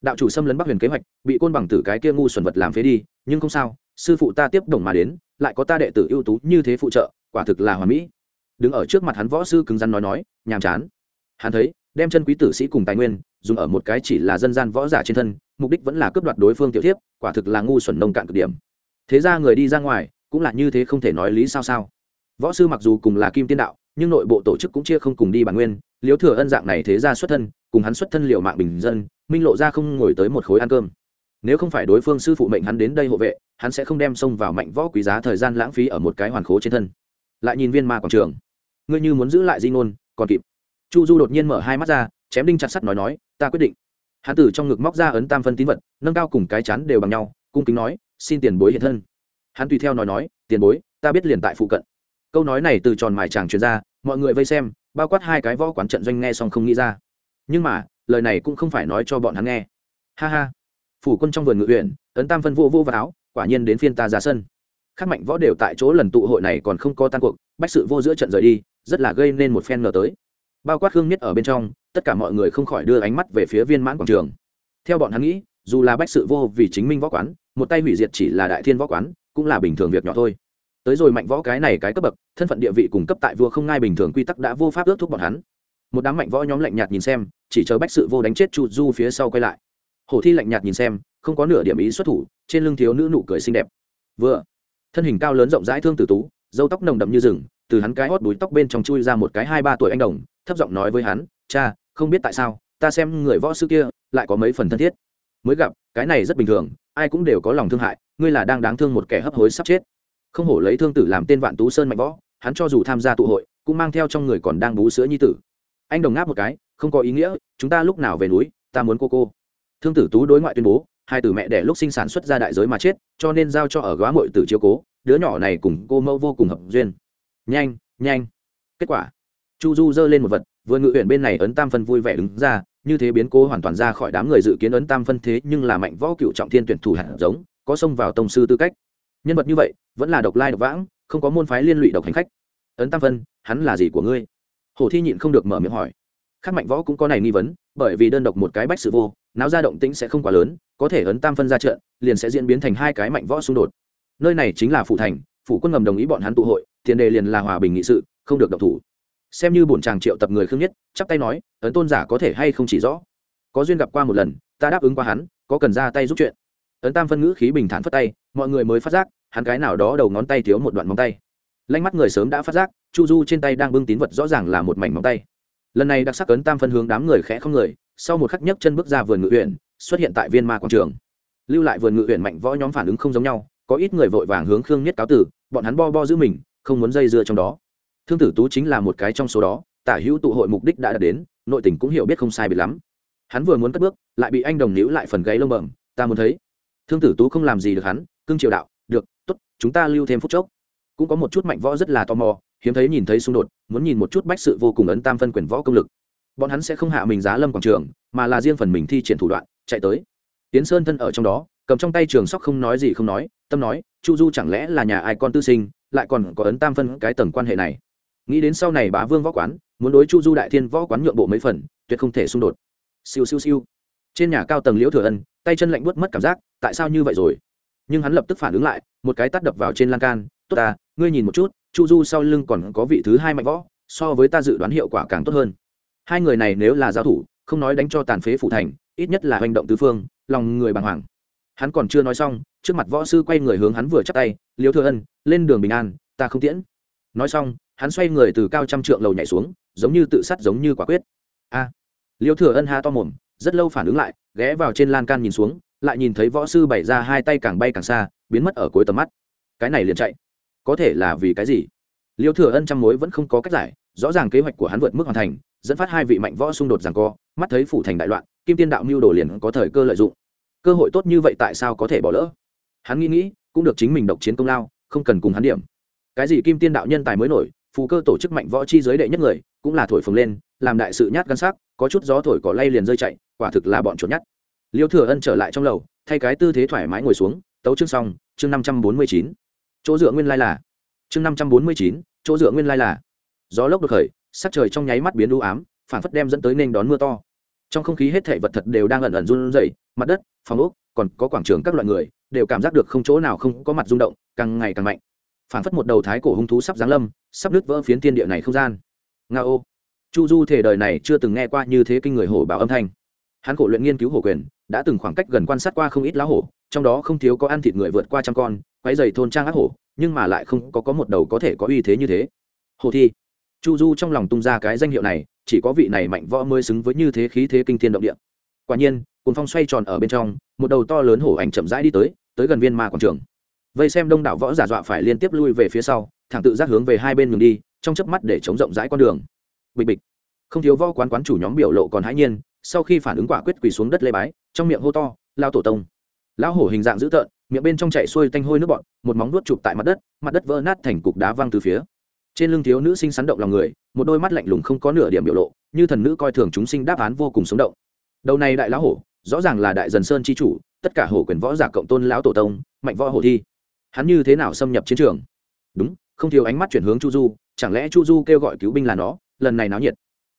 Đạo chủ xâm lấn bắc huyền kế hoạch, bị côn bằng tử cái kia ngu xuẩn vật làm phế đi, nhưng không sao, sư phụ ta tiếp đồng mà đến, lại có ta đệ tử ưu tú như thế phụ trợ, quả thực là hoàn mỹ. Đứng ở trước mặt hắn võ sư cứng rắn nói nói, nhàm chán. Hắn thấy, đem chân quý tử sĩ cùng tài nguyên dùng ở một cái chỉ là dân gian võ giả trên thân, mục đích vẫn là cướp đoạt đối phương tiểu thiếp, quả thực là ngu xuẩn nông cạn cực điểm. Thế ra người đi ra ngoài, cũng là như thế không thể nói lý sao sao. Võ sư mặc dù cùng là kim tiên đạo, nhưng nội bộ tổ chức cũng chia không cùng đi bản nguyên liếu thừa ân dạng này thế ra xuất thân, cùng hắn xuất thân liệu mạng bình dân, minh lộ ra không ngồi tới một khối ăn cơm. Nếu không phải đối phương sư phụ mệnh hắn đến đây hộ vệ, hắn sẽ không đem xông vào mạnh võ quý giá thời gian lãng phí ở một cái hoàn khố trên thân. Lại nhìn viên ma quảng trường. Ngươi như muốn giữ lại di ngôn, còn kịp. Chu du đột nhiên mở hai mắt ra chém đinh chặt sắt nói nói, ta quyết định. Hắn từ trong ngực móc ra ấn tam phân tín vật, nâng cao cùng cái chán đều bằng nhau, cung kính nói, xin tiền bối hiện thân. Hắn tùy theo nói nói, tiền bối, ta biết liền tại phụ cận. Câu nói này từ tròn mài chàng truyền ra, mọi người vây xem, bao quát hai cái võ quán trận doanh nghe xong không nghĩ ra. Nhưng mà, lời này cũng không phải nói cho bọn hắn nghe. Ha ha. Phủ quân trong vườn ngự huyện, ấn tam phân vô vô vào áo, quả nhiên đến phiên ta ra sân. Khắc mạnh võ đều tại chỗ lần tụ hội này còn không có tan cuộc, bách sự vô giữa trận rời đi, rất là gây nên một phen ngờ tới. Bao quát hương nhất ở bên trong tất cả mọi người không khỏi đưa ánh mắt về phía viên mãn quảng trường. Theo bọn hắn nghĩ, dù là bách sự vô vì chính minh võ quán, một tay hủy diệt chỉ là đại thiên võ quán, cũng là bình thường việc nhỏ thôi. Tới rồi mạnh võ cái này cái cấp bậc, thân phận địa vị cùng cấp tại vua không ngai bình thường quy tắc đã vô pháp ước thúc bọn hắn. Một đám mạnh võ nhóm lạnh nhạt nhìn xem, chỉ chờ bách sự vô đánh chết chu du phía sau quay lại. Hồ thi lạnh nhạt nhìn xem, không có nửa điểm ý xuất thủ, trên lưng thiếu nữ nụ cười xinh đẹp. Vừa, thân hình cao lớn rộng rãi thương tử tú dâu tóc nồng đậm như rừng, từ hắn cái hót đuối tóc bên trong chui ra một cái hai ba tuổi anh đồng, thấp giọng nói với hắn cha, không biết tại sao, ta xem người võ sư kia lại có mấy phần thân thiết. Mới gặp, cái này rất bình thường, ai cũng đều có lòng thương hại, ngươi là đang đáng thương một kẻ hấp hối sắp chết. Không hổ lấy thương tử làm tên vạn tú sơn mạnh võ, hắn cho dù tham gia tụ hội, cũng mang theo trong người còn đang bú sữa nhi tử. Anh đồng ngáp một cái, không có ý nghĩa, chúng ta lúc nào về núi, ta muốn cô cô. Thương tử tú đối ngoại tuyên bố, hai tử mẹ đẻ lúc sinh sản xuất ra đại giới mà chết, cho nên giao cho ở góa mội tử chiếu cố, đứa nhỏ này cùng cô mẫu vô cùng hợp duyên. Nhanh nhanh. Kết quả, chu du giơ lên một vật vừa ngự huyện bên này ấn tam phân vui vẻ đứng ra, như thế biến cố hoàn toàn ra khỏi đám người dự kiến ấn tam phân thế, nhưng là mạnh võ cựu trọng thiên tuyển thủ hạt giống, có xông vào tông sư tư cách. Nhân vật như vậy, vẫn là độc lai độc vãng, không có môn phái liên lụy độc hành khách. Ấn tam phân, hắn là gì của ngươi? Hồ thi nhịn không được mở miệng hỏi. Khác mạnh võ cũng có này nghi vấn, bởi vì đơn độc một cái bách sự vô, náo ra động tĩnh sẽ không quá lớn, có thể ấn tam phân ra trận, liền sẽ diễn biến thành hai cái mạnh võ xung đột. Nơi này chính là phủ thành, phủ quân ngầm đồng ý bọn hắn tụ hội, tiền đề liền là hòa bình nghị sự, không được độc thủ xem như bổn chàng triệu tập người khương nhất, chắp tay nói, ấn tôn giả có thể hay không chỉ rõ? Có duyên gặp qua một lần, ta đáp ứng qua hắn, có cần ra tay giúp chuyện. Ấn tam phân ngữ khí bình thản phất tay, mọi người mới phát giác, hắn cái nào đó đầu ngón tay thiếu một đoạn móng tay. Lanh mắt người sớm đã phát giác, chu du trên tay đang bưng tín vật rõ ràng là một mảnh móng tay. Lần này đặc sắc ấn tam phân hướng đám người khẽ không người, sau một khắc nhấc chân bước ra vườn ngự huyện, xuất hiện tại viên ma quảng trường. Lưu lại vườn ngự huyện mạnh võ nhóm phản ứng không giống nhau, có ít người vội vàng hướng khương nhất cáo tử, bọn hắn bo bo giữ mình, không muốn dây dưa trong đó thương tử tú chính là một cái trong số đó, tả hữu tụ hội mục đích đã đạt đến, nội tình cũng hiểu biết không sai bị lắm. Hắn vừa muốn cất bước, lại bị anh đồng níu lại phần gáy lông bẩm, ta muốn thấy. Thương tử tú không làm gì được hắn cưng triều đạo, được t ố t chúng ta lưu thêm phút chốc. Cũng có một chút mạnh võ rất là tò mò, hiếm thấy nhìn thấy xung đột, muốn nhìn một chút bách sự vô cùng ấn tam phân quyền võ công lực. Bọn hắn sẽ không hạ mình giá lâm quảng trường, mà là riêng phần mình thi triển thủ đoạn, chạy tới. Tiến sơn thân ở trong đó, cầm trong tay trường sóc không nói gì không nói, tâm nói, chu du chẳng lẽ là nhà ai con tư sinh, lại còn có ấn tam phân cái tầng quan hệ này? Nghĩ đến sau này bá vương võ quán, muốn đối chu du đại thiên võ quán nhượng bộ mấy phần, tuyệt không thể xung đột. Siêu siêu siêu. Trên nhà cao tầng liễu thừa ân, tay chân lạnh buốt mất cảm giác, tại sao như vậy rồi? Nhưng hắn lập tức phản ứng lại, một cái tắt đập vào trên lan can, tốt ta, ngươi nhìn một chút, chu du sau lưng còn có vị thứ hai mạnh võ, so với ta dự đoán hiệu quả càng tốt hơn. Hai người này nếu là giao thủ, không nói đánh cho tàn phế phủ thành, ít nhất là hành động tứ phương, lòng người bàng hoàng. Hắn còn chưa nói xong, trước mặt võ sư quay người hướng hắn vừa chắc tay, Liễu thừa ân, lên đường bình an, ta không tiễn nói xong hắn xoay người từ cao trăm trượng lầu nhảy xuống giống như tự sát giống như quả quyết. A! À, liêu thừa ân ha to mồm rất lâu phản ứng lại ghé vào trên lan can nhìn xuống lại nhìn thấy võ sư bày ra hai tay càng bay càng xa biến mất ở cuối tầm mắt. Cái này liền chạy. Có thể là vì cái gì? Liêu thừa ân trăm mối vẫn không có cách giải rõ ràng kế hoạch của hắn vượt mức hoàn thành dẫn phát hai vị mạnh võ xung đột rằng co mắt thấy phủ thành đại loạn kim tiên đạo mưu đồ liền có thời cơ lợi dụng. Cơ hội tốt như vậy tại sao có thể bỏ lỡ? Hắn nghĩ nghĩ cũng được chính mình độc chiến công lao không cần cùng hắn điểm cái gì kim tiên đạo nhân tài mới nổi, phù cơ tổ chức mạnh võ chi giới đệ nhất người, cũng là thổi phồng lên, làm đại sự nhát gắn sắc, có chút gió thổi cỏ lay liền rơi chạy, quả thực là bọn chuột nhát. Liêu thừa ân trở lại trong lầu, thay cái tư thế thoải mái ngồi xuống, tấu chương xong, chương năm trăm bốn mươi chín. Chỗ dựa nguyên lai là. Chương năm trăm bốn mươi chín, chỗ dựa nguyên lai là. Gió lốc được khởi, sắc trời trong nháy mắt biến đu ám, phản phất đem dẫn tới nên đón mưa to. Trong không khí hết thể vật thật đều đang ẩn ẩn run rẩy, mặt đất, phòng ốc, còn có quảng trường các loại người, đều cảm giác được không chỗ nào không có mặt rung động, càng ngày càng mạnh phản phất một đầu thái cổ hung thú sắp giáng lâm, sắp nứt vỡ phiến tiên địa này không gian. Nga ô. Chu du thể đời này chưa từng nghe qua như thế kinh người hổ bảo âm thanh. Hắn cổ luyện nghiên cứu hổ quyền, đã từng khoảng cách gần quan sát qua không ít lá hổ, trong đó không thiếu có ăn thịt người vượt qua trăm con, quái dày thôn trang ác hổ, nhưng mà lại không có có một đầu có thể có uy thế như thế. Hồ thi. Chu du trong lòng tung ra cái danh hiệu này, chỉ có vị này mạnh võ mới xứng với như thế khí thế kinh thiên động địa. Quả nhiên cồn phong xoay tròn ở bên trong, một đầu to lớn hổ ảnh chậm rãi đi tới tới gần viên ma quảng trường vây xem đông đảo võ giả dọa phải liên tiếp lui về phía sau, thẳng tự giác hướng về hai bên đường đi, trong chớp mắt để chống rộng rãi con đường. Bịch bịch. Không thiếu võ quán quán chủ nhóm biểu lộ còn hãi nhiên, sau khi phản ứng quả quyết quỳ xuống đất lê bái, trong miệng hô to, lao tổ tông. Lão hổ hình dạng dữ tợn, miệng bên trong chạy xuôi tanh hôi nước bọn một móng nuốt chụp tại mặt đất mặt đất vỡ nát thành cục đá văng từ phía. Trên lưng thiếu nữ sinh sắn động lòng người, một đôi mắt lạnh lùng không có nửa điểm biểu lộ, như thần nữ coi thường chúng sinh đáp án vô cùng sống động. Đầu này đại lão hổ, rõ ràng là đại dần sơn chi chủ, tất cả hổ quyền võ giả cộng tôn lão tổ tông, mạnh võ hổ thi hắn như thế nào xâm nhập chiến trường? Đúng, không thiếu ánh mắt chuyển hướng chu du, chẳng lẽ chu du kêu gọi cứu binh là nó? Lần này náo nhiệt.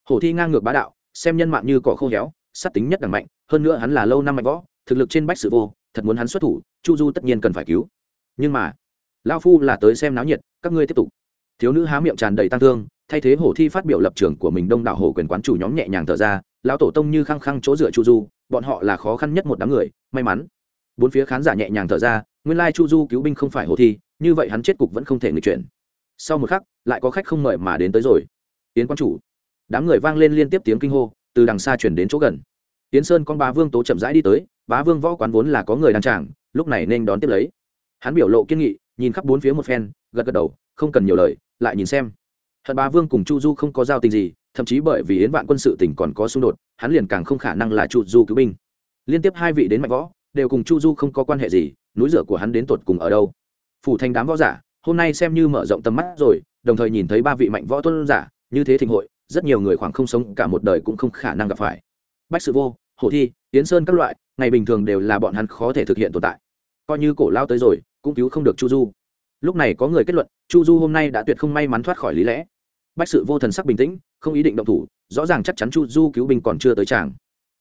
Hổ thi ngang ngược bá đạo, xem nhân mạng như cỏ khô héo, sát tính nhất đẳng mạnh, hơn nữa hắn là lâu năm mạnh võ, thực lực trên bách sự vô, thật muốn hắn xuất thủ, chu du tất nhiên cần phải cứu. Nhưng mà lao phu là tới xem náo nhiệt, các ngươi tiếp tục. Thiếu nữ há miệng tràn đầy tăng thương, thay thế hổ thi phát biểu lập trường của mình đông đảo hổ quyền quán chủ nhóm nhẹ nhàng thở ra, lão tổ tông như khăng khăng chỗ dựa chu du, bọn họ là khó khăn nhất một đám người, may mắn. Bốn phía khán giả nhẹ nhàng thở ra nguyên lai chu du cứu binh không phải hồ thi, như vậy hắn chết cục vẫn không thể người chuyển. Sau một khắc, lại có khách không mời mà đến tới rồi. Tiến quan chủ. Đám người vang lên liên tiếp tiếng kinh hô, từ đằng xa chuyển đến chỗ gần. Tiến sơn con bá vương tố chậm rãi đi tới, bá vương võ quán vốn là có người đàn tràng, lúc này nên đón tiếp lấy. Hắn biểu lộ kiên nghị, nhìn khắp bốn phía một phen, gật gật đầu, không cần nhiều lời, lại nhìn xem. Hận bá vương cùng chu du không có giao tình gì, thậm chí bởi vì yến vạn quân sự tỉnh còn có xung đột, hắn liền càng không khả năng là chu du cứu binh. Liên tiếp hai vị đến mạnh võ, đều cùng chu du không có quan hệ gì núi rửa của hắn đến tột cùng ở đâu? Phủ thành đám võ giả, hôm nay xem như mở rộng tầm mắt rồi, đồng thời nhìn thấy ba vị mạnh võ tuân giả, như thế thịnh hội, rất nhiều người khoảng không sống cả một đời cũng không khả năng gặp phải. Bách sự vô hồ thi tiến sơn các loại, ngày bình thường đều là bọn hắn khó thể thực hiện tồn tại. Coi như cổ lao tới rồi, cũng cứu không được chu du. Lúc này có người kết luận, chu du hôm nay đã tuyệt không may mắn thoát khỏi lý lẽ. Bách sự vô thần sắc bình tĩnh, không ý định động thủ, rõ ràng chắc chắn chu du cứu binh còn chưa tới chàng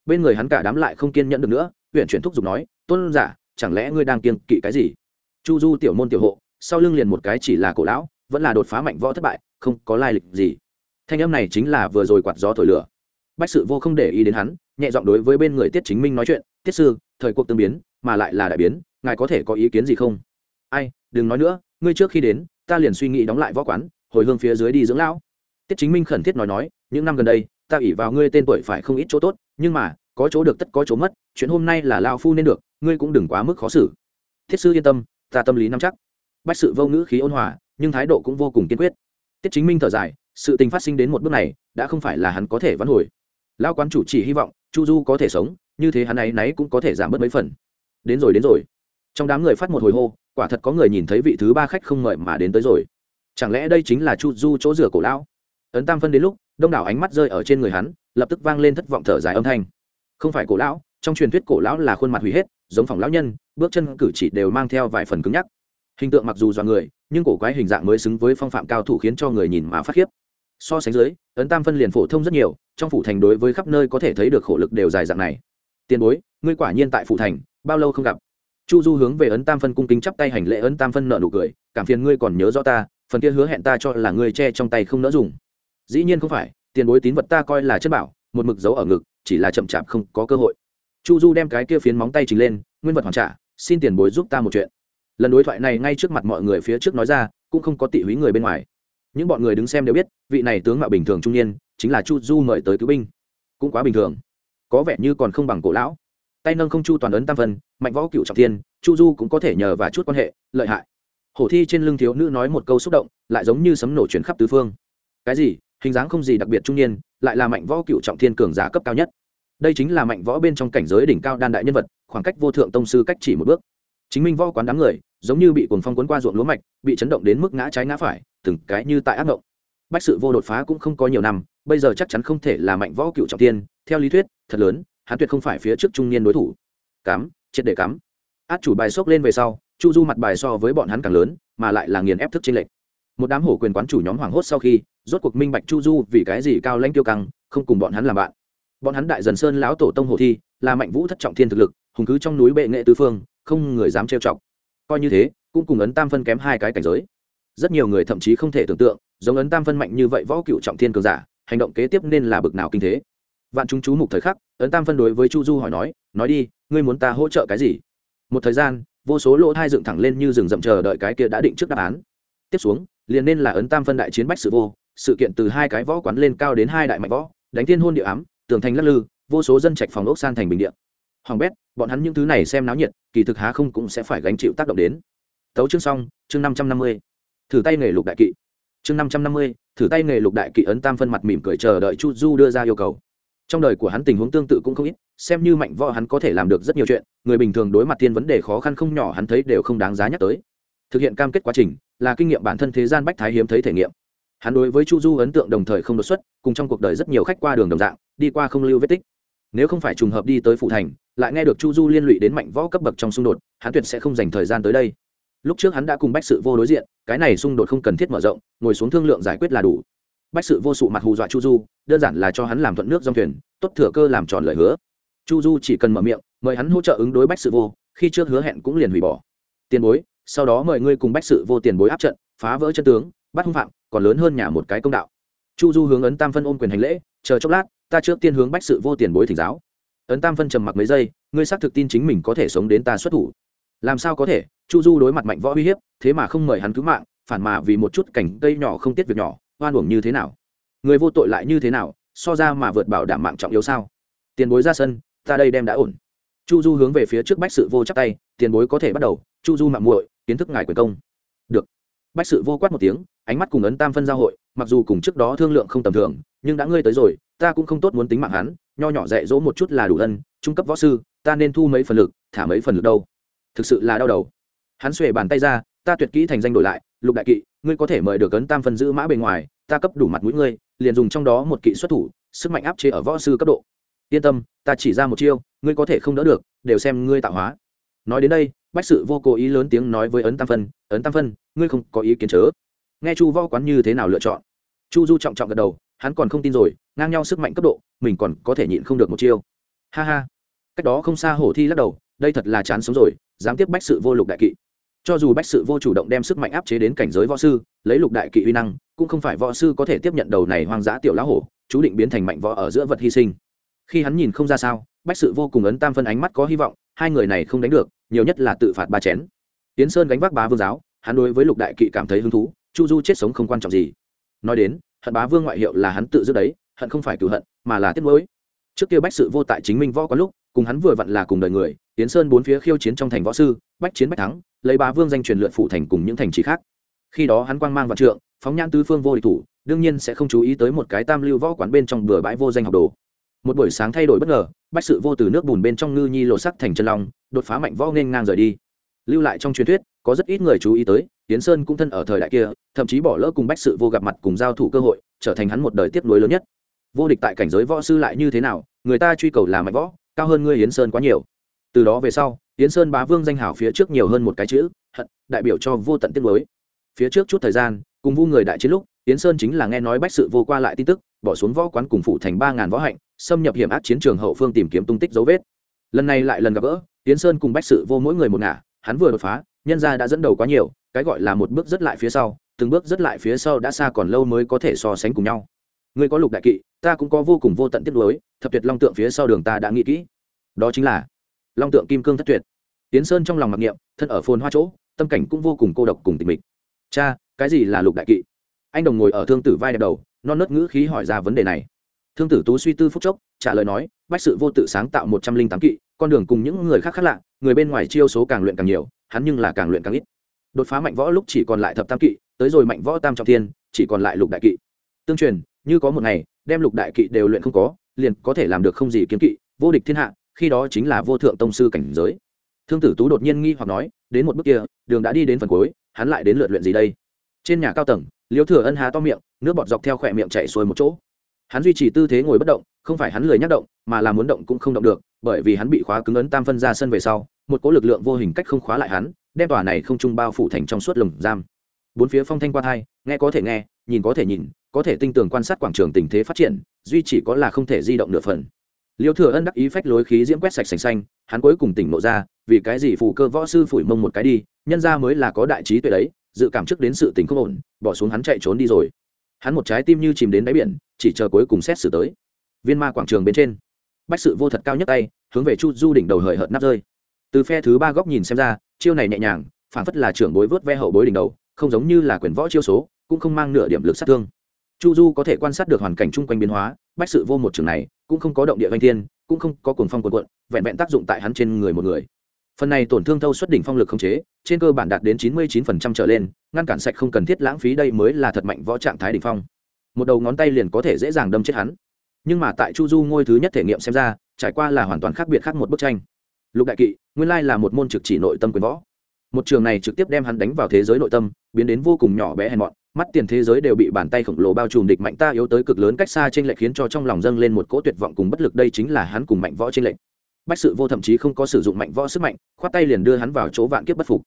bên người hắn cả đám lại không kiên nhẫn được nữa huyện chuyển thúc giục nói, tôn giả chẳng lẽ ngươi đang kiên kỵ cái gì? Chu du tiểu môn tiểu hộ, sau lưng liền một cái chỉ là cổ lão, vẫn là đột phá mạnh võ thất bại, không có lai lịch gì. Thanh âm này chính là vừa rồi quạt gió thổi lửa. Bách sự vô không để ý đến hắn, nhẹ giọng đối với bên người tiết chính minh nói chuyện, tiết sư, thời cuộc tương biến, mà lại là đại biến, ngài có thể có ý kiến gì không? Ai, đừng nói nữa, ngươi trước khi đến, ta liền suy nghĩ đóng lại võ quán, hồi hương phía dưới đi dưỡng lão. Tiết chính minh khẩn thiết nói nói, những năm gần đây, ta ủy vào ngươi tên tuổi phải không ít chỗ tốt, nhưng mà, có chỗ được tất có chỗ mất, chuyện hôm nay là lao phu nên được ngươi cũng đừng quá mức khó xử. Thiết sư yên tâm, ta tâm lý nắm chắc. Bách sự vô ngữ khí ôn hòa, nhưng thái độ cũng vô cùng kiên quyết. Tiết chính minh thở dài, sự tình phát sinh đến một bước này, đã không phải là hắn có thể vãn hồi. Lao quán chủ chỉ hy vọng, chu du có thể sống, như thế hắn ấy náy cũng có thể giảm bớt mấy phần. Đến rồi đến rồi. Trong đám người phát một hồi hô, quả thật có người nhìn thấy vị thứ ba khách không mời mà đến tới rồi. Chẳng lẽ đây chính là chu du chỗ rửa cổ lão? Ấn tam phân đến lúc, đông đảo ánh mắt rơi ở trên người hắn, lập tức vang lên thất vọng thở dài âm thanh. Không phải cổ lão, trong truyền thuyết cổ lão là khuôn mặt hủy hết giống phòng lão nhân, bước chân cử chỉ đều mang theo vài phần cứng nhắc. Hình tượng mặc dù dọa người, nhưng cổ quái hình dạng mới xứng với phong phạm cao thủ khiến cho người nhìn mà phát khiếp. So sánh dưới, ấn tam phân liền phổ thông rất nhiều, trong phủ thành đối với khắp nơi có thể thấy được khổ lực đều dài dạng này. Tiền bối, ngươi quả nhiên tại phủ thành, bao lâu không gặp? Chu du hướng về ấn tam phân cung kính chắp tay hành lễ ấn tam phân nợ nụ cười, cảm phiền ngươi còn nhớ rõ ta, phần kia hứa hẹn ta cho là ngươi che trong tay không nỡ dùng. Dĩ nhiên không phải, tiền bối tín vật ta coi là chất bảo, một mực giấu ở ngực, chỉ là chậm chạp không có cơ hội chu du đem cái kia phiến móng tay trình lên, nguyên vật hoàn trả, xin tiền bối giúp ta một chuyện. Lần đối thoại này ngay trước mặt mọi người phía trước nói ra, cũng không có tị húy người bên ngoài. Những bọn người đứng xem đều biết, vị này tướng mạo bình thường trung niên, chính là chu du mời tới cứu binh. Cũng quá bình thường. Có vẻ như còn không bằng cổ lão. Tay nâng không chu toàn ấn tam phân mạnh võ cựu trọng thiên, chu du cũng có thể nhờ và chút quan hệ, lợi hại. Hổ thi trên lưng thiếu nữ nói một câu xúc động, lại giống như sấm nổ chuyển khắp tứ phương. Cái gì? Hình dáng không gì đặc biệt trung niên, lại là mạnh võ cựu trọng thiên cường giả cấp cao nhất đây chính là mạnh võ bên trong cảnh giới đỉnh cao đan đại nhân vật, khoảng cách vô thượng tông sư cách chỉ một bước. Chính minh võ quán đám người, giống như bị cuồng phong cuốn qua ruộng lúa mạch, bị chấn động đến mức ngã trái ngã phải, từng cái như tại ác mộng bách sự vô đột phá cũng không có nhiều năm, bây giờ chắc chắn không thể là mạnh võ cựu trọng tiên, theo lý thuyết, thật lớn, hắn tuyệt không phải phía trước trung niên đối thủ. Cắm, triệt để cắm. Át chủ bài xốc lên về sau, chu du mặt bài so với bọn hắn càng lớn, mà lại là nghiền ép thức trên lệnh một đám hổ quyền quán chủ nhóm hoảng hốt sau khi, rốt cuộc minh bạch chu du vì cái gì cao lãnh tiêu căng, không cùng bọn hắn làm bạn bọn hắn đại dần sơn lão tổ tông hồ thi, là mạnh vũ thất trọng thiên thực lực, hùng cứ trong núi bệ nghệ tứ phương, không người dám trêu chọc. Coi như thế, cũng cùng ấn tam phân kém hai cái cảnh giới. Rất nhiều người thậm chí không thể tưởng tượng, giống ấn tam phân mạnh như vậy võ cựu trọng thiên cường giả, hành động kế tiếp nên là bực nào kinh thế. Vạn chúng chú mục thời khắc, ấn tam phân đối với chu du hỏi nói nói đi, ngươi muốn ta hỗ trợ cái gì? Một thời gian, vô số lỗ thai dựng thẳng lên như rừng rậm chờ đợi cái kia đã định trước đáp án. Tiếp xuống, liền nên là ấn tam phân đại chiến bách sự vô, sự kiện từ hai cái võ quán lên cao đến hai đại mạnh võ, đánh thiên hôn địa ám tường thành lắc lư, vô số dân trạch phòng ốc san thành bình điện hoàng bét, bọn hắn những thứ này xem náo nhiệt, kỳ thực há không cũng sẽ phải gánh chịu tác động đến. Tấu chương xong, chương năm trăm năm mươi. Thử tay nghề lục đại kỵ. Chương năm trăm năm mươi, thử tay nghề lục đại kỵ ấn tam phân mặt mỉm cười chờ đợi chu du đưa ra yêu cầu. Trong đời của hắn tình huống tương tự cũng không ít, xem như mạnh võ hắn có thể làm được rất nhiều chuyện, người bình thường đối mặt thiên vấn đề khó khăn không nhỏ hắn thấy đều không đáng giá nhắc tới. Thực hiện cam kết quá trình, là kinh nghiệm bản thân thế gian bách thái hiếm thấy thể nghiệm hắn đối với chu du ấn tượng đồng thời không đột xuất, cùng trong cuộc đời rất nhiều khách qua đường đồng dạng, đi qua không lưu vết tích. Nếu không phải trùng hợp đi tới phụ thành, lại nghe được chu du liên lụy đến mạnh võ cấp bậc trong xung đột, hắn tuyệt sẽ không dành thời gian tới đây. Lúc trước hắn đã cùng bách sự vô đối diện, cái này xung đột không cần thiết mở rộng, ngồi xuống thương lượng giải quyết là đủ. Bách sự vô sụ mặt hù dọa chu du, đơn giản là cho hắn làm thuận nước dòng thuyền, tốt thừa cơ làm tròn lời hứa. Chu du chỉ cần mở miệng, mời hắn hỗ trợ ứng đối bách sự vô, khi trước hứa hẹn cũng liền hủy bỏ. Tiền bối, sau đó mời ngươi cùng bách sự vô tiền bối áp trận, phá vỡ chân tướng, bắt hung phạm còn lớn hơn nhà một cái công đạo. Chu du hướng ấn tam phân ôm quyền hành lễ, chờ chốc lát, ta trước tiên hướng bách sự vô tiền bối thỉnh giáo. Ấn tam phân trầm mặc mấy giây, ngươi xác thực tin chính mình có thể sống đến ta xuất thủ. Làm sao có thể? Chu du đối mặt mạnh võ uy hiếp, thế mà không mời hắn cứu mạng, phản mà vì một chút cảnh cây nhỏ không tiết việc nhỏ, oan uổng như thế nào? Người vô tội lại như thế nào, so ra mà vượt bảo đảm mạng trọng yếu sao? Tiền bối ra sân, ta đây đem đã ổn. Chu du hướng về phía trước bách sự vô chắc tay, tiền bối có thể bắt đầu, chu du mạng muội, kiến thức ngài quyền công. Được bách sự vô quát một tiếng, ánh mắt cùng ấn tam phân giao hội, mặc dù cùng trước đó thương lượng không tầm thường, nhưng đã ngươi tới rồi, ta cũng không tốt muốn tính mạng hắn, nho nhỏ dạy dỗ một chút là đủ ân, trung cấp võ sư, ta nên thu mấy phần lực, thả mấy phần lực đâu. Thực sự là đau đầu. Hắn xuề bàn tay ra, ta tuyệt kỹ thành danh đổi lại, lục đại kỵ, ngươi có thể mời được ấn tam phân giữ mã bề ngoài, ta cấp đủ mặt mũi ngươi, liền dùng trong đó một kỵ xuất thủ, sức mạnh áp chế ở võ sư cấp độ. Yên tâm, ta chỉ ra một chiêu, ngươi có thể không đỡ được, đều xem ngươi tạo hóa. Nói đến đây, bách sự vô cố ý lớn tiếng nói với ấn tam phân, ấn tam phân ngươi không có ý kiến chớ. Nghe chu võ quán như thế nào lựa chọn? Chu du trọng trọng gật đầu, hắn còn không tin rồi, ngang nhau sức mạnh cấp độ, mình còn có thể nhịn không được một chiêu. Ha ha. Cách đó không xa hổ thi lắc đầu, đây thật là chán sống rồi, dám tiếp bách sự vô lục đại kỵ. Cho dù bách sự vô chủ động đem sức mạnh áp chế đến cảnh giới võ sư, lấy lục đại kỵ uy năng, cũng không phải võ sư có thể tiếp nhận đầu này hoang dã tiểu lá hổ, chú định biến thành mạnh võ ở giữa vật hy sinh. Khi hắn nhìn không ra sao, bách sự vô cùng ấn tam phân ánh mắt có hy vọng, hai người này không đánh được, nhiều nhất là tự phạt ba chén. Tiến sơn gánh vác bá vương giáo hắn đối với lục đại kỵ cảm thấy hứng thú, chu du chết sống không quan trọng gì. Nói đến, hận bá vương ngoại hiệu là hắn tự giữ đấy, hận không phải cửu hận, mà là tiếc nuối. Trước kia bách sự vô tại chính minh võ có lúc, cùng hắn vừa vặn là cùng đời người tiến sơn bốn phía khiêu chiến trong thành võ sư, bách chiến bách thắng, lấy bá vương danh truyền lượn phụ thành cùng những thành trì khác. Khi đó hắn quang mang vạn trượng, phóng nhãn tứ phương vô địch thủ, đương nhiên sẽ không chú ý tới một cái tam lưu võ quán bên trong bừa bãi vô danh học đồ. Một buổi sáng thay đổi bất ngờ, bách sự vô từ nước bùn bên trong ngư nhi lộ sắc thành chân long, đột phá mạnh võ nên ngang rời đi. Lưu lại trong truyền thuyết có rất ít người chú ý tới tiến sơn cũng thân ở thời đại kia, thậm chí bỏ lỡ cùng bách sự vô gặp mặt cùng giao thủ cơ hội, trở thành hắn một đời tiếp nối lớn nhất. Vô địch tại cảnh giới võ sư lại như thế nào, người ta truy cầu là mạnh võ, cao hơn ngươi yến sơn quá nhiều. Từ đó về sau, yến sơn bá vương danh hảo phía trước nhiều hơn một cái chữ, hận, đại biểu cho vô tận tiết mới phía trước chút thời gian, cùng vu người đại chiến lúc, yến sơn chính là nghe nói bách sự vô qua lại tin tức, bỏ xuống võ quán cùng phụ thành ba ngàn võ hạnh, xâm nhập hiểm ác chiến trường hậu phương tìm kiếm tung tích dấu vết. Lần này lại lần gặp gỡ, yến sơn cùng bách sự vô mỗi người một ngả, hắn vừa đột phá nhân gia đã dẫn đầu quá nhiều, cái gọi là một bước rất lại phía sau, từng bước rất lại phía sau đã xa còn lâu mới có thể so sánh cùng nhau. Ngươi có lục đại kỵ, ta cũng có vô cùng vô tận tiết đối thập tuyệt long tượng phía sau đường ta đã nghĩ kỹ. Đó chính là long tượng kim cương thất tuyệt. Tiến sơn trong lòng mặc niệm, thân ở phồn hoa chỗ, tâm cảnh cũng vô cùng cô độc cùng tịch mịch. Cha, cái gì là lục đại kỵ? Anh đồng ngồi ở thương tử vai đẹp đầu, non nớt ngữ khí hỏi ra vấn đề này. Thương tử tú suy tư phúc chốc, trả lời nói, bách sự vô tự sáng tạo một trăm linh tám kỵ con đường cùng những người khác khác lạ, người bên ngoài chiêu số càng luyện càng nhiều, hắn nhưng là càng luyện càng ít. Đột phá mạnh võ lúc chỉ còn lại thập tam kỵ, tới rồi mạnh võ tam trọng thiên, chỉ còn lại lục đại kỵ. Tương truyền, như có một ngày, đem lục đại kỵ đều luyện không có, liền có thể làm được không gì kiếm kỵ, vô địch thiên hạ, khi đó chính là vô thượng tông sư cảnh giới. Thương tử tú đột nhiên nghi hoặc nói, đến một bước kia, đường đã đi đến phần cuối, hắn lại đến lượt luyện gì đây? Trên nhà cao tầng, liêu thừa ân há to miệng, nước bọt dọc theo khỏe miệng chạy xuôi một chỗ hắn duy trì tư thế ngồi bất động, không phải hắn lười nhắc động, mà là muốn động cũng không động được, bởi vì hắn bị khóa cứng ấn tam phân ra sân về sau, một cỗ lực lượng vô hình cách không khóa lại hắn, đem tòa này không trung bao phủ thành trong suốt lồng giam. Bốn phía phong thanh qua thai, nghe có thể nghe, nhìn có thể nhìn, có thể tinh tường quan sát quảng trường tình thế phát triển, duy chỉ có là không thể di động nửa phần. Liêu thừa ân đắc ý phách lối khí diễm quét sạch sành xanh, hắn cuối cùng tỉnh nộ ra, vì cái gì phù cơ võ sư phủi mông một cái đi, nhân ra mới là có đại trí tuệ đấy, dự cảm trước đến sự tình không ổn, bỏ xuống hắn chạy trốn đi rồi. Hắn một trái tim như chìm đến đáy biển chỉ chờ cuối cùng xét xử tới. Viên ma quảng trường bên trên, bách sự vô thật cao nhất tay, hướng về chu du đỉnh đầu hời hợt nắp rơi. Từ phe thứ ba góc nhìn xem ra, chiêu này nhẹ nhàng, phản phất là trưởng bối vớt ve hậu bối đỉnh đầu, không giống như là quyền võ chiêu số, cũng không mang nửa điểm lực sát thương. Chu du có thể quan sát được hoàn cảnh chung quanh biến hóa, bách sự vô một trường này, cũng không có động địa vanh thiên, cũng không có cuồng phong quần cuộn, vẹn vẹn tác dụng tại hắn trên người một người. Phần này tổn thương thâu xuất đỉnh phong lực không chế, trên cơ bản đạt đến chín mươi 99% trở lên, ngăn cản sạch không cần thiết lãng phí đây mới là thật mạnh võ trạng thái đỉnh phong một đầu ngón tay liền có thể dễ dàng đâm chết hắn. Nhưng mà tại chu du ngôi thứ nhất thể nghiệm xem ra, trải qua là hoàn toàn khác biệt khác một bức tranh. Lục đại kỵ, nguyên lai là một môn trực chỉ nội tâm quyền võ. Một trường này trực tiếp đem hắn đánh vào thế giới nội tâm, biến đến vô cùng nhỏ bé hèn mọn, mắt tiền thế giới đều bị bàn tay khổng lồ bao trùm địch mạnh ta yếu tới cực lớn cách xa trên lệch khiến cho trong lòng dâng lên một cỗ tuyệt vọng cùng bất lực, đây chính là hắn cùng mạnh võ trên lệch. Bách sự vô thậm chí không có sử dụng mạnh võ sức mạnh, khoát tay liền đưa hắn vào chỗ vạn kiếp bất phục.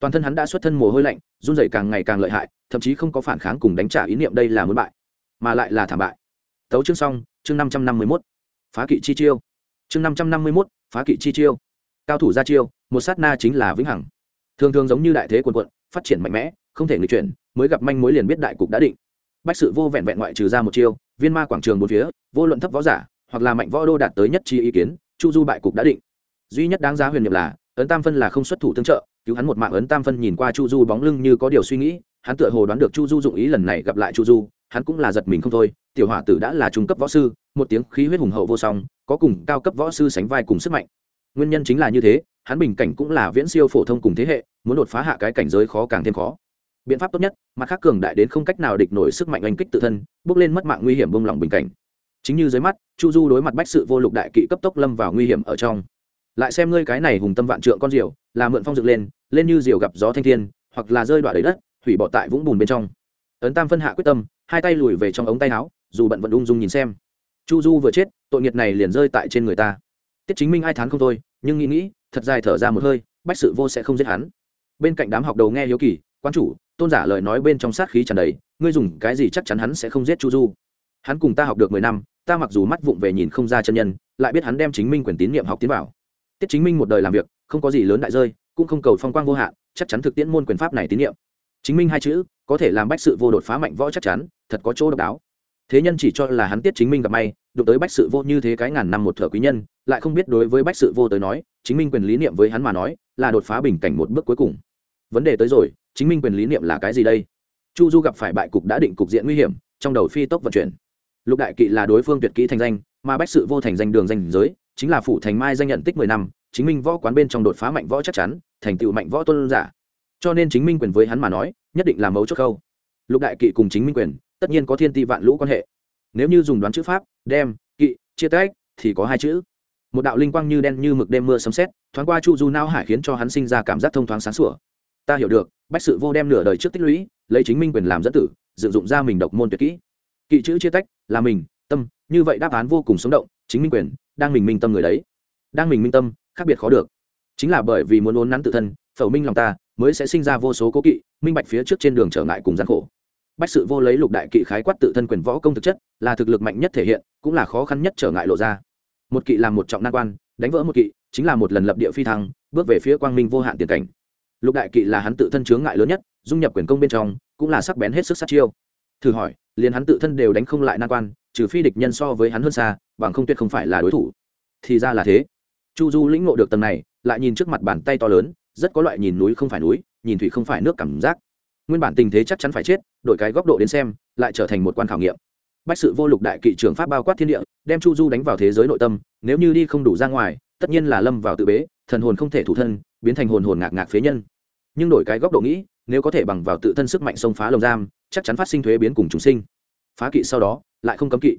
Toàn thân hắn đã xuất thân mồ hôi lạnh, run rẩy càng ngày càng lợi hại, thậm chí không có phản kháng cùng đánh trả ý niệm đây là muốn bại mà lại là thảm bại. Tấu chương xong, chương năm trăm năm mươi mốt, phá kỵ chi chiêu. Chương năm trăm năm mươi mốt, phá kỵ chi chiêu. Cao thủ ra chiêu, một sát na chính là vĩnh hằng. Thường thường giống như đại thế quần quận phát triển mạnh mẽ, không thể người chuyển, mới gặp manh mối liền biết đại cục đã định. Bách sự vô vẹn vẹn ngoại trừ ra một chiêu, viên ma quảng trường bốn phía, vô luận thấp võ giả, hoặc là mạnh võ đô đạt tới nhất chi ý kiến, chu du bại cục đã định. Duy nhất đáng giá huyền nhiệm là, ấn tam phân là không xuất thủ tương trợ, cứu hắn một mạng ấn tam phân nhìn qua chu du bóng lưng như có điều suy nghĩ, hắn tựa hồ đoán được chu du dụng ý lần này gặp lại chu du hắn cũng là giật mình không thôi, tiểu hỏa tử đã là trung cấp võ sư, một tiếng khí huyết hùng hậu vô song, có cùng cao cấp võ sư sánh vai cùng sức mạnh. Nguyên nhân chính là như thế, hắn bình cảnh cũng là viễn siêu phổ thông cùng thế hệ, muốn đột phá hạ cái cảnh giới khó càng thêm khó. Biện pháp tốt nhất, mặt khác cường đại đến không cách nào địch nổi sức mạnh oanh kích tự thân, bước lên mất mạng nguy hiểm bông lỏng bình cảnh. Chính như dưới mắt, chu du đối mặt bách sự vô lục đại kỵ cấp tốc lâm vào nguy hiểm ở trong. Lại xem ngươi cái này hùng tâm vạn trượng con diều, là mượn phong dựng lên lên như diều gặp gió thanh thiên, hoặc là rơi đoạn đầy đất, hủy bỏ tại vũng bùn bên trong. Ấn tam phân hạ quyết tâm hai tay lùi về trong ống tay áo, dù bận vận ung dung nhìn xem. Chu du vừa chết, tội nghiệt này liền rơi tại trên người ta. Tiết chính minh ai thán không thôi, nhưng nghĩ nghĩ, thật dài thở ra một hơi, bách sự vô sẽ không giết hắn. Bên cạnh đám học đầu nghe hiếu kỳ quan chủ, tôn giả lời nói bên trong sát khí tràn đầy, ngươi dùng cái gì chắc chắn hắn sẽ không giết chu du? Hắn cùng ta học được mười năm, ta mặc dù mắt vụng về nhìn không ra chân nhân, lại biết hắn đem chính minh quyền tín nhiệm học tiến vào. Tiết chính minh một đời làm việc, không có gì lớn đại rơi, cũng không cầu phong quang vô hạn, chắc chắn thực tiễn môn quyền pháp này tín nhiệm chính minh hai chữ, có thể làm bách sự vô đột phá mạnh võ chắc chắn, thật có chỗ độc đáo. Thế nhân chỉ cho là hắn tiết chính minh gặp may, đụng tới bách sự vô như thế cái ngàn năm một thợ quý nhân, lại không biết đối với bách sự vô tới nói, chính minh quyền lý niệm với hắn mà nói, là đột phá bình cảnh một bước cuối cùng. Vấn đề tới rồi, chính minh quyền lý niệm là cái gì đây? Chu du gặp phải bại cục đã định cục diện nguy hiểm, trong đầu phi tốc vận chuyển. Lục đại kỵ là đối phương tuyệt kỹ thành danh, mà bách sự vô thành danh đường danh giới, chính là phủ thành mai danh nhận tích mười năm, chính minh võ quán bên trong đột phá mạnh võ chắc chắn, thành tựu mạnh võ tôn giả cho nên chính minh quyền với hắn mà nói, nhất định là mấu chốt khâu. Lục đại kỵ cùng chính minh quyền, tất nhiên có thiên ti vạn lũ quan hệ. Nếu như dùng đoán chữ pháp, đem, kỵ, chia tách, thì có hai chữ. Một đạo linh quang như đen như mực đêm mưa sấm xét thoáng qua chu du nao hải khiến cho hắn sinh ra cảm giác thông thoáng sáng sủa. Ta hiểu được, bách sự vô đem nửa đời trước tích lũy, lấy chính minh quyền làm dẫn tử, dựng dụng ra mình độc môn tuyệt kỹ. Kỵ chữ chia tách, là mình, tâm, như vậy đáp án vô cùng sống động, chính minh quyền, đang mình minh tâm người đấy. Đang mình minh tâm, khác biệt khó được. Chính là bởi vì muốn ốn nắn tự thân, phẩu minh lòng ta mới sẽ sinh ra vô số cố kỵ, minh bạch phía trước trên đường trở ngại cùng gian khổ. Bách sự vô lấy lục đại kỵ khái quát tự thân quyền võ công thực chất, là thực lực mạnh nhất thể hiện, cũng là khó khăn nhất trở ngại lộ ra. Một kỵ làm một trọng nan quan, đánh vỡ một kỵ, chính là một lần lập địa phi thăng, bước về phía quang minh vô hạn tiền cảnh. Lục đại kỵ là hắn tự thân chướng ngại lớn nhất, dung nhập quyền công bên trong, cũng là sắc bén hết sức sát chiêu. Thử hỏi, liền hắn tự thân đều đánh không lại nan quan, trừ phi địch nhân so với hắn hơn xa, bằng không tuyệt không phải là đối thủ. Thì ra là thế. Chu du lĩnh ngộ được tầng này, lại nhìn trước mặt bàn tay to lớn rất có loại nhìn núi không phải núi, nhìn thủy không phải nước cảm giác. Nguyên bản tình thế chắc chắn phải chết, đổi cái góc độ đến xem, lại trở thành một quan khảo nghiệm. Bách sự vô lục đại kỵ trưởng pháp bao quát thiên địa, đem chu du đánh vào thế giới nội tâm, nếu như đi không đủ ra ngoài, tất nhiên là lâm vào tự bế, thần hồn không thể thủ thân, biến thành hồn hồn ngạc ngạc phế nhân. Nhưng đổi cái góc độ nghĩ, nếu có thể bằng vào tự thân sức mạnh xông phá lồng giam, chắc chắn phát sinh thuế biến cùng chúng sinh. Phá kỵ sau đó, lại không cấm kỵ.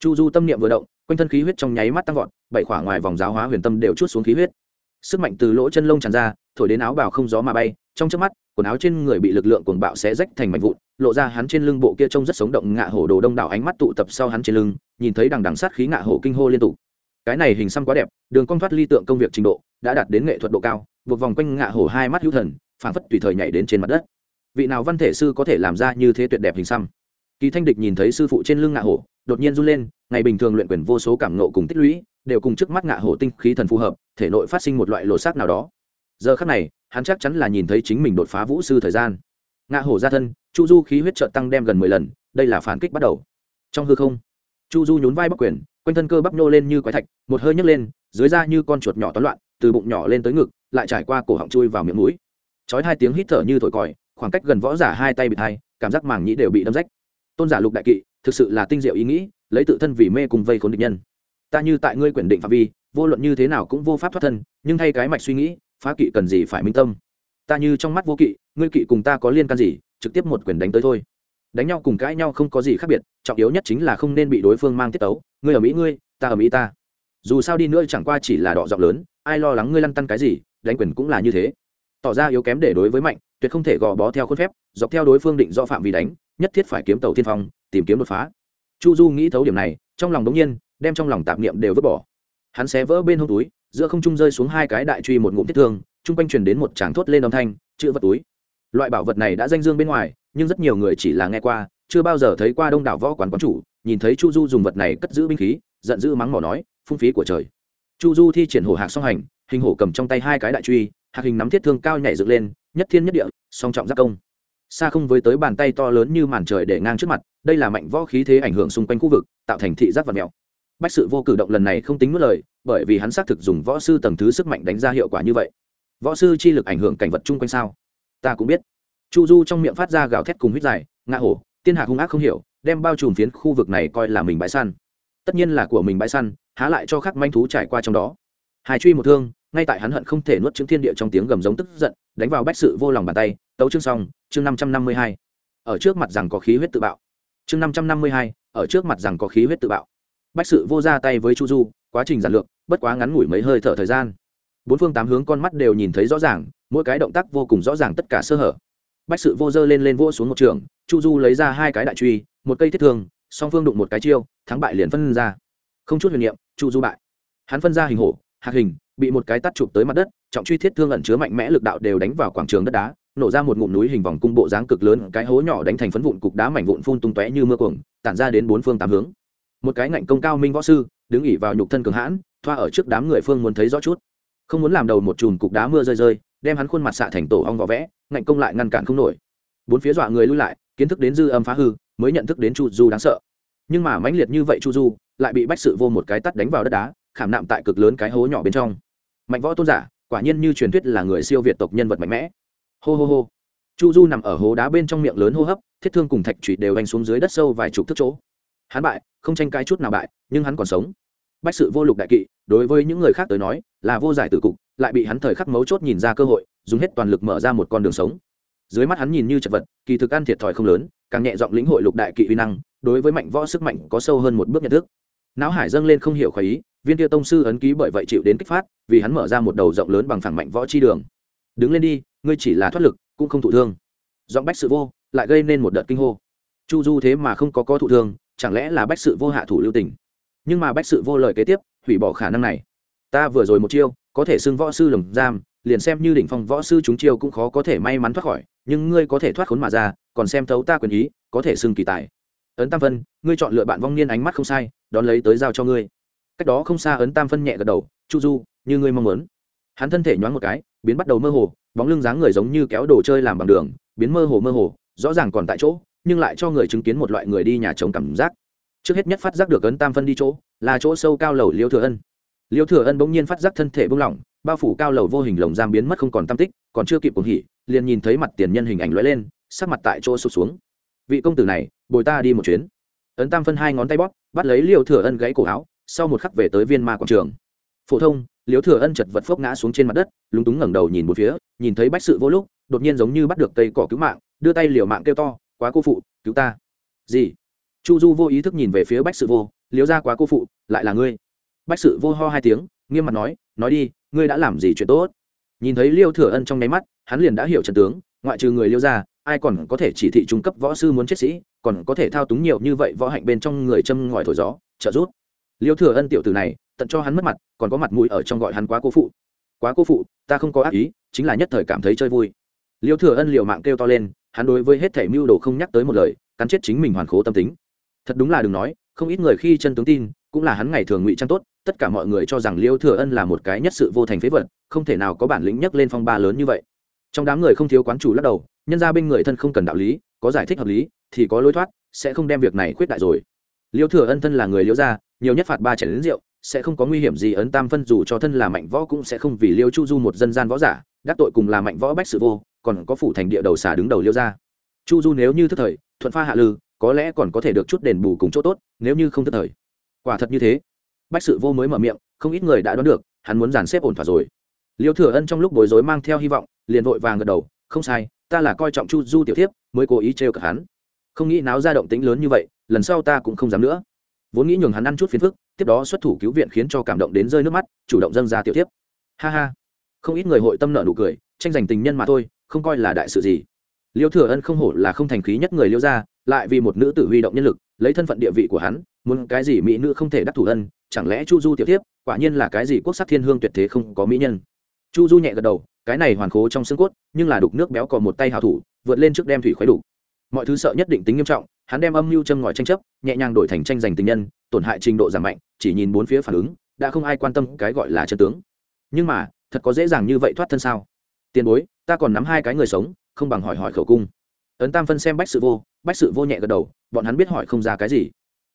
Chu du tâm niệm vừa động, quanh thân khí huyết trong nháy mắt tăng vọt, bảy khỏa ngoài vòng giáo hóa huyền tâm đều chút xuống khí huyết. Sức mạnh từ lỗ chân lông tràn ra thổi đến áo bào không gió mà bay, trong trước mắt, quần áo trên người bị lực lượng cuồng bạo xé rách thành mảnh vụn, lộ ra hắn trên lưng bộ kia trông rất sống động ngạ hổ đồ đông đảo ánh mắt tụ tập sau hắn trên lưng, nhìn thấy đằng đằng sát khí ngạ hổ kinh hô liên tục. Cái này hình xăm quá đẹp, đường cong thoát ly tượng công việc trình độ, đã đạt đến nghệ thuật độ cao, buộc vòng quanh ngạ hổ hai mắt hữu thần, phảng phất tùy thời nhảy đến trên mặt đất. Vị nào văn thể sư có thể làm ra như thế tuyệt đẹp hình xăm? Kỳ thanh địch nhìn thấy sư phụ trên lưng ngạ hổ, đột nhiên run lên, ngày bình thường luyện quyền vô số cảm nộ cùng tích lũy, đều cùng trước mắt ngạ hổ tinh khí thần phù hợp, thể nội phát sinh một loại lộ xác nào đó giờ khắc này, hắn chắc chắn là nhìn thấy chính mình đột phá vũ sư thời gian. Ngạ hổ ra thân, chu du khí huyết trợ tăng đem gần mười lần, đây là phản kích bắt đầu. Trong hư không, chu du nhún vai bắc quyền, quanh thân cơ bắp nhô lên như quái thạch, một hơi nhấc lên, dưới da như con chuột nhỏ toán loạn, từ bụng nhỏ lên tới ngực, lại trải qua cổ họng chui vào miệng mũi. Chói hai tiếng hít thở như thổi còi, khoảng cách gần võ giả hai tay bị thai cảm giác màng nhĩ đều bị đâm rách. Tôn giả lục đại kỵ, thực sự là tinh diệu ý nghĩ, lấy tự thân vì mê cùng vây khốn địch nhân. Ta như tại ngươi quyển định phạm vi, vô luận như thế nào cũng vô pháp thoát thân, nhưng thay cái mạch suy nghĩ phá kỵ cần gì phải minh tâm. Ta như trong mắt vô kỵ, ngươi kỵ cùng ta có liên can gì, trực tiếp một quyền đánh tới thôi. Đánh nhau cùng cãi nhau không có gì khác biệt, trọng yếu nhất chính là không nên bị đối phương mang tiết tấu. Ngươi ở mỹ ngươi, ta ở mỹ ta. Dù sao đi nữa chẳng qua chỉ là đọ giọng lớn, ai lo lắng ngươi lăn tăn cái gì, đánh quyền cũng là như thế. Tỏ ra yếu kém để đối với mạnh, tuyệt không thể gò bó theo khuôn phép, dọc theo đối phương định do phạm vi đánh, nhất thiết phải kiếm tàu tiên phong, tìm kiếm đột phá. Chu du nghĩ thấu điểm này, trong lòng đống nhiên, đem trong lòng tạp niệm đều vứt bỏ. Hắn xé vỡ bên hông túi giữa không trung rơi xuống hai cái đại truy một ngụm thiết thương, chung quanh truyền đến một tràng thốt lên âm thanh, chữ vật túi. Loại bảo vật này đã danh dương bên ngoài, nhưng rất nhiều người chỉ là nghe qua, chưa bao giờ thấy qua đông đảo võ quán quán chủ, nhìn thấy chu du dùng vật này cất giữ binh khí, giận dữ mắng mỏ nói, phung phí của trời. Chu du thi triển hổ hạc song hành, hình hổ cầm trong tay hai cái đại truy, hạc hình nắm thiết thương cao nhảy dựng lên, nhất thiên nhất địa, song trọng giác công. Xa không với tới bàn tay to lớn như màn trời để ngang trước mặt, đây là mạnh võ khí thế ảnh hưởng xung quanh khu vực, tạo thành thị giác vật mèo. Bách sự vô cử động lần này không tính mất lời bởi vì hắn xác thực dùng võ sư tầng thứ sức mạnh đánh ra hiệu quả như vậy. Võ sư chi lực ảnh hưởng cảnh vật chung quanh sao? Ta cũng biết. Chu du trong miệng phát ra gào thét cùng huyết dài, ngã hổ, tiên hạ hung ác không hiểu, đem bao trùm phiến khu vực này coi là mình bãi săn. Tất nhiên là của mình bãi săn, há lại cho khắc manh thú trải qua trong đó. Hải truy một thương, ngay tại hắn hận không thể nuốt chứng thiên địa trong tiếng gầm giống tức giận, đánh vào bách sự vô lòng bàn tay, tấu chương xong, chương năm trăm năm mươi hai. Ở trước mặt rằng có khí huyết tự bạo. Chương năm trăm năm mươi hai, ở trước mặt rằng có khí huyết tự bạo. Bách sự vô ra tay với chu du quá trình giản lược, bất quá ngắn ngủi mấy hơi thở thời gian. Bốn phương tám hướng con mắt đều nhìn thấy rõ ràng, mỗi cái động tác vô cùng rõ ràng tất cả sơ hở. Bách sự vô dơ lên lên vỗ xuống một trường, chu du lấy ra hai cái đại truy, một cây thiết thương, song phương đụng một cái chiêu, thắng bại liền phân ra. Không chút huyền niệm, chu du bại. Hắn phân ra hình hổ hạt hình, bị một cái tắt chụp tới mặt đất, trọng truy thiết thương ẩn chứa mạnh mẽ lực đạo đều đánh vào quảng trường đất đá, nổ ra một ngụm núi hình vòng cung bộ dáng cực lớn, cái hố nhỏ đánh thành phấn vụn cục đá mảnh vụn phun tung tóe như mưa cuồng, tản ra đến bốn phương tám hướng. Một cái ngạnh công cao minh võ sư đứng ỉ vào nhục thân cường hãn, thoa ở trước đám người phương muốn thấy rõ chút. Không muốn làm đầu một chùm cục đá mưa rơi rơi, đem hắn khuôn mặt xạ thành tổ ong vỏ vẽ, ngạnh công lại ngăn cản không nổi. Bốn phía dọa người lui lại, kiến thức đến dư âm phá hư, mới nhận thức đến chu du đáng sợ. Nhưng mà mãnh liệt như vậy chu du, lại bị bách sự vô một cái tắt đánh vào đất đá, khảm nạm tại cực lớn cái hố nhỏ bên trong. Mạnh võ tôn giả, quả nhiên như truyền thuyết là người siêu việt tộc nhân vật mạnh mẽ. Hô hô hô. Chu du nằm ở hố đá bên trong miệng lớn hô hấp, thiết thương cùng thạch trụy đều đánh xuống dưới đất sâu vài chục thước chỗ hắn bại, không tranh cãi chút nào bại, nhưng hắn còn sống. Bách sự vô lục đại kỵ, đối với những người khác tới nói, là vô giải tử cục, lại bị hắn thời khắc mấu chốt nhìn ra cơ hội, dùng hết toàn lực mở ra một con đường sống. Dưới mắt hắn nhìn như chật vật, kỳ thực ăn thiệt thòi không lớn, càng nhẹ giọng lĩnh hội lục đại kỵ uy năng, đối với mạnh võ sức mạnh có sâu hơn một bước nhận thức. Não hải dâng lên không hiểu khỏi ý, viên tiêu tông sư ấn ký bởi vậy chịu đến kích phát, vì hắn mở ra một đầu rộng lớn bằng phẳng mạnh võ chi đường. Đứng lên đi, ngươi chỉ là thoát lực, cũng không thụ thương. Giọng bách sự vô, lại gây nên một đợt kinh hô. Chu du thế mà không có có thụ thương chẳng lẽ là bách sự vô hạ thủ lưu tình? Nhưng mà bách sự vô lời kế tiếp, hủy bỏ khả năng này. Ta vừa rồi một chiêu, có thể xưng võ sư lồng giam, liền xem như đỉnh phong võ sư chúng chiêu cũng khó có thể may mắn thoát khỏi, nhưng ngươi có thể thoát khốn mà ra, còn xem thấu ta quyền ý, có thể xưng kỳ tài. Ấn tam vân, ngươi chọn lựa bạn vong niên ánh mắt không sai, đón lấy tới giao cho ngươi. Cách đó không xa ấn tam phân nhẹ gật đầu, chu du, như ngươi mong muốn. Hắn thân thể nhoáng một cái, biến bắt đầu mơ hồ, bóng lưng dáng người giống như kéo đồ chơi làm bằng đường, biến mơ hồ mơ hồ, rõ ràng còn tại chỗ nhưng lại cho người chứng kiến một loại người đi nhà trống cảm giác. Trước hết nhất phát giác được ấn tam phân đi chỗ, là chỗ sâu cao lầu liêu thừa ân. Liêu thừa ân bỗng nhiên phát giác thân thể bung lỏng, bao phủ cao lầu vô hình lồng giam biến mất không còn tam tích, còn chưa kịp cuồng hỉ, liền nhìn thấy mặt tiền nhân hình ảnh lóe lên, sắc mặt tại chỗ sụt xuống. Vị công tử này, bồi ta đi một chuyến. Ấn tam phân hai ngón tay bóp, bắt lấy liêu thừa ân gãy cổ áo, sau một khắc về tới viên ma quảng trường. Phổ thông, liêu thừa ân chật vật phốc ngã xuống trên mặt đất, lúng túng ngẩng đầu nhìn một phía, nhìn thấy bách sự vô lúc, đột nhiên giống như bắt được cây cỏ cứu mạng, đưa tay liều mạng kêu to quá cô phụ, cứu ta. Gì? Chu du vô ý thức nhìn về phía bách sự vô liếu ra quá cô phụ, lại là ngươi? Bách sự vô ho hai tiếng, nghiêm mặt nói nói đi, ngươi đã làm gì chuyện tốt? Nhìn thấy liêu thừa ân trong nháy mắt, hắn liền đã hiểu trần tướng, ngoại trừ người liêu ra ai còn có thể chỉ thị trung cấp võ sư muốn chết sĩ, còn có thể thao túng nhiều như vậy võ hạnh bên trong người châm ngòi thổi gió, trợ giúp. Liêu thừa ân tiểu tử này, tận cho hắn mất mặt, còn có mặt mũi ở trong gọi hắn quá cô phụ. Quá cô phụ, ta không có ác ý, chính là nhất thời cảm thấy chơi vui. Liêu thừa ân liều mạng kêu to lên hắn đối với hết thể mưu đồ không nhắc tới một lời, cắn chết chính mình hoàn khố tâm tính. Thật đúng là đừng nói, không ít người khi chân tướng tin, cũng là hắn ngày thường ngụy trang tốt, tất cả mọi người cho rằng liêu thừa ân là một cái nhất sự vô thành phế vật, không thể nào có bản lĩnh nhấc lên phong ba lớn như vậy. Trong đám người không thiếu quán chủ lắc đầu, nhân ra bên người thân không cần đạo lý, có giải thích hợp lý, thì có lối thoát, sẽ không đem việc này khuyết đại rồi. Liêu thừa ân thân là người liêu gia, nhiều nhất phạt ba chảy đến rượu, sẽ không có nguy hiểm gì ấn tam phân dù cho thân là mạnh võ cũng sẽ không vì liêu chu du một dân gian võ giả, đắc tội cùng là mạnh võ bách sự vô còn có phủ thành địa đầu xà đứng đầu liêu gia. Chu du nếu như thức thời, thuận pha hạ lư, có lẽ còn có thể được chút đền bù cùng chỗ tốt, nếu như không thức thời. Quả thật như thế. Bách sự vô mới mở miệng, không ít người đã đoán được, hắn muốn dàn xếp ổn thỏa rồi. Liêu thừa ân trong lúc bối rối mang theo hy vọng, liền vội vàng gật đầu, không sai, ta là coi trọng chu du tiểu thiếp, mới cố ý trêu cả hắn. Không nghĩ náo ra động tĩnh lớn như vậy, lần sau ta cũng không dám nữa. Vốn nghĩ nhường hắn ăn chút phiền phức, tiếp đó xuất thủ cứu viện khiến cho cảm động đến rơi nước mắt, chủ động dâng ra tiểu thiếp. Ha ha. Không ít người hội tâm nợ nụ cười, tranh giành tình nhân mà thôi không coi là đại sự gì. Liêu thừa ân không hổ là không thành khí nhất người liêu ra lại vì một nữ tử huy động nhân lực, lấy thân phận địa vị của hắn, muốn cái gì mỹ nữ không thể đắc thủ ân, chẳng lẽ chu du tiểu tiếp quả nhiên là cái gì quốc sắc thiên hương tuyệt thế không có mỹ nhân. Chu du nhẹ gật đầu, cái này hoàn khố trong xương cốt, nhưng là đục nước béo còn một tay hào thủ, vượt lên trước đem thủy khoái đủ. Mọi thứ sợ nhất định tính nghiêm trọng, hắn đem âm mưu châm ngòi tranh chấp, nhẹ nhàng đổi thành tranh giành tình nhân, tổn hại trình độ giảm mạnh, chỉ nhìn bốn phía phản ứng, đã không ai quan tâm cái gọi là chân tướng. Nhưng mà, thật có dễ dàng như vậy thoát thân sao? Tiền bối, ta còn nắm hai cái người sống, không bằng hỏi hỏi khẩu cung. Ấn tam phân xem bách sự vô, bách sự vô nhẹ gật đầu, bọn hắn biết hỏi không ra cái gì.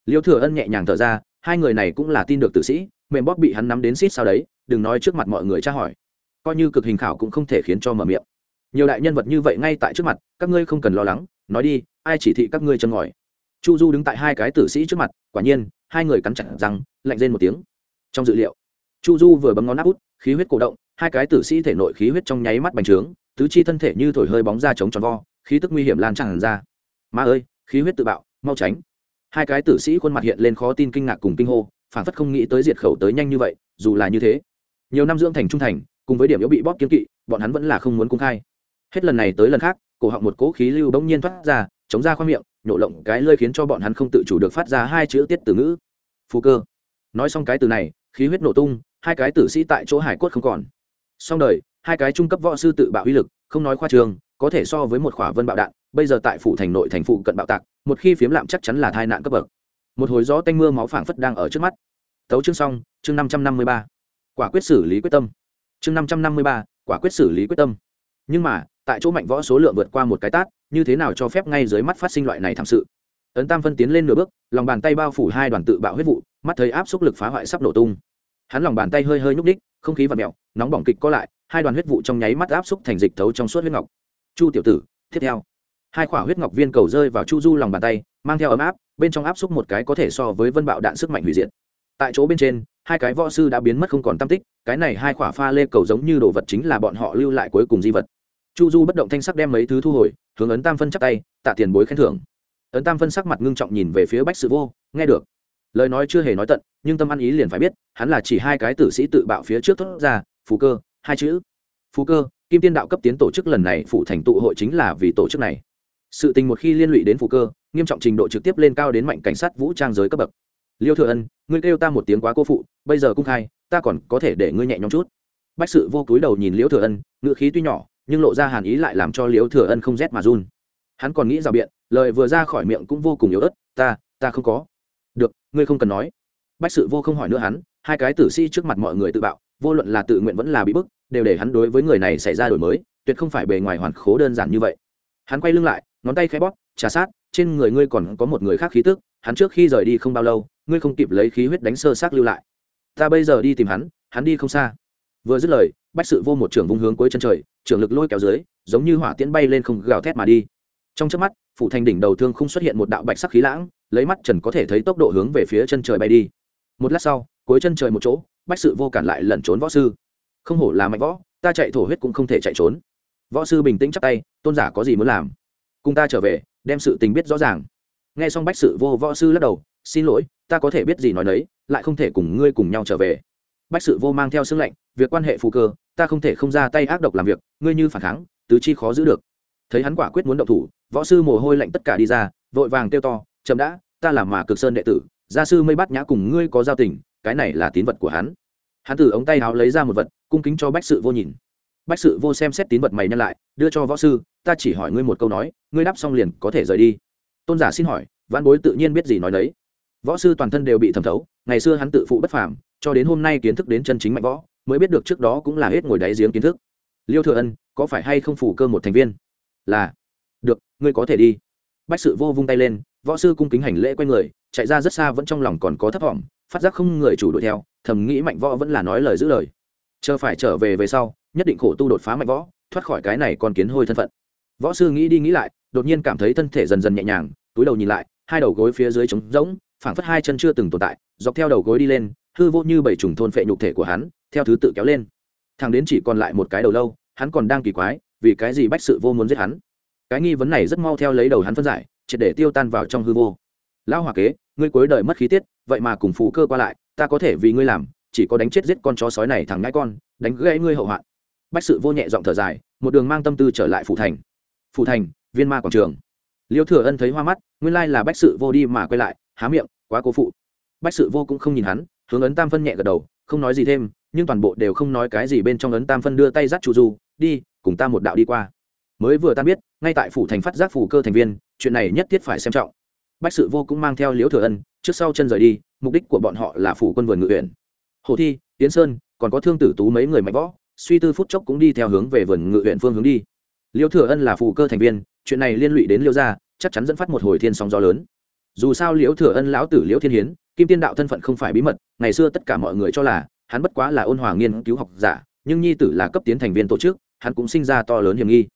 Liêu thừa ân nhẹ nhàng thở ra, hai người này cũng là tin được tử sĩ, mềm bóp bị hắn nắm đến xít sao đấy, đừng nói trước mặt mọi người tra hỏi. Coi như cực hình khảo cũng không thể khiến cho mở miệng. Nhiều đại nhân vật như vậy ngay tại trước mặt, các ngươi không cần lo lắng, nói đi, ai chỉ thị các ngươi chân ngòi. Chu du đứng tại hai cái tử sĩ trước mặt, quả nhiên, hai người cắn chặt răng, lạnh lên một tiếng. Trong dự liệu, chu du vừa bấm ngón áp út, khí huyết cổ động hai cái tử sĩ thể nội khí huyết trong nháy mắt bành trướng, tứ chi thân thể như thổi hơi bóng ra chống tròn vo, khí tức nguy hiểm lan tràn ra. Ma ơi, khí huyết tự bạo, mau tránh. Hai cái tử sĩ khuôn mặt hiện lên khó tin kinh ngạc cùng kinh hô, phản phất không nghĩ tới diệt khẩu tới nhanh như vậy, dù là như thế, nhiều năm dưỡng thành trung thành, cùng với điểm yếu bị bóp kiếm kỵ, bọn hắn vẫn là không muốn công khai. Hết lần này tới lần khác, cổ họng một cỗ khí lưu bỗng nhiên thoát ra, chống ra khoang miệng, nhổ lộng cái lơi khiến cho bọn hắn không tự chủ được phát ra hai chữ tiết từ ngữ. Phù cơ. Nói xong cái từ này, khí huyết nổ tung, hai cái tử sĩ tại chỗ hải cốt không còn song đời, hai cái trung cấp võ sư tự bạo uy lực, không nói khoa trường, có thể so với một khỏa vân bạo đạn, bây giờ tại phủ thành nội thành phụ cận bạo tạc, một khi phiếm lạm chắc chắn là tai nạn cấp bậc. Một hồi gió tanh mưa máu phảng phất đang ở trước mắt. Tấu chương xong, chương năm trăm năm mươi ba. Quả quyết xử lý quyết tâm. Chương năm trăm năm mươi ba, quả quyết xử lý quyết tâm. Nhưng mà, tại chỗ mạnh võ số lượng vượt qua một cái tát, như thế nào cho phép ngay dưới mắt phát sinh loại này thảm sự? Ấn tam phân tiến lên nửa bước, lòng bàn tay bao phủ hai đoàn tự bạo huyết vụ, mắt thấy áp xúc lực phá hoại sắp nổ tung hắn lòng bàn tay hơi hơi nhúc ních không khí và mẹo nóng bỏng kịch có lại, hai đoàn huyết vụ trong nháy mắt áp xúc thành dịch thấu trong suốt huyết ngọc. Chu tiểu tử, tiếp theo. Hai quả huyết ngọc viên cầu rơi vào chu du lòng bàn tay, mang theo ấm áp, bên trong áp xúc một cái có thể so với vân bạo đạn sức mạnh hủy diệt. Tại chỗ bên trên, hai cái võ sư đã biến mất không còn tam tích, cái này hai quả pha lê cầu giống như đồ vật chính là bọn họ lưu lại cuối cùng di vật. Chu du bất động thanh sắc đem mấy thứ thu hồi, hướng ấn tam phân chắc tay, tạ tiền bối khen thưởng. Ấn tam phân sắc mặt ngưng trọng nhìn về phía bách sự vô, nghe được lời nói chưa hề nói tận, nhưng tâm ăn ý liền phải biết, hắn là chỉ hai cái tử sĩ tự bạo phía trước thốt ra phú cơ, hai chữ. Phú cơ, kim tiên đạo cấp tiến tổ chức lần này phụ thành tụ hội chính là vì tổ chức này. Sự tình một khi liên lụy đến phú cơ, nghiêm trọng trình độ trực tiếp lên cao đến mạnh cảnh sát vũ trang giới cấp bậc. Liêu thừa ân, ngươi kêu ta một tiếng quá cô phụ, bây giờ cung khai, ta còn có thể để ngươi nhẹ nhõm chút. Bách sự vô cúi đầu nhìn liễu thừa ân ngự khí tuy nhỏ, nhưng lộ ra hàn ý lại làm cho liễu thừa ân không rét mà run. Hắn còn nghĩ rào biện, lời vừa ra khỏi miệng cũng vô cùng yếu ớt, ta ta không có được, ngươi không cần nói. Bách sự vô không hỏi nữa hắn, hai cái tử si trước mặt mọi người tự bạo, vô luận là tự nguyện vẫn là bị bức, đều để hắn đối với người này xảy ra đổi mới, tuyệt không phải bề ngoài hoàn khố đơn giản như vậy. Hắn quay lưng lại, ngón tay khẽ bóp, trà sát, trên người ngươi còn có một người khác khí tức, hắn trước khi rời đi không bao lâu, ngươi không kịp lấy khí huyết đánh sơ sát lưu lại. Ta bây giờ đi tìm hắn hắn đi không xa. Vừa dứt lời, bách sự vô một trưởng vung hướng cuối chân trời, trưởng lực lôi kéo dưới, giống như hỏa tiễn bay lên không gào thét mà đi. Trong chớp mắt, phủ thành đỉnh đầu thương không xuất hiện một đạo bạch sắc khí lãng lấy mắt trần có thể thấy tốc độ hướng về phía chân trời bay đi. Một lát sau, cuối chân trời một chỗ, bách sự vô cản lại lẩn trốn võ sư. Không hổ là mạnh võ, ta chạy thổ huyết cũng không thể chạy trốn. Võ sư bình tĩnh chắp tay, tôn giả có gì muốn làm? Cùng ta trở về, đem sự tình biết rõ ràng. Nghe xong bách sự vô võ sư lắc đầu, xin lỗi, ta có thể biết gì nói nấy, lại không thể cùng ngươi cùng nhau trở về. Bách sự vô mang theo xương lệnh việc quan hệ phù cơ, ta không thể không ra tay ác độc làm việc, ngươi như phản kháng, tứ chi khó giữ được. Thấy hắn quả quyết muốn động thủ, võ sư mồ hôi lạnh tất cả đi ra, vội vàng kêu to chậm đã, ta làm mà cực sơn đệ tử, gia sư mây bắt nhã cùng ngươi có giao tình, cái này là tín vật của hắn. Hắn từ ống tay áo lấy ra một vật, cung kính cho bách sự vô nhìn. Bách sự vô xem xét tín vật mày nhân lại, đưa cho võ sư, ta chỉ hỏi ngươi một câu nói, ngươi đáp xong liền có thể rời đi. Tôn giả xin hỏi văn bối tự nhiên biết gì nói đấy. Võ sư toàn thân đều bị thẩm thấu, ngày xưa hắn tự phụ bất phàm, cho đến hôm nay kiến thức đến chân chính mạnh võ, mới biết được trước đó cũng là hết ngồi đáy giếng kiến thức. Liêu thừa ân, có phải hay không phủ cơ một thành viên? Là. Được, ngươi có thể đi. Bách sự vô vung tay lên võ sư cung kính hành lễ q u a n người, chạy ra rất xa vẫn trong lòng còn có thấp t phát giác không người chủ đuổi theo, thầm nghĩ mạnh võ vẫn là nói lời giữ lời. Chờ phải trở về về sau, nhất định khổ tu đột phá mạnh võ, thoát khỏi cái này còn kiến hôi thân phận. Võ sư nghĩ đi nghĩ lại, đột nhiên cảm thấy thân thể dần dần nhẹ nhàng, túi đầu nhìn lại, hai đầu gối phía dưới trống rỗng, phảng phất hai chân chưa từng tồn tại, dọc theo đầu gối đi lên, hư vô như bảy trùng thôn phệ nhục thể của hắn, theo thứ tự kéo lên. Thằng đến chỉ còn lại một cái đầu lâu, hắn còn đang kỳ quái, vì cái gì bách sự vô muốn giết hắn? Cái nghi vấn này rất mau theo lấy đầu hắn phân giải triệt để tiêu tan vào trong hư vô. Lão hòa kế, ngươi cuối đời mất khí tiết, vậy mà cùng phù cơ qua lại, ta có thể vì ngươi làm, chỉ có đánh chết giết con chó sói này thằng ngãi con, đánh gãy ngươi hậu hoạn. Bách sự vô nhẹ giọng thở dài, một đường mang tâm tư trở lại phủ thành. Phủ thành, viên ma quảng trường. Liêu thừa ân thấy hoa mắt, nguyên lai là bách sự vô đi mà quay lại, há miệng, quá cố phụ. Bách sự vô cũng không nhìn hắn, hướng ấn tam phân nhẹ gật đầu, không nói gì thêm, nhưng toàn bộ đều không nói cái gì bên trong ấn tam phân đưa tay dắt chu du, đi, cùng ta một đạo đi qua. Mới vừa ta biết, ngay tại phủ thành phát giác phủ cơ thành viên chuyện này nhất thiết phải xem trọng. Bách sự vô cũng mang theo liễu thừa ân, trước sau chân rời đi, mục đích của bọn họ là phủ quân vườn ngự huyện hồ thi tiến sơn, còn có thương tử tú mấy người mạnh võ, suy tư phút chốc cũng đi theo hướng về vườn ngự huyện phương hướng đi. Liễu thừa ân là phụ cơ thành viên, chuyện này liên lụy đến liễu gia, chắc chắn dẫn phát một hồi thiên sóng gió lớn. Dù sao liễu thừa ân lão tử liễu thiên hiến, kim tiên đạo thân phận không phải bí mật, ngày xưa tất cả mọi người cho là, hắn bất quá là ôn hòa nghiên cứu học giả, nhưng nhi tử là cấp tiến thành viên tổ chức, hắn cũng sinh ra to lớn hiểm nghi.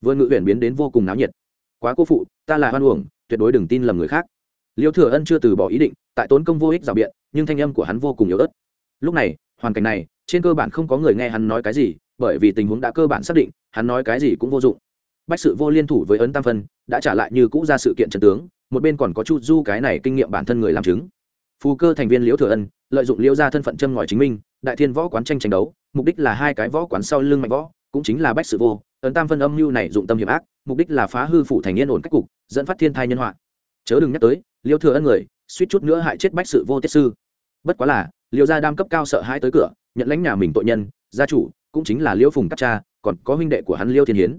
Vườn ngự huyện biến đến vô cùng náo nhiệt quá cô phụ, ta là hoan uổng, tuyệt đối đừng tin lầm người khác. Liêu thừa ân chưa từ bỏ ý định, tại tốn công vô ích rào biện, nhưng thanh âm của hắn vô cùng yếu ớt. Lúc này, hoàn cảnh này, trên cơ bản không có người nghe hắn nói cái gì, bởi vì tình huống đã cơ bản xác định, hắn nói cái gì cũng vô dụng. Bách sự vô liên thủ với ấn tam phân, đã trả lại như cũ ra sự kiện trần tướng, một bên còn có chu du cái này kinh nghiệm bản thân người làm chứng. Phù cơ thành viên liễu thừa ân, lợi dụng liễu ra thân phận châm ngòi chính minh đại thiên võ quán tranh tranh đấu, mục đích là hai cái võ quán sau lưng mạnh võ, cũng chính là bách sự vô, ấn tam phân âm mưu này dụng tâm hiểm ác mục đích là phá hư phủ thành yên ổn cách cục, dẫn phát thiên thai nhân họa. Chớ đừng nhắc tới, liêu thừa ân người, suýt chút nữa hại chết bách sự vô tiết sư. Bất quá là, liêu gia đam cấp cao sợ hãi tới cửa, nhận lãnh nhà mình tội nhân, gia chủ, cũng chính là liêu phùng các cha, còn có huynh đệ của hắn liêu thiên hiến.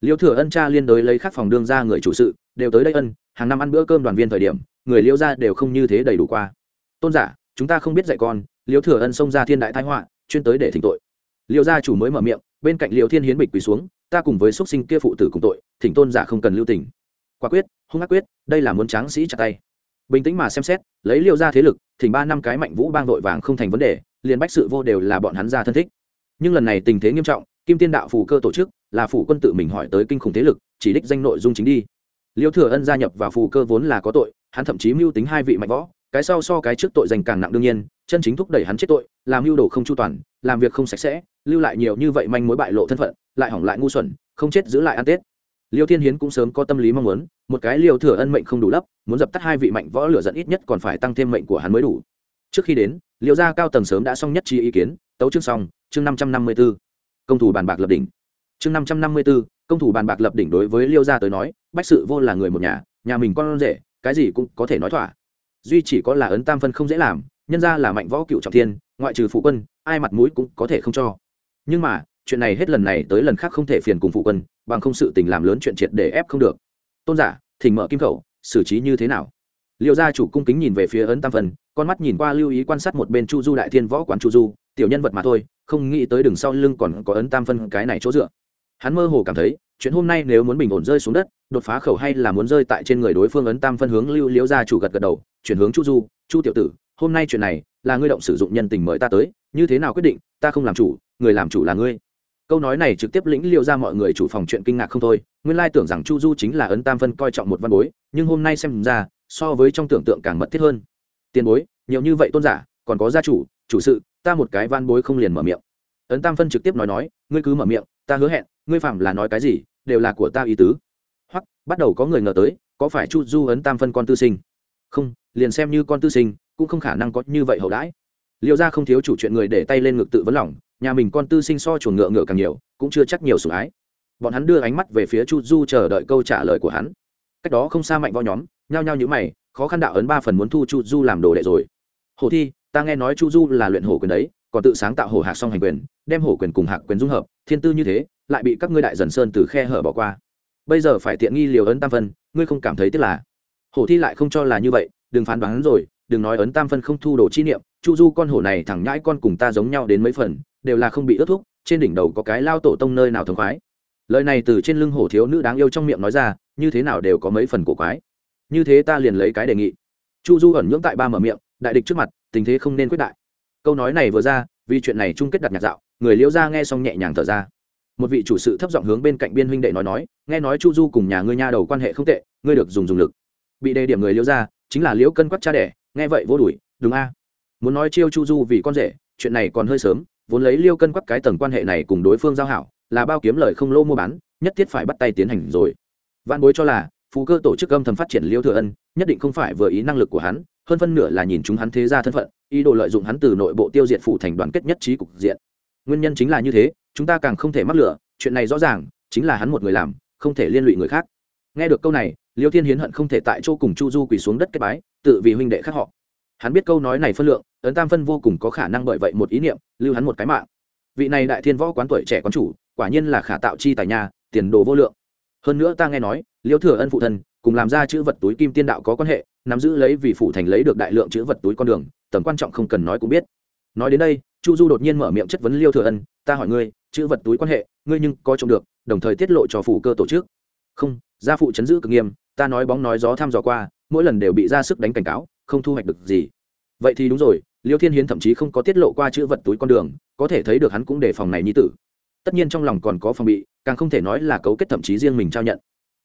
Liêu thừa ân cha liên đối lấy khắc phòng đương ra người chủ sự, đều tới đây ân, hàng năm ăn bữa cơm đoàn viên thời điểm, người liêu gia đều không như thế đầy đủ qua. Tôn giả, chúng ta không biết dạy con, liêu thừa ân xông ra thiên đại thái họa, chuyên tới để thỉnh tội. Liêu gia chủ mới mở miệng, bên cạnh liêu thiên hiến bịch quỳ xuống ta cùng với xuất sinh kia phụ tử cùng tội, thỉnh tôn giả không cần lưu tình. Quả quyết, hung ác quyết, đây là muốn tráng sĩ chặt tay. Bình tĩnh mà xem xét, lấy liêu ra thế lực, thỉnh ba năm cái mạnh vũ bang vội vàng không thành vấn đề, liền bách sự vô đều là bọn hắn ra thân thích. Nhưng lần này tình thế nghiêm trọng, kim tiên đạo phủ cơ tổ chức, là phủ quân tự mình hỏi tới kinh khủng thế lực, chỉ đích danh nội dung chính đi. Liêu thừa ân gia nhập vào phủ cơ vốn là có tội, hắn thậm chí mưu tính hai vị mạnh võ, cái sau so cái trước tội dành càng nặng đương nhiên, chân chính thúc đẩy hắn chết tội, làm mưu đồ không chu toàn, làm việc không sạch sẽ lưu lại nhiều như vậy manh mối bại lộ thân phận, lại hỏng lại ngu xuẩn, không chết giữ lại ăn tết. Liêu thiên hiến cũng sớm có tâm lý mong muốn, một cái liêu thừa ân mệnh không đủ lấp, muốn dập tắt hai vị mạnh võ lửa dẫn ít nhất còn phải tăng thêm mệnh của hắn mới đủ. Trước khi đến, liêu gia cao tầng sớm đã xong nhất chi ý kiến, tấu chương xong, chương năm trăm năm mươi b ố công thủ bàn bạc lập đỉnh. Chương năm trăm năm mươi b ố công thủ bàn bạc lập đỉnh đối với liêu gia tới nói, bách sự vô là người một nhà nhà mình con rể, cái gì cũng có thể nói thỏa. Duy chỉ có là ấn tam phân không dễ làm, nhân ra là mạnh võ cựu trọng thiên, ngoại trừ phụ quân, ai mặt mũi cũng có thể không cho nhưng mà, chuyện này hết lần này tới lần khác không thể phiền cùng phụ quân, bằng không sự tình làm lớn chuyện triệt để ép không được. Tôn giả, thỉnh mở kim khẩu, xử trí như thế nào? Liệu gia chủ cung kính nhìn về phía ấn tam phần, con mắt nhìn qua lưu ý quan sát một bên chu du đại thiên võ quán chu du, tiểu nhân vật mà thôi, không nghĩ tới đường sau lưng còn có ấn tam phân cái này chỗ dựa. Hắn mơ hồ cảm thấy, chuyện hôm nay nếu muốn bình ổn rơi xuống đất, đột phá khẩu hay là muốn rơi tại trên người đối phương ấn tam phân hướng lưu liễu gia chủ gật gật đầu, chuyển hướng chu du, chu tiểu tử, hôm nay chuyện này là ngươi động sử dụng nhân tình mời ta tới, như thế nào quyết định, ta không làm chủ người làm chủ là ngươi. Câu nói này trực tiếp lĩnh liệu ra mọi người chủ phòng chuyện kinh ngạc không thôi. Nguyên lai tưởng rằng chu du chính là ấn tam phân coi trọng một văn bối, nhưng hôm nay xem ra, so với trong tưởng tượng càng mật thiết hơn. Tiền bối, nhiều như vậy tôn giả, còn có gia chủ chủ sự, ta một cái van bối không liền mở miệng. Ấn tam phân trực tiếp nói nói, ngươi cứ mở miệng, ta hứa hẹn, ngươi phạm là nói cái gì, đều là của ta ý tứ. Hoặc, bắt đầu có người ngờ tới, có phải chu du ấn tam phân con tư sinh? Không, liền xem như con tư sinh, cũng không khả năng có như vậy hậu đãi. Liệu ra không thiếu chủ chuyện người để tay lên ngực tự vấn lòng nhà mình con tư sinh so chuồng ngựa ngựa càng nhiều, cũng chưa chắc nhiều sủng ái. Bọn hắn đưa ánh mắt về phía chu du chờ đợi câu trả lời của hắn. Cách đó không xa mạnh võ nhóm, nhao nhao nhữ mày, khó khăn đạo ấn ba phần muốn thu chu du làm đồ đệ rồi. Hồ thi, ta nghe nói chu du là luyện hổ quyền đấy, còn tự sáng tạo hổ hạc song hành quyền, đem hổ quyền cùng hạc quyền dung hợp, thiên tư như thế, lại bị các ngươi đại dần sơn từ khe hở bỏ qua. Bây giờ phải tiện nghi liều ấn tam phân, ngươi không cảm thấy tiếc là? Hổ thi lại không cho là như vậy, đừng phán đoán rồi, đừng nói ấn tam phân không thu đồ chi niệm, chu du con hổ này thẳng nhãi con cùng ta giống nhau đến mấy phần đều là không bị ướt thuốc trên đỉnh đầu có cái lao tổ tông nơi nào thống khoái. Lời này từ trên lưng hổ thiếu nữ đáng yêu trong miệng nói ra, như thế nào đều có mấy phần cổ quái. Như thế ta liền lấy cái đề nghị. Chu du ẩn nhưỡng tại ba mở miệng, đại địch trước mặt, tình thế không nên quyết đại. Câu nói này vừa ra, vì chuyện này chung kết đặt nhạc dạo, người liễu ra nghe xong nhẹ nhàng thở ra. Một vị chủ sự thấp giọng hướng bên cạnh biên huynh đệ nói nói, nghe nói chu du cùng nhà ngươi nha đầu quan hệ không tệ, ngươi được dùng dùng lực. Bị đề điểm người liễu ra chính là liễu cân quắc cha đẻ, nghe vậy vô đuổi, đúng a. Muốn nói chiêu chu du vì con rể, chuyện này còn hơi sớm vốn lấy liêu cân quắc cái tầng quan hệ này cùng đối phương giao hảo, là bao kiếm lời không lô mua bán, nhất thiết phải bắt tay tiến hành rồi. Văn bối cho là, phú cơ tổ chức âm thầm phát triển liêu thừa ân, nhất định không phải vừa ý năng lực của hắn, hơn phân nửa là nhìn chúng hắn thế ra thân phận, ý đồ lợi dụng hắn từ nội bộ tiêu diệt phủ thành đoàn kết nhất trí cục diện. Nguyên nhân chính là như thế, chúng ta càng không thể mắc lửa, chuyện này rõ ràng, chính là hắn một người làm, không thể liên lụy người khác. Nghe được câu này, liêu thiên hiến hận không thể tại chỗ cùng chu du quỳ xuống đất kết bái, tự vì huynh đệ khác họ hắn biết câu nói này phân lượng, ấn tam phân vô cùng có khả năng bởi vậy một ý niệm, lưu hắn một cái mạng. Vị này đại thiên võ quán tuổi trẻ quán chủ, quả nhiên là khả tạo chi tài nhà tiền đồ vô lượng. Hơn nữa ta nghe nói, liêu thừa ân phụ thân cùng làm ra chữ vật túi kim tiên đạo có quan hệ, nắm giữ lấy vì phụ thành lấy được đại lượng chữ vật túi con đường, tầm quan trọng không cần nói cũng biết. Nói đến đây, chu du đột nhiên mở miệng chất vấn liêu thừa ân, ta hỏi ngươi, chữ vật túi quan hệ, ngươi nhưng có trông được, đồng thời tiết lộ cho phủ cơ tổ chức. Không, gia phụ chấn giữ cực nghiêm, ta nói bóng nói gió thăm dò qua, mỗi lần đều bị ra sức đánh cảnh cáo không thu hoạch được gì. Vậy thì đúng rồi, liêu thiên hiến thậm chí không có tiết lộ qua chữ vật túi con đường, có thể thấy được hắn cũng đề phòng này như tử. Tất nhiên trong lòng còn có phòng bị, càng không thể nói là cấu kết thậm chí riêng mình trao nhận.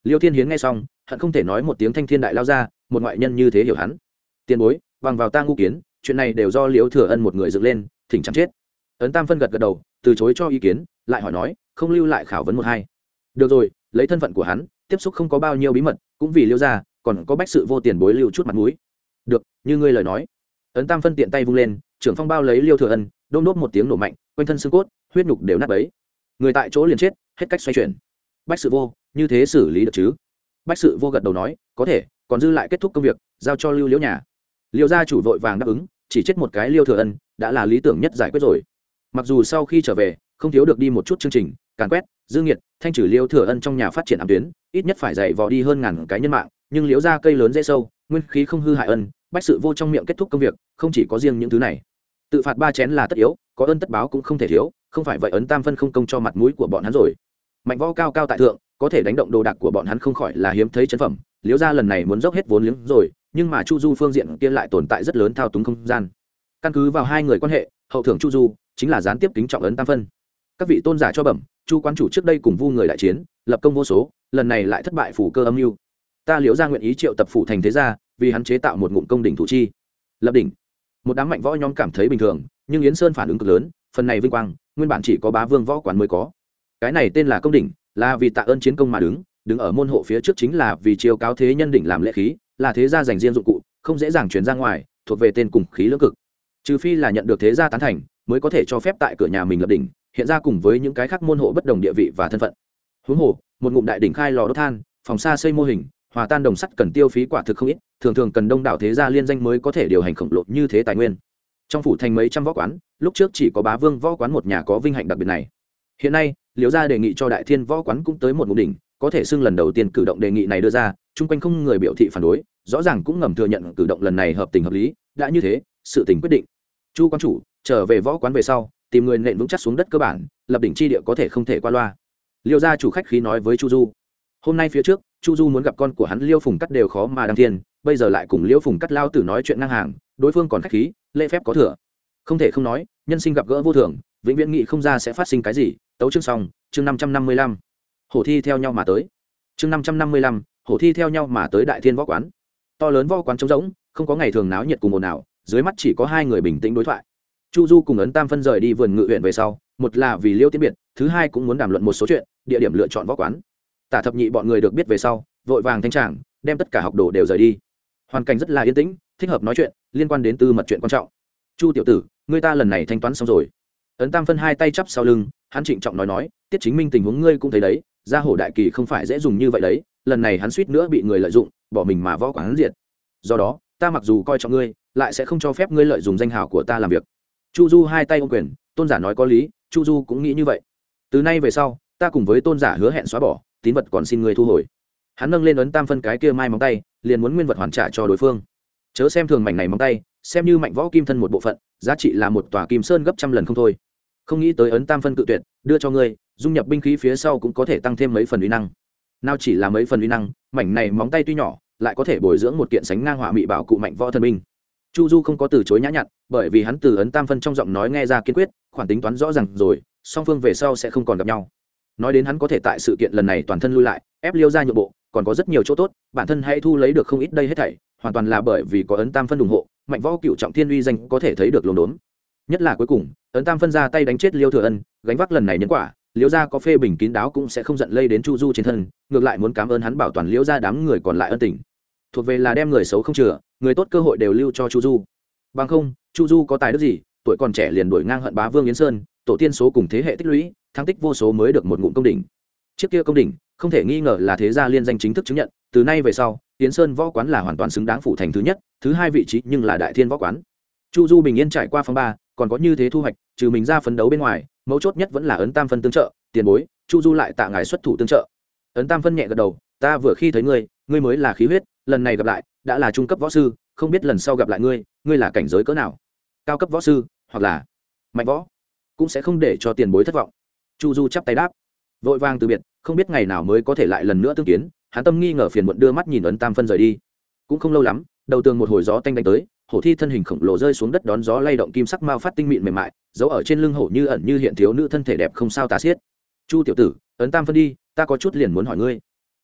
Liêu thiên hiến nghe xong, hận không thể nói một tiếng thanh thiên đại lao ra, một ngoại nhân như thế hiểu hắn. Tiền bối, bằng vào ta ngu kiến, chuyện này đều do liêu thừa ân một người dựng lên, thỉnh chẳng chết. Ấn tam phân gật gật đầu, từ chối cho ý kiến, lại hỏi nói, không lưu lại khảo vấn một hai. Được rồi, lấy thân phận của hắn, tiếp xúc không có bao nhiêu bí mật, cũng vì liêu ra còn có bách sự vô tiền bối lưu chút mặt mũi được, như ngươi lời nói. Ấn tam phân tiện tay vung lên, trưởng phong bao lấy liêu thừa ân, đôm đốt một tiếng nổ mạnh, quanh thân xương cốt, huyết nhục đều nát bấy. Người tại chỗ liền chết, hết cách xoay chuyển. Bách sự vô, như thế xử lý được chứ? Bách sự vô gật đầu nói, có thể, còn dư lại kết thúc công việc, giao cho lưu liễu nhà. Liêu gia chủ vội vàng đáp ứng, chỉ chết một cái liêu thừa ân, đã là lý tưởng nhất giải quyết rồi. Mặc dù sau khi trở về, không thiếu được đi một chút chương trình, càn quét, dư nghiệt, thanh trừ liêu thừa ân trong nhà phát triển ám tuyến, ít nhất phải dạy vò đi hơn ngàn cái nhân mạng, nhưng liễu gia cây lớn dễ sâu nguyên khí không hư hại ân, bách sự vô trong miệng kết thúc công việc, không chỉ có riêng những thứ này. Tự phạt ba chén là tất yếu, có ơn tất báo cũng không thể thiếu, không phải vậy ấn tam phân không công cho mặt mũi của bọn hắn rồi. Mạnh võ cao cao tại thượng, có thể đánh động đồ đạc của bọn hắn không khỏi là hiếm thấy chân phẩm, liễu ra lần này muốn dốc hết vốn liếng rồi, nhưng mà chu du phương diện kia lại tồn tại rất lớn thao túng không gian. Căn cứ vào hai người quan hệ, hậu thưởng chu du chính là gián tiếp kính trọng ấn tam phân. Các vị tôn giả cho bẩm, chu quan chủ trước đây cùng vu người đại chiến, lập công vô số, lần này lại thất bại phủ cơ âm mưu ta liễu ra nguyện ý triệu tập phủ thành thế gia, vì hắn chế tạo một ngụm công đỉnh thủ chi. Lập đỉnh. Một đám mạnh võ nhóm cảm thấy bình thường, nhưng yến sơn phản ứng cực lớn, phần này vinh quang, nguyên bản chỉ có bá vương võ quán mới có. Cái này tên là công đỉnh, là vì tạ ơn chiến công mà đứng đứng ở môn hộ phía trước chính là vì chiêu cáo thế nhân đỉnh làm lễ khí, là thế gia dành riêng dụng cụ, không dễ dàng chuyển ra ngoài, thuộc về tên cùng khí lưỡng cực. Trừ phi là nhận được thế gia tán thành, mới có thể cho phép tại cửa nhà mình lập đỉnh, hiện ra cùng với những cái khác môn hộ bất đồng địa vị và thân phận. Huống hồ, một ngụm đại đỉnh khai lò đốt than, phòng xa xây mô hình hòa tan đồng sắt cần tiêu phí quả thực không ít, thường thường cần đông đảo thế gia liên danh mới có thể điều hành khổng lồ như thế tài nguyên. Trong phủ thành mấy trăm võ quán, lúc trước chỉ có bá vương võ quán một nhà có vinh hạnh đặc biệt này. Hiện nay, liễu gia đề nghị cho đại thiên võ quán cũng tới một mục đỉnh, có thể xưng lần đầu tiên cử động đề nghị này đưa ra, chung quanh không người biểu thị phản đối, rõ ràng cũng ngầm thừa nhận cử động lần này hợp tình hợp lý, đã như thế, sự tình quyết định. Chu quan chủ, trở về võ quán về sau, tìm người nện vững chắc xuống đất cơ bản, lập đỉnh chi địa có thể không thể qua loa. Liêu gia chủ khách khí nói với chu du, hôm nay phía trước chu du muốn gặp con của hắn, liêu phùng cắt đều khó mà đăng thiên, bây giờ lại cùng liêu phùng cắt lao tử nói chuyện ngang hàng, đối phương còn khách khí, lễ phép có thừa. Không thể không nói, nhân sinh gặp gỡ vô thường, vĩnh viễn nghị không ra sẽ phát sinh cái gì. Tấu chương xong, chương năm trăm năm mươi lăm. Hổ thi theo nhau mà tới. Chương năm trăm năm mươi lăm, hổ thi theo nhau mà tới đại thiên võ quán. To lớn võ quán trống rỗng, không có ngày thường náo nhiệt cùng ồn ào, dưới mắt chỉ có hai người bình tĩnh đối thoại. Chu du cùng ấn tam phân rời đi vườn ngự huyện về sau, một là vì liêu tiết biệt, thứ hai cũng muốn đàm luận một số chuyện, địa điểm lựa chọn võ quán tả thập nhị bọn người được biết về sau, vội vàng thanh tràng, đem tất cả học đồ đều rời đi. Hoàn cảnh rất là yên tĩnh, thích hợp nói chuyện, liên quan đến tư mật chuyện quan trọng. Chu tiểu tử, người ta lần này thanh toán xong rồi. Ấn tam phân hai tay chắp sau lưng, hắn trịnh trọng nói nói, tiết chính minh tình huống ngươi cũng thấy đấy, gia hổ đại kỳ không phải dễ dùng như vậy đấy, lần này hắn suýt nữa bị người lợi dụng, bỏ mình mà võ quán diệt. Do đó, ta mặc dù coi trọng ngươi, lại sẽ không cho phép ngươi lợi dụng danh hào của ta làm việc. Chu du hai tay ô quyền, tôn giả nói có lý, chu du cũng nghĩ như vậy. Từ nay về sau, ta cùng với tôn giả hứa hẹn xóa bỏ tín vật còn xin người thu hồi. Hắn nâng lên ấn tam phân cái kia mai móng tay, liền muốn nguyên vật hoàn trả cho đối phương. Chớ xem thường mảnh này móng tay, xem như mạnh võ kim thân một bộ phận, giá trị là một tòa kim sơn gấp trăm lần không thôi. Không nghĩ tới ấn tam phân cự tuyệt, đưa cho ngươi, dung nhập binh khí phía sau cũng có thể tăng thêm mấy phần uy năng. Nào chỉ là mấy phần uy năng, mảnh này móng tay tuy nhỏ, lại có thể bồi dưỡng một kiện sánh ngang họa mị bảo cụ mạnh võ thần binh. Chu du không có từ chối nhã nhặn, bởi vì hắn từ ấn tam phân trong giọng nói nghe ra kiên quyết, khoản tính toán rõ ràng rồi, song phương về sau sẽ không còn gặp nhau nói đến hắn có thể tại sự kiện lần này toàn thân lui lại, ép liêu ra nhượng bộ, còn có rất nhiều chỗ tốt, bản thân hãy thu lấy được không ít đây hết thảy, hoàn toàn là bởi vì có ấn tam phân ủng hộ, mạnh võ cựu trọng thiên uy danh có thể thấy được lồn đốn. Nhất là cuối cùng, ấn tam phân ra tay đánh chết liêu thừa ân, gánh vác lần này nhân quả, liêu gia có phê bình kín đáo cũng sẽ không giận lây đến chu du trên thân, ngược lại muốn cảm ơn hắn bảo toàn liêu gia đám người còn lại ân tình. Thuộc về là đem người xấu không chừa, người tốt cơ hội đều lưu cho chu du. Bằng không, chu du có tài đức gì, tuổi còn trẻ liền đổi ngang hận bá vương yến sơn, tổ tiên số cùng thế hệ tích lũy thắng tích vô số mới được một ngụm công đỉnh. Chiếc kia công đỉnh, không thể nghi ngờ là thế gia liên danh chính thức chứng nhận, từ nay về sau Tiễn sơn võ quán là hoàn toàn xứng đáng phụ thành thứ nhất, thứ hai vị trí nhưng là đại thiên võ quán. Chu du bình yên trải qua phong ba, còn có như thế thu hoạch, trừ mình ra phấn đấu bên ngoài, mấu chốt nhất vẫn là ấn tam phân tương trợ, tiền bối, chu du lại tạ ngài xuất thủ tương trợ. Ấn tam phân nhẹ gật đầu, ta vừa khi thấy ngươi ngươi mới là khí huyết, lần này gặp lại, đã là trung cấp võ sư, không biết lần sau gặp lại ngươi ngươi là cảnh giới cỡ nào? Cao cấp võ sư, hoặc là mạnh võ, cũng sẽ không để cho tiền bối thất vọng chu du chắp tay đáp. Vội vàng từ biệt, không biết ngày nào mới có thể lại lần nữa tương kiến, hắn tâm nghi ngờ phiền muộn đưa mắt nhìn ấn tam phân rời đi. Cũng không lâu lắm, đầu tường một hồi gió tanh đánh tới, hổ thi thân hình khổng lồ rơi xuống đất đón gió lay động kim sắc mao phát tinh mịn mềm mại, giấu ở trên lưng hổ như ẩn như hiện thiếu nữ thân thể đẹp không sao tà xiết. Chu tiểu tử, ấn tam phân đi, ta có chút liền muốn hỏi ngươi.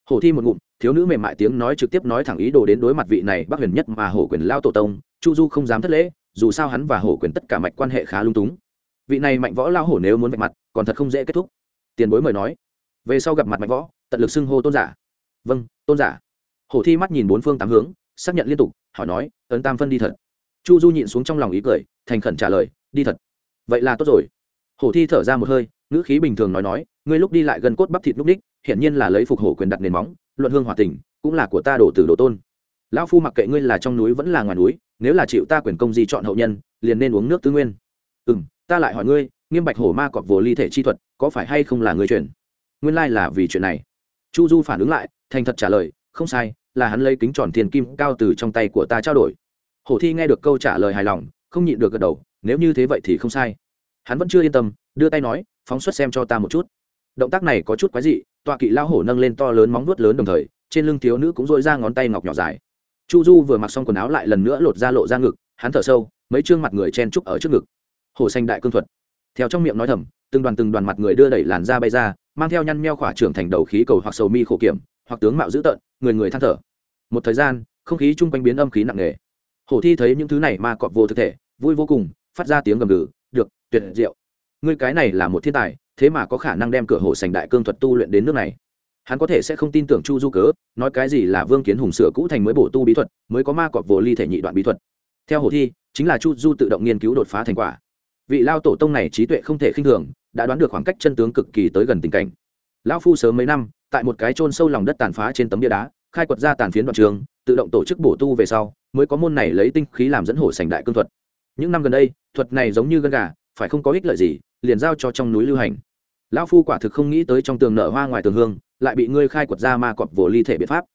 Hổ thi một ngụm, thiếu nữ mềm mại tiếng nói trực tiếp nói thẳng ý đồ đến đối mặt vị này bác huyền nhất mà hổ quyền lao tổ tông, chu du không dám thất lễ, dù sao hắn và hổ quyền tất cả mạch quan hệ khá lung túng vị này mạnh võ lao hổ nếu muốn vạch mặt, còn thật không dễ kết thúc. Tiền bối mời nói. Về sau gặp mặt mạnh võ, tận lực xưng hô tôn giả. Vâng tôn giả. Hổ thi mắt nhìn bốn phương tám hướng, xác nhận liên tục, hỏi nói, ấn tam phân đi thật? Chu du nhịn xuống trong lòng ý cười, thành khẩn trả lời, đi thật. Vậy là tốt rồi. Hổ thi thở ra một hơi, ngữ khí bình thường nói nói, ngươi lúc đi lại gần cốt bắp thịt lúc đích, hiển nhiên là lấy phục hổ quyền đặt nền móng, luận hương hòa tình, cũng là của ta đổ từ đồ tôn. Lão phu mặc kệ ngươi là trong núi vẫn là ngoài núi, nếu là chịu ta quyền công gì chọn hậu nhân, liền nên uống nước tư nguyên. Ừ m ta lại hỏi ngươi, nghiêm bạch hổ ma cọp vồ ly thể chi thuật có phải hay không là người chuyển nguyên lai là vì chuyện này. Chu du phản ứng lại, thành thật trả lời, không sai, là hắn lấy kính tròn tiền kim cao từ trong tay của ta trao đổi. Hổ thi nghe được câu trả lời hài lòng, không nhịn được gật đầu, nếu như thế vậy thì không sai. Hắn vẫn chưa yên tâm, đưa tay nói, phóng xuất xem cho ta một chút. Động tác này có chút quái dị, tọa kỵ lao hổ nâng lên to lớn móng vuốt lớn đồng thời, trên lưng thiếu nữ cũng dội ra ngón tay ngọc nhỏ dài. Chu du vừa mặc xong quần áo lại lần nữa lột ra lộ ra ngực, hắn thở sâu, mấy chương mặt người chen trúc ở trước ngực hồ xanh đại cương thuật. Theo trong miệng nói thầm, từng đoàn từng đoàn mặt người đưa đẩy làn da bay ra, mang theo nhăn meo khỏa trưởng thành đầu khí cầu hoặc sầu mi khổ kiểm, hoặc tướng mạo dữ tợn, người người than thở. Một thời gian, không khí chung quanh biến âm khí nặng nề. Hổ thi thấy những thứ này mà cọp vô thực thể, vui vô cùng, phát ra tiếng gầm gừ, được, tuyệt diệu. Ngươi cái này là một thiên tài, thế mà có khả năng đem cửa hồ sành đại cương thuật tu luyện đến nước này. Hắn có thể sẽ không tin tưởng chu du cớ, nói cái gì là vương kiến hùng sửa cũ thành mới bổ tu bí thuật, mới có ma cọp vô ly thể nhị đoạn bí thuật. Theo hồ thi, chính là chu du tự động nghiên cứu đột phá thành quả vị lao tổ tông này trí tuệ không thể khinh thường, đã đoán được khoảng cách chân tướng cực kỳ tới gần tình cảnh. Lão phu sớm mấy năm, tại một cái chôn sâu lòng đất tàn phá trên tấm bia đá, khai quật ra tàn phiến đoạn trường, tự động tổ chức bổ tu về sau, mới có môn này lấy tinh khí làm dẫn hổ sành đại cương thuật. Những năm gần đây, thuật này giống như gân gà, phải không có ích lợi gì, liền giao cho trong núi lưu hành. Lão phu quả thực không nghĩ tới trong tường nở hoa ngoài tường hương, lại bị ngươi khai quật ra ma cọp vồ ly thể biện pháp.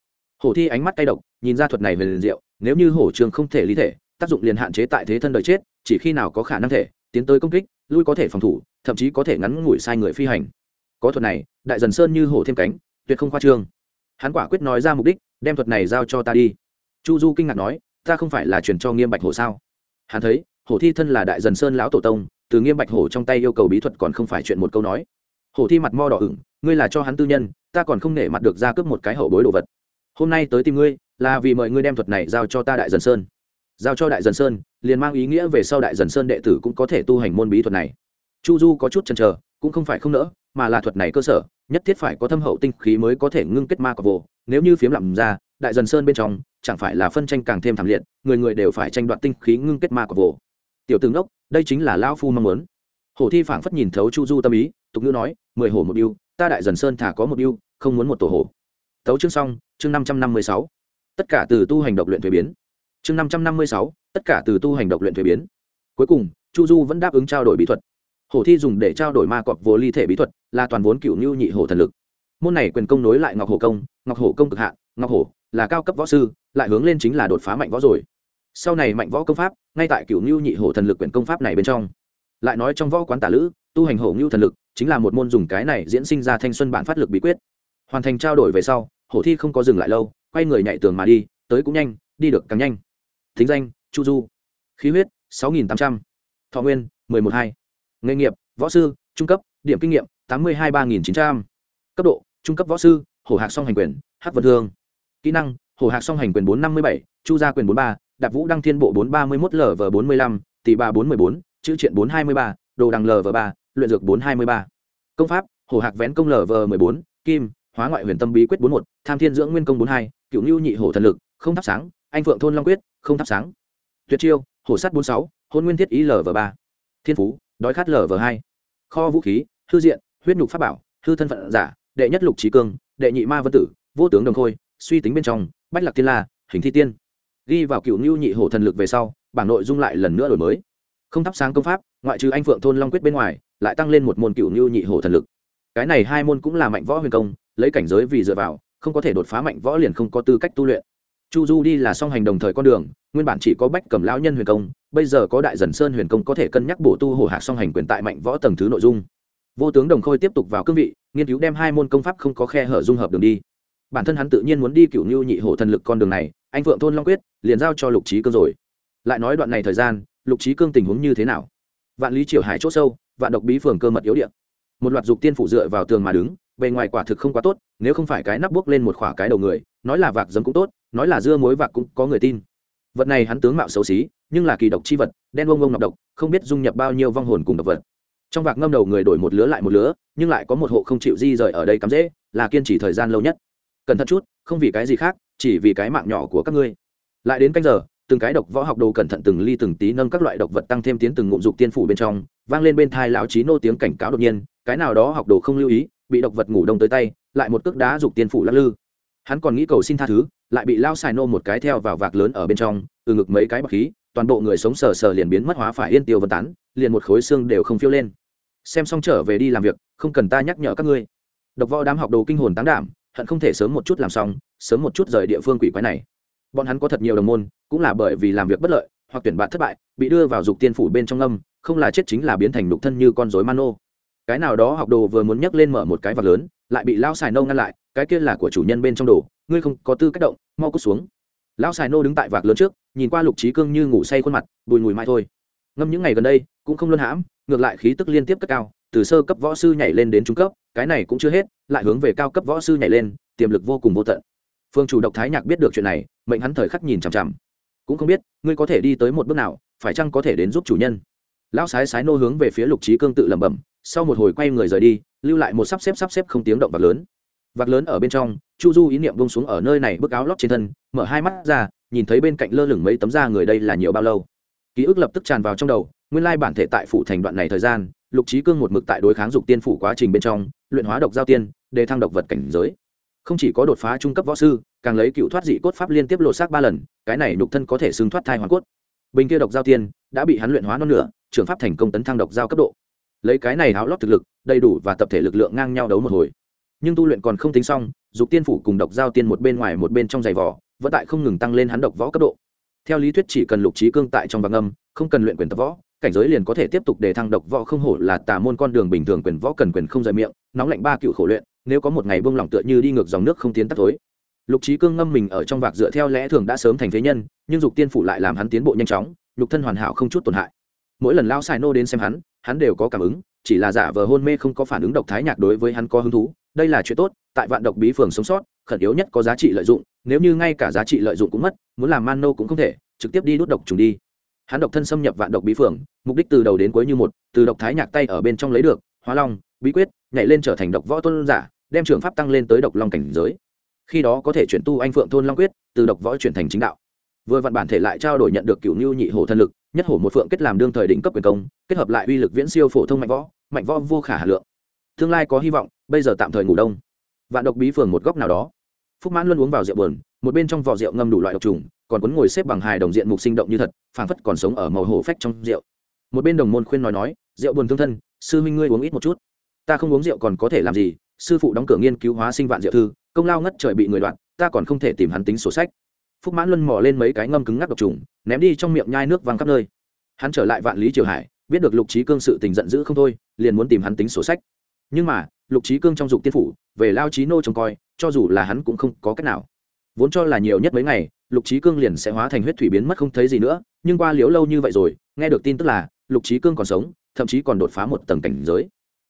Hổ thi ánh mắt cay độc, nhìn ra thuật này về liền diệu, nếu như hổ trường không thể ly thể, tác dụng liền hạn chế tại thế thân đời chết, chỉ khi nào có khả năng thể tiến tới công kích, lui có thể phòng thủ, thậm chí có thể ngắn ngủi sai người phi hành. Có thuật này, đại dần sơn như hổ thêm cánh, tuyệt không khoa trương. Hắn quả quyết nói ra mục đích, đem thuật này giao cho ta đi. Chu du kinh ngạc nói, ta không phải là truyền cho nghiêm bạch hổ sao? Hắn thấy, hổ thi thân là đại dần sơn lão tổ tông, từ nghiêm bạch hổ trong tay yêu cầu bí thuật còn không phải chuyện một câu nói. Hổ thi mặt mo đỏ ửng, ngươi là cho hắn tư nhân, ta còn không nể mặt được ra cướp một cái hậu bối đồ vật. Hôm nay tới tìm ngươi, là vì mời ngươi đem thuật này giao cho ta đại dần sơn. Giao cho đại dần sơn liền mang ý nghĩa về sau đại dần sơn đệ tử cũng có thể tu hành môn bí thuật này. Chu du có chút chần chờ, cũng không phải không nỡ, mà là thuật này cơ sở, nhất thiết phải có thâm hậu tinh khí mới có thể ngưng kết ma cọc vồ nếu như phiếm lặm ra, đại dần sơn bên trong, chẳng phải là phân tranh càng thêm thảm liệt, người người đều phải tranh đoạt tinh khí ngưng kết ma cọc vồ tiểu tướng đốc đây chính là lão phu mong muốn. Hổ thi phảng phất nhìn thấu chu du tâm ý, tục ngữ nói, mười hổ một yêu ta đại dần sơn thả có một yêu không muốn một tổ hổ. Tấu chương xong, chương năm trăm năm mươi sáu. Tất cả từ tu hành độc luyện thuế biến. Chương năm trăm năm mươi sáu tất cả từ tu hành độc luyện thuế biến. Cuối cùng, chu du vẫn đáp ứng trao đổi bí thuật. Hổ thi dùng để trao đổi ma cọp vô ly thể bí thuật, là toàn vốn cựu nhu nhị hổ thần lực. Môn này quyền công nối lại ngọc hổ công, ngọc hổ công cực hạ ngọc hổ là cao cấp võ sư, lại hướng lên chính là đột phá mạnh võ rồi. Sau này mạnh võ công pháp, ngay tại cựu nhu nhị hổ thần lực quyền công pháp này bên trong. Lại nói trong võ quán tả lữ, tu hành hổ nhu thần lực, chính là một môn dùng cái này diễn sinh ra thanh xuân bản phát lực bí quyết. Hoàn thành trao đổi về sau, hổ thi không có dừng lại lâu, quay người nhảy tường mà đi, tới cũng nhanh, đi được càng nhanh. Thính danh chu du. Khí huyết, sáu nghìn tám trăm. Thọ nguyên, mười một hai. Nghề nghiệp, võ sư, trung cấp, điểm kinh nghiệm, tám mươi hai ba nghìn chín trăm. Cấp độ, trung cấp võ sư, hổ hạc song hành quyền hát vật thương kỹ năng, hổ hạc song hành quyền bốn năm mươi bảy, chu gia quyền bốn ba, đạp vũ đăng thiên bộ bốn ba mươi mốt v bốn mươi lăm tỷ ba bốn mươi bốn, chữ triện bốn hai mươi ba, đồ đằng lv ba, luyện dược bốn hai mươi ba. Công pháp, hổ hạc vén công lv mười bốn, kim, hóa ngoại huyền tâm bí quyết bốn một, tham thiên dưỡng nguyên công bốn hai cựu lưu nhị hổ thần lực, không thắp sáng, anh phượng thôn long quyết, không thắp sáng tuyệt chiêu, hổ sắt bốn sáu, hôn nguyên thiết ý lv ba. Thiên phú, đói khát lv hai. Kho vũ khí, hư diện, huyết nhục pháp bảo, hư thân phận giả, đệ nhất lục trí cương, đệ nhị ma vân tử, vô tướng đồng khôi, suy tính bên trong, bách lạc tiên la, hình thi tiên. Ghi vào cựu ngưu nhị hổ thần lực về sau, bảng nội dung lại lần nữa đổi mới. Không thắp sáng công pháp, ngoại trừ anh phượng thôn long quyết bên ngoài, lại tăng lên một môn cựu ngưu nhị hổ thần lực. Cái này hai môn cũng là mạnh võ huyền công, lấy cảnh giới vì dựa vào, không có thể đột phá mạnh võ liền không có tư cách tu luyện. Chu du đi là song hành đồng thời con đường nguyên bản chỉ có bách cầm lão nhân huyền công, bây giờ có đại dần sơn huyền công có thể cân nhắc bổ tu hổ hạ song hành quyền tại mạnh võ tầng thứ nội dung. Vô tướng đồng khôi tiếp tục vào cương vị, nghiên cứu đem hai môn công pháp không có khe hở dung hợp đường đi. Bản thân hắn tự nhiên muốn đi cựu như nhị hổ thần lực con đường này, anh phượng thôn long quyết, liền giao cho lục trí cương rồi. Lại nói đoạn này thời gian, lục trí cương tình huống như thế nào? Vạn lý triều hải c h ỗ sâu, vạn độc bí phường cơ mật yếu điện một loạt dục tiên phủ dựa vào tường mà đứng, bề ngoài quả thực không quá tốt, nếu không phải cái nắp buốc lên một khỏa cái đầu người, nói là vạc dấm cũng tốt, nói là dưa mối vạc cũng có người tin vật này hắn tướng mạo xấu xí, nhưng là kỳ độc chi vật, đen bông bông nọc độc, không biết dung nhập bao nhiêu vong hồn cùng độc vật. Trong vạc ngâm đầu người đổi một lứa lại một lứa, nhưng lại có một hộ không chịu di rời ở đây cắm dễ, là kiên trì thời gian lâu nhất. Cẩn thận chút, không vì cái gì khác, chỉ vì cái mạng nhỏ của các ngươi. Lại đến canh giờ, từng cái độc võ học đồ cẩn thận từng ly từng tí nâng các loại độc vật tăng thêm tiến từng ngụm dục tiên phủ bên trong, vang lên bên thai lão trí nô tiếng cảnh cáo đột nhiên, cái nào đó học đồ không lưu ý, bị độc vật ngủ đông tới tay, lại một cước đá dục tiên phủ lắc lư hắn còn nghĩ cầu xin tha thứ, lại bị lao xài nô một cái theo vào vạc lớn ở bên trong, từ ngực mấy cái bọc khí, toàn bộ người sống sờ sờ liền biến mất hóa phải yên tiêu vân tán, liền một khối xương đều không phiêu lên. Xem xong trở về đi làm việc, không cần ta nhắc nhở các ngươi. Độc võ đám học đồ kinh hồn tán đảm, hận không thể sớm một chút làm xong, sớm một chút rời địa phương quỷ quái này. Bọn hắn có thật nhiều đồng môn, cũng là bởi vì làm việc bất lợi, hoặc tuyển bạn thất bại, bị đưa vào dục tiên phủ bên trong âm, không là chết chính là biến thành đục thân như con rối mano. Cái nào đó học đồ vừa muốn nhấc lên mở một cái vật lớn, lại bị lao xài nô ngăn lại cái kia là của chủ nhân bên trong đồ, ngươi không có tư cách động, mau cút xuống. Lão xài nô đứng tại vạc lớn trước, nhìn qua lục trí cương như ngủ say khuôn mặt, bùi ngùi mai thôi. Ngâm những ngày gần đây, cũng không luân hãm, ngược lại khí tức liên tiếp cất cao, từ sơ cấp võ sư nhảy lên đến trung cấp, cái này cũng chưa hết, lại hướng về cao cấp võ sư nhảy lên, tiềm lực vô cùng vô tận. Phương chủ độc thái nhạc biết được chuyện này, mệnh hắn thời khắc nhìn chằm chằm. Cũng không biết, ngươi có thể đi tới một bước nào, phải chăng có thể đến giúp chủ nhân? Lão sái sái nô hướng về phía lục trí cương tự lẩm bẩm, sau một hồi quay người rời đi, lưu lại một sắp xếp sắp xếp không tiếng động vật lớn vạc lớn ở bên trong, chu du ý niệm bông xuống ở nơi này, bức áo lót trên thân, mở hai mắt ra, nhìn thấy bên cạnh lơ lửng mấy tấm da người đây là nhiều bao lâu. Ký ức lập tức tràn vào trong đầu, nguyên lai bản thể tại phủ thành đoạn này thời gian, lục trí cương một mực tại đối kháng dục tiên phủ quá trình bên trong, luyện hóa độc giao tiên đề thăng độc vật cảnh giới. Không chỉ có đột phá trung cấp võ sư, càng lấy cựu thoát dị cốt pháp liên tiếp lộ xác ba lần, cái này nhục thân có thể xưng thoát thai hoàn cốt. Bình kia độc giao tiên, đã bị hắn luyện hóa non nửa trường pháp thành công tấn thăng độc giao cấp độ. Lấy cái này háo lót thực lực, đầy đủ và tập thể lực lượng ngang nhau đấu một hồi nhưng tu luyện còn không tính xong, dục tiên phủ cùng độc giao tiên một bên ngoài một bên trong giày vỏ, vẫn tại không ngừng tăng lên hắn độc võ cấp độ. Theo lý thuyết chỉ cần lục trí cương tại trong vàng âm, không cần luyện quyền tập võ, cảnh giới liền có thể tiếp tục để thăng độc võ không hổ là tà môn con đường bình thường quyền võ cần quyền không rời miệng, nóng lạnh ba cựu khổ luyện, nếu có một ngày buông lỏng tựa như đi ngược dòng nước không tiến tắt tối. Lục trí cương ngâm mình ở trong vạc dựa theo lẽ thường đã sớm thành phế nhân, nhưng dục tiên phủ lại làm hắn tiến bộ nhanh chóng lục thân hoàn hảo không chút tổn hại. Mỗi lần lao xài nô đến xem hắn hắn đều có cảm ứng, chỉ là giả vờ hôn mê không có phản ứng độc thái nhạc đối với hắn có hứng thú đây là chuyện tốt, tại vạn độc bí phường sống sót, khẩn yếu nhất có giá trị lợi dụng, nếu như ngay cả giá trị lợi dụng cũng mất, muốn làm man nô cũng không thể, trực tiếp đi đốt độc trùng đi. Hắn độc thân xâm nhập vạn độc bí phường, mục đích từ đầu đến cuối như một, từ độc thái nhạc tay ở bên trong lấy được, hóa long, bí quyết, nhảy lên trở thành độc võ tôn giả, đem trường pháp tăng lên tới độc long cảnh giới. Khi đó có thể chuyển tu anh phượng thôn long quyết, từ độc võ chuyển thành chính đạo. Vừa vạn bản thể lại trao đổi nhận được cựu ngưu nhị hổ thân lực, nhất hổ một phượng kết làm đương thời đỉnh cấp quyền công, kết hợp lại uy lực viễn siêu phổ thông mạnh võ mạnh võ vô khả hà lượng tương lai có hy vọng bây giờ tạm thời ngủ đông. Vạn độc bí phường một góc nào đó. Phúc mãn luôn uống vào rượu buồn, một bên trong vò rượu ngâm đủ loại độc trùng còn quấn ngồi xếp bằng hài đồng diện mục sinh động như thật phảng phất còn sống ở màu hổ phách trong rượu. Một bên đồng môn khuyên nói nói rượu buồn thương thân sư minh ngươi uống ít một chút. Ta không uống rượu còn có thể làm gì sư phụ đóng cửa nghiên cứu hóa sinh vạn rượu thư công lao ngất trời bị người đoạn ta còn không thể tìm hắn tính sổ sách. Phúc mãn luân mò lên mấy cái ngâm cứng ngắc độc trùng ném đi trong miệng nhai nước văng khắp nơi. Hắn trở lại vạn lý triều hải biết được lục trí cương sự tình giận dữ không thôi liền muốn tìm hắn tính sổ sách nhưng mà, lục trí cương trong dục tiên phủ, về lao trí nô trông coi, cho dù là hắn cũng không có cách nào. Vốn cho là nhiều nhất mấy ngày, lục trí cương liền sẽ hóa thành huyết thủy biến mất không thấy gì nữa, nhưng qua liếu lâu như vậy rồi, nghe được tin tức là, lục trí cương còn sống, thậm chí còn đột phá một tầng cảnh giới.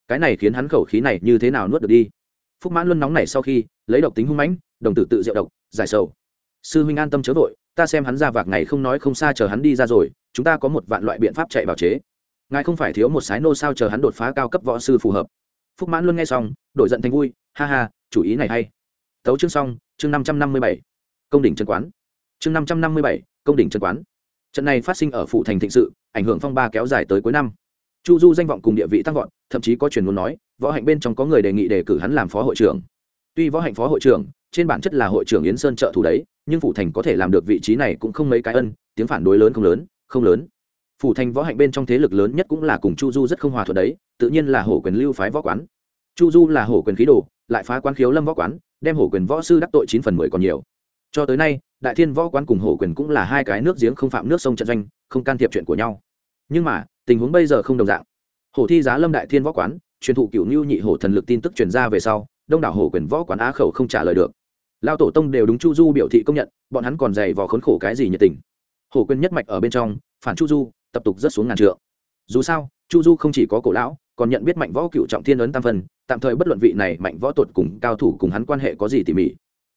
Cái này khiến hắn khẩu khí này như thế nào nuốt được đi? Phúc mãn luân nóng này sau khi, lấy độc tính hung mãnh, đồng tử tự diệu độc, giải sầu. Sư huynh an tâm chớ vội, ta xem hắn ra vạc ngày không nói không xa chờ hắn đi ra rồi, chúng ta có một vạn loại biện pháp chạy bào chế. Ngài không phải thiếu một sái nô sao chờ hắn đột phá cao cấp võ sư phù hợp phúc mãn luôn nghe xong, đổi giận thành vui, ha ha, chủ ý này hay. Tấu chương xong, chương năm trăm năm mươi bảy. Công đỉnh trần quán. Chương năm trăm năm mươi bảy, công đỉnh trần quán. Trận này phát sinh ở phụ thành thịnh sự, ảnh hưởng phong ba kéo dài tới cuối năm. Chu du danh vọng cùng địa vị tăng vọt, thậm chí có truyền muốn nói, võ hạnh bên trong có người đề nghị đề cử hắn làm phó hội trưởng. Tuy võ hạnh phó hội trưởng, trên bản chất là hội trưởng yến sơn trợ thủ đấy, nhưng Phụ thành có thể làm được vị trí này cũng không mấy cái ân, tiếng phản đối lớn không lớn không lớn phủ thành võ hạnh bên trong thế lực lớn nhất cũng là cùng chu du rất không hòa thuận đấy, tự nhiên là hổ quyền lưu phái võ quán. Chu du là hổ quyền khí đồ, lại phá quán khiếu lâm võ quán, đem hổ quyền võ sư đắc tội chín phần mười còn nhiều. Cho tới nay, đại thiên võ quán cùng hổ quyền cũng là hai cái nước giếng không phạm nước sông trận doanh, không can thiệp chuyện của nhau. Nhưng mà, tình huống bây giờ không đồng dạng. Hổ thi giá lâm đại thiên võ quán, truyền thụ cựu ngưu nhị hổ thần lực tin tức truyền ra về sau, đông đảo hổ quyền võ quán á khẩu không trả lời được. Lao tổ tông đều đúng chu du biểu thị công nhận, bọn hắn còn dày vò khốn khổ cái gì nhiệt tình. Hổ quyền nhất mạch ở bên trong, phản chu du tập tục rất xuống ngàn trượng. Dù sao, chu du không chỉ có cổ lão, còn nhận biết mạnh võ cựu trọng thiên ấn tam phân, tạm thời bất luận vị này mạnh võ tuột cùng cao thủ cùng hắn quan hệ có gì tỉ mỉ.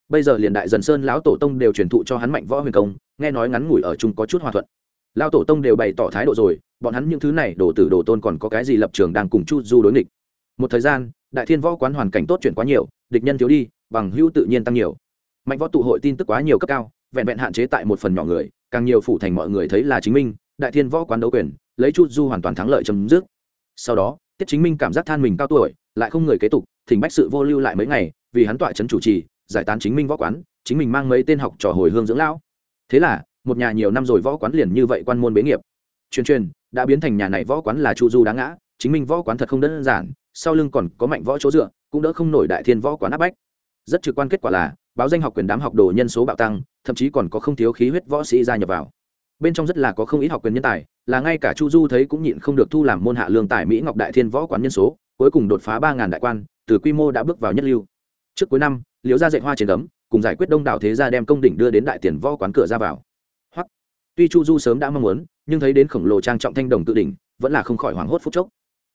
Bây giờ liền đại dần sơn lão tổ tông đều truyền thụ cho hắn mạnh võ huyền công, nghe nói ngắn ngủi ở chung có chút hòa thuận. Lão tổ tông đều bày tỏ thái độ rồi, bọn hắn những thứ này đổ tử đồ tôn còn có cái gì lập trường đang cùng chu du đối nghịch. Một thời gian, đại thiên võ quán hoàn cảnh tốt chuyển quá nhiều, địch nhân thiếu đi, bằng hữu tự nhiên tăng nhiều. Mạnh võ tụ hội tin tức quá nhiều cấp cao, vẹn vẹn hạn chế tại một phần nhỏ người, càng nhiều phủ thành mọi người thấy là chính minh đại thiên võ quán đấu quyền, lấy chu du hoàn toàn thắng lợi chấm dứt. Sau đó, tiết chính minh cảm giác than mình cao tuổi, lại không người kế tục, thỉnh bách sự vô lưu lại mấy ngày, vì hắn tọa trấn chủ trì, giải tán chính minh võ quán, chính mình mang mấy tên học trò hồi hương dưỡng lão. Thế là, một nhà nhiều năm rồi võ quán liền như vậy quan môn bế nghiệp. Truyền truyền, đã biến thành nhà này võ quán là chu du đáng ngã, chính minh võ quán thật không đơn giản, sau lưng còn có mạnh võ chỗ dựa, cũng đỡ không nổi đại thiên võ quán áp bách. Rất trực quan kết quả là, báo danh học quyền đám học đồ nhân số bạo tăng, thậm chí còn có không thiếu khí huyết võ sĩ gia nhập vào bên trong rất là có không ít học quyền nhân tài, là ngay cả chu du thấy cũng nhịn không được thu làm môn hạ lương tài mỹ ngọc đại thiên võ quán nhân số, cuối cùng đột phá ba ngàn đại quan, từ quy mô đã bước vào nhất lưu. Trước cuối năm, liễu gia dạy hoa trên cấm cùng giải quyết đông đảo thế gia đem công đỉnh đưa đến đại tiền võ quán cửa ra vào. Hoặc tuy chu du sớm đã mong muốn, nhưng thấy đến khổng lồ trang trọng thanh đồng tự đỉnh, vẫn là không khỏi hoảng hốt phút chốc.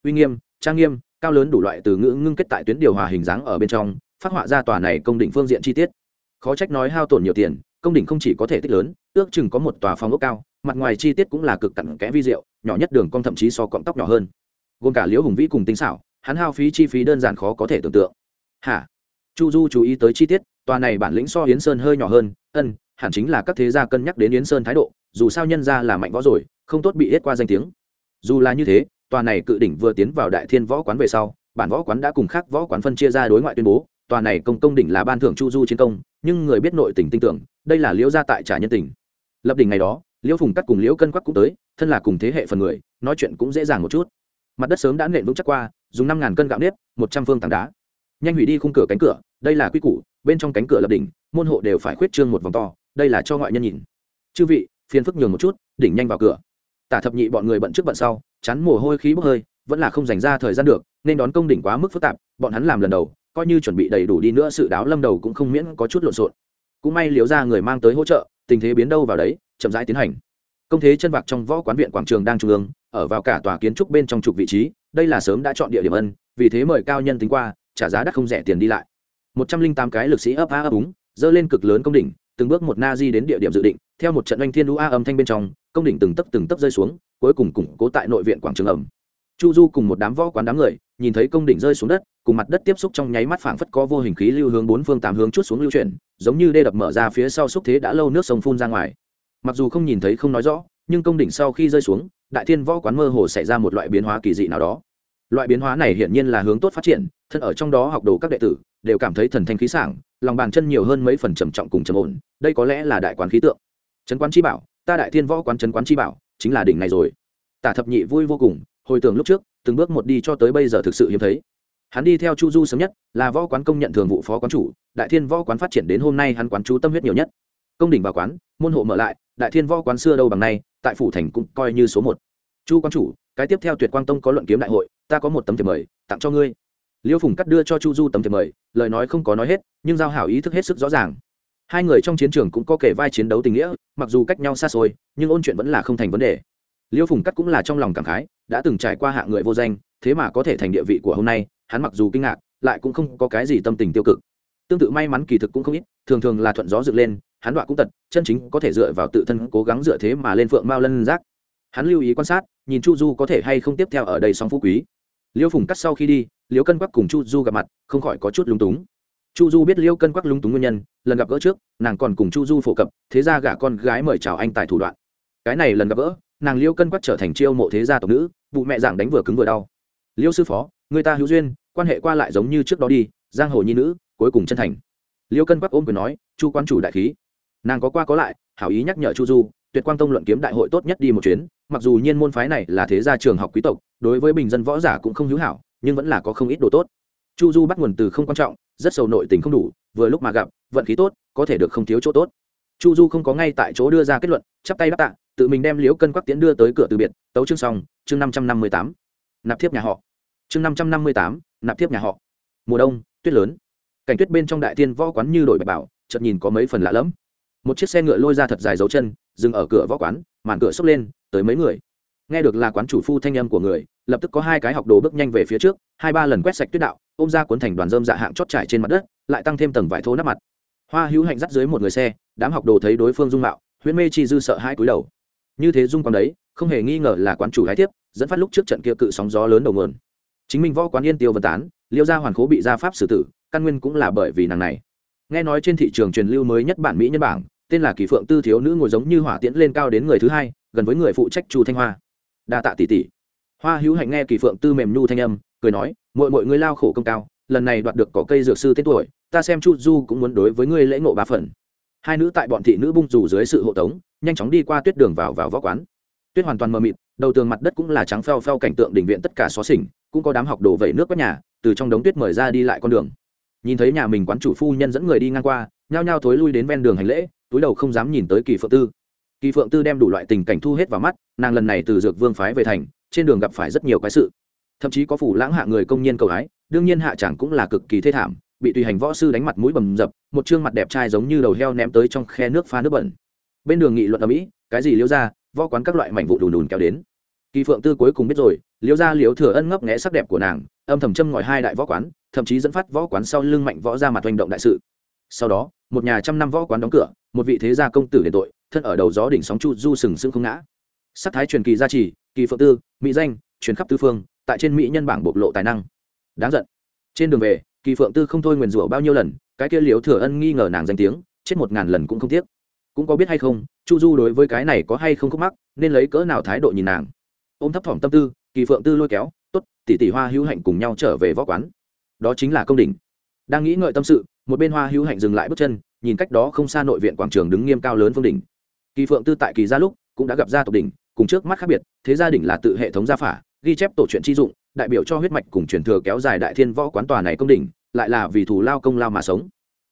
Uy nghiêm, trang nghiêm, cao lớn đủ loại từ ngữ ngưng kết tại tuyến điều hòa hình dáng ở bên trong, phát họa ra tòa này công đỉnh phương diện chi tiết. Khó trách nói hao tổn nhiều tiền công đỉnh không chỉ có thể tích lớn, ước chừng có một tòa phòng ốc cao, mặt ngoài chi tiết cũng là cực cặn kẽ vi diệu, nhỏ nhất đường cong thậm chí so cọng tóc nhỏ hơn. Gồm cả liễu hùng vĩ cùng tinh xảo hắn hao phí chi phí đơn giản khó có thể tưởng tượng. Hả? Chu du chú ý tới chi tiết, tòa này bản lĩnh so yến sơn hơi nhỏ hơn, ân, hẳn chính là các thế gia cân nhắc đến yến sơn thái độ, dù sao nhân ra là mạnh võ rồi, không tốt bị hết qua danh tiếng. Dù là như thế, tòa này cự đỉnh vừa tiến vào đại thiên võ quán về sau, bản võ quán đã cùng khác võ quán phân chia ra đối ngoại tuyên bố tòa này công công đỉnh là ban thưởng chu du chiến công, nhưng người biết nội tình tin tưởng, đây là liễu gia tại trả nhân tình. Lập đỉnh ngày đó, liễu phùng cắt cùng liễu cân quắc cũng tới, thân là cùng thế hệ phần người, nói chuyện cũng dễ dàng một chút. Mặt đất sớm đã nện vững chắc qua, dùng năm ngàn cân gạo nếp, một trăm phương tảng đá. Nhanh hủy đi khung cửa cánh cửa, đây là quy củ, bên trong cánh cửa lập đỉnh, môn hộ đều phải khuyết trương một vòng to, đây là cho ngoại nhân nhìn. Chư vị, phiền phức nhường một chút, đỉnh nhanh vào cửa. Tả thập nhị bọn người bận trước bận sau chắn mồ hôi khí bốc hơi, vẫn là không dành ra thời gian được, nên đón công đỉnh quá mức phức tạp, bọn hắn làm lần đầu coi như chuẩn bị đầy đủ đi nữa sự đáo lâm đầu cũng không miễn có chút lộn xộn. Cũng may liếu ra người mang tới hỗ trợ, tình thế biến đâu vào đấy, chậm rãi tiến hành. Công thế chân vạc trong võ quán viện quảng trường đang trung ương, ở vào cả tòa kiến trúc bên trong trục vị trí, đây là sớm đã chọn địa điểm ân, vì thế mời cao nhân tính qua, trả giá đắt không rẻ tiền đi lại. Một trăm linh tám cái lực sĩ ấp a ấp úng, dơ lên cực lớn công đỉnh, từng bước một na di đến địa điểm dự định, theo một trận oanh thiên lũ a âm thanh bên trong, công đỉnh từng tấp từng tấp rơi xuống, cuối cùng củng cố tại nội viện quảng trường ẩm. Chu du cùng một đám võ quán đám người nhìn thấy công đỉnh rơi xuống đất, cùng mặt đất tiếp xúc trong nháy mắt phảng phất có vô hình khí lưu hướng bốn phương tám hướng chút xuống lưu chuyển, giống như đê đập mở ra phía sau xúc thế đã lâu nước sông phun ra ngoài. Mặc dù không nhìn thấy không nói rõ, nhưng công đỉnh sau khi rơi xuống, đại thiên võ quán mơ hồ xảy ra một loại biến hóa kỳ dị nào đó. Loại biến hóa này hiển nhiên là hướng tốt phát triển, thân ở trong đó học đồ các đệ tử, đều cảm thấy thần thanh khí sảng, lòng bàn chân nhiều hơn mấy phần trầm trọng cùng trầm ổn, đây có lẽ là đại quán khí tượng. Trấn quán chi bảo, ta đại thiên võ quán trấn quán chi bảo, chính là đỉnh này rồi. Tả thập nhị vui vô cùng, hồi tưởng lúc trước từng bước một đi cho tới bây giờ thực sự hiếm thấy. Hắn đi theo chu du sớm nhất, là võ quán công nhận thường vụ phó quán chủ, đại thiên võ quán phát triển đến hôm nay hắn quán chú tâm huyết nhiều nhất. Công đỉnh vào quán, môn hộ mở lại, đại thiên võ quán xưa đâu bằng nay, tại phủ thành cũng coi như số một. Chu quán chủ, cái tiếp theo tuyệt quang tông có luận kiếm đại hội, ta có một tấm thiệp mời, tặng cho ngươi. Liêu phùng cắt đưa cho chu du tấm thiệp mời, lời nói không có nói hết, nhưng giao hảo ý thức hết sức rõ ràng. Hai người trong chiến trường cũng có kể vai chiến đấu tình nghĩa, mặc dù cách nhau xa xôi, nhưng ôn chuyện vẫn là không thành vấn đề. Liêu phùng cắt cũng là trong lòng cảm khái đã từng trải qua hạng người vô danh, thế mà có thể thành địa vị của hôm nay, hắn mặc dù kinh ngạc, lại cũng không có cái gì tâm tình tiêu cực. Tương tự may mắn kỳ thực cũng không ít, thường thường là thuận gió dựng lên, hắn đoạn cũng tật, chân chính có thể dựa vào tự thân cố gắng dựa thế mà lên phượng mao lân giác. Hắn lưu ý quan sát, nhìn chu du có thể hay không tiếp theo ở đây song phú quý. Liêu phùng cắt sau khi đi, liêu cân quắc cùng chu du gặp mặt, không khỏi có chút lúng túng. Chu du biết liêu cân quắc lúng túng nguyên nhân, lần gặp gỡ trước, nàng còn cùng chu du phổ cập, thế ra gả con gái mời chào anh tài thủ đoạn. Cái này lần gặp gỡ nàng liêu cân quắc trở thành chiêu mộ thế gia tộc nữ, vụ mẹ giảng đánh vừa cứng vừa đau. Liêu sư phó, người ta hữu duyên, quan hệ qua lại giống như trước đó đi, giang hồ nhi nữ, cuối cùng chân thành. Liêu cân quắc ôm quyền nói, chu quan chủ đại khí. Nàng có qua có lại, hảo ý nhắc nhở chu du, tuyệt quang tông luận kiếm đại hội tốt nhất đi một chuyến, mặc dù nhiên môn phái này là thế gia trường học quý tộc, đối với bình dân võ giả cũng không hữu hảo, nhưng vẫn là có không ít đồ tốt. Chu du bắt nguồn từ không quan trọng, rất sầu nội tình không đủ, vừa lúc mà gặp, vận khí tốt, có thể được không thiếu chỗ tốt chu du không có ngay tại chỗ đưa ra kết luận, chắp tay đáp tạ, tự mình đem liếu cân quắc tiến đưa tới cửa từ biệt, tấu chương xong, chương năm trăm năm mươi tám. Nạp thiếp nhà họ. Chương năm trăm năm mươi tám, nạp thiếp nhà họ. Mùa đông, tuyết lớn. Cảnh tuyết bên trong đại tiên võ quán như đổi bạch bảo, chợt nhìn có mấy phần lạ lẫm. Một chiếc xe ngựa lôi ra thật dài dấu chân, dừng ở cửa võ quán, màn cửa xốc lên, tới mấy người. Nghe được là quán chủ phu thanh âm của người, lập tức có hai cái học đồ bước nhanh về phía trước, hai ba lần quét sạch tuyết đạo, ôm ra cuốn thành đoàn dơm dạ hạng chót trải trên mặt đất, lại tăng thêm tầng vải thô nắp mặt hoa hữu hạnh dắt dưới một người xe, đám học đồ thấy đối phương dung mạo, huyễn mê chi dư sợ hai cúi đầu. Như thế dung còn đấy, không hề nghi ngờ là quán chủ hái tiếp dẫn phát lúc trước trận kia cự sóng gió lớn đầu nguồn. Chính mình võ quán yên tiêu vân tán, liêu gia hoàn khố bị gia pháp xử tử, căn nguyên cũng là bởi vì nàng này. Nghe nói trên thị trường truyền lưu mới nhất bản mỹ nhân bảng, tên là kỳ phượng tư thiếu nữ ngồi giống như hỏa tiễn lên cao đến người thứ hai, gần với người phụ trách chu thanh hoa. Đa tạ tỷ tỷ. Hoa hữu hạnh nghe kỳ phượng tư mềm nhu thanh âm, cười nói mọi mọi người lao khổ công cao lần này đoạt được có cây dược sư tên tuổi, ta xem chu du cũng muốn đối với ngươi lễ ngộ ba phần. Hai nữ tại bọn thị nữ bung rủ dưới sự hộ tống, nhanh chóng đi qua tuyết đường vào vào võ quán. Tuyết hoàn toàn mờ mịt, đầu tường mặt đất cũng là trắng pheo pheo cảnh tượng đình viện tất cả xó xỉnh, cũng có đám học đổ vẩy nước quét nhà, từ trong đống tuyết mời ra đi lại con đường. Nhìn thấy nhà mình quán chủ phu nhân dẫn người đi ngang qua, nhao nhao thối lui đến ven đường hành lễ, túi đầu không dám nhìn tới kỳ phượng tư. Kỳ phượng tư đem đủ loại tình cảnh thu hết vào mắt, nàng lần này từ dược vương phái về thành, trên đường gặp phải rất nhiều cái sự. Thậm chí có phủ lãng hạ người công nhân cầu ái đương nhiên hạ chẳng cũng là cực kỳ thê thảm, bị tùy hành võ sư đánh mặt mũi bầm dập, một chương mặt đẹp trai giống như đầu heo ném tới trong khe nước pha nước bẩn. Bên đường nghị luận ở mỹ cái gì liêu ra võ quán các loại mảnh vụ đùn đùn kéo đến. Kỳ phượng tư cuối cùng biết rồi liêu ra liếu thừa ân ngấp nghẽ sắc đẹp của nàng, âm thầm châm ngòi hai đại võ quán, thậm chí dẫn phát võ quán sau lưng mạnh võ ra mặt hành động đại sự. Sau đó, một nhà trăm năm võ quán đóng cửa, một vị thế gia công tử đền tội, thân ở đầu gió đỉnh sóng chu du sừng sững không ngã. Sắc thái truyền kỳ gia trì, kỳ phượng tư, mỹ danh, truyền khắp tư phương, tại trên mỹ nhân bảng bộc lộ tài năng đáng giận. Trên đường về, kỳ phượng tư không thôi nguyền rủa bao nhiêu lần, cái kia liếu thừa ân nghi ngờ nàng danh tiếng, chết một ngàn lần cũng không tiếc. Cũng có biết hay không, chu du đối với cái này có hay không khúc mắc, nên lấy cỡ nào thái độ nhìn nàng. Ôm thấp thỏm tâm tư, kỳ phượng tư lôi kéo t ố t tỷ tỷ hoa hữu hạnh cùng nhau trở về võ quán. Đó chính là công đỉnh. Đang nghĩ ngợi tâm sự, một bên hoa hữu hạnh dừng lại bước chân, nhìn cách đó không xa nội viện quảng trường đứng nghiêm cao lớn phương đỉnh. Kỳ phượng tư tại kỳ gia lúc, cũng đã gặp gia tộc đỉnh, cùng trước mắt khác biệt, thế gia đình là tự hệ thống gia phả ghi chép tổ chuyện chi dụng, đại biểu cho huyết mạch cùng truyền thừa kéo dài đại thiên võ quán tòa này công đỉnh, lại là vì thù lao công lao mà sống.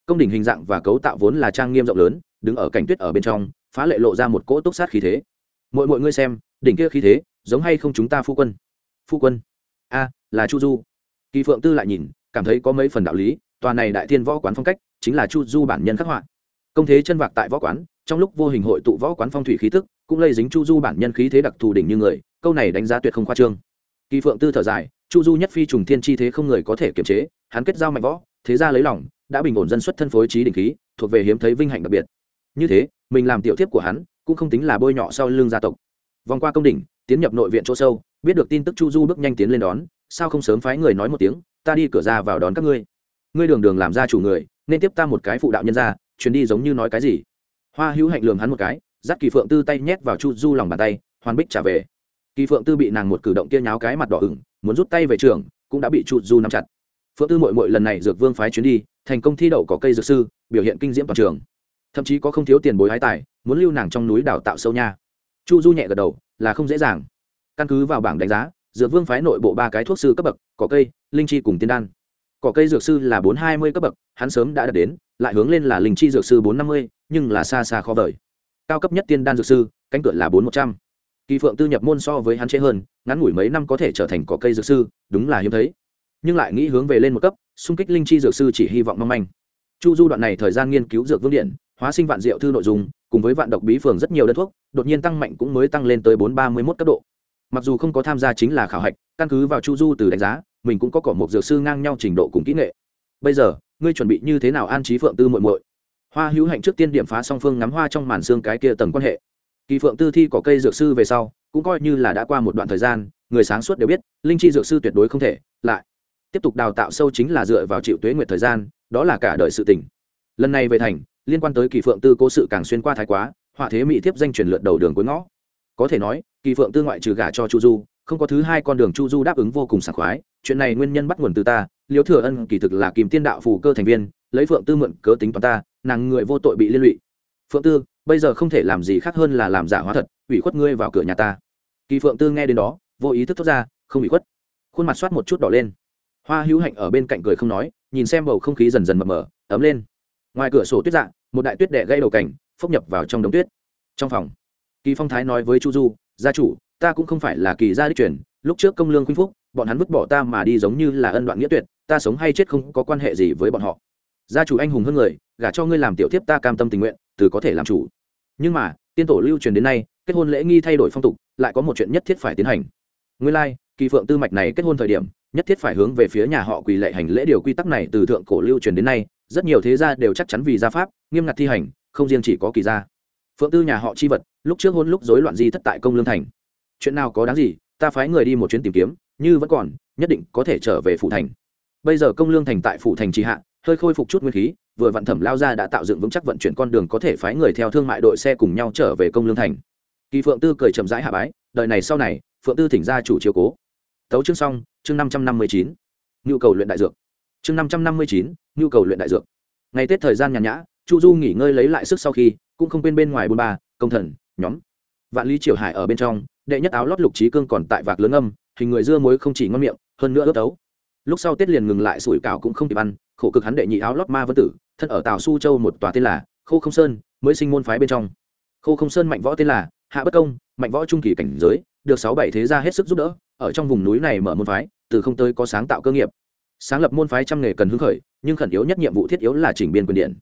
Công đỉnh hình dạng và cấu tạo vốn là trang nghiêm rộng lớn, đứng ở cảnh tuyết ở bên trong, phá lệ lộ ra một cỗ túc sát khí thế. Mỗi mỗi ngươi xem, đỉnh kia khí thế, giống hay không chúng ta phu quân? Phu quân? A, là chu du. Kỳ phượng tư lại nhìn, cảm thấy có mấy phần đạo lý, tòa này đại thiên võ quán phong cách chính là chu du bản nhân khắc họa. Công thế chân vạc tại võ quán, trong lúc vô hình hội tụ võ quán phong thủy khí tức, cũng lây dính chu du bản nhân khí thế đặc thù đỉnh như người câu này đánh giá tuyệt không khoa trương. Kỳ phượng tư thở dài, chu du nhất phi trùng thiên chi thế không người có thể kiềm chế, hắn kết giao mạnh võ, thế ra lấy lòng, đã bình ổn dân xuất thân phối trí đỉnh khí, thuộc về hiếm thấy vinh hạnh đặc biệt. Như thế, mình làm tiểu tiếp của hắn, cũng không tính là bôi nhọ sau lưng gia tộc. Vòng qua công đỉnh, tiến nhập nội viện chỗ sâu, biết được tin tức chu du bước nhanh tiến lên đón, sao không sớm phái người nói một tiếng, ta đi cửa ra vào đón các ngươi. Ngươi đường đường làm ra chủ người, nên tiếp ta một cái phụ đạo nhân ra chuyến đi giống như nói cái gì? Hoa hữu hạnh lường hắn một cái, dắt kỳ phượng tư tay nhét vào chu du lòng bàn tay hoàn bích trả về kỳ phượng tư bị nàng một cử động kia nháo cái mặt đỏ ửng, muốn rút tay về trường, cũng đã bị chu du nắm chặt. Phượng tư mội mội lần này dược vương phái chuyến đi, thành công thi đậu có cây dược sư, biểu hiện kinh diễm toàn trường. Thậm chí có không thiếu tiền bối hái tài, muốn lưu nàng trong núi đào tạo sâu nha. Chu du nhẹ gật đầu, là không dễ dàng. Căn cứ vào bảng đánh giá, dược vương phái nội bộ ba cái thuốc sư cấp bậc, cỏ cây, linh chi cùng tiên đan. Cỏ cây dược sư là bốn hai mươi cấp bậc, hắn sớm đã đạt đến, lại hướng lên là linh chi dược sư bốn năm mươi, nhưng là xa xa khó vời. Cao cấp nhất tiên đan dược sư, cánh cửa là bốn một trăm kỳ phượng tư nhập môn so với hắn chế hơn, ngắn ngủi mấy năm có thể trở thành cỏ cây dược sư, đúng là hiếm thấy. Nhưng lại nghĩ hướng về lên một cấp, xung kích linh chi dược sư chỉ hy vọng mong manh. Chu du đoạn này thời gian nghiên cứu dược vương điện, hóa sinh vạn diệu thư nội dung, cùng với vạn độc bí phường rất nhiều đơn thuốc, đột nhiên tăng mạnh cũng mới tăng lên tới bốn ba mươi mốt cấp độ. Mặc dù không có tham gia chính là khảo hạch, căn cứ vào chu du từ đánh giá, mình cũng có cỏ một dược sư ngang nhau trình độ cùng kỹ nghệ. Bây giờ, ngươi chuẩn bị như thế nào an trí phượng tư muội muội? Hoa hữu hạnh trước tiên điểm phá song phương ngắm hoa trong màn xương cái kia tầng quan hệ kỳ phượng tư thi có cây dược sư về sau, cũng coi như là đã qua một đoạn thời gian, người sáng suốt đều biết, linh chi dược sư tuyệt đối không thể, lại tiếp tục đào tạo sâu chính là dựa vào chịu tuế nguyệt thời gian, đó là cả đời sự tỉnh lần này về thành, liên quan tới kỳ phượng tư cố sự càng xuyên qua thái quá, họa thế mỹ tiếp danh truyền lượt đầu đường cuối ngõ. Có thể nói, kỳ phượng tư ngoại trừ gả cho chu du, không có thứ hai con đường chu du đáp ứng vô cùng sảng khoái, chuyện này nguyên nhân bắt nguồn từ ta, Liễu thừa ân kỳ thực là kìm tiên đạo phù cơ thành viên, lấy phượng tư mượn cớ tính toán ta, nàng người vô tội bị liên lụy. Phượng tư bây giờ không thể làm gì khác hơn là làm giả hóa thật, ủy khuất ngươi vào cửa nhà ta. Kỳ phượng tư nghe đến đó, vô ý thức thốt ra, không bị khuất. Khuôn mặt soát một chút đỏ lên. Hoa hữu hạnh ở bên cạnh cười không nói, nhìn xem bầu không khí dần dần mập mờ, ấm lên. Ngoài cửa sổ tuyết dạng một đại tuyết đệ gây đầu cảnh, phốc nhập vào trong đống tuyết. Trong phòng, kỳ phong thái nói với chu du, gia chủ, ta cũng không phải là kỳ gia đích truyền, lúc trước công lương khuynh phúc, bọn hắn vứt bỏ ta mà đi giống như là ân đoạn nghĩa tuyệt, ta sống hay chết không có quan hệ gì với bọn họ. Gia chủ anh hùng hơn người, gả cho ngươi làm tiểu tiếp ta cam tâm tình nguyện từ có thể làm chủ. Nhưng mà, tiên tổ lưu truyền đến nay, kết hôn lễ nghi thay đổi phong tục, lại có một chuyện nhất thiết phải tiến hành. Nguyên lai, kỳ phượng tư mạch này kết hôn thời điểm, nhất thiết phải hướng về phía nhà họ quỳ lệ hành lễ điều quy tắc này từ thượng cổ lưu truyền đến nay, rất nhiều thế gia đều chắc chắn vì gia pháp, nghiêm ngặt thi hành, không riêng chỉ có kỳ gia. Phượng tư nhà họ chi vật, lúc trước hôn lúc rối loạn di thất tại công lương thành. Chuyện nào có đáng gì, ta phái người đi một chuyến tìm kiếm, như vẫn còn, nhất định có thể trở về phủ thành. Bây giờ công lương thành tại phủ thành trì hạ, hơi khôi phục chút nguyên khí vừa vận thẩm lao ra đã tạo dựng vững chắc vận chuyển con đường có thể phái người theo thương mại đội xe cùng nhau trở về công lương thành. Kỳ phượng tư cười chậm rãi hạ bái, đời này sau này, phượng tư thỉnh ra chủ chiếu cố. Tấu chương xong, chương năm trăm năm mươi chín, nhu cầu luyện đại dược. Chương năm trăm năm mươi chín, nhu cầu luyện đại dược. Ngày tết thời gian nhàn nhã, chu du nghỉ ngơi lấy lại sức sau khi, cũng không quên bên ngoài bôn ba, công thần, nhóm. Vạn lý triều hải ở bên trong, đệ nhất áo lót lục trí cương còn tại vạc lớn âm, hình người dưa muối không chỉ ngon miệng, hơn nữa ớt tấu lúc sau tết liền ngừng lại, sủi cảo cũng không kịp ăn, khổ cực hắn đệ nhị áo lót ma vân tử, thân ở tào su châu một tòa tên là khô không sơn, mới sinh môn phái bên trong. Khô không sơn mạnh võ tên là hạ bất công, mạnh võ trung kỳ cảnh giới, được sáu bảy thế gia hết sức giúp đỡ, ở trong vùng núi này mở môn phái, từ không tới có sáng tạo cơ nghiệp. Sáng lập môn phái trăm nghề cần hứng khởi, nhưng khẩn yếu nhất nhiệm vụ thiết yếu là chỉnh biên quyền điện.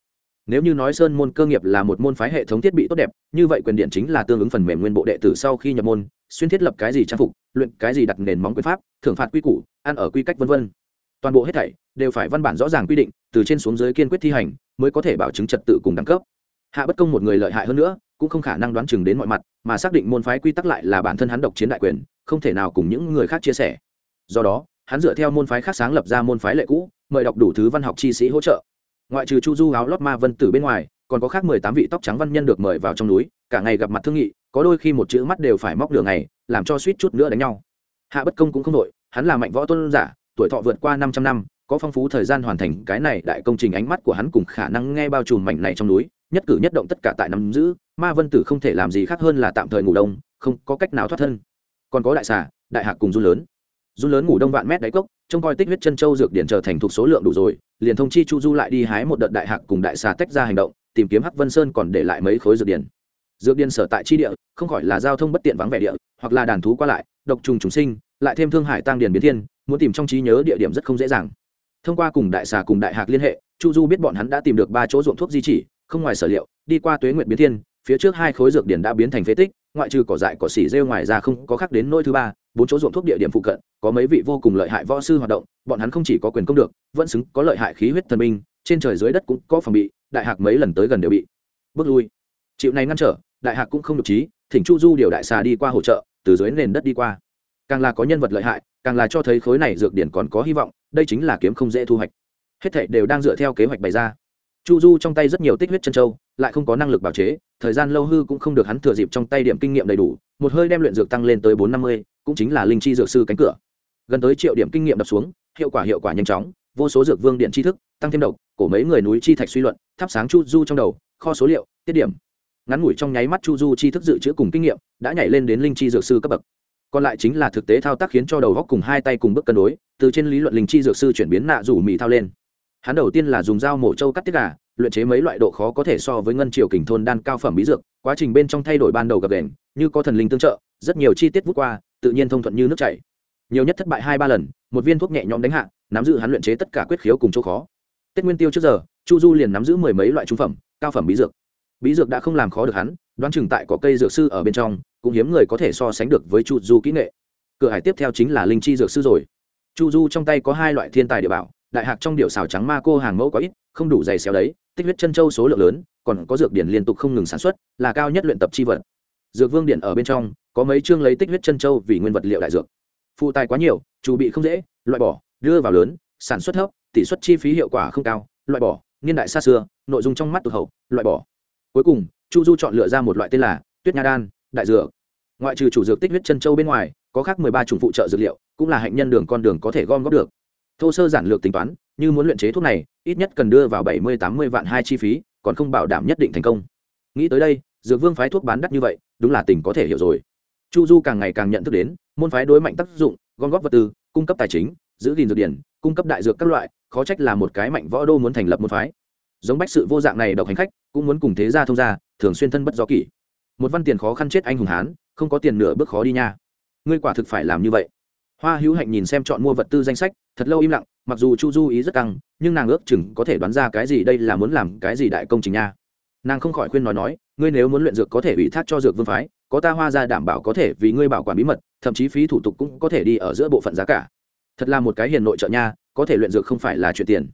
Nếu như nói sơn môn cơ nghiệp là một môn phái hệ thống thiết bị tốt đẹp, như vậy quyền điện chính là tương ứng phần mềm nguyên bộ đệ tử sau khi nhập môn xuyên thiết lập cái gì trang phục, luyện cái gì đặt nền móng quyền pháp, thưởng phạt quy củ, ăn ở quy cách vân vân. Toàn bộ hết thảy đều phải văn bản rõ ràng quy định, từ trên xuống dưới kiên quyết thi hành mới có thể bảo chứng trật tự cùng đẳng cấp. Hạ bất công một người lợi hại hơn nữa, cũng không khả năng đoán chừng đến mọi mặt, mà xác định môn phái quy tắc lại là bản thân hắn độc chiến đại quyền, không thể nào cùng những người khác chia sẻ. Do đó, hắn dựa theo môn phái khác sáng lập ra môn phái lệ cũ, mời đọc đủ thứ văn học chi sĩ hỗ trợ. Ngoại trừ chu du áo lót ma vân tử bên ngoài, còn có khác mười tám vị tóc trắng văn nhân được mời vào trong núi, cả ngày gặp mặt thương nghị có đôi khi một chữ mắt đều phải móc đường này làm cho suýt chút nữa đánh nhau. Hạ bất công cũng không đội hắn là mạnh võ tôn giả, tuổi thọ vượt qua năm trăm năm, có phong phú thời gian hoàn thành cái này đại công trình ánh mắt của hắn cùng khả năng nghe bao trùm mảnh này trong núi, nhất cử nhất động tất cả tại nắm giữ, ma vân tử không thể làm gì khác hơn là tạm thời ngủ đông, không có cách nào thoát thân. Còn có đại xà, đại hạc cùng du lớn. Du lớn ngủ đông vạn mét đáy cốc, trông coi tích huyết chân châu dược điển trở thành thuộc số lượng đủ rồi, liền thông chi chu du lại đi hái một đợt đại hạc cùng đại xà tách ra hành động, tìm kiếm hắc vân sơn còn để lại mấy khối dược điển dược điển sở tại chi địa, không khỏi là giao thông bất tiện vắng vẻ địa, hoặc là đàn thú qua lại, độc trùng trùng sinh, lại thêm thương hải tăng điển biến thiên, muốn tìm trong trí nhớ địa điểm rất không dễ dàng. Thông qua cùng đại xà cùng đại hạc liên hệ, chu du biết bọn hắn đã tìm được ba chỗ ruộng thuốc di chỉ, không ngoài sở liệu, đi qua tuế nguyện biến thiên, phía trước hai khối dược điển đã biến thành phế tích, ngoại trừ cỏ dại cỏ xỉ rêu ngoài ra không có khác đến nỗi thứ ba, bốn chỗ ruộng thuốc địa điểm phụ cận, có mấy vị vô cùng lợi hại võ sư hoạt động, bọn hắn không chỉ có quyền công được, vẫn xứng có lợi hại khí huyết thần minh, trên trời dưới đất cũng có phòng bị, đại hạc mấy lần tới gần đều bị bước lui. Chịu này ngăn trở đại hạc cũng không được trí, thỉnh chu du điều đại xà đi qua hỗ trợ, từ dưới nền đất đi qua. Càng là có nhân vật lợi hại, càng là cho thấy khối này dược điển còn có hy vọng, đây chính là kiếm không dễ thu hoạch. Hết thảy đều đang dựa theo kế hoạch bày ra. Chu du trong tay rất nhiều tích huyết chân châu, lại không có năng lực bảo chế, thời gian lâu hư cũng không được hắn thừa dịp trong tay điểm kinh nghiệm đầy đủ, một hơi đem luyện dược tăng lên tới bốn năm mươi, cũng chính là linh chi dược sư cánh cửa. Gần tới triệu điểm kinh nghiệm đập xuống, hiệu quả hiệu quả nhanh chóng, vô số dược vương điện tri thức, tăng thêm độc của mấy người núi chi thạch suy luận, thắp sáng chu du trong đầu, kho số liệu, tiết điểm ngắn ngủi trong nháy mắt chu du chi thức dự trữ cùng kinh nghiệm, đã nhảy lên đến linh chi dược sư cấp bậc. Còn lại chính là thực tế thao tác khiến cho đầu góc cùng hai tay cùng bước cân đối, từ trên lý luận linh chi dược sư chuyển biến nạ rủ mì thao lên. Hắn đầu tiên là dùng dao mổ trâu cắt tiết gà, luyện chế mấy loại độ khó có thể so với ngân triều kình thôn đan cao phẩm bí dược, quá trình bên trong thay đổi ban đầu gặp đèn như có thần linh tương trợ, rất nhiều chi tiết vút qua, tự nhiên thông thuận như nước chảy. Nhiều nhất thất bại hai ba lần, một viên thuốc nhẹ nhõm đánh hạ, nắm giữ hắn luyện chế tất cả quyết khiếu cùng chỗ khó. Tết nguyên tiêu trước giờ, chu du liền nắm giữ mười mấy loại trung phẩm, cao phẩm bí dược bí dược đã không làm khó được hắn, đoán chừng tại có cây dược sư ở bên trong, cũng hiếm người có thể so sánh được với chu du kỹ nghệ. Cửa hải tiếp theo chính là linh chi dược sư rồi. Chu du trong tay có hai loại thiên tài địa bảo, đại hạc trong điệu xào trắng ma cô hàng mẫu có ít, không đủ dày xéo đấy, tích huyết chân châu số lượng lớn, còn có dược điển liên tục không ngừng sản xuất, là cao nhất luyện tập chi vật. Dược vương điện ở bên trong, có mấy chương lấy tích huyết chân châu vì nguyên vật liệu đại dược. Phụ tài quá nhiều chủ bị không dễ, loại bỏ, đưa vào lớn, sản xuất thấp, tỷ suất chi phí hiệu quả không cao, loại bỏ, niên đại xa xưa, nội dung trong mắt tụt hậu, loại bỏ cuối cùng, chu du chọn lựa ra một loại tên là tuyết nha đan, đại dược. Ngoại trừ chủ dược tích huyết chân châu bên ngoài, có khác mười ba chủng phụ trợ dược liệu, cũng là hạnh nhân đường con đường có thể gom góp được. Thô sơ giản lược tính toán, như muốn luyện chế thuốc này, ít nhất cần đưa vào bảy mươi tám mươi vạn hai chi phí, còn không bảo đảm nhất định thành công. Nghĩ tới đây, dược vương phái thuốc bán đắt như vậy, đúng là tình có thể hiểu rồi. Chu du càng ngày càng nhận thức đến, môn phái đối mạnh tác dụng, gom góp vật tư, cung cấp tài chính, giữ gìn dược điển, cung cấp đại dược các loại, khó trách là một cái mạnh võ đô muốn thành lập môn phái giống bách sự vô dạng này độc hành khách, cũng muốn cùng thế gia thông gia, thường xuyên thân bất do kỷ. Một văn tiền khó khăn chết anh hùng hán, không có tiền nửa bước khó đi nha. Ngươi quả thực phải làm như vậy. Hoa hữu hạnh nhìn xem chọn mua vật tư danh sách, thật lâu im lặng, mặc dù chu du ý rất căng, nhưng nàng ước chừng có thể đoán ra cái gì đây là muốn làm cái gì đại công trình nha. Nàng không khỏi khuyên nói nói, ngươi nếu muốn luyện dược có thể ủy thác cho dược vương phái, có ta hoa ra đảm bảo có thể vì ngươi bảo quản bí mật, thậm chí phí thủ tục cũng có thể đi ở giữa bộ phận giá cả. Thật là một cái hiền nội trợ nha, có thể luyện dược không phải là chuyện tiền.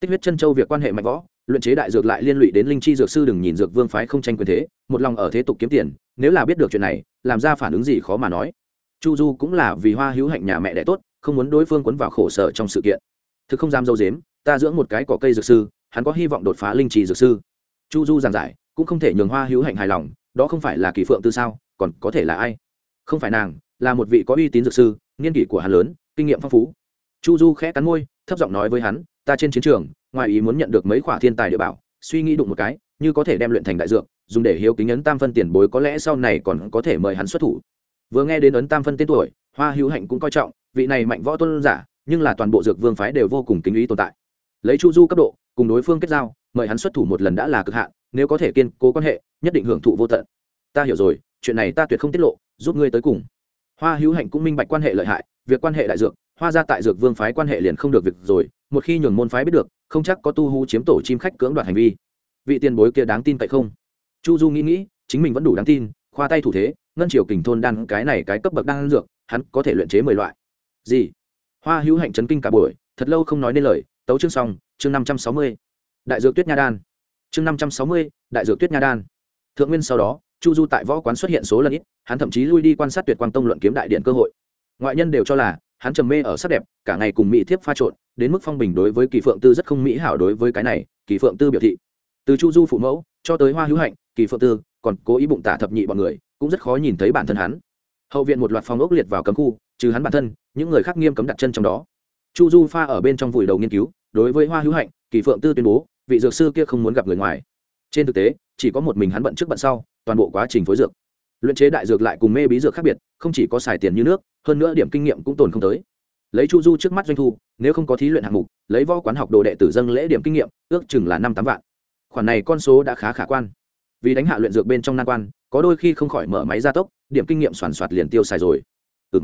Tích huyết chân châu việc quan hệ mạnh võ luyện chế đại dược lại liên lụy đến linh chi dược sư đừng nhìn dược vương phái không tranh quyền thế, một lòng ở thế tục kiếm tiền, nếu là biết được chuyện này, làm ra phản ứng gì khó mà nói. Chu du cũng là vì hoa hữu hạnh nhà mẹ đẻ tốt, không muốn đối phương quấn vào khổ sở trong sự kiện. Thực không dám dâu dếm, ta dưỡng một cái cỏ cây dược sư, hắn có hy vọng đột phá linh trì dược sư. Chu du giảng giải, cũng không thể nhường hoa hữu hạnh hài lòng, đó không phải là kỳ phượng tư sao, còn có thể là ai? Không phải nàng, là một vị có uy tín dược sư, nghiên kỷ của hắn lớn, kinh nghiệm phong phú. Chu du khẽ cắn môi, thấp giọng nói với hắn, ta trên chiến trường ngoài ý muốn nhận được mấy khoả thiên tài địa bảo, suy nghĩ đụng một cái, như có thể đem luyện thành đại dược, dùng để hiếu kính ấn tam phân tiền bối có lẽ sau này còn có thể mời hắn xuất thủ. Vừa nghe đến ấn tam phân tên tuổi, hoa hữu hạnh cũng coi trọng, vị này mạnh võ tôn giả, nhưng là toàn bộ dược vương phái đều vô cùng kính ý tồn tại. Lấy chu du cấp độ, cùng đối phương kết giao, mời hắn xuất thủ một lần đã là cực hạn, nếu có thể kiên cố quan hệ, nhất định hưởng thụ vô tận. Ta hiểu rồi, chuyện này ta tuyệt không tiết lộ, giúp ngươi tới cùng. Hoa hữu hạnh cũng minh bạch quan hệ lợi hại, việc quan hệ đại dược hoa ra tại dược vương phái quan hệ liền không được việc rồi, một khi nhường môn phái biết được không chắc có tu hú chiếm tổ chim khách cưỡng đoạt hành vi. Vị tiền bối kia đáng tin cậy không? Chu du nghĩ nghĩ, chính mình vẫn đủ đáng tin, khoa tay thủ thế, ngân triều kình thôn đan cái này cái cấp bậc đan dược, hắn có thể luyện chế mười loại. Gì? Hoa hữu hạnh chấn kinh cả buổi, thật lâu không nói nên lời, tấu chương xong, chương năm trăm sáu mươi. Đại dược tuyết nha đan. Chương năm trăm sáu mươi, đại dược tuyết nha đan. Thượng nguyên sau đó, chu du tại võ quán xuất hiện số lần ít, hắn thậm chí lui đi quan sát tuyệt quang tông luận kiếm đại điện cơ hội. Ngoại nhân đều cho là, hắn trầm mê ở sắc đẹp, cả ngày cùng mỹ thiếp pha trộn đến mức phong bình đối với kỳ phượng tư rất không mỹ hảo đối với cái này, kỳ phượng tư biểu thị. Từ chu du phụ mẫu, cho tới hoa hữu hạnh, kỳ phượng tư còn cố ý bụng tả thập nhị bọn người, cũng rất khó nhìn thấy bản thân hắn. Hậu viện một loạt phòng ốc liệt vào cấm khu, trừ hắn bản thân, những người khác nghiêm cấm đặt chân trong đó. Chu du pha ở bên trong vùi đầu nghiên cứu, đối với hoa hữu hạnh, kỳ phượng tư tuyên bố, vị dược sư kia không muốn gặp người ngoài. Trên thực tế, chỉ có một mình hắn bận trước bận sau, toàn bộ quá trình phối dược. Luyện chế đại dược lại cùng mê bí dược khác biệt, không chỉ có xài tiền như nước, hơn nữa điểm kinh nghiệm cũng tồn không tới lấy chu du trước mắt doanh thu, nếu không có thí luyện hạng mục, lấy võ quán học đồ đệ tử dâng lễ điểm kinh nghiệm, ước chừng là năm tám vạn. Khoản này con số đã khá khả quan. Vì đánh hạ luyện dược bên trong nan quan, có đôi khi không khỏi mở máy gia tốc, điểm kinh nghiệm soàn soạt liền tiêu xài rồi. Ừ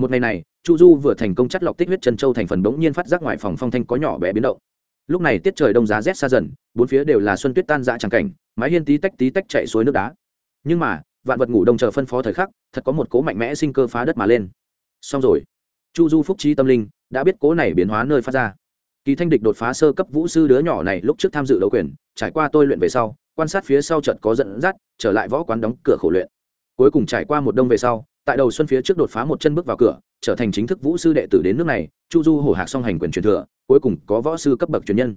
một ngày này, chu du vừa thành công chắt lọc tích huyết chân châu thành phần bỗng nhiên phát giác ngoài phòng phong thanh có nhỏ bé biến động. Lúc này tiết trời đông giá rét xa dần, bốn phía đều là xuân tuyết tan dã tràng cảnh, mái hiên tí tách tí tách chạy suối nước đá. Nhưng mà, vạn vật ngủ đông chờ phân phó thời khắc, thật có một cố mạnh mẽ sinh cơ phá đất mà lên. Xong rồi chu du phúc trí tâm linh đã biết cố này biến hóa nơi phát ra. Kỳ thanh địch đột phá sơ cấp vũ sư đứa nhỏ này lúc trước tham dự đấu quyền, trải qua tôi luyện về sau, quan sát phía sau trận có dẫn dắt, trở lại võ quán đóng cửa khổ luyện. Cuối cùng trải qua một đông về sau, tại đầu xuân phía trước đột phá một chân bước vào cửa, trở thành chính thức vũ sư đệ tử đến nước này, chu du hổ hạc song hành quyền truyền thừa, cuối cùng có võ sư cấp bậc truyền nhân.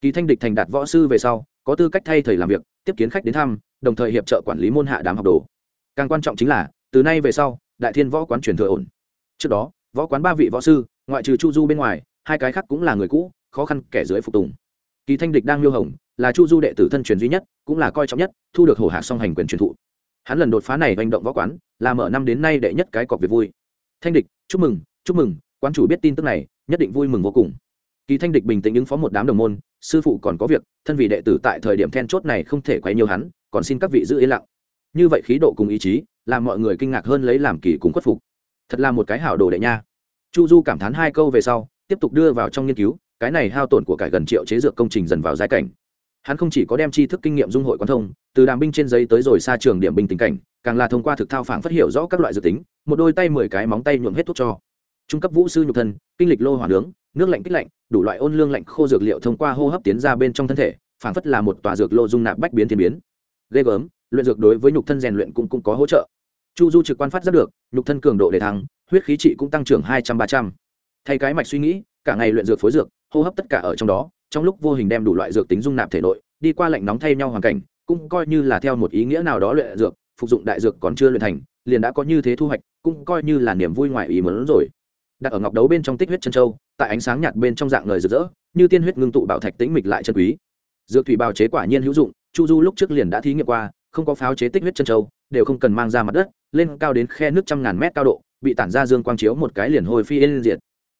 Kỳ thanh địch thành đạt võ sư về sau, có tư cách thay thầy làm việc, tiếp kiến khách đến thăm, đồng thời hiệp trợ quản lý môn hạ đám học đồ. Càng quan trọng chính là, từ nay về sau, đại thiên võ quán truyền thừa ổn. Trước đó võ quán ba vị võ sư, ngoại trừ chu du bên ngoài, hai cái khác cũng là người cũ, khó khăn kẻ dưới phục tùng. Kỳ thanh địch đang miêu hồng, là chu du đệ tử thân truyền duy nhất, cũng là coi trọng nhất, thu được hổ hạ song hành quyền truyền thụ. Hắn lần đột phá này hành động võ quán, là mở năm đến nay đệ nhất cái cọc việc vui. Thanh địch, chúc mừng chúc mừng, quán chủ biết tin tức này, nhất định vui mừng vô cùng. Kỳ thanh địch bình tĩnh ứng phó một đám đồng môn, sư phụ còn có việc, thân vị đệ tử tại thời điểm then chốt này không thể quấy nhiều hắn, còn xin các vị giữ yên lặng. Như vậy khí độ cùng ý chí, làm mọi người kinh ngạc hơn lấy làm kỳ cùng khuất phục thật là một cái hảo đồ đệ nha. Chu du cảm thán hai câu về sau tiếp tục đưa vào trong nghiên cứu cái này hao tổn của cải gần triệu chế dược công trình dần vào giai cảnh. Hắn không chỉ có đem tri thức kinh nghiệm dung hội quan thông từ đàm binh trên giấy tới rồi xa trường điểm binh tình cảnh càng là thông qua thực thao phản phát hiểu rõ các loại dược tính một đôi tay mười cái móng tay nhuộm hết thuốc cho. Trung cấp vũ sư nhục thân kinh lịch lô hỏa nướng nước lạnh kích lạnh đủ loại ôn lương lạnh khô dược liệu thông qua hô hấp tiến ra bên trong thân thể phản phất là một tòa dược lô dung nạp bách biến thiên biến. Ghê gớm luyện dược đối với nhục thân rèn luyện cũng, cũng có hỗ trợ chu du trực quan phát rất được, nhục thân cường độ để thắng huyết khí trị cũng tăng trưởng hai trăm ba trăm. Thay cái mạch suy nghĩ, cả ngày luyện dược phối dược, hô hấp tất cả ở trong đó, trong lúc vô hình đem đủ loại dược tính dung nạp thể nội, đi qua lạnh nóng thay nhau hoàn cảnh, cũng coi như là theo một ý nghĩa nào đó luyện dược, phục dụng đại dược còn chưa luyện thành, liền đã có như thế thu hoạch, cũng coi như là niềm vui ngoài ý muốn rồi. Đặt ở ngọc đấu bên trong tích huyết chân châu, tại ánh sáng nhạt bên trong dạng người rực rỡ, như tiên huyết ngưng tụ bảo thạch tĩnh mịch lại chân quý. Dược thủy bào chế quả nhiên hữu dụng, chu du lúc trước liền đã thí nghiệm qua, không có pháo chế tích huyết chân châu, đều không cần mang ra mặt đất lên cao đến khe nước trăm ngàn mét cao độ, bị tản ra dương quang chiếu một cái liền hồi phi yên diệt.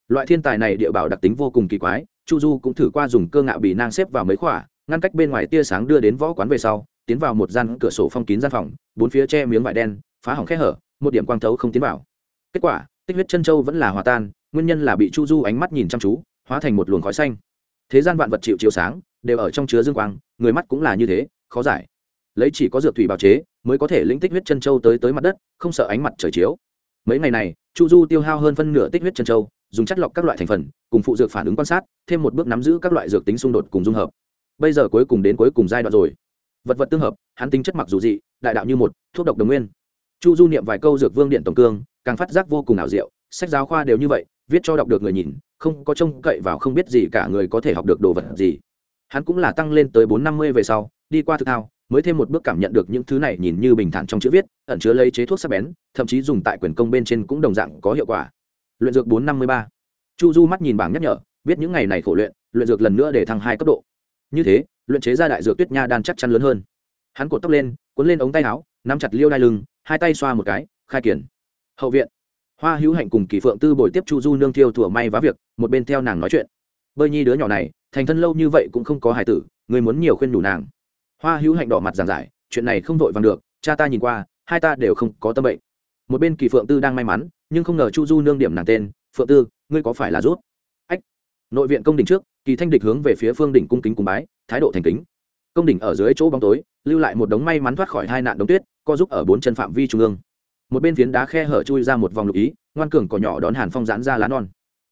Loại thiên tài này địa bảo đặc tính vô cùng kỳ quái, chu du cũng thử qua dùng cơ ngạo bì nang xếp vào mấy khỏa, ngăn cách bên ngoài tia sáng đưa đến võ quán về sau, tiến vào một gian cửa sổ phong kín gian phòng, bốn phía che miếng vải đen, phá hỏng khe hở, một điểm quang thấu không tiến vào. Kết quả, tích huyết chân châu vẫn là hòa tan, nguyên nhân là bị chu du ánh mắt nhìn chăm chú, hóa thành một luồng khói xanh. Thế gian vạn vật chịu chiếu sáng, đều ở trong chứa dương quang, người mắt cũng là như thế, khó giải lấy chỉ có dược thủy bào chế mới có thể lĩnh tích huyết chân châu tới tới mặt đất, không sợ ánh mặt trời chiếu. Mấy ngày này, chu du tiêu hao hơn phân nửa tích huyết chân châu, dùng chất lọc các loại thành phần, cùng phụ dược phản ứng quan sát, thêm một bước nắm giữ các loại dược tính xung đột cùng dung hợp. Bây giờ cuối cùng đến cuối cùng giai đoạn rồi. Vật vật tương hợp, hắn tính chất mặc dù dị, đại đạo như một, thuốc độc đồng nguyên. Chu du niệm vài câu dược vương điện tổng cương, càng phát giác vô cùng ảo diệu, sách giáo khoa đều như vậy, viết cho đọc được người nhìn, không có trông cậy vào không biết gì cả người có thể học được đồ vật gì. Hắn cũng là tăng lên tới bốn năm mươi về sau, đi qua thực thao mới thêm một bước cảm nhận được những thứ này nhìn như bình thản trong chữ viết, ẩn chứa lấy chế thuốc sắc bén, thậm chí dùng tại quyền công bên trên cũng đồng dạng có hiệu quả. Luyện dược bốn năm mươi ba. Chu du mắt nhìn bảng nhắc nhở, biết những ngày này khổ luyện luyện dược lần nữa để thăng hai cấp độ. Như thế, luyện chế ra đại dược tuyết nha đan chắc chắn lớn hơn. Hắn cột tóc lên, cuốn lên ống tay áo, nắm chặt liêu đai lưng, hai tay xoa một cái, khai kiển. Hậu viện. Hoa hữu hạnh cùng kỳ phượng tư bồi tiếp chu du nương thiêu thủa may vá việc, một bên theo nàng nói chuyện. Bơi nhi đứa nhỏ này, thành thân lâu như vậy cũng không có hài tử, người muốn nhiều khuyên đủ nàng hoa hữu hạnh đỏ mặt giảng giải chuyện này không vội vàng được cha ta nhìn qua hai ta đều không có tâm bệnh. Một bên kỳ phượng tư đang may mắn nhưng không ngờ chu du nương điểm nàng tên phượng tư ngươi có phải là rút? Ách. Nội viện công đỉnh trước kỳ thanh địch hướng về phía phương đỉnh cung kính cung bái thái độ thành kính. Công đỉnh ở dưới chỗ bóng tối lưu lại một đống may mắn thoát khỏi hai nạn đống tuyết co giúp ở bốn chân phạm vi trung ương. Một bên phiến đá khe hở chui ra một vòng lục ý ngoan cường cỏ nhỏ đón hàn phong giãn ra lá non.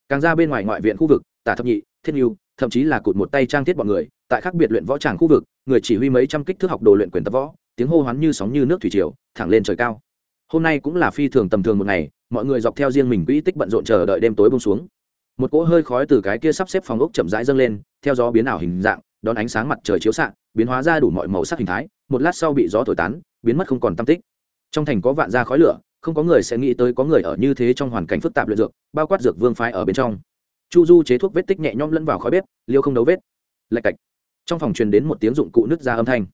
Càng ra bên ngoài ngoại viện khu vực tả thập nhị thiết yêu, thậm chí là cụt một tay trang thiết bọn người tại khác biệt luyện võ tràng khu vực, người chỉ huy mấy trăm kích thước học đồ luyện quyền tập võ, tiếng hô hoán như sóng như nước thủy triều, thẳng lên trời cao. Hôm nay cũng là phi thường tầm thường một ngày, mọi người dọc theo riêng mình quỹ tích bận rộn chờ đợi đêm tối bông xuống. Một cỗ hơi khói từ cái kia sắp xếp phòng ốc chậm rãi dâng lên, theo gió biến ảo hình dạng, đón ánh sáng mặt trời chiếu xạ, biến hóa ra đủ mọi màu sắc hình thái, một lát sau bị gió thổi tán, biến mất không còn tam tích. Trong thành có vạn gia khói lửa, không có người sẽ nghĩ tới có người ở như thế trong hoàn cảnh phức tạp luyện dược, bao quát dược vương phái ở bên trong. Chu du chế thuốc vết tích nhẹ nhõm lẫn vào khói bếp, liêu không đấu vết. Lạch cạch trong phòng truyền đến một tiếng dụng cụ nứt ra âm thanh.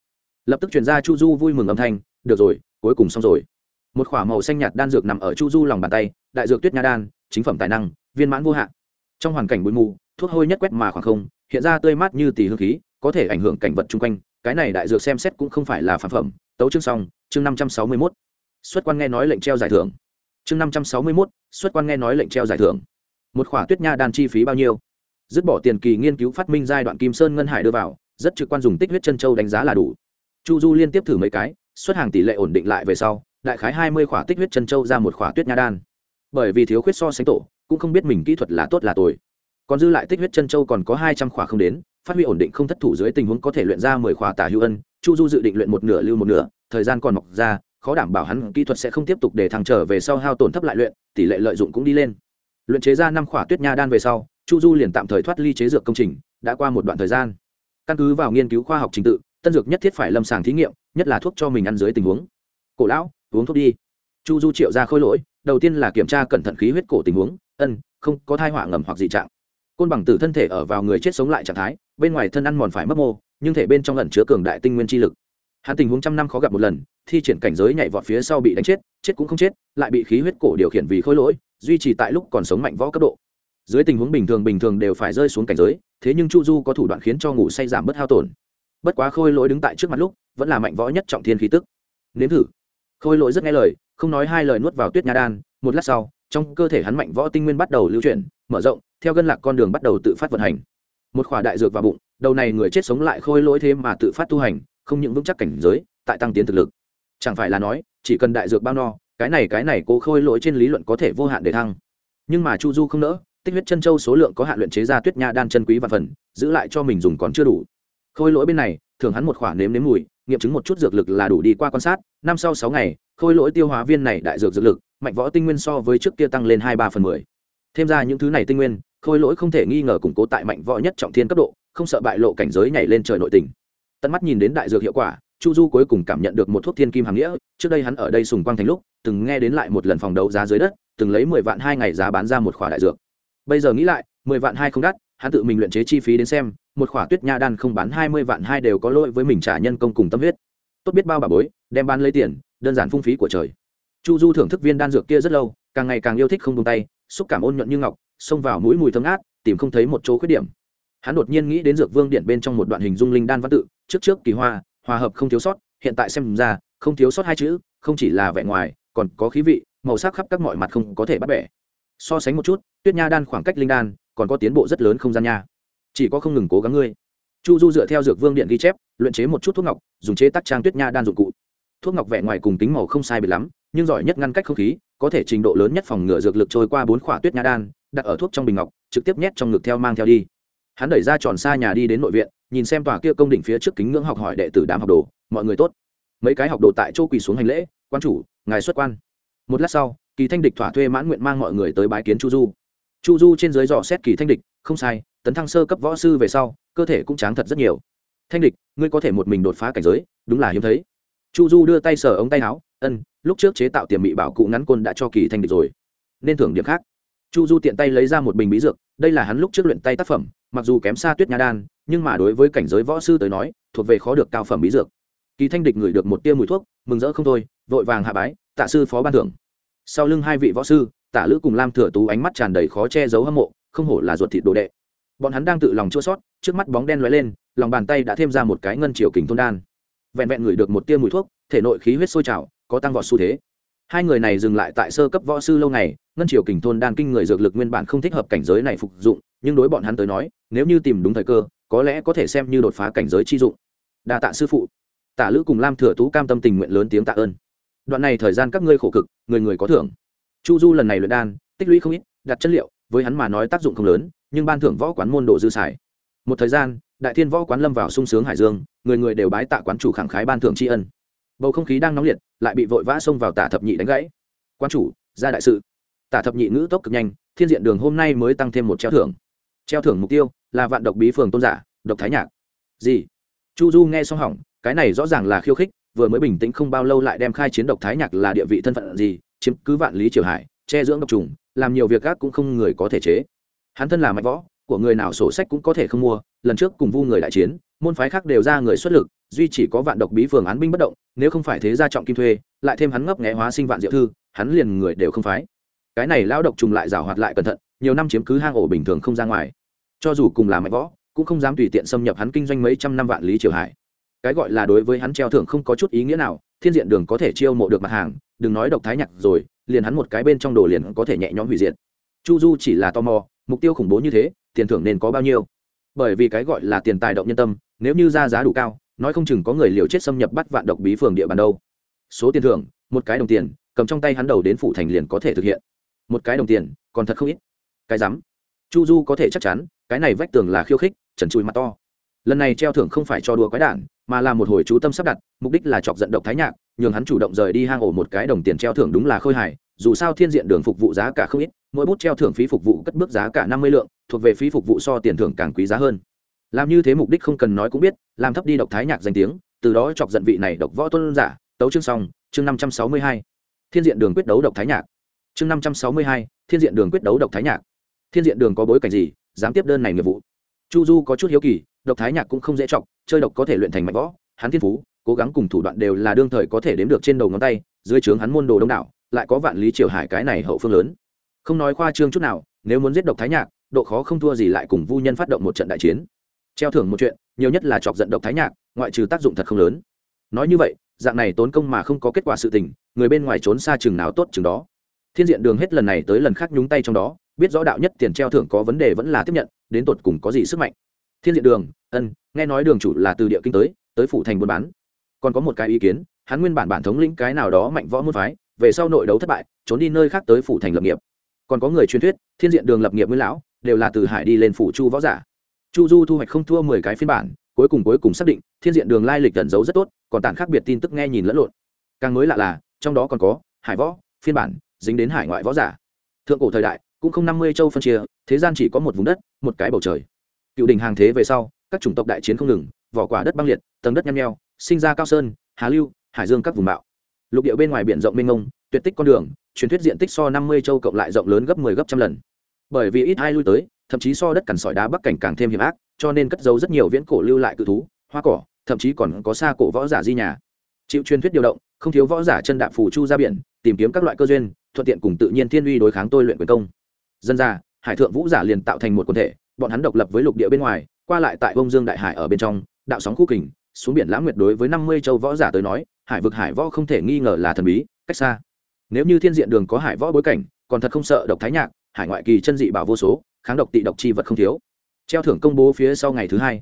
Lập tức truyền ra chu du vui mừng âm thanh, được rồi, cuối cùng xong rồi. Một k h ỏ a màu xanh nhạt đan dược nằm ở chu du lòng bàn tay, đại dược tuyết nha đan, chính phẩm tài năng, viên mãn vô hạn. Trong hoàn cảnh bụi mù, thuốc hôi nhất quét mà khoảng không, hiện ra tươi mát như tỷ hương khí, có thể ảnh hưởng cảnh vật chung quanh, cái này đại dược xem xét cũng không phải là phản phẩm. Tấu chương xong, chương năm trăm sáu mươi mốt. Xuất quan nghe nói lệnh treo giải thưởng. Chương năm trăm sáu mươi mốt, xuất quan nghe nói lệnh treo giải thưởng. Một khỏa tuyết nha đan chi phí bao nhiêu? Dứt bỏ tiền kỳ nghiên cứu phát minh giai đoạn kim sơn ngân hải đưa vào rất trực quan dùng tích huyết chân châu đánh giá là đủ. Chu du liên tiếp thử mấy cái, xuất hàng tỷ lệ ổn định lại về sau, đại khái hai mươi khỏa tích huyết chân châu ra một khỏa tuyết nha đan. Bởi vì thiếu khuyết so sánh tổ, cũng không biết mình kỹ thuật là tốt là tồi. Còn dư lại tích huyết chân châu còn có hai trăm khỏa không đến, phát huy ổn định không thất thủ dưới tình huống có thể luyện ra mười khỏa tả hữu ân, chu du dự định luyện một nửa lưu một nửa, thời gian còn mọc ra, khó đảm bảo hắn kỹ thuật sẽ không tiếp tục để thằng trở về sau hao tổn thấp lại luyện, tỷ lệ lợi dụng cũng đi lên. Luyện chế ra năm khỏa tuyết nha đan về sau, chu du liền tạm thời thoát ly chế dược công trình, đã qua một đoạn thời gian căn cứ vào nghiên cứu khoa học trình tự, tân dược nhất thiết phải lâm sàng thí nghiệm, nhất là thuốc cho mình ăn dưới tình huống. Cổ lão, uống thuốc đi. Chu du triệu ra khôi lỗi, đầu tiên là kiểm tra cẩn thận khí huyết cổ tình huống, ân, không, có thai họa ngầm hoặc dị trạng. Côn bằng tử thân thể ở vào người chết sống lại trạng thái, bên ngoài thân ăn mòn phải mất mô, nhưng thể bên trong ẩn chứa cường đại tinh nguyên chi lực. Hắn tình huống trăm năm khó gặp một lần, thi triển cảnh giới nhảy vọt phía sau bị đánh chết chết cũng không chết, lại bị khí huyết cổ điều khiển vì khôi lỗi, duy trì tại lúc còn sống mạnh võ cấp độ. Dưới tình huống bình thường bình thường đều phải rơi xuống cảnh giới thế nhưng chu du có thủ đoạn khiến cho ngủ say giảm bớt hao tổn. Bất quá khôi lỗi đứng tại trước mặt lúc, vẫn là mạnh võ nhất trọng thiên khí tức. Nếm thử. Khôi lỗi rất nghe lời, không nói hai lời nuốt vào tuyết nha đan, một lát sau, trong cơ thể hắn mạnh võ tinh nguyên bắt đầu lưu chuyển, mở rộng, theo gân lạc con đường bắt đầu tự phát vận hành. Một khỏa đại dược vào bụng, đầu này người chết sống lại khôi lỗi thêm mà tự phát tu hành, không những vững chắc cảnh giới, tại tăng tiến thực lực. Chẳng phải là nói, chỉ cần đại dược bao no, cái này cái này cố khôi lỗi trên lý luận có thể vô hạn để thăng. Nhưng mà chu du không nỡ tích huyết chân châu số lượng có hạn luyện chế ra tuyết nha đan chân quý và phần, giữ lại cho mình dùng còn chưa đủ. Khôi lỗi bên này, thường hắn một khoản nếm nếm mùi, nghiệm chứng một chút dược lực là đủ đi qua quan sát, năm sau sáu ngày, khôi lỗi tiêu hóa viên này đại dược dược lực mạnh võ tinh nguyên so với trước kia tăng lên hai ba phần mười. Thêm ra những thứ này tinh nguyên, khôi lỗi không thể nghi ngờ củng cố tại mạnh võ nhất trọng thiên cấp độ, không sợ bại lộ cảnh giới nhảy lên trời nội tình. Tận mắt nhìn đến đại dược hiệu quả, chu du cuối cùng cảm nhận được một thuốc thiên kim hàm nghĩa, trước đây hắn ở đây sùng quang thành lúc, từng nghe đến lại một lần phòng đấu giá dưới đất, từng lấy mười vạn hai ngày giá bán ra một khỏa đại dược bây giờ nghĩ lại, mười vạn hai không đắt, hắn tự mình luyện chế chi phí đến xem, một khỏa tuyết nha đan không bán hai mươi vạn hai đều có lỗi với mình trả nhân công cùng tâm huyết. Tốt biết bao bà bối, đem bán lấy tiền, đơn giản phung phí của trời. Chu du thưởng thức viên đan dược kia rất lâu, càng ngày càng yêu thích không tung tay, xúc cảm ôn nhuận như ngọc, xông vào mũi mùi thơm ngát, tìm không thấy một chỗ khuyết điểm. Hắn đột nhiên nghĩ đến dược vương điện bên trong một đoạn hình dung linh đan văn tự, trước trước kỳ hoa, hòa hợp không thiếu sót, hiện tại xem ra, không thiếu sót hai chữ, không chỉ là vẻ ngoài, còn có khí vị, màu sắc khắp các mọi mặt không có thể bắt bẻ so sánh một chút, tuyết nha đan khoảng cách linh đan, còn có tiến bộ rất lớn không gian nha. Chỉ có không ngừng cố gắng ngươi. Chu du dựa theo dược vương điện ghi chép, luyện chế một chút thuốc ngọc, dùng chế tác trang tuyết nha đan dụng cụ. Thuốc ngọc vẻ ngoài cùng tính màu không sai biệt lắm, nhưng giỏi nhất ngăn cách không khí, có thể trình độ lớn nhất phòng ngừa dược lực trôi qua bốn khỏa tuyết nha đan, đặt ở thuốc trong bình ngọc, trực tiếp nhét trong ngực theo mang theo đi. Hắn đẩy ra tròn xa nhà đi đến nội viện, nhìn xem tòa kia công đỉnh phía trước kính ngưỡng học hỏi đệ tử đám học đồ, mọi người tốt. Mấy cái học đồ tại chỗ quỳ xuống hành lễ, quan chủ, ngài xuất quan. Một lát sau kỳ thanh địch thỏa thuê mãn nguyện mang mọi người tới bái kiến chu du. Chu du trên dưới dò xét kỳ thanh địch, không sai, tấn thăng sơ cấp võ sư về sau, cơ thể cũng tráng thật rất nhiều. Thanh địch, ngươi có thể một mình đột phá cảnh giới, đúng là hiếm thấy. Chu du đưa tay sờ ống tay áo, ân, lúc trước chế tạo tiềm mị bảo cụ ngắn côn đã cho kỳ thanh địch rồi. Nên thưởng điểm khác. Chu du tiện tay lấy ra một bình bí dược, đây là hắn lúc trước luyện tay tác phẩm, mặc dù kém xa tuyết nha đan, nhưng mà đối với cảnh giới võ sư tới nói, thuộc về khó được cao phẩm bí dược. Kỳ thanh địch ngửi được một tia mùi thuốc, mừng rỡ không thôi, vội vàng hạ bái, tạ sư phó ban thưởng sau lưng hai vị võ sư tạ lữ cùng lam thừa tú ánh mắt tràn đầy khó che giấu hâm mộ, không hổ là ruột thịt đồ đệ. Bọn hắn đang tự lòng chua sót, trước mắt bóng đen lóe lên, lòng bàn tay đã thêm ra một cái ngân triều kình thôn đan. Vẹn vẹn ngửi được một tia mùi thuốc, thể nội khí huyết sôi trào, có tăng vọt xu thế. Hai người này dừng lại tại sơ cấp võ sư lâu ngày, ngân triều kình thôn đan kinh người dược lực nguyên bản không thích hợp cảnh giới này phục dụng, nhưng đối bọn hắn tới nói, nếu như tìm đúng thời cơ, có lẽ có thể xem như đột phá cảnh giới chi dụng. Đa tạ sư phụ. Tả lữ cùng lam thừa tú cam tâm tình nguyện lớn tiếng tạ ơn đoạn này thời gian các ngươi khổ cực, người người có thưởng. Chu du lần này luyện đan, tích lũy không ít, đặt chất liệu, với hắn mà nói tác dụng không lớn, nhưng ban thưởng võ quán môn độ dư xài. Một thời gian, đại thiên võ quán lâm vào sung sướng hải dương, người người đều bái tạ quán chủ khẳng khái ban thưởng tri ân. Bầu không khí đang nóng liệt, lại bị vội vã xông vào tả thập nhị đánh gãy. Quan chủ, ra đại sự. Tả thập nhị ngữ tốc cực nhanh, thiên diện đường hôm nay mới tăng thêm một treo thưởng. Treo thưởng mục tiêu là vạn độc bí phường tôn giả, độc thái nhạc. Gì? Chu du nghe xong hỏng, cái này rõ ràng là khiêu khích vừa mới bình tĩnh không bao lâu lại đem khai chiến độc thái nhạc là địa vị thân phận gì, chiếm cứ vạn lý triều hải, che dưỡng độc trùng, làm nhiều việc gác cũng không người có thể chế. Hắn thân là mạnh võ, của người nào sổ sách cũng có thể không mua, lần trước cùng vu người đại chiến, môn phái khác đều ra người xuất lực, duy chỉ có vạn độc bí phường án binh bất động, nếu không phải thế gia trọng kim thuê, lại thêm hắn ngấp nghé hóa sinh vạn diệu thư, hắn liền người đều không phái. Cái này lao độc trùng lại rào hoạt lại cẩn thận, nhiều năm chiếm cứ hang ổ bình thường không ra ngoài. Cho dù cùng là mạnh võ, cũng không dám tùy tiện xâm nhập hắn kinh doanh mấy trăm năm vạn lý triều hải cái gọi là đối với hắn treo thưởng không có chút ý nghĩa nào, thiên diện đường có thể chiêu mộ được mặt hàng, đừng nói độc thái nhạc rồi, liền hắn một cái bên trong đồ liền có thể nhẹ nhõm hủy diệt. Chu du chỉ là tò mò, mục tiêu khủng bố như thế, tiền thưởng nên có bao nhiêu? Bởi vì cái gọi là tiền tài động nhân tâm, nếu như ra giá đủ cao, nói không chừng có người liều chết xâm nhập bắt vạn độc bí phường địa bàn đâu. Số tiền thưởng, một cái đồng tiền, cầm trong tay hắn đầu đến phủ thành liền có thể thực hiện. Một cái đồng tiền, còn thật không ít. Cái rắm. Chu du có thể chắc chắn, cái này vách tường là khiêu khích, trần trụi mặt to lần này treo thưởng không phải cho đùa quái đản, mà là một hồi chú tâm sắp đặt, mục đích là chọc giận độc thái nhạc, nhường hắn chủ động rời đi hang ổ một cái đồng tiền treo thưởng đúng là khôi hài, dù sao thiên diện đường phục vụ giá cả không ít, mỗi bút treo thưởng phí phục vụ cất bước giá cả năm mươi lượng, thuộc về phí phục vụ so tiền thưởng càng quý giá hơn. Làm như thế mục đích không cần nói cũng biết, làm thấp đi độc thái nhạc danh tiếng, từ đó chọc giận vị này độc võ tôn giả, tấu chương xong, chương năm trăm sáu mươi hai. Thiên diện đường quyết đấu độc thái nhạc. Chương năm trăm sáu mươi hai, thiên diện đường quyết đấu độc thái nhạc. Thiên diện đường có bối cảnh gì, dám tiếp đơn này nghiệp vụ? Chu du có chút hiếu kỳ độc thái nhạc cũng không dễ chọc, chơi độc có thể luyện thành mạnh võ, hắn thiên phú, cố gắng cùng thủ đoạn đều là đương thời có thể đếm được trên đầu ngón tay, dưới trướng hắn môn đồ đông đảo, lại có vạn lý triều hải cái này hậu phương lớn. Không nói khoa trương chút nào, nếu muốn giết độc thái nhạc, độ khó không thua gì lại cùng vu nhân phát động một trận đại chiến. Treo thưởng một chuyện, nhiều nhất là chọc giận độc thái nhạc, ngoại trừ tác dụng thật không lớn. Nói như vậy, dạng này tốn công mà không có kết quả sự tình, người bên ngoài trốn xa chừng nào tốt chừng đó. Thiên diện đường hết lần này tới lần khác nhúng tay trong đó, biết rõ đạo nhất tiền treo thưởng có vấn đề vẫn là tiếp nhận, đến tột cùng có gì sức mạnh thiên diện đường, ân, nghe nói đường chủ là từ địa kinh tới tới phủ thành buôn bán. Còn có một cái ý kiến, hắn nguyên bản bản thống lĩnh cái nào đó mạnh võ môn phái, về sau nội đấu thất bại, trốn đi nơi khác tới phủ thành lập nghiệp. Còn có người truyền thuyết, thiên diện đường lập nghiệp nguyên lão, đều là từ hải đi lên phủ chu võ giả. Chu du thu hoạch không thua mười cái phiên bản, cuối cùng cuối cùng xác định, thiên diện đường lai lịch tẩn giấu rất tốt, còn tản khác biệt tin tức nghe nhìn lẫn lộn. Càng mới lạ là, trong đó còn có, hải võ, phiên bản, dính đến hải ngoại võ giả. Thượng cổ thời đại, cũng không năm mươi châu phân chia, thế gian chỉ có một vùng đất, một cái bầu trời cựu đình hàng thế về sau, các chủng tộc đại chiến không ngừng, vỏ quả đất băng liệt, tầng đất nhăm nheo, sinh ra cao sơn, hà lưu, hải dương các vùng mạo. Lục địa bên ngoài biển rộng mênh mông, tuyệt tích con đường, truyền thuyết diện tích so năm mươi châu cộng lại rộng lớn gấp 10 gấp trăm lần. Bởi vì ít ai lui tới, thậm chí so đất cằn sỏi đá bắc cảnh càng thêm hiểm ác, cho nên cất giấu rất nhiều viễn cổ lưu lại cự thú, hoa cỏ, thậm chí còn có xa cổ võ giả di nhà. Chịu truyền thuyết điều động, không thiếu võ giả chân đạp phù chu ra biển, tìm kiếm các loại cơ duyên, thuận tiện cùng tự nhiên thiên uy đối kháng tôi luyện quyền công. Dân ra hải thượng vũ giả liền tạo thành một quần thể bọn hắn độc lập với lục địa bên ngoài, qua lại tại bông dương đại hải ở bên trong, đạo sóng khu kình, xuống biển lãng nguyệt đối với năm mươi châu võ giả tới nói, hải vực hải võ không thể nghi ngờ là thần bí, cách xa. Nếu như thiên diện đường có hải võ bối cảnh, còn thật không sợ độc thái nhạc, hải ngoại kỳ chân dị bảo vô số, kháng độc tị độc chi vật không thiếu. Treo thưởng công bố phía sau ngày thứ hai,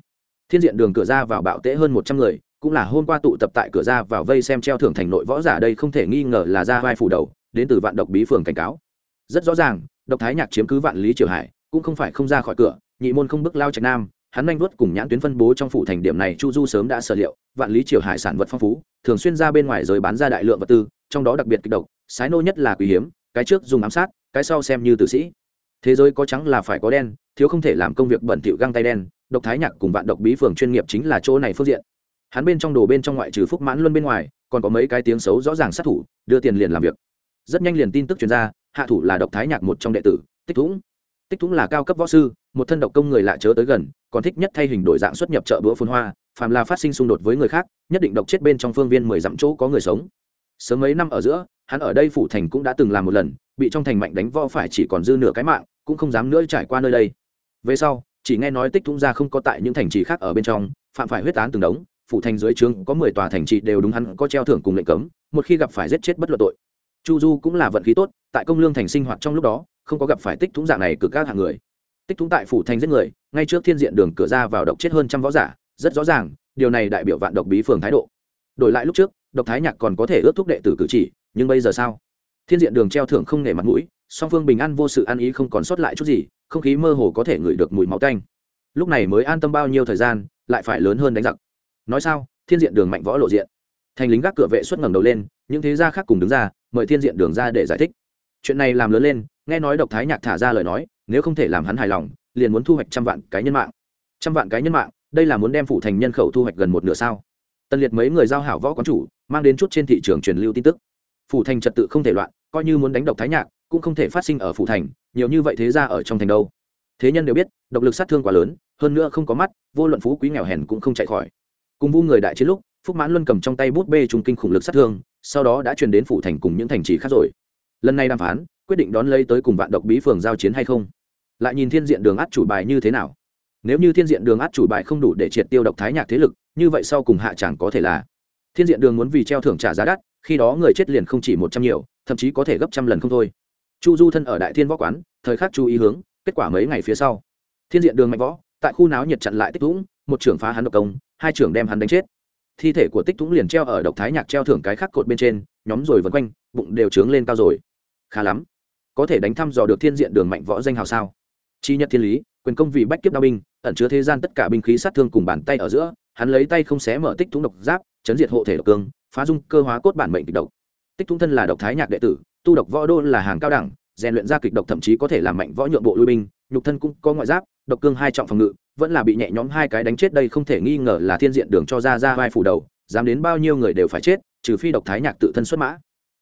thiên diện đường cửa ra vào bạo tễ hơn một trăm người, cũng là hôm qua tụ tập tại cửa ra vào vây xem treo thưởng thành nội võ giả đây không thể nghi ngờ là ra vai phủ đầu, đến từ vạn độc bí phường cảnh cáo. Rất rõ ràng, độc thái nhạc chiếm cứ vạn lý triều hải cũng không phải không ra khỏi cửa, nhị môn không bước lao trạch nam, hắn nhanh vuốt cùng nhãn tuyến phân bố trong phủ thành điểm này chu du sớm đã sở liệu, vạn lý triều hải sản vật phong phú, thường xuyên ra bên ngoài rồi bán ra đại lượng vật tư, trong đó đặc biệt kịch độc, sái nô nhất là quý hiếm, cái trước dùng ám sát, cái sau xem như tử sĩ. Thế giới có trắng là phải có đen, thiếu không thể làm công việc bẩn thỉu găng tay đen, độc thái nhạc cùng vạn độc bí phường chuyên nghiệp chính là chỗ này phương diện. Hắn bên trong đồ bên trong ngoại trừ phúc mãn luôn bên ngoài, còn có mấy cái tiếng xấu rõ ràng sát thủ, đưa tiền liền làm việc. Rất nhanh liền tin tức chuyên gia hạ thủ là độc thái nhạc một trong đệ tử, tích thủng tích thủng là cao cấp võ sư, một thân độc công người lạ chớ tới gần, còn thích nhất thay hình đổi dạng xuất nhập chợ bữa phun hoa, phàm là phát sinh xung đột với người khác, nhất định độc chết bên trong phương viên mười dặm chỗ có người sống. Sớm mấy năm ở giữa, hắn ở đây phủ thành cũng đã từng làm một lần, bị trong thành mạnh đánh vo phải chỉ còn dư nửa cái mạng, cũng không dám nữa trải qua nơi đây. Về sau, chỉ nghe nói tích thủng ra không có tại những thành trì khác ở bên trong, phạm phải huyết án từng đống, phủ thành dưới trướng có mười tòa thành trì đều đúng hắn có treo thưởng cùng lệnh cấm, một khi gặp phải giết chết bất luận tội. Chu du cũng là vận khí tốt, tại công lương thành sinh hoạt trong lúc đó không có gặp phải tích thúng dạng này cực các hạng người. Tích thúng tại phủ thành giết người, ngay trước thiên diện đường cửa ra vào độc chết hơn trăm võ giả, rất rõ ràng, điều này đại biểu vạn độc bí phường thái độ. Đổi lại lúc trước, độc thái nhạc còn có thể ước thúc đệ tử cử chỉ, nhưng bây giờ sao? Thiên diện đường treo thưởng không nể mặt mũi, song phương bình an vô sự ăn ý không còn sót lại chút gì, không khí mơ hồ có thể ngửi được mùi máu tanh. Lúc này mới an tâm bao nhiêu thời gian, lại phải lớn hơn đánh giặc. Nói sao, thiên diện đường mạnh võ lộ diện. Thành lính gác cửa vệ xuất ngẩng đầu lên, những thế gia khác cùng đứng ra, mời thiên diện đường ra để giải thích chuyện này làm lớn lên, nghe nói độc thái nhạc thả ra lời nói, nếu không thể làm hắn hài lòng, liền muốn thu hoạch trăm vạn cái nhân mạng. Trăm vạn cái nhân mạng, đây là muốn đem phụ thành nhân khẩu thu hoạch gần một nửa sao? Tân liệt mấy người giao hảo võ quán chủ, mang đến chút trên thị trường truyền lưu tin tức. Phủ thành trật tự không thể loạn, coi như muốn đánh độc thái nhạc, cũng không thể phát sinh ở phủ thành, nhiều như vậy thế ra ở trong thành đâu. Thế nhân đều biết, độc lực sát thương quá lớn, hơn nữa không có mắt, vô luận phú quý nghèo hèn cũng không chạy khỏi. Cùng vu người đại chiến lúc, phúc mãn luân cầm trong tay bút bê trung kinh khủng lực sát thương, sau đó đã truyền đến phủ thành cùng những thành trì khác rồi lần này đàm phán, quyết định đón lấy tới cùng vạn độc bí phường giao chiến hay không? Lại nhìn thiên diện đường át chủ bài như thế nào? Nếu như thiên diện đường át chủ bài không đủ để triệt tiêu độc thái nhạc thế lực, như vậy sau cùng hạ chẳng có thể là. Thiên diện đường muốn vì treo thưởng trả giá đắt, khi đó người chết liền không chỉ một trăm nhiều, thậm chí có thể gấp trăm lần không thôi. Chu du thân ở đại thiên võ quán, thời khắc chú ý hướng, kết quả mấy ngày phía sau. Thiên diện đường mạnh võ, tại khu náo nhiệt chặn lại tích dũng một trưởng phá hắn độc công, hai trưởng đem hắn đánh chết. Thi thể của tích dũng liền treo ở độc thái nhạc treo thưởng cái khắc cột bên trên, nhóm rồi vân quanh, bụng đều trướng lên cao rồi khá lắm. Có thể đánh thăm dò được thiên diện đường mạnh võ danh hào sao? Chi nhất thiên lý, quyền công vì bách kiếp đao binh, ẩn chứa thế gian tất cả binh khí sát thương cùng bàn tay ở giữa, hắn lấy tay không xé mở tích thúng độc giáp, chấn diệt hộ thể độc cương, phá dung cơ hóa cốt bản mệnh kịch độc. Tích thúng thân là độc thái nhạc đệ tử, tu độc võ đô là hàng cao đẳng, rèn luyện ra kịch độc thậm chí có thể làm mạnh võ nhượng bộ lui binh, nhục thân cũng có ngoại giáp, độc cương hai trọng phòng ngự, vẫn là bị nhẹ nhóm hai cái đánh chết đây không thể nghi ngờ là thiên diện đường cho ra ra vai phủ đầu, dám đến bao nhiêu người đều phải chết, trừ phi độc thái nhạc tự thân xuất mã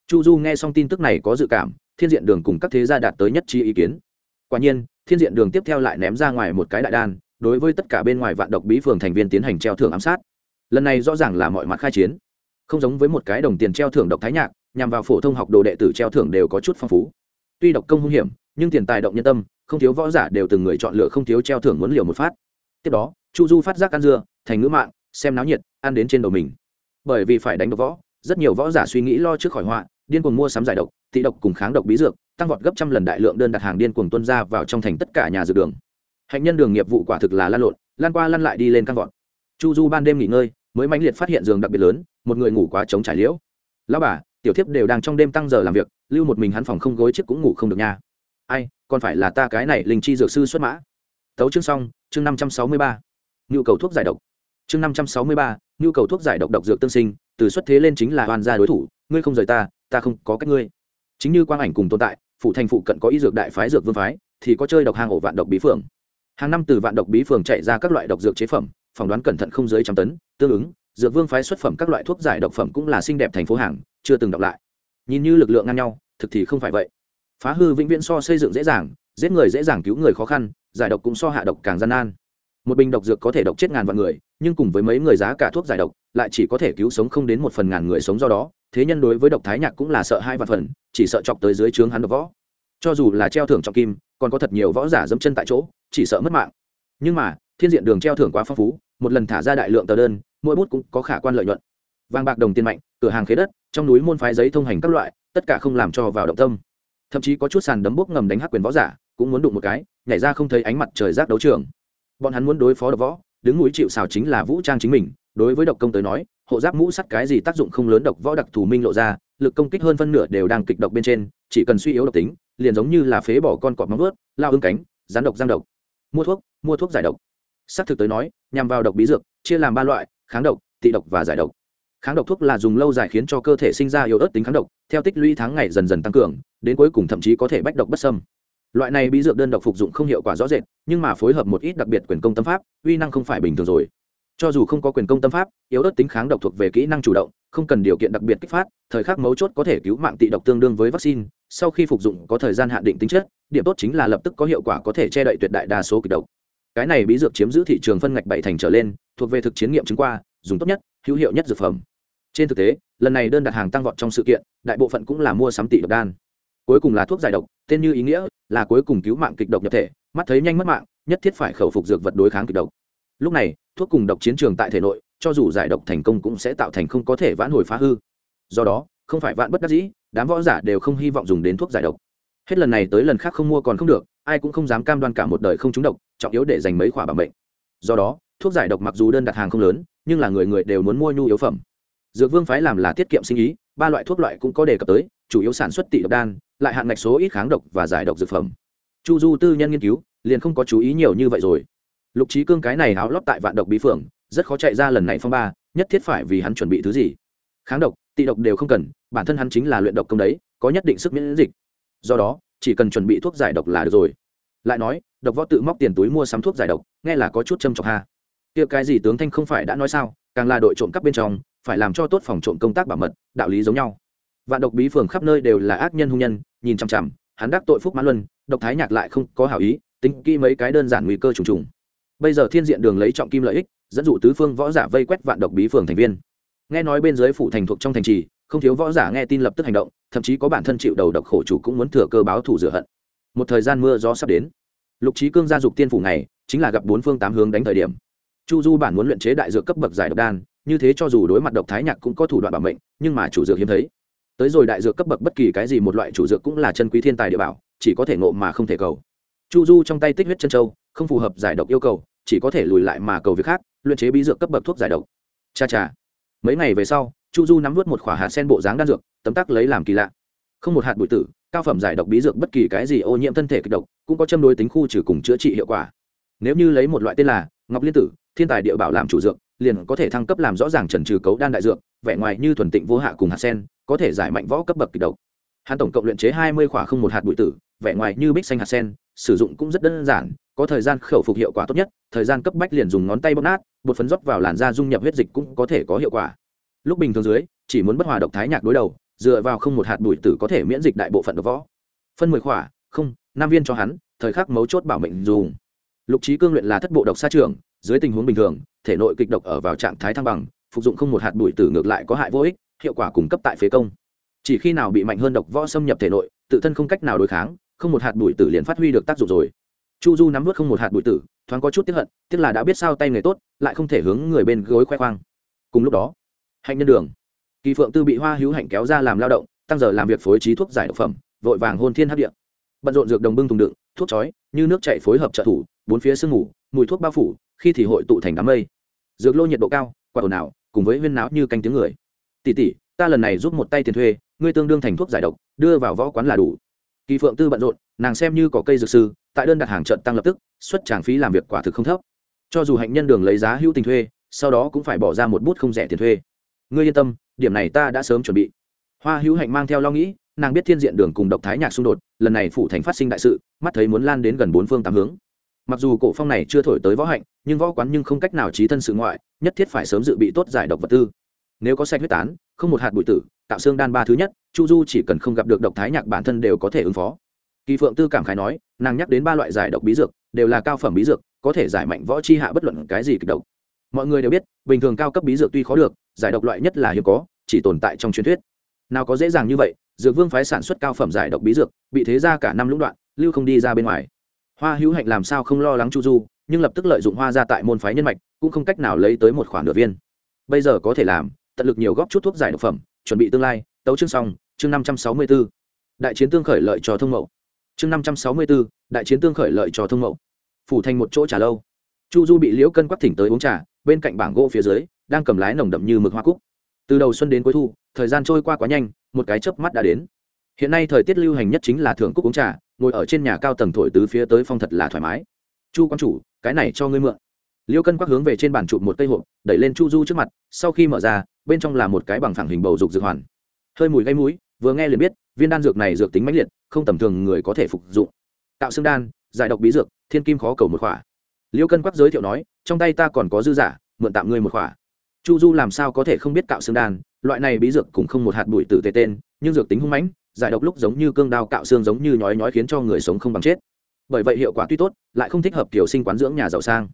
chu du nghe xong tin tức này có dự cảm, thiên diện đường cùng các thế gia đạt tới nhất trí ý kiến. Quả nhiên, thiên diện đường tiếp theo lại ném ra ngoài một cái đại đan, đối với tất cả bên ngoài vạn độc bí phường thành viên tiến hành treo thưởng ám sát. Lần này rõ ràng là mọi mặt khai chiến. Không giống với một cái đồng tiền treo thưởng độc thái nhạc, nhằm vào phổ thông học đồ đệ tử treo thưởng đều có chút phong phú. Tuy độc công hung hiểm, nhưng tiền tài động nhân tâm, không thiếu võ giả đều từng người chọn lựa không thiếu treo thưởng muốn liều một phát. Tiếp đó, chu du phát giác ăn dưa, thành ngữ mạng, xem náo nhiệt, ăn đến trên đầu mình. Bởi vì phải đánh độc võ, rất nhiều võ giả suy nghĩ lo trước khỏi họa điên cuồng mua sắm giải độc thị độc cùng kháng độc bí dược, tăng vọt gấp trăm lần đại lượng đơn đặt hàng điên cuồng tuân ra vào trong thành tất cả nhà dược đường. Hạnh nhân đường nghiệp vụ quả thực là lan lộn, lan qua lăn lại đi lên căn vọt. Chu du ban đêm nghỉ ngơi, mới mãnh liệt phát hiện giường đặc biệt lớn, một người ngủ quá trống trải liễu. Lão bà, tiểu thiếp đều đang trong đêm tăng giờ làm việc, lưu một mình hắn phòng không gối chiếc cũng ngủ không được nha. Ai, còn phải là ta cái này linh chi dược sư xuất mã. Tấu chương xong, chương năm trăm sáu mươi ba. Nhu cầu thuốc giải độc. Chương năm trăm sáu mươi ba, nhu cầu thuốc giải độc độc dược tương sinh, từ xuất thế lên chính là hoàn gia đối thủ, ngươi không rời ta ta không có cách ngươi. Chính như quang ảnh cùng tồn tại, phụ thành phụ cận có y dược đại phái dược vương phái, thì có chơi độc hàng ổ vạn độc bí phượng hàng năm từ vạn độc bí phường chạy ra các loại độc dược chế phẩm, phỏng đoán cẩn thận không dưới trăm tấn, tương ứng, dược vương phái xuất phẩm các loại thuốc giải độc phẩm cũng là xinh đẹp thành phố hàng, chưa từng đọc lại. Nhìn như lực lượng ngang nhau, thực thì không phải vậy. Phá hư vĩnh viễn so xây dựng dễ dàng, giết người dễ dàng cứu người khó khăn, giải độc cũng so hạ độc càng gian nan. Một bình độc dược có thể độc chết ngàn vạn người, nhưng cùng với mấy người giá cả thuốc giải độc, lại chỉ có thể cứu sống không đến một phần ngàn người sống do đó thế nhân đối với độc thái nhạc cũng là sợ hai vạn phần, chỉ sợ chọc tới dưới trướng hắn độc võ. Cho dù là treo thưởng trọng kim, còn có thật nhiều võ giả dẫm chân tại chỗ, chỉ sợ mất mạng. Nhưng mà, thiên diện đường treo thưởng quá phong phú, một lần thả ra đại lượng tờ đơn, mỗi bút cũng có khả quan lợi nhuận. Vàng bạc đồng tiền mạnh, cửa hàng khế đất, trong núi môn phái giấy thông hành các loại, tất cả không làm cho vào động tâm. Thậm chí có chút sàn đấm bốc ngầm đánh hắc quyền võ giả, cũng muốn đụng một cái, nhảy ra không thấy ánh mặt trời rác đấu trường. Bọn hắn muốn đối phó độc võ, đứng núi chịu xào chính là vũ trang chính mình, đối với độc công tới nói hộ giáp mũ sắt cái gì tác dụng không lớn độc võ đặc thù minh lộ ra, lực công kích hơn phân nửa đều đang kịch độc bên trên, chỉ cần suy yếu độc tính, liền giống như là phế bỏ con cọp móng ướt lao ưng cánh rán độc giang độc. Mua thuốc mua thuốc giải độc. Xác thực tới nói, nhằm vào độc bí dược, chia làm ba loại, kháng độc, tị độc và giải độc. Kháng độc thuốc là dùng lâu dài khiến cho cơ thể sinh ra yếu ớt tính kháng độc, theo tích lũy tháng ngày dần dần tăng cường, đến cuối cùng thậm chí có thể bách độc bất sâm loại này bí dược đơn độc phục dụng không hiệu quả rõ rệt, nhưng mà phối hợp một ít đặc biệt quyền công tâm pháp, uy năng không phải bình thường rồi cho dù không có quyền công tâm pháp, yếu ớt tính kháng độc thuộc về kỹ năng chủ động, không cần điều kiện đặc biệt kích phát, thời khắc mấu chốt có thể cứu mạng tị độc tương đương với vaccine, sau khi phục dụng có thời gian hạn định tính chất, điểm tốt chính là lập tức có hiệu quả có thể che đậy tuyệt đại đa số kịch độc. Cái này bí dược chiếm giữ thị trường phân ngạch bảy thành trở lên, thuộc về thực chiến nghiệm chứng qua, dùng tốt nhất, hữu hiệu nhất dược phẩm. Trên thực tế, lần này đơn đặt hàng tăng vọt trong sự kiện, đại bộ phận cũng là mua sắm tị độc đan. Cuối cùng là thuốc giải độc, tên như ý nghĩa là cuối cùng cứu mạng kịch độc nhập thể, mắt thấy nhanh mất mạng, nhất thiết phải khẩu phục dược vật đối kháng kịch độc lúc này, thuốc cùng độc chiến trường tại thể nội, cho dù giải độc thành công cũng sẽ tạo thành không có thể vãn hồi phá hư. Do đó, không phải vạn bất đắc dĩ, đám võ giả đều không hy vọng dùng đến thuốc giải độc. Hết lần này tới lần khác không mua còn không được, ai cũng không dám cam đoan cả một đời không trúng độc, trọng yếu để dành mấy khoản bảo bệnh do đó, thuốc giải độc mặc dù đơn đặt hàng không lớn, nhưng là người người đều muốn mua nhu yếu phẩm. Dược vương phái làm là tiết kiệm sinh ý, ba loại thuốc loại cũng có đề cập tới, chủ yếu sản xuất tỷ độc đan, lại hạn ngạch số ít kháng độc và giải độc dược phẩm. Chu du tư nhân nghiên cứu, liền không có chú ý nhiều như vậy rồi lục trí cương cái này háo lót tại vạn độc bí phượng rất khó chạy ra lần này phong ba, nhất thiết phải vì hắn chuẩn bị thứ gì. Kháng độc, tị độc đều không cần, bản thân hắn chính là luyện độc công đấy, có nhất định sức miễn dịch. Do đó, chỉ cần chuẩn bị thuốc giải độc là được rồi. Lại nói, độc võ tự móc tiền túi mua sắm thuốc giải độc, nghe là có chút châm trọc ha. Kia cái gì tướng thanh không phải đã nói sao, càng là đội trộm cắp bên trong, phải làm cho tốt phòng trộm công tác bảo mật, đạo lý giống nhau. Vạn độc bí phường khắp nơi đều là ác nhân hung nhân, nhìn chằm chằm, hắn đắc tội phúc mãn luân, độc thái nhạc lại không có hảo ý, tính kỹ mấy cái đơn giản nguy cơ trùng trùng bây giờ thiên diện đường lấy trọng kim lợi ích, dẫn dụ tứ phương võ giả vây quét vạn độc bí phường thành viên. Nghe nói bên dưới phủ thành thuộc trong thành trì, không thiếu võ giả nghe tin lập tức hành động, thậm chí có bản thân chịu đầu độc khổ chủ cũng muốn thừa cơ báo thủ rửa hận. Một thời gian mưa gió sắp đến. Lục trí cương gia dục tiên phủ này chính là gặp bốn phương tám hướng đánh thời điểm. Chu du bản muốn luyện chế đại dược cấp bậc giải độc đan, như thế cho dù đối mặt độc thái nhạc cũng có thủ đoạn bảo mệnh, nhưng mà chủ dược hiếm thấy. Tới rồi đại dược cấp bậc bất kỳ cái gì một loại chủ dược cũng là chân quý thiên tài địa bảo, chỉ có thể ngộ mà không thể cầu. Chu du trong tay tích huyết chân châu, không phù hợp giải độc yêu cầu chỉ có thể lùi lại mà cầu việc khác, luyện chế bí dược cấp bậc thuốc giải độc. Cha cha. Mấy ngày về sau, chu du nắm vớt một khỏa hạt sen bộ dáng đan dược, tấm tắc lấy làm kỳ lạ. Không một hạt bụi tử, cao phẩm giải độc bí dược bất kỳ cái gì ô nhiễm thân thể kịch độc, cũng có châm đối tính khu trừ cùng chữa trị hiệu quả. Nếu như lấy một loại tên là ngọc liên tử, thiên tài địa bảo làm chủ dược, liền có thể thăng cấp làm rõ ràng trần trừ cấu đan đại dược, vẻ ngoài như thuần tịnh vô hạ cùng hạt sen, có thể giải mạnh võ cấp bậc kịch độc. Hắn tổng cộng luyện chế hai mươi khỏa không một hạt bụi tử, vẻ ngoài như bích xanh hạt sen, sử dụng cũng rất đơn giản có thời gian khẩu phục hiệu quả tốt nhất, thời gian cấp bách liền dùng ngón tay bóp nát, bột phấn rót vào làn da dung nhập huyết dịch cũng có thể có hiệu quả. Lúc bình thường dưới, chỉ muốn bất hòa độc thái nhạc đối đầu, dựa vào không một hạt bụi tử có thể miễn dịch đại bộ phận độc võ. Phân mười khỏa, không, năm viên cho hắn, thời khắc mấu chốt bảo mệnh dùng. Lục trí cương luyện là thất bộ độc xa trường, dưới tình huống bình thường, thể nội kịch độc ở vào trạng thái thăng bằng, phục dụng không một hạt bụi tử ngược lại có hại vô ích, hiệu quả cung cấp tại phế công. Chỉ khi nào bị mạnh hơn độc võ xâm nhập thể nội, tự thân không cách nào đối kháng, không một hạt bụi tử liền phát huy được tác dụng rồi chu du nắm vớt không một hạt bụi tử, thoáng có chút tiếp hận, tiếc là đã biết sao tay người tốt, lại không thể hướng người bên gối khoe khoang. Cùng lúc đó, hạnh nhân đường. Kỳ phượng tư bị hoa hữu hạnh kéo ra làm lao động, tăng giờ làm việc phối trí thuốc giải độc phẩm, vội vàng hôn thiên hấp điện bận rộn dược đồng bưng thùng đựng, thuốc chói, như nước chạy phối hợp trợ thủ, bốn phía sương ngủ mùi thuốc bao phủ, khi thì hội tụ thành đám mây. Dược lô nhiệt độ cao, quả ồn ào, cùng với huyên náo như canh tiếng người. Tỷ tỷ, ta lần này giúp một tay tiền thuê, ngươi tương đương thành thuốc giải độc, đưa vào võ quán là đủ. Kỳ phượng tư bận rộn, nàng xem như có cây dược sư tại đơn đặt hàng trận tăng lập tức, xuất tràng phí làm việc quả thực không thấp. Cho dù hạnh nhân đường lấy giá hữu tình thuê, sau đó cũng phải bỏ ra một bút không rẻ tiền thuê. Ngươi yên tâm, điểm này ta đã sớm chuẩn bị. Hoa hữu hạnh mang theo lo nghĩ, nàng biết thiên diện đường cùng độc thái nhạc xung đột, lần này phủ thành phát sinh đại sự, mắt thấy muốn lan đến gần bốn phương tám hướng. Mặc dù cổ phong này chưa thổi tới võ hạnh, nhưng võ quán nhưng không cách nào trí thân sự ngoại, nhất thiết phải sớm dự bị tốt giải độc vật tư. Nếu có sạch huyết tán, không một hạt bụi tử, tạo xương đan ba thứ nhất, chu du chỉ cần không gặp được độc thái nhạc bản thân đều có thể ứng phó. Kỳ phượng tư cảm khái nói nàng nhắc đến ba loại giải độc bí dược, đều là cao phẩm bí dược, có thể giải mạnh võ chi hạ bất luận cái gì kịch độc. Mọi người đều biết, bình thường cao cấp bí dược tuy khó được, giải độc loại nhất là hiếm có, chỉ tồn tại trong truyền thuyết. Nào có dễ dàng như vậy, dược vương phái sản xuất cao phẩm giải độc bí dược, bị thế ra cả năm lũng đoạn, lưu không đi ra bên ngoài. Hoa hữu hạnh làm sao không lo lắng chu du, nhưng lập tức lợi dụng hoa ra tại môn phái nhân mạch, cũng không cách nào lấy tới một khoản nửa viên. Bây giờ có thể làm, tận lực nhiều góp chút thuốc giải độc phẩm, chuẩn bị tương lai, tấu chương xong, chương năm trăm sáu mươi b ố đại chiến tương khởi lợi cho thông mậu chương năm trăm sáu mươi b ố đại chiến tương khởi lợi cho thông mậu. Phủ thành một chỗ trà lâu. Chu du bị liễu cân quắc thỉnh tới uống trà, bên cạnh bảng gỗ phía dưới, đang cầm lái nồng đậm như mực hoa cúc. Từ đầu xuân đến cuối thu, thời gian trôi qua quá nhanh, một cái chớp mắt đã đến. Hiện nay thời tiết lưu hành nhất chính là thưởng cúc uống trà, ngồi ở trên nhà cao tầng thổi tứ phía tới phong thật là thoải mái. Chu quan chủ, cái này cho ngươi mượn. Liêu cân quắc hướng về trên bàn chụp một cây hộp, đẩy lên chu du trước mặt, sau khi mở ra, bên trong là một cái bằng phẳng hình bầu dục dược hoàn. Hơi mùi gây mũi, vừa nghe liền biết, viên đan dược này dược tính mãnh liệt không tầm thường người có thể phục dụng. Tạo xương đan, giải độc bí dược, thiên kim khó cầu một khỏa. Liêu cân quắc giới thiệu nói, trong tay ta còn có dư giả, mượn tạm ngươi một khỏa. Chu du làm sao có thể không biết cạo xương đan, loại này bí dược cũng không một hạt bụi tử tề tên, nhưng dược tính hung mãnh, giải độc lúc giống như cương đao cạo xương giống như nhói nhói khiến cho người sống không bằng chết. Bởi vậy hiệu quả tuy tốt, lại không thích hợp kiểu sinh quán dưỡng nhà giàu sang.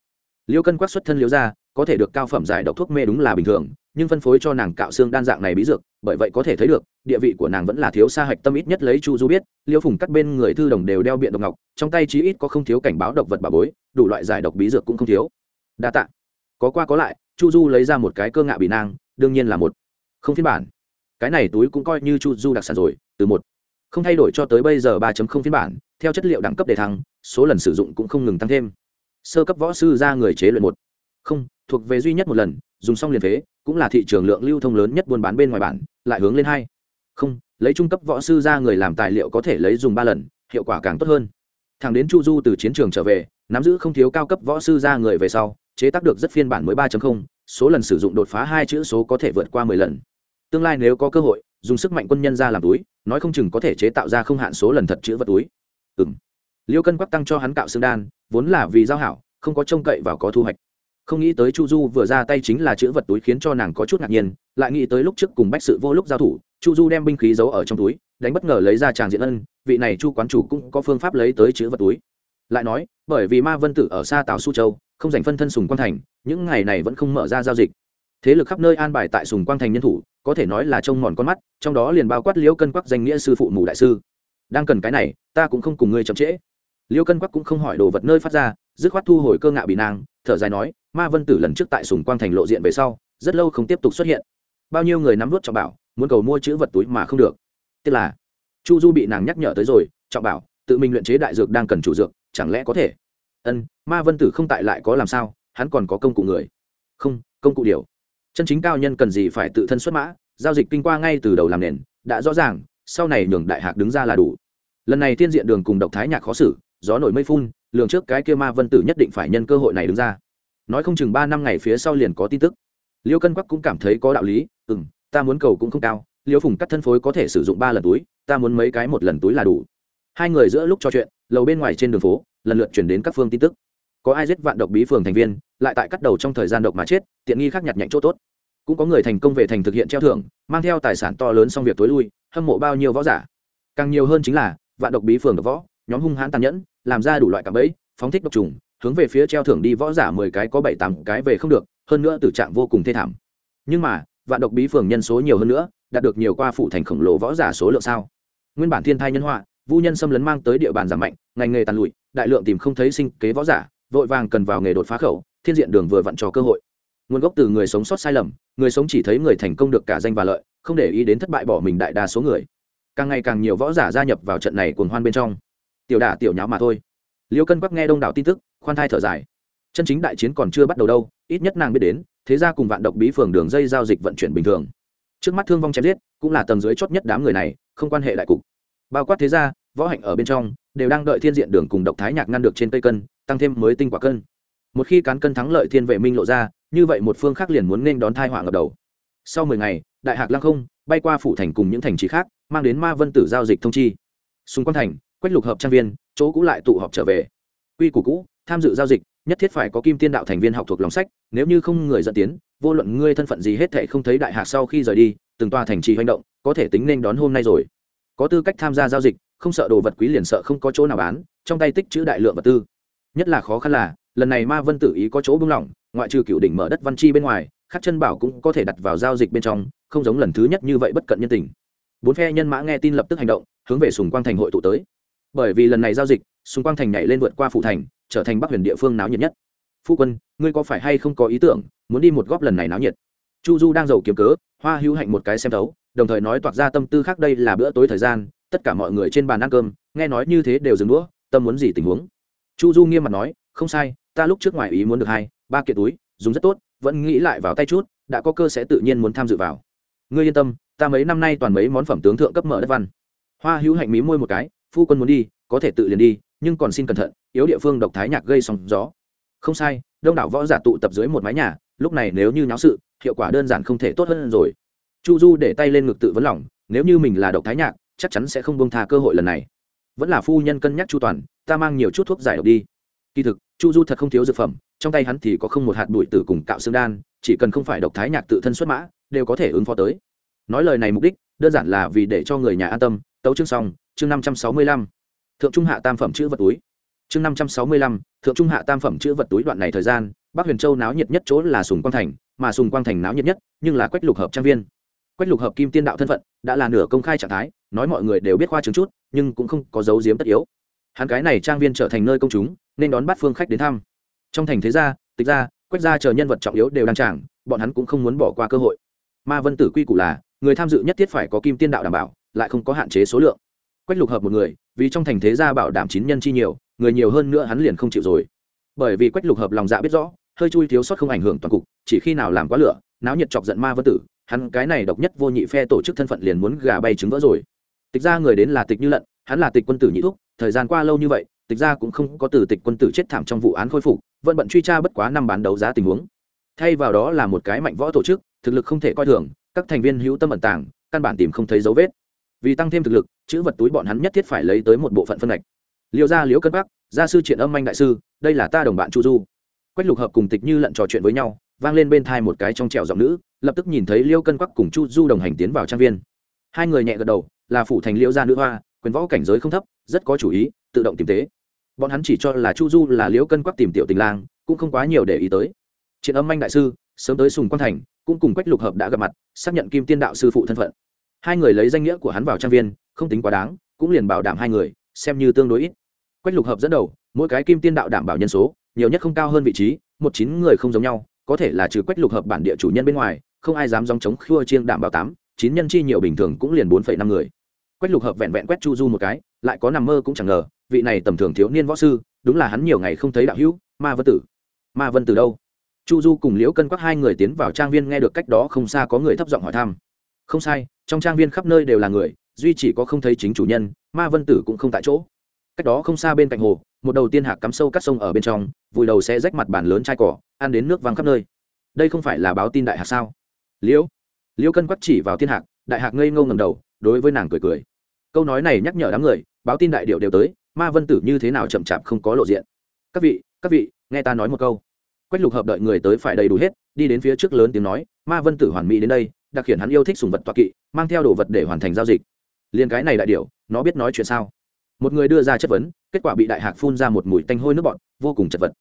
Liêu cân quắc xuất thân liêu ra có thể được cao phẩm giải độc thuốc mê đúng là bình thường, nhưng phân phối cho nàng cạo xương đan dạng này bí dược, bởi vậy có thể thấy được, địa vị của nàng vẫn là thiếu xa hạch tâm ít nhất lấy chu du biết, liêu phùng cắt bên người thư đồng đều đeo biện độc ngọc, trong tay chí ít có không thiếu cảnh báo độc vật bà bối, đủ loại giải độc bí dược cũng không thiếu. Đa tạ. Có qua có lại, chu du lấy ra một cái cơ ngạ bị nang, đương nhiên là một. Không phiên bản. Cái này túi cũng coi như chu du đặc sản rồi, từ một. Không thay đổi cho tới bây giờ ba phiên bản, theo chất liệu đẳng cấp đề thăng, số lần sử dụng cũng không ngừng tăng thêm. Sơ cấp võ sư ra người chế luyện một. Không thuộc về duy nhất một lần, dùng xong liền phế, cũng là thị trường lượng lưu thông lớn nhất buôn bán bên ngoài bản, lại hướng lên hai. Không, lấy trung cấp võ sư ra người làm tài liệu có thể lấy dùng ba lần, hiệu quả càng tốt hơn. Thằng đến chu du từ chiến trường trở về, nắm giữ không thiếu cao cấp võ sư ra người về sau, chế tác được rất phiên bản mới ba số lần sử dụng đột phá hai chữ số có thể vượt qua mười lần. Tương lai nếu có cơ hội, dùng sức mạnh quân nhân ra làm túi, nói không chừng có thể chế tạo ra không hạn số lần thật chữ vật túi. Ừ m liêu cân quắc tăng cho hắn cạo xương đan, vốn là vì giao hảo, không có trông cậy vào có thu hoạch không nghĩ tới chu du vừa ra tay chính là chữ vật túi khiến cho nàng có chút ngạc nhiên, lại nghĩ tới lúc trước cùng bách sự vô lúc giao thủ, chu du đem binh khí giấu ở trong túi, đánh bất ngờ lấy ra tràng diện ân, vị này chu quán chủ cũng có phương pháp lấy tới chữ vật túi. Lại nói, bởi vì ma vân tử ở xa Tào su châu, không dành phân thân sùng quang thành, những ngày này vẫn không mở ra giao dịch. Thế lực khắp nơi an bài tại sùng quang thành nhân thủ, có thể nói là trông mòn con mắt, trong đó liền bao quát liễu cân quắc danh nghĩa sư phụ mù đại sư. Đang cần cái này, ta cũng không cùng ngươi chậm trễ. Liễu cân quắc cũng không hỏi đồ vật nơi phát ra, dứt khoát thu hồi cơ ngạo bị nàng, thở dài nói ma vân tử lần trước tại sùng quang thành lộ diện về sau, rất lâu không tiếp tục xuất hiện. Bao nhiêu người nắm vút trọng bảo, muốn cầu mua chữ vật túi mà không được. Tức là, chu du bị nàng nhắc nhở tới rồi, trọng bảo, tự mình luyện chế đại dược đang cần chủ dược, chẳng lẽ có thể? Ân, ma vân tử không tại lại có làm sao, hắn còn có công cụ người. Không, công cụ điều. Chân chính cao nhân cần gì phải tự thân xuất mã, giao dịch kinh qua ngay từ đầu làm nền, đã rõ ràng, sau này nhường đại hạc đứng ra là đủ. Lần này tiên diện đường cùng độc thái nhạc khó xử, gió nổi mây phun, lường trước cái kia ma vân tử nhất định phải nhân cơ hội này đứng ra nói không chừng ba năm ngày phía sau liền có tin tức. Liêu cân quắc cũng cảm thấy có đạo lý ừ m ta muốn cầu cũng không cao, liêu phùng cắt thân phối có thể sử dụng ba lần túi, ta muốn mấy cái một lần túi là đủ. Hai người giữa lúc trò chuyện, lầu bên ngoài trên đường phố, lần lượt chuyển đến các phương tin tức. Có ai giết vạn độc bí phường thành viên, lại tại cắt đầu trong thời gian độc mà chết, tiện nghi khác nhặt nhạnh chỗ tốt. Cũng có người thành công về thành thực hiện treo thưởng, mang theo tài sản to lớn xong việc tối lui, hâm mộ bao nhiêu võ giả. Càng nhiều hơn chính là, vạn độc bí phường độc võ, nhóm hung hãn tàn nhẫn, làm ra đủ loại cảm bẫy, phóng thích độc trùng hướng về phía treo thưởng đi võ giả mười cái có bảy tám cái về không được, hơn nữa tử trạng vô cùng thê thảm. Nhưng mà, vạn độc bí phường nhân số nhiều hơn nữa, đạt được nhiều qua phụ thành khổng lồ võ giả số lượng sao? Nguyên bản thiên thai nhân họa, vu nhân xâm lấn mang tới địa bàn giảm mạnh, ngành nghề tàn lụi, đại lượng tìm không thấy sinh kế võ giả, vội vàng cần vào nghề đột phá khẩu, thiên diện đường vừa vặn cho cơ hội. Nguồn gốc từ người sống sót sai lầm, người sống chỉ thấy người thành công được cả danh và lợi, không để ý đến thất bại bỏ mình đại đa số người. Càng ngày càng nhiều võ giả gia nhập vào trận này cuồng hoan bên trong. Tiểu đả tiểu nháo mà thôi. Liêu cân quắc nghe đông đảo tin tức khoan thai thở dài. Chân chính đại chiến còn chưa bắt đầu đâu, ít nhất nàng biết đến, thế ra cùng vạn độc bí phường đường dây giao dịch vận chuyển bình thường. Trước mắt thương vong chém giết, cũng là tầng dưới chót nhất đám người này, không quan hệ đại cục. Bao quát thế ra võ hạnh ở bên trong, đều đang đợi thiên diện đường cùng độc thái nhạc ngăn được trên cây cân, tăng thêm mới tinh quả cân. Một khi cán cân thắng lợi thiên vệ minh lộ ra, như vậy một phương khác liền muốn nên đón thai họa ngập đầu. Sau mười ngày, đại hạc lăng không, bay qua phủ thành cùng những thành trì khác, mang đến ma vân tử giao dịch thông chi. Xung quanh thành, quách lục hợp trang viên, chỗ cũ lại tụ họp trở về. Quy củ cũ tham dự giao dịch, nhất thiết phải có kim tiên đạo thành viên học thuộc lòng sách, nếu như không người dẫn tiến, vô luận ngươi thân phận gì hết thệ không thấy đại hạc sau khi rời đi, từng tòa thành trì hành động, có thể tính nên đón hôm nay rồi. Có tư cách tham gia giao dịch, không sợ đồ vật quý liền sợ không có chỗ nào bán, trong tay tích chữ đại lượng vật tư. Nhất là khó khăn là, lần này ma vân tử ý có chỗ bưng lỏng, ngoại trừ cựu đỉnh mở đất văn chi bên ngoài, khắc chân bảo cũng có thể đặt vào giao dịch bên trong, không giống lần thứ nhất như vậy bất cận nhân tình. Bốn phe nhân mã nghe tin lập tức hành động, hướng về sùng quang thành hội tụ tới. Bởi vì lần này giao dịch xung quanh thành nhảy lên vượt qua phủ thành, trở thành bắc huyền địa phương náo nhiệt nhất. Phu quân, ngươi có phải hay không có ý tưởng, muốn đi một góp lần này náo nhiệt? Chu du đang giàu kiếm cớ, hoa hữu hạnh một cái xem thấu, đồng thời nói toạc ra tâm tư khác đây là bữa tối thời gian, tất cả mọi người trên bàn ăn cơm, nghe nói như thế đều dừng đũa, tâm muốn gì tình huống? Chu du nghiêm mặt nói, không sai, ta lúc trước ngoài ý muốn được hai, ba kiện túi, dùng rất tốt, vẫn nghĩ lại vào tay chút, đã có cơ sẽ tự nhiên muốn tham dự vào. Ngươi yên tâm, ta mấy năm nay toàn mấy món phẩm tướng thượng cấp mở đất văn. Hoa hữu hạnh mí môi một cái, phu quân muốn đi, có thể tự liền đi nhưng còn xin cẩn thận, yếu địa phương độc thái nhạc gây sóng gió. Không sai, đông đảo võ giả tụ tập dưới một mái nhà, lúc này nếu như nháo sự, hiệu quả đơn giản không thể tốt hơn rồi. Chu du để tay lên ngực tự vấn lòng, nếu như mình là độc thái nhạc, chắc chắn sẽ không bông tha cơ hội lần này. Vẫn là phu nhân cân nhắc chu toàn, ta mang nhiều chút thuốc giải độc đi. Kỳ thực, chu du thật không thiếu dược phẩm, trong tay hắn thì có không một hạt bụi tử cùng cạo xương đan, chỉ cần không phải độc thái nhạc tự thân xuất mã, đều có thể ứng phó tới. Nói lời này mục đích, đơn giản là vì để cho người nhà an tâm. Tấu chương xong, chương năm trăm sáu mươi lăm thượng trung hạ tam phẩm chữ vật túi. Chương năm trăm sáu mươi lăm, thượng trung hạ tam phẩm chữ vật túi đoạn này thời gian, bắc huyền châu náo nhiệt nhất chỗ là sùng quang thành, mà sùng quang thành náo nhiệt nhất, nhưng là quách lục hợp trang viên. Quách lục hợp kim tiên đạo thân phận đã là nửa công khai trạng thái, nói mọi người đều biết khoa chứng chút, nhưng cũng không có dấu diếm tất yếu. Hắn cái này trang viên trở thành nơi công chúng, nên đón bắt phương khách đến thăm. Trong thành thế gia, tịch gia, quách gia chờ nhân vật trọng yếu đều đang trảng bọn hắn cũng không muốn bỏ qua cơ hội. Ma vân tử quy củ là, người tham dự nhất thiết phải có kim tiên đạo đảm bảo, lại không có hạn chế số lượng. Quách lục hợp một người vì trong thành thế gia bảo đảm chín nhân chi nhiều, người nhiều hơn nữa hắn liền không chịu rồi. Bởi vì quách lục hợp lòng dạ biết rõ, hơi chui thiếu sót không ảnh hưởng toàn cục, chỉ khi nào làm quá lửa, náo nhiệt chọc giận ma vân tử, hắn cái này độc nhất vô nhị phe tổ chức thân phận liền muốn gà bay trứng vỡ rồi. Tịch ra người đến là tịch như lận, hắn là tịch quân tử nhị thúc, thời gian qua lâu như vậy, tịch ra cũng không có từ tịch quân tử chết thảm trong vụ án khôi phục, vẫn bận truy tra bất quá năm bán đấu giá tình huống. Thay vào đó là một cái mạnh võ tổ chức, thực lực không thể coi thường, các thành viên hữu tâm ẩn tàng, căn bản tìm không thấy dấu vết. Vì tăng thêm thực lực chữ vật túi bọn hắn nhất thiết phải lấy tới một bộ phận phân ngạch. Liêu gia liễu cân bắc, gia sư triện âm anh đại sư, đây là ta đồng bạn chu du. Quách lục hợp cùng tịch như lận trò chuyện với nhau, vang lên bên thai một cái trong trèo giọng nữ, lập tức nhìn thấy liêu cân quắc cùng chu du đồng hành tiến vào trang viên. Hai người nhẹ gật đầu, là phủ thành liễu gia nữ hoa, quyền võ cảnh giới không thấp, rất có chủ ý, tự động tìm tế. Bọn hắn chỉ cho là chu du là liễu cân quắc tìm tiểu tình lang, cũng không quá nhiều để ý tới. Triện âm anh đại sư, sớm tới sùng quan thành, cũng cùng quách lục hợp đã gặp mặt, xác nhận kim tiên đạo sư phụ thân phận hai người lấy danh nghĩa của hắn vào trang viên, không tính quá đáng, cũng liền bảo đảm hai người, xem như tương đối ít. Quách lục hợp dẫn đầu, mỗi cái kim tiên đạo đảm bảo nhân số, nhiều nhất không cao hơn vị trí, một chín người không giống nhau, có thể là trừ quách lục hợp bản địa chủ nhân bên ngoài, không ai dám dòng chống khua chiêng đảm bảo tám, chín nhân chi nhiều bình thường cũng liền bốn phẩy năm người. Quách lục hợp vẹn vẹn quét chu du một cái, lại có nằm mơ cũng chẳng ngờ, vị này tầm thường thiếu niên võ sư, đúng là hắn nhiều ngày không thấy đạo hữu, ma vân tử. Ma vân tử đâu? Chu du cùng liễu cân quắc hai người tiến vào trang viên nghe được cách đó không xa có người thấp giọng hỏi thăm. Không sai trong trang viên khắp nơi đều là người, duy chỉ có không thấy chính chủ nhân, ma vân tử cũng không tại chỗ. Cách đó không xa bên cạnh hồ, một đầu tiên hạc cắm sâu cắt sông ở bên trong, vùi đầu sẽ rách mặt bàn lớn chai cỏ, ăn đến nước văng khắp nơi. Đây không phải là báo tin đại hạc sao? Liễu liễu cân quắc chỉ vào thiên hạc, đại hạc ngây ngâu ngầm đầu, đối với nàng cười cười. Câu nói này nhắc nhở đám người, báo tin đại điệu đều tới, ma vân tử như thế nào chậm chạp không có lộ diện. Các vị các vị, nghe ta nói một câu. Quách lục hợp đợi người tới phải đầy đủ hết, đi đến phía trước lớn tiếng nói, ma vân tử hoàn mỹ đến đây đặc hiện hắn yêu thích sùng vật toa kỵ, mang theo đồ vật để hoàn thành giao dịch. Liền cái này đại điều nó biết nói chuyện sao? Một người đưa ra chất vấn, kết quả bị đại hạc phun ra một mùi tanh hôi nước bọt, vô cùng chật vật.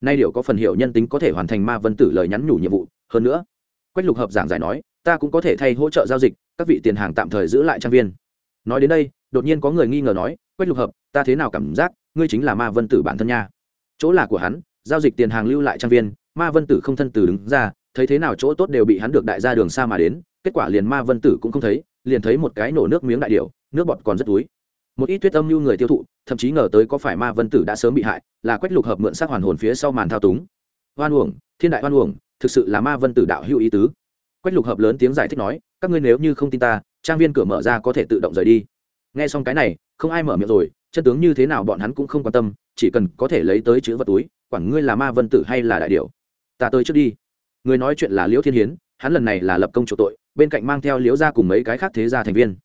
Nay điều có phần hiểu nhân tính có thể hoàn thành ma vân tử lời nhắn nhủ nhiệm vụ, hơn nữa, quách lục hợp giảng giải nói, ta cũng có thể thay hỗ trợ giao dịch, các vị tiền hàng tạm thời giữ lại trang viên. Nói đến đây, đột nhiên có người nghi ngờ nói, quách lục hợp, ta thế nào cảm giác ngươi chính là ma vân tử bản thân nha? Chỗ là của hắn, giao dịch tiền hàng lưu lại trang viên, ma vân tử không thân từ đứng ra thấy thế nào chỗ tốt đều bị hắn được đại gia đường xa mà đến, kết quả liền ma vân tử cũng không thấy, liền thấy một cái nổ nước miếng đại điệu nước bọt còn rất túi. Một ít tuyết âm mưu người tiêu thụ, thậm chí ngờ tới có phải ma vân tử đã sớm bị hại, là quách lục hợp mượn xác hoàn hồn phía sau màn thao túng. Hoan uổng, thiên đại hoan uổng, thực sự là ma vân tử đạo hữu ý tứ. Quách lục hợp lớn tiếng giải thích nói, các ngươi nếu như không tin ta, trang viên cửa mở ra có thể tự động rời đi. Nghe xong cái này, không ai mở miệng rồi, chân tướng như thế nào bọn hắn cũng không quan tâm, chỉ cần có thể lấy tới chữ vật túi, quản ngươi là ma vân tử hay là đại điệu ta tới trước đi người nói chuyện là liễu thiên hiến, hắn lần này là lập công chủ tội, bên cạnh mang theo liễu gia cùng mấy cái khác thế gia thành viên.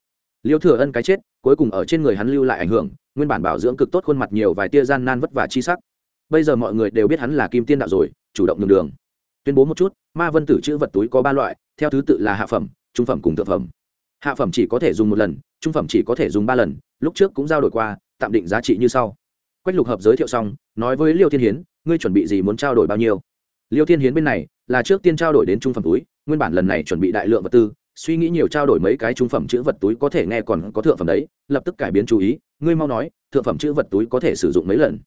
Liễu thừa ân cái chết, cuối cùng ở trên người hắn lưu lại ảnh hưởng, nguyên bản bảo dưỡng cực tốt khuôn mặt nhiều vài tia gian nan vất vả chi sắc. Bây giờ mọi người đều biết hắn là kim tiên đạo rồi, chủ động nhường đường. Tuyên bố một chút, ma vân tử chữ vật túi có ba loại, theo thứ tự là hạ phẩm, trung phẩm cùng thượng phẩm. Hạ phẩm chỉ có thể dùng một lần, trung phẩm chỉ có thể dùng ba lần, lúc trước cũng giao đổi qua, tạm định giá trị như sau. Quách lục hợp giới thiệu xong, nói với liêu thiên hiến, ngươi chuẩn bị gì muốn trao đổi bao nhiêu? Liêu thiên hiến bên này là trước tiên trao đổi đến trung phẩm túi, nguyên bản lần này chuẩn bị đại lượng vật tư, suy nghĩ nhiều trao đổi mấy cái trung phẩm chữ vật túi có thể nghe còn có thượng phẩm đấy, lập tức cải biến chú ý, ngươi mau nói, thượng phẩm chữ vật túi có thể sử dụng mấy lần?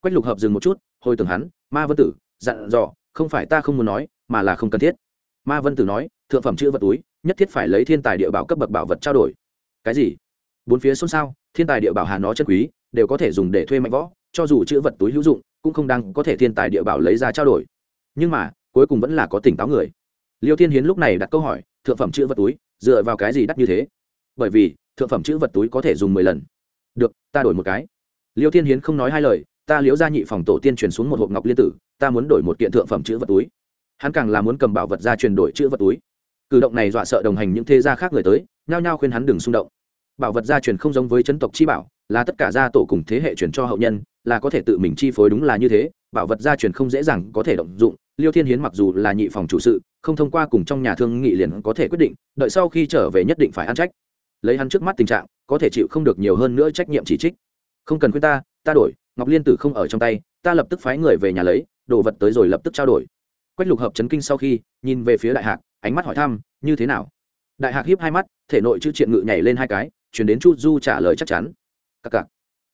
Quách lục hợp dừng một chút, hồi tưởng hắn, ma vân tử, dặn dò, không phải ta không muốn nói, mà là không cần thiết. Ma vân tử nói, thượng phẩm chữ vật túi, nhất thiết phải lấy thiên tài địa bảo cấp bậc bảo vật trao đổi. Cái gì? Bốn phía xôn xao, thiên tài địa bảo hà nó chân quý, đều có thể dùng để thuê mạnh võ, cho dù chữ vật túi hữu dụng, cũng không đang có thể thiên tài địa bảo lấy ra trao đổi. Nhưng mà cuối cùng vẫn là có tỉnh táo người. Liêu thiên hiến lúc này đặt câu hỏi, thượng phẩm chữ vật túi, dựa vào cái gì đắt như thế? Bởi vì, thượng phẩm chữ vật túi có thể dùng mười lần. Được, ta đổi một cái. Liêu thiên hiến không nói hai lời, ta liễu ra nhị phòng tổ tiên truyền xuống một hộp ngọc liên tử, ta muốn đổi một kiện thượng phẩm chữ vật túi. Hắn càng là muốn cầm bảo vật ra truyền đổi chữ vật túi. Cử động này dọa sợ đồng hành những thế gia khác người tới, nhao nhao khuyên hắn đừng xung động. Bảo vật gia truyền không giống với chấn tộc chi bảo, là tất cả gia tổ cùng thế hệ truyền cho hậu nhân, là có thể tự mình chi phối đúng là như thế, bảo vật gia truyền không dễ dàng có thể động dụng liêu thiên hiến mặc dù là nhị phòng chủ sự, không thông qua cùng trong nhà thương nghị liền có thể quyết định, đợi sau khi trở về nhất định phải ăn trách. Lấy hắn trước mắt tình trạng, có thể chịu không được nhiều hơn nữa trách nhiệm chỉ trích. Không cần khuyên ta ta đổi, ngọc liên tử không ở trong tay, ta lập tức phái người về nhà lấy, đồ vật tới rồi lập tức trao đổi. Quách lục hợp chấn kinh sau khi, nhìn về phía đại hạc, ánh mắt hỏi thăm, như thế nào? Đại hạc hiếp hai mắt, thể nội chữ triện ngự nhảy lên hai cái, chuyển đến chu du trả lời chắc chắn. Cặc cặc.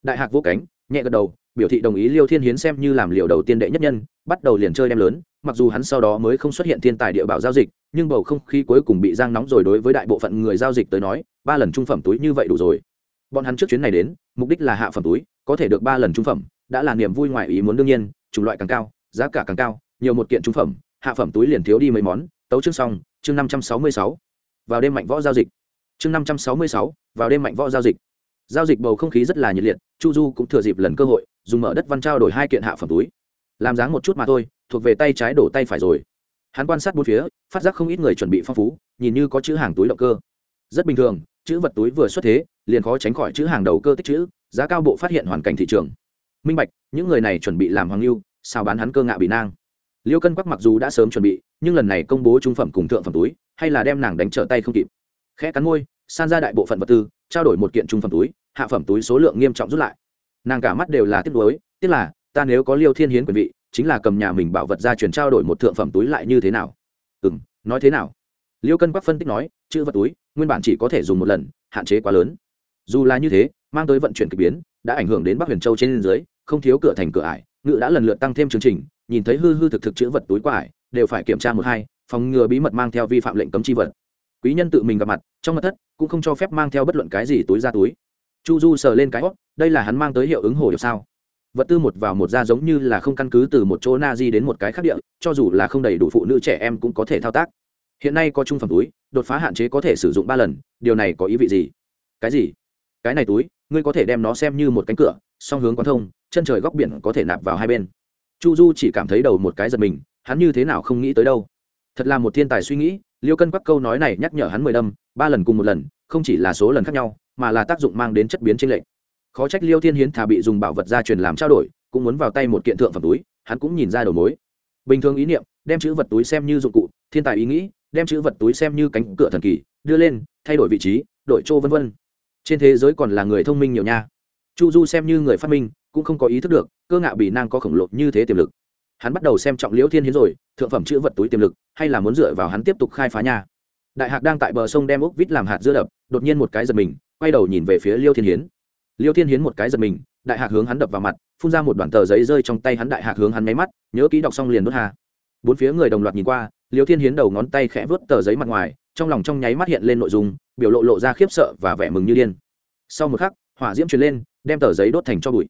Đại hạc vô cánh, nhẹ gật đầu biểu thị đồng ý liêu thiên hiến xem như làm liều đầu tiên đệ nhất nhân, bắt đầu liền chơi đem lớn, mặc dù hắn sau đó mới không xuất hiện thiên tài địa bảo giao dịch, nhưng bầu không khí cuối cùng bị giang nóng rồi đối với đại bộ phận người giao dịch tới nói, ba lần trung phẩm túi như vậy đủ rồi. Bọn hắn trước chuyến này đến, mục đích là hạ phẩm túi, có thể được ba lần trung phẩm, đã là niềm vui ngoài ý muốn đương nhiên, chủng loại càng cao, giá cả càng cao, nhiều một kiện trung phẩm, hạ phẩm túi liền thiếu đi mấy món, tấu chương xong, chương năm trăm sáu mươi sáu. Vào đêm mạnh võ giao dịch. Chương năm trăm sáu mươi sáu, vào đêm mạnh võ giao dịch. Giao dịch bầu không khí rất là nhiệt liệt, chu du cũng thừa dịp lần cơ hội dùng mở đất văn trao đổi hai kiện hạ phẩm túi. Làm dáng một chút mà thôi, thuộc về tay trái đổ tay phải rồi. Hắn quan sát bốn phía, phát giác không ít người chuẩn bị phong phú, nhìn như có chữ hàng túi động cơ. Rất bình thường, chữ vật túi vừa xuất thế, liền khó tránh khỏi chữ hàng đầu cơ tích chữ, giá cao bộ phát hiện hoàn cảnh thị trường. Minh bạch, những người này chuẩn bị làm hoàng lưu, sao bán hắn cơ ngạ bị nang? Liêu cân quắc mặc dù đã sớm chuẩn bị, nhưng lần này công bố trung phẩm cùng thượng phẩm túi, hay là đem nàng đánh trở tay không kịp. Khẽ cắn môi, san ra đại bộ phận vật tư, trao đổi một kiện trung phẩm túi, hạ phẩm túi số lượng nghiêm trọng rút lại nàng cả mắt đều là tiếc nuối, tiếc là, ta nếu có liêu thiên hiến quyền vị, chính là cầm nhà mình bảo vật ra chuyển trao đổi một thượng phẩm túi lại như thế nào? Ừ m nói thế nào? Liêu cân quắc phân tích nói, chữ vật túi, nguyên bản chỉ có thể dùng một lần, hạn chế quá lớn. Dù là như thế, mang tới vận chuyển k ỳ biến, đã ảnh hưởng đến bắc huyền châu trên dưới không thiếu cửa thành cửa ải, ngự đã lần lượt tăng thêm chương trình, nhìn thấy hư hư thực thực chữ vật túi quả ải đều phải kiểm tra một hai, phòng ngừa bí mật mang theo vi phạm lệnh cấm chi vật. Quý nhân tự mình gặp mặt, trong mặt thất, cũng không cho phép mang theo bất luận cái gì túi ra túi chu du sờ lên cái hót đây là hắn mang tới hiệu ứng hồ điệp sao? Vật tư một vào một ra giống như là không căn cứ từ một chỗ na di đến một cái khác địa, cho dù là không đầy đủ phụ nữ trẻ em cũng có thể thao tác. Hiện nay có trung phẩm túi, đột phá hạn chế có thể sử dụng ba lần, điều này có ý vị gì? Cái gì? Cái này túi, ngươi có thể đem nó xem như một cánh cửa, song hướng quán thông, chân trời góc biển có thể nạp vào hai bên. Chu du chỉ cảm thấy đầu một cái giật mình, hắn như thế nào không nghĩ tới đâu. Thật là một thiên tài suy nghĩ, liêu cân quắc câu nói này nhắc nhở hắn mười đâm, ba lần cùng một lần, không chỉ là số lần khác nhau mà là tác dụng mang đến chất biến trên lệnh khó trách liêu thiên hiến thà bị dùng bảo vật gia truyền làm trao đổi, cũng muốn vào tay một kiện thượng phẩm túi, hắn cũng nhìn ra đầu mối. Bình thường ý niệm, đem chữ vật túi xem như dụng cụ, thiên tài ý nghĩ, đem chữ vật túi xem như cánh cửa thần kỳ, đưa lên, thay đổi vị trí, đổi chỗ vân vân. Trên thế giới còn là người thông minh nhiều nha. Chu du xem như người phát minh, cũng không có ý thức được, cơ ngạo bị năng có khổng lồ như thế tiềm lực. Hắn bắt đầu xem trọng liễu thiên hiến rồi, thượng phẩm chữ vật túi tiềm lực, hay là muốn dựa vào hắn tiếp tục khai phá nha. Đại hạc đang tại bờ sông đem ốc vít làm hạt dưa đập, đột nhiên một cái giật mình quay đầu nhìn về phía liêu thiên hiến. Liêu thiên hiến một cái giật mình, đại hạc hướng hắn đập vào mặt, phun ra một đoạn tờ giấy rơi trong tay hắn đại hạc hướng hắn máy mắt, nhớ kỹ đọc xong liền đốt hà. Bốn phía người đồng loạt nhìn qua, liêu thiên hiến đầu ngón tay khẽ vớt tờ giấy mặt ngoài, trong lòng trong nháy mắt hiện lên nội dung, biểu lộ lộ ra khiếp sợ và vẻ mừng như điên. Sau một khắc, hỏa diễm truyền lên, đem tờ giấy đốt thành cho bụi.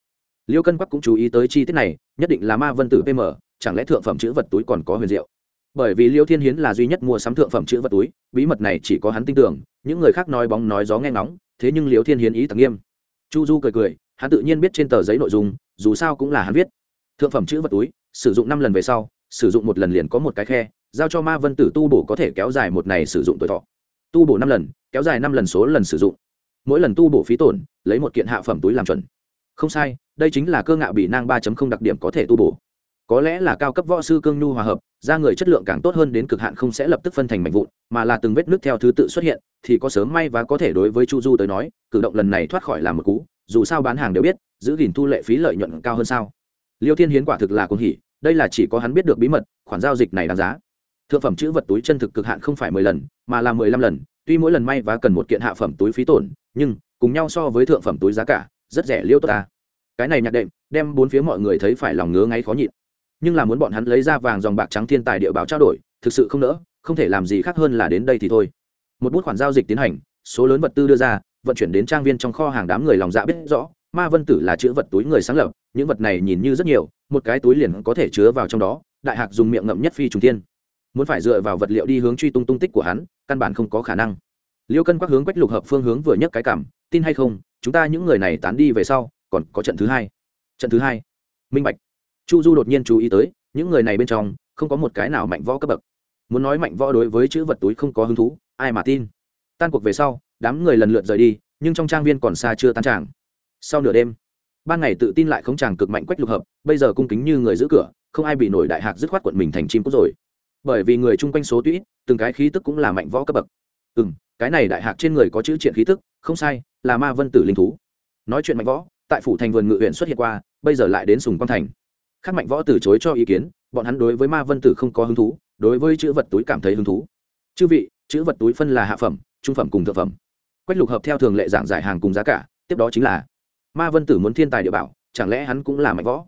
Liêu cân quắc cũng chú ý tới chi tiết này, nhất định là ma vân tử pm chẳng lẽ thượng phẩm chữ vật túi còn có huyền diệu? Bởi vì liêu thiên hiến là duy nhất mua sắm thượng phẩm chữ vật túi, bí mật này chỉ có hắn tin tưởng, những người khác nói bóng nói gió nghe ngóng thế nhưng liễu thiên hiến ý tặc nghiêm. Chu du cười cười, hắn tự nhiên biết trên tờ giấy nội dung, dù sao cũng là hắn viết. Thượng phẩm chữ vật túi, sử dụng năm lần về sau, sử dụng một lần liền có một cái khe, giao cho ma vân tử tu bổ có thể kéo dài một ngày sử dụng tuổi thọ. Tu bổ năm lần, kéo dài năm lần số lần sử dụng. Mỗi lần tu bổ phí tổn, lấy một kiện hạ phẩm túi làm chuẩn. Không sai, đây chính là cơ ngạo bị nang ba đặc điểm có thể tu bổ có lẽ là cao cấp võ sư cương nhu hòa hợp, da người chất lượng càng tốt hơn đến cực hạn không sẽ lập tức phân thành mảnh vụn, mà là từng vết nước theo thứ tự xuất hiện, thì có sớm may và có thể đối với chu du tới nói, cử động lần này thoát khỏi làm một cú, dù sao bán hàng đều biết, giữ gìn thu lệ phí lợi nhuận cao hơn sao. Liêu thiên hiến quả thực là cuồng hỉ, đây là chỉ có hắn biết được bí mật, khoản giao dịch này đáng giá. Thượng phẩm chữ vật túi chân thực cực hạn không phải mười lần, mà là mười lăm lần, tuy mỗi lần may và cần một kiện hạ phẩm túi phí tổn, nhưng, cùng nhau so với thượng phẩm túi giá cả, rất rẻ liêu tốt ta. Cái này nhạc đệm, đem bốn phía mọi người thấy phải lòng ngứa ngáy khó nhịn nhưng là muốn bọn hắn lấy ra vàng dòng bạc trắng thiên tài địa báo trao đổi, thực sự không nỡ, không thể làm gì khác hơn là đến đây thì thôi. Một bút khoản giao dịch tiến hành, số lớn vật tư đưa ra, vận chuyển đến trang viên trong kho hàng đám người lòng dạ biết rõ, ma vân tử là chữ vật túi người sáng lập, những vật này nhìn như rất nhiều, một cái túi liền có thể chứa vào trong đó, đại hạc dùng miệng ngậm nhất phi trùng tiên muốn phải dựa vào vật liệu đi hướng truy tung tung tích của hắn, căn bản không có khả năng. Liêu cân quắc hướng quách lục hợp phương hướng vừa nhất cái cảm, tin hay không, chúng ta những người này tán đi về sau, còn có trận thứ hai. Trận thứ hai. Minh bạch chu du đột nhiên chú ý tới, những người này bên trong, không có một cái nào mạnh võ cấp bậc. Muốn nói mạnh võ đối với chữ vật túi không có hứng thú, ai mà tin? Tan cuộc về sau, đám người lần lượt rời đi, nhưng trong trang viên còn xa chưa tan tràng. Sau nửa đêm, ban ngày tự tin lại không tràng cực mạnh quách lục hợp, bây giờ cung kính như người giữ cửa, không ai bị nổi đại hạc dứt khoát quận mình thành chim cút rồi. Bởi vì người chung quanh số tũy từng cái khí tức cũng là mạnh võ cấp bậc. Ừ m cái này đại hạc trên người có chữ triện khí tức, không sai, là ma vân tử linh thú. Nói chuyện mạnh võ, tại phủ thành vườn ngự huyện xuất hiện qua, bây giờ lại đến sùng quang thành khác mạnh võ từ chối cho ý kiến, bọn hắn đối với ma vân tử không có hứng thú, đối với chữ vật túi cảm thấy hứng thú. Chư vị, chữ vật túi phân là hạ phẩm, trung phẩm cùng thượng phẩm. Quách lục hợp theo thường lệ giảng giải hàng cùng giá cả, tiếp đó chính là, ma vân tử muốn thiên tài địa bảo, chẳng lẽ hắn cũng là mạnh võ?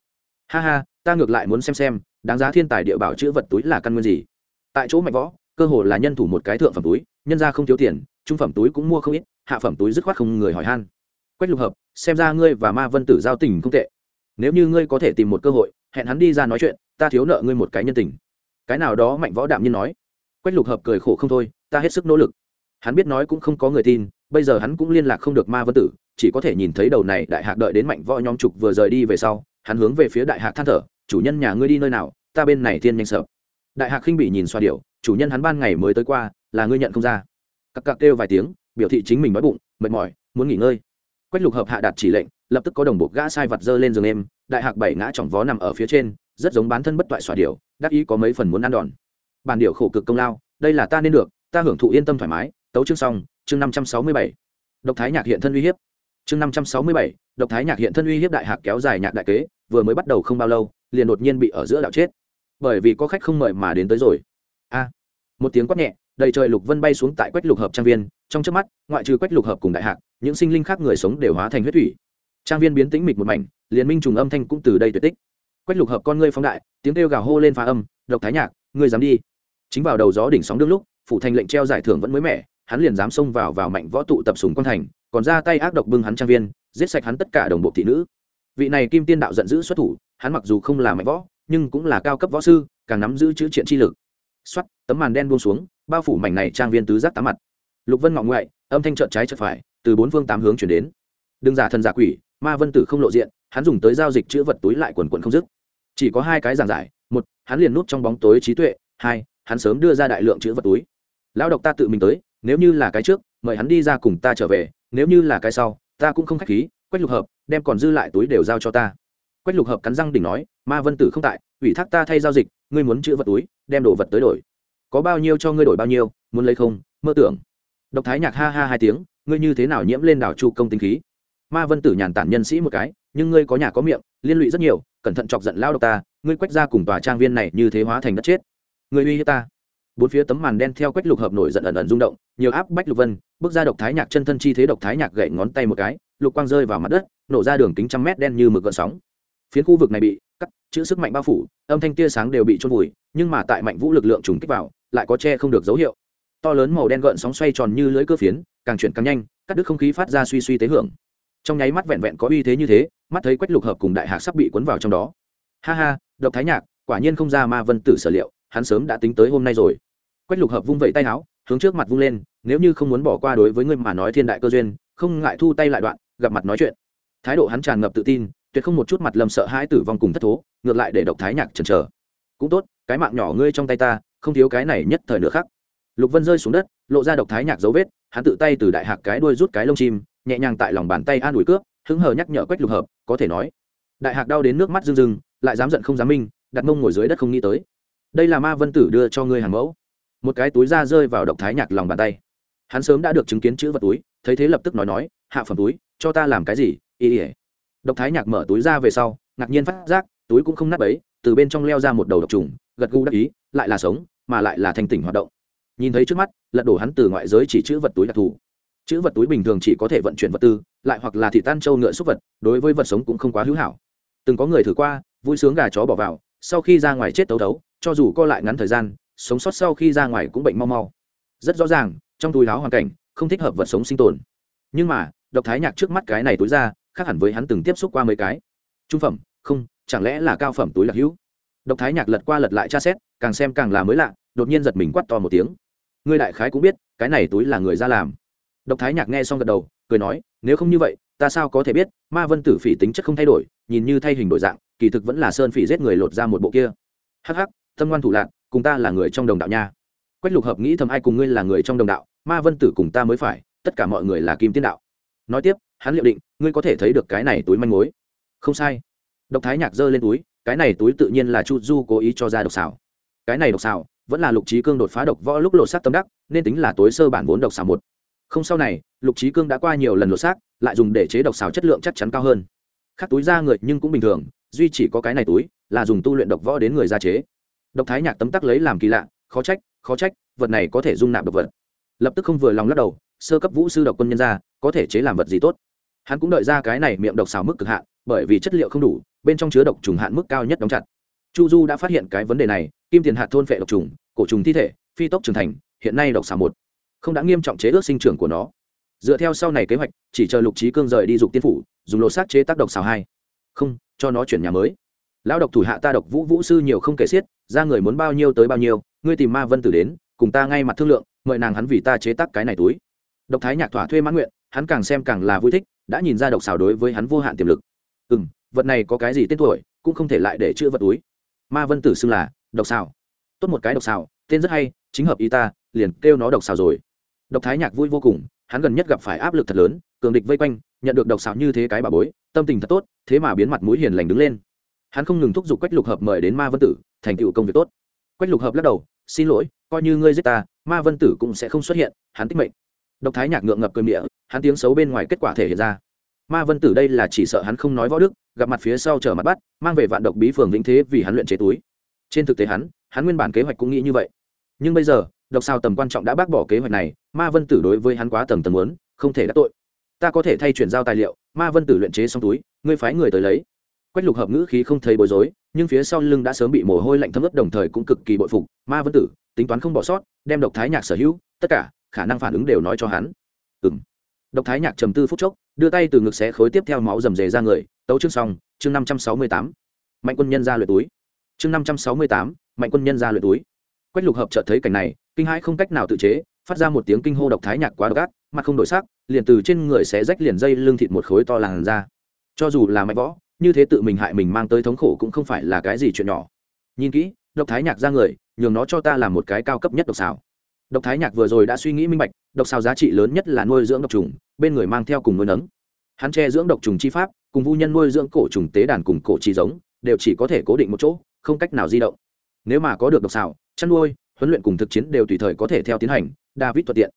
Ha ha, ta ngược lại muốn xem xem, đáng giá thiên tài địa bảo chữ vật túi là căn nguyên gì? Tại chỗ mạnh võ, cơ hồ là nhân thủ một cái thượng phẩm túi, nhân ra không thiếu tiền, trung phẩm túi cũng mua không ít, hạ phẩm túi dứt khoát không người hỏi han. Quách lục hợp, xem ra ngươi và ma vân tử giao tình không tệ. Nếu như ngươi có thể tìm một cơ hội hẹn hắn đi ra nói chuyện, ta thiếu nợ ngươi một cái nhân tình. Cái nào đó mạnh võ đạm nhiên nói. Quách lục hợp cười khổ không thôi, ta hết sức nỗ lực. Hắn biết nói cũng không có người tin, bây giờ hắn cũng liên lạc không được ma vân tử, chỉ có thể nhìn thấy đầu này đại hạc đợi đến mạnh võ nhóm trục vừa rời đi về sau, hắn hướng về phía đại hạc than thở, chủ nhân nhà ngươi đi nơi nào, ta bên này thiên nhanh sợ. Đại hạc khinh bị nhìn xoa điệu chủ nhân hắn ban ngày mới tới qua, là ngươi nhận không ra. Cặc cặc kêu vài tiếng, biểu thị chính mình nói bụng, mệt mỏi, muốn nghỉ ngơi. Quách lục hợp hạ đạt chỉ lệnh lập tức có đồng bộ gã sai vặt dơ lên giường em, đại hạc bảy ngã chỏng vó nằm ở phía trên, rất giống bán thân bất toại xòa điệu đắc ý có mấy phần muốn ăn đòn. Bàn điệu khổ cực công lao, đây là ta nên được, ta hưởng thụ yên tâm thoải mái, tấu chương xong, chương năm trăm sáu mươi bảy. Độc thái nhạc hiện thân uy hiếp. Chương năm trăm sáu mươi bảy, độc thái nhạc hiện thân uy hiếp đại hạc kéo dài nhạc đại kế, vừa mới bắt đầu không bao lâu, liền đột nhiên bị ở giữa đạo chết. Bởi vì có khách không mời mà đến tới rồi. A. Một tiếng quát nhẹ, đầy trời lục vân bay xuống tại quách lục hợp trang viên, trong trước mắt, ngoại trừ quách lục hợp cùng đại hạc, những sinh linh khác người sống đều hóa thành huyết thủy trang viên biến tĩnh mịch một mảnh, liên minh trùng âm thanh cũng từ đây tuyệt tích. Quách lục hợp con ngươi phóng đại, tiếng kêu gào hô lên phá âm, độc thái nhạc, ngươi dám đi. Chính vào đầu gió đỉnh sóng đương lúc, phủ thành lệnh treo giải thưởng vẫn mới mẻ, hắn liền dám xông vào vào mạnh võ tụ tập sùng quan thành, còn ra tay ác độc bưng hắn trang viên, giết sạch hắn tất cả đồng bộ thị nữ. Vị này kim tiên đạo giận dữ xuất thủ, hắn mặc dù không là mạnh võ, nhưng cũng là cao cấp võ sư, càng nắm giữ chữ triện chi lực. Xoắt tấm màn đen buông xuống, bao phủ mảnh này trang viên tứ giác tám mặt. Lục vân ngọ ngoại, âm thanh trợn trái trợn phải, từ bốn phương tám hướng chuyển đến. Đừng giả thần giả quỷ ma vân tử không lộ diện, hắn dùng tới giao dịch chữ vật túi lại quần quần không dứt. Chỉ có hai cái giảng giải, một, hắn liền nút trong bóng tối trí tuệ, hai, hắn sớm đưa ra đại lượng chữ vật túi. Lão độc ta tự mình tới, nếu như là cái trước, mời hắn đi ra cùng ta trở về, nếu như là cái sau, ta cũng không khách khí, quách lục hợp, đem còn dư lại túi đều giao cho ta. Quách lục hợp cắn răng đỉnh nói, ma vân tử không tại, ủy thác ta thay giao dịch, ngươi muốn chữ vật túi, đem đồ vật tới đổi. Có bao nhiêu cho ngươi đổi bao nhiêu, muốn lấy không, mơ tưởng. Độc thái nhạc ha ha hai tiếng, ngươi như thế nào nhiễm lên đảo chu công tính khí? Ma vân tử nhàn tản nhân sĩ một cái, nhưng ngươi có nhà có miệng, liên lụy rất nhiều, cẩn thận chọc giận lao độc ta, ngươi quách ra cùng tòa trang viên này như thế hóa thành đất chết. Ngươi uy hiếp ta. Bốn phía tấm màn đen theo quách lục hợp nổi giận ẩn ẩn rung động, nhiều áp bách lục vân, bước ra độc thái nhạc chân thân chi thế độc thái nhạc gậy ngón tay một cái, lục quang rơi vào mặt đất, nổ ra đường kính trăm mét đen như mực gợn sóng. Phiến khu vực này bị cắt, chữ sức mạnh bao phủ, âm thanh tia sáng đều bị trôn vùi, nhưng mà tại mạnh vũ lực lượng trùng kích vào, lại có che không được dấu hiệu. To lớn màu đen gợn sóng xoay tròn như lưới cơ phiến, càng chuyển càng nhanh, cắt đứt không khí phát ra suy suy tế hưởng trong nháy mắt vẹn vẹn có uy thế như thế, mắt thấy quách lục hợp cùng đại hạc sắp bị cuốn vào trong đó. Ha ha, độc thái nhạc, quả nhiên không ra ma vân tử sở liệu, hắn sớm đã tính tới hôm nay rồi. Quách lục hợp vung vẩy tay áo, hướng trước mặt vung lên, nếu như không muốn bỏ qua đối với ngươi mà nói thiên đại cơ duyên, không ngại thu tay lại đoạn, gặp mặt nói chuyện. Thái độ hắn tràn ngập tự tin, tuyệt không một chút mặt lầm sợ hãi tử vong cùng thất thố, ngược lại để độc thái nhạc chần chờ. Cũng tốt, cái mạng nhỏ ngươi trong tay ta, không thiếu cái này nhất thời nữa khác. Lục vân rơi xuống đất, lộ ra độc thái nhạc dấu vết, hắn tự tay từ đại hạc cái đuôi rút cái lông chim nhẹ nhàng tại lòng bàn tay an ủi cướp, hứng hờ nhắc nhở quách lục hợp, có thể nói. Đại hạc đau đến nước mắt rưng rưng, lại dám giận không dám minh, đặt mông ngồi dưới đất không nghĩ tới. Đây là ma vân tử đưa cho ngươi hàng mẫu. Một cái túi da rơi vào động thái nhạc lòng bàn tay. Hắn sớm đã được chứng kiến chữ vật túi, thấy thế lập tức nói nói, hạ phẩm túi, cho ta làm cái gì, ý ỉa độc thái nhạc mở túi ra về sau, ngạc nhiên phát giác, túi cũng không nắp ấy, từ bên trong leo ra một đầu độc trùng, gật gù đắc ý, lại là sống, mà lại là thành tỉnh hoạt động. Nhìn thấy trước mắt, lật đổ hắn từ ngoại giới chỉ chữ vật túi đặc thù chữ vật túi bình thường chỉ có thể vận chuyển vật tư, lại hoặc là thị tan trâu ngựa xúc vật, đối với vật sống cũng không quá hữu hảo. Từng có người thử qua, vui sướng gà chó bỏ vào, sau khi ra ngoài chết tấu tấu, cho dù co lại ngắn thời gian, sống sót sau khi ra ngoài cũng bệnh mau mau. Rất rõ ràng, trong túi láo hoàn cảnh, không thích hợp vật sống sinh tồn. Nhưng mà, độc thái nhạc trước mắt cái này túi ra, khác hẳn với hắn từng tiếp xúc qua mấy cái. Trung phẩm, không, chẳng lẽ là cao phẩm túi lạc hữu? Độc thái nhạc lật qua lật lại tra xét, càng xem càng là mới lạ, đột nhiên giật mình quắt to một tiếng. Ngươi đại khái cũng biết, cái này túi là người ra làm độc thái nhạc nghe xong gật đầu, cười nói, nếu không như vậy, ta sao có thể biết, ma vân tử phỉ tính chất không thay đổi, nhìn như thay hình đổi dạng, kỳ thực vẫn là sơn phỉ giết người lột ra một bộ kia. Hắc hắc, tâm ngoan thủ lạc cùng ta là người trong đồng đạo nha. Quách lục hợp nghĩ thầm, ai cùng ngươi là người trong đồng đạo, ma vân tử cùng ta mới phải, tất cả mọi người là kim tiên đạo. Nói tiếp, hắn liệu định, ngươi có thể thấy được cái này túi manh mối. Không sai. Độc thái nhạc giơ lên túi, cái này túi tự nhiên là chu du cố ý cho ra độc xảo. Cái này độc xảo vẫn là lục trí cương đột phá độc võ lúc lộ sát tâm đắc, nên tính là tối sơ bản vốn độc xảo một không sau này, lục trí cương đã qua nhiều lần lột xác, lại dùng để chế độc xào chất lượng chắc chắn cao hơn. Khác túi ra người nhưng cũng bình thường, duy chỉ có cái này túi, là dùng tu luyện độc võ đến người ra chế. Độc thái nhạc tấm tắc lấy làm kỳ lạ, khó trách khó trách, vật này có thể dung nạp độc vật. Lập tức không vừa lòng lắc đầu, sơ cấp vũ sư độc quân nhân ra, có thể chế làm vật gì tốt. Hắn cũng đợi ra cái này miệng độc xào mức cực hạn, bởi vì chất liệu không đủ, bên trong chứa độc trùng hạn mức cao nhất đóng chặt. Chu du đã phát hiện cái vấn đề này, kim tiền hạt thôn phệ độc trùng, cổ trùng thi thể, phi tốc trưởng thành, hiện nay độc xào một không đã nghiêm trọng chế ước sinh trưởng của nó. Dựa theo sau này kế hoạch, chỉ chờ lục trí cương rời đi dục tiên phủ, dùng lột xác chế tác độc xào hai. Không, cho nó chuyển nhà mới. Lão độc thủ hạ ta độc vũ vũ sư nhiều không kể xiết, ra người muốn bao nhiêu tới bao nhiêu, ngươi tìm ma vân tử đến, cùng ta ngay mặt thương lượng, mời nàng hắn vì ta chế tác cái này túi. Độc thái nhạc thỏa thuê mãn nguyện, hắn càng xem càng là vui thích, đã nhìn ra độc xào đối với hắn vô hạn tiềm lực. Ừ m vật này có cái gì tên tuổi, cũng không thể lại để chữ vật túi. Ma vân tử xưng là độc xào. Tốt một cái độc xào, tên rất hay, chính hợp ý ta, liền kêu nó độc xào rồi độc thái nhạc vui vô cùng, hắn gần nhất gặp phải áp lực thật lớn, cường địch vây quanh, nhận được độc xảo như thế cái bà bối, tâm tình thật tốt, thế mà biến mặt mũi hiền lành đứng lên. Hắn không ngừng thúc giục quách lục hợp mời đến ma vân tử, thành tựu công việc tốt. Quách lục hợp lắc đầu, xin lỗi, coi như ngươi giết ta, ma vân tử cũng sẽ không xuất hiện, hắn tích mệnh. Độc thái nhạc ngượng ngập cười địa hắn tiếng xấu bên ngoài kết quả thể hiện ra. Ma vân tử đây là chỉ sợ hắn không nói võ đức, gặp mặt phía sau trở mặt bắt, mang về vạn độc bí phường vĩnh thế vì hắn luyện chế túi. Trên thực tế hắn hắn nguyên bản kế hoạch cũng nghĩ như vậy. Nhưng bây giờ độc sao tầm quan trọng đã bác bỏ kế hoạch này, ma vân tử đối với hắn quá tầm tầm muốn, không thể đắc tội. Ta có thể thay chuyển giao tài liệu, ma vân tử luyện chế xong túi, ngươi phái người tới lấy. Quách lục hợp ngữ khí không thấy bối rối, nhưng phía sau lưng đã sớm bị mồ hôi lạnh thấm ướt đồng thời cũng cực kỳ bội phục. Ma vân tử, tính toán không bỏ sót, đem độc thái nhạc sở hữu, tất cả, khả năng phản ứng đều nói cho hắn. Ừ m độc thái nhạc trầm tư phút chốc, đưa tay từ ngực xé khối tiếp theo máu rầm rề ra người, tấu chương xong, chương năm trăm sáu mươi tám. Mạnh quân nhân ra lượt túi. Chương năm trăm sáu mươi tám, mạnh quân nhân ra lượt túi. Quách lục hợp chợt thấy cảnh này kinh hãi không cách nào tự chế, phát ra một tiếng kinh hô độc thái nhạc quá độc ác, mặt không đổi sắc, liền từ trên người xé rách liền dây lưng thịt một khối to làn ra. Cho dù là mạnh võ, như thế tự mình hại mình mang tới thống khổ cũng không phải là cái gì chuyện nhỏ. Nhìn kỹ, độc thái nhạc ra người, nhường nó cho ta làm một cái cao cấp nhất độc xào. Độc thái nhạc vừa rồi đã suy nghĩ minh bạch, độc xào giá trị lớn nhất là nuôi dưỡng độc trùng, bên người mang theo cùng nuôi nấng. Hắn che dưỡng độc trùng chi pháp, cùng vu nhân nuôi dưỡng cổ trùng tế đàn cùng cổ chi giống, đều chỉ có thể cố định một chỗ, không cách nào di động. Nếu mà có được độc xào, chăn nuôi huấn luyện cùng thực chiến đều tùy thời có thể theo tiến hành, david thuận tiện.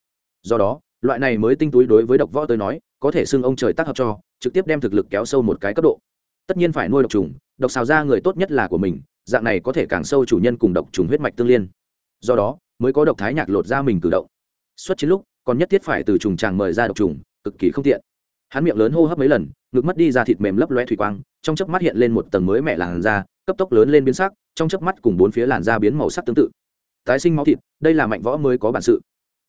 Do đó, loại này mới tinh túi đối với độc võ tới nói, có thể xưng ông trời tác hợp cho, trực tiếp đem thực lực kéo sâu một cái cấp độ. Tất nhiên phải nuôi độc trùng, độc xào ra người tốt nhất là của mình, dạng này có thể càng sâu chủ nhân cùng độc trùng huyết mạch tương liên. Do đó, mới có độc thái nhạc lột ra mình cử động. Xuất chiến lúc, còn nhất thiết phải từ trùng tràng mời ra độc trùng, cực kỳ không tiện. Hắn miệng lớn hô hấp mấy lần, ngực mất đi ra thịt mềm lấp loe thủy quang, trong chớp mắt hiện lên một tầng mới mẹ làn da, cấp tốc lớn lên biến sắc, trong chớp mắt cùng bốn phía làn da biến màu sắc tương tự tái sinh máu thịt, đây là mạnh võ mới có bản sự.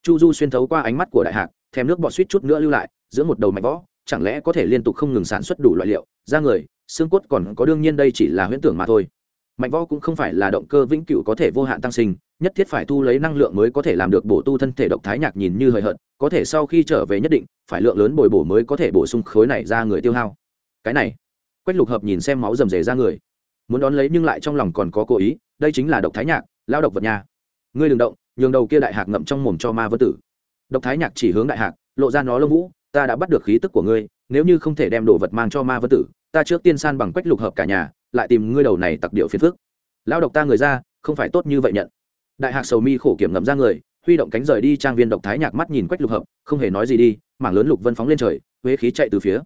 Chu du xuyên thấu qua ánh mắt của đại hạc, thèm nước bọt suýt chút nữa lưu lại, giữa một đầu mạnh võ chẳng lẽ có thể liên tục không ngừng sản xuất đủ loại liệu, da người, xương cốt còn có đương nhiên đây chỉ là huyễn tưởng mà thôi. Mạnh võ cũng không phải là động cơ vĩnh cửu có thể vô hạn tăng sinh, nhất thiết phải thu lấy năng lượng mới có thể làm được bổ tu thân thể độc thái nhạc nhìn như hời hợt, có thể sau khi trở về nhất định, phải lượng lớn bồi bổ mới có thể bổ sung khối này ra người tiêu hao. Cái này, quách lục hợp nhìn xem máu rầm rề ra người. Muốn đón lấy nhưng lại trong lòng còn có cố ý, đây chính là độc thái nhạc, lao độc vật nhà ngươi đừng động, nhường đầu kia đại hạc ngậm trong mồm cho ma vân tử. Độc thái nhạc chỉ hướng đại hạc, lộ ra nó lông vũ, ta đã bắt được khí tức của ngươi, nếu như không thể đem đồ vật mang cho ma vân tử, ta trước tiên san bằng quách lục hợp cả nhà, lại tìm ngươi đầu này tặc điệu phiền phước lao độc ta người ra, không phải tốt như vậy nhận. Đại hạc sầu mi khổ kiểm ngậm ra người, huy động cánh rời đi trang viên độc thái nhạc mắt nhìn quách lục hợp, không hề nói gì đi, mảng lớn lục vân phóng lên trời, huế khí chạy từ phía.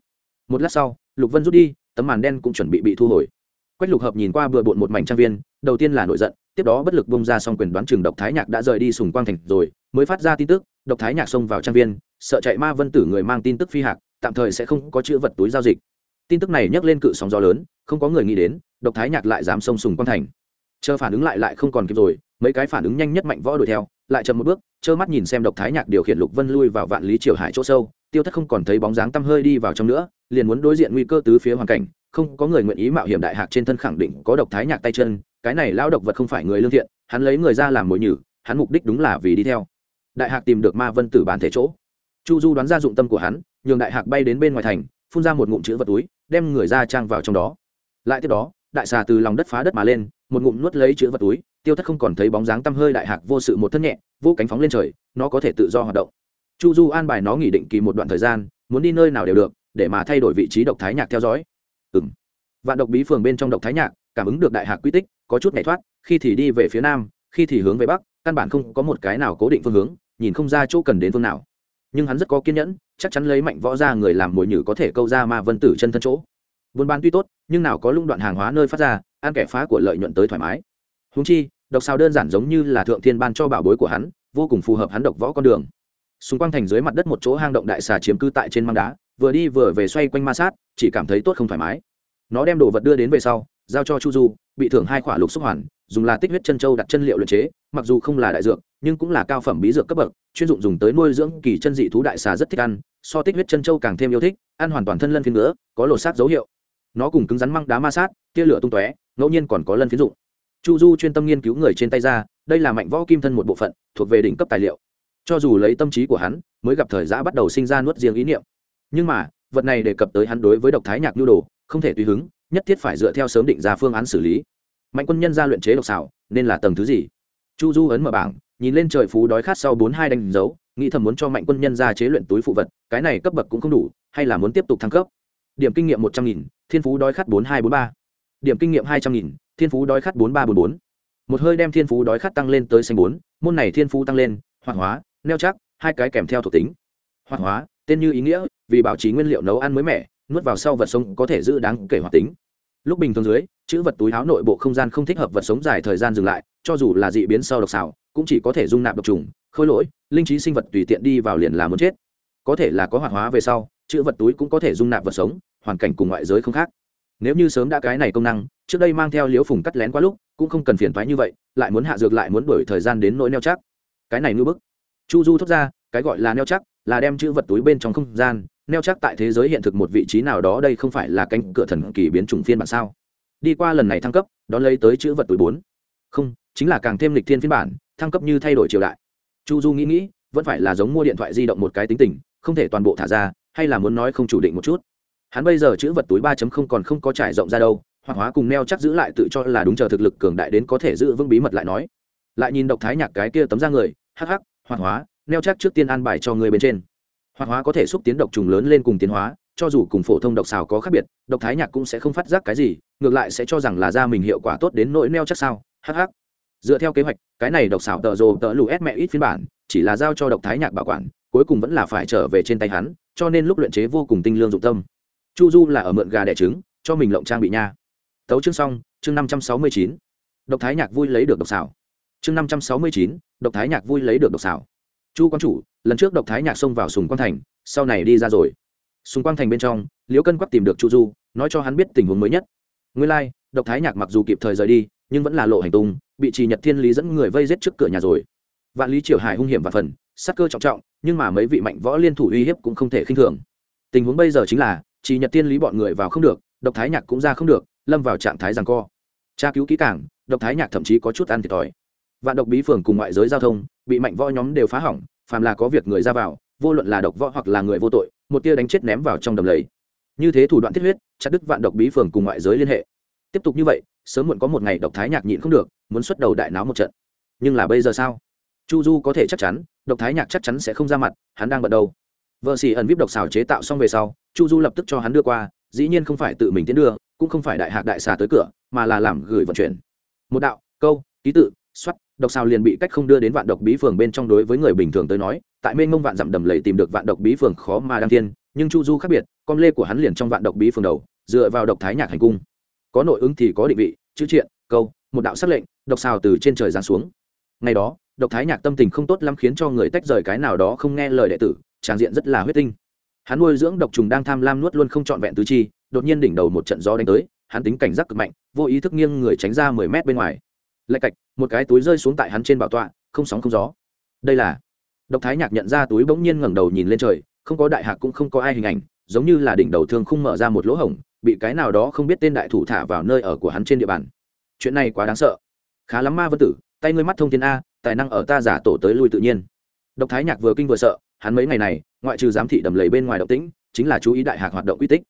Một lát sau, lục vân rút đi, tấm màn đen cũng chuẩn bị bị thu hồi. Quách lục hợp nhìn qua vừa bộn một mảnh trang viên, đầu tiên là nổi giận tiếp đó bất lực bông ra xong quyền đoán chừng độc thái nhạc đã rời đi sùng quang thành rồi, mới phát ra tin tức, độc thái nhạc xông vào trang viên, sợ chạy ma vân tử người mang tin tức phi hạc, tạm thời sẽ không có chữ vật túi giao dịch. Tin tức này nhắc lên cự sóng gió lớn, không có người nghĩ đến, độc thái nhạc lại dám xông sùng quang thành. Chờ phản ứng lại lại không còn kịp rồi, mấy cái phản ứng nhanh nhất mạnh võ đuổi theo, lại chậm một bước, trơ mắt nhìn xem độc thái nhạc điều khiển lục vân lui vào vạn lý triều hải chỗ sâu, tiêu thất không còn thấy bóng dáng tăm hơi đi vào trong nữa, liền muốn đối diện nguy cơ tứ phía hoàn cảnh không có người nguyện ý mạo hiểm đại hạc trên thân khẳng định có độc thái nhạc tay chân, cái này lao độc vật không phải người lương thiện, hắn lấy người ra làm mồi nhử, hắn mục đích đúng là vì đi theo. Đại hạc tìm được ma vân tử bàn thể chỗ. Chu du đoán ra dụng tâm của hắn, nhường đại hạc bay đến bên ngoài thành, phun ra một ngụm chữ vật túi, đem người ra trang vào trong đó. Lại tiếp đó, đại xà từ lòng đất phá đất mà lên, một ngụm nuốt lấy chữ vật túi, tiêu thất không còn thấy bóng dáng tăm hơi đại hạc vô sự một thân nhẹ, vô cánh phóng lên trời, nó có thể tự do hoạt động. Chu du an bài nó nghỉ định kỳ một đoạn thời gian, muốn đi nơi nào đều được, để mà thay đổi vị trí độc thái nhạc theo dõi ừ vạn độc bí phường bên trong độc thái nhạc, cảm ứng được đại hạc quy tích, có chút nhảy thoát, khi thì đi về phía nam, khi thì hướng về bắc, căn bản không có một cái nào cố định phương hướng, nhìn không ra chỗ cần đến phương nào. Nhưng hắn rất có kiên nhẫn, chắc chắn lấy mạnh võ ra người làm mồi nhử có thể câu ra ma vân tử chân thân chỗ. Buôn bán tuy tốt, nhưng nào có lung đoạn hàng hóa nơi phát ra, ăn kẻ phá của lợi nhuận tới thoải mái. Húng chi, độc sao đơn giản giống như là thượng thiên ban cho bảo bối của hắn, vô cùng phù hợp hắn độc võ con đường. Xung quanh thành dưới mặt đất một chỗ hang động đại xà chiếm cư tại trên măng đá vừa đi vừa về xoay quanh ma sát, chỉ cảm thấy tốt không thoải mái. Nó đem đồ vật đưa đến về sau, giao cho chu du, bị thưởng hai khỏa lục xúc hoàn, dùng là tích huyết chân châu đặt chân liệu luyện chế, mặc dù không là đại dược, nhưng cũng là cao phẩm bí dược cấp bậc, chuyên dụng dùng tới nuôi dưỡng kỳ chân dị thú đại xà rất thích ăn, so tích huyết chân châu càng thêm yêu thích, ăn hoàn toàn thân lân phiến nữa, có lột xác dấu hiệu. Nó cùng cứng rắn măng đá ma sát, tia lửa tung tóe, ngẫu nhiên còn có lân phiến dụng. Chu du chuyên tâm nghiên cứu người trên tay ra, đây là mạnh võ kim thân một bộ phận, thuộc về đỉnh cấp tài liệu. Cho dù lấy tâm trí của hắn, mới gặp thời giã bắt đầu sinh ra nuốt riêng ý niệm nhưng mà, vật này đề cập tới hắn đối với độc thái nhạc nhu đồ, không thể tùy hứng, nhất thiết phải dựa theo sớm định ra phương án xử lý. Mạnh quân nhân ra luyện chế độc xảo, nên là tầng thứ gì? Chu du ấn mở bảng, nhìn lên trời phú đói khát sau bốn hai đánh dấu, nghĩ thầm muốn cho mạnh quân nhân ra chế luyện túi phụ vật, cái này cấp bậc cũng không đủ, hay là muốn tiếp tục thăng cấp? Điểm kinh nghiệm một trăm nghìn, thiên phú đói khát bốn hai bốn ba. Điểm kinh nghiệm hai trăm nghìn, thiên phú đói khát bốn ba bốn bốn. Một hơi đem thiên phú đói khát tăng lên tới xanh bốn, môn này thiên phú tăng lên, hoạt hóa, neo chắc, hai cái kèm theo thuộc tính. Hoạt hóa tên như ý nghĩa vì bảo trì nguyên liệu nấu ăn mới mẻ nuốt vào sau vật sống có thể giữ đáng kể hoạt tính. Lúc bình thường dưới chữ vật túi áo nội bộ không gian không thích hợp vật sống dài thời gian dừng lại cho dù là dị biến sau độc xảo, cũng chỉ có thể dung nạp độc trùng khôi lỗi linh trí sinh vật tùy tiện đi vào liền là muốn chết. Có thể là có hoạt hóa về sau chữ vật túi cũng có thể dung nạp vật sống hoàn cảnh cùng ngoại giới không khác. Nếu như sớm đã cái này công năng trước đây mang theo liễu phùng cắt lén quá lúc cũng không cần phiền thoái như vậy lại muốn hạ dược lại muốn đổi thời gian đến nỗi neo chắc. Cái này ngư bức. Chu du thốt ra cái gọi là neo chắc là đem chữ vật túi bên trong không gian, neo chắc tại thế giới hiện thực một vị trí nào đó, đây không phải là cánh cửa thần kỳ biến chủng phiên bản sao? Đi qua lần này thăng cấp, đón lấy tới chữ vật túi bốn. Không, chính là càng thêm lịch thiên phiên bản, thăng cấp như thay đổi triều đại. Chu du nghĩ nghĩ, vẫn phải là giống mua điện thoại di động một cái tính tình, không thể toàn bộ thả ra, hay là muốn nói không chủ định một chút? Hắn bây giờ chữ vật túi ba còn không có trải rộng ra đâu, hoặc hóa cùng neo chắc giữ lại tự cho là đúng chờ thực lực cường đại đến có thể giữ vững bí mật lại nói. Lại nhìn độc thái nhạc cái kia tấm ra người, hắc hắc, hoặc hóa neo chắc trước tiên an bài cho người bên trên. Hoạt hóa có thể xúc tiến độc trùng lớn lên cùng tiến hóa, cho dù cùng phổ thông độc xào có khác biệt, độc thái nhạc cũng sẽ không phát giác cái gì, ngược lại sẽ cho rằng là da mình hiệu quả tốt đến nỗi neo chắc sao. Hh dựa theo kế hoạch, cái này độc xào tợ rồ tợ lù ép mẹ ít phiên bản, chỉ là giao cho độc thái nhạc bảo quản, cuối cùng vẫn là phải trở về trên tay hắn, cho nên lúc luyện chế vô cùng tinh lương dụng tâm. Chu du là ở mượn gà đẻ trứng, cho mình lộng trang bị nha. Tấu chương xong, chương năm trăm sáu mươi chín. Độc thái nhạc vui lấy được độc xảo chương năm trăm sáu mươi chín, độc thái nhạc vui lấy được độc xảo chu quan chủ lần trước độc thái nhạc xông vào sùng quang thành sau này đi ra rồi. Sùng quang thành bên trong liễu cân quắc tìm được chu du nói cho hắn biết tình huống mới nhất. Nguyên lai、like, độc thái nhạc mặc dù kịp thời rời đi nhưng vẫn là lộ hành tung bị trì nhật thiên lý dẫn người vây giết trước cửa nhà rồi. Vạn lý triều hải hung hiểm và phần sắc cơ trọng trọng nhưng mà mấy vị mạnh võ liên thủ uy hiếp cũng không thể khinh thường. Tình huống bây giờ chính là trì nhật thiên lý bọn người vào không được độc thái nhạc cũng ra không được lâm vào trạng thái rằng co. Tra cứu kỹ cảng độc thái nhạc thậm chí có chút ăn thiệt thòi. Vạn độc bí phường cùng ngoại giới giao thông bị mạnh võ nhóm đều phá hỏng, phàm là có việc người ra vào, vô luận là độc võ hoặc là người vô tội, một tia đánh chết ném vào trong đầm lầy. Như thế thủ đoạn thiết huyết, chặt đứt vạn độc bí phường cùng ngoại giới liên hệ. Tiếp tục như vậy, sớm muộn có một ngày độc thái nhạc nhịn không được, muốn xuất đầu đại náo một trận. Nhưng là bây giờ sao? Chu du có thể chắc chắn, độc thái nhạc chắc chắn sẽ không ra mặt, hắn đang bận đâu. Vợ xì ẩn vip độc xào chế tạo xong về sau, chu du lập tức cho hắn đưa qua, dĩ nhiên không phải tự mình tiến đưa, cũng không phải đại hạc đại xà tới cửa, mà là làm gửi vận chuyển. Một đạo, câu, ký tự, soát độc xào liền bị cách không đưa đến vạn độc bí phường bên trong đối với người bình thường tới nói, tại mênh mông vạn dặm đầm lầy tìm được vạn độc bí phường khó mà đăng thiên, nhưng chu du khác biệt, con lê của hắn liền trong vạn độc bí phường đầu, dựa vào độc thái nhạc hành cung. Có nội ứng thì có định vị, chữ triện, câu, một đạo sắc lệnh, độc xào từ trên trời giáng xuống. Ngày đó, độc thái nhạc tâm tình không tốt lắm khiến cho người tách rời cái nào đó không nghe lời đệ tử tràng diện rất là huyết tinh. Hắn nuôi dưỡng độc trùng đang tham lam nuốt luôn không trọn vẹn tứ chi, đột nhiên đỉnh đầu một trận gió đánh tới, hắn tính cảnh giác cực mạnh, vô ý thức nghiêng người tránh ra mười mét bên ngoài. Lạch cạch một cái túi rơi xuống tại hắn trên bảo tọa, không sóng không gió. Đây là, độc thái nhạc nhận ra túi bỗng nhiên ngẩng đầu nhìn lên trời, không có đại hạc cũng không có ai hình ảnh, giống như là đỉnh đầu thương khung mở ra một lỗ hổng, bị cái nào đó không biết tên đại thủ thả vào nơi ở của hắn trên địa bàn. Chuyện này quá đáng sợ. Khá lắm ma vân tử, tay ngươi mắt thông thiên a, tài năng ở ta giả tổ tới lui tự nhiên. Độc thái nhạc vừa kinh vừa sợ, hắn mấy ngày này, ngoại trừ giám thị đầm lầy bên ngoài động tĩnh, chính là chú ý đại hạc hoạt động uy tích.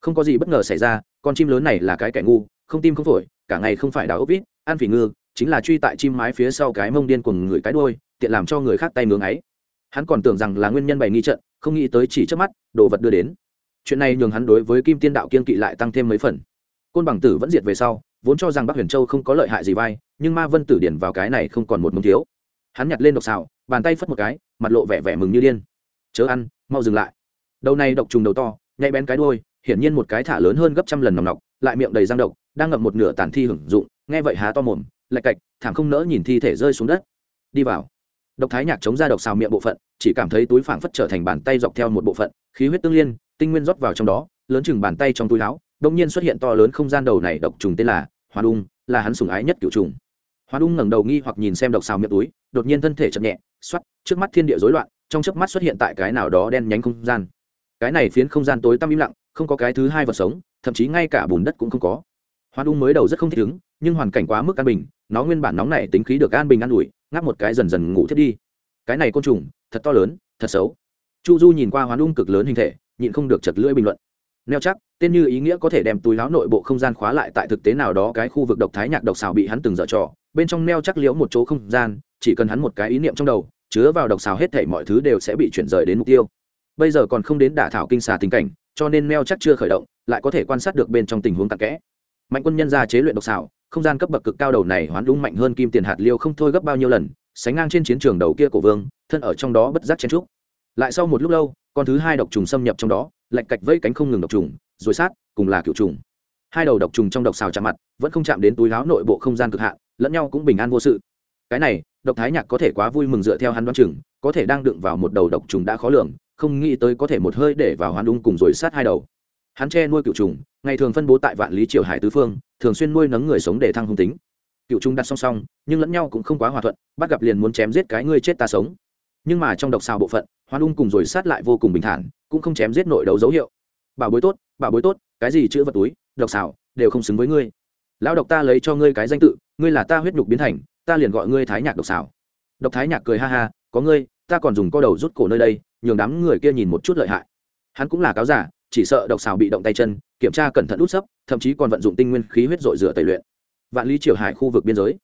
Không có gì bất ngờ xảy ra, con chim lớn này là cái kẻ ngu, không tim không phổi, cả ngày không phải đào ốc vít, ăn phỉ ngư chính là truy tại chim mái phía sau cái mông điên của người cái đôi tiện làm cho người khác tay ngưỡng ấy hắn còn tưởng rằng là nguyên nhân bày nghi trận, không nghĩ tới chỉ trước mắt, đồ vật đưa đến. Chuyện này nhường hắn đối với kim tiên đạo kiên kỵ lại tăng thêm mấy phần. Côn bằng tử vẫn diệt về sau, vốn cho rằng bắc huyền châu không có lợi hại gì vai, nhưng ma vân tử điển vào cái này không còn một mông thiếu. Hắn nhặt lên độc xào, bàn tay phất một cái, mặt lộ vẻ vẻ mừng như điên. Chớ ăn, mau dừng lại. Đầu này độc trùng đầu to, nhạy bén cái đôi hiển nhiên một cái thả lớn hơn gấp trăm lần nòng nọc, lại miệng đầy răng độc, đang ngậm một nửa tàn thi hưởng dụng, nghe vậy há to mồm lạch cạch, thảm không nỡ nhìn thi thể rơi xuống đất. Đi vào. Độc thái nhạc chống ra độc xào miệng bộ phận, chỉ cảm thấy túi phảng phất trở thành bàn tay dọc theo một bộ phận, khí huyết tương liên, tinh nguyên rót vào trong đó, lớn chừng bàn tay trong túi láo đông nhiên xuất hiện to lớn không gian đầu này độc trùng tên là hoa đung là hắn sùng ái nhất cựu trùng. Hoa đung ngẩng đầu nghi hoặc nhìn xem độc xào miệng túi, đột nhiên thân thể chậm nhẹ xoắt trước mắt thiên địa rối loạn, trong chớp mắt xuất hiện tại cái nào đó đen nhánh không gian. Cái này phiến không gian tối tăm im lặng, không có cái thứ hai vật sống, thậm chí ngay cả bùn đất cũng không có. Hoa đung mới đầu rất không thích ứng, nhưng hoàn cảnh quá mức an bình nó nguyên bản nóng này tính khí được an bình an ủi, ngáp một cái dần dần ngủ thiết đi. Cái này côn trùng, thật to lớn, thật xấu. Chu du nhìn qua hoán ung cực lớn hình thể, nhịn không được chật lưỡi bình luận. Neo chắc, tên như ý nghĩa có thể đem túi láo nội bộ không gian khóa lại tại thực tế nào đó cái khu vực độc thái nhạc độc xào bị hắn từng dở trò. Bên trong neo chắc liễu một chỗ không gian, chỉ cần hắn một cái ý niệm trong đầu, chứa vào độc xào hết thể mọi thứ đều sẽ bị chuyển rời đến mục tiêu. Bây giờ còn không đến đả thảo kinh xà tình cảnh, cho nên neo chắc chưa khởi động, lại có thể quan sát được bên trong tình huống tạc kẽ mạnh quân nhân ra chế luyện độc xảo, không gian cấp bậc cực cao đầu này hoán đúng mạnh hơn kim tiền hạt liêu không thôi gấp bao nhiêu lần, sánh ngang trên chiến trường đầu kia cổ vương, thân ở trong đó bất giác chen trúc lại sau một lúc lâu, con thứ hai độc trùng xâm nhập trong đó lạch cạch vẫy cánh không ngừng độc trùng, rồi sát, cùng là cựu trùng. Hai đầu độc trùng trong độc xào chạm mặt, vẫn không chạm đến túi láo nội bộ không gian cực hạn, lẫn nhau cũng bình an vô sự. Cái này, độc thái nhạc có thể quá vui mừng dựa theo hắn đoán chừng, có thể đang đựng vào một đầu độc trùng đã khó lường, không nghĩ tới có thể một hơi để vào hoán đúng cùng rồi sát hai đầu hắn che nuôi cựu trùng, ngày thường phân bố tại vạn lý triều hải tứ phương, thường xuyên nuôi nấng người sống để thăng hung tính. Cựu trùng đặt song song, nhưng lẫn nhau cũng không quá hòa thuận, bắt gặp liền muốn chém giết cái ngươi chết ta sống. Nhưng mà trong độc xào bộ phận, hoan ung cùng rồi sát lại vô cùng bình thản, cũng không chém giết nội đấu dấu hiệu. Bảo bối tốt, bảo bối tốt, cái gì chữ vật túi, độc xào, đều không xứng với ngươi. Lão độc ta lấy cho ngươi cái danh tự, ngươi là ta huyết nhục biến thành, ta liền gọi ngươi thái nhạc độc xào. Độc thái nhạc cười ha ha, có ngươi, ta còn dùng co đầu rút cổ nơi đây, nhường đám người kia nhìn một chút lợi hại. Hắn cũng là cáo giả chỉ sợ độc xào bị động tay chân, kiểm tra cẩn thận út sấp, thậm chí còn vận dụng tinh nguyên khí huyết dội rửa tẩy luyện. Vạn lý triều hải khu vực biên giới.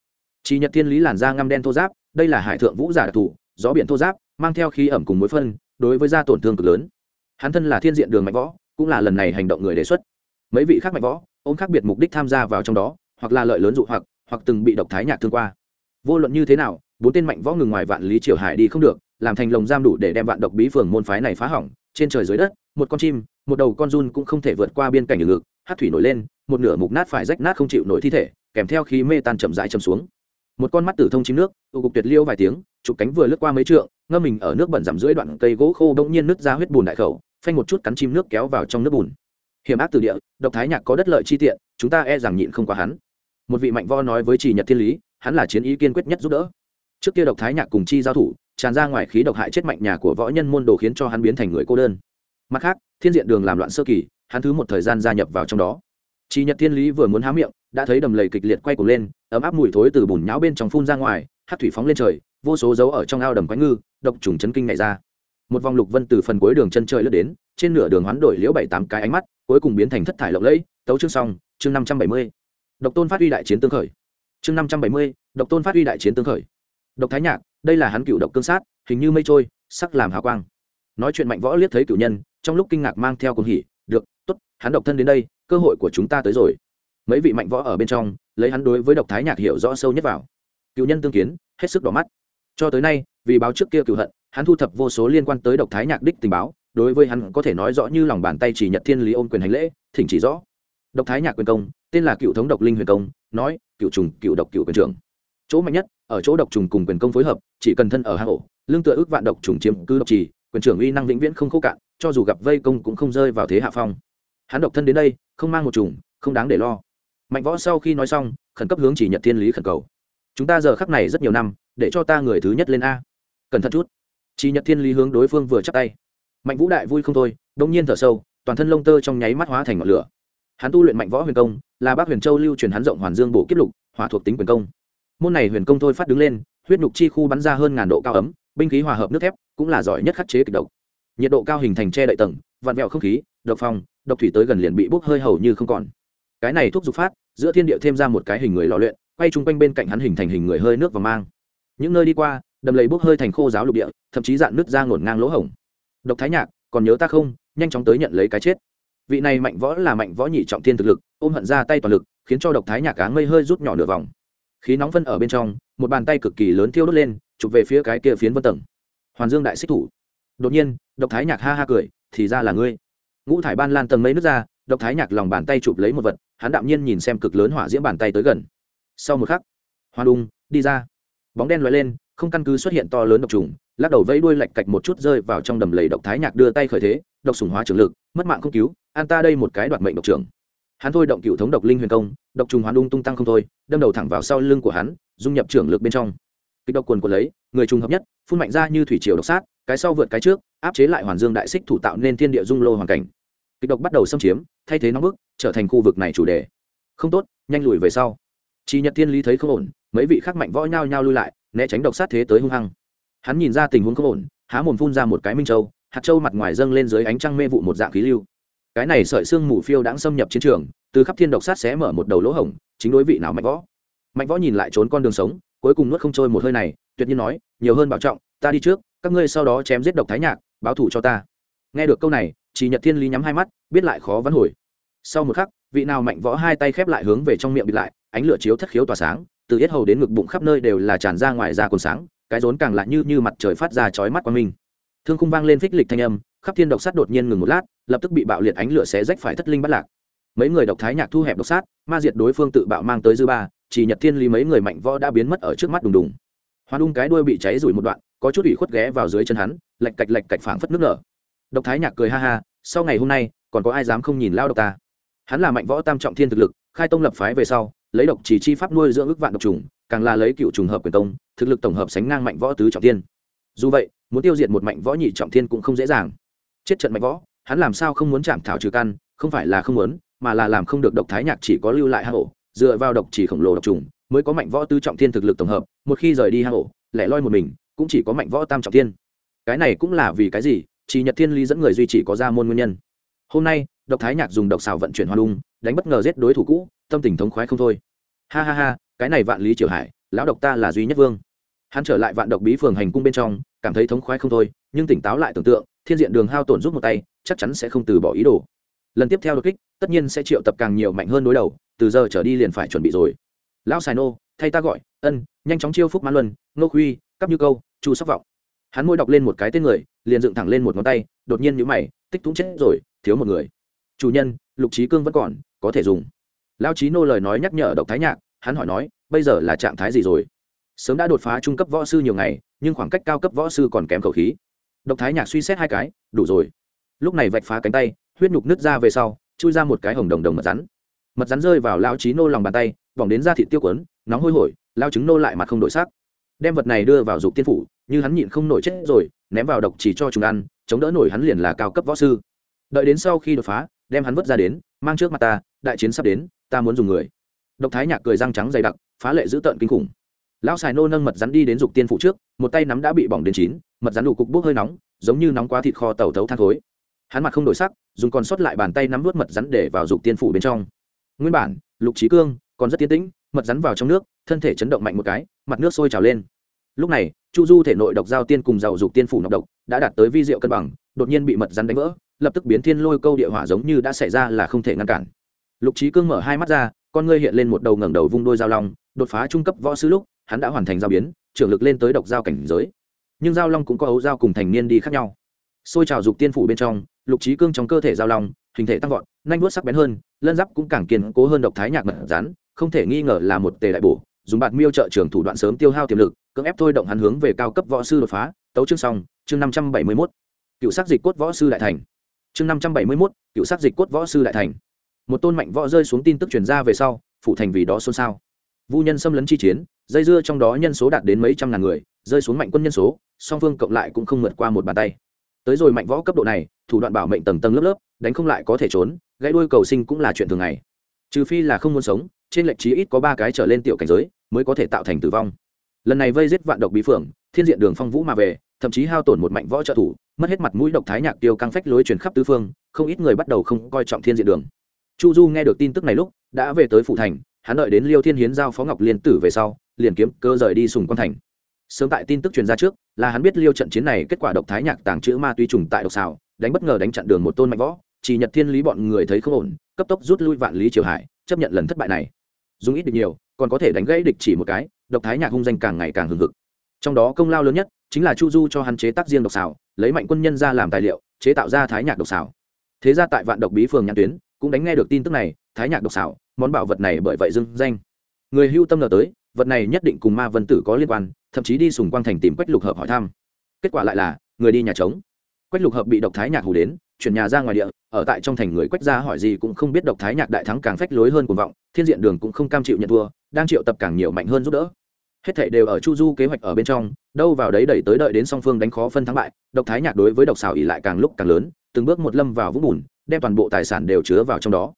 Chỉ nhật thiên lý làn da ngăm đen thô giáp, đây là hải thượng vũ giả đặc thù, gió biển thô giáp, mang theo khí ẩm cùng mối phân, đối với da tổn thương cực lớn. Hắn thân là thiên diện đường mạnh võ, cũng là lần này hành động người đề xuất. Mấy vị khác mạnh võ, ôm khác biệt mục đích tham gia vào trong đó, hoặc là lợi lớn dụ hoặc hoặc từng bị độc thái nhạc thương qua. Vô luận như thế nào, bốn tên mạnh võ ngừng ngoài vạn lý triều hải đi không được, làm thành lồng giam đủ để đem vạn độc bí phường môn phái này phá hỏng, trên trời dưới đất, một con chim một đầu con run cũng không thể vượt qua biên cảnh ngực, hát thủy nổi lên, một nửa mục nát phải rách nát không chịu nổi thi thể, kèm theo khí mê tan chậm rãi chầm xuống. Một con mắt tử thông chim nước tụ cục tuyệt liêu vài tiếng, chụp cánh vừa lướt qua mấy trượng, ngâm mình ở nước bẩn giảm dưới đoạn cây gỗ khô bỗng nhiên nứt ra huyết bùn đại khẩu, phanh một chút cắn chim nước kéo vào trong nước bùn. Hiểm ác từ địa, độc thái nhạc có đất lợi chi tiện, chúng ta e rằng nhịn không qua hắn. Một vị mạnh vo nói với chỉ nhật thiên lý, hắn là chiến ý kiên quyết nhất giúp đỡ. Trước kia độc thái nhạc cùng chi giao thủ, tràn ra ngoài khí độc hại chết mạnh nhà của võ nhân môn đồ khiến cho hắn biến thành người cô đơn mặt khác, thiên diện đường làm loạn sơ kỳ, hắn thứ một thời gian gia nhập vào trong đó. Chỉ nhật thiên lý vừa muốn há miệng, đã thấy đầm lầy kịch liệt quay cuồng lên, ấm áp mùi thối từ bùn nhão bên trong phun ra ngoài hát thủy phóng lên trời, vô số dấu ở trong ao đầm quái ngư, độc trùng chấn kinh nhảy ra. Một vòng lục vân từ phần cuối đường chân trời lướt đến, trên nửa đường hoán đổi liễu bảy tám cái ánh mắt, cuối cùng biến thành thất thải lộng lẫy, tấu chương xong, chương năm trăm bảy mươi. Độc tôn phát huy đại chiến tương khởi. Chương năm trăm bảy mươi, độc tôn phát huy đại chiến tương khởi. Độc thái nhạc, đây là hắn cựu độc cương sát, hình như mây trôi, sắc làm hào quang. Nói chuyện mạnh võ liếc thấy cựu nhân trong lúc kinh ngạc mang theo cùng hỉ, được t ố t hắn độc thân đến đây, cơ hội của chúng ta tới rồi. Mấy vị mạnh võ ở bên trong, lấy hắn đối với độc thái nhạc hiểu rõ sâu nhất vào. Cựu nhân tương kiến, hết sức đỏ mắt. Cho tới nay, vì báo trước kia cựu hận, hắn thu thập vô số liên quan tới độc thái nhạc đích tình báo, đối với hắn có thể nói rõ như lòng bàn tay chỉ nhật thiên lý ôn quyền hành lễ, thỉnh chỉ rõ. Độc thái nhạc quyền công, tên là cựu thống độc linh huyền công, nói, cựu trùng, cựu độc, cựu quyền trưởng. Chỗ mạnh nhất, ở chỗ độc trùng cùng quyền công phối hợp, chỉ cần thân ở hang ổ, lương tựa ước vạn độc trùng chiếm cứ độc trì quyền trưởng uy năng vĩnh viễn không khô cạn, cho dù gặp vây công cũng không rơi vào thế hạ phong. Hắn độc thân đến đây, không mang một trùng không đáng để lo. Mạnh võ sau khi nói xong, khẩn cấp hướng chỉ nhật thiên lý khẩn cầu. Chúng ta giờ khắc này rất nhiều năm, để cho ta người thứ nhất lên a. Cẩn thận chút. Chỉ nhật thiên lý hướng đối phương vừa chắc tay. Mạnh vũ đại vui không thôi đông nhiên thở sâu, toàn thân lông tơ trong nháy mắt hóa thành ngọn lửa. Hắn tu luyện mạnh võ huyền công, là bác huyền châu lưu truyền hắn rộng hoàn dương bổ kiếp lục, hỏa thuộc tính quyền công. Môn này huyền công thôi phát đứng lên, huyết nhục chi khu bắn ra hơn ngàn độ cao ấm binh khí hòa hợp nước thép cũng là giỏi nhất khắc chế kịch độc. Nhiệt độ cao hình thành che đậy tầng, vặn vẹo không khí, độc phong, độc thủy tới gần liền bị bốc hơi hầu như không còn. Cái này thuốc dục phát, giữa thiên địa thêm ra một cái hình người lò luyện, quay chung quanh bên cạnh hắn hình thành hình người hơi nước và mang. Những nơi đi qua, đầm lầy bốc hơi thành khô giáo lục địa, thậm chí dạn nước ra ngổn ngang lỗ hổng. Độc thái nhạc, còn nhớ ta không? Nhanh chóng tới nhận lấy cái chết. Vị này mạnh võ là mạnh võ nhị trọng thiên thực lực, ôm hận ra tay toàn lực, khiến cho độc thái nhạc áng mây hơi rút nhỏ nửa vòng. Khí nóng phân ở bên trong, một bàn tay cực kỳ lớn thiêu đốt lên chụp về phía cái kia phiến vân tầng. Hoàn dương đại xích thủ. Đột nhiên, độc thái nhạc ha ha cười, thì ra là ngươi. Ngũ thải ban lan tầng mấy nước ra, độc thái nhạc lòng bàn tay chụp lấy một vật, hắn đạm nhiên nhìn xem cực lớn hỏa diễm bàn tay tới gần. Sau một khắc, hoa đung đi ra. Bóng đen lóe lên, không căn cứ xuất hiện to lớn độc trùng, lắc đầu vẫy đuôi lạch cạch một chút rơi vào trong đầm lầy độc thái nhạc đưa tay khởi thế, độc sùng hóa trường lực, mất mạng không cứu, an ta đây một cái đoạt mệnh độc trưởng. Hắn thôi động cựu thống độc linh huyền công, độc trùng hoàn đung tung tăng không thôi, đâm đầu thẳng vào sau lưng của hắn, dung nhập trưởng lực bên trong kịch độc quần quần lấy, người trùng hợp nhất, phun mạnh ra như thủy triều độc sát, cái sau vượt cái trước, áp chế lại hoàn dương đại xích thủ tạo nên thiên địa dung lô hoàn cảnh. Kịch độc bắt đầu xâm chiếm, thay thế nóng bức, trở thành khu vực này chủ đề. Không tốt, nhanh lùi về sau. Chỉ nhật thiên lý thấy không ổn, mấy vị khác mạnh võ nhau nhau lui lại, né tránh độc sát thế tới hung hăng. Hắn nhìn ra tình huống không ổn, há mồm phun ra một cái minh châu, hạt châu mặt ngoài dâng lên dưới ánh trăng mê vụ một dạng khí lưu. Cái này sợi xương mù phiêu đã xâm nhập chiến trường, từ khắp thiên độc sát sẽ mở một đầu lỗ hổng, chính đối vị nào mạnh võ. Mạnh võ nhìn lại trốn con đường sống cuối cùng nuốt không trôi một hơi này, tuyệt nhiên nói, nhiều hơn bảo trọng, ta đi trước, các ngươi sau đó chém giết độc thái nhạc, báo thủ cho ta. Nghe được câu này, chỉ nhật thiên lý nhắm hai mắt, biết lại khó vắn hồi. Sau một khắc, vị nào mạnh võ hai tay khép lại hướng về trong miệng bịt lại, ánh lửa chiếu thất khiếu tỏa sáng, từ yết hầu đến ngực bụng khắp nơi đều là tràn ra ngoài da cồn sáng, cái rốn càng lại như như mặt trời phát ra chói mắt qua mình thương khung vang lên phích lịch thanh âm, khắp thiên độc sát đột nhiên ngừng một lát, lập tức bị bạo liệt ánh lửa xé rách phải thất linh bắt lạc. Mấy người độc thái nhạc thu hẹp độc sát, ma diệt đối phương tự bạo mang tới dư ba chỉ nhật thiên lý mấy người mạnh võ đã biến mất ở trước mắt đùng đùng. Hoan đung cái đuôi bị cháy rủi một đoạn, có chút ủy khuất ghé vào dưới chân hắn, lạch cạch lạch cạch phảng phất nước nở. Độc thái nhạc cười ha ha, sau ngày hôm nay, còn có ai dám không nhìn lao độc ta? Hắn là mạnh võ tam trọng thiên thực lực, khai tông lập phái về sau, lấy độc chỉ chi pháp nuôi dưỡng ước vạn độc trùng, càng là lấy cựu trùng hợp quyền tông, thực lực tổng hợp sánh ngang mạnh võ tứ trọng thiên. Dù vậy, muốn tiêu diệt một mạnh võ nhị trọng thiên cũng không dễ dàng. Chết trận mạnh võ, hắn làm sao không muốn chạm thảo trừ căn, không phải là không muốn, mà là làm không được độc thái nhạc chỉ có lưu lại hậu dựa vào độc chỉ khổng lồ độc trùng, mới có mạnh võ tứ trọng thiên thực lực tổng hợp, một khi rời đi hang ổ, lẻ loi một mình, cũng chỉ có mạnh võ tam trọng thiên. Cái này cũng là vì cái gì? Chỉ nhật thiên ly dẫn người duy trì có ra môn nguyên nhân. Hôm nay, độc thái nhạc dùng độc xào vận chuyển hoa lung, đánh bất ngờ giết đối thủ cũ, tâm tình thống khoái không thôi. Ha ha ha, cái này vạn lý triều hải, lão độc ta là duy nhất vương. Hắn trở lại vạn độc bí phường hành cung bên trong, cảm thấy thống khoái không thôi, nhưng tỉnh táo lại tưởng tượng, thiên diện đường hao tổn giúp một tay, chắc chắn sẽ không từ bỏ ý đồ. Lần tiếp theo đột kích, tất nhiên sẽ triệu tập càng nhiều mạnh hơn đối đầu từ giờ trở đi liền phải chuẩn bị rồi. Lão xài nô, thay ta gọi, ân, nhanh chóng chiêu phúc mãn luân, ngô khuy cắp như câu, chu sóc vọng. Hắn môi đọc lên một cái tên người, liền dựng thẳng lên một ngón tay, đột nhiên nhũ mày, tích túng chết rồi, thiếu một người. Chủ nhân, lục trí cương vẫn còn, có thể dùng. Lao trí nô lời nói nhắc nhở độc thái nhạc, hắn hỏi nói, bây giờ là trạng thái gì rồi? Sớm đã đột phá trung cấp võ sư nhiều ngày, nhưng khoảng cách cao cấp võ sư còn kém khẩu khí. Độc thái nhạc suy xét hai cái, đủ rồi. Lúc này vạch phá cánh tay, huyết nhục nứt ra về sau, chui ra một cái hồng đồng đồng mật rắn mật rắn rơi vào lao trí nô lòng bàn tay, vòng đến da thịt tiêu quấn nóng hôi hổi, lao trứng nô lại mặt không đổi sắc. Đem vật này đưa vào dục tiên phủ, như hắn nhịn không nổi chết rồi, ném vào độc chỉ cho chúng ăn, chống đỡ nổi hắn liền là cao cấp võ sư. Đợi đến sau khi đột phá, đem hắn vứt ra đến, mang trước mặt ta, đại chiến sắp đến, ta muốn dùng người. Độc thái nhạc cười răng trắng dày đặc, phá lệ dữ tợn kinh khủng. Lão xài nô nâng mật rắn đi đến dục tiên phủ trước, một tay nắm đã bị bỏng đến chín, mật rắn đủ cục bốc hơi nóng, giống như nóng quá thịt kho tàu thấu than thối hắn mặt không đổi sắc, dùng còn sót lại bàn tay nắm vớt mật rắn để vào dục tiên phủ bên trong nguyên bản, lục trí cương còn rất tiến tĩnh, mật rắn vào trong nước, thân thể chấn động mạnh một cái, mặt nước sôi trào lên. Lúc này, chu du thể nội độc giao tiên cùng giàu dục tiên phủ nọc độc đã đạt tới vi diệu cân bằng, đột nhiên bị mật rắn đánh vỡ, lập tức biến thiên lôi câu địa hỏa giống như đã xảy ra là không thể ngăn cản. Lục trí cương mở hai mắt ra, con ngươi hiện lên một đầu ngẩng đầu vung đôi dao long, đột phá trung cấp võ sư lúc, hắn đã hoàn thành giao biến, trưởng lực lên tới độc giao cảnh giới. Nhưng giao long cũng có ấu giao cùng thành niên đi khác nhau. Xôi trào dục tiên phủ bên trong lục trí cương trong cơ thể giao long, hình thể tăng vọt nhanh vuốt sắc bén hơn, lân giáp cũng càng kiên cố hơn độc thái nhạc mật rắn, không thể nghi ngờ là một tề đại bổ, dùng bạt miêu trợ trưởng thủ đoạn sớm tiêu hao tiềm lực, cưỡng ép thôi động hắn hướng về cao cấp võ sư đột phá, tấu chương xong, chương năm trăm bảy mươi mốt. Cựu sắc dịch cốt võ sư đại thành. Chương năm trăm bảy mươi mốt, cựu sắc dịch cốt võ sư đại thành. Một tôn mạnh võ rơi xuống tin tức truyền ra về sau phụ thành vì đó xôn xao. Vu nhân xâm lấn chi chiến, dây dưa trong đó nhân số đạt đến mấy trăm ngàn người, rơi xuống mạnh quân nhân số, song phương cộng lại cũng không vượt qua một bàn tay tới rồi mạnh võ cấp độ này, thủ đoạn bảo mệnh tầng tầng lớp lớp, đánh không lại có thể trốn, gãy đuôi cầu sinh cũng là chuyện thường ngày. Trừ phi là không muốn sống, trên lệnh trí ít có ba cái trở lên tiểu cảnh giới, mới có thể tạo thành tử vong. Lần này vây giết vạn độc bí phượng, thiên diện đường phong vũ mà về, thậm chí hao tổn một mạnh võ trợ thủ, mất hết mặt mũi độc thái nhạc tiêu căng phách lối truyền khắp tứ phương, không ít người bắt đầu không coi trọng thiên diện đường. Chu du nghe được tin tức này lúc, đã về tới phủ thành, hắn đợi đến liêu thiên hiến giao phó ngọc liên tử về sau, liền kiếm cơ rời đi sùng quan thành sớm tại tin tức truyền ra trước, là hắn biết liêu trận chiến này kết quả độc thái nhạc tàng trữ ma túy trùng tại độc xào, đánh bất ngờ đánh chặn đường một tôn mạnh võ, chỉ nhật thiên lý bọn người thấy không ổn, cấp tốc rút lui vạn lý triều hải, chấp nhận lần thất bại này. Dùng ít được nhiều, còn có thể đánh gãy địch chỉ một cái, độc thái nhạc hung danh càng ngày càng hừng hực. Trong đó công lao lớn nhất, chính là chu du cho hắn chế tác riêng độc xào, lấy mạnh quân nhân ra làm tài liệu, chế tạo ra thái nhạc độc xào. Thế ra tại vạn độc bí phường nhãn tuyến, cũng đánh nghe được tin tức này, thái nhạc độc xào, món bảo vật này bởi vậy dưng danh. Người hưu tâm ngờ tới vật này nhất định cùng ma vân tử có liên quan, thậm chí đi sùng quang thành tìm quách lục hợp hỏi thăm. Kết quả lại là, người đi nhà trống. Quách lục hợp bị độc thái nhạc hù đến, chuyển nhà ra ngoài địa, ở tại trong thành người quách ra hỏi gì cũng không biết độc thái nhạc đại thắng càng phách lối hơn cuồng vọng, thiên diện đường cũng không cam chịu nhận thua, đang triệu tập càng nhiều mạnh hơn giúp đỡ. Hết thảy đều ở chu du kế hoạch ở bên trong, đâu vào đấy đẩy tới đợi đến song phương đánh khó phân thắng bại, độc thái nhạc đối với độc xào ỉ lại càng lúc càng lớn, từng bước một lâm vào vũng bùn, đem toàn bộ tài sản đều chứa vào trong đó.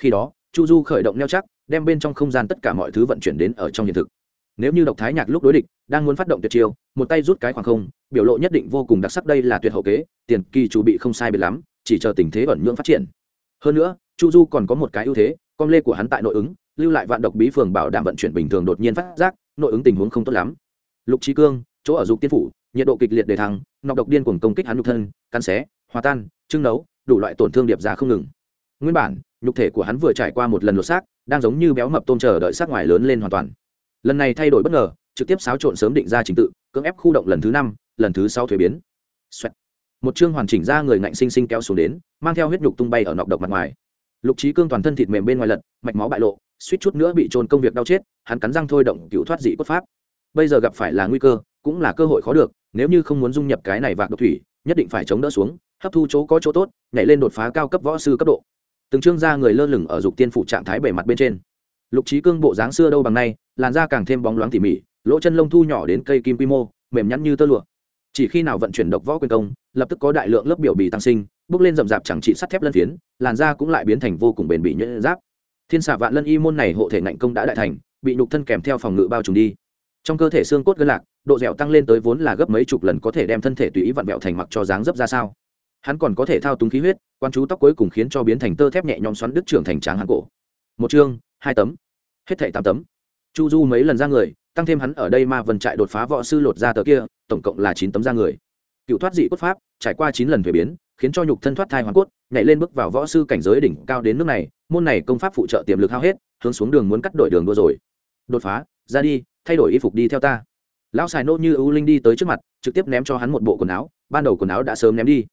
Khi đó, chu du khởi động neo chắc đem bên trong không gian tất cả mọi thứ vận chuyển đến ở trong hiện thực. Nếu như độc thái nhạc lúc đối địch, đang muốn phát động tuyệt chiêu, một tay rút cái khoảng không, biểu lộ nhất định vô cùng đặc sắc đây là tuyệt hậu kế, tiền kỳ chủ bị không sai biệt lắm, chỉ chờ tình thế ẩn nhưỡng phát triển. Hơn nữa, chu du còn có một cái ưu thế, con lê của hắn tại nội ứng, lưu lại vạn độc bí phường bảo đảm vận chuyển bình thường đột nhiên phát giác, nội ứng tình huống không tốt lắm. Lục trí cương, chỗ ở dục tiên phủ, nhiệt độ kịch liệt đề thăng, nọc độc điên cuồng công kích hắn nhục thân, cắn xé, hòa tan, trưng nấu, đủ loại tổn thương điệp ra không ngừng. Nguyên bản, nhục thể của hắn vừa trải qua một lần lột xác đang giống như béo mập tôm chờ đợi sát ngoài lớn lên hoàn toàn. Lần này thay đổi bất ngờ, trực tiếp xáo trộn sớm định ra trình tự, cưỡng ép khu động lần thứ năm, lần thứ sáu thuế biến. Xoẹt. một chương hoàn chỉnh ra người ngạnh sinh sinh kéo xuống đến, mang theo huyết nhục tung bay ở nọc độc mặt ngoài. Lục trí cương toàn thân thịt mềm bên ngoài lật, mạch máu bại lộ, suýt chút nữa bị trôn công việc đau chết, hắn cắn răng thôi động cựu thoát dị cốt pháp. Bây giờ gặp phải là nguy cơ, cũng là cơ hội khó được, nếu như không muốn dung nhập cái này vạc độc thủy, nhất định phải chống đỡ xuống, hấp thu chỗ có chỗ tốt, nhảy lên đột phá cao cấp võ sư cấp độ từng trương ra người lơ lửng ở dục tiên phủ trạng thái bề mặt bên trên. Lục trí cương bộ dáng xưa đâu bằng nay, làn da càng thêm bóng loáng tỉ mỉ, lỗ chân lông thu nhỏ đến cây kim quy mô, mềm nhắn như tơ lụa. Chỉ khi nào vận chuyển độc võ quyền công, lập tức có đại lượng lớp biểu bì tăng sinh, bước lên rậm rạp chẳng trị sắt thép lân phiến, làn da cũng lại biến thành vô cùng bền bỉ nhuyễn giáp. Thiên xạ vạn lân y môn này hộ thể ngạnh công đã đại thành, bị nhục thân kèm theo phòng ngự bao trùm đi. Trong cơ thể xương cốt gân lạc, độ dẻo tăng lên tới vốn là gấp mấy chục lần có thể đem thân thể tùy ý vặn vẹo thành mặc cho dáng dấp ra sao hắn còn có thể thao túng khí huyết quan chú tóc cuối cùng khiến cho biến thành tơ thép nhẹ nhõm xoắn đứt trưởng thành tráng hắn cổ. Một chương, hai tấm, hết thảy tám tấm. Chu du mấy lần ra người, tăng thêm hắn ở đây ma vần trại đột phá võ sư lột ra tờ kia, tổng cộng là chín tấm ra người. Cựu thoát dị cốt pháp, trải qua chín lần thuế biến, khiến cho nhục thân thoát thai hoàn cốt, nhảy lên bước vào võ sư cảnh giới đỉnh cao đến nước này, môn này công pháp phụ trợ tiềm lực hao hết, hướng xuống đường muốn cắt đổi đường đua rồi. Đột phá, ra đi, thay đổi y phục đi theo ta. Lão xài nô như ưu linh đi tới trước mặt, trực tiếp ném cho hắn một bộ quần áo, ban đầu quần áo đã sớm ném đi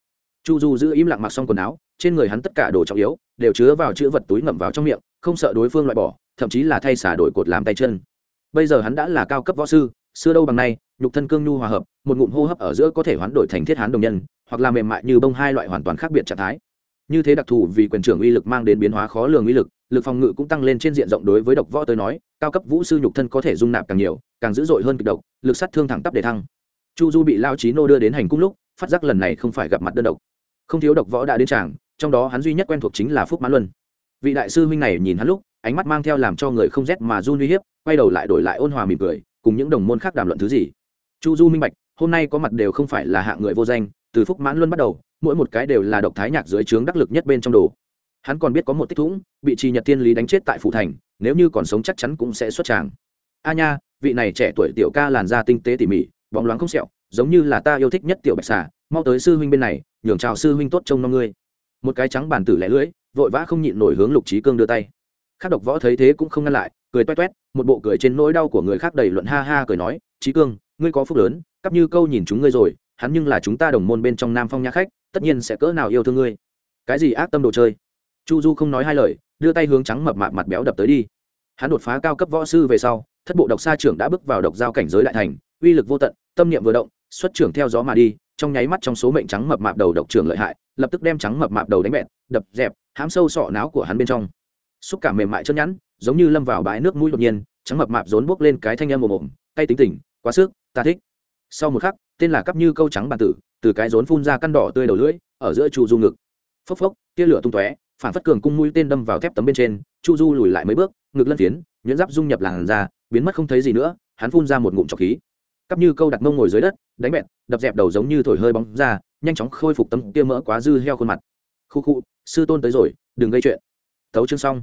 chu du giữ im lặng mặc xong quần áo, trên người hắn tất cả đồ trọng yếu đều chứa vào chữ vật túi ngậm vào trong miệng, không sợ đối phương loại bỏ, thậm chí là thay xả đổi cột làm tay chân. Bây giờ hắn đã là cao cấp võ sư, xưa đâu bằng nay, nhục thân cương nhu hòa hợp, một ngụm hô hấp ở giữa có thể hoán đổi thành thiết hán đồng nhân, hoặc là mềm mại như bông hai loại hoàn toàn khác biệt trạng thái. Như thế đặc thù vì quyền trưởng uy lực mang đến biến hóa khó lường uy lực lực phòng ngự cũng tăng lên trên diện rộng đối với độc võ tới nói, cao cấp vũ sư nhục thân có thể dung nạp càng nhiều, càng dữ dội hơn kịch độc, lực sát thương thẳng tắp để thăng. Chu du bị lao trí nô đưa đến hành cung lúc phát giác lần này không phải gặp mặt đơn độc. Không thiếu độc võ đã đến tràng, trong đó hắn duy nhất quen thuộc chính là phúc mãn luân. Vị đại sư huynh này nhìn hắn lúc, ánh mắt mang theo làm cho người không rét mà run uy hiếp, quay đầu lại đổi lại ôn hòa mỉm cười, cùng những đồng môn khác đàm luận thứ gì. Chu du minh bạch, hôm nay có mặt đều không phải là hạng người vô danh, từ phúc mãn luân bắt đầu, mỗi một cái đều là độc thái nhạc dưới trướng đắc lực nhất bên trong đồ. Hắn còn biết có một tích thủng, bị trì nhật thiên lý đánh chết tại phủ thành, nếu như còn sống chắc chắn cũng sẽ xuất tràng. A nha, vị này trẻ tuổi tiểu ca làn da tinh tế tỉ mỉ, bóng loáng không sẹo giống như là ta yêu thích nhất tiểu bạch xà, mau tới sư huynh bên này, nhường chào sư huynh tốt trông nom ngươi. Một cái trắng bàn tử lẻ lưỡi, vội vã không nhịn nổi hướng lục trí cương đưa tay. Khắc độc võ thấy thế cũng không ngăn lại, cười toét toét, một bộ cười trên nỗi đau của người khác đầy luận ha ha cười nói trí cương, ngươi có phúc lớn, cắp như câu nhìn chúng ngươi rồi, hắn nhưng là chúng ta đồng môn bên trong nam phong nhã khách, tất nhiên sẽ cỡ nào yêu thương ngươi. Cái gì ác tâm đồ chơi? Chu du không nói hai lời, đưa tay hướng trắng mập mạp mặt béo đập tới đi. Hắn đột phá cao cấp võ sư về sau, thất bộ độc sa trưởng đã bước vào độc giao cảnh giới đại thành, uy lực vô tận, tâm niệm vừa động xuất trưởng theo gió mà đi, trong nháy mắt trong số mệnh trắng mập mạp đầu độc trưởng lợi hại, lập tức đem trắng mập mạp đầu đánh bẹn đập, dẹp, hám sâu sọ não của hắn bên trong. Xúc cảm mềm mại chân nhẵn, giống như lâm vào bãi nước mũi đột nhiên, trắng mập mạp rốn buốc lên cái thanh âm ồm ồm cay tính tình, quá sức, ta thích. Sau một khắc, tên là cắp như câu trắng bàn tử, từ cái rốn phun ra căn đỏ tươi đầu lưỡi, ở giữa chu du ngực. Phốc phốc, tia lửa tung tóe, phản phất cường cung mũi tên đâm vào thép tấm bên trên, chu du lùi lại mấy bước, ngực lân phiến, nhuyễn giáp dung nhập làn ra biến mất không thấy gì nữa, hắn phun ra một ngụm trọc khí cắp như câu đặt mông ngồi dưới đất, đánh bẹt, đập dẹp đầu giống như thổi hơi bóng ra, nhanh chóng khôi phục tấm kia mỡ quá dư heo khuôn mặt. Khu khu, sư tôn tới rồi, đừng gây chuyện. Thấu chương xong.